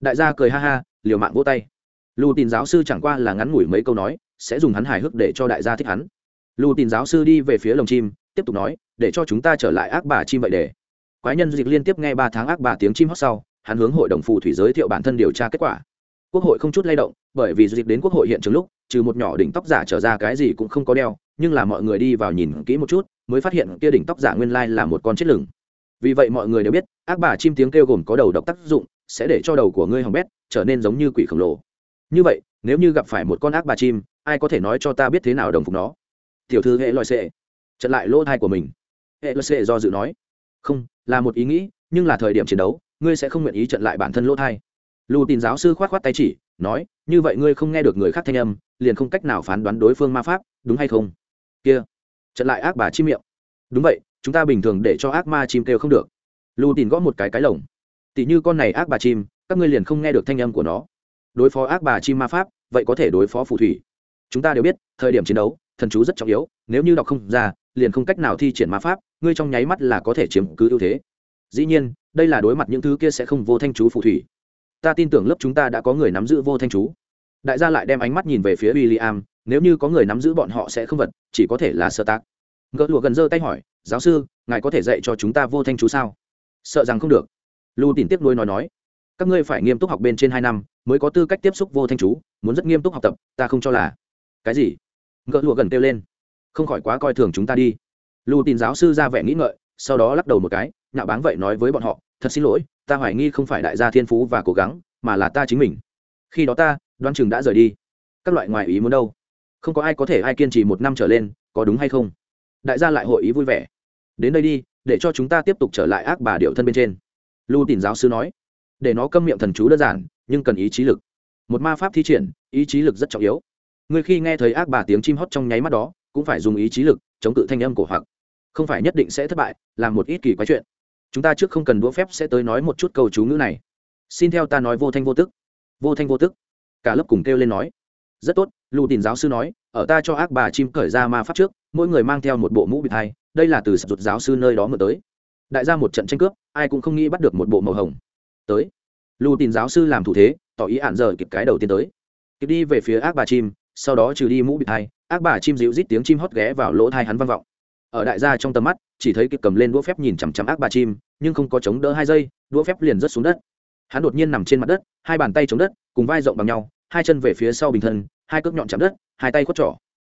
Đại gia cười ha ha, liều mạng vỗ tay. Lưu tin giáo sư chẳng qua là ngắn ngủi mấy câu nói, sẽ dùng hắn hài hước để cho đại gia thích hắn. Lưu tin giáo sư đi về phía lồng chim, tiếp tục nói, để cho chúng ta trở lại ác bà chim vậy để. Quái nhân dịch liên tiếp nghe ba tháng ác bà tiếng chim hót sau, hắn hướng hội đồng phù thủy giới thiệu bản thân điều tra kết quả quốc hội không chút lay động, bởi vì dịch đến quốc hội hiện trường lúc, trừ một nhỏ đỉnh tóc giả trở ra cái gì cũng không có đeo, nhưng là mọi người đi vào nhìn kỹ một chút, mới phát hiện kia đỉnh tóc giả nguyên lai là một con chết lửng. Vì vậy mọi người đều biết, ác bà chim tiếng kêu gồm có đầu độc tác dụng, sẽ để cho đầu của ngươi hỏng bét, trở nên giống như quỷ khổng lồ. Như vậy, nếu như gặp phải một con ác bà chim, ai có thể nói cho ta biết thế nào đồng phục nó? Tiểu thư hệ loại sệ. Trận lại lỗ thai của mình. Hệ loại sệ do dự nói. Không, là một ý nghĩ, nhưng là thời điểm chiến đấu, ngươi sẽ không nguyện ý trận lại bản thân lỗ thai lù tin giáo sư khoát khoát tay chỉ, nói, như vậy ngươi không nghe được người khác thanh âm, liền không cách nào phán đoán đối phương ma pháp, đúng hay không? Kia trận lại ác bà chim miệng. Đúng vậy, chúng ta bình thường để cho ác ma chim kêu không được. Lù tin gõ một cái cái lồng. Tỷ như con này ác bà chim, các ngươi liền không nghe được thanh âm của nó. Đối phó ác bà chim ma pháp, vậy có thể đối phó phù thủy. Chúng ta đều biết, thời điểm chiến đấu, thần chú rất trọng yếu, nếu như đọc không ra, liền không cách nào thi triển ma pháp, ngươi trong nháy mắt là có thể chiếm cứ ưu thế. Dĩ nhiên, đây là đối mặt những thứ kia sẽ không vô thanh chú phù thủy ta tin tưởng lớp chúng ta đã có người nắm giữ vô thanh chú. Đại gia lại đem ánh mắt nhìn về phía w i l l i am nếu như có người nắm giữ bọn họ sẽ không vật, chỉ có thể là sơ tác gỡ lụa gần giơ tay hỏi, giáo sư, ngài có thể dạy cho chúng ta vô thanh chú sao? Sợ rằng không được. Lưu tìm tiếp nối nói nói, các ngươi phải nghiêm túc học bên trên hai năm, mới có tư cách tiếp xúc vô thanh chú, muốn rất nghiêm túc học tập, ta không cho là. Cái gì? Gỡ lụa gần kêu lên, không khỏi quá coi thường chúng ta đi. Lưu tin giáo sư ra vẻ nghĩ ngợi, sau đó lắc đầu một cái nhạo báng vậy nói với bọn họ, thật xin lỗi, ta hoài nghi không phải đại gia thiên phú và cố gắng, mà là ta chính mình. Khi đó ta, đoán chừng đã rời đi. Các loại ngoại ý muốn đâu? Không có ai có thể ai kiên trì một năm trở lên, có đúng hay không? Đại gia lại hội ý vui vẻ. Đến đây đi, để cho chúng ta tiếp tục trở lại ác bà điệu thân bên trên. Lưu tìm giáo sư nói. Để nó câm miệng thần chú đơn giản, nhưng cần ý chí lực. Một ma pháp thi triển, ý chí lực rất trọng yếu. Người khi nghe thấy ác bà tiếng chim hót trong nháy mắt đó, cũng phải dùng ý chí lực chống cự thanh âm cổ hoặc. Không phải nhất định sẽ thất bại làm một ít kỳ quái chuyện chúng ta trước không cần đũa phép sẽ tới nói một chút câu chú ngữ này. Xin theo ta nói vô thanh vô tức. Vô thanh vô tức. Cả lớp cùng kêu lên nói. Rất tốt, lù tìm giáo sư nói, ở ta cho ác bà chim cởi ra ma pháp trước, mỗi người mang theo một bộ mũ bịt thai đây là từ sập rụt giáo sư nơi đó mở tới. Đại ra một trận tranh cướp, ai cũng không nghĩ bắt được một bộ màu hồng. Tới. Lù tìm giáo sư làm thủ thế, tỏ ý ạn giờ kịp cái đầu tiên tới. Kịp đi về phía ác bà chim, sau đó trừ đi mũ bịt thai ác bà chim dịu rít tiếng chim hót ghé vào lỗ thai hắn vang vọng ở đại gia trong tầm mắt, chỉ thấy kịp cầm lên đũa phép nhìn chằm chằm ác bà chim, nhưng không có chống đỡ hai giây, đũa phép liền rớt xuống đất. Hắn đột nhiên nằm trên mặt đất, hai bàn tay chống đất, cùng vai rộng bằng nhau, hai chân về phía sau bình thân, hai cước nhọn chạm đất, hai tay khuất trỏ.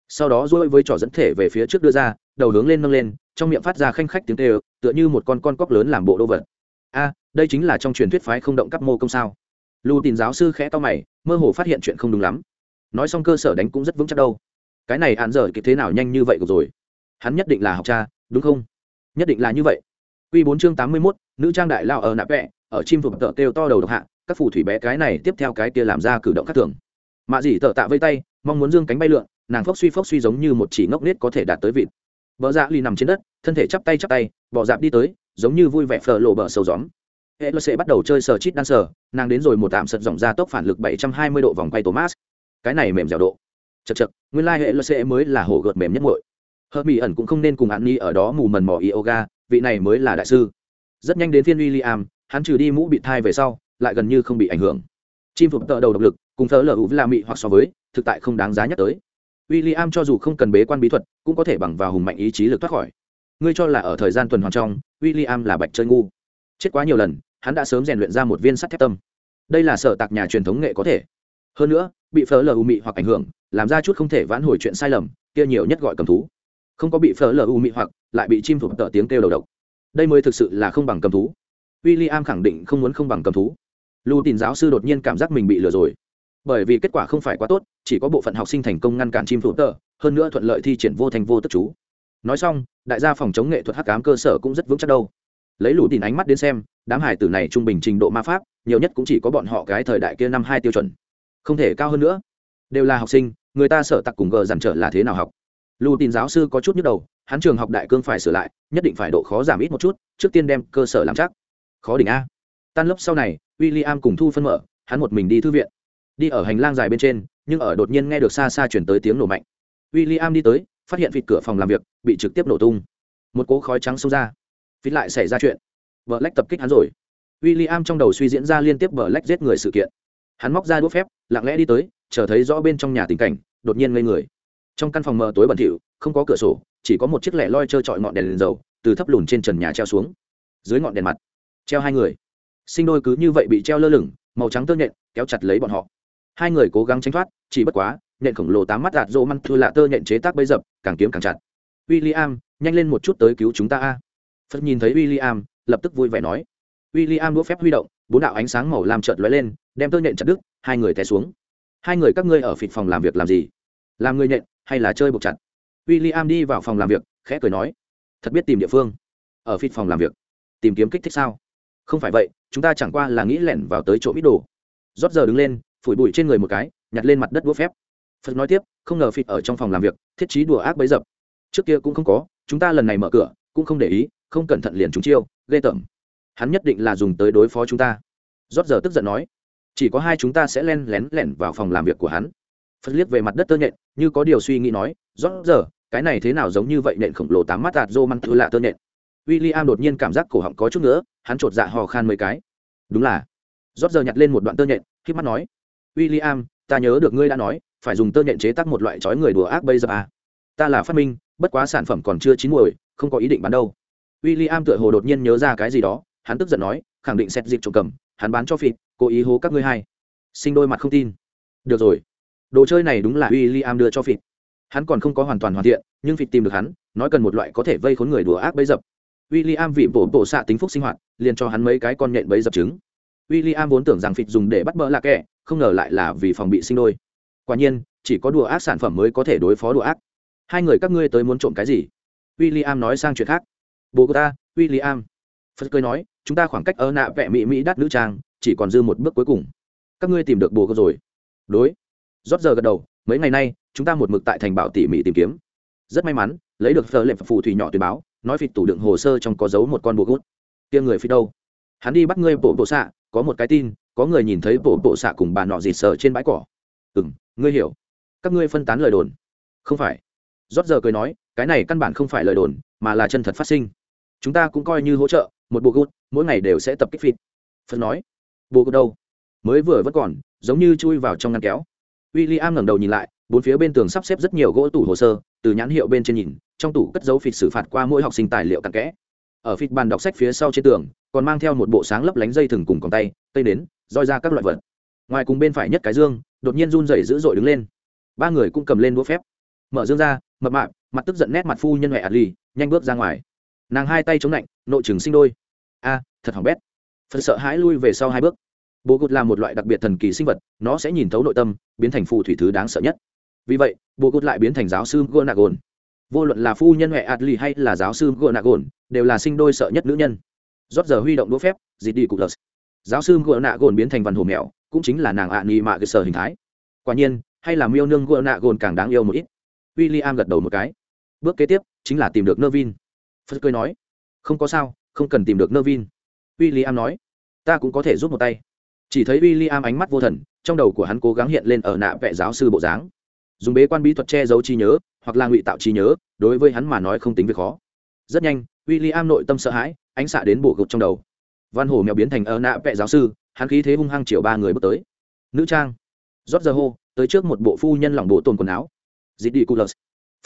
Sau đó duỗi với trỏ dẫn thể về phía trước đưa ra, đầu hướng lên nâng lên, trong miệng phát ra khanh khách tiếng tê ơ tựa như một con con cóc lớn làm bộ đô vật. A, đây chính là trong truyền thuyết phái không động cắp mô công sao? Lưu tìm giáo sư khẽ to mày, mơ hồ phát hiện chuyện không đúng lắm. Nói xong cơ sở đánh cũng rất vững chắc đâu. Cái này hạn dở kịp thế nào nhanh như vậy rồi? Hắn nhất định là học cha đúng không nhất định là như vậy Quy bốn chương 81, nữ trang đại lao ở nạp vẽ, ở chim phục tợ kêu to đầu độc hạ, các phù thủy bé cái này tiếp theo cái kia làm ra cử động khác thường. Mạ dỉ tợ tạ vây tay, mong muốn dương cánh bay lượn, nàng phốc suy phốc suy giống như một chỉ ngốc nết có thể đạt tới vịt. Bờ dạ ly nằm trên đất, thân thể chắp tay chắp tay, bỏ dạp đi tới, giống như vui vẻ phờ lộ bờ sầu gióm. Hệ lơ sẽ bắt đầu chơi sờ chít đan sờ, nàng đến rồi một tạm sật dòng ra tốc phản lực 720 độ vòng quay Thomas. Cái này mềm dẻo độ. chật chật nguyên lai like hệ Lô sẽ mới là hổ gợt mềm nhất muội hờ mỹ ẩn cũng không nên cùng hạn ni ở đó mù mần mỏ yoga, vị này mới là đại sư. Rất nhanh đến phiên w i l l i am hắn trừ đi mũ bị thai về sau, lại gần như không bị ảnh hưởng. Chim phục tợ đầu độc lực, cùng thớ lở hữu la mị hoặc so với, thực tại không đáng giá nhắc tới. W i l l i am cho dù không cần bế quan bí thuật, cũng có thể bằng vào hùng mạnh ý chí lực thoát khỏi. Ngươi cho là ở thời gian tuần hoàn trong w i l l i am là bạch chơi ngu. Chết quá nhiều lần, hắn đã sớm rèn luyện ra một viên sắt thép tâm. Đây là sở tạc nhà truyền thống nghệ có thể. Hơn nữa, bị phở lờ u mị hoặc ảnh hưởng, làm ra chút không thể vãn hồi chuyện sai lầm, kia nhiều nhất gọi cầm thú không có bị phở lờ u mị hoặc, lại bị chim phục tợ tiếng kêu đầu độc. Đây mới thực sự là không bằng cầm thú. W i l l i am khẳng định không muốn không bằng cầm thú. Lưu tin giáo sư đột nhiên cảm giác mình bị lừa rồi. Bởi vì kết quả không phải quá tốt, chỉ có bộ phận học sinh thành công ngăn cản chim phục tợ, hơn nữa thuận lợi thi triển vô thành vô tức chú. Nói xong, đại gia phòng chống nghệ thuật hắc cám cơ sở cũng rất vững chắc đâu. Lấy lũ tin ánh mắt đến xem, đám hải tử này trung bình trình độ ma pháp, nhiều nhất cũng chỉ có bọn họ cái thời đại kia năm hai tiêu chuẩn. Không thể cao hơn nữa. Đều là học sinh, người ta sở tặc cùng gờ dằn trở là thế nào học? Lù tin giáo sư có chút nhức đầu, hắn trường học đại cương phải sửa lại, nhất định phải độ khó giảm ít một chút, trước tiên đem cơ sở làm chắc. Khó đỉnh a. Tan lớp sau này w i l l i am cùng thu phân mở, hắn một mình đi thư viện. Đi ở hành lang dài bên trên, nhưng ở đột nhiên nghe được xa xa chuyển tới tiếng nổ mạnh. W i l l i am đi tới, phát hiện vịt cửa phòng làm việc, bị trực tiếp nổ tung. Một cỗ khói trắng xông ra. Vịt lại xảy ra chuyện. Vợ lách tập kích hắn rồi. W i l l i am trong đầu suy diễn ra liên tiếp vợ lách giết người sự kiện. Hắn móc ra đũa phép, lặng lẽ đi tới, chờ thấy rõ bên trong nhà tình cảnh, đột nhiên ngây người trong căn phòng mờ tối bẩn thỉu không có cửa sổ chỉ có một chiếc lẻ loi trơ trọi ngọn đèn, đèn dầu từ thấp lùn trên trần nhà treo xuống. Dưới ngọn đèn mặt treo hai người. Sinh đôi cứ như vậy bị treo lơ lửng màu trắng tơ nhện kéo chặt lấy bọn họ. Hai người cố gắng tránh thoát chỉ bất quá nhện khổng lồ tám mắt đạt rô măng thư lạ tơ nhện chế tác bấy dập càng kiếm càng chặt. W i l l i am nhanh lên một chút tới cứu chúng ta a. Phật nhìn thấy w i l l i am lập tức vui vẻ nói. W i l l i am đũa phép huy động bốn đạo ánh sáng màu làm trợt lóe lên đem tơ nhện chặt đứt hai người té xuống. Hai người các ngươi ở phịt phòng làm việc làm gì? Làm người nhện hay là chơi buộc chặt. W i l l i am đi vào phòng làm việc, khẽ cười nói, thật biết tìm địa phương. Ở phít phòng làm việc. Tìm kiếm kích thích sao? Không phải vậy, chúng ta chẳng qua là nghĩ lẻn vào tới chỗ ít đồ. Rót giờ đứng lên, phủi bụi trên người một cái, nhặt lên mặt đất đũa phép. Phật nói tiếp, không ngờ phịt ở trong phòng làm việc, thiết trí đùa ác bấy dập. Trước kia cũng không có, chúng ta lần này mở cửa, cũng không để ý, không cẩn thận liền chúng chiêu, ghê tởm. Hắn nhất định là dùng tới đối phó chúng ta. Rót giờ tức giận nói, chỉ có hai chúng ta sẽ len lén lẻn vào phòng làm việc của hắn phật liếc về mặt đất tơ nhện, như có điều suy nghĩ nói rót giờ, cái này thế nào giống như vậy nện khổng lồ tám mắt tạt rô măng thư lạ tơ nhện? W i l l i am đột nhiên cảm giác cổ họng có chút nữa hắn chột dạ hò khan mấy cái. Đúng là. Rót giờ nhặt lên một đoạn tơ nhện khi mắt nói w i l l i am ta nhớ được ngươi đã nói, phải dùng tơ nhện chế tác một loại trói người đùa ác bây giờ à. ta là phát minh, bất quá sản phẩm còn chưa chín muồi, không có ý định bán đâu. W i l l i am tựa hồ đột nhiên nhớ ra cái gì đó, hắn tức giận nói, khẳng định xét dịp trộm cầm, hắn bán cho phịt, cố ý hố các ngươi hai sinh đôi mặt không tin. Được rồi đồ chơi này đúng là w i l l i am đưa cho phịt. Hắn còn không có hoàn toàn hoàn thiện, nhưng phịt tìm được hắn, nói cần một loại có thể vây khốn người đùa ác bấy dập. W i l l i am vì bổ bộ xạ tính phúc sinh hoạt, liền cho hắn mấy cái con nhện bấy dập trứng. W i l l i am vốn tưởng rằng phịt dùng để bắt bỡ là kẻ, không ngờ lại là vì phòng bị sinh đôi. Quả nhiên, chỉ có đùa ác sản phẩm mới có thể đối phó đùa ác. Hai người các ngươi tới muốn trộm cái gì? W i l l i am nói sang chuyện khác. Bố ta w i l l i am phật cười nói, chúng ta khoảng cách ở nạ vẽ mỹ mỹ đắt nữ trang, chỉ còn dư một bước cuối cùng. Các ngươi tìm được bồ cơ rồi. Đối rót giờ gật đầu, mấy ngày nay, chúng ta một mực tại thành bảo tỉ mỉ tìm kiếm. Rất may mắn, lấy được thờ lệnh phù thủy nhỏ tuyên báo, nói phịt tủ đựng hồ sơ trong có giấu một con bồ gút. Kia người phi đâu? Hắn đi bắt ngươi bộ bộ xạ, có một cái tin, có người nhìn thấy bộ bộ xạ cùng bà nọ dịt sờ trên bãi cỏ. Ừ m ngươi hiểu. Các ngươi phân tán lời đồn. Không phải. Rót giờ cười nói, cái này căn bản không phải lời đồn, mà là chân thật phát sinh. Chúng ta cũng coi như hỗ trợ, một bộ gút, mỗi ngày đều sẽ tập kích phịt. Phật nói bộ gút đâu? Mới vừa vẫn còn, giống như chui vào trong ngăn kéo w i l l i am ngẩng đầu nhìn lại, bốn phía bên tường sắp xếp rất nhiều gỗ tủ hồ sơ, từ nhãn hiệu bên trên nhìn, trong tủ cất dấu phịt xử phạt qua mỗi học sinh tài liệu cặn kẽ. Ở phịt bàn đọc sách phía sau trên tường, còn mang theo một bộ sáng lấp lánh dây thừng cùng còng tay, cây nến, roi ra các loại vật. Ngoài cùng bên phải nhất cái dương, đột nhiên run rẩy dữ dội đứng lên. Ba người cũng cầm lên đũa phép. Mở dương ra, mập mạp, mặt tức giận nét mặt phu nhân huệ ạt lì nhanh bước ra ngoài. Nàng hai tay chống lạnh, nội chừng sinh đôi. A, thật hỏng bét. Phần sợ hãi lui về sau hai bước bố gột là một loại đặc biệt thần kỳ sinh vật, nó sẽ nhìn thấu nội tâm, biến thành phù thủy thứ đáng sợ nhất. Vì vậy, bố gột lại biến thành giáo sư gonagon. Vô luận là phu nhân huệ adli hay là giáo sư gonagon, đều là sinh đôi sợ nhất nữ nhân. Rót giờ huy động đũa phép dịt đi cụ lợt giáo sư gonagon biến thành văn hồ mèo, cũng chính là nàng ạ nghi mạ cơ sở hình thái. Quả nhiên, hay là miêu nương gonagon càng đáng yêu một ít. W i l l i am gật đầu một cái. Bước kế tiếp, chính là tìm được nơ vin phật cười nói, không có sao, không cần tìm được nơ vin w i l l i am nói, ta cũng có thể giúp một tay chỉ thấy w i l l i am ánh mắt vô thần, trong đầu của hắn cố gắng hiện lên ở nạ vệ giáo sư bộ dáng. Dùng bế quan bí thuật che giấu trí nhớ, hoặc là ngụy tạo trí nhớ, đối với hắn mà nói không tính việc khó. Rất nhanh w i l l i am nội tâm sợ hãi, ánh xạ đến bộ gục trong đầu. Văn hồ mèo biến thành ở nạ vẽ giáo sư, hắn khí thế hung hăng chiều ba người bước tới. Nữ trang. Rót giờ hô, tới trước một bộ phu nhân lỏng bộ tồn quần áo. Dịp đi culus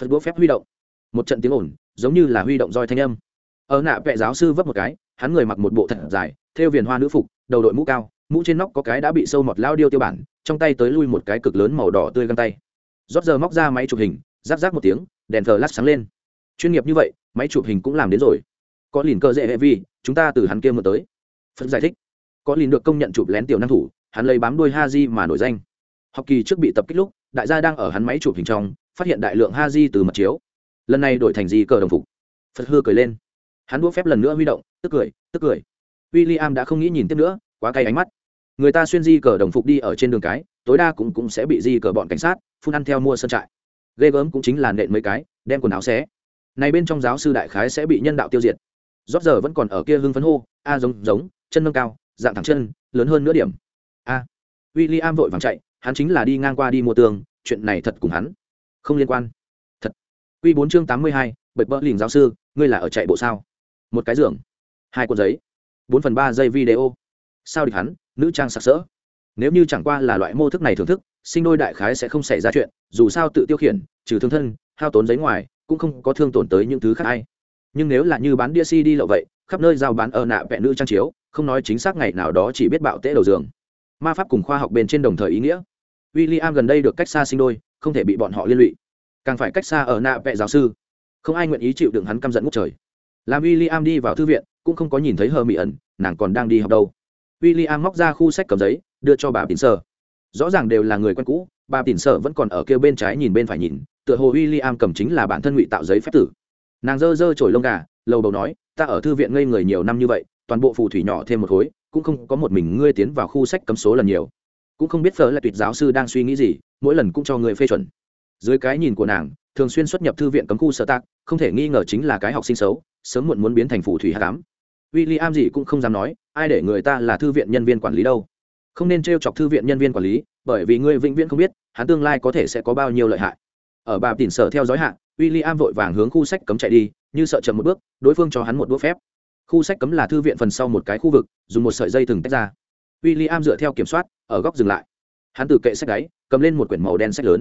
phật búa phép huy động. Một trận tiếng ồn, giống như là huy động roi thanh âm. Ở nạ vẽ giáo sư vấp một cái, hắn người mặc một bộ thật dài theo viền hoa nữ phục, đầu đội mũ cao mũ trên nóc có cái đã bị sâu mọt lao điêu tiêu bản, trong tay tới lui một cái cực lớn màu đỏ tươi găng tay. Rót giờ móc ra máy chụp hình rác rác một tiếng, đèn thờ lát sáng lên. Chuyên nghiệp như vậy, máy chụp hình cũng làm đến rồi. Có lìn cơ dễ hệ vi, chúng ta từ hắn kia mượn tới. Phân giải thích. Có lìn được công nhận chụp lén tiểu năng thủ, hắn lấy bám đuôi ha di mà nổi danh. Học kỳ trước bị tập kích lúc, đại gia đang ở hắn máy chụp hình trong, phát hiện đại lượng ha di từ mặt chiếu. Lần này đổi thành di cờ đồng phục. Phật hư cười lên. Hắn đũa phép lần nữa huy động, tức cười tức cười. W i l l i am đã không nghĩ nhìn tiếp nữa, quá cay ánh mắt người ta xuyên di cờ đồng phục đi ở trên đường cái, tối đa cũng cũng sẽ bị di cờ bọn cảnh sát phun ăn theo mua sân trại. Ghê gớm cũng chính là nện mấy cái, đem quần áo xé. Này bên trong giáo sư đại khái sẽ bị nhân đạo tiêu diệt. Rót giờ vẫn còn ở kia hưng phấn hô, a giống giống, chân nâng cao, dạng thẳng chân, lớn hơn nửa điểm. A. W i l l i am vội vàng chạy, hắn chính là đi ngang qua đi mua tường, chuyện này thật cùng hắn không liên quan. Thật. Q bốn chương tám mươi hai bật bỡ lìm giáo sư, ngươi là ở chạy bộ sao? Một cái giường, hai cuộn giấy, bốn phần ba giây video. Sao địch hắn? Nữ trang sặc sỡ. Nếu như chẳng qua là loại mô thức này thưởng thức, sinh đôi đại khái sẽ không xảy ra chuyện, dù sao tự tiêu khiển, trừ thương thân, hao tốn giấy ngoài, cũng không có thương tổn tới những thứ khác ai. Nhưng nếu là như bán đĩa si đi lậu vậy, khắp nơi giao bán ở nạ vẹn nữ trang chiếu, không nói chính xác ngày nào đó chỉ biết bạo tễ đầu giường. Ma pháp cùng khoa học bên trên đồng thời ý nghĩa. W i l l i am gần đây được cách xa sinh đôi, không thể bị bọn họ liên lụy. Càng phải cách xa ở nạ vẹ giáo sư. Không ai nguyện ý chịu đựng hắn căm giận ngút trời. Làm w i l l i am đi vào thư viện, cũng không có nhìn thấy hờ mỹ ẩn nàng còn đang đi học đâu w i l l i am móc ra khu sách cầm giấy, đưa cho bà tín sơ rõ ràng đều là người quen cũ, bà tín sơ vẫn còn ở kêu bên trái nhìn bên phải nhìn, tựa hồ w i l l i am cầm chính là bản thân ngụy tạo giấy phép tử. Nàng dơ dơ trổi lông gà, lầu đầu nói, ta ở thư viện ngây người nhiều năm như vậy, toàn bộ phù thủy nhỏ thêm một khối, cũng không có một mình ngươi tiến vào khu sách cấm số lần nhiều. Cũng không biết phở là tuyệt giáo sư đang suy nghĩ gì, mỗi lần cũng cho người phê chuẩn. Dưới cái nhìn của nàng, thường xuyên xuất nhập thư viện cấm khu sở tạc, không thể nghi ngờ chính là cái học sinh xấu, sớm muộn muốn biến thành phù thủy hạ cám w i l l i am gì cũng không dám nói, ai để người ta là thư viện nhân viên quản lý đâu. Không nên t r e o chọc thư viện nhân viên quản lý, bởi vì ngươi vĩnh viễn không biết, hắn tương lai có thể sẽ có bao nhiêu lợi hại. Ở bà tỉn sở theo dõi hạn w i l l i am vội vàng hướng khu sách cấm chạy đi, như sợ chậm một bước, đối phương cho hắn một đũa phép. Khu sách cấm là thư viện phần sau một cái khu vực, dùng một sợi dây thừng tách ra. W i l l i am dựa theo kiểm soát, ở góc dừng lại. Hắn từ kệ sách đáy, cầm lên một quyển màu đen sách lớn.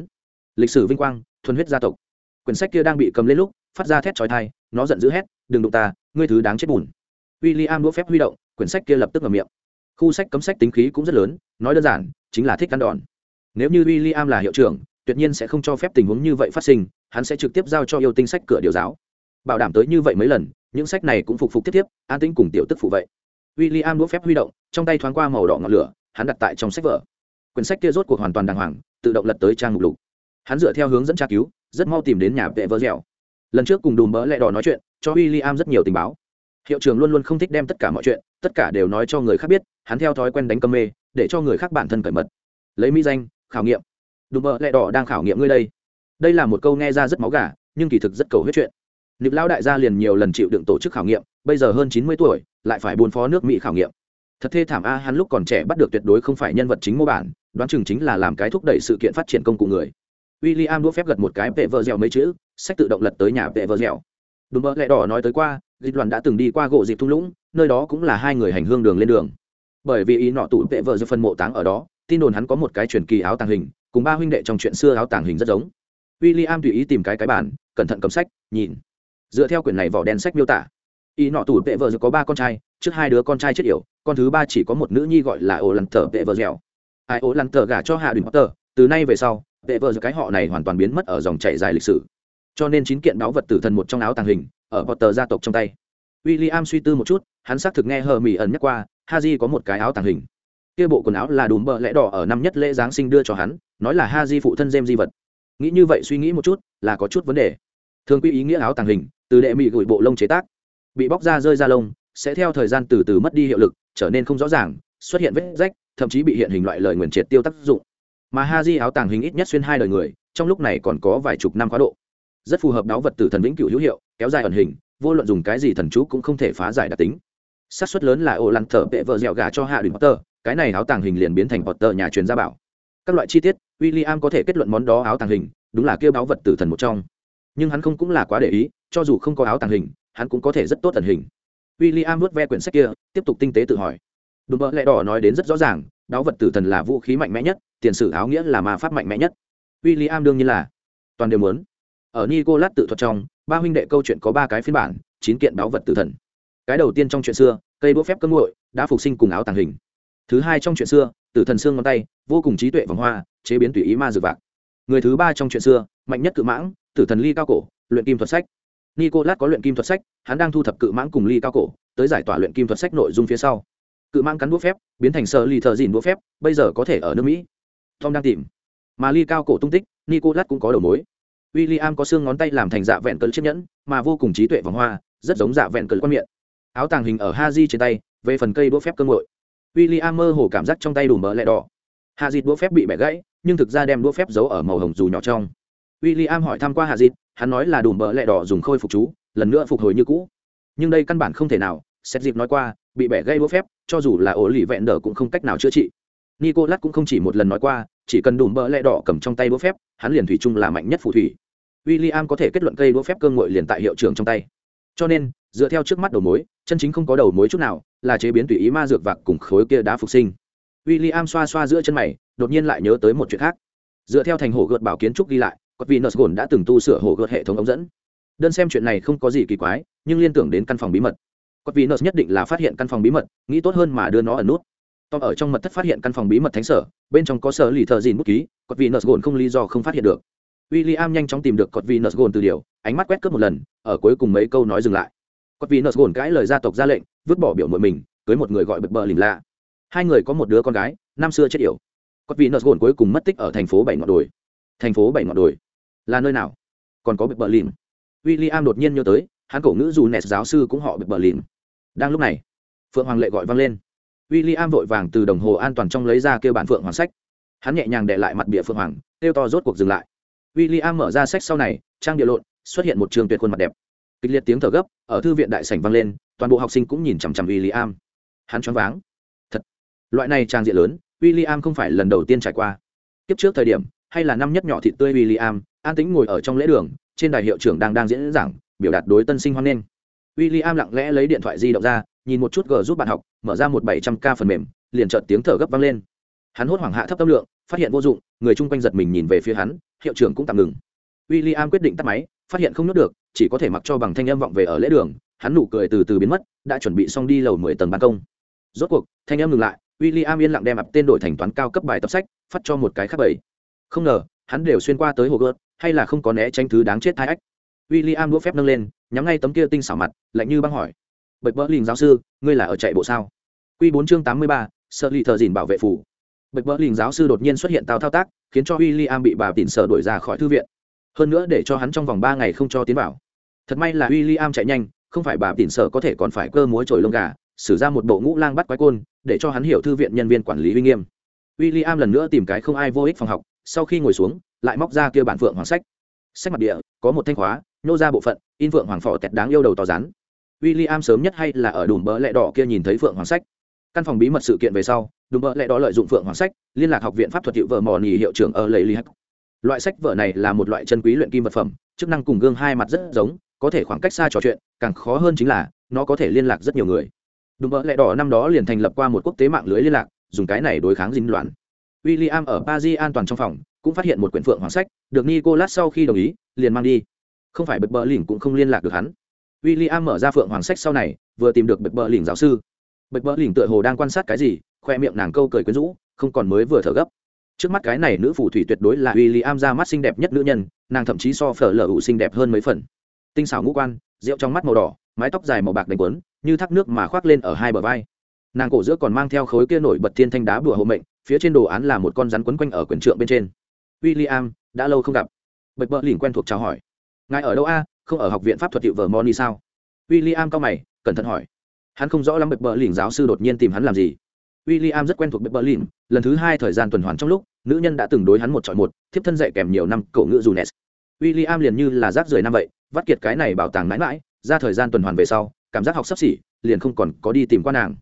Lịch sử vinh quang, thuần huyết gia tộc. Quyển sách kia đang bị cầm lên lúc, phát ra thét trói thai nó giận dữ hét, đừng đụng ta, ngươi thứ đáng chết bùn w i l l i am đũa phép huy động, quyển sách kia lập tức ngầm miệng. Khu sách cấm sách tính khí cũng rất lớn, nói đơn giản, chính là thích ăn đòn. Nếu như w i l l i am là hiệu trưởng, tuyệt nhiên sẽ không cho phép tình huống như vậy phát sinh, hắn sẽ trực tiếp giao cho yêu tinh sách cửa điều giáo. Bảo đảm tới như vậy mấy lần, những sách này cũng phục phục tiếp tiếp, an tĩnh cùng tiểu tức phụ vậy. W i l l i am đũa phép huy động, trong tay thoáng qua màu đỏ ngọn lửa, hắn đặt tại trong sách vở. Quyển sách kia rốt cuộc hoàn toàn đàng hoàng, tự động lật tới trang mục lục. Hắn dựa theo hướng dẫn tra cứu, rất mau tìm đến nhà vệ vỡ dẻo. Lần trước cùng đùm bỡ lẹ đỏ nói chuyện, cho w i l l i am rất nhiều tình báo hiệu trưởng luôn luôn không thích đem tất cả mọi chuyện, tất cả đều nói cho người khác biết, hắn theo thói quen đánh cơm mê, để cho người khác bản thân cởi mật. Lấy mỹ danh, khảo nghiệm. Đùm bợ lẹ đỏ đang khảo nghiệm ngươi đây. Đây là một câu nghe ra rất máu gà, nhưng kỳ thực rất cầu hết chuyện. Nịp lão đại gia liền nhiều lần chịu đựng tổ chức khảo nghiệm, bây giờ hơn chín mươi tuổi, lại phải buôn phó nước mỹ khảo nghiệm. Thật thê thảm a, hắn lúc còn trẻ bắt được tuyệt đối không phải nhân vật chính mô bản, đoán chừng chính là làm cái thúc đẩy sự kiện phát triển công cụ người. W i l l i am đũa phép gật một cái vệ vợ dẻo mấy chữ, sách tự động lật tới nhà vệ vợ dẻo đùm bơ lẹ đỏ nói tới qua, dịch đoàn đã từng đi qua gỗ dịp thung lũng, nơi đó cũng là hai người hành hương đường lên đường. Bởi vì ý nọ tụ vệ vợ giữa phần mộ táng ở đó, tin đồn hắn có một cái truyền kỳ áo tàng hình, cùng ba huynh đệ trong chuyện xưa áo tàng hình rất giống. W i l l i am tùy ý tìm cái cái bản cẩn thận cầm sách, nhìn. Dựa theo quyển này vỏ đen sách miêu tả, ý nọ tủ vệ vợ có ba con trai, trước hai đứa con trai chết yểu, con thứ ba chỉ có một nữ nhi gọi là ổ lằn tờ vệ vợ dẻo. Ai ổ lằn tờ gả cho hạ đình potter từ nay về sau vệ vợ cái họ này hoàn toàn biến mất ở dòng chảy dài lịch sử cho nên chín kiện báu vật tử thần một trong áo tàng hình, ở potter gia tộc trong tay. W i l l i am suy tư một chút, hắn xác thực nghe hờ mỹ ẩn nhắc qua, ha j có một cái áo tàng hình. Kia bộ quần áo là đùm bợ lẽ đỏ ở năm nhất lễ giáng sinh đưa cho hắn, nói là ha j phụ thân jem di vật. Nghĩ như vậy suy nghĩ một chút, là có chút vấn đề. Thường quy ý nghĩa áo tàng hình, từ đệ mỹ gửi bộ lông chế tác. Bị bóc ra rơi ra lông, sẽ theo thời gian từ từ mất đi hiệu lực, trở nên không rõ ràng, xuất hiện vết rách, thậm chí bị hiện hình loại lời nguyền triệt tiêu tác dụng. Mà ha di áo tàng hình ít nhất xuyên hai đời người, trong lúc này còn có vài chục năm quá độ rất phù hợp đáo vật tử thần vĩnh cửu hữu hiệu, kéo dài ẩn hình, vô luận dùng cái gì thần chú cũng không thể phá giải đặc tính. Xác suất lớn là ổ lăn thở bệ vợ dẻo gà cho hạ đình potter, cái này áo tàng hình liền biến thành potter nhà truyền gia bảo. Các loại chi tiết w i l l i am có thể kết luận món đó áo tàng hình, đúng là kêu báo vật tử thần một trong. Nhưng hắn không cũng là quá để ý, cho dù không có áo tàng hình, hắn cũng có thể rất tốt tần hình. W i l l i am vớt ve quyển sách kia, tiếp tục tinh tế tự hỏi. Đùm bỡ lẹ đỏ nói đến rất rõ ràng đáo vật tử thần là vũ khí mạnh mẽ nhất, tiền sử áo nghĩa là ma pháp mạnh mẽ nhất. W i l l i am đương nhiên là toàn đều muốn ở nicolas tự thuật trong, ba huynh đệ câu chuyện có ba cái phiên bản, chín kiện báu vật tử thần. Cái đầu tiên trong chuyện xưa, cây đũa phép cơm nguội, đã phục sinh cùng áo tàng hình. Thứ hai trong chuyện xưa, tử thần xương ngón tay, vô cùng trí tuệ vòng hoa, chế biến tùy ý ma dược vạc. Người thứ ba trong chuyện xưa, mạnh nhất cự mãng, tử thần ly cao cổ, luyện kim thuật sách. Nicolas có luyện kim thuật sách, hắn đang thu thập cự mãng cùng ly cao cổ, tới giải tỏa luyện kim thuật sách nội dung phía sau. Cự mãng cắn đũa phép, biến thành sợ ly thợ dìn đũa phép, bây giờ có thể ở nước mỹ. Tom đang tìm. Mà ly cao cổ tung tích, nicolas cũng có đầu mối w i l l i am có xương ngón tay làm thành dạ vẹn cỡ chiếc nhẫn, mà vô cùng trí tuệ vòng hoa, rất giống dạ vẹn cỡ quan miệng. Áo tàng hình ở ha di trên tay, về phần cây đũa phép cơ ngội. W i l l i am mơ hồ cảm giác trong tay đủ mỡ lẹ đỏ. Hạ dịt đũa phép bị bẻ gãy, nhưng thực ra đem đũa phép giấu ở màu hồng dù nhỏ trong. W i l l i am hỏi thăm qua hạ dịt hắn nói là đủ mỡ lẹ đỏ dùng khôi phục chú, lần nữa phục hồi như cũ. Nhưng đây căn bản không thể nào xét dịp nói qua, bị bẻ gãy đũa phép, cho dù là ổ lì vẹn đờ cũng không cách nào chữa trị. Nicolas cũng không chỉ một lần nói qua, chỉ cần đủ mỡ lẹ đỏ cầm trong tay đũa phép, hắn liền thủy chung là mạnh nhất phù thủy w i l l i am có thể kết luận cây đũa phép cơ ngội liền tại hiệu trưởng trong tay. Cho nên, dựa theo trước mắt đầu mối, chân chính không có đầu mối chút nào, là chế biến tùy ý ma dược vạc cùng khối kia đá phục sinh. W i l l i am xoa xoa giữa chân mày, đột nhiên lại nhớ tới một chuyện khác. Dựa theo thành hồ gợt bảo kiến trúc ghi lại có vì nợ đã từng tu sửa hồ gợt hệ thống ống dẫn. Đơn xem chuyện này không có gì kỳ quái, nhưng liên tưởng đến căn phòng bí mật. Có vì nợ nhất định là phát hiện căn phòng bí mật, nghĩ tốt hơn mà đưa nó ở nút. Tom ở trong mật thất phát hiện căn phòng bí mật thánh sở, bên trong có sở lì thợ dìn bút ký có vì nợ không lý do không phát hiện được w i l l i am nhanh chóng tìm được cọt vì nợ từ điều, ánh mắt quét cướp một lần, ở cuối cùng mấy câu nói dừng lại. Cọt vì nợ cãi lời gia tộc ra lệnh, vứt bỏ biểu mội mình, cưới một người gọi bật bờ lìm lạ. Hai người có một đứa con gái, năm xưa chết yểu. Cọt vì nợ cuối cùng mất tích ở thành phố bảy ngọn đồi. Thành phố bảy ngọn đồi. Là nơi nào? Còn có bật bờ lìm. W i l l i am đột nhiên nhớ tới, hắn cổ ngữ dù nẹt giáo sư cũng họ bật bờ lìm. Đang lúc này, phượng hoàng lệ gọi vang lên. William am vội vàng từ đồng hồ an toàn trong lấy ra kêu bản phượng hoàng sách. Hắn nhẹ nhàng để lại mặt bìa phượng hoàng, kêu to rốt cuộc dừng lại. William mở ra sách sau này, trang địa lộn, xuất hiện một trường tuyệt khuôn mặt đẹp. Kịch liệt tiếng thở gấp, ở thư viện đại sảnh vang lên, toàn bộ học sinh cũng nhìn chằm chằm William. Hắn choáng váng. Thật, loại này trang diện lớn, William không phải lần đầu tiên trải qua. Tiếp trước thời điểm, hay là năm nhất nhỏ thịt tươi William, an tĩnh ngồi ở trong lễ đường, trên đài hiệu trưởng đang đang diễn giảng, biểu đạt đối tân sinh hoan nghênh. William lặng lẽ lấy điện thoại di động ra, nhìn một chút gờ giúp bạn học, mở ra một 700k phần mềm, liền chợt tiếng thở gấp vang lên. Hắn hốt hoảng hạ thấp tâm lượng, phát hiện vô dụng, người chung quanh giật mình nhìn về phía hắn, hiệu trưởng cũng tạm ngừng. W i l l i am quyết định tắt máy phát hiện không nhốt được chỉ có thể mặc cho bằng thanh âm vọng về ở lễ đường hắn nụ cười từ từ biến mất đã chuẩn bị xong đi lầu mười tầng ban công. Rốt cuộc thanh âm ngừng lại w i l l i am yên lặng đem ập tên đổi thành toán cao cấp bài tập sách phát cho một cái khác bảy không ngờ hắn đều xuyên qua tới hồ gớt hay là không có né tránh thứ đáng chết thai ách. W i l l i am đũa phép nâng lên nhắm ngay tấm kia tinh xảo mặt lạnh như băng hỏi. Bạch bỡ lình giáo sư ngươi là ở chạy bộ sao? Q bốn chương tám mươi ba sợ lì thợ dìn bảo vệ phủ bạch bỡ lình giáo sư đột nhiên xuất hiện tao thao tác, khiến cho w i l l i am bị bà tịn sở đuổi ra khỏi thư viện. Hơn nữa để cho hắn trong vòng ba ngày không cho tiến vào. Thật may là w i l l i am chạy nhanh, không phải bà tịn sở có thể còn phải cơ múa trồi lông gà, xử ra một bộ ngũ lang bắt quái côn, để cho hắn hiểu thư viện nhân viên quản lý uy nghiêm. W i l l i am lần nữa tìm cái không ai vô ích phòng học, sau khi ngồi xuống, lại móc ra kia bản phượng hoàng sách. Sách mặt địa, có một thanh khóa nhô ra bộ phận, in phượng hoàng phò tẹt đáng yêu đầu to rắn. W i l l i am sớm nhất hay là ở đùm bỡ lẹ đỏ kia nhìn thấy phượng hoàng sách căn phòng bí mật sự kiện về sau đúng vợ lẽ đó lợi dụng phượng hoàng sách, liên lạc học viện pháp thuật hiệu vợ mò nỉ hiệu trưởng ở lầy li hắc loại sách vở này là một loại chân quý luyện kim vật phẩm, chức năng cùng gương hai mặt rất giống, có thể khoảng cách xa trò chuyện, càng khó hơn chính là, nó có thể liên lạc rất nhiều người. Đúng vợ lẽ đỏ năm đó liền thành lập qua một quốc tế mạng lưới liên lạc, dùng cái này đối kháng dính loạn. W i l l i am ở paris an toàn trong phòng, cũng phát hiện một quyển phượng hoàng sách, được nicolas sau khi đồng ý, liền mang đi. Không phải bật bờ lỉnh cũng không liên lạc được hắn. W i l l i am mở ra phượng hoàng sách sau này, vừa tìm được bật bờ lỉnh giáo sư bạch bỡ lỉnh tựa hồ đang quan sát cái gì, khoe miệng nàng câu cười quyến rũ, không còn mới vừa thở gấp. Trước mắt cái này nữ phù thủy tuyệt đối là w i l l i am ra mắt xinh đẹp nhất nữ nhân, nàng thậm chí so phở lở ủ xinh đẹp hơn mấy phần. Tinh xảo ngũ quan, rượu trong mắt màu đỏ, mái tóc dài màu bạc đánh quấn, như thác nước mà khoác lên ở hai bờ vai. Nàng cổ giữa còn mang theo khối kia nổi bật thiên thanh đá bùa hộ mệnh, phía trên đồ án là một con rắn quấn quanh ở quyển trượng bên trên. W i l l i am đã lâu không gặp. Bạch bỡ lỉnh quen thuộc chào hỏi. Ngài ở đâu a? Không ở học viện pháp thuật hiệu vở moni sao? W i am cao mày, cẩn thận hỏi hắn không rõ lắm bệp bờ lìn giáo sư đột nhiên tìm hắn làm gì. W i l l i am rất quen thuộc bệp bờ lìn lần thứ hai thời gian tuần hoàn trong lúc, nữ nhân đã từng đối hắn một chọi một, thiếp thân dạy kèm nhiều năm cổ ngữ dù nes w i l l i am liền như là rác rưởi năm vậy, vắt kiệt cái này bảo tàng mãi mãi, ra thời gian tuần hoàn về sau, cảm giác học sắp xỉ, liền không còn có đi tìm qua nàng.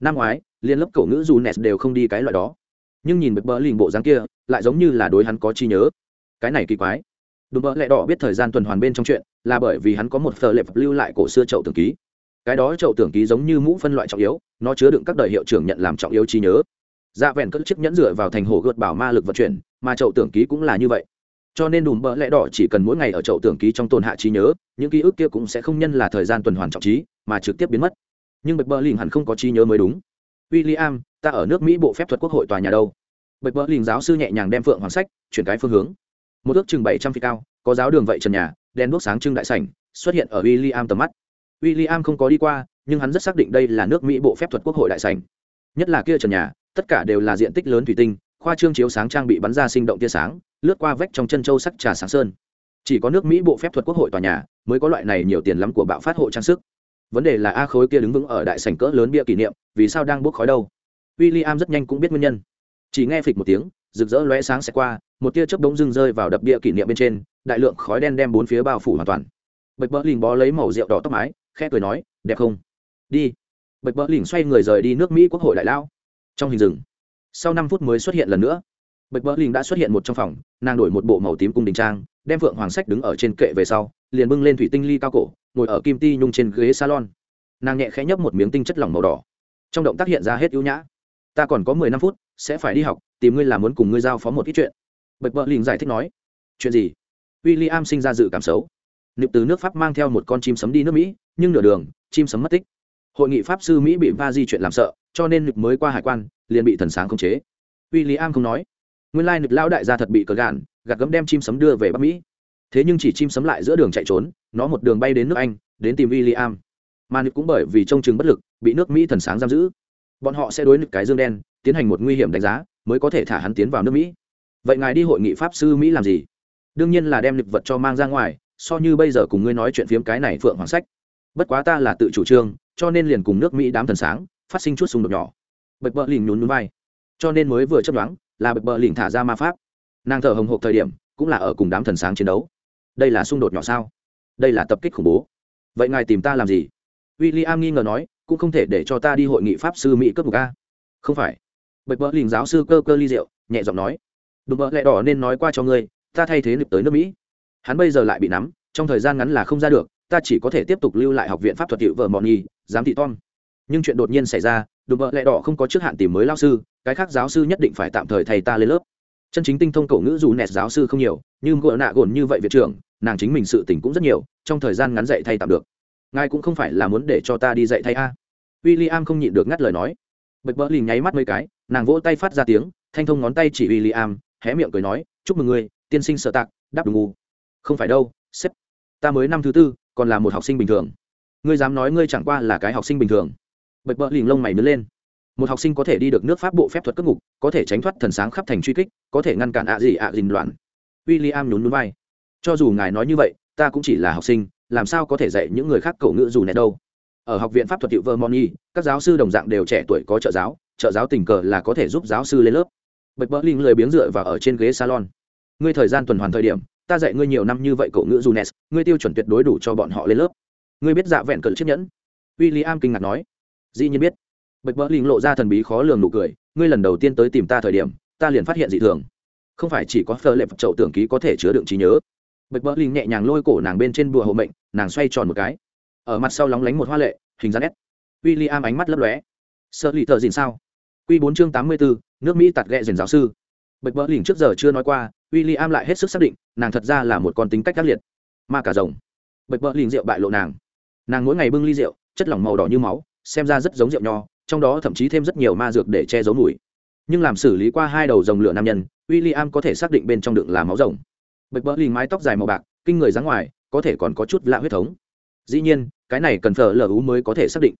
Năm ngoái liên lớp cổ ngữ dù nes đều không đi cái loại đó. Nhưng nhìn bệp bờ lìn bộ dáng kia, lại giống như là đối hắn có chi nhớ. Cái này kỳ quái. Đùm bỡ lẹ đỏ biết thời gian tuần hoàn bên trong chuyện là bởi vì hắn có một phờ lệp lưu lại cổ xưa chậu tưởng ký cái đó chậu tưởng ký giống như mũ phân loại trọng yếu nó chứa đựng các đời hiệu trưởng nhận làm trọng yếu trí nhớ. Dạ vẹn cất chiếc nhẫn dựa vào thành hồ gợt bảo ma lực vận chuyển mà chậu tưởng ký cũng là như vậy. Cho nên đùm bỡ lẽ đỏ chỉ cần mỗi ngày ở chậu tưởng ký trong tồn hạ trí nhớ những ký ức kia cũng sẽ không nhân là thời gian tuần hoàn trọng trí mà trực tiếp biến mất. Nhưng bạch bờ lình hẳn không có trí nhớ mới đúng. William, ta ở nước mỹ bộ phép thuật quốc hội tòa nhà đâu? Bạch bờ lình giáo sư nhẹ nhàng đem phượng hoàng sách chuyển cái phương hướng. Một ước chừng bảy trăm feet cao có giáo đường vậy trần nhà đèn đuốc sáng trưng đại sảnh xuất hiện ở William tầm mắt. William không có đi qua, nhưng hắn rất xác định đây là nước mỹ bộ phép thuật quốc hội đại sảnh. Nhất là kia trần nhà, tất cả đều là diện tích lớn thủy tinh, khoa trương chiếu sáng trang bị bắn ra sinh động tia sáng, lướt qua vách trong chân châu sắc trà sáng sơn. Chỉ có nước mỹ bộ phép thuật quốc hội tòa nhà mới có loại này nhiều tiền lắm của bạo phát hộ trang sức. Vấn đề là a khối kia đứng vững ở đại sảnh cỡ lớn bia kỷ niệm, vì sao đang bốc khói đâu? W i l l i am rất nhanh cũng biết nguyên nhân. Chỉ nghe phịch một tiếng, rực rỡ lóe sáng sẽ qua, một tia chớp bỗng dưng rơi vào đập bia kỷ niệm bên trên, đại lượng khói đen đem bốn phía bao phủ hoàn toàn bạch bỡ Lĩnh bó lấy màu rượu đỏ tóc mái, khẽ cười nói, đẹp không? Đi. Bạch bỡ Lĩnh xoay người rời đi nước mỹ quốc hội đại lao. Trong hình rừng, sau năm phút mới xuất hiện lần nữa. Bạch bỡ Lĩnh đã xuất hiện một trong phòng, nàng đổi một bộ màu tím cung đình trang, đem phượng hoàng sách đứng ở trên kệ về sau, liền bưng lên thủy tinh ly cao cổ, ngồi ở kim ti nhung trên ghế salon. Nàng nhẹ khẽ nhấp một miếng tinh chất lỏng màu đỏ. Trong động tác hiện ra hết ưu nhã. Ta còn có mười năm phút, sẽ phải đi học, tìm ngươi làm muốn cùng ngươi giao phó một ít chuyện. Bạch bỡ Lĩnh giải thích nói. Chuyện gì? W i l l i am sinh ra dự cảm xấu niệm từ nước pháp mang theo một con chim sấm đi nước mỹ, nhưng nửa đường, chim sấm mất tích. Hội nghị pháp sư mỹ bị va di chuyện làm sợ, cho nên niệm mới qua hải quan, liền bị thần sáng khống chế. W i l l i am không nói. Nguyên lai nực lao đại gia thật bị cờ gạn, gạt gấm đem chim sấm đưa về bắc mỹ. Thế nhưng chỉ chim sấm lại giữa đường chạy trốn, nó một đường bay đến nước anh, đến tìm w i l l i am mà nực cũng bởi vì trông chừng bất lực, bị nước mỹ thần sáng giam giữ. Bọn họ sẽ đối nực cái dương đen, tiến hành một nguy hiểm đánh giá, mới có thể thả hắn tiến vào nước mỹ. Vậy ngài đi hội nghị pháp sư mỹ làm gì? Đương nhiên là đem nực vật cho mang ra ngoài so như bây giờ cùng ngươi nói chuyện phiếm cái này phượng hoàng sách. Bất quá ta là tự chủ trương, cho nên liền cùng nước mỹ đám thần sáng, phát sinh chút xung đột nhỏ. Bạch bờ lình nhún nhún vai. Cho nên mới vừa chấp đoán là bạch bờ lình thả ra ma pháp. Nàng thở hồng hộc thời điểm, cũng là ở cùng đám thần sáng chiến đấu. Đây là xung đột nhỏ sao? Đây là tập kích khủng bố. Vậy ngài tìm ta làm gì? W i l l i am nghi ngờ nói, cũng không thể để cho ta đi hội nghị pháp sư mỹ cấp một a. Không phải. Bạch bờ lình giáo sư cơ cơ ly rượu nhẹ giọng nói. Đùm bợ lẹ đỏ nên nói qua cho ngươi, ta thay thế nịp tới nước mỹ hắn bây giờ lại bị nắm, trong thời gian ngắn là không ra được, ta chỉ có thể tiếp tục lưu lại học viện pháp thuật hiệu vợ mọn nhi giám thị tom. Nhưng chuyện đột nhiên xảy ra, đùm vợ lẹ đỏ không có trước hạn tìm mới lao sư, cái khác giáo sư nhất định phải tạm thời thầy ta lên lớp. Chân chính tinh thông cổ ngữ dù nẹt giáo sư không nhiều, nhưng gỡ nạ gồn như vậy viện trưởng, nàng chính mình sự tình cũng rất nhiều, trong thời gian ngắn dạy thay tạm được. Ngài cũng không phải là muốn để cho ta đi dạy thay a? W i l l i am không nhịn được ngắt lời nói. Bật bỡ lì nháy mắt mấy cái, nàng vỗ tay phát ra tiếng, thanh thông ngón tay chỉ w i l l i am hé miệng cười nói, chúc mừng ngươi, tiên sinh sợ tạc, đáp đúng ngu không phải đâu, sếp. Ta mới năm thứ tư, còn là một học sinh bình thường. Ngươi dám nói ngươi chẳng qua là cái học sinh bình thường. Bạch bỡ lìm lông mày nứt lên. Một học sinh có thể đi được nước pháp bộ phép thuật cất ngục, có thể tránh thoát thần sáng khắp thành truy kích, có thể ngăn cản ạ gì ạ à dình loạn. W i l l i am nhún núi vai. Cho dù ngài nói như vậy, ta cũng chỉ là học sinh, làm sao có thể dạy những người khác cổ ngữ dù nè đâu? Ở học viện pháp thuật hiệu vermont các giáo sư đồng dạng đều trẻ tuổi có trợ giáo trợ giáo tình cờ là có thể giúp giáo sư lên lớp. Bạch bỡ linh lười biếng dựa vào ở trên ghế salon. Ngươi thời gian tuần hoàn thời điểm ta dạy ngươi nhiều năm như vậy cậu ngữ Junes, ngươi tiêu chuẩn tuyệt đối đủ cho bọn họ lên lớp. Ngươi biết dạ vẹn cẩn chiếc nhẫn. William kinh ngạc nói. Dĩ nhiên biết. Bạch bỡ linh lộ ra thần bí khó lường nụ cười ngươi lần đầu tiên tới tìm ta thời điểm ta liền phát hiện dị thường. Không phải chỉ có phơ lệ phật chậu tưởng ký có thể chứa đựng trí nhớ. Bạch bỡ linh nhẹ nhàng lôi cổ nàng bên trên bùa hộ mệnh nàng xoay tròn một cái. Ở mặt sau lóng lánh một hoa lệ hình dáng S. William ánh mắt lấp lóe. Sợ lì thợ gìn sao? Quy bốn chương tám mươi bốn nước mỹ tạt ghẹ dền giáo sư bạch bỡ Lĩnh trước giờ chưa nói qua w i l l i am lại hết sức xác định, nàng thật ra là một con tính cách tác liệt. Ma cả rồng. Bạch bỡ Lĩnh rượu bại lộ nàng. Nàng mỗi ngày bưng ly rượu, chất lỏng màu đỏ như máu, xem ra rất giống rượu nho, trong đó thậm chí thêm rất nhiều ma dược để che giấu mùi. Nhưng làm xử lý qua hai đầu rồng lửa nam nhân w i l l i am có thể xác định bên trong đựng là máu rồng. Bạch bỡ Lĩnh mái tóc dài màu bạc, kinh người dáng ngoài, có thể còn có chút lạ huyết thống. Dĩ nhiên, cái này cần phở lờ ú mới có thể xác định.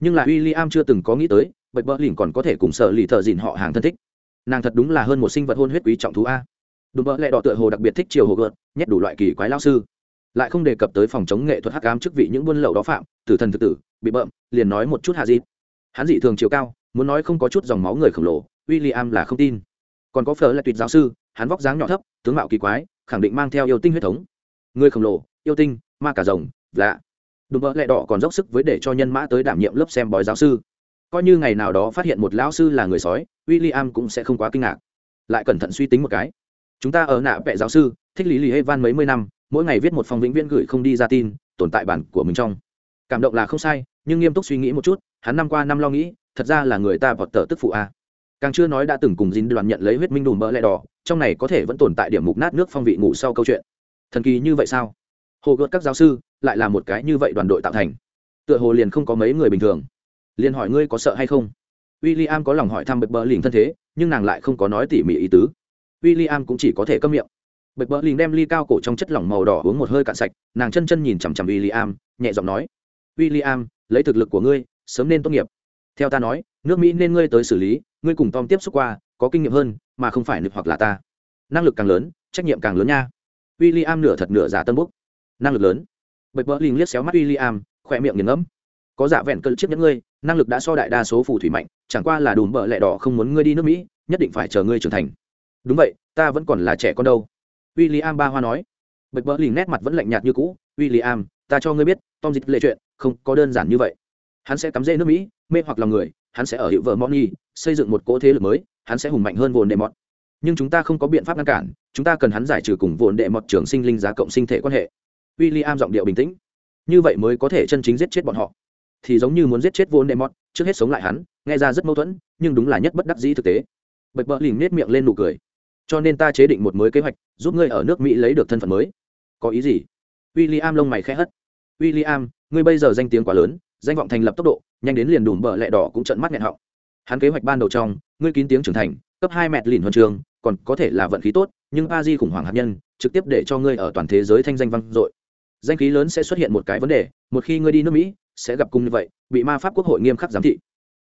Nhưng là w i l l i am chưa từng có nghĩ tới, bạch bỡ Lĩnh còn có thể cùng sợ lì thợ dìn họ hàng thân thích nàng thật đúng là hơn một sinh vật hôn huyết quý trọng thú a. Đùm bỡ lẹ đỏ tựa hồ đặc biệt thích chiều hồ gợt, nhét đủ loại kỳ quái lao sư. Lại không đề cập tới phòng chống nghệ thuật hắc ám chức vị những buôn lậu đó phạm, tử thần thực tử, bị bợm, liền nói một chút hạ dịp. Hắn dị thường chiều cao, muốn nói không có chút dòng máu người khổng lồ, William am là không tin. Còn có phở là tuyệt giáo sư, hắn vóc dáng nhỏ thấp, tướng mạo kỳ quái, khẳng định mang theo yêu tinh huyết thống. Người khổng lồ, yêu tinh, ma cả rồng, lạ. Đùm bỡ lẹ đỏ còn dốc sức với để cho nhân mã tới đảm nhiệm lớp xem bói giáo sư. Coi như ngày nào đó phát hiện một lão sư là người sói w i l l i am cũng sẽ không quá kinh ngạc. Lại cẩn thận suy tính một cái. Chúng ta ở nạ vẽ giáo sư, thích lý lý evan mấy mươi năm, mỗi ngày viết một phòng vĩnh viễn gửi không đi ra tin, tồn tại bản của mình trong. Cảm động là không sai, nhưng nghiêm túc suy nghĩ một chút, hắn năm qua năm lo nghĩ, thật ra là người ta vọt tờ tức phụ a. Càng chưa nói đã từng cùng dính đoàn nhận lấy huyết minh đùm mỡ lẹ đỏ, trong này có thể vẫn tồn tại điểm mục nát nước phong vị ngủ sau câu chuyện. Thần kỳ như vậy sao? Hồ gợt các giáo sư, lại là một cái như vậy đoàn đội tạo thành. Tựa hồ liền không có mấy người bình thường. Liền hỏi ngươi có sợ hay không? W i l l i am có lòng hỏi thăm bật bờ lỉnh thân thế nhưng nàng lại không có nói tỉ mỉ ý tứ. W i l l i am cũng chỉ có thể câm miệng. Bật bờ lỉnh đem ly cao cổ trong chất lỏng màu đỏ uống một hơi cạn sạch nàng chân chân nhìn chằm chằm w i l l i am nhẹ giọng nói w i l l i am lấy thực lực của ngươi sớm nên tốt nghiệp. Theo ta nói nước mỹ nên ngươi tới xử lý ngươi cùng tom tiếp xúc qua có kinh nghiệm hơn mà không phải nực hoặc là ta. Năng lực càng lớn trách nhiệm càng lớn nha. W i l l i am nửa thật nửa giả tân búc năng lực lớn. Bật bờ lỉnh liếc xéo mắt William, i am khỏe miệng nghiền ngẫm có giả vẹn cơn chiếc nhẫn ngươi, năng lực đã so đại đa số phù thủy mạnh, chẳng qua là đùm bợ lẹ đỏ không muốn ngươi đi nước mỹ, nhất định phải chờ ngươi trưởng thành. Đúng vậy, ta vẫn còn là trẻ con đâu. W i l l i am ba hoa nói. Bật bỡ lìn nét mặt vẫn lạnh nhạt như cũ. W i l l i am ta cho ngươi biết, tom dịch lệ chuyện không có đơn giản như vậy. Hắn sẽ cắm rễ nước mỹ, mê hoặc lòng người, hắn sẽ ở hiệu vợ moni xây dựng một cỗ thế lực mới, hắn sẽ hùng mạnh hơn vồn đệ mọt. Nhưng chúng ta không có biện pháp ngăn cản, chúng ta cần hắn giải trừ cùng vồn đệ mọt trường sinh linh giá cộng sinh thể quan hệ. W i l l i am giọng điệu bình tĩnh. Như vậy mới có thể chân chính giết chết bọn họ thì giống như muốn giết chết vồn đệ mọt trước hết sống lại hắn, nghe ra rất mâu thuẫn, nhưng đúng là nhất bất đắc dĩ thực tế. Bạch bờ lìn nết miệng lên nụ cười. Cho nên ta chế định một mới kế hoạch, giúp ngươi ở nước mỹ lấy được thân phận mới. Có ý gì? W i l l i am lông mày khẽ hất. W i l l i am ngươi bây giờ danh tiếng quá lớn, danh vọng thành lập tốc độ, nhanh đến liền đùm bờ lẹ đỏ cũng trận mắt nghẹn họng. Hắn kế hoạch ban đầu trong, ngươi kín tiếng trưởng thành, cấp hai mẹt lìn huân trường, còn có thể là vận khí tốt, nhưng a di khủng hoảng hạt nhân, trực tiếp để cho ngươi ở toàn thế giới thanh danh vang dội. Danh khí lớn sẽ xuất hiện một cái vấn đề, một khi ngươi đi nước mỹ sẽ gặp cung như vậy, bị ma pháp quốc hội nghiêm khắc giám thị.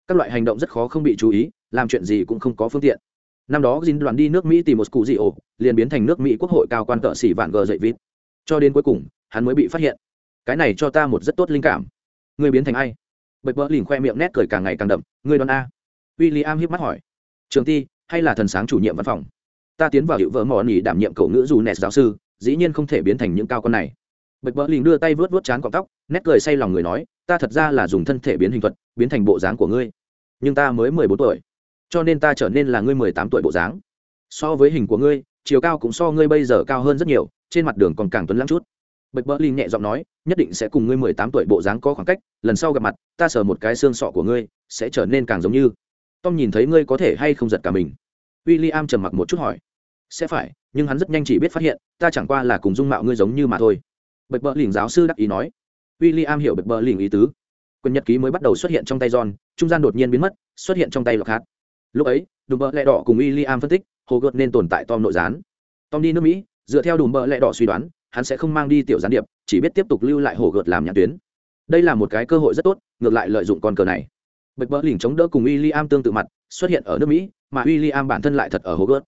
Các loại hành động rất khó không bị chú ý, làm chuyện gì cũng không có phương tiện. Năm đó dính đoàn đi nước mỹ tìm một cụ dị ổ, liền biến thành nước mỹ quốc hội cao quan cỡ xỉ vạn gờ dậy vít cho đến cuối cùng, hắn mới bị phát hiện. Cái này cho ta một rất tốt linh cảm. Người biến thành ai? Bật bỡ lìn khoe miệng nét cười càng ngày càng đậm người đoán a. W i l l i am hiếp mắt hỏi. Trường ti, hay là thần sáng chủ nhiệm văn phòng? Ta tiến vào hiệu vợ mò nỉ đảm nhiệm cậu ngữ dù nẹt giáo sư, dĩ nhiên không thể biến thành những cao con này bạch bỡ lìn đưa tay vớt vớt chán cọng tóc, nét cười say lòng người nói, ta thật ra là dùng thân thể biến hình thuật, biến thành bộ dáng của ngươi. Nhưng ta mới mười bốn tuổi, cho nên ta trở nên là ngươi mười tám tuổi bộ dáng. So với hình của ngươi, chiều cao cũng so ngươi bây giờ cao hơn rất nhiều, trên mặt đường còn càng tuấn lãng chút. Bạch bỡ linh nhẹ giọng nói, nhất định sẽ cùng ngươi mười tám tuổi bộ dáng có khoảng cách, lần sau gặp mặt, ta sờ một cái xương sọ của ngươi, sẽ trở nên càng giống như. Tom nhìn thấy ngươi có thể hay không giật cả mình. W i l l i am trầm mặc một chút hỏi, sẽ phải, nhưng hắn rất nhanh chỉ biết phát hiện, ta chẳng qua là cùng dung mạo ngươi giống như mà thôi bật bờ lỉnh giáo sư đắc ý nói. W i l l i am hiểu bật bờ lỉnh ý tứ. Quyền nhật ký mới bắt đầu xuất hiện trong tay john, trung gian đột nhiên biến mất, xuất hiện trong tay lộc hát lúc ấy, đùm bợ lẹ đỏ cùng w i l l i am phân tích, hồ gợt nên tồn tại tom nội gián. Tom đi nước mỹ, dựa theo đùm bợ lẹ đỏ suy đoán, hắn sẽ không mang đi tiểu gián điệp, chỉ biết tiếp tục lưu lại hồ gợt làm nhãn tuyến. Đây là một cái cơ hội rất tốt, ngược lại lợi dụng con cờ này. Bật bờ lỉnh chống đỡ cùng w i l l i am tương tự mặt, xuất hiện ở nước mỹ, mà w i l l i am bản thân lại thật ở hồ gợt.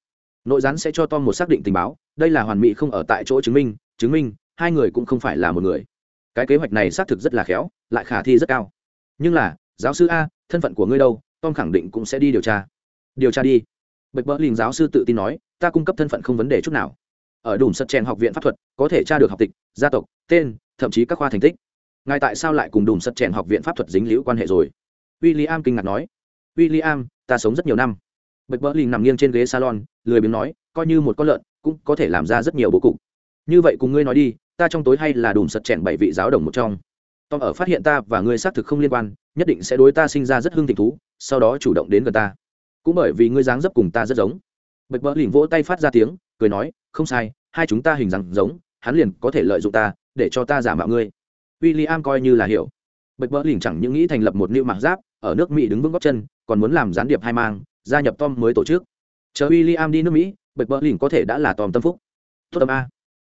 Nội gián sẽ cho tom một xác định tình báo, đây là hoàn mỹ không ở tại chỗ chứng minh chứng minh hai người cũng không phải là một người. Cái kế hoạch này xác thực rất là khéo, lại khả thi rất cao. Nhưng là, giáo sư a, thân phận của ngươi đâu, tom khẳng định cũng sẽ đi điều tra. Điều tra đi. Bạch bỡ liền giáo sư tự tin nói, ta cung cấp thân phận không vấn đề chút nào. Ở đủ sật chèn học viện pháp thuật, có thể tra được học tịch, gia tộc, tên, thậm chí các khoa thành tích. Ngài tại sao lại cùng đủ sật chèn học viện pháp thuật dính liễu quan hệ rồi? W i l l i am kinh ngạc nói. W i l l i am ta sống rất nhiều năm. Bạch bỡ liền nằm nghiêng trên ghế salon, lười biếng nói, coi như một con lợn, cũng có thể làm ra rất nhiều bố cục. Như vậy cùng ngươi nói đi ta trong tối hay là đùm sật chèn bảy vị giáo đồng một trong. Tom ở phát hiện ta và ngươi xác thực không liên quan, nhất định sẽ đối ta sinh ra rất hưng tình thú, sau đó chủ động đến gần ta. Cũng bởi vì ngươi dáng dấp cùng ta rất giống. Bạch bỡ lỉnh vỗ tay phát ra tiếng, cười nói, không sai, hai chúng ta hình dáng giống, hắn liền có thể lợi dụng ta, để cho ta giả mạo ngươi. W i l l i am coi như là hiểu. Bạch bỡ lỉnh chẳng những nghĩ thành lập một nữ mạc giáp, ở nước mỹ đứng vững góc chân, còn muốn làm gián điệp hai mang, gia nhập tom mới tổ chức. Chờ w i l l i am đi nước mỹ, bạch bỡ lỉnh có thể đã là tom tâm phúc. Tốt tâm a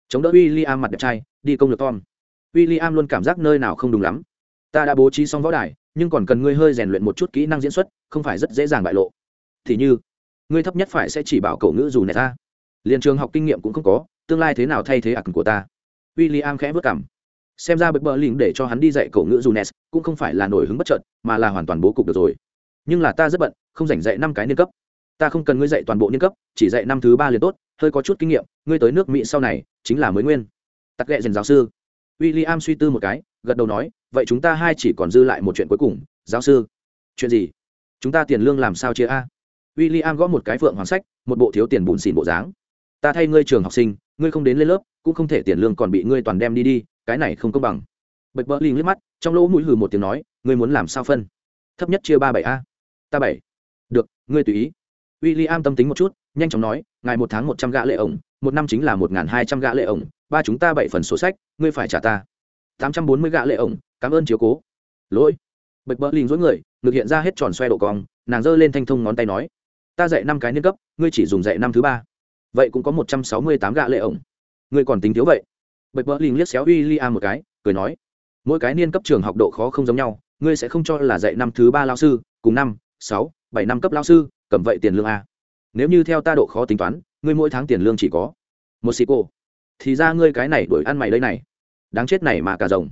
chống đỡ w i l l i am mặt đẹp trai, đi công lược tom. W i l l i am luôn cảm giác nơi nào không đúng lắm. Ta đã bố trí xong võ đài, nhưng còn cần ngươi hơi rèn luyện một chút kỹ năng diễn xuất, không phải rất dễ dàng bại lộ. Thì như, ngươi thấp nhất phải sẽ chỉ bảo cậu ngữ dù này ta. Liền trường học kinh nghiệm cũng không có, tương lai thế nào thay thế ạc của ta? W i l l i am khẽ vất cảm xem ra bực bờ lình để cho hắn đi dạy cậu ngữ dù nes cũng không phải là nổi hứng bất trợt mà là hoàn toàn bố cục được rồi. Nhưng là ta rất bận, không dành dạy năm cái niên cấp. Ta không cần ngươi dạy toàn bộ niên cấp, chỉ dạy năm thứ ba liền tốt hơi có chút kinh nghiệm, ngươi tới nước mỹ sau này, chính là mới nguyên. Tắc ghẹ dền giáo sư. W i l l i am suy tư một cái, gật đầu nói, vậy chúng ta hai chỉ còn dư lại một chuyện cuối cùng, giáo sư. Chuyện gì? Chúng ta tiền lương làm sao chia a? W i l l i am gõ một cái phượng hoàng sách, một bộ thiếu tiền bùn xỉn bộ dáng. Ta thay ngươi trường học sinh, ngươi không đến lên lớp, cũng không thể tiền lương còn bị ngươi toàn đem đi đi, cái này không công bằng. Bạch bỡ linh liếc mắt, trong lỗ mũi hừ một tiếng nói, ngươi muốn làm sao phân? Thấp nhất chia ba bảy a. Ta bảy. Được, ngươi tùy ý w i l l i am tâm tính một chút, nhanh chóng nói, ngài một tháng một trăm gã lệ ổng, một năm chính là một n g h n hai trăm gã lệ ổng, ba chúng ta bảy phần sổ sách, ngươi phải trả ta tám trăm bốn mươi gã lệ ổng, cảm ơn chiếu cố. Lỗi. Bạch bỡ lìn dối người, ngực hiện ra hết tròn xoe độ cong, nàng giơ lên thanh thông ngón tay nói, ta dạy năm cái niên cấp, ngươi chỉ dùng dạy năm thứ ba. Vậy cũng có một trăm sáu mươi tám gạ lệ ổng. Ngươi còn tính thiếu vậy? Bạch bỡ lìn liếc xéo w i l l i am một cái, cười nói, mỗi cái niên cấp trường học độ khó không giống nhau, ngươi sẽ không cho là dạy năm thứ ba lao sư, cùng năm, sáu, bảy năm cấp lao sư cầm vậy tiền lương a. Nếu như theo ta độ khó tính toán, ngươi mỗi tháng tiền lương chỉ có một xì cô. Thì ra ngươi cái này đổi ăn mày đây này. Đáng chết này mà cả rồng.